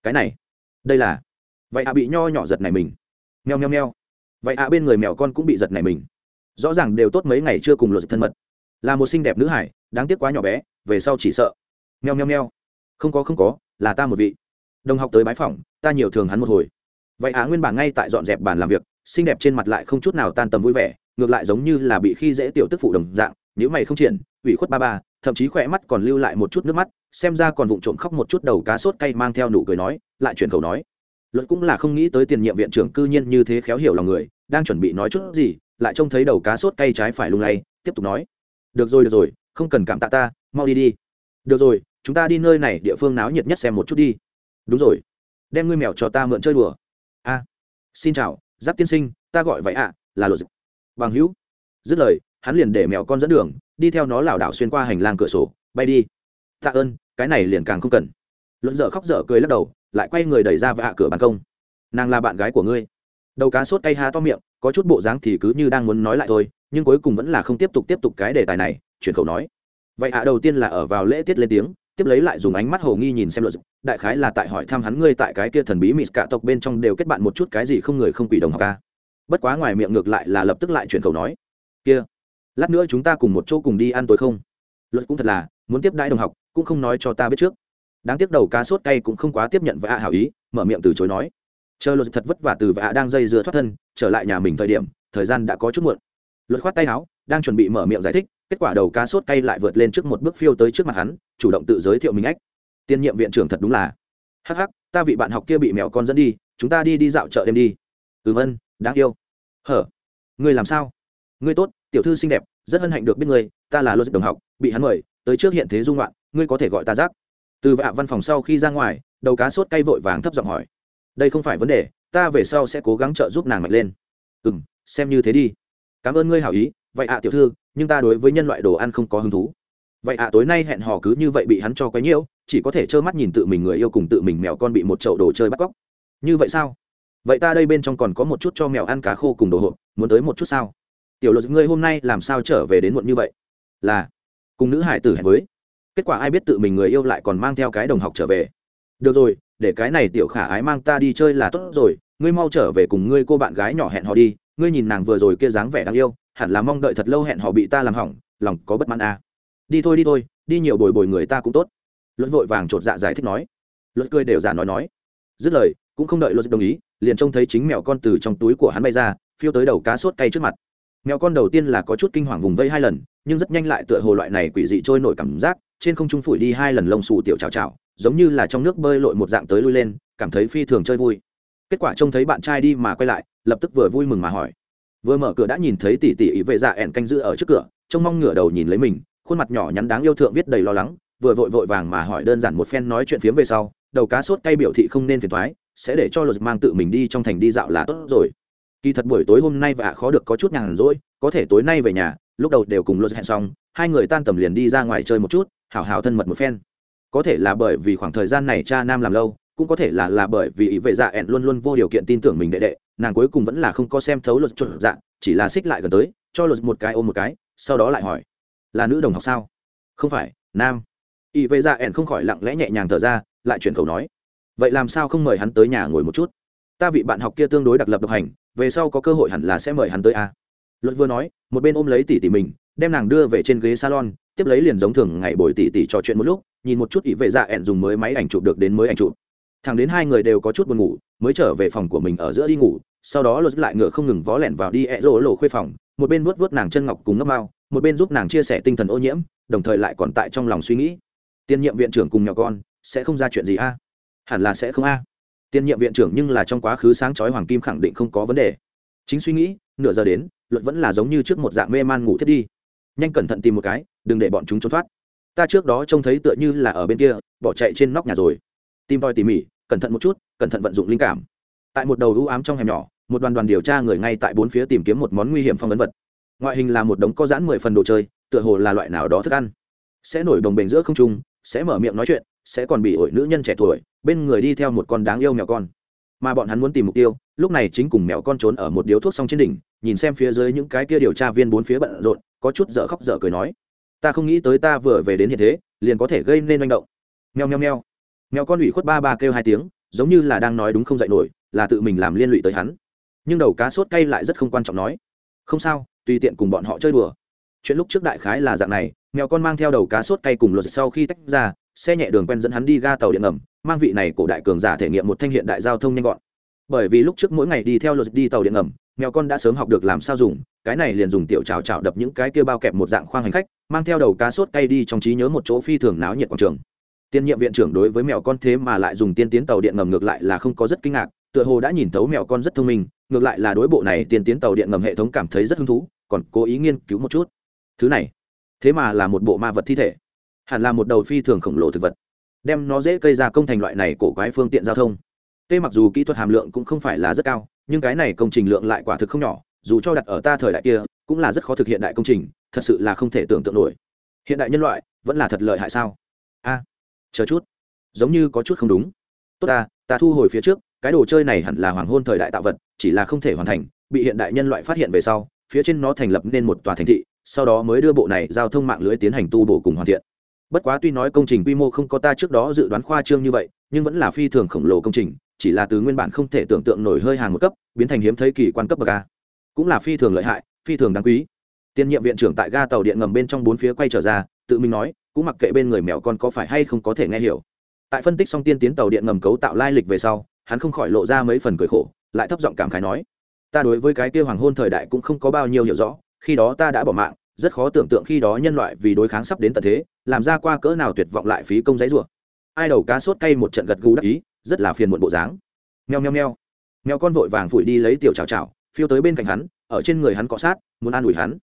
cái này, đây là, vậy ạ bị nho nhỏ giật này mình. Nheo nheo nheo vậy ạ bên người mèo con cũng bị giật này mình. Rõ ràng đều tốt mấy ngày chưa cùng luật thân mật. Là một xinh đẹp nữ hải, đáng tiếc quá nhỏ bé, về sau chỉ sợ. Nheo nheo nheo không có không có là ta một vị. Đồng học tới bái phỏng, ta nhiều thường hắn một hồi. Vậy á nguyên bản ngay tại dọn dẹp bàn làm việc, xinh đẹp trên mặt lại không chút nào tan tầm vui vẻ, ngược lại giống như là bị khi dễ tiểu tức phụ đồng dạng, nếu mày không triển, ủy khuất ba ba, thậm chí khỏe mắt còn lưu lại một chút nước mắt, xem ra còn vụng trộm khóc một chút đầu cá sốt cay mang theo nụ cười nói, lại chuyển khẩu nói. Luật cũng là không nghĩ tới tiền nhiệm viện trưởng cư nhiên như thế khéo hiểu lòng người, đang chuẩn bị nói chút gì, lại trông thấy đầu cá sốt cay trái phải lung lay, tiếp tục nói. Được rồi được rồi, không cần cảm tạ ta, mau đi đi. Được rồi chúng ta đi nơi này địa phương náo nhiệt nhất xem một chút đi. Đúng rồi. Đem ngươi mèo cho ta mượn chơi đùa. A. Xin chào, giáp tiên sinh, ta gọi vậy ạ, là luật bằng hữu. Dứt lời, hắn liền để mèo con dẫn đường, đi theo nó lảo đảo xuyên qua hành lang cửa sổ, bay đi. Tạ ơn, cái này liền càng không cần. Luận dở khóc dở cười lắc đầu, lại quay người đẩy ra vạ cửa ban công. Nàng là bạn gái của ngươi. Đầu cá sốt cay ha to miệng, có chút bộ dáng thì cứ như đang muốn nói lại thôi, nhưng cuối cùng vẫn là không tiếp tục tiếp tục cái đề tài này, chuyển khẩu nói. Vậy ạ, đầu tiên là ở vào lễ tiết lên tiếng tiếp lấy lại dùng ánh mắt hồ nghi nhìn xem luật đại khái là tại hỏi thăm hắn ngươi tại cái kia thần bí mịt cả tộc bên trong đều kết bạn một chút cái gì không người không quỷ đồng học ca. Bất quá ngoài miệng ngược lại là lập tức lại chuyển khẩu nói. Kia, lát nữa chúng ta cùng một chỗ cùng đi ăn tối không? Luật cũng thật là, muốn tiếp đãi đồng học, cũng không nói cho ta biết trước. Đáng tiếc đầu cá sốt cay cũng không quá tiếp nhận và ạ hảo ý, mở miệng từ chối nói. Chờ luật thật vất vả từ và ạ đang dây dưa thoát thân, trở lại nhà mình thời điểm, thời gian đã có chút muộn. Luật khoát tay áo đang chuẩn bị mở miệng giải thích, kết quả đầu cá sốt cay lại vượt lên trước một bước phiêu tới trước mặt hắn, chủ động tự giới thiệu mình ách. Tiên nhiệm viện trưởng thật đúng là. Hắc hắc, ta vị bạn học kia bị mèo con dẫn đi, chúng ta đi đi dạo chợ đêm đi. Ừm ân đáng yêu. Hở, ngươi làm sao? Ngươi tốt, tiểu thư xinh đẹp, rất hân hạnh được biết ngươi, ta là lô dịch đồng học, bị hắn mời, tới trước hiện thế dung loạn ngươi có thể gọi ta giác từ vạ văn phòng sau khi ra ngoài, đầu cá sốt cay vội vàng thấp giọng hỏi. Đây không phải vấn đề, ta về sau sẽ cố gắng trợ giúp nàng mạnh lên. Ừ m xem như thế đi. Cảm ơn ngươi hảo ý vậy ạ, tiểu thư, nhưng ta đối với nhân loại đồ ăn không có hứng thú. Vậy ạ, tối nay hẹn hò cứ như vậy bị hắn cho quấy nhiễu, chỉ có thể trơ mắt nhìn tự mình người yêu cùng tự mình mèo con bị một chậu đồ chơi bắt cóc. Như vậy sao? Vậy ta đây bên trong còn có một chút cho mèo ăn cá khô cùng đồ hộp, muốn tới một chút sao? Tiểu luật ngươi hôm nay làm sao trở về đến muộn như vậy? Là, cùng nữ hải tử hẹn với. Kết quả ai biết tự mình người yêu lại còn mang theo cái đồng học trở về? Được rồi, để cái này tiểu khả ái mang ta đi chơi là tốt rồi, ngươi mau trở về cùng ngươi cô bạn gái nhỏ hẹn họ đi, ngươi nhìn nàng vừa rồi kia dáng vẻ đáng yêu hẳn là mong đợi thật lâu hẹn họ bị ta làm hỏng, lòng có bất mãn à. đi thôi đi thôi, đi nhiều bồi bồi người ta cũng tốt. Luật vội vàng chột dạ giải thích nói. Luật cười đều giả nói nói. Dứt lời, cũng không đợi luật đồng ý, liền trông thấy chính mèo con từ trong túi của hắn bay ra, phiêu tới đầu cá sốt cay trước mặt. Mèo con đầu tiên là có chút kinh hoàng vùng vây hai lần, nhưng rất nhanh lại tựa hồ loại này quỷ dị trôi nổi cảm giác, trên không trung phủi đi hai lần lông xù tiểu chào chào giống như là trong nước bơi lội một dạng tới lui lên, cảm thấy phi thường chơi vui. Kết quả trông thấy bạn trai đi mà quay lại, lập tức vừa vui mừng mà hỏi vừa mở cửa đã nhìn thấy tỷ tỷ ý vệ dạ ẹn canh giữ ở trước cửa, trông mong ngửa đầu nhìn lấy mình, khuôn mặt nhỏ nhắn đáng yêu thượng viết đầy lo lắng, vừa vội vội vàng mà hỏi đơn giản một phen nói chuyện phiếm về sau, đầu cá sốt cay biểu thị không nên phiền thoái, sẽ để cho luật mang tự mình đi trong thành đi dạo là tốt rồi. Kỳ thật buổi tối hôm nay và khó được có chút nhàn rỗi, có thể tối nay về nhà, lúc đầu đều cùng luật hẹn xong, hai người tan tầm liền đi ra ngoài chơi một chút, hảo hảo thân mật một phen. Có thể là bởi vì khoảng thời gian này cha nam làm lâu, cũng có thể là là bởi vì ý vệ dạ ẹn luôn luôn vô điều kiện tin tưởng mình đệ đệ nàng cuối cùng vẫn là không có xem thấu luật chuẩn dạng, chỉ là xích lại gần tới cho luật một cái ôm một cái sau đó lại hỏi là nữ đồng học sao? Không phải nam. Ý vệ dạ ẻn không khỏi lặng lẽ nhẹ nhàng thở ra lại chuyển khẩu nói vậy làm sao không mời hắn tới nhà ngồi một chút? Ta vị bạn học kia tương đối đặc lập độc hành về sau có cơ hội hẳn là sẽ mời hắn tới a à? luật vừa nói một bên ôm lấy tỷ tỷ mình đem nàng đưa về trên ghế salon tiếp lấy liền giống thường ngày bồi tỷ tỷ trò chuyện một lúc nhìn một chút ý vệ dạ ẹn dùng mới máy ảnh chụp được đến mới ảnh chụp. Thằng đến hai người đều có chút buồn ngủ mới trở về phòng của mình ở giữa đi ngủ sau đó lột lại ngựa không ngừng vó lẹn vào đi ẹ rỗ lộ khuê phòng, một bên vuốt vuốt nàng chân ngọc cùng ngấp mao, một bên giúp nàng chia sẻ tinh thần ô nhiễm, đồng thời lại còn tại trong lòng suy nghĩ, tiên nhiệm viện trưởng cùng nhỏ con, sẽ không ra chuyện gì a? Hẳn là sẽ không a. Tiên nhiệm viện trưởng nhưng là trong quá khứ sáng chói hoàng kim khẳng định không có vấn đề. Chính suy nghĩ, nửa giờ đến, luật vẫn là giống như trước một dạng mê man ngủ thiết đi. Nhanh cẩn thận tìm một cái, đừng để bọn chúng trốn thoát. Ta trước đó trông thấy tựa như là ở bên kia, bỏ chạy trên nóc nhà rồi. Tìm tòi tỉ mỉ, cẩn thận một chút, cẩn thận vận dụng linh cảm tại một đầu ưu ám trong hẻm nhỏ một đoàn đoàn điều tra người ngay tại bốn phía tìm kiếm một món nguy hiểm phong ấn vật. Ngoại hình là một đống có giãn mười phần đồ chơi tựa hồ là loại nào đó thức ăn. Sẽ nổi đồng bền giữa không trung sẽ mở miệng nói chuyện sẽ còn bị ổi nữ nhân trẻ tuổi bên người đi theo một con đáng yêu mèo con. Mà bọn hắn muốn tìm mục tiêu lúc này chính cùng mèo con trốn ở một điếu thuốc xong trên đỉnh nhìn xem phía dưới những cái kia điều tra viên bốn phía bận rộn có chút dở khóc dở cười nói. Ta không nghĩ tới ta vừa về đến hiện thế liền có thể gây nên manh động. Mèo mèo mèo, mèo con ủy khuất ba ba kêu hai tiếng giống như là đang nói đúng không dạy nổi là tự mình làm liên lụy tới hắn. Nhưng đầu cá sốt cay lại rất không quan trọng nói, không sao, tùy tiện cùng bọn họ chơi đùa. Chuyện lúc trước đại khái là dạng này, mèo con mang theo đầu cá sốt cay cùng luật sau khi tách ra, xe nhẹ đường quen dẫn hắn đi ga tàu điện ngầm, mang vị này cổ đại cường giả thể nghiệm một thanh hiện đại giao thông nhanh gọn. Bởi vì lúc trước mỗi ngày đi theo luật đi tàu điện ngầm, mèo con đã sớm học được làm sao dùng, cái này liền dùng tiểu trào trào đập những cái kia bao kẹp một dạng khoang hành khách, mang theo đầu cá sốt cay đi trong trí nhớ một chỗ phi thường náo nhiệt quảng trường. Tiên nhiệm viện trưởng đối với mèo con thế mà lại dùng tiên tiến tàu điện ngầm ngược lại là không có rất kinh ngạc tựa hồ đã nhìn thấu mèo con rất thông minh, ngược lại là đối bộ này tiên tiến tàu điện ngầm hệ thống cảm thấy rất hứng thú, còn cố ý nghiên cứu một chút. Thứ này, thế mà là một bộ ma vật thi thể, hẳn là một đầu phi thường khổng lồ thực vật, đem nó dễ cây ra công thành loại này cổ quái phương tiện giao thông. Tê mặc dù kỹ thuật hàm lượng cũng không phải là rất cao, nhưng cái này công trình lượng lại quả thực không nhỏ, dù cho đặt ở ta thời đại kia, cũng là rất khó thực hiện đại công trình, thật sự là không thể tưởng tượng nổi. Hiện đại nhân loại, vẫn là thật lợi hại sao? A, chờ chút, giống như có chút không đúng. Tốt ta ta thu hồi phía trước cái đồ chơi này hẳn là hoàng hôn thời đại tạo vật, chỉ là không thể hoàn thành, bị hiện đại nhân loại phát hiện về sau, phía trên nó thành lập nên một tòa thành thị, sau đó mới đưa bộ này giao thông mạng lưới tiến hành tu bổ cùng hoàn thiện. Bất quá tuy nói công trình quy mô không có ta trước đó dự đoán khoa trương như vậy, nhưng vẫn là phi thường khổng lồ công trình, chỉ là từ nguyên bản không thể tưởng tượng nổi hơi hàng một cấp, biến thành hiếm thấy kỳ quan cấp bậc a. Cũng là phi thường lợi hại, phi thường đáng quý. Tiên nhiệm viện trưởng tại ga tàu điện ngầm bên trong bốn phía quay trở ra, tự mình nói, cũng mặc kệ bên người mèo con có phải hay không có thể nghe hiểu. Tại phân tích xong tiên tiến tàu điện ngầm cấu tạo lai lịch về sau hắn không khỏi lộ ra mấy phần cười khổ, lại thấp giọng cảm khái nói, ta đối với cái kia hoàng hôn thời đại cũng không có bao nhiêu hiểu rõ, khi đó ta đã bỏ mạng, rất khó tưởng tượng khi đó nhân loại vì đối kháng sắp đến tận thế, làm ra qua cỡ nào tuyệt vọng lại phí công giấy rủa. Ai đầu cá sốt cay một trận gật gù đắc ý, rất là phiền muộn bộ dáng. Nheo nheo nheo nheo con vội vàng phủi đi lấy tiểu chào chào phiêu tới bên cạnh hắn, ở trên người hắn cọ sát, muốn an ủi hắn.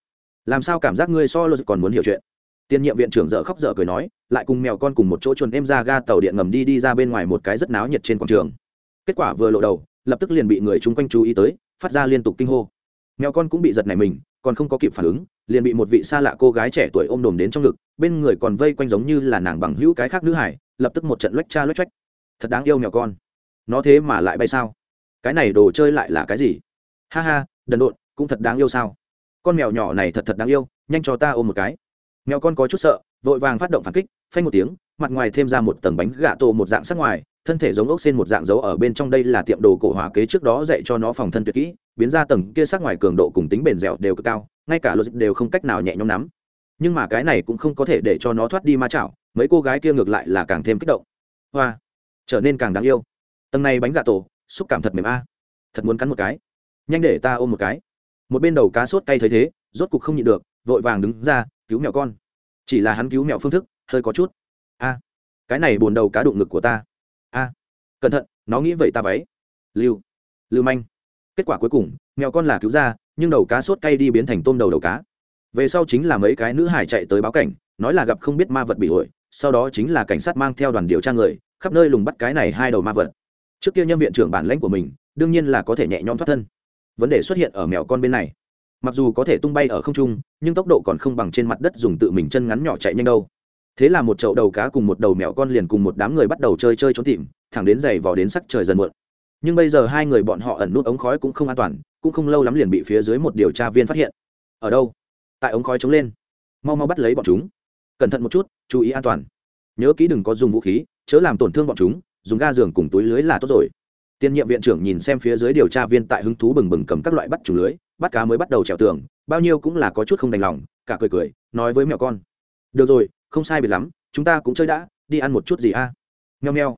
Làm sao cảm giác ngươi so lô còn muốn hiểu chuyện? Tiên nhiệm viện trưởng dở khóc dở cười nói, lại cùng mèo con cùng một chỗ chuồn em ra ga tàu điện ngầm đi đi ra bên ngoài một cái rất náo nhiệt trên quảng trường kết quả vừa lộ đầu, lập tức liền bị người chung quanh chú ý tới, phát ra liên tục kinh hô. Mèo con cũng bị giật này mình, còn không có kịp phản ứng, liền bị một vị xa lạ cô gái trẻ tuổi ôm đồm đến trong ngực, bên người còn vây quanh giống như là nàng bằng hữu cái khác nữ hải, lập tức một trận loách cha loách trách. Thật đáng yêu mèo con. Nó thế mà lại bay sao? Cái này đồ chơi lại là cái gì? Ha ha, đần độn, cũng thật đáng yêu sao? Con mèo nhỏ này thật thật đáng yêu, nhanh cho ta ôm một cái. Mèo con có chút sợ, vội vàng phát động phản kích, phanh một tiếng, mặt ngoài thêm ra một tầng bánh gà tổ một dạng sắc ngoài thân thể giống ốc xên một dạng dấu ở bên trong đây là tiệm đồ cổ hỏa kế trước đó dạy cho nó phòng thân tuyệt kỹ, biến ra tầng kia sắc ngoài cường độ cùng tính bền dẻo đều cực cao, ngay cả luật đều không cách nào nhẹ nhõm nắm. Nhưng mà cái này cũng không có thể để cho nó thoát đi ma chảo, mấy cô gái kia ngược lại là càng thêm kích động. Hoa, trở nên càng đáng yêu. Tầng này bánh gà tổ, xúc cảm thật mềm a. Thật muốn cắn một cái. Nhanh để ta ôm một cái. Một bên đầu cá sốt cay thấy thế, rốt cục không nhịn được, vội vàng đứng ra, cứu mẹo con. Chỉ là hắn cứu mẹo phương thức, hơi có chút. A, cái này buồn đầu cá đụng ngực của ta a cẩn thận, nó nghĩ vậy ta váy. Lưu lưu manh. Kết quả cuối cùng, mèo con là cứu ra, nhưng đầu cá sốt cay đi biến thành tôm đầu đầu cá. Về sau chính là mấy cái nữ hải chạy tới báo cảnh, nói là gặp không biết ma vật bị ổi sau đó chính là cảnh sát mang theo đoàn điều tra người, khắp nơi lùng bắt cái này hai đầu ma vật. Trước kia nhân viện trưởng bản lãnh của mình, đương nhiên là có thể nhẹ nhõm thoát thân. Vấn đề xuất hiện ở mèo con bên này. Mặc dù có thể tung bay ở không trung, nhưng tốc độ còn không bằng trên mặt đất dùng tự mình chân ngắn nhỏ chạy nhanh đâu thế là một chậu đầu cá cùng một đầu mèo con liền cùng một đám người bắt đầu chơi chơi trốn tìm, thẳng đến giày vò đến sắc trời dần muộn. Nhưng bây giờ hai người bọn họ ẩn nút ống khói cũng không an toàn, cũng không lâu lắm liền bị phía dưới một điều tra viên phát hiện. Ở đâu? Tại ống khói chống lên. Mau mau bắt lấy bọn chúng. Cẩn thận một chút, chú ý an toàn. Nhớ kỹ đừng có dùng vũ khí, chớ làm tổn thương bọn chúng, dùng ga giường cùng túi lưới là tốt rồi. Tiên nhiệm viện trưởng nhìn xem phía dưới điều tra viên tại hứng thú bừng bừng cầm các loại bắt chủ lưới, bắt cá mới bắt đầu trèo tường, bao nhiêu cũng là có chút không đành lòng, cả cười cười, nói với mèo con. Được rồi không sai biệt lắm, chúng ta cũng chơi đã, đi ăn một chút gì a? À? nheo nheo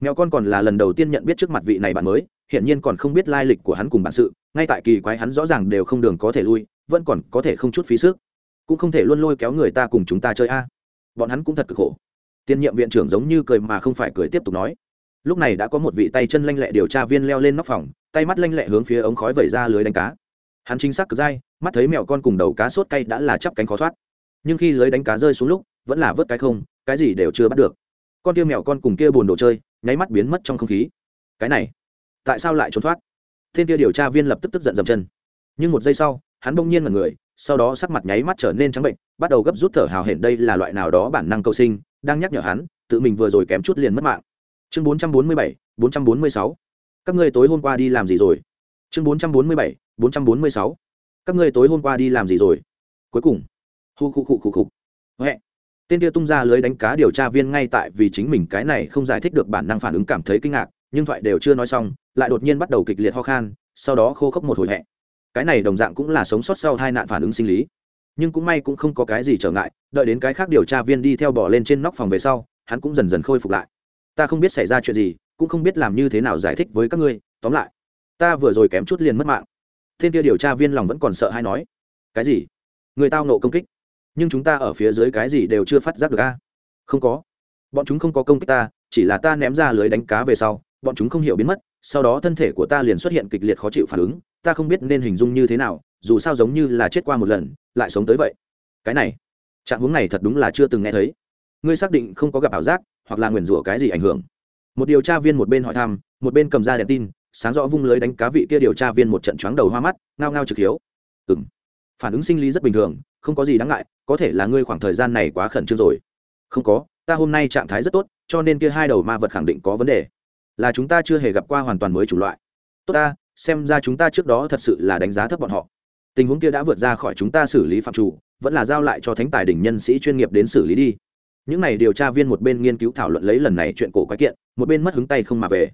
mèo con còn là lần đầu tiên nhận biết trước mặt vị này bạn mới hiện nhiên còn không biết lai lịch của hắn cùng bản sự, ngay tại kỳ quái hắn rõ ràng đều không đường có thể lui, vẫn còn có thể không chút phí sức. Cũng không thể luôn lôi kéo người ta cùng chúng ta chơi a. Bọn hắn cũng thật cực khổ. Tiên nhiệm viện trưởng giống như cười mà không phải cười tiếp tục nói. Lúc này đã có một vị tay chân lanh lẹ điều tra viên leo lên nóc phòng, tay mắt lanh lẹ hướng phía ống khói vẩy ra lưới đánh cá. Hắn chính xác cực dai, mắt thấy mèo con cùng đầu cá sốt cay đã là chắp cánh khó thoát. Nhưng khi lưới đánh cá rơi xuống lúc vẫn là vớt cái không, cái gì đều chưa bắt được. Con kia mèo con cùng kia buồn đồ chơi, nháy mắt biến mất trong không khí. Cái này, tại sao lại trốn thoát? Thiên kia điều tra viên lập tức tức giận dầm chân. Nhưng một giây sau, hắn bỗng nhiên mật người, sau đó sắc mặt nháy mắt trở nên trắng bệnh, bắt đầu gấp rút thở hào hển đây là loại nào đó bản năng cầu sinh, đang nhắc nhở hắn, tự mình vừa rồi kém chút liền mất mạng. Chương bốn trăm bốn mươi bảy, bốn trăm bốn mươi sáu. Các ngươi tối hôm qua đi làm gì rồi? Chương bốn trăm bốn mươi bảy, bốn trăm bốn mươi sáu. Các ngươi tối hôm qua đi làm gì rồi? Cuối cùng, hu khu khu khu khu. Huệ tên kia tung ra lưới đánh cá điều tra viên ngay tại vì chính mình cái này không giải thích được bản năng phản ứng cảm thấy kinh ngạc, nhưng thoại đều chưa nói xong, lại đột nhiên bắt đầu kịch liệt ho khan, sau đó khô khốc một hồi hẹ. Cái này đồng dạng cũng là sống sót sau hai nạn phản ứng sinh lý. Nhưng cũng may cũng không có cái gì trở ngại, đợi đến cái khác điều tra viên đi theo bỏ lên trên nóc phòng về sau, hắn cũng dần dần khôi phục lại. Ta không biết xảy ra chuyện gì, cũng không biết làm như thế nào giải thích với các ngươi, tóm lại, ta vừa rồi kém chút liền mất mạng. Thiên kia điều tra viên lòng vẫn còn sợ hay nói, cái gì? Người tao nộ công kích? Nhưng chúng ta ở phía dưới cái gì đều chưa phát giác được a? Không có. Bọn chúng không có công kích ta, chỉ là ta ném ra lưới đánh cá về sau, bọn chúng không hiểu biến mất, sau đó thân thể của ta liền xuất hiện kịch liệt khó chịu phản ứng, ta không biết nên hình dung như thế nào, dù sao giống như là chết qua một lần, lại sống tới vậy. Cái này, trạng huống này thật đúng là chưa từng nghe thấy. Ngươi xác định không có gặp ảo giác, hoặc là nguyền rủa cái gì ảnh hưởng? Một điều tra viên một bên hỏi thăm, một bên cầm ra đèn tin, sáng rõ vung lưới đánh cá vị kia điều tra viên một trận choáng đầu hoa mắt, ngao ngao trực hiếu. Ừng phản ứng sinh lý rất bình thường, không có gì đáng ngại có thể là ngươi khoảng thời gian này quá khẩn trương rồi. Không có, ta hôm nay trạng thái rất tốt, cho nên kia hai đầu ma vật khẳng định có vấn đề. Là chúng ta chưa hề gặp qua hoàn toàn mới chủ loại. Tốt ta, xem ra chúng ta trước đó thật sự là đánh giá thấp bọn họ. Tình huống kia đã vượt ra khỏi chúng ta xử lý phạm chủ, vẫn là giao lại cho thánh tài đỉnh nhân sĩ chuyên nghiệp đến xử lý đi. Những n à y điều tra viên một bên nghiên cứu thảo luận lấy lần này chuyện cổ quái kiện, một bên mất hứng tay không mà về.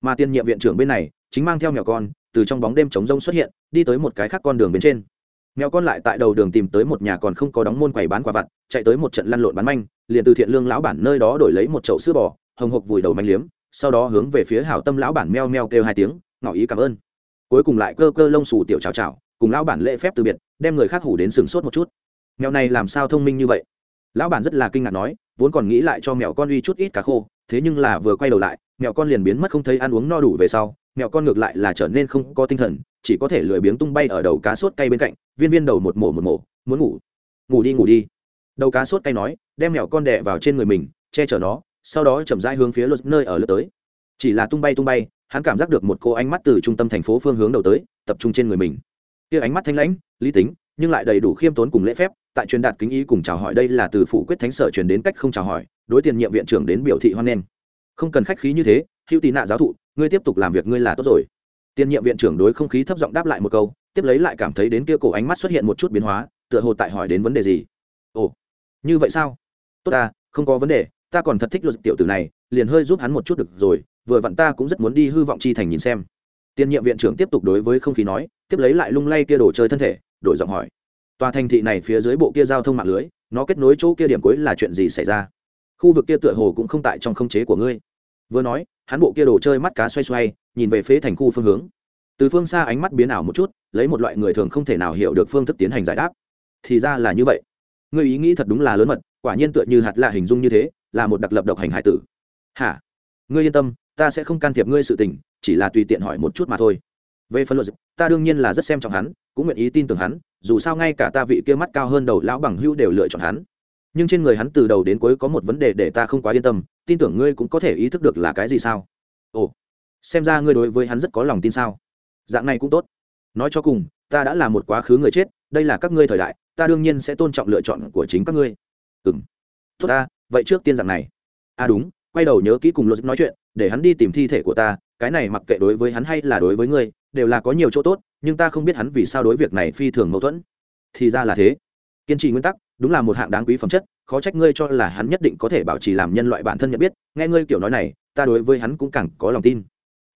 Mà tiên nhiệm viện trưởng bên này, chính mang theo mèo con, từ trong bóng đêm trống rông xuất hiện, đi tới một cái khác con đường bên trên mèo con lại tại đầu đường tìm tới một nhà còn không có đóng môn quầy bán quả vặt, chạy tới một trận lăn lộn bán manh, liền từ thiện lương lão bản nơi đó đổi lấy một chậu sữa bò, hồng hộc vùi đầu manh liếm, sau đó hướng về phía hảo tâm lão bản meo meo kêu hai tiếng, ngỏ ý cảm ơn. Cuối cùng lại cơ cơ lông xù tiểu chào chào cùng lão bản lễ phép từ biệt, đem người khác hủ đến sừng sốt một chút. Mèo này làm sao thông minh như vậy? Lão bản rất là kinh ngạc nói, vốn còn nghĩ lại cho mèo con uy chút ít cá khô, thế nhưng là vừa quay đầu lại mèo con liền biến mất không thấy ăn uống no đủ về sau mèo con ngược lại là trở nên không có tinh thần, chỉ có thể lười biếng tung bay ở đầu cá sốt cay bên cạnh, viên viên đầu một mổ một mổ, muốn ngủ. Ngủ đi ngủ đi. Đầu cá sốt cay nói, đem mèo con đè vào trên người mình, che chở nó, sau đó chậm rãi hướng phía luật nơi ở lướt tới. Chỉ là tung bay tung bay, hắn cảm giác được một cô ánh mắt từ trung tâm thành phố phương hướng đầu tới, tập trung trên người mình. Kia ánh mắt thanh lãnh, lý tính, nhưng lại đầy đủ khiêm tốn cùng lễ phép, tại truyền đạt kính ý cùng chào hỏi đây là từ phụ quyết thánh sở truyền đến cách không chào hỏi, đối tiền nhiệm viện trưởng đến biểu thị hoan nghênh không cần khách khí như thế, hữu tị nạ giáo thụ, ngươi tiếp tục làm việc ngươi là tốt rồi. Tiền nhiệm viện trưởng đối không khí thấp giọng đáp lại một câu, tiếp lấy lại cảm thấy đến kia cổ ánh mắt xuất hiện một chút biến hóa, tựa hồ tại hỏi đến vấn đề gì. Ồ, như vậy sao? Tốt ta, không có vấn đề, ta còn thật thích luật tiểu tử này, liền hơi giúp hắn một chút được rồi, vừa vặn ta cũng rất muốn đi hư vọng chi thành nhìn xem. Tiền nhiệm viện trưởng tiếp tục đối với không khí nói, tiếp lấy lại lung lay kia đồ chơi thân thể, đổi giọng hỏi. Tòa thành thị này phía dưới bộ kia giao thông mạng lưới, nó kết nối chỗ kia điểm cuối là chuyện gì xảy ra? Khu vực kia tựa hồ cũng không tại trong không chế của ngươi vừa nói, hắn bộ kia đồ chơi mắt cá xoay xoay, nhìn về phía thành khu phương hướng. Từ phương xa ánh mắt biến ảo một chút, lấy một loại người thường không thể nào hiểu được phương thức tiến hành giải đáp. Thì ra là như vậy. Ngươi ý nghĩ thật đúng là lớn mật, quả nhiên tựa như hạt lạ hình dung như thế, là một đặc lập độc hành hải tử. Hả? Ngươi yên tâm, ta sẽ không can thiệp ngươi sự tình, chỉ là tùy tiện hỏi một chút mà thôi. Về phần luật ta đương nhiên là rất xem trọng hắn, cũng nguyện ý tin tưởng hắn, dù sao ngay cả ta vị kia mắt cao hơn đầu lão bằng hữu đều lựa chọn hắn. Nhưng trên người hắn từ đầu đến cuối có một vấn đề để ta không quá yên tâm tin tưởng ngươi cũng có thể ý thức được là cái gì sao? Ồ, xem ra ngươi đối với hắn rất có lòng tin sao? Dạng này cũng tốt. Nói cho cùng, ta đã là một quá khứ người chết, đây là các ngươi thời đại, ta đương nhiên sẽ tôn trọng lựa chọn của chính các ngươi. Ừ m tốt ta, vậy trước tiên dạng này. À đúng, quay đầu nhớ kỹ cùng luật nói chuyện, để hắn đi tìm thi thể của ta, cái này mặc kệ đối với hắn hay là đối với ngươi, đều là có nhiều chỗ tốt, nhưng ta không biết hắn vì sao đối việc này phi thường mâu thuẫn. Thì ra là thế. Kiên trì nguyên tắc đúng là một hạng đáng quý phẩm chất, khó trách ngươi cho là hắn nhất định có thể bảo trì làm nhân loại bản thân nhận biết, nghe ngươi kiểu nói này, ta đối với hắn cũng càng có lòng tin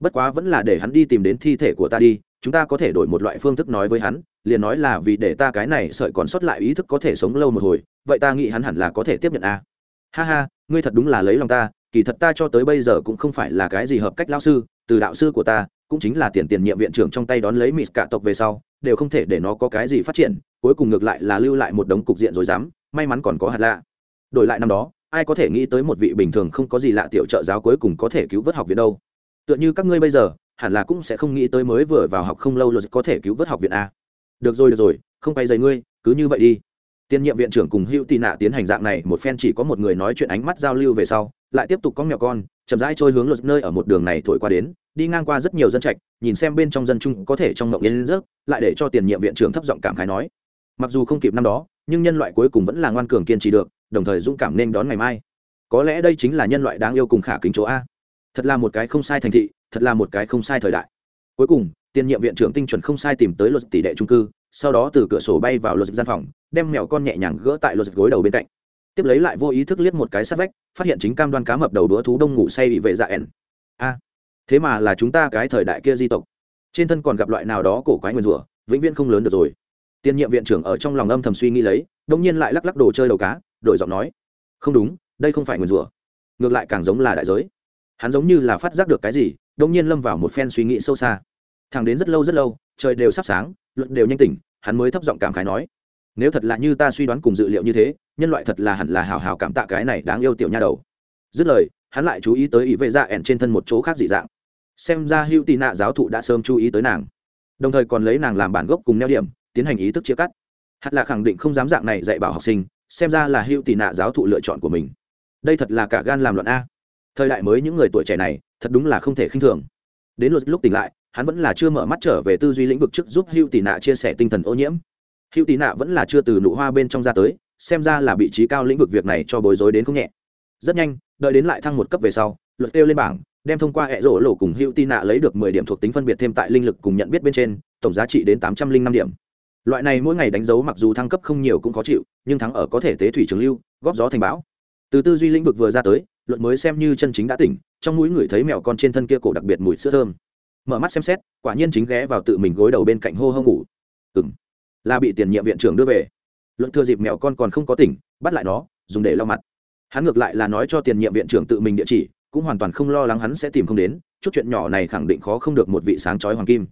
bất quá vẫn là để hắn đi tìm đến thi thể của ta đi, chúng ta có thể đổi một loại phương thức nói với hắn, liền nói là vì để ta cái này sợi còn sót lại ý thức có thể sống lâu một hồi, vậy ta nghĩ hắn hẳn là có thể tiếp nhận a à. ha ha, ngươi thật đúng là lấy lòng ta, kỳ thật ta cho tới bây giờ cũng không phải là cái gì hợp cách lao sư, từ đạo sư của ta, cũng chính là tiền tiền nhiệm viện trưởng trong tay đón lấy mịt cả tộc về sau, đều không thể để nó có cái gì phát triển cuối cùng ngược lại là lưu lại một đống cục diện rồi dám, may mắn còn có hạt lạ. Đổi lại năm đó, ai có thể nghĩ tới một vị bình thường không có gì lạ tiểu trợ giáo cuối cùng có thể cứu vớt học viện đâu. Tựa như các ngươi bây giờ, hẳn là cũng sẽ không nghĩ tới mới vừa vào học không lâu rồi có thể cứu vớt học viện a. Được rồi được rồi, không bay dày ngươi, cứ như vậy đi. Tiên nhiệm viện trưởng cùng hữu tị nạ tiến hành dạng này, một phen chỉ có một người nói chuyện ánh mắt giao lưu về sau, lại tiếp tục có mèo con, chậm rãi trôi hướng luật nơi ở một đường này thổi qua đến, đi ngang qua rất nhiều dân trạch, nhìn xem bên trong dân chung có thể trong ngộng yên rớt lại để cho tiền nhiệm viện trưởng thấp giọng cảm khái nói mặc dù không kịp năm đó, nhưng nhân loại cuối cùng vẫn là ngoan cường kiên trì được, đồng thời dũng cảm nên đón ngày mai. Có lẽ đây chính là nhân loại đáng yêu cùng khả kính chỗ a. Thật là một cái không sai thành thị, thật là một cái không sai thời đại. Cuối cùng, tiền nhiệm viện trưởng tinh chuẩn không sai tìm tới luật tỷ đệ trung cư, sau đó từ cửa sổ bay vào luật gian phòng, đem mèo con nhẹ nhàng gỡ tại luật gối đầu bên cạnh. Tiếp lấy lại vô ý thức liếc một cái sát vách, phát hiện chính cam đoan cá mập đầu đũa thú đông ngủ say bị vệ dạ ẻn. A, thế mà là chúng ta cái thời đại kia di tộc. Trên thân còn gặp loại nào đó cổ quái nguyên rủa, vĩnh viễn không lớn được rồi tiên nhiệm viện trưởng ở trong lòng âm thầm suy nghĩ lấy đông nhiên lại lắc lắc đồ chơi đầu cá, đổi giọng nói, không đúng, đây không phải nguyên rủa, ngược lại càng giống là đại giới. Hắn giống như là phát giác được cái gì đông nhiên lâm vào một phen suy nghĩ sâu xa. Thằng đến rất lâu rất lâu, trời đều sắp sáng, luật đều nhanh tỉnh, hắn mới thấp giọng cảm khái nói, nếu thật là như ta suy đoán cùng dự liệu như thế, nhân loại thật là hẳn là hào hào cảm tạ cái này đáng yêu tiểu nha đầu. Dứt lời, hắn lại chú ý tới ý vệ dạ ẻn trên thân một chỗ khác dị dạng. Xem ra hữu tị nạ giáo thụ đã sớm chú ý tới nàng. Đồng thời còn lấy nàng làm bản gốc cùng neo điểm tiến hành ý thức chia cắt. Hạt là khẳng định không dám dạng này dạy bảo học sinh, xem ra là hữu tị nạ giáo thụ lựa chọn của mình. Đây thật là cả gan làm luận a. Thời đại mới những người tuổi trẻ này, thật đúng là không thể khinh thường. Đến lúc lúc tỉnh lại, hắn vẫn là chưa mở mắt trở về tư duy lĩnh vực trước giúp hữu tị nạ chia sẻ tinh thần ô nhiễm. Hữu tị nạ vẫn là chưa từ nụ hoa bên trong ra tới, xem ra là bị trí cao lĩnh vực việc này cho bối rối đến không nhẹ. Rất nhanh, đợi đến lại thăng một cấp về sau, luật kêu lên bảng, đem thông qua hệ rổ lộ cùng hữu tị nạ lấy được mười điểm thuộc tính phân biệt thêm tại linh lực cùng nhận biết bên trên, tổng giá trị đến tám trăm linh năm điểm loại này mỗi ngày đánh dấu mặc dù thăng cấp không nhiều cũng khó chịu, nhưng thắng ở có thể tế thủy trường lưu, góp gió thành bão. Từ tư duy lĩnh vực vừa ra tới, luật mới xem như chân chính đã tỉnh, trong mũi người thấy mèo con trên thân kia cổ đặc biệt mùi sữa thơm. Mở mắt xem xét, quả nhiên chính ghé vào tự mình gối đầu bên cạnh hô hơ ngủ. Ừng là bị tiền nhiệm viện trưởng đưa về. Luận thừa dịp mèo con còn không có tỉnh, bắt lại nó, dùng để lau mặt. Hắn ngược lại là nói cho tiền nhiệm viện trưởng tự mình địa chỉ, cũng hoàn toàn không lo lắng hắn sẽ tìm không đến, chút chuyện nhỏ này khẳng định khó không được một vị sáng chói hoàng kim.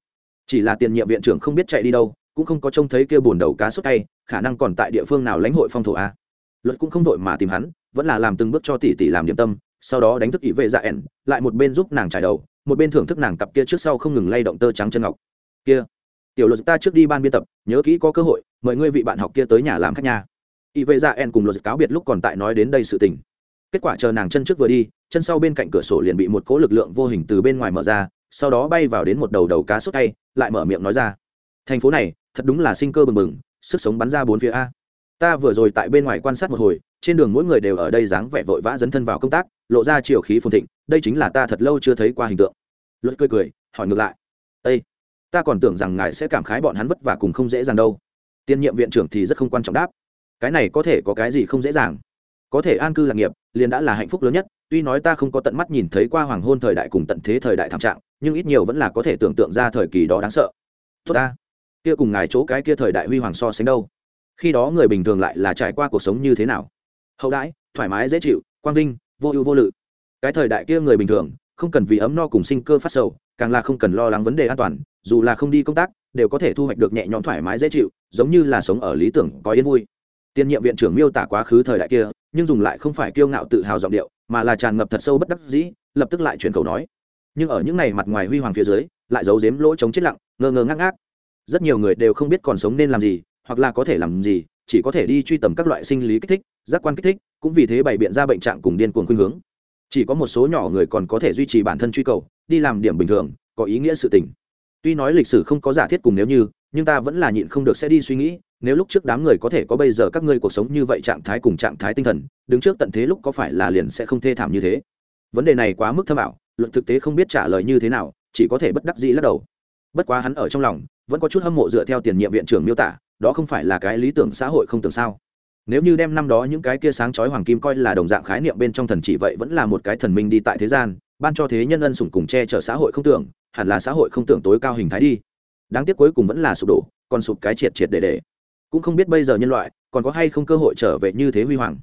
Chỉ là tiền nhiệm viện trưởng không biết chạy đi đâu cũng không có trông thấy kia bồn đầu cá sốt tay, khả năng còn tại địa phương nào lãnh hội phong thổ a. Luật cũng không vội mà tìm hắn, vẫn là làm từng bước cho tỷ tỷ làm điểm tâm, sau đó đánh thức ý vệ dạ ẻn, lại một bên giúp nàng trải đầu, một bên thưởng thức nàng cặp kia trước sau không ngừng lay động tơ trắng chân ngọc. Kia, tiểu luật ta trước đi ban biên tập, nhớ kỹ có cơ hội, mời ngươi vị bạn học kia tới nhà làm khách nhà y vệ dạ ẻn cùng luật cáo biệt lúc còn tại nói đến đây sự tình. Kết quả chờ nàng chân trước vừa đi, chân sau bên cạnh cửa sổ liền bị một cỗ lực lượng vô hình từ bên ngoài mở ra, sau đó bay vào đến một đầu đầu cá sốt tay, lại mở miệng nói ra. Thành phố này thật đúng là sinh cơ bừng bừng, sức sống bắn ra bốn phía a. Ta vừa rồi tại bên ngoài quan sát một hồi, trên đường mỗi người đều ở đây dáng vẻ vội vã dấn thân vào công tác, lộ ra chiều khí phồn thịnh, đây chính là ta thật lâu chưa thấy qua hình tượng. Luật cười cười, hỏi ngược lại. Ây ta còn tưởng rằng ngài sẽ cảm khái bọn hắn vất vả cùng không dễ dàng đâu. Tiên nhiệm viện trưởng thì rất không quan trọng đáp. Cái này có thể có cái gì không dễ dàng? Có thể an cư lạc nghiệp, liền đã là hạnh phúc lớn nhất, tuy nói ta không có tận mắt nhìn thấy qua hoàng hôn thời đại cùng tận thế thời đại thảm trạng, nhưng ít nhiều vẫn là có thể tưởng tượng ra thời kỳ đó đáng sợ. Tốt ta kia cùng ngài chỗ cái kia thời đại huy hoàng so sánh đâu? Khi đó người bình thường lại là trải qua cuộc sống như thế nào? Hậu đãi, thoải mái, dễ chịu, quang vinh, vô ưu vô lự. Cái thời đại kia người bình thường, không cần vì ấm no cùng sinh cơ phát sầu, càng là không cần lo lắng vấn đề an toàn, dù là không đi công tác, đều có thể thu hoạch được nhẹ nhõm thoải mái, dễ chịu, giống như là sống ở lý tưởng, có yên vui. Tiên nhiệm viện trưởng miêu tả quá khứ thời đại kia, nhưng dùng lại không phải kiêu ngạo tự hào giọng điệu, mà là tràn ngập thật sâu bất đắc dĩ, lập tức lại chuyển cầu nói. Nhưng ở những ngày mặt ngoài huy hoàng phía dưới, lại giấu giếm lỗ chống chết lặng, ngơ ngơ ngác ngác rất nhiều người đều không biết còn sống nên làm gì, hoặc là có thể làm gì, chỉ có thể đi truy tầm các loại sinh lý kích thích, giác quan kích thích, cũng vì thế bày biện ra bệnh trạng cùng điên cuồng khuynh hướng. Chỉ có một số nhỏ người còn có thể duy trì bản thân truy cầu, đi làm điểm bình thường, có ý nghĩa sự tình. Tuy nói lịch sử không có giả thiết cùng nếu như, nhưng ta vẫn là nhịn không được sẽ đi suy nghĩ, nếu lúc trước đám người có thể có bây giờ các ngươi cuộc sống như vậy trạng thái cùng trạng thái tinh thần, đứng trước tận thế lúc có phải là liền sẽ không thê thảm như thế? Vấn đề này quá mức thâm ảo luật thực tế không biết trả lời như thế nào, chỉ có thể bất đắc dĩ lắc đầu bất quá hắn ở trong lòng, vẫn có chút hâm mộ dựa theo tiền nhiệm viện trưởng miêu tả, đó không phải là cái lý tưởng xã hội không tưởng sao. Nếu như đem năm đó những cái kia sáng chói hoàng kim coi là đồng dạng khái niệm bên trong thần chỉ vậy vẫn là một cái thần minh đi tại thế gian, ban cho thế nhân ân sủng cùng che chở xã hội không tưởng, hẳn là xã hội không tưởng tối cao hình thái đi. Đáng tiếc cuối cùng vẫn là sụp đổ, còn sụp cái triệt triệt để để. Cũng không biết bây giờ nhân loại, còn có hay không cơ hội trở về như thế huy hoàng.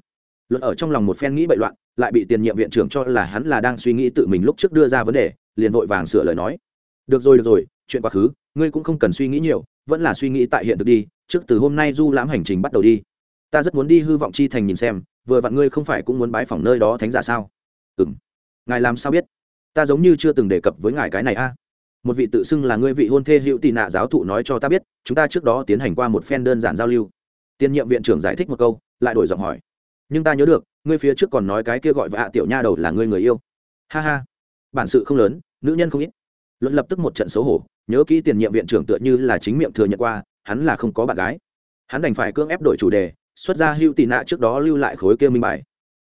Luật ở trong lòng một phen nghĩ bậy loạn, lại bị tiền nhiệm viện trưởng cho là hắn là đang suy nghĩ tự mình lúc trước đưa ra vấn đề, liền vội vàng sửa lời nói. Được rồi được rồi chuyện quá khứ, ngươi cũng không cần suy nghĩ nhiều, vẫn là suy nghĩ tại hiện thực đi, trước từ hôm nay du lãm hành trình bắt đầu đi. Ta rất muốn đi hư vọng chi thành nhìn xem, vừa vặn ngươi không phải cũng muốn bái phỏng nơi đó thánh giả sao? Ừ m ngài làm sao biết? Ta giống như chưa từng đề cập với ngài cái này a. Một vị tự xưng là ngươi vị hôn thê hữu tị nạ giáo thụ nói cho ta biết, chúng ta trước đó tiến hành qua một phen đơn giản giao lưu. Tiên nhiệm viện trưởng giải thích một câu, lại đổi giọng hỏi. Nhưng ta nhớ được, ngươi phía trước còn nói cái kia gọi vạ tiểu nha đầu là ngươi người yêu. Ha ha. Bản sự không lớn, nữ nhân không ít. Luận lập tức một trận xấu hổ nhớ kỹ tiền nhiệm viện trưởng tựa như là chính miệng thừa nhận qua, hắn là không có bạn gái. Hắn đành phải cưỡng ép đổi chủ đề, xuất ra hưu tị nạ trước đó lưu lại khối kia minh bài.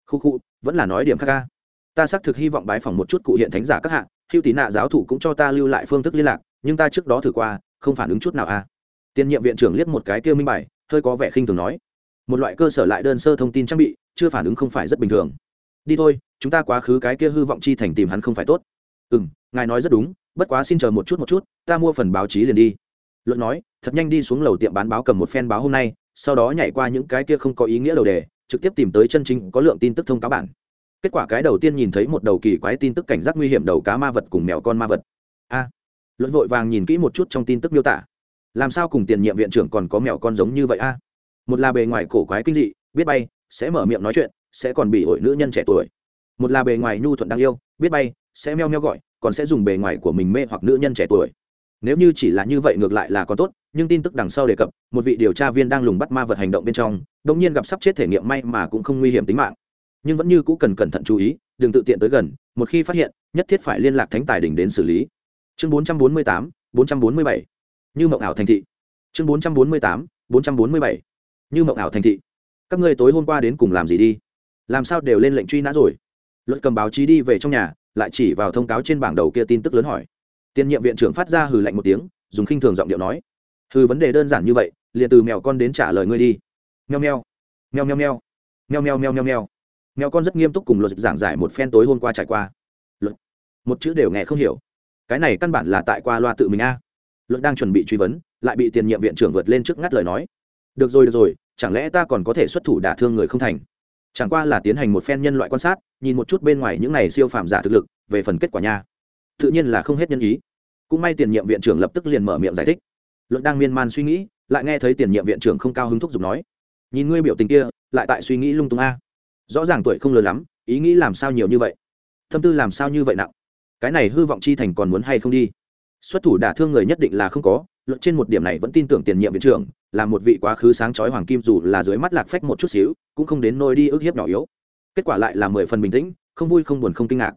Khu khu, vẫn là nói điểm khác ca. Ta xác thực hy vọng bái phỏng một chút cụ hiện thánh giả các hạng hưu tị nạ giáo thủ cũng cho ta lưu lại phương thức liên lạc, nhưng ta trước đó thử qua, không phản ứng chút nào a à. tiền nhiệm viện trưởng liếc một cái kia minh bài, hơi có vẻ khinh thường nói. Một loại cơ sở lại đơn sơ thông tin trang bị, chưa phản ứng không phải rất bình thường. Đi thôi, chúng ta quá khứ cái kia hư vọng chi thành tìm hắn không phải tốt. Ừ ngài nói rất đúng bất quá xin chờ một chút một chút ta mua phần báo chí liền đi. Luật nói thật nhanh đi xuống lầu tiệm bán báo cầm một phen báo hôm nay sau đó nhảy qua những cái kia không có ý nghĩa đầu đề trực tiếp tìm tới chân chính có lượng tin tức thông cáo bản. Kết quả cái đầu tiên nhìn thấy một đầu kỳ quái tin tức cảnh giác nguy hiểm đầu cá ma vật cùng mèo con ma vật. A! À, luật vội vàng nhìn kỹ một chút trong tin tức miêu tả. Làm sao cùng tiền nhiệm viện trưởng còn có mèo con giống như vậy a? Một là bề ngoài cổ quái kinh dị biết bay sẽ mở miệng nói chuyện sẽ còn bị ổi nữ nhân trẻ tuổi. Một là bề ngoài nhu thuận đáng yêu biết bay sẽ meo meo gọi còn sẽ dùng bề ngoài của mình mê hoặc nữ nhân trẻ tuổi. Nếu như chỉ là như vậy ngược lại là còn tốt, nhưng tin tức đằng sau đề cập, một vị điều tra viên đang lùng bắt ma vật hành động bên trong đ ỗ n g nhiên gặp sắp chết thể nghiệm may mà cũng không nguy hiểm tính mạng. Nhưng vẫn như cũ cần cẩn thận chú ý, đừng tự tiện tới gần, một khi phát hiện, nhất thiết phải liên lạc thánh tài đình đến xử lý. Chương bốn trăm bốn mươi tám, bốn trăm bốn mươi bảy. Như mộng ảo thành thị. Chương bốn trăm bốn mươi tám, bốn trăm bốn mươi bảy. Như mộng ảo thành thị. Các ngươi tối hôm qua đến cùng làm gì đi? Làm sao đều lên lệnh truy nã rồi? Luật cầm báo chí đi về trong nhà lại chỉ vào thông cáo trên bảng đầu kia tin tức lớn hỏi. Tiền nhiệm viện trưởng phát ra hừ lạnh một tiếng, dùng khinh thường giọng điệu nói. Hừ, vấn đề đơn giản như vậy, liền từ mèo con đến trả lời ngươi đi. Mèo mèo mèo mèo mèo mèo meo meo meo meo. Mèo con rất nghiêm túc cùng luật giảng giải một phen tối hôm qua trải qua. Luật, một chữ đều nghe không hiểu. Cái này căn bản là tại qua loa tự mình a. Luật đang chuẩn bị truy vấn, lại bị tiền nhiệm viện trưởng vượt lên trước ngắt lời nói. Được rồi được rồi, chẳng lẽ ta còn có thể xuất thủ đả thương người không thành? Chẳng qua là tiến hành một phen nhân loại quan sát, nhìn một chút bên ngoài những này siêu phàm giả thực lực, về phần kết quả nha. Tự nhiên là không hết nhân ý. Cũng may tiền nhiệm viện trưởng lập tức liền mở miệng giải thích. Luật đang miên man suy nghĩ, lại nghe thấy tiền nhiệm viện trưởng không cao hứng thúc giục nói. Nhìn ngươi biểu tình kia, lại tại suy nghĩ lung tung a. Rõ ràng tuổi không lớn lắm, ý nghĩ làm sao nhiều như vậy? Tâm tư làm sao như vậy nặng? Cái này hư vọng chi thành còn muốn hay không đi? Xuất thủ đả thương người nhất định là không có, luật trên một điểm này vẫn tin tưởng tiền nhiệm viện trưởng là một vị quá khứ sáng chói hoàng kim dù là dưới mắt lạc phách một chút xíu, cũng không đến nôi đi ức hiếp nhỏ yếu. Kết quả lại là mười phần bình tĩnh, không vui không buồn không kinh ngạc.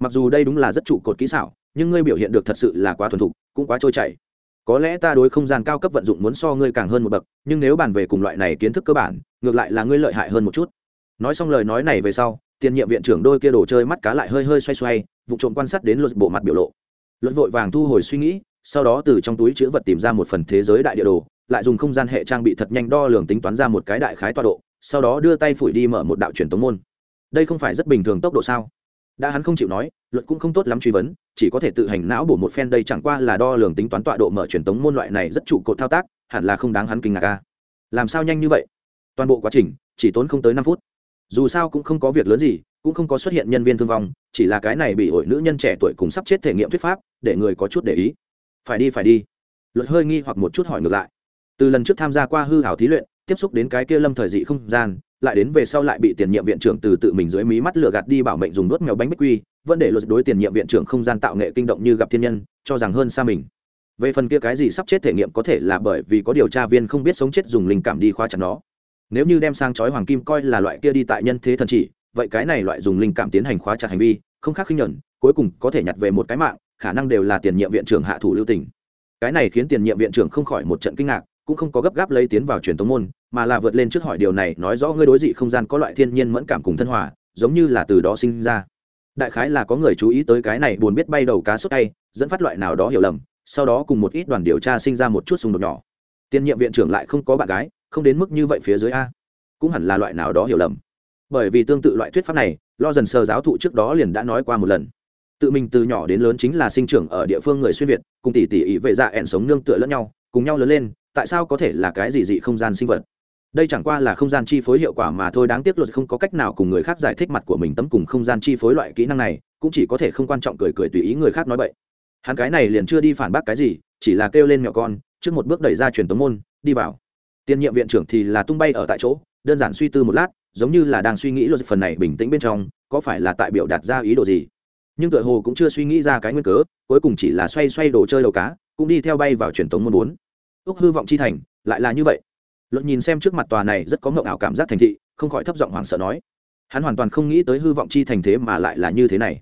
Mặc dù đây đúng là rất trụ cột kỹ xảo, nhưng ngươi biểu hiện được thật sự là quá thuần thục, cũng quá trôi chảy. Có lẽ ta đối không gian cao cấp vận dụng muốn so ngươi càng hơn một bậc, nhưng nếu bàn về cùng loại này kiến thức cơ bản, ngược lại là ngươi lợi hại hơn một chút. Nói xong lời nói này về sau, tiền nhiệm viện trưởng đôi kia đồ chơi mắt cá lại hơi hơi xoay xoay, vụ trộm quan sát đến luật bộ mặt biểu lộ. Luật vội vàng thu hồi suy nghĩ, sau đó từ trong túi chữ vật tìm ra một phần thế giới đại địa đồ lại dùng không gian hệ trang bị thật nhanh đo lường tính toán ra một cái đại khái tọa độ, sau đó đưa tay phủi đi mở một đạo truyền tống môn. Đây không phải rất bình thường tốc độ sao? Đã hắn không chịu nói, luật cũng không tốt lắm truy vấn, chỉ có thể tự hành não bổ một phen đây chẳng qua là đo lường tính toán tọa độ mở truyền tống môn loại này rất trụ cột thao tác, hẳn là không đáng hắn kinh ngạc ca làm sao nhanh như vậy? Toàn bộ quá trình chỉ tốn không tới năm phút. Dù sao cũng không có việc lớn gì, cũng không có xuất hiện nhân viên thương vong, chỉ là cái này bị hội nữ nhân trẻ tuổi cùng sắp chết thể nghiệm thuyết pháp, để người có chút để ý. Phải đi phải đi. Luật hơi nghi hoặc một chút hỏi ngược lại từ lần trước tham gia qua hư hảo thí luyện, tiếp xúc đến cái kia lâm thời dị không gian, lại đến về sau lại bị tiền nhiệm viện trưởng từ tự mình dưới mí mắt lừa gạt đi bảo mệnh dùng nuốt mèo bánh bích quy, vẫn để luật đối tiền nhiệm viện trưởng không gian tạo nghệ kinh động như gặp thiên nhân, cho rằng hơn xa mình. Về phần kia cái gì sắp chết thể nghiệm có thể là bởi vì có điều tra viên không biết sống chết dùng linh cảm đi khóa chặt nó. Nếu như đem sang chói hoàng kim coi là loại kia đi tại nhân thế thần chỉ, vậy cái này loại dùng linh cảm tiến hành khóa chặt hành vi, không khác khinh nhẫn cuối cùng có thể nhặt về một cái mạng, khả năng đều là tiền nhiệm viện trưởng hạ thủ lưu tình. Cái này khiến tiền nhiệm viện trưởng không khỏi một trận kinh ngạc cũng không có gấp gáp lấy tiến vào truyền tống môn, mà là vượt lên trước hỏi điều này, nói rõ ngươi đối dị không gian có loại thiên nhiên mẫn cảm cùng thân hòa, giống như là từ đó sinh ra. Đại khái là có người chú ý tới cái này buồn biết bay đầu cá sốt tay, dẫn phát loại nào đó hiểu lầm, sau đó cùng một ít đoàn điều tra sinh ra một chút xung đột nhỏ. Tiền nhiệm viện trưởng lại không có bạn gái, không đến mức như vậy phía dưới a. Cũng hẳn là loại nào đó hiểu lầm. Bởi vì tương tự loại thuyết pháp này, lo dần sơ giáo thụ trước đó liền đã nói qua một lần. Tự mình từ nhỏ đến lớn chính là sinh trưởng ở địa phương người xuyên việt, cùng tỷ tỷ ý vệ dạ ẹn sống nương tựa lẫn nhau, cùng nhau lớn lên tại sao có thể là cái gì dị không gian sinh vật? Đây chẳng qua là không gian chi phối hiệu quả mà thôi, đáng tiếc luật không có cách nào cùng người khác giải thích mặt của mình tấm cùng không gian chi phối loại kỹ năng này, cũng chỉ có thể không quan trọng cười cười tùy ý người khác nói vậy hắn cái này liền chưa đi phản bác cái gì, chỉ là kêu lên mẹo con, trước một bước đẩy ra truyền tống môn, đi vào. Tiên nhiệm viện trưởng thì là tung bay ở tại chỗ, đơn giản suy tư một lát, giống như là đang suy nghĩ luật phần này bình tĩnh bên trong, có phải là tại biểu đạt ra ý đồ gì? Nhưng tựa hồ cũng chưa suy nghĩ ra cái nguyên cớ, cuối cùng chỉ là xoay xoay đồ chơi đầu cá, cũng đi theo bay vào truyền tống môn bốn ước hư vọng chi thành lại là như vậy. Luật nhìn xem trước mặt tòa này rất có ngộng ảo cảm giác thành thị không khỏi thấp giọng hoảng sợ nói. Hắn hoàn toàn không nghĩ tới hư vọng chi thành thế mà lại là như thế này.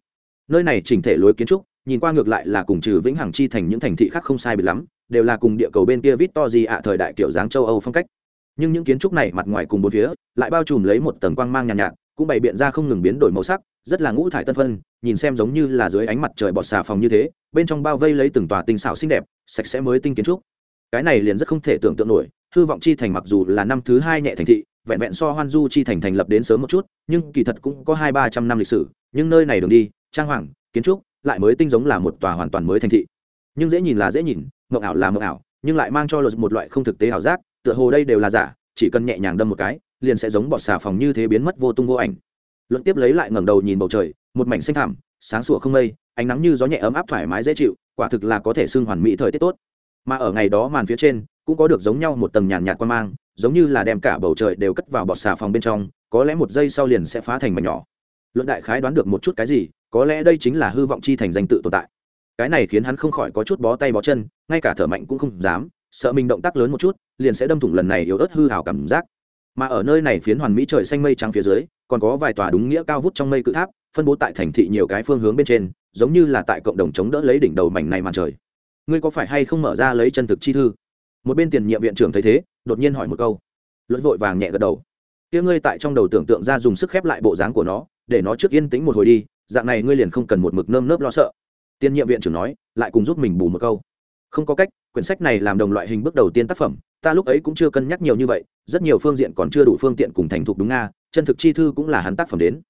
Nơi này chỉnh thể lối kiến trúc nhìn qua ngược lại là cùng trừ vĩnh hằng chi thành những thành thị khác không sai biệt lắm đều là cùng địa cầu bên kia vít to gì ạ thời đại kiểu dáng châu âu phong cách. Nhưng những kiến trúc này mặt ngoài cùng bốn phía lại bao trùm lấy một tầng quang mang nhàn nhạt, nhạt cũng bày biện ra không ngừng biến đổi màu sắc rất là ngũ thải tân phân nhìn xem giống như là dưới ánh mặt trời bọt xà phòng như thế bên trong bao vây lấy từng tòa tinh xảo xinh đẹp sạch sẽ mới tinh kiến trúc cái này liền rất không thể tưởng tượng nổi, hư vọng chi thành mặc dù là năm thứ hai nhẹ thành thị, vẹn vẹn so hoan du chi thành thành lập đến sớm một chút, nhưng kỳ thật cũng có hai ba trăm năm lịch sử, nhưng nơi này đường đi, trang hoàng, kiến trúc, lại mới tinh giống là một tòa hoàn toàn mới thành thị. Nhưng dễ nhìn là dễ nhìn, mộng ảo là mộng ảo, nhưng lại mang cho luật một loại không thực tế ảo giác, tựa hồ đây đều là giả, chỉ cần nhẹ nhàng đâm một cái, liền sẽ giống bọt xà phòng như thế biến mất vô tung vô ảnh. Luật tiếp lấy lại ngẩng đầu nhìn bầu trời, một mảnh xanh thảm sáng sủa không mây, ánh nắng như gió nhẹ ấm áp thoải mái dễ chịu, quả thực là có thể xưng hoàn mỹ thời tiết tốt mà ở ngày đó màn phía trên, cũng có được giống nhau một tầng nhàn nhạt quan mang, giống như là đem cả bầu trời đều cất vào bọt xà phòng bên trong, có lẽ một giây sau liền sẽ phá thành mảnh nhỏ. Luận đại khái đoán được một chút cái gì, có lẽ đây chính là hư vọng chi thành danh tự tồn tại. Cái này khiến hắn không khỏi có chút bó tay bó chân, ngay cả thở mạnh cũng không dám, sợ mình động tác lớn một chút, liền sẽ đâm thủng lần này yếu ớt hư hào cảm giác. Mà ở nơi này phiến hoàn mỹ trời xanh mây trắng phía dưới, còn có vài tòa đúng nghĩa cao vút trong mây cự tháp, phân bố tại thành thị nhiều cái phương hướng bên trên, giống như là tại cộng đồng chống đỡ lấy đỉnh đầu mảnh này màn trời ngươi có phải hay không mở ra lấy chân thực chi thư? Một bên tiền nhiệm viện trưởng thấy thế, đột nhiên hỏi một câu. Luật vội vàng nhẹ gật đầu. Kia ngươi tại trong đầu tưởng tượng ra dùng sức khép lại bộ dáng của nó, để nó trước yên tĩnh một hồi đi, dạng này ngươi liền không cần một mực nơm nớp lo sợ. Tiền nhiệm viện trưởng nói, lại cùng giúp mình bù một câu. Không có cách, quyển sách này làm đồng loại hình bước đầu tiên tác phẩm, ta lúc ấy cũng chưa cân nhắc nhiều như vậy, rất nhiều phương diện còn chưa đủ phương tiện cùng thành thục đúng nga, chân thực chi thư cũng là hắn tác phẩm đến.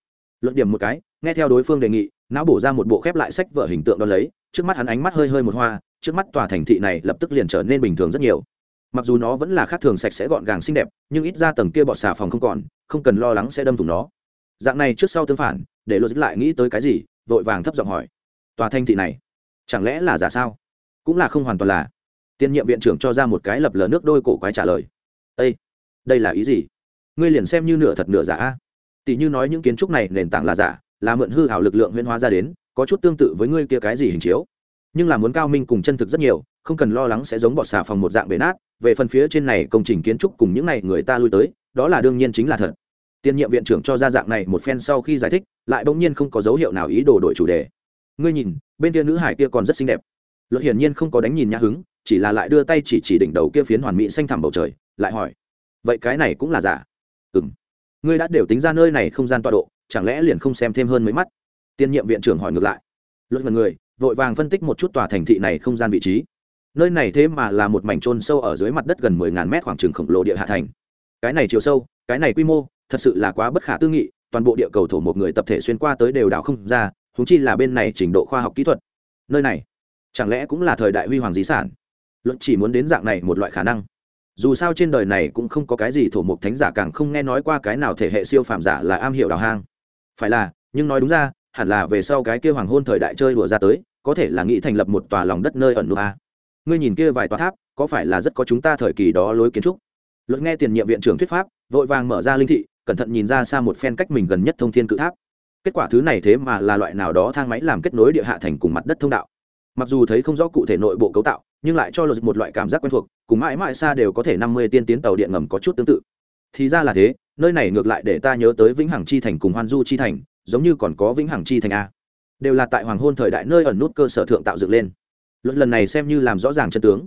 Luận điểm một cái, nghe theo đối phương đề nghị, não bổ ra một bộ khép lại sách vở hình tượng đo lấy trước mắt hắn ánh mắt hơi hơi một hoa, trước mắt tòa thành thị này lập tức liền trở nên bình thường rất nhiều. Mặc dù nó vẫn là khác thường sạch sẽ gọn gàng xinh đẹp, nhưng ít ra tầng kia bọt xà phòng không còn, không cần lo lắng sẽ đâm thủng nó. Dạng này trước sau tương phản, để lột lại nghĩ tới cái gì, vội vàng thấp giọng hỏi. Tòa thành thị này, chẳng lẽ là giả sao? Cũng là không hoàn toàn là. Tiên nhiệm viện trưởng cho ra một cái lập lờ nước đôi cổ quái trả lời. Ây đây là ý gì? Ngươi liền xem như nửa thật nửa giả tỷ như nói những kiến trúc này nền tảng là giả, là mượn hư hảo lực lượng huyễn hóa ra đến có chút tương tự với ngươi kia cái gì hình chiếu. Nhưng là muốn cao minh cùng chân thực rất nhiều, không cần lo lắng sẽ giống bọt xà phòng một dạng bể nát, về phần phía trên này công trình kiến trúc cùng những này người ta lui tới, đó là đương nhiên chính là thật. Tiên nhiệm viện trưởng cho ra dạng này một phen sau khi giải thích, lại bỗng nhiên không có dấu hiệu nào ý đồ đổi chủ đề. Ngươi nhìn, bên kia nữ hải kia còn rất xinh đẹp. Luật hiển nhiên không có đánh nhìn nhã hứng, chỉ là lại đưa tay chỉ chỉ đỉnh đầu kia phiến hoàn mỹ xanh thẳm bầu trời, lại hỏi, vậy cái này cũng là giả? Ừ m ngươi đã đều tính ra nơi này không gian tọa độ, chẳng lẽ liền không xem thêm hơn mấy mắt? Tiên nhiệm viện trưởng hỏi ngược lại. Luật mật người, vội vàng phân tích một chút tòa thành thị này không gian vị trí. Nơi này thế mà là một mảnh trôn sâu ở dưới mặt đất gần mười ngàn mét khoảng trừng khổng lồ địa hạ thành. Cái này chiều sâu, cái này quy mô, thật sự là quá bất khả tư nghị, toàn bộ địa cầu thổ một người tập thể xuyên qua tới đều đảo không ra húng chi là bên này trình độ khoa học kỹ thuật. Nơi này, chẳng lẽ cũng là thời đại huy hoàng di sản? Luật chỉ muốn đến dạng này một loại khả năng. Dù sao trên đời này cũng không có cái gì thổ mục thánh giả càng không nghe nói qua cái nào thể hệ siêu phàm giả là am hiểu đào hang. Phải là, nhưng nói đúng ra hẳn là về sau cái kia hoàng hôn thời đại chơi đùa ra tới, có thể là nghĩ thành lập một tòa lòng đất nơi ẩn nút a. Ngươi nhìn kia vài tòa tháp, có phải là rất có chúng ta thời kỳ đó lối kiến trúc? Luật nghe tiền nhiệm viện trưởng thuyết pháp, vội vàng mở ra linh thị, cẩn thận nhìn ra xa một phen cách mình gần nhất thông thiên cự tháp. Kết quả thứ này thế mà là loại nào đó thang máy làm kết nối địa hạ thành cùng mặt đất thông đạo. Mặc dù thấy không rõ cụ thể nội bộ cấu tạo, nhưng lại cho luật một loại cảm giác quen thuộc, cùng mãi mãi xa đều có thể năm mươi tiên tiến tàu điện ngầm có chút tương tự. Thì ra là thế, nơi này ngược lại để ta nhớ tới vĩnh hằng chi thành cùng hoan du chi thành giống như còn có vĩnh hằng chi thành a. Đều là tại hoàng hôn thời đại nơi ẩn nút cơ sở thượng tạo dựng lên. Luật lần này xem như làm rõ ràng chân tướng.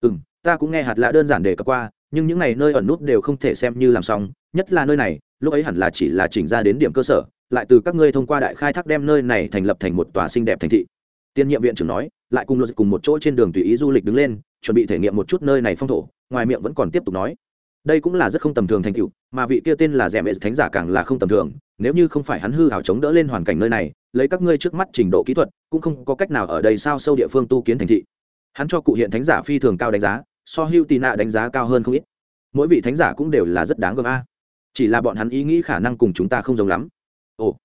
Ừ m ta cũng nghe hạt lạ đơn giản đề cập qua, nhưng những n à y nơi ẩn nút đều không thể xem như làm xong, nhất là nơi này, lúc ấy hẳn là chỉ là chỉnh ra đến điểm cơ sở, lại từ các ngươi thông qua đại khai thác đem nơi này thành lập thành một tòa xinh đẹp thành thị. Tiên nhiệm viện trưởng nói, lại cùng luật cùng một chỗ trên đường tùy ý du lịch đứng lên, chuẩn bị thể nghiệm một chút nơi này phong thổ, ngoài miệng vẫn còn tiếp tục nói đây cũng là rất không tầm thường thành tựu, mà vị kia tên là rẻ mệ thánh giả càng là không tầm thường, nếu như không phải hắn hư hảo chống đỡ lên hoàn cảnh nơi này, lấy các ngươi trước mắt trình độ kỹ thuật, cũng không có cách nào ở đây sao sâu địa phương tu kiến thành thị. Hắn cho cụ hiện thánh giả phi thường cao đánh giá, so hưu tì nạ đánh giá cao hơn không ít. Mỗi vị thánh giả cũng đều là rất đáng gờm a. Chỉ là bọn hắn ý nghĩ khả năng cùng chúng ta không giống lắm. Ồ,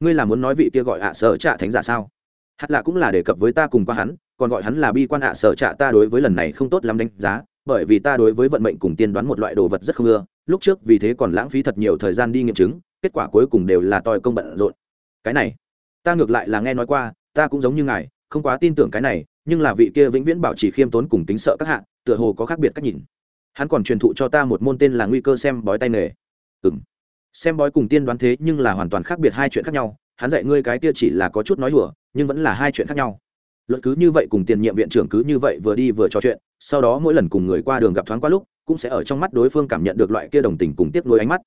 ngươi là muốn nói vị kia gọi ạ sợ trạ thánh giả sao? Hạt lạ cũng là đề cập với ta cùng qua hắn, còn gọi hắn là bi quan ạ sợ trạ ta đối với lần này không tốt lắm đánh giá bởi vì ta đối với vận mệnh cùng tiên đoán một loại đồ vật rất không ưa, lúc trước vì thế còn lãng phí thật nhiều thời gian đi nghiệm chứng, kết quả cuối cùng đều là tòi công bận rộn. Cái này, ta ngược lại là nghe nói qua, ta cũng giống như ngài, không quá tin tưởng cái này, nhưng là vị kia vĩnh viễn bảo trì khiêm tốn cùng tính sợ các hạ, tựa hồ có khác biệt cách nhìn. Hắn còn truyền thụ cho ta một môn tên là nguy cơ xem bói tay nghề. Ừng xem bói cùng tiên đoán thế nhưng là hoàn toàn khác biệt hai chuyện khác nhau, hắn dạy ngươi cái kia chỉ là có chút nói hùa nhưng vẫn là hai chuyện khác nhau luật cứ như vậy cùng tiền nhiệm viện trưởng cứ như vậy vừa đi vừa trò chuyện, sau đó mỗi lần cùng người qua đường gặp thoáng qua lúc, cũng sẽ ở trong mắt đối phương cảm nhận được loại kia đồng tình cùng tiếp nối ánh mắt.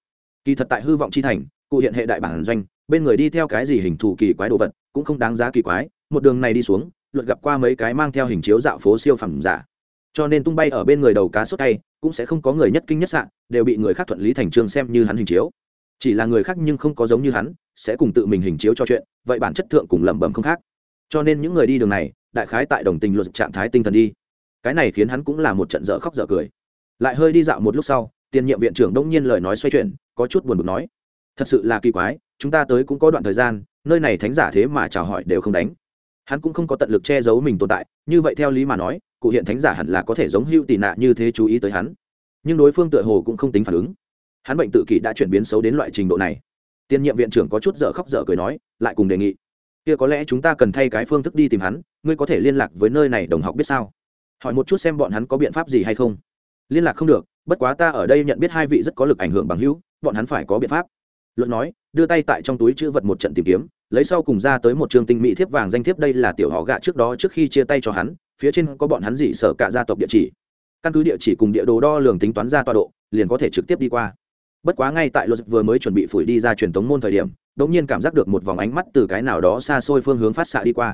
Kỳ thật tại hư vọng chi thành, cụ hiện hệ đại bản doanh, bên người đi theo cái gì hình thù kỳ quái đồ vật, cũng không đáng giá kỳ quái, một đường này đi xuống, luật gặp qua mấy cái mang theo hình chiếu dạo phố siêu phẩm giả. Cho nên tung bay ở bên người đầu cá sốt tay, cũng sẽ không có người nhất kinh nhất sạn đều bị người khác thuận lý thành trương xem như hắn hình chiếu. Chỉ là người khác nhưng không có giống như hắn, sẽ cùng tự mình hình chiếu cho chuyện, vậy bản chất thượng cùng lẩm bẩm không khác cho nên những người đi đường này, đại khái tại đồng tình luật trạng thái tinh thần đi. Cái này khiến hắn cũng là một trận dở khóc dở cười. Lại hơi đi dạo một lúc sau, tiền nhiệm viện trưởng đông nhiên lời nói xoay chuyển, có chút buồn bực nói, thật sự là kỳ quái, chúng ta tới cũng có đoạn thời gian, nơi này thánh giả thế mà chào hỏi đều không đánh. Hắn cũng không có tận lực che giấu mình tồn tại, như vậy theo lý mà nói, cụ hiện thánh giả hẳn là có thể giống hưu tị nạ như thế chú ý tới hắn. Nhưng đối phương tựa hồ cũng không tính phản ứng. Hắn bệnh tự kỷ đã chuyển biến xấu đến loại trình độ này. Tiên nhiệm viện trưởng có chút dở khóc dở cười nói, lại cùng đề nghị kia có lẽ chúng ta cần thay cái phương thức đi tìm hắn, ngươi có thể liên lạc với nơi này đồng học biết sao? Hỏi một chút xem bọn hắn có biện pháp gì hay không. Liên lạc không được, bất quá ta ở đây nhận biết hai vị rất có lực ảnh hưởng bằng hữu, bọn hắn phải có biện pháp. Luật nói, đưa tay tại trong túi chữ vật một trận tìm kiếm, lấy sau cùng ra tới một trường tinh mỹ thiếp vàng danh thiếp đây là tiểu họ gạ trước đó trước khi chia tay cho hắn, phía trên có bọn hắn dị sở cả gia tộc địa chỉ. Căn cứ địa chỉ cùng địa đồ đo lường tính toán ra tọa độ, liền có thể trực tiếp đi qua bất quá ngay tại luật vừa mới chuẩn bị phủi đi ra truyền tống môn thời điểm đ ỗ n g nhiên cảm giác được một vòng ánh mắt từ cái nào đó xa xôi phương hướng phát xạ đi qua.